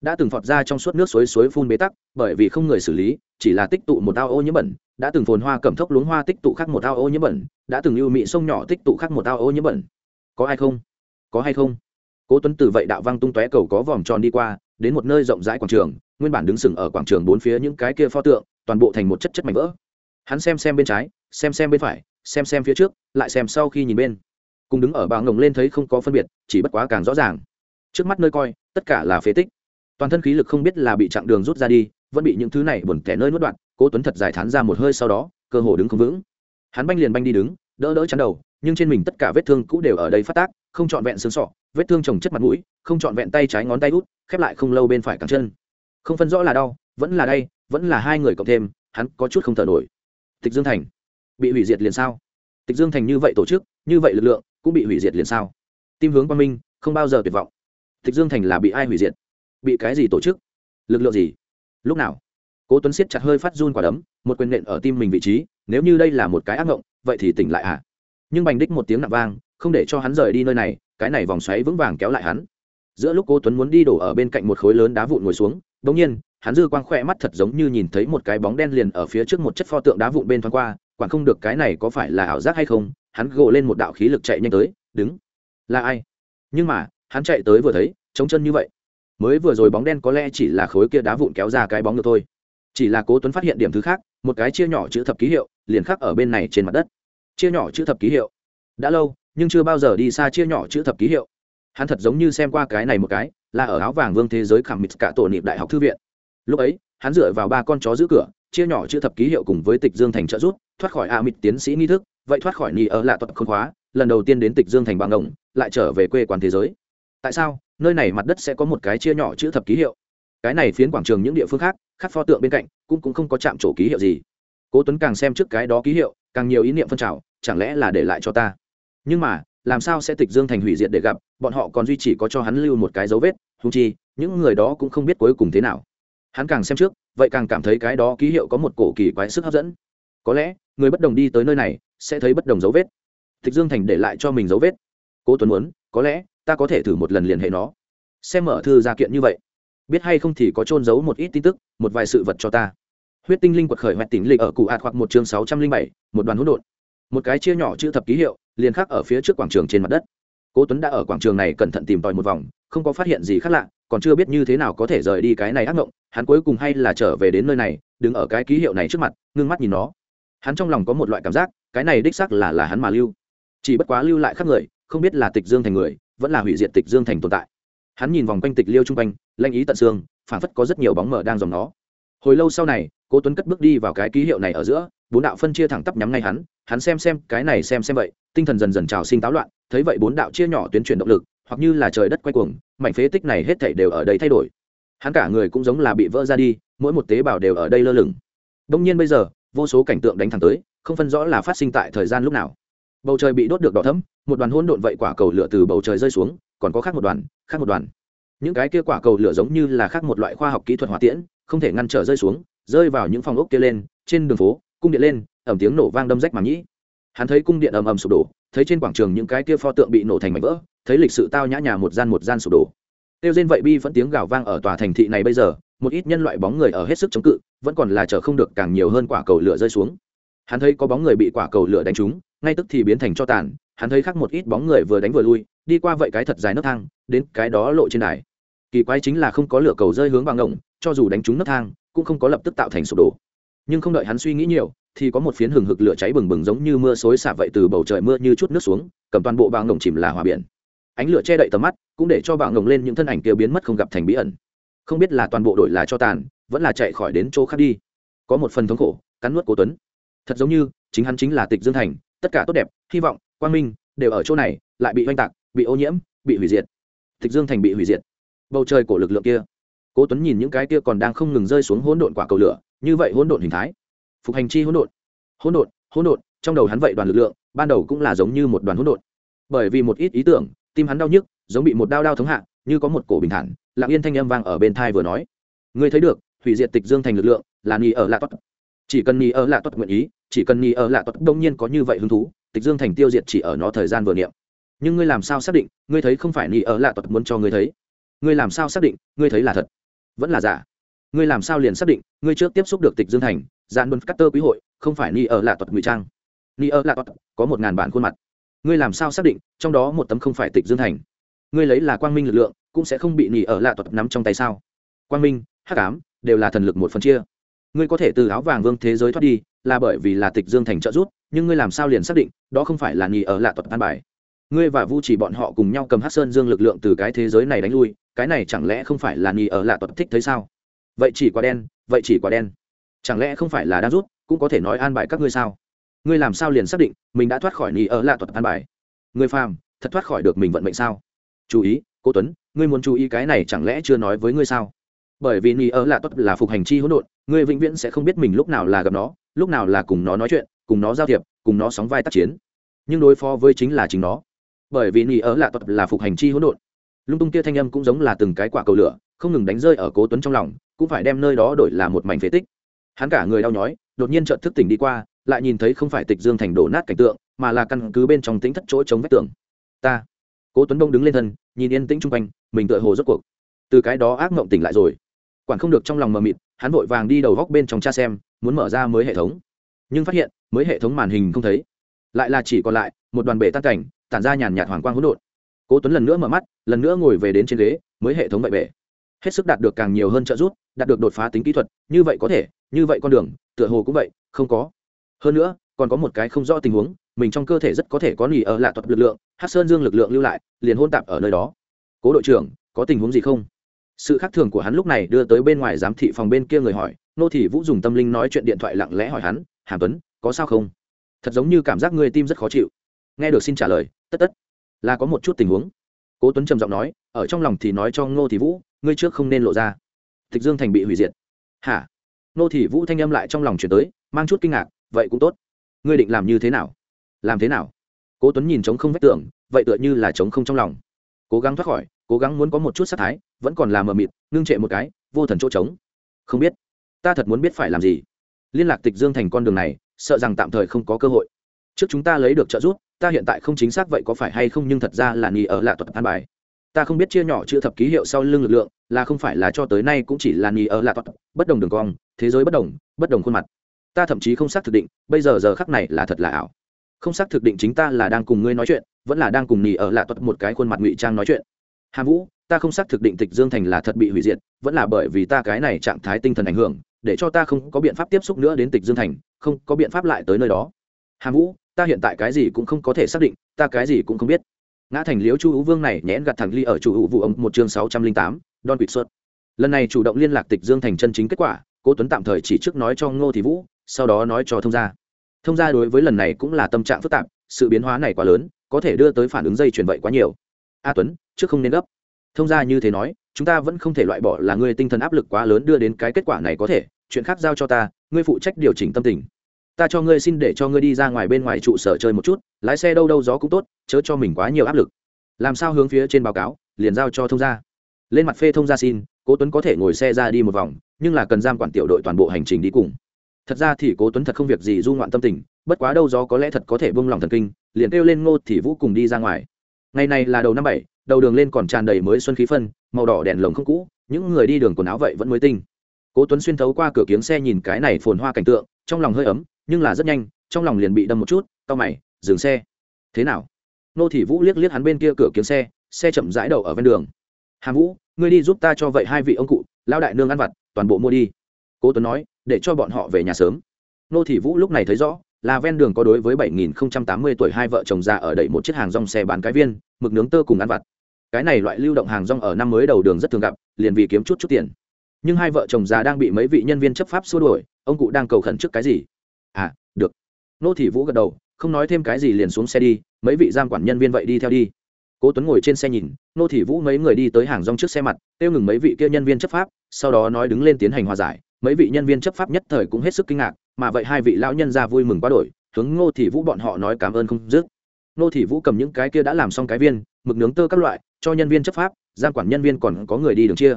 Đã từng phọt ra trong suốt nước suối suối phun bế tắc, bởi vì không người xử lý, chỉ là tích tụ một ao ô nhiễm bẩn. Đã từng phồn hoa cẩm thốc luống hoa tích tụ khác một ao ô nhiễm bẩn. Đã từng lưu mị sông nhỏ tích tụ khác một ao ô nhiễm bẩn. Có ai không? Có hay không? Cố tuấn từ vậy đạo văng tung tóe cầu có vòm tròn đi qua, đến một nơi rộng rãi quảng trường, nguyên bản đứng sừng ở quảng trường bốn phía những cái kia pho tượng, toàn bộ thành một chất chất mảnh vỡ. Hắn xem xem bên trái xem xem bên phải, xem xem phía trước, lại xem sau khi nhìn bên. Cùng đứng ở bà ngồng lên thấy không có phân biệt, chỉ bất quá càng rõ ràng. Trước mắt nơi coi, tất cả là phế tích. Toàn thân khí lực không biết là bị chặng đường rút ra đi, vẫn bị những thứ này buồn tẻ nơi nuốt đoạn, cố tuấn thật giải thán ra một hơi sau đó, cơ hồ đứng không vững. Hắn banh liền banh đi đứng, đỡ đỡ chắn đầu, nhưng trên mình tất cả vết thương cũ đều ở đây phát tác, không trọn vẹn xương sọ, vết thương trồng chất mặt mũi, không trọn vẹn tay trái ngón tay út, khép lại không lâu bên phải cẳng chân. Không phân rõ là đau, vẫn là đây vẫn là hai người cộng thêm, hắn có chút không thở nổi. Tịch dương thành bị hủy diệt liền sao? Tịch dương thành như vậy tổ chức như vậy lực lượng cũng bị hủy diệt liền sao? Tim hướng quang minh không bao giờ tuyệt vọng. Tịch dương thành là bị ai hủy diệt? Bị cái gì tổ chức? Lực lượng gì? Lúc nào? Cố tuấn siết chặt hơi phát run quả đấm một quyền nện ở tim mình vị trí nếu như đây là một cái ác ngộng, vậy thì tỉnh lại à? Nhưng bành đích một tiếng nặng vang không để cho hắn rời đi nơi này cái này vòng xoáy vững vàng kéo lại hắn. Giữa lúc cố tuấn muốn đi đổ ở bên cạnh một khối lớn đá vụn ngồi xuống bỗng nhiên hắn dư quang khỏe mắt thật giống như nhìn thấy một cái bóng đen liền ở phía trước một chất pho tượng đá vụn bên thoáng qua quản không được cái này có phải là ảo giác hay không, hắn gộ lên một đạo khí lực chạy nhanh tới, đứng. Là ai? Nhưng mà, hắn chạy tới vừa thấy chống chân như vậy. Mới vừa rồi bóng đen có lẽ chỉ là khối kia đá vụn kéo ra cái bóng được thôi. Chỉ là cố tuấn phát hiện điểm thứ khác, một cái chia nhỏ chữ thập ký hiệu, liền khắc ở bên này trên mặt đất. Chia nhỏ chữ thập ký hiệu. Đã lâu, nhưng chưa bao giờ đi xa chia nhỏ chữ thập ký hiệu. Hắn thật giống như xem qua cái này một cái, là ở áo vàng vương thế giới khảm mịt cả tổ niệm đại học thư viện. Lúc ấy, hắn dựa vào ba con chó giữ cửa, chia nhỏ chữ thập ký hiệu cùng với tịch dương thành trợ rút thoát khỏi a mịt tiến sĩ nghi thức, vậy thoát khỏi ni ở lạ thuật khôn khóa, lần đầu tiên đến tịch dương thành bằng ngộng lại trở về quê quán thế giới. Tại sao? Nơi này mặt đất sẽ có một cái chia nhỏ chữ thập ký hiệu. Cái này phiến quảng trường những địa phương khác, khắc pho tượng bên cạnh, cũng cũng không có chạm trổ ký hiệu gì. Cố tuấn càng xem trước cái đó ký hiệu, càng nhiều ý niệm phân trào, chẳng lẽ là để lại cho ta? Nhưng mà, làm sao sẽ tịch dương thành hủy diệt để gặp, bọn họ còn duy chỉ có cho hắn lưu một cái dấu vết húng chi, những người đó cũng không biết cuối cùng thế nào. Hắn càng xem trước, vậy càng cảm thấy cái đó ký hiệu có một cổ kỳ quái sức hấp dẫn. Có lẽ người bất đồng đi tới nơi này, sẽ thấy bất đồng dấu vết. Tịch dương thành để lại cho mình dấu vết. Cố tuấn muốn, có lẽ, ta có thể thử một lần liên hệ nó. Xem mở thư gia kiện như vậy. Biết hay không thì có trôn giấu một ít tin tức, một vài sự vật cho ta. Huyết tinh linh quật khởi hoẹt tỉnh lịch ở cụ ạt hoặc một chương sáu trăm linh bảy, một đoàn hỗn độn. Một cái chia nhỏ chữ thập ký hiệu, liền khắc ở phía trước quảng trường trên mặt đất. Cố tuấn đã ở quảng trường này cẩn thận tìm tòi một vòng, không có phát hiện gì khác lạ, còn chưa biết như thế nào có thể rời đi cái này ác mộng, hắn cuối cùng hay là trở về đến nơi này, đứng ở cái ký hiệu này trước mặt, ngưng mắt nhìn nó hắn trong lòng có một loại cảm giác, cái này đích xác là là hắn mà lưu. Chỉ bất quá lưu lại khác người, không biết là tịch dương thành người, vẫn là hủy diệt tịch dương thành tồn tại. Hắn nhìn vòng quanh tịch liêu chung quanh, lanh ý tận xương phản phất có rất nhiều bóng mờ đang dòng nó. Hồi lâu sau này, cố tuấn cất bước đi vào cái ký hiệu này ở giữa, bốn đạo phân chia thẳng tắp nhắm ngay hắn hắn xem xem, cái này xem xem vậy, tinh thần dần dần trào sinh táo loạn, thấy vậy bốn đạo chia nhỏ tuyến chuyển động lực, hoặc như là trời đất quay cuồng, mảnh phế tích này hết thảy đều ở đây thay đổi. Hắn cả người cũng giống là bị vỡ ra đi, mỗi một tế bào đều ở đây lơ lửng. Đông nhiên bây giờ vô số cảnh tượng đánh thẳng tới, không phân rõ là phát sinh tại thời gian lúc nào. Bầu trời bị đốt được đỏ thấm một đoàn hỗn độn vậy quả cầu lửa từ bầu trời rơi xuống, còn có khác một đoàn, khác một đoàn. Những cái kia quả cầu lửa giống như là khác một loại khoa học kỹ thuật hỏa tiễn, không thể ngăn trở rơi xuống, rơi vào những phòng ốc kia lên, trên đường phố, cung điện lên ẩm tiếng nổ vang đâm rách màng nhĩ. Hắn thấy cung điện ầm ầm sụp đổ, thấy trên quảng trường những cái kia pho tượng bị nổ thành mảnh vỡ, thấy lịch sự tao nhã nhà một gian một gian sụp đổ. Tiêu trên vậy bi vẫn tiếng gào vang ở tòa thành thị này bây giờ một ít nhân loại bóng người ở hết sức chống cự, vẫn còn là chở không được càng nhiều hơn quả cầu lửa rơi xuống. Hắn thấy có bóng người bị quả cầu lửa đánh trúng, ngay tức thì biến thành cho tàn, hắn thấy khác một ít bóng người vừa đánh vừa lui, đi qua vậy cái thật dài nấc thang, đến cái đó lộ trên đài. Kỳ quái chính là không có lửa cầu rơi hướng bằng ngộng, cho dù đánh trúng nấc thang, cũng không có lập tức tạo thành sụp đổ. Nhưng không đợi hắn suy nghĩ nhiều, thì có một phiến hừng hực lửa cháy bừng bừng giống như mưa xối xả vậy từ bầu trời mưa như chút nước xuống, cầm toàn bộ bằng ngộng chìm là hòa biển. Ánh lửa che đậy tầm mắt, cũng để cho bằng ngộng lên những thân ảnh kia biến mất không gặp thành bí ẩn không biết là toàn bộ đội là cho tàn, vẫn là chạy khỏi đến chỗ khác đi. Có một phần thống khổ, cắn nuốt cố tuấn. Thật giống như, chính hắn chính là tịch dương thành, tất cả tốt đẹp, hy vọng, quang minh, đều ở chỗ này, lại bị oanh tạc, bị ô nhiễm, bị hủy diệt. Tịch dương thành bị hủy diệt. Bầu trời của lực lượng kia. Cố tuấn nhìn những cái kia còn đang không ngừng rơi xuống hỗn độn quả cầu lửa, như vậy hỗn độn hình thái. Phục hành chi hỗn độn. Hỗn độn hỗn độn, trong đầu hắn vậy đoàn lực lượng, ban đầu cũng là giống như một đoàn hỗn độn. Bởi vì một ít ý tưởng, tim hắn đau nhức, giống bị một đao đao thống hạ như có một cổ bình thản, lặng yên thanh âm vang ở bên thai vừa nói. Ngươi thấy được, hủy diệt tịch dương thành lực lượng, là nghi ở lạ tuất. Chỉ cần nghi ở lạ tuất nguyện ý, chỉ cần nghi ở lạ tuất đông nhiên có như vậy hứng thú, tịch dương thành tiêu diệt chỉ ở nó thời gian vừa niệm. Nhưng ngươi làm sao xác định, ngươi thấy không phải nghi ở lạ tuất muốn cho ngươi thấy? Ngươi làm sao xác định, ngươi thấy là thật? Vẫn là giả. Ngươi làm sao liền xác định, ngươi trước tiếp xúc được tịch dương thành gian bân cắt tơ quý hội, không phải ni ở lạ tuất ngụy trang. Ni ở lạ tuất có một ngàn bản khuôn mặt. Ngươi làm sao xác định, trong đó một tấm không phải tịch dương thành? Ngươi lấy là quang minh lực lượng cũng sẽ không bị nỉ ở lạ thuật nắm trong tay sao? Quang minh hắc ám đều là thần lực một phần chia. Ngươi có thể từ áo vàng vương thế giới thoát đi là bởi vì là tịch dương thành trợ rút, nhưng ngươi làm sao liền xác định đó không phải là nỉ ở lạ thuật an bài? Ngươi và vu chỉ bọn họ cùng nhau cầm hát sơn dương lực lượng từ cái thế giới này đánh lui cái này chẳng lẽ không phải là nỉ ở lạ thuật thích thấy sao? Vậy chỉ quả đen vậy chỉ quả đen. Chẳng lẽ không phải là đang rút cũng có thể nói an bài các ngươi sao? Ngươi làm sao liền xác định mình đã thoát khỏi nỉ ở lạ thuật an bài? Ngươi phàm thật thoát khỏi được mình vận mệnh sao? Chú ý cô tuấn, ngươi muốn chú ý cái này chẳng lẽ chưa nói với ngươi sao? Bởi vì ni ở là tốt, là phục hành chi hỗn độn, ngươi vĩnh viễn sẽ không biết mình lúc nào là gặp nó, lúc nào là cùng nó nói chuyện, cùng nó giao thiệp, cùng nó sóng vai tác chiến. Nhưng đối phó với chính là chính nó. Bởi vì ni ở là tốt, là phục hành chi hỗn độn. Lung tung kia thanh âm cũng giống là từng cái quả cầu lửa, không ngừng đánh rơi ở cố tuấn trong lòng, cũng phải đem nơi đó đổi là một mảnh phế tích. Hắn cả người đau nhói, đột nhiên chợt thức tỉnh đi qua, lại nhìn thấy không phải tịch dương thành đổ nát cảnh tượng, mà là căn cứ bên trong tính thất chỗ chống vách tường. Ta cố tuấn đông đứng lên thân, nhìn yên tĩnh chung quanh, mình tựa hồ rốt cuộc. Từ cái đó ác mộng tỉnh lại rồi. Quản không được trong lòng mờ mịt, hắn vội vàng đi đầu góc bên trong cha xem, muốn mở ra mới hệ thống. Nhưng phát hiện, mới hệ thống màn hình không thấy. Lại là chỉ còn lại, một đoàn bể tan cảnh, tản ra nhàn nhạt hoàng quang hỗn độn. Cố tuấn lần nữa mở mắt, lần nữa ngồi về đến trên ghế, mới hệ thống vậy bể hết sức đạt được càng nhiều hơn trợ giúp, đạt được đột phá tính kỹ thuật, như vậy có thể, như vậy con đường, tựa hồ cũng vậy, không có. Hơn nữa, còn có một cái không rõ tình huống mình trong cơ thể rất có thể có nỉ ở lạ thuật lực lượng hát sơn dương lực lượng lưu lại, liền hôn tạp ở nơi đó. Cố đội trưởng, có tình huống gì không? Sự khác thường của hắn lúc này đưa tới bên ngoài giám thị phòng bên kia người hỏi, nô thị vũ dùng tâm linh nói chuyện điện thoại lặng lẽ hỏi hắn, hàm tuấn, có sao không? Thật giống như cảm giác người tim rất khó chịu. Nghe được xin trả lời, tất tất, là có một chút tình huống. Cố tuấn trầm giọng nói, ở trong lòng thì nói cho ngô thị vũ, ngươi trước không nên lộ ra. Tịch dương thành bị hủy diệt. Hả? Nô thị vũ thanh âm lại trong lòng chuyển tới, mang chút kinh ngạc, vậy cũng tốt. Ngươi định làm như thế nào? Làm thế nào? Cố tuấn nhìn trống không vách tưởng vậy tựa như là trống không trong lòng. Cố gắng thoát khỏi, cố gắng muốn có một chút sát thái, vẫn còn là mờ mịt, ngưng trệ một cái, vô thần chỗ trống. Không biết, ta thật muốn biết phải làm gì. Liên lạc tịch dương thành con đường này, sợ rằng tạm thời không có cơ hội. Trước chúng ta lấy được trợ giúp, ta hiện tại không chính xác vậy có phải hay không nhưng thật ra là nghỉ ở lạ thuật an bài. Ta không biết chia nhỏ chữ thập ký hiệu sau lưng lực lượng, là không phải là cho tới nay cũng chỉ là nghỉ ở lạ thuật bất đồng đường cong, thế giới bất đồng bất đồng khuôn mặt. Ta thậm chí không xác thực định, bây giờ giờ khắc này là thật là ảo không xác thực định chính ta là đang cùng ngươi nói chuyện, vẫn là đang cùng nỉ ở lạ thuật một cái khuôn mặt ngụy trang nói chuyện. Hà vũ, ta không xác thực định tịch dương thành là thật bị hủy diệt, vẫn là bởi vì ta cái này trạng thái tinh thần ảnh hưởng, để cho ta không có biện pháp tiếp xúc nữa đến tịch dương thành, không có biện pháp lại tới nơi đó. Hà vũ, ta hiện tại cái gì cũng không có thể xác định, ta cái gì cũng không biết. Ngã thành liếu chu hữu vương này nhẽn gặt thẳng ly ở chủ hữu vụ ông một chương sáu trăm linh tám, don quỵt xuất lần này chủ động liên lạc tịch dương thành chân chính kết quả, cố tuấn tạm thời chỉ trước nói cho ngô thị vũ, sau đó nói cho thông gia thông gia đối với lần này cũng là tâm trạng phức tạp, sự biến hóa này quá lớn, có thể đưa tới phản ứng dây chuyển vậy quá nhiều. A tuấn, trước không nên gấp. Thông gia như thế nói, chúng ta vẫn không thể loại bỏ là ngươi tinh thần áp lực quá lớn đưa đến cái kết quả này có thể, chuyện khác giao cho ta, ngươi phụ trách điều chỉnh tâm tình. Ta cho ngươi xin để cho ngươi đi ra ngoài bên ngoài trụ sở chơi một chút, lái xe đâu đâu gió cũng tốt, chớ cho mình quá nhiều áp lực. Làm sao hướng phía trên báo cáo, liền giao cho thông gia lên mặt phê thông gia xin, cố tuấn có thể ngồi xe ra đi một vòng, nhưng là cần giam quản tiểu đội toàn bộ hành trình đi cùng thật ra thì cố tuấn thật không việc gì du ngoạn tâm tình, bất quá đâu gió có lẽ thật có thể buông lòng thần kinh, liền kêu lên ngô thì vũ cùng đi ra ngoài. Ngày này là đầu năm bảy, đầu đường lên còn tràn đầy mới xuân khí phân, màu đỏ đèn lồng không cũ, những người đi đường quần áo vậy vẫn mới tinh. Cố tuấn xuyên thấu qua cửa kiếng xe nhìn cái này phồn hoa cảnh tượng, trong lòng hơi ấm, nhưng là rất nhanh, trong lòng liền bị đâm một chút tao mày, dừng xe. Thế nào? Nô thị vũ liếc liếc hắn bên kia cửa kiếng xe xe chậm rãi đầu ở ven đường. Hàm vũ, ngươi đi giúp ta cho vậy hai vị ông cụ lao đại nương ăn vặt, toàn bộ mua đi. Cố tuấn nói để cho bọn họ về nhà sớm. Nô thị vũ lúc này thấy rõ, là ven đường có đối với 7080 tuổi hai vợ chồng già ở đẩy một chiếc hàng rong xe bán cái viên, mực nướng tơ cùng ăn vặt. Cái này loại lưu động hàng rong ở năm mới đầu đường rất thường gặp, liền vì kiếm chút chút tiền. Nhưng hai vợ chồng già đang bị mấy vị nhân viên chấp pháp xua đuổi, ông cụ đang cầu khẩn trước cái gì? À được. Nô thị vũ gật đầu, không nói thêm cái gì liền xuống xe đi, mấy vị giam quản nhân viên vậy đi theo đi. Cố tuấn ngồi trên xe nhìn, nô thị vũ mấy người đi tới hàng rong trước xe mặt tiêu ngừng mấy vị kia nhân viên chấp pháp, sau đó nói đứng lên tiến hành hòa giải mấy vị nhân viên chấp pháp nhất thời cũng hết sức kinh ngạc, mà vậy hai vị lão nhân ra vui mừng quá đổi, hướng ngô thị vũ bọn họ nói cảm ơn không dứt. Ngô thị vũ cầm những cái kia đã làm xong cái viên, mực nướng tơ các loại, cho nhân viên chấp pháp, giam quản nhân viên còn có người đi đường chia.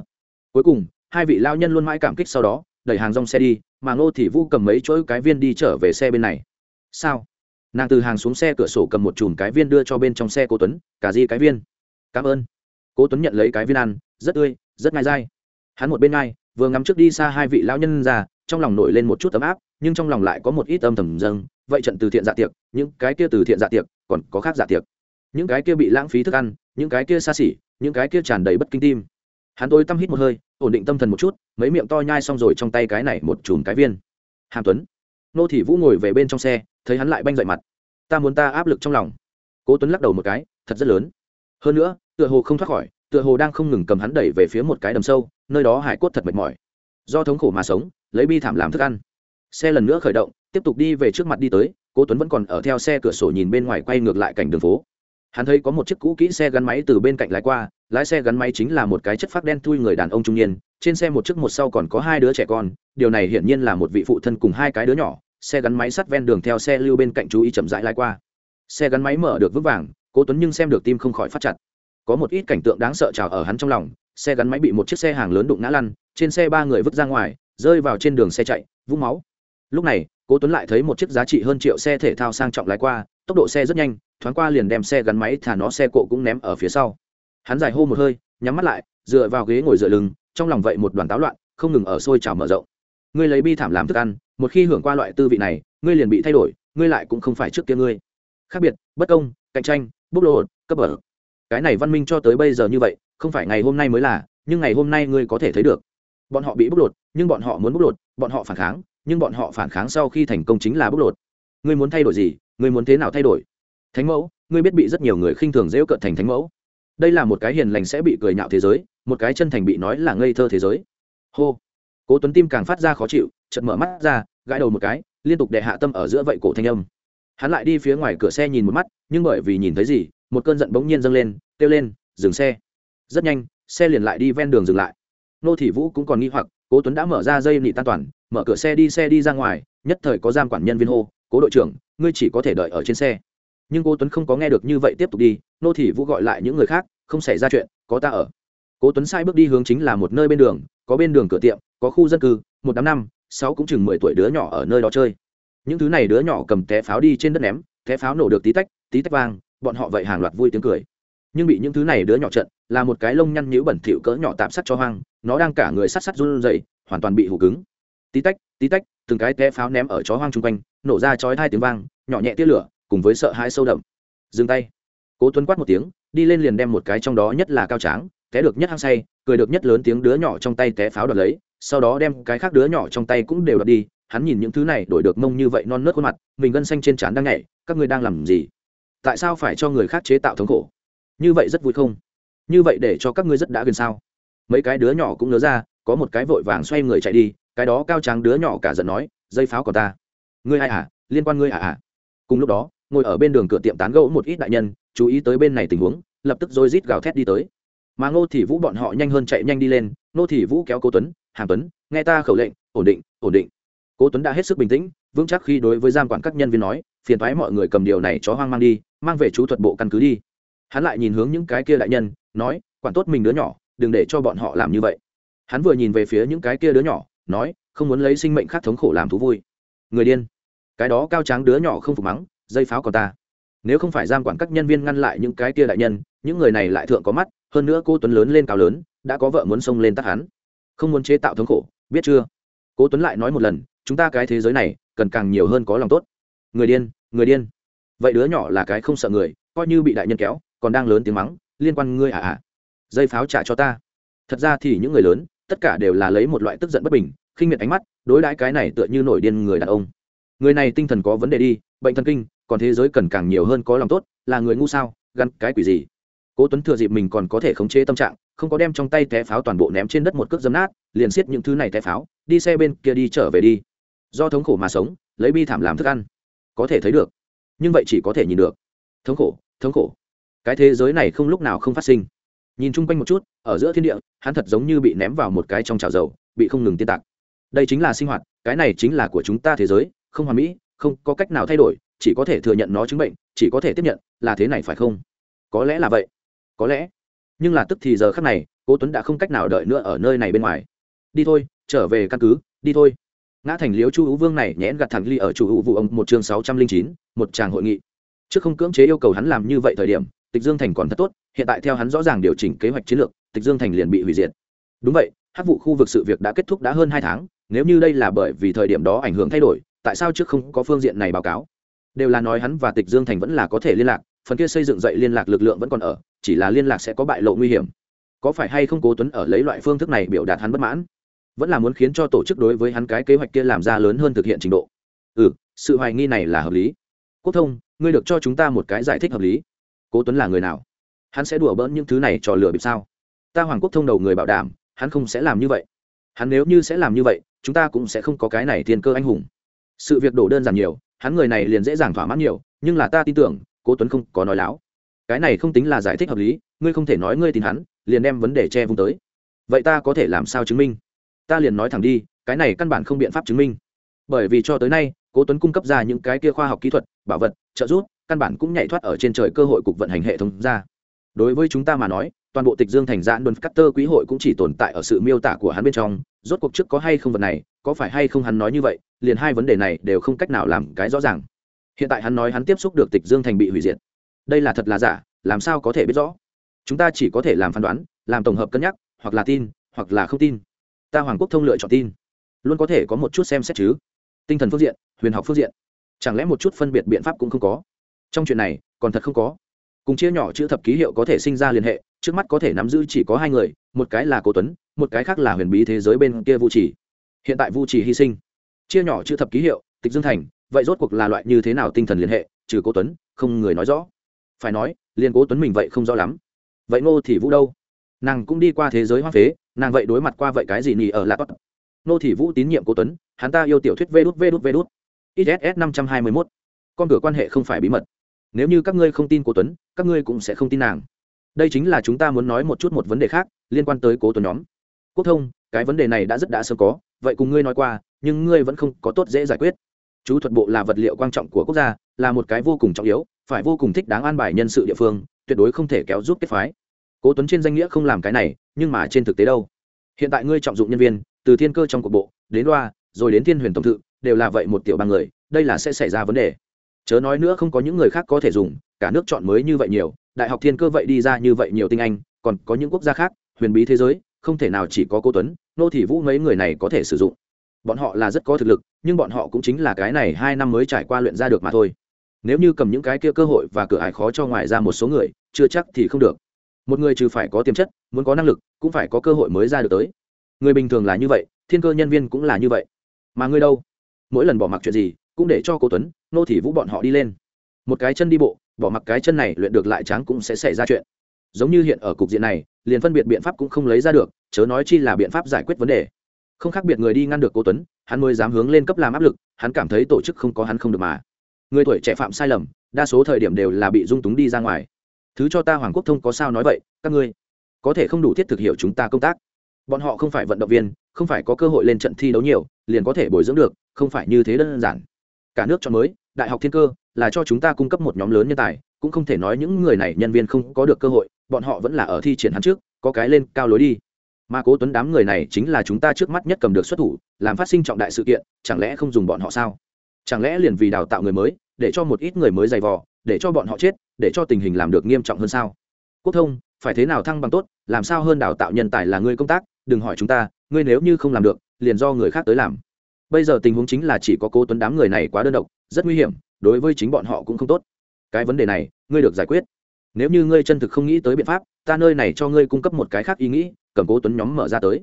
Cuối cùng, hai vị lão nhân luôn mãi cảm kích sau đó, đẩy hàng rong xe đi, mà ngô thị vũ cầm mấy chuỗi cái viên đi trở về xe bên này. Sao? Nàng từ hàng xuống xe cửa sổ cầm một chùm cái viên đưa cho bên trong xe cố tuấn, cả di cái viên? Cảm ơn. Cố tuấn nhận lấy cái viên ăn, rất tươi, rất ngai dai. Hắn một bên ngai vừa ngắm trước đi xa hai vị lão nhân ra, trong lòng nổi lên một chút ấm áp, nhưng trong lòng lại có một ít âm thầm dâng, vậy trận từ thiện dạ tiệc, những cái kia từ thiện dạ tiệc, còn có khác dạ tiệc. Những cái kia bị lãng phí thức ăn, những cái kia xa xỉ, những cái kia tràn đầy bất kinh tim. Hắn tôi tâm hít một hơi, ổn định tâm thần một chút, mấy miệng to nhai xong rồi trong tay cái này một chùm cái viên. Hàm tuấn. Nô thị vũ ngồi về bên trong xe, thấy hắn lại banh dậy mặt. Ta muốn ta áp lực trong lòng. Cố tuấn lắc đầu một cái, thật rất lớn. Hơn nữa, tựa hồ không thoát khỏi tựa hồ đang không ngừng cầm hắn đẩy về phía một cái đầm sâu, nơi đó hải cốt thật mệt mỏi. Do thống khổ mà sống, lấy bi thảm làm thức ăn. Xe lần nữa khởi động, tiếp tục đi về trước mặt đi tới, cố tuấn vẫn còn ở theo xe cửa sổ nhìn bên ngoài quay ngược lại cảnh đường phố. Hắn thấy có một chiếc cũ kỹ xe gắn máy từ bên cạnh lái qua, lái xe gắn máy chính là một cái chất phát đen thui người đàn ông trung niên, trên xe một chiếc một sau còn có hai đứa trẻ con, điều này hiển nhiên là một vị phụ thân cùng hai cái đứa nhỏ, xe gắn máy sắt ven đường theo xe lưu bên cạnh chú ý chậm rãi lái qua. Xe gắn máy mở được vững vàng, cố tuấn nhưng xem được tim không khỏi phát chặt có một ít cảnh tượng đáng sợ trào ở hắn trong lòng xe gắn máy bị một chiếc xe hàng lớn đụng ngã lăn trên xe ba người vứt ra ngoài rơi vào trên đường xe chạy vũng máu. Lúc này cố tuấn lại thấy một chiếc giá trị hơn triệu xe thể thao sang trọng lái qua tốc độ xe rất nhanh thoáng qua liền đem xe gắn máy thả nó xe cộ cũng ném ở phía sau. Hắn dài hô một hơi nhắm mắt lại dựa vào ghế ngồi dựa lưng trong lòng vậy một đoàn táo loạn không ngừng ở sôi trào mở rộng. Ngươi lấy bi thảm làm thức ăn một khi hưởng qua loại tư vị này ngươi liền bị thay đổi ngươi lại cũng không phải trước kia ngươi. Khác biệt bất công cạnh tranh bốc lột, cấp ở cái này văn minh cho tới bây giờ như vậy, không phải ngày hôm nay mới là, nhưng ngày hôm nay ngươi có thể thấy được. Bọn họ bị bóc lột, nhưng bọn họ muốn bóc lột, bọn họ phản kháng, nhưng bọn họ phản kháng sau khi thành công chính là bóc lột. Ngươi muốn thay đổi gì, ngươi muốn thế nào thay đổi? Thánh mẫu, ngươi biết bị rất nhiều người khinh thường dễ cợt thành thánh mẫu. Đây là một cái hiền lành sẽ bị cười nhạo thế giới, một cái chân thành bị nói là ngây thơ thế giới. Hô. Cố tuấn tim càng phát ra khó chịu, chợt mở mắt ra, gãi đầu một cái, liên tục đè hạ tâm ở giữa vậy cổ thanh âm. Hắn lại đi phía ngoài cửa xe nhìn một mắt, nhưng bởi vì nhìn thấy gì một cơn giận bỗng nhiên dâng lên, kêu lên, dừng xe. Rất nhanh, xe liền lại đi ven đường dừng lại. Nô thị vũ cũng còn nghi hoặc, cố tuấn đã mở ra dây nị tan toàn, mở cửa xe đi xe đi ra ngoài, nhất thời có giam quản nhân viên hô, cố đội trưởng, ngươi chỉ có thể đợi ở trên xe. Nhưng cố tuấn không có nghe được như vậy tiếp tục đi, nô thị vũ gọi lại những người khác, không xảy ra chuyện, có ta ở. Cố tuấn sai bước đi hướng chính là một nơi bên đường, có bên đường cửa tiệm, có khu dân cư, một đám năm, sáu cũng chừng mười tuổi đứa nhỏ ở nơi đó chơi. Những thứ này đứa nhỏ cầm té pháo đi trên đất ném, té pháo nổ được tí tách tí tách vang bọn họ vậy hàng loạt vui tiếng cười. Nhưng bị những thứ này đứa nhỏ trận, là một cái lông nhăn nhữ bẩn thỉu cỡ nhỏ tạm sắt cho hoang, nó đang cả người sắt sắt run rẩy, hoàn toàn bị hủ cứng. Tí tách tí tách, từng cái té pháo ném ở chó hoang chung quanh, nổ ra chói hai tiếng vang, nhỏ nhẹ tia lửa, cùng với sợ hãi sâu đậm. Dừng tay. Cố tuấn quát một tiếng, đi lên liền đem một cái trong đó nhất là cao tráng, té được nhất hăng say, cười được nhất lớn tiếng đứa nhỏ trong tay té pháo đoạt lấy, sau đó đem cái khác đứa nhỏ trong tay cũng đều đoạt đi, hắn nhìn những thứ này đổi được mông như vậy non nớt khuôn mặt, mình gân xanh trên trán đang nhảy, các ngươi đang làm gì? Tại sao phải cho người khác chế tạo thống khổ? Như vậy rất vui không? Như vậy để cho các ngươi rất đã gần sao? Mấy cái đứa nhỏ cũng nhớ ra, có một cái vội vàng xoay người chạy đi, cái đó cao tráng đứa nhỏ cả giận nói, dây pháo của ta. Ngươi ai à liên quan ngươi à à cùng lúc đó, ngồi ở bên đường cửa tiệm tán gẫu một ít đại nhân, chú ý tới bên này tình huống, lập tức rồi rít gào thét đi tới. Mà ngô thị vũ bọn họ nhanh hơn chạy nhanh đi lên, ngô thị vũ kéo cố tuấn, hàm tuấn, nghe ta khẩu lệnh, ổn định ổn định. Cố tuấn đã hết sức bình tĩnh, vững chắc khi đối với giam quản các nhân viên nói, phiền thoái mọi người cầm điều này chó hoang mang đi mang về chú thuật bộ căn cứ đi. Hắn lại nhìn hướng những cái kia đại nhân, nói, quản tốt mình đứa nhỏ, đừng để cho bọn họ làm như vậy. Hắn vừa nhìn về phía những cái kia đứa nhỏ, nói, không muốn lấy sinh mệnh khác thống khổ làm thú vui. Người điên, cái đó cao tráng đứa nhỏ không phục mắng, dây pháo còn ta. Nếu không phải giam quản các nhân viên ngăn lại những cái kia đại nhân, những người này lại thượng có mắt, hơn nữa cô tuấn lớn lên cao lớn, đã có vợ muốn xông lên tắt hắn. Không muốn chế tạo thống khổ, biết chưa? Cố tuấn lại nói một lần, chúng ta cái thế giới này, cần càng nhiều hơn có lòng tốt. Người điên người điên vậy đứa nhỏ là cái không sợ người, coi như bị đại nhân kéo, còn đang lớn tiếng mắng, liên quan ngươi à à. Dây pháo trả cho ta. Thật ra thì những người lớn, tất cả đều là lấy một loại tức giận bất bình, khinh miệt ánh mắt, đối đãi cái này tựa như nổi điên người đàn ông. Người này tinh thần có vấn đề đi, bệnh thần kinh, còn thế giới cần càng nhiều hơn có lòng tốt, là người ngu sao, gắn cái quỷ gì? Cố tuấn thừa dịp mình còn có thể khống chế tâm trạng, không có đem trong tay té pháo toàn bộ ném trên đất một cước dấm nát, liền xiết những thứ này té pháo, đi xe bên kia đi trở về đi. Do thống khổ mà sống, lấy bi thảm làm thức ăn. Có thể thấy được nhưng vậy chỉ có thể nhìn được. Thống khổ thống khổ. Cái thế giới này không lúc nào không phát sinh. Nhìn chung quanh một chút, ở giữa thiên địa, hắn thật giống như bị ném vào một cái trong chảo dầu, bị không ngừng tiên tạc. Đây chính là sinh hoạt, cái này chính là của chúng ta thế giới, không hoàn mỹ, không có cách nào thay đổi, chỉ có thể thừa nhận nó chứng bệnh, chỉ có thể tiếp nhận, là thế này phải không? Có lẽ là vậy. Có lẽ. Nhưng là tức thì giờ khắc này, cố tuấn đã không cách nào đợi nữa ở nơi này bên ngoài. Đi thôi, trở về căn cứ, đi thôi ngã thành liếu chu hữu vương này nhẽn gặt thẳng ly ở chủ hữu vụ ông một chương sáu trăm linh chín, một tràng hội nghị. Trước không cưỡng chế yêu cầu hắn làm như vậy thời điểm, tịch dương thành còn thật tốt, hiện tại theo hắn rõ ràng điều chỉnh kế hoạch chiến lược, tịch dương thành liền bị hủy diệt. Đúng vậy, hát vụ khu vực sự việc đã kết thúc đã hơn hai tháng, nếu như đây là bởi vì thời điểm đó ảnh hưởng thay đổi, tại sao trước không có phương diện này báo cáo? Đều là nói hắn và tịch dương thành vẫn là có thể liên lạc, phần kia xây dựng dậy liên lạc lực lượng vẫn còn ở, chỉ là liên lạc sẽ có bại lộ nguy hiểm. Có phải hay không cố tuấn ở lấy loại phương thức này biểu đạt hắn bất mãn? Vẫn là muốn khiến cho tổ chức đối với hắn cái kế hoạch kia làm ra lớn hơn thực hiện trình độ. Ừ sự hoài nghi này là hợp lý. Quốc thông, ngươi được cho chúng ta một cái giải thích hợp lý. Cố tuấn là người nào? Hắn sẽ đùa bỡn những thứ này trò lừa bịp sao? Ta hoàng quốc thông đầu người bảo đảm, hắn không sẽ làm như vậy. Hắn nếu như sẽ làm như vậy, chúng ta cũng sẽ không có cái này thiên cơ anh hùng. Sự việc đổ đơn giản nhiều, hắn người này liền dễ dàng thỏa mãn nhiều, nhưng là ta tin tưởng, cố tuấn không có nói láo. Cái này không tính là giải thích hợp lý, ngươi không thể nói ngươi tin hắn, liền đem vấn đề che vung tới. Vậy ta có thể làm sao chứng minh? Ta liền nói thẳng đi, cái này căn bản không biện pháp chứng minh. Bởi vì cho tới nay, cố tuấn cung cấp ra những cái kia khoa học kỹ thuật, bảo vật, trợ giúp, căn bản cũng nhảy thoát ở trên trời cơ hội cục vận hành hệ thống ra. Đối với chúng ta mà nói, toàn bộ tịch dương thành giãn đồn cutter quý hội cũng chỉ tồn tại ở sự miêu tả của hắn bên trong, rốt cuộc trước có hay không vật này, có phải hay không hắn nói như vậy, liền hai vấn đề này đều không cách nào làm cái rõ ràng. Hiện tại hắn nói hắn tiếp xúc được tịch dương thành bị hủy diệt. Đây là thật là giả, làm sao có thể biết rõ? Chúng ta chỉ có thể làm phán đoán, làm tổng hợp cân nhắc, hoặc là tin, hoặc là không tin ta hoàng quốc thông lựa chọn tin, luôn có thể có một chút xem xét chứ. Tinh thần phương diện, huyền học phương diện, chẳng lẽ một chút phân biệt biện pháp cũng không có? Trong chuyện này, còn thật không có. Cùng chia nhỏ chữ thập ký hiệu có thể sinh ra liên hệ, trước mắt có thể nắm giữ chỉ có hai người, một cái là cố tuấn, một cái khác là huyền bí thế giới bên kia vu trì. Hiện tại vu trì hy sinh. Chia nhỏ chữ thập ký hiệu, tịch dương thành, vậy rốt cuộc là loại như thế nào tinh thần liên hệ, trừ cố tuấn, không người nói rõ. Phải nói liên cố tuấn mình vậy không rõ lắm. Vậy ngô thì vũ đâu? Nàng cũng đi qua thế giới hoang phế nàng vậy đối mặt qua vậy cái gì nhỉ ở lạ tốt. Nô thị vũ tín nhiệm cố tuấn, hắn ta yêu tiểu thuyết vê đút vê đút vê đút. Iss năm trăm hai mươi mốt. Con cửa quan hệ không phải bí mật. Nếu như các ngươi không tin cố tuấn, các ngươi cũng sẽ không tin nàng. Đây chính là chúng ta muốn nói một chút một vấn đề khác, liên quan tới cố tuấn nhóm. Quốc thông, cái vấn đề này đã rất đã sớm có, vậy cùng ngươi nói qua, nhưng ngươi vẫn không có tốt dễ giải quyết. Chú thuật bộ là vật liệu quan trọng của quốc gia, là một cái vô cùng trọng yếu, phải vô cùng thích đáng an bài nhân sự địa phương, tuyệt đối không thể kéo giúp kết phái cố tuấn trên danh nghĩa không làm cái này, nhưng mà trên thực tế đâu? Hiện tại ngươi trọng dụng nhân viên, từ thiên cơ trong cuộc bộ, đến loa rồi đến thiên huyền tổng thự, đều là vậy một tiểu ba người, đây là sẽ xảy ra vấn đề. Chớ nói nữa không có những người khác có thể dùng, cả nước chọn mới như vậy nhiều, đại học thiên cơ vậy đi ra như vậy nhiều tinh anh, còn có những quốc gia khác, huyền bí thế giới, không thể nào chỉ có cô tuấn, nô thị vũ mấy người này có thể sử dụng. Bọn họ là rất có thực lực, nhưng bọn họ cũng chính là cái này hai năm mới trải qua luyện ra được mà thôi. Nếu như cầm những cái kia cơ hội và cửa ải khó cho ngoài ra một số người, chưa chắc thì không được một người trừ phải có tiềm chất, muốn có năng lực, cũng phải có cơ hội mới ra được tới. Người bình thường là như vậy, thiên cơ nhân viên cũng là như vậy. Mà ngươi đâu? Mỗi lần bỏ mặc chuyện gì, cũng để cho cô tuấn, nô thị vũ bọn họ đi lên. Một cái chân đi bộ, bỏ mặc cái chân này luyện được lại tráng cũng sẽ xảy ra chuyện. Giống như hiện ở cục diện này, liền phân biệt biện pháp cũng không lấy ra được, chớ nói chi là biện pháp giải quyết vấn đề. Không khác biệt người đi ngăn được cô tuấn, hắn mới dám hướng lên cấp làm áp lực, hắn cảm thấy tổ chức không có hắn không được mà. Người tuổi trẻ phạm sai lầm, đa số thời điểm đều là bị dung túng đi ra ngoài thứ cho ta hoàng quốc thông có sao nói vậy, các ngươi có thể không đủ thiết thực hiểu chúng ta công tác. Bọn họ không phải vận động viên, không phải có cơ hội lên trận thi đấu nhiều, liền có thể bồi dưỡng được, không phải như thế đơn giản. Cả nước chọn mới, đại học thiên cơ là cho chúng ta cung cấp một nhóm lớn nhân tài, cũng không thể nói những người này nhân viên không có được cơ hội, bọn họ vẫn là ở thi triển hắn trước, có cái lên cao lối đi. Mà cố tuấn đám người này chính là chúng ta trước mắt nhất cầm được xuất thủ, làm phát sinh trọng đại sự kiện, chẳng lẽ không dùng bọn họ sao? Chẳng lẽ liền vì đào tạo người mới, để cho một ít người mới dày vò, để cho bọn họ chết để cho tình hình làm được nghiêm trọng hơn sao? Quốc thông, phải thế nào thăng bằng tốt, làm sao hơn đào tạo nhân tài là ngươi công tác, đừng hỏi chúng ta, ngươi nếu như không làm được, liền do người khác tới làm. Bây giờ tình huống chính là chỉ có cố tuấn đám người này quá đơn độc, rất nguy hiểm, đối với chính bọn họ cũng không tốt. Cái vấn đề này, ngươi được giải quyết. Nếu như ngươi chân thực không nghĩ tới biện pháp, ta nơi này cho ngươi cung cấp một cái khác ý nghĩ, cầm cố tuấn nhóm mở ra tới.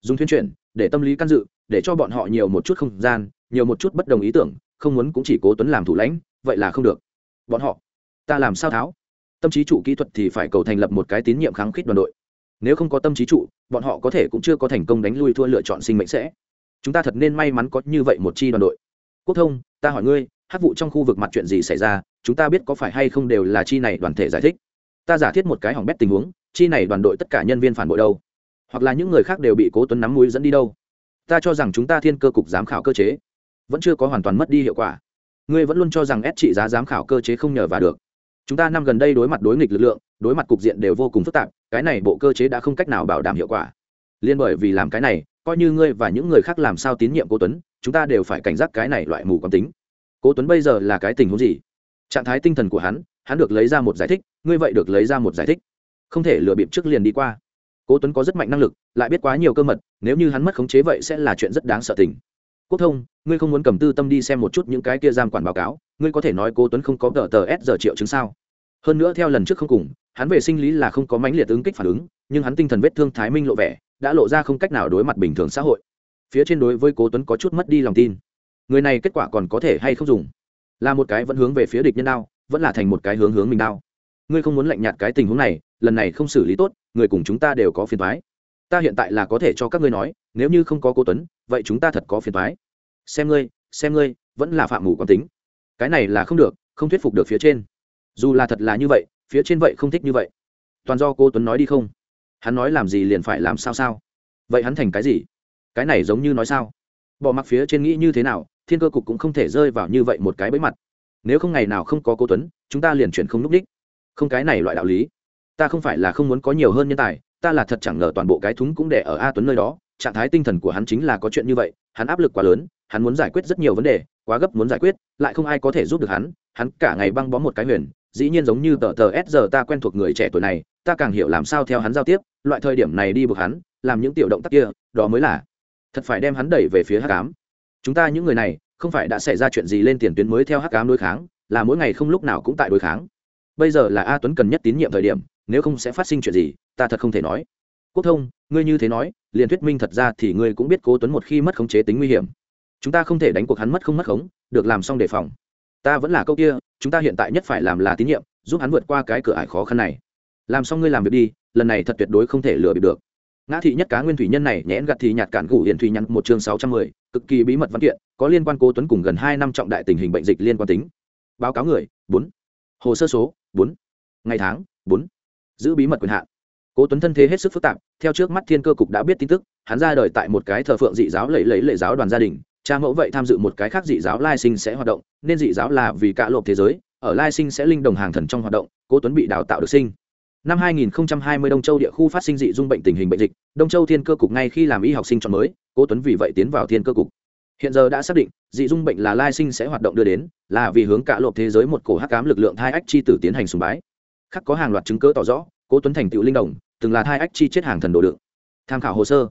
Dùng thuyên truyền để tâm lý can dự, để cho bọn họ nhiều một chút không gian, nhiều một chút bất đồng ý tưởng, không muốn cũng chỉ cố tuấn làm thủ lãnh, vậy là không được. Bọn họ ta làm sao tháo? Tâm trí trụ kỹ thuật thì phải cầu thành lập một cái tín nhiệm kháng khít đoàn đội. Nếu không có tâm trí trụ, bọn họ có thể cũng chưa có thành công đánh lui thua lựa chọn sinh mệnh sẽ. Chúng ta thật nên may mắn có như vậy một chi đoàn đội. Quốc thông, ta hỏi ngươi, hát vụ trong khu vực mặt chuyện gì xảy ra? Chúng ta biết có phải hay không đều là chi này đoàn thể giải thích. Ta giả thiết một cái hỏng bét tình huống, chi này đoàn đội tất cả nhân viên phản bội đâu? Hoặc là những người khác đều bị cố tuấn nắm mũi dẫn đi đâu? Ta cho rằng chúng ta thiên cơ cục giám khảo cơ chế, vẫn chưa có hoàn toàn mất đi hiệu quả. Ngươi vẫn luôn cho rằng ép trị giá giám khảo cơ chế không nhờ vào được chúng ta năm gần đây đối mặt đối nghịch lực lượng, đối mặt cục diện đều vô cùng phức tạp, cái này bộ cơ chế đã không cách nào bảo đảm hiệu quả. Liên bởi vì làm cái này, coi như ngươi và những người khác làm sao tín nhiệm cố tuấn, chúng ta đều phải cảnh giác cái này loại mù quáng tính. Cố tuấn bây giờ là cái tình huống gì? Trạng thái tinh thần của hắn hắn được lấy ra một giải thích, ngươi vậy được lấy ra một giải thích. Không thể lừa bịp trước liền đi qua. Cố tuấn có rất mạnh năng lực, lại biết quá nhiều cơ mật, nếu như hắn mất khống chế vậy sẽ là chuyện rất đáng sợ tình quốc thông, ngươi không muốn cầm tư tâm đi xem một chút những cái kia giam quản báo cáo, ngươi có thể nói cố tuấn không có tờ tờ s giờ triệu chứng sao? Hơn nữa theo lần trước không cùng, hắn về sinh lý là không có mãnh liệt ứng kích phản ứng, nhưng hắn tinh thần vết thương thái minh lộ vẻ, đã lộ ra không cách nào đối mặt bình thường xã hội. Phía trên đối với cố tuấn có chút mất đi lòng tin. Người này kết quả còn có thể hay không dùng? Là một cái vẫn hướng về phía địch nhân đao, vẫn là thành một cái hướng hướng mình đao. Ngươi không muốn lạnh nhạt cái tình huống này, lần này không xử lý tốt, người cùng chúng ta đều có phiền thoái ta hiện tại là có thể cho các ngươi nói, nếu như không có cô tuấn, vậy chúng ta thật có phiền thoái xem ngươi xem ngươi, vẫn là phạm mù quán tính. Cái này là không được, không thuyết phục được phía trên. Dù là thật là như vậy, phía trên vậy không thích như vậy. Toàn do cô tuấn nói đi không? Hắn nói làm gì liền phải làm sao sao? Vậy hắn thành cái gì? Cái này giống như nói sao? Bỏ mặc phía trên nghĩ như thế nào, thiên cơ cục cũng không thể rơi vào như vậy một cái bẫy mặt. Nếu không ngày nào không có cô tuấn, chúng ta liền chuyển không núp đích. Không cái này loại đạo lý. Ta không phải là không muốn có nhiều hơn nhân tài ta là thật chẳng ngờ toàn bộ cái thúng cũng để ở a tuấn nơi đó, trạng thái tinh thần của hắn chính là có chuyện như vậy, hắn áp lực quá lớn, hắn muốn giải quyết rất nhiều vấn đề, quá gấp muốn giải quyết, lại không ai có thể giúp được hắn hắn cả ngày băng bó một cái huyền, dĩ nhiên giống như tờ tờ s giờ ta quen thuộc người trẻ tuổi này, ta càng hiểu làm sao theo hắn giao tiếp, loại thời điểm này đi buộc hắn, làm những tiểu động tác kia, đó mới là thật phải đem hắn đẩy về phía hắc Cám. chúng ta những người này, không phải đã xảy ra chuyện gì lên tiền tuyến mới theo hắc Cám đối kháng, là mỗi ngày không lúc nào cũng tại đối kháng bây giờ là a tuấn cần nhất tín nhiệm thời điểm nếu không sẽ phát sinh chuyện gì, ta thật không thể nói. Quốc thông, ngươi như thế nói, liền thuyết minh thật ra thì ngươi cũng biết cố tuấn một khi mất khống chế tính nguy hiểm. Chúng ta không thể đánh cuộc hắn mất không mất khống, được làm xong đề phòng. Ta vẫn là câu kia, chúng ta hiện tại nhất phải làm là tín nhiệm, giúp hắn vượt qua cái cửa ải khó khăn này. Làm xong ngươi làm việc đi, lần này thật tuyệt đối không thể lừa bịp được. Ngã thị nhất cá nguyên thủy nhân này nhẽn gặt thì nhạt cản gủ hiển thủy nhắn một chương sáu trăm mười, cực kỳ bí mật văn kiện, có liên quan cố tuấn cùng gần hai năm trọng đại tình hình bệnh dịch liên quan tính. Báo cáo người, bốn. Hồ sơ số, bốn. Ngày tháng, bốn giữ bí mật quyền hạn. Cố tuấn thân thế hết sức phức tạp, theo trước mắt thiên cơ cục đã biết tin tức, hắn ra đời tại một cái thờ phượng dị giáo lẫy lấy lệ giáo đoàn gia đình, cha mẫu vậy tham dự một cái khác dị giáo lai sinh sẽ hoạt động, nên dị giáo là vì cả lộp thế giới, ở lai sinh sẽ linh đồng hàng thần trong hoạt động, cố tuấn bị đào tạo được sinh. Năm 2020 đông châu địa khu phát sinh dị dung bệnh tình hình bệnh dịch, đông châu thiên cơ cục ngay khi làm y học sinh chọn mới, cố tuấn vì vậy tiến vào thiên cơ cục. Hiện giờ đã xác định, dị dung bệnh là lai sinh sẽ hoạt động đưa đến, là vì hướng cả lộp thế giới một cổ hắc cám lực lượng thai ách chi tử tiến hành sùng bái khắc có hàng loạt chứng cứ tỏ rõ, cố tuấn thành tựu linh đồng từng là thai ách chi chết hàng thần đồ đựng. Tham khảo hồ sơ.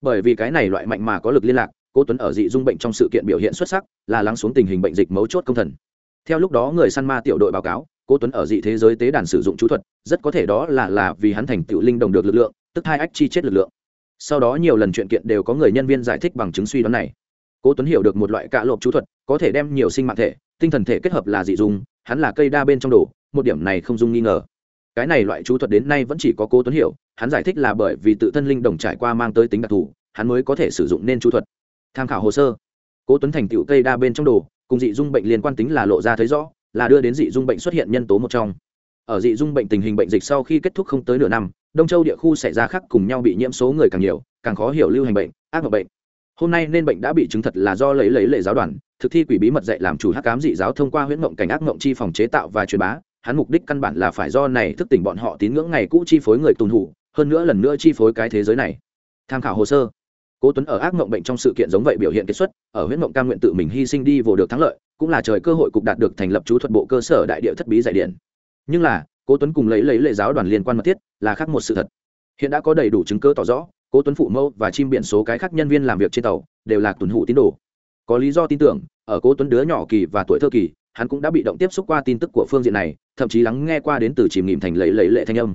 Bởi vì cái này loại mạnh mà có lực liên lạc, cố tuấn ở dị dung bệnh trong sự kiện biểu hiện xuất sắc, là lắng xuống tình hình bệnh dịch mấu chốt công thần. Theo lúc đó người săn ma tiểu đội báo cáo, cố tuấn ở dị thế giới tế đàn sử dụng chú thuật, rất có thể đó là là vì hắn thành tựu linh đồng được lực lượng, tức hai ách chi chết lực lượng. Sau đó nhiều lần chuyện kiện đều có người nhân viên giải thích bằng chứng suy đoán này. Cố tuấn hiểu được một loại cạ lộp chú thuật, có thể đem nhiều sinh mạng thể, tinh thần thể kết hợp là dị dung, hắn là cây đa bên trong đồ một điểm này không dung nghi ngờ. Cái này loại chú thuật đến nay vẫn chỉ có cố tuấn hiểu, hắn giải thích là bởi vì tự thân linh đồng trải qua mang tới tính đặc thù, hắn mới có thể sử dụng nên chú thuật. Tham khảo hồ sơ. Cố tuấn thành tựu cây đa bên trong đồ, cùng dị dung bệnh liên quan tính là lộ ra thấy rõ, là đưa đến dị dung bệnh xuất hiện nhân tố một trong. Ở dị dung bệnh tình hình bệnh dịch sau khi kết thúc không tới nửa năm, đông châu địa khu xảy ra khác cùng nhau bị nhiễm số người càng nhiều, càng khó hiểu lưu hành bệnh, ác mộng bệnh. Hôm nay nên bệnh đã bị chứng thật là do lấy lấy lệ giáo đoàn, thực thi quỷ bí mật dạy làm chủ hắc cám dị giáo thông qua huyễn mộng cảnh ác mộng chi phòng chế tạo và truyền bá hắn mục đích căn bản là phải do này thức tỉnh bọn họ tín ngưỡng ngày cũ chi phối người tùn hủ, hơn nữa lần nữa chi phối cái thế giới này. Tham khảo hồ sơ. Cố tuấn ở ác mộng bệnh trong sự kiện giống vậy biểu hiện kết xuất, ở huyễn mộng cam nguyện tự mình hy sinh đi vô được thắng lợi, cũng là trời cơ hội cục đạt được thành lập chú thuật bộ cơ sở đại địa thất bí giải điện. Nhưng là, cố tuấn cùng lấy lấy lệ giáo đoàn liên quan mật thiết, là khác một sự thật. Hiện đã có đầy đủ chứng cứ tỏ rõ, cố tuấn phụ mẫu và chim biển số cái khác nhân viên làm việc trên tàu, đều là tuần hủ tín đồ. Có lý do tin tưởng, ở cố tuấn đứa nhỏ kỳ và tuổi thơ kỳ, hắn cũng đã bị động tiếp xúc qua tin tức của phương diện này thậm chí lắng nghe qua đến từ chìm nghỉm thành lấy lấy lệ thanh âm.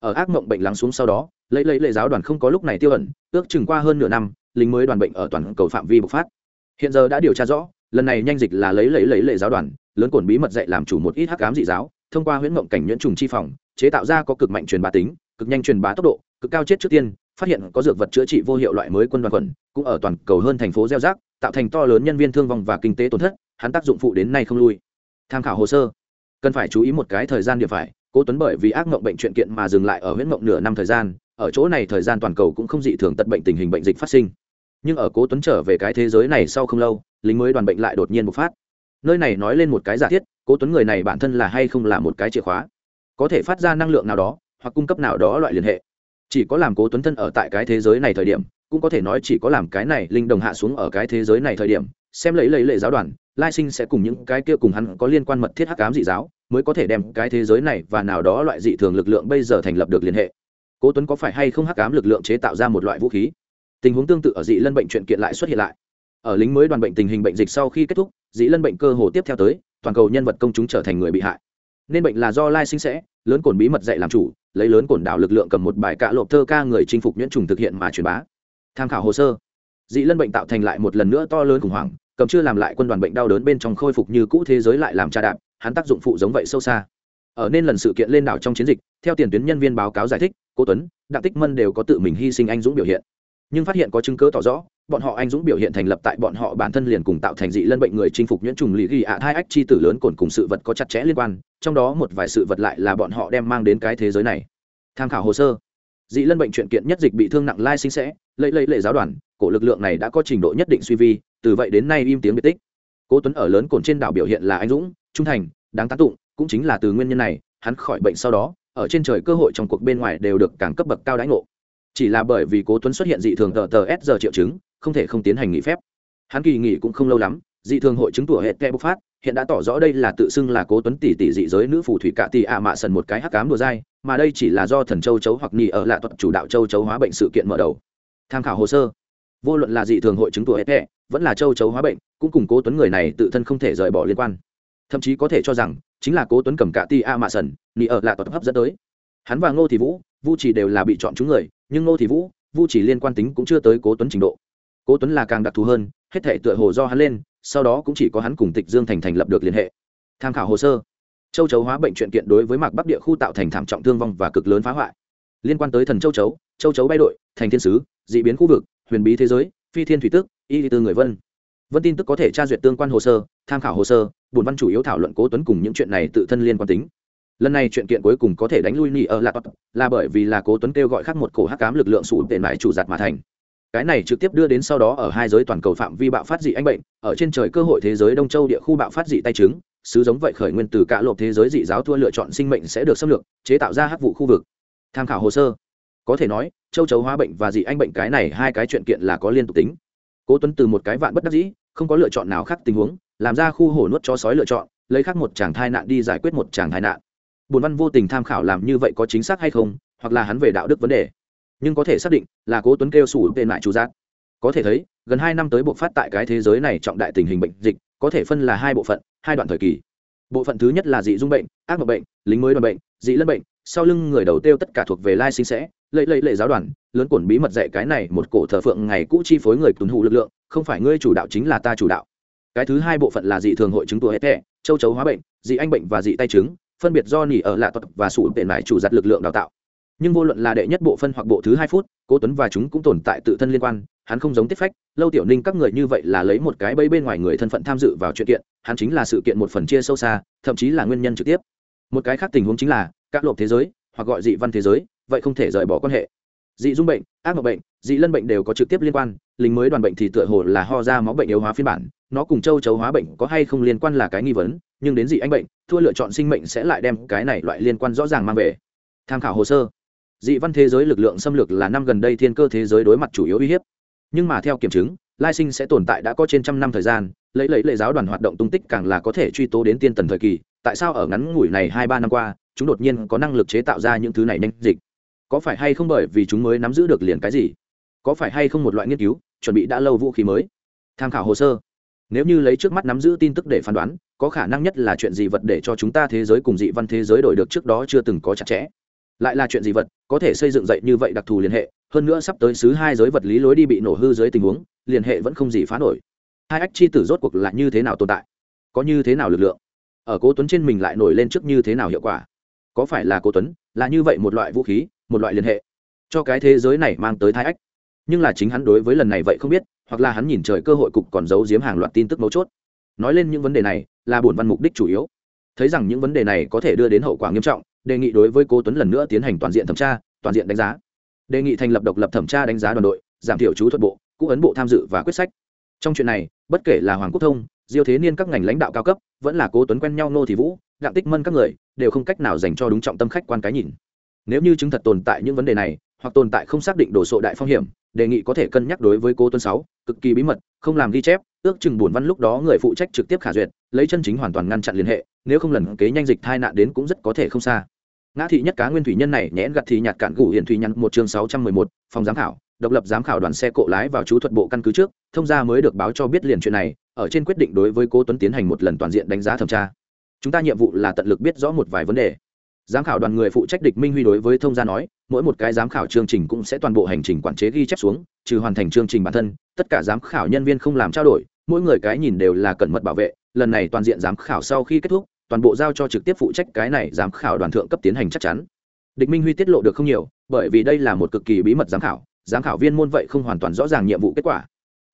Ở ác mộng bệnh lắng xuống sau đó, lấy lấy lệ giáo đoàn không có lúc này tiêu ẩn, ước chừng qua hơn nửa năm, lính mới đoàn bệnh ở toàn cầu phạm vi bộc phát. Hiện giờ đã điều tra rõ, lần này nhanh dịch là lấy lấy lấy lệ giáo đoàn, lớn cổn bí mật dạy làm chủ một ít hắc ám dị giáo, thông qua huyễn mộng cảnh nhuyễn trùng chi phòng, chế tạo ra có cực mạnh truyền bá tính, cực nhanh truyền bá tốc độ, cực cao chết trước tiên, phát hiện có dược vật chữa trị vô hiệu loại mới quân đoàn quần, cũng ở toàn cầu hơn thành phố gieo rác, tạo thành to lớn nhân viên thương vong và kinh tế tổn thất, hắn tác dụng phụ đến nay không lui. Tham khảo hồ sơ cần phải chú ý một cái thời gian điểm phải, cố tuấn bởi vì ác mộng bệnh chuyện kiện mà dừng lại ở huyễn mộng nửa năm thời gian, ở chỗ này thời gian toàn cầu cũng không dị thường tật bệnh tình hình bệnh dịch phát sinh. Nhưng ở cố tuấn trở về cái thế giới này sau không lâu, lính mới đoàn bệnh lại đột nhiên bộc phát. Nơi này nói lên một cái giả thiết, cố tuấn người này bản thân là hay không là một cái chìa khóa? Có thể phát ra năng lượng nào đó, hoặc cung cấp nào đó loại liên hệ. Chỉ có làm cố tuấn thân ở tại cái thế giới này thời điểm, cũng có thể nói chỉ có làm cái này linh đồng hạ xuống ở cái thế giới này thời điểm, xem lấy lấy lệ giáo đoàn, lai sinh sẽ cùng những cái kia cùng hắn có liên quan mật thiết hắc ám dị giáo mới có thể đem cái thế giới này và nào đó loại dị thường lực lượng bây giờ thành lập được liên hệ. Cố tuấn có phải hay không hắc ám lực lượng chế tạo ra một loại vũ khí? Tình huống tương tự ở dị lân bệnh chuyện kiện lại xuất hiện lại. Ở lính mới đoàn bệnh tình hình bệnh dịch sau khi kết thúc, dị lân bệnh cơ hồ tiếp theo tới, toàn cầu nhân vật công chúng trở thành người bị hại. Nên bệnh là do lai sinh sẽ, lớn cồn bí mật dạy làm chủ, lấy lớn cồn đảo lực lượng cầm một bài cạ lộp thơ ca người chinh phục nhuyễn trùng thực hiện mà truyền bá. Tham khảo hồ sơ. Dị lân bệnh tạo thành lại một lần nữa to lớn khủng hoảng, cầm chưa làm lại quân đoàn bệnh đau đớn bên trong khôi phục như cũ thế giới lại làm tra đạp hắn tác dụng phụ giống vậy sâu xa. Ở nên lần sự kiện lên đảo trong chiến dịch, theo tiền tuyến nhân viên báo cáo giải thích, cố tuấn, đặng tích mân đều có tự mình hy sinh anh dũng biểu hiện. Nhưng phát hiện có chứng cứ tỏ rõ, bọn họ anh dũng biểu hiện thành lập tại bọn họ bản thân liền cùng tạo thành dị lân bệnh người chinh phục nhuyễn trùng lý ghi ạ hai ách chi tử lớn cồn cùng sự vật có chặt chẽ liên quan, trong đó một vài sự vật lại là bọn họ đem mang đến cái thế giới này. Tham khảo hồ sơ. Dị lân bệnh chuyện kiện nhất dịch bị thương nặng lai sinh sẽ, lấy lấy lệ giáo đoàn, cổ lực lượng này đã có trình độ nhất định suy vi, từ vậy đến nay im tiếng biệt tích cố tuấn ở lớn cồn trên đảo biểu hiện là anh dũng, trung thành, đáng tán tụng, cũng chính là từ nguyên nhân này, hắn khỏi bệnh sau đó, ở trên trời cơ hội trong cuộc bên ngoài đều được càng cấp bậc cao đãi ngộ. Chỉ là bởi vì cố tuấn xuất hiện dị thường tờ tờ s giờ triệu chứng, không thể không tiến hành nghỉ phép. Hắn kỳ nghỉ cũng không lâu lắm, dị thường hội chứng tuổi hệ kẽ bộc phát, hiện đã tỏ rõ đây là tự xưng là cố tuấn tỷ tỷ dị giới nữ phù thủy cạ tỷ ạ mạ sần một cái hắc cám đùa dai, mà đây chỉ là do thần châu chấu hoặc nhì ở lạ thuật chủ đạo châu chấu hóa bệnh sự kiện mở đầu. Tham khảo hồ sơ vô luận là dị thường hội chứng tuổi hệ vẫn là châu chấu hóa bệnh, cũng cùng cố tuấn người này tự thân không thể rời bỏ liên quan. Thậm chí có thể cho rằng, chính là cố tuấn cầm cạ Ti A mạ sần, nị ở là tập hấp dẫn tới. Hắn và ngô thị vũ, vu chỉ đều là bị chọn chúng người, nhưng ngô thị vũ, vu chỉ liên quan tính cũng chưa tới cố tuấn trình độ. Cố tuấn là càng đặc thù hơn, hết thể tựa hồ do hắn lên, sau đó cũng chỉ có hắn cùng tịch dương thành thành lập được liên hệ. Tham khảo hồ sơ. Châu chấu hóa bệnh chuyện kiện đối với mạc bắc địa khu tạo thành thảm trọng thương vong và cực lớn phá hoại. Liên quan tới thần châu chấu châu chấu bay đội, thành thiên sứ d ị biến khu vực huyền bí thế giới, phi thiên thủy tước, y tư người vân. Vân tin tức có thể tra duyệt tương quan hồ sơ, tham khảo hồ sơ bùn văn chủ yếu thảo luận cố tuấn cùng những chuyện này tự thân liên quan tính. Lần này chuyện kiện cuối cùng có thể đánh lui nhị ở là là bởi vì là cố tuấn kêu gọi khác một cổ hắc cám lực lượng sủ tệ mại chủ giặt mà thành. Cái này trực tiếp đưa đến sau đó ở hai giới toàn cầu phạm vi bạo phát dị anh bệnh, ở trên trời cơ hội thế giới đông châu địa khu bạo phát dị tay chứng sứ giống vậy khởi nguyên từ cả lộp thế giới dị giáo thua lựa chọn sinh mệnh sẽ được xâm lược, chế tạo ra hắc vụ khu vực. Tham khảo hồ sơ. Có thể nói châu chấu hóa bệnh và dị anh bệnh, cái này hai cái chuyện kiện là có liên tục tính. Cố tuấn từ một cái vạn bất đắc dĩ, không có lựa chọn nào khác tình huống, làm ra khu hổ nuốt cho sói lựa chọn, lấy khác một chàng thai nạn đi giải quyết một chàng thai nạn. Bùn văn vô tình tham khảo làm như vậy có chính xác hay không, hoặc là hắn về đạo đức vấn đề. Nhưng có thể xác định là cố tuấn kêu sủ tên lại chú giác. Có thể thấy, gần hai năm tới bộ phát tại cái thế giới này trọng đại tình hình bệnh dịch, có thể phân là hai bộ phận, hai đoạn thời kỳ. Bộ phận thứ nhất là dị dung bệnh, ác mộng bệnh, lính mới đoàn bệnh, dị lân bệnh, sau lưng người đầu tiêu tất cả thuộc về lai sinh sẽ lệ lệ lệ giáo đoàn, lớn cổn bí mật dạy cái này một cổ thờ phượng ngày cũ chi phối người tuần hụ lực lượng, không phải ngươi chủ đạo chính là ta chủ đạo. Cái thứ hai bộ phận là dị thường hội chứng tùa hết thẻ châu chấu hóa bệnh, dị anh bệnh và dị tay chứng, phân biệt do nỉ ở lạ thuật và sủ tệ mải chủ giặt lực lượng đào tạo. Nhưng vô luận là đệ nhất bộ phân hoặc bộ thứ hai phút, cố tuấn và chúng cũng tồn tại tự thân liên quan, hắn không giống tiết phách, lâu tiểu ninh các người như vậy là lấy một cái bẫy bên ngoài người thân phận tham dự vào chuyện kiện, hắn chính là sự kiện một phần chia sâu xa, thậm chí là nguyên nhân trực tiếp. Một cái khác tình huống chính là, các lộp thế giới, hoặc gọi dị văn thế giới vậy không thể rời bỏ quan hệ. Dị dung bệnh, ác mộng bệnh, dị lân bệnh đều có trực tiếp liên quan, lính mới đoàn bệnh thì tựa hồ là ho ra máu bệnh yếu hóa phiên bản, nó cùng châu chấu hóa bệnh có hay không liên quan là cái nghi vấn, nhưng đến dị anh bệnh, thua lựa chọn sinh mệnh sẽ lại đem cái này loại liên quan rõ ràng mang về. Tham khảo hồ sơ. Dị văn thế giới lực lượng xâm lược là năm gần đây thiên cơ thế giới đối mặt chủ yếu uy hiếp. Nhưng mà theo kiểm chứng, lai sinh sẽ tồn tại đã có trên trăm năm thời gian, lấy lấy lệ giáo đoàn hoạt động tung tích càng là có thể truy tố đến tiên tần thời kỳ, tại sao ở ngắn ngủi này hai ba năm qua, chúng đột nhiên có năng lực chế tạo ra những thứ này nhanh dịch? Có phải hay không bởi vì chúng mới nắm giữ được liền cái gì? Có phải hay không một loại nghiên cứu, chuẩn bị đã lâu vũ khí mới? Tham khảo hồ sơ. Nếu như lấy trước mắt nắm giữ tin tức để phán đoán, có khả năng nhất là chuyện gì vật để cho chúng ta thế giới cùng dị văn thế giới đổi được trước đó chưa từng có chặt chẽ. Lại là chuyện gì vật, có thể xây dựng dậy như vậy đặc thù liên hệ, hơn nữa sắp tới xứ hai giới vật lý lối đi bị nổ hư dưới tình huống, liên hệ vẫn không gì phá nổi. Hai ách chi tử rốt cuộc là như thế nào tồn tại? Có như thế nào lực lượng? Ở cố tuấn trên mình lại nổi lên trước như thế nào hiệu quả? Có phải là cố tuấn, là như vậy một loại vũ khí một loại liên hệ, cho cái thế giới này mang tới thai ách. Nhưng là chính hắn đối với lần này vậy không biết, hoặc là hắn nhìn trời cơ hội cục còn giấu giếm hàng loạt tin tức mấu chốt. Nói lên những vấn đề này, là bổn văn mục đích chủ yếu. Thấy rằng những vấn đề này có thể đưa đến hậu quả nghiêm trọng, đề nghị đối với cố tuấn lần nữa tiến hành toàn diện thẩm tra, toàn diện đánh giá. Đề nghị thành lập độc lập thẩm tra đánh giá đoàn đội, giảm thiểu chú thuật bộ cũ ấn bộ tham dự và quyết sách. Trong chuyện này, bất kể là hoàng quốc thông, diêu thế niên các ngành lãnh đạo cao cấp, vẫn là cố tuấn quen nhau nô thị vũ, đặng tích mân các người, đều không cách nào dành cho đúng trọng tâm khách quan cái nhìn nếu như chứng thật tồn tại những vấn đề này, hoặc tồn tại không xác định đồ sộ đại phong hiểm, đề nghị có thể cân nhắc đối với cô tuấn sáu, cực kỳ bí mật, không làm ghi chép, ước chừng buồn văn lúc đó người phụ trách trực tiếp khả duyệt, lấy chân chính hoàn toàn ngăn chặn liên hệ, nếu không lần kế nhanh dịch thai nạn đến cũng rất có thể không xa. Ngã thị nhất cá nguyên thủy nhân này nhẽn gặt thì nhạt cạn gủ hiển thủy nhắn một chương sáu trăm mười một, phòng giám khảo, độc lập giám khảo đoàn xe cộ lái vào chú thuật bộ căn cứ trước, thông gia mới được báo cho biết liền chuyện này, ở trên quyết định đối với cố tuấn tiến hành một lần toàn diện đánh giá thẩm tra. Chúng ta nhiệm vụ là tận lực biết rõ một vài vấn đề giám khảo đoàn người phụ trách địch minh huy đối với thông gia nói, mỗi một cái giám khảo chương trình cũng sẽ toàn bộ hành trình quản chế ghi chép xuống, trừ hoàn thành chương trình bản thân, tất cả giám khảo nhân viên không làm trao đổi, mỗi người cái nhìn đều là cẩn mật bảo vệ, lần này toàn diện giám khảo sau khi kết thúc, toàn bộ giao cho trực tiếp phụ trách cái này giám khảo đoàn thượng cấp tiến hành chắc chắn. Địch minh huy tiết lộ được không nhiều, bởi vì đây là một cực kỳ bí mật giám khảo giám khảo viên môn vậy không hoàn toàn rõ ràng nhiệm vụ kết quả.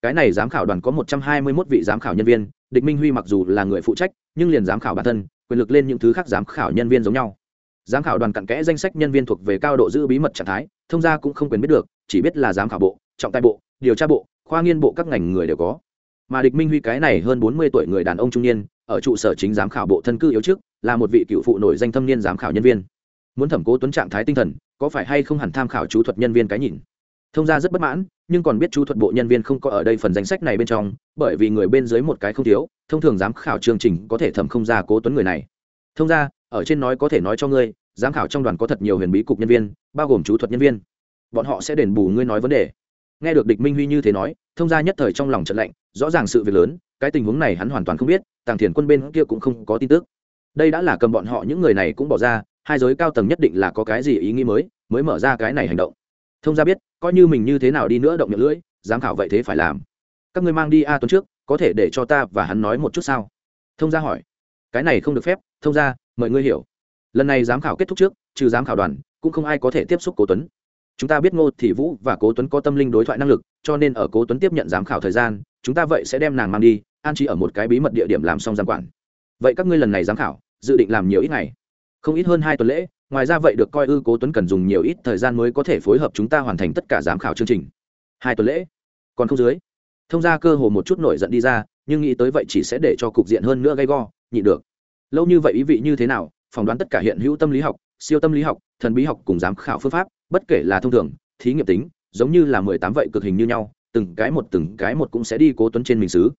Cái này giám khảo đoàn có một trăm hai mươi 121 vị giám khảo nhân viên, địch minh huy mặc dù là người phụ trách, nhưng liền giám khảo bản thân, quyền lực lên những thứ khác giám khảo nhân viên giống nhau giám khảo đoàn cặn kẽ danh sách nhân viên thuộc về cao độ giữ bí mật trạng thái, thông gia cũng không quyền biết được, chỉ biết là giám khảo bộ, trọng tài bộ, điều tra bộ, khoa nghiên bộ các ngành người đều có. Mà địch minh huy cái này hơn bốn mươi tuổi người đàn ông trung niên, ở trụ sở chính giám khảo bộ thân cư yếu trước, là một vị cựu phụ nổi danh thâm niên giám khảo nhân viên. Muốn thẩm cố tuấn trạng thái tinh thần, có phải hay không hẳn tham khảo chú thuật nhân viên cái nhìn? Thông gia rất bất mãn, nhưng còn biết chú thuật bộ nhân viên không có ở đây phần danh sách này bên trong, bởi vì người bên dưới một cái không thiếu, thông thường giám khảo chương trình có thể thẩm không ra cố tuấn người này. Thông gia, ở trên nói có thể nói cho ngươi giám khảo trong đoàn có thật nhiều huyền bí cục nhân viên, bao gồm chú thuật nhân viên. Bọn họ sẽ đền bù ngươi nói vấn đề. Nghe được địch minh huy như thế nói, thông gia nhất thời trong lòng trận lạnh, rõ ràng sự việc lớn, cái tình huống này hắn hoàn toàn không biết, tàng thiền quân bên kia cũng không có tin tức. Đây đã là cầm bọn họ những người này cũng bỏ ra, hai giới cao tầng nhất định là có cái gì ý nghĩ mới mới mở ra cái này hành động. Thông gia biết, coi như mình như thế nào đi nữa động miệng lưỡi, giám khảo vậy thế phải làm. Các ngươi mang đi a tuấn trước, có thể để cho ta và hắn nói một chút sao? Thông gia hỏi. Cái này không được phép, thông gia, mời ngươi hiểu lần này giám khảo kết thúc trước, trừ giám khảo đoàn, cũng không ai có thể tiếp xúc cố tuấn. Chúng ta biết ngô thị vũ và cố tuấn có tâm linh đối thoại năng lực, cho nên ở cố tuấn tiếp nhận giám khảo thời gian, chúng ta vậy sẽ đem nàng mang đi, an trí ở một cái bí mật địa điểm làm xong giám quản. Vậy các ngươi lần này giám khảo, dự định làm nhiều ít ngày? Không ít hơn hai tuần lễ, ngoài ra vậy được coi ư cố tuấn cần dùng nhiều ít thời gian mới có thể phối hợp chúng ta hoàn thành tất cả giám khảo chương trình. Hai tuần lễ? Còn không dưới. Thông ra cơ hồ một chút nổi giận đi ra, nhưng nghĩ tới vậy chỉ sẽ để cho cục diện hơn nữa gay go, nhịn được. Lâu như vậy ý vị như thế nào? Phỏng đoán tất cả hiện hữu tâm lý học, siêu tâm lý học, thần bí học cùng giám khảo phương pháp, bất kể là thông thường, thí nghiệm tính, giống như là mười tám vậy cực hình như nhau, từng cái một, từng cái một cũng sẽ đi cố tuấn trên mình xứ.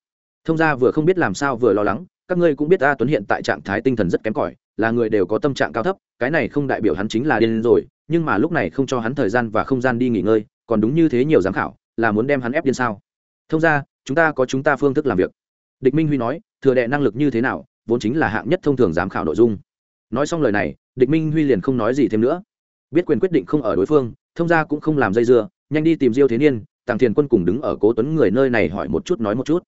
Thông ra vừa không biết làm sao vừa lo lắng, các ngươi cũng biết a tuấn hiện tại trạng thái tinh thần rất kém cỏi, là người đều có tâm trạng cao thấp, cái này không đại biểu hắn chính là điên rồi, nhưng mà lúc này không cho hắn thời gian và không gian đi nghỉ ngơi, còn đúng như thế nhiều giám khảo, là muốn đem hắn ép điên sao? Thông ra chúng ta có chúng ta phương thức làm việc. Địch minh huy nói, thừa đệ năng lực như thế nào, vốn chính là hạng nhất thông thường giám khảo nội dung nói xong lời này, địch minh huy liền không nói gì thêm nữa. Biết quyền quyết định không ở đối phương, thông ra cũng không làm dây dưa, nhanh đi tìm diêu thế niên, tàng thiền quân cùng đứng ở cố tuấn người nơi này hỏi một chút nói một chút.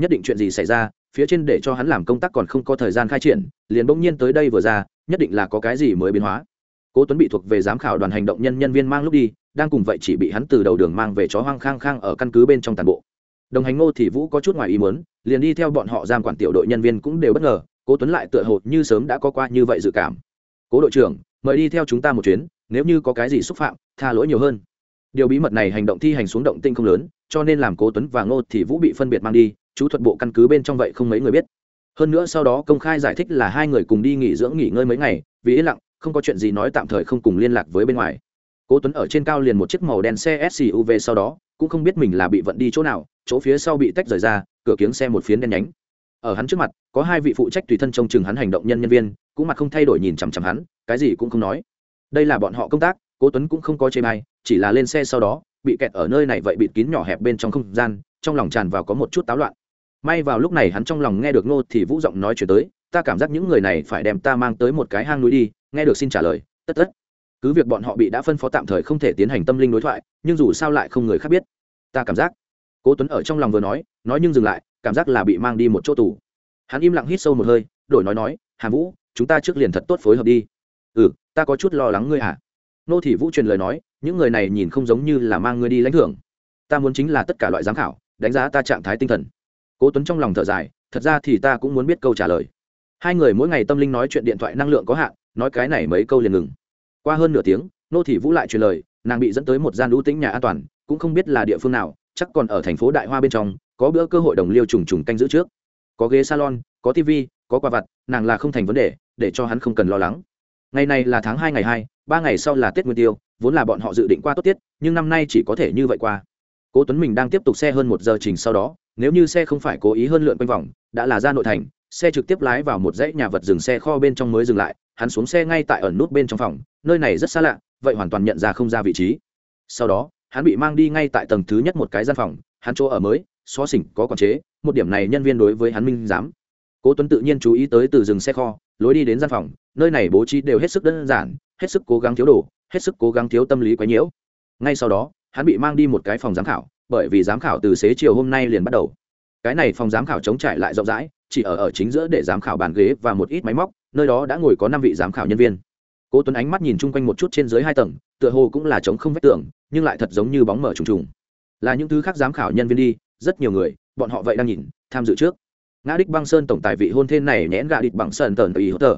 Nhất định chuyện gì xảy ra, phía trên để cho hắn làm công tác còn không có thời gian khai triển, liền bỗng nhiên tới đây vừa ra, nhất định là có cái gì mới biến hóa. Cố tuấn bị thuộc về giám khảo đoàn hành động nhân nhân viên mang lúc đi, đang cùng vậy chỉ bị hắn từ đầu đường mang về chó hoang khang khang ở căn cứ bên trong tàn bộ. Đồng hành ngô thì vũ có chút ngoài ý muốn, liền đi theo bọn họ giam quản tiểu đội nhân viên cũng đều bất ngờ cố tuấn lại tựa hồ như sớm đã có qua như vậy dự cảm. Cố đội trưởng, mời đi theo chúng ta một chuyến, nếu như có cái gì xúc phạm, tha lỗi nhiều hơn. Điều bí mật này hành động thi hành xuống động tinh không lớn, cho nên làm cố tuấn và ngô thì vũ bị phân biệt mang đi, chú thuật bộ căn cứ bên trong vậy không mấy người biết. Hơn nữa sau đó công khai giải thích là hai người cùng đi nghỉ dưỡng nghỉ ngơi mấy ngày, vì yên lặng, không có chuyện gì nói tạm thời không cùng liên lạc với bên ngoài. Cố tuấn ở trên cao liền một chiếc màu đen xe suv sau đó, cũng không biết mình là bị vận đi chỗ nào, chỗ phía sau bị tách rời ra, cửa kiếng xe một phiến đen nhánh ở hắn trước mặt, có hai vị phụ trách tùy thân trông chừng hắn hành động nhân nhân viên, cũng mặt không thay đổi nhìn chằm chằm hắn, cái gì cũng không nói. Đây là bọn họ công tác, cố tuấn cũng không có chê bai, chỉ là lên xe sau đó, bị kẹt ở nơi này vậy bịt kín nhỏ hẹp bên trong không gian, trong lòng tràn vào có một chút táo loạn. May vào lúc này hắn trong lòng nghe được ngô thì vũ giọng nói chuyện tới, ta cảm giác những người này phải đem ta mang tới một cái hang núi đi, nghe được xin trả lời, tất tất. Cứ việc bọn họ bị đã phân phó tạm thời không thể tiến hành tâm linh đối thoại, nhưng dù sao lại không người khác biết. Ta cảm giác. Cố tuấn ở trong lòng vừa nói nói nhưng dừng lại, cảm giác là bị mang đi một chỗ tù. Hắn im lặng hít sâu một hơi, đổi nói nói hàm vũ, chúng ta trước liền thật tốt phối hợp đi. Ừ ta có chút lo lắng ngươi hả? Nô thị vũ truyền lời nói, những người này nhìn không giống như là mang ngươi đi lãnh thưởng. Ta muốn chính là tất cả loại giám khảo, đánh giá ta trạng thái tinh thần. Cố tuấn trong lòng thở dài, thật ra thì ta cũng muốn biết câu trả lời. Hai người mỗi ngày tâm linh nói chuyện điện thoại năng lượng có hạn, nói cái này mấy câu liền ngừng. Qua hơn nửa tiếng, nô thị vũ lại truyền lời, nàng bị dẫn tới một gian lũ tĩnh nhà an toàn, cũng không biết là địa phương nào chắc còn ở thành phố đại hoa bên trong, có bữa cơ hội đồng liêu trùng trùng canh giữ trước. Có ghế salon, có tv có quà vặt, nàng là không thành vấn đề, để cho hắn không cần lo lắng. Ngày này là tháng hai ngày hai, ba ngày sau là tết nguyên tiêu, vốn là bọn họ dự định qua tốt tiết, nhưng năm nay chỉ có thể như vậy qua. Cố tuấn mình đang tiếp tục xe hơn một giờ trình sau đó, nếu như xe không phải cố ý hơn lượn quanh vòng, đã là ra nội thành, xe trực tiếp lái vào một dãy nhà vật dừng xe kho bên trong mới dừng lại, hắn xuống xe ngay tại ẩn nút bên trong phòng, nơi này rất xa lạ, vậy hoàn toàn nhận ra không ra vị trí. Sau đó hắn bị mang đi ngay tại tầng thứ nhất một cái gian phòng, hắn chỗ ở mới, xó xỉnh, có quản chế, một điểm này nhân viên đối với hắn minh giám. Cố tuấn tự nhiên chú ý tới từ dừng xe kho, lối đi đến gian phòng, nơi này bố trí đều hết sức đơn giản, hết sức cố gắng thiếu đồ, hết sức cố gắng thiếu tâm lý quấy nhiễu. Ngay sau đó, hắn bị mang đi một cái phòng giám khảo, bởi vì giám khảo từ xế chiều hôm nay liền bắt đầu. Cái này phòng giám khảo chống trải lại rộng rãi, chỉ ở ở chính giữa để giám khảo bàn ghế và một ít máy móc, nơi đó đã ngồi có năm vị giám khảo nhân viên. Cố tuấn ánh mắt nhìn chung quanh một chút trên dưới hai tầng, tựa hồ cũng là trống không vách tường nhưng lại thật giống như bóng mở trùng trùng. Là những thứ khác giám khảo nhân viên đi, rất nhiều người, bọn họ vậy đang nhìn, tham dự trước. Ngã đích băng sơn tổng tài vị hôn thê này nhẽn gạ địch bằng sơn tờn ý hỗ tờ.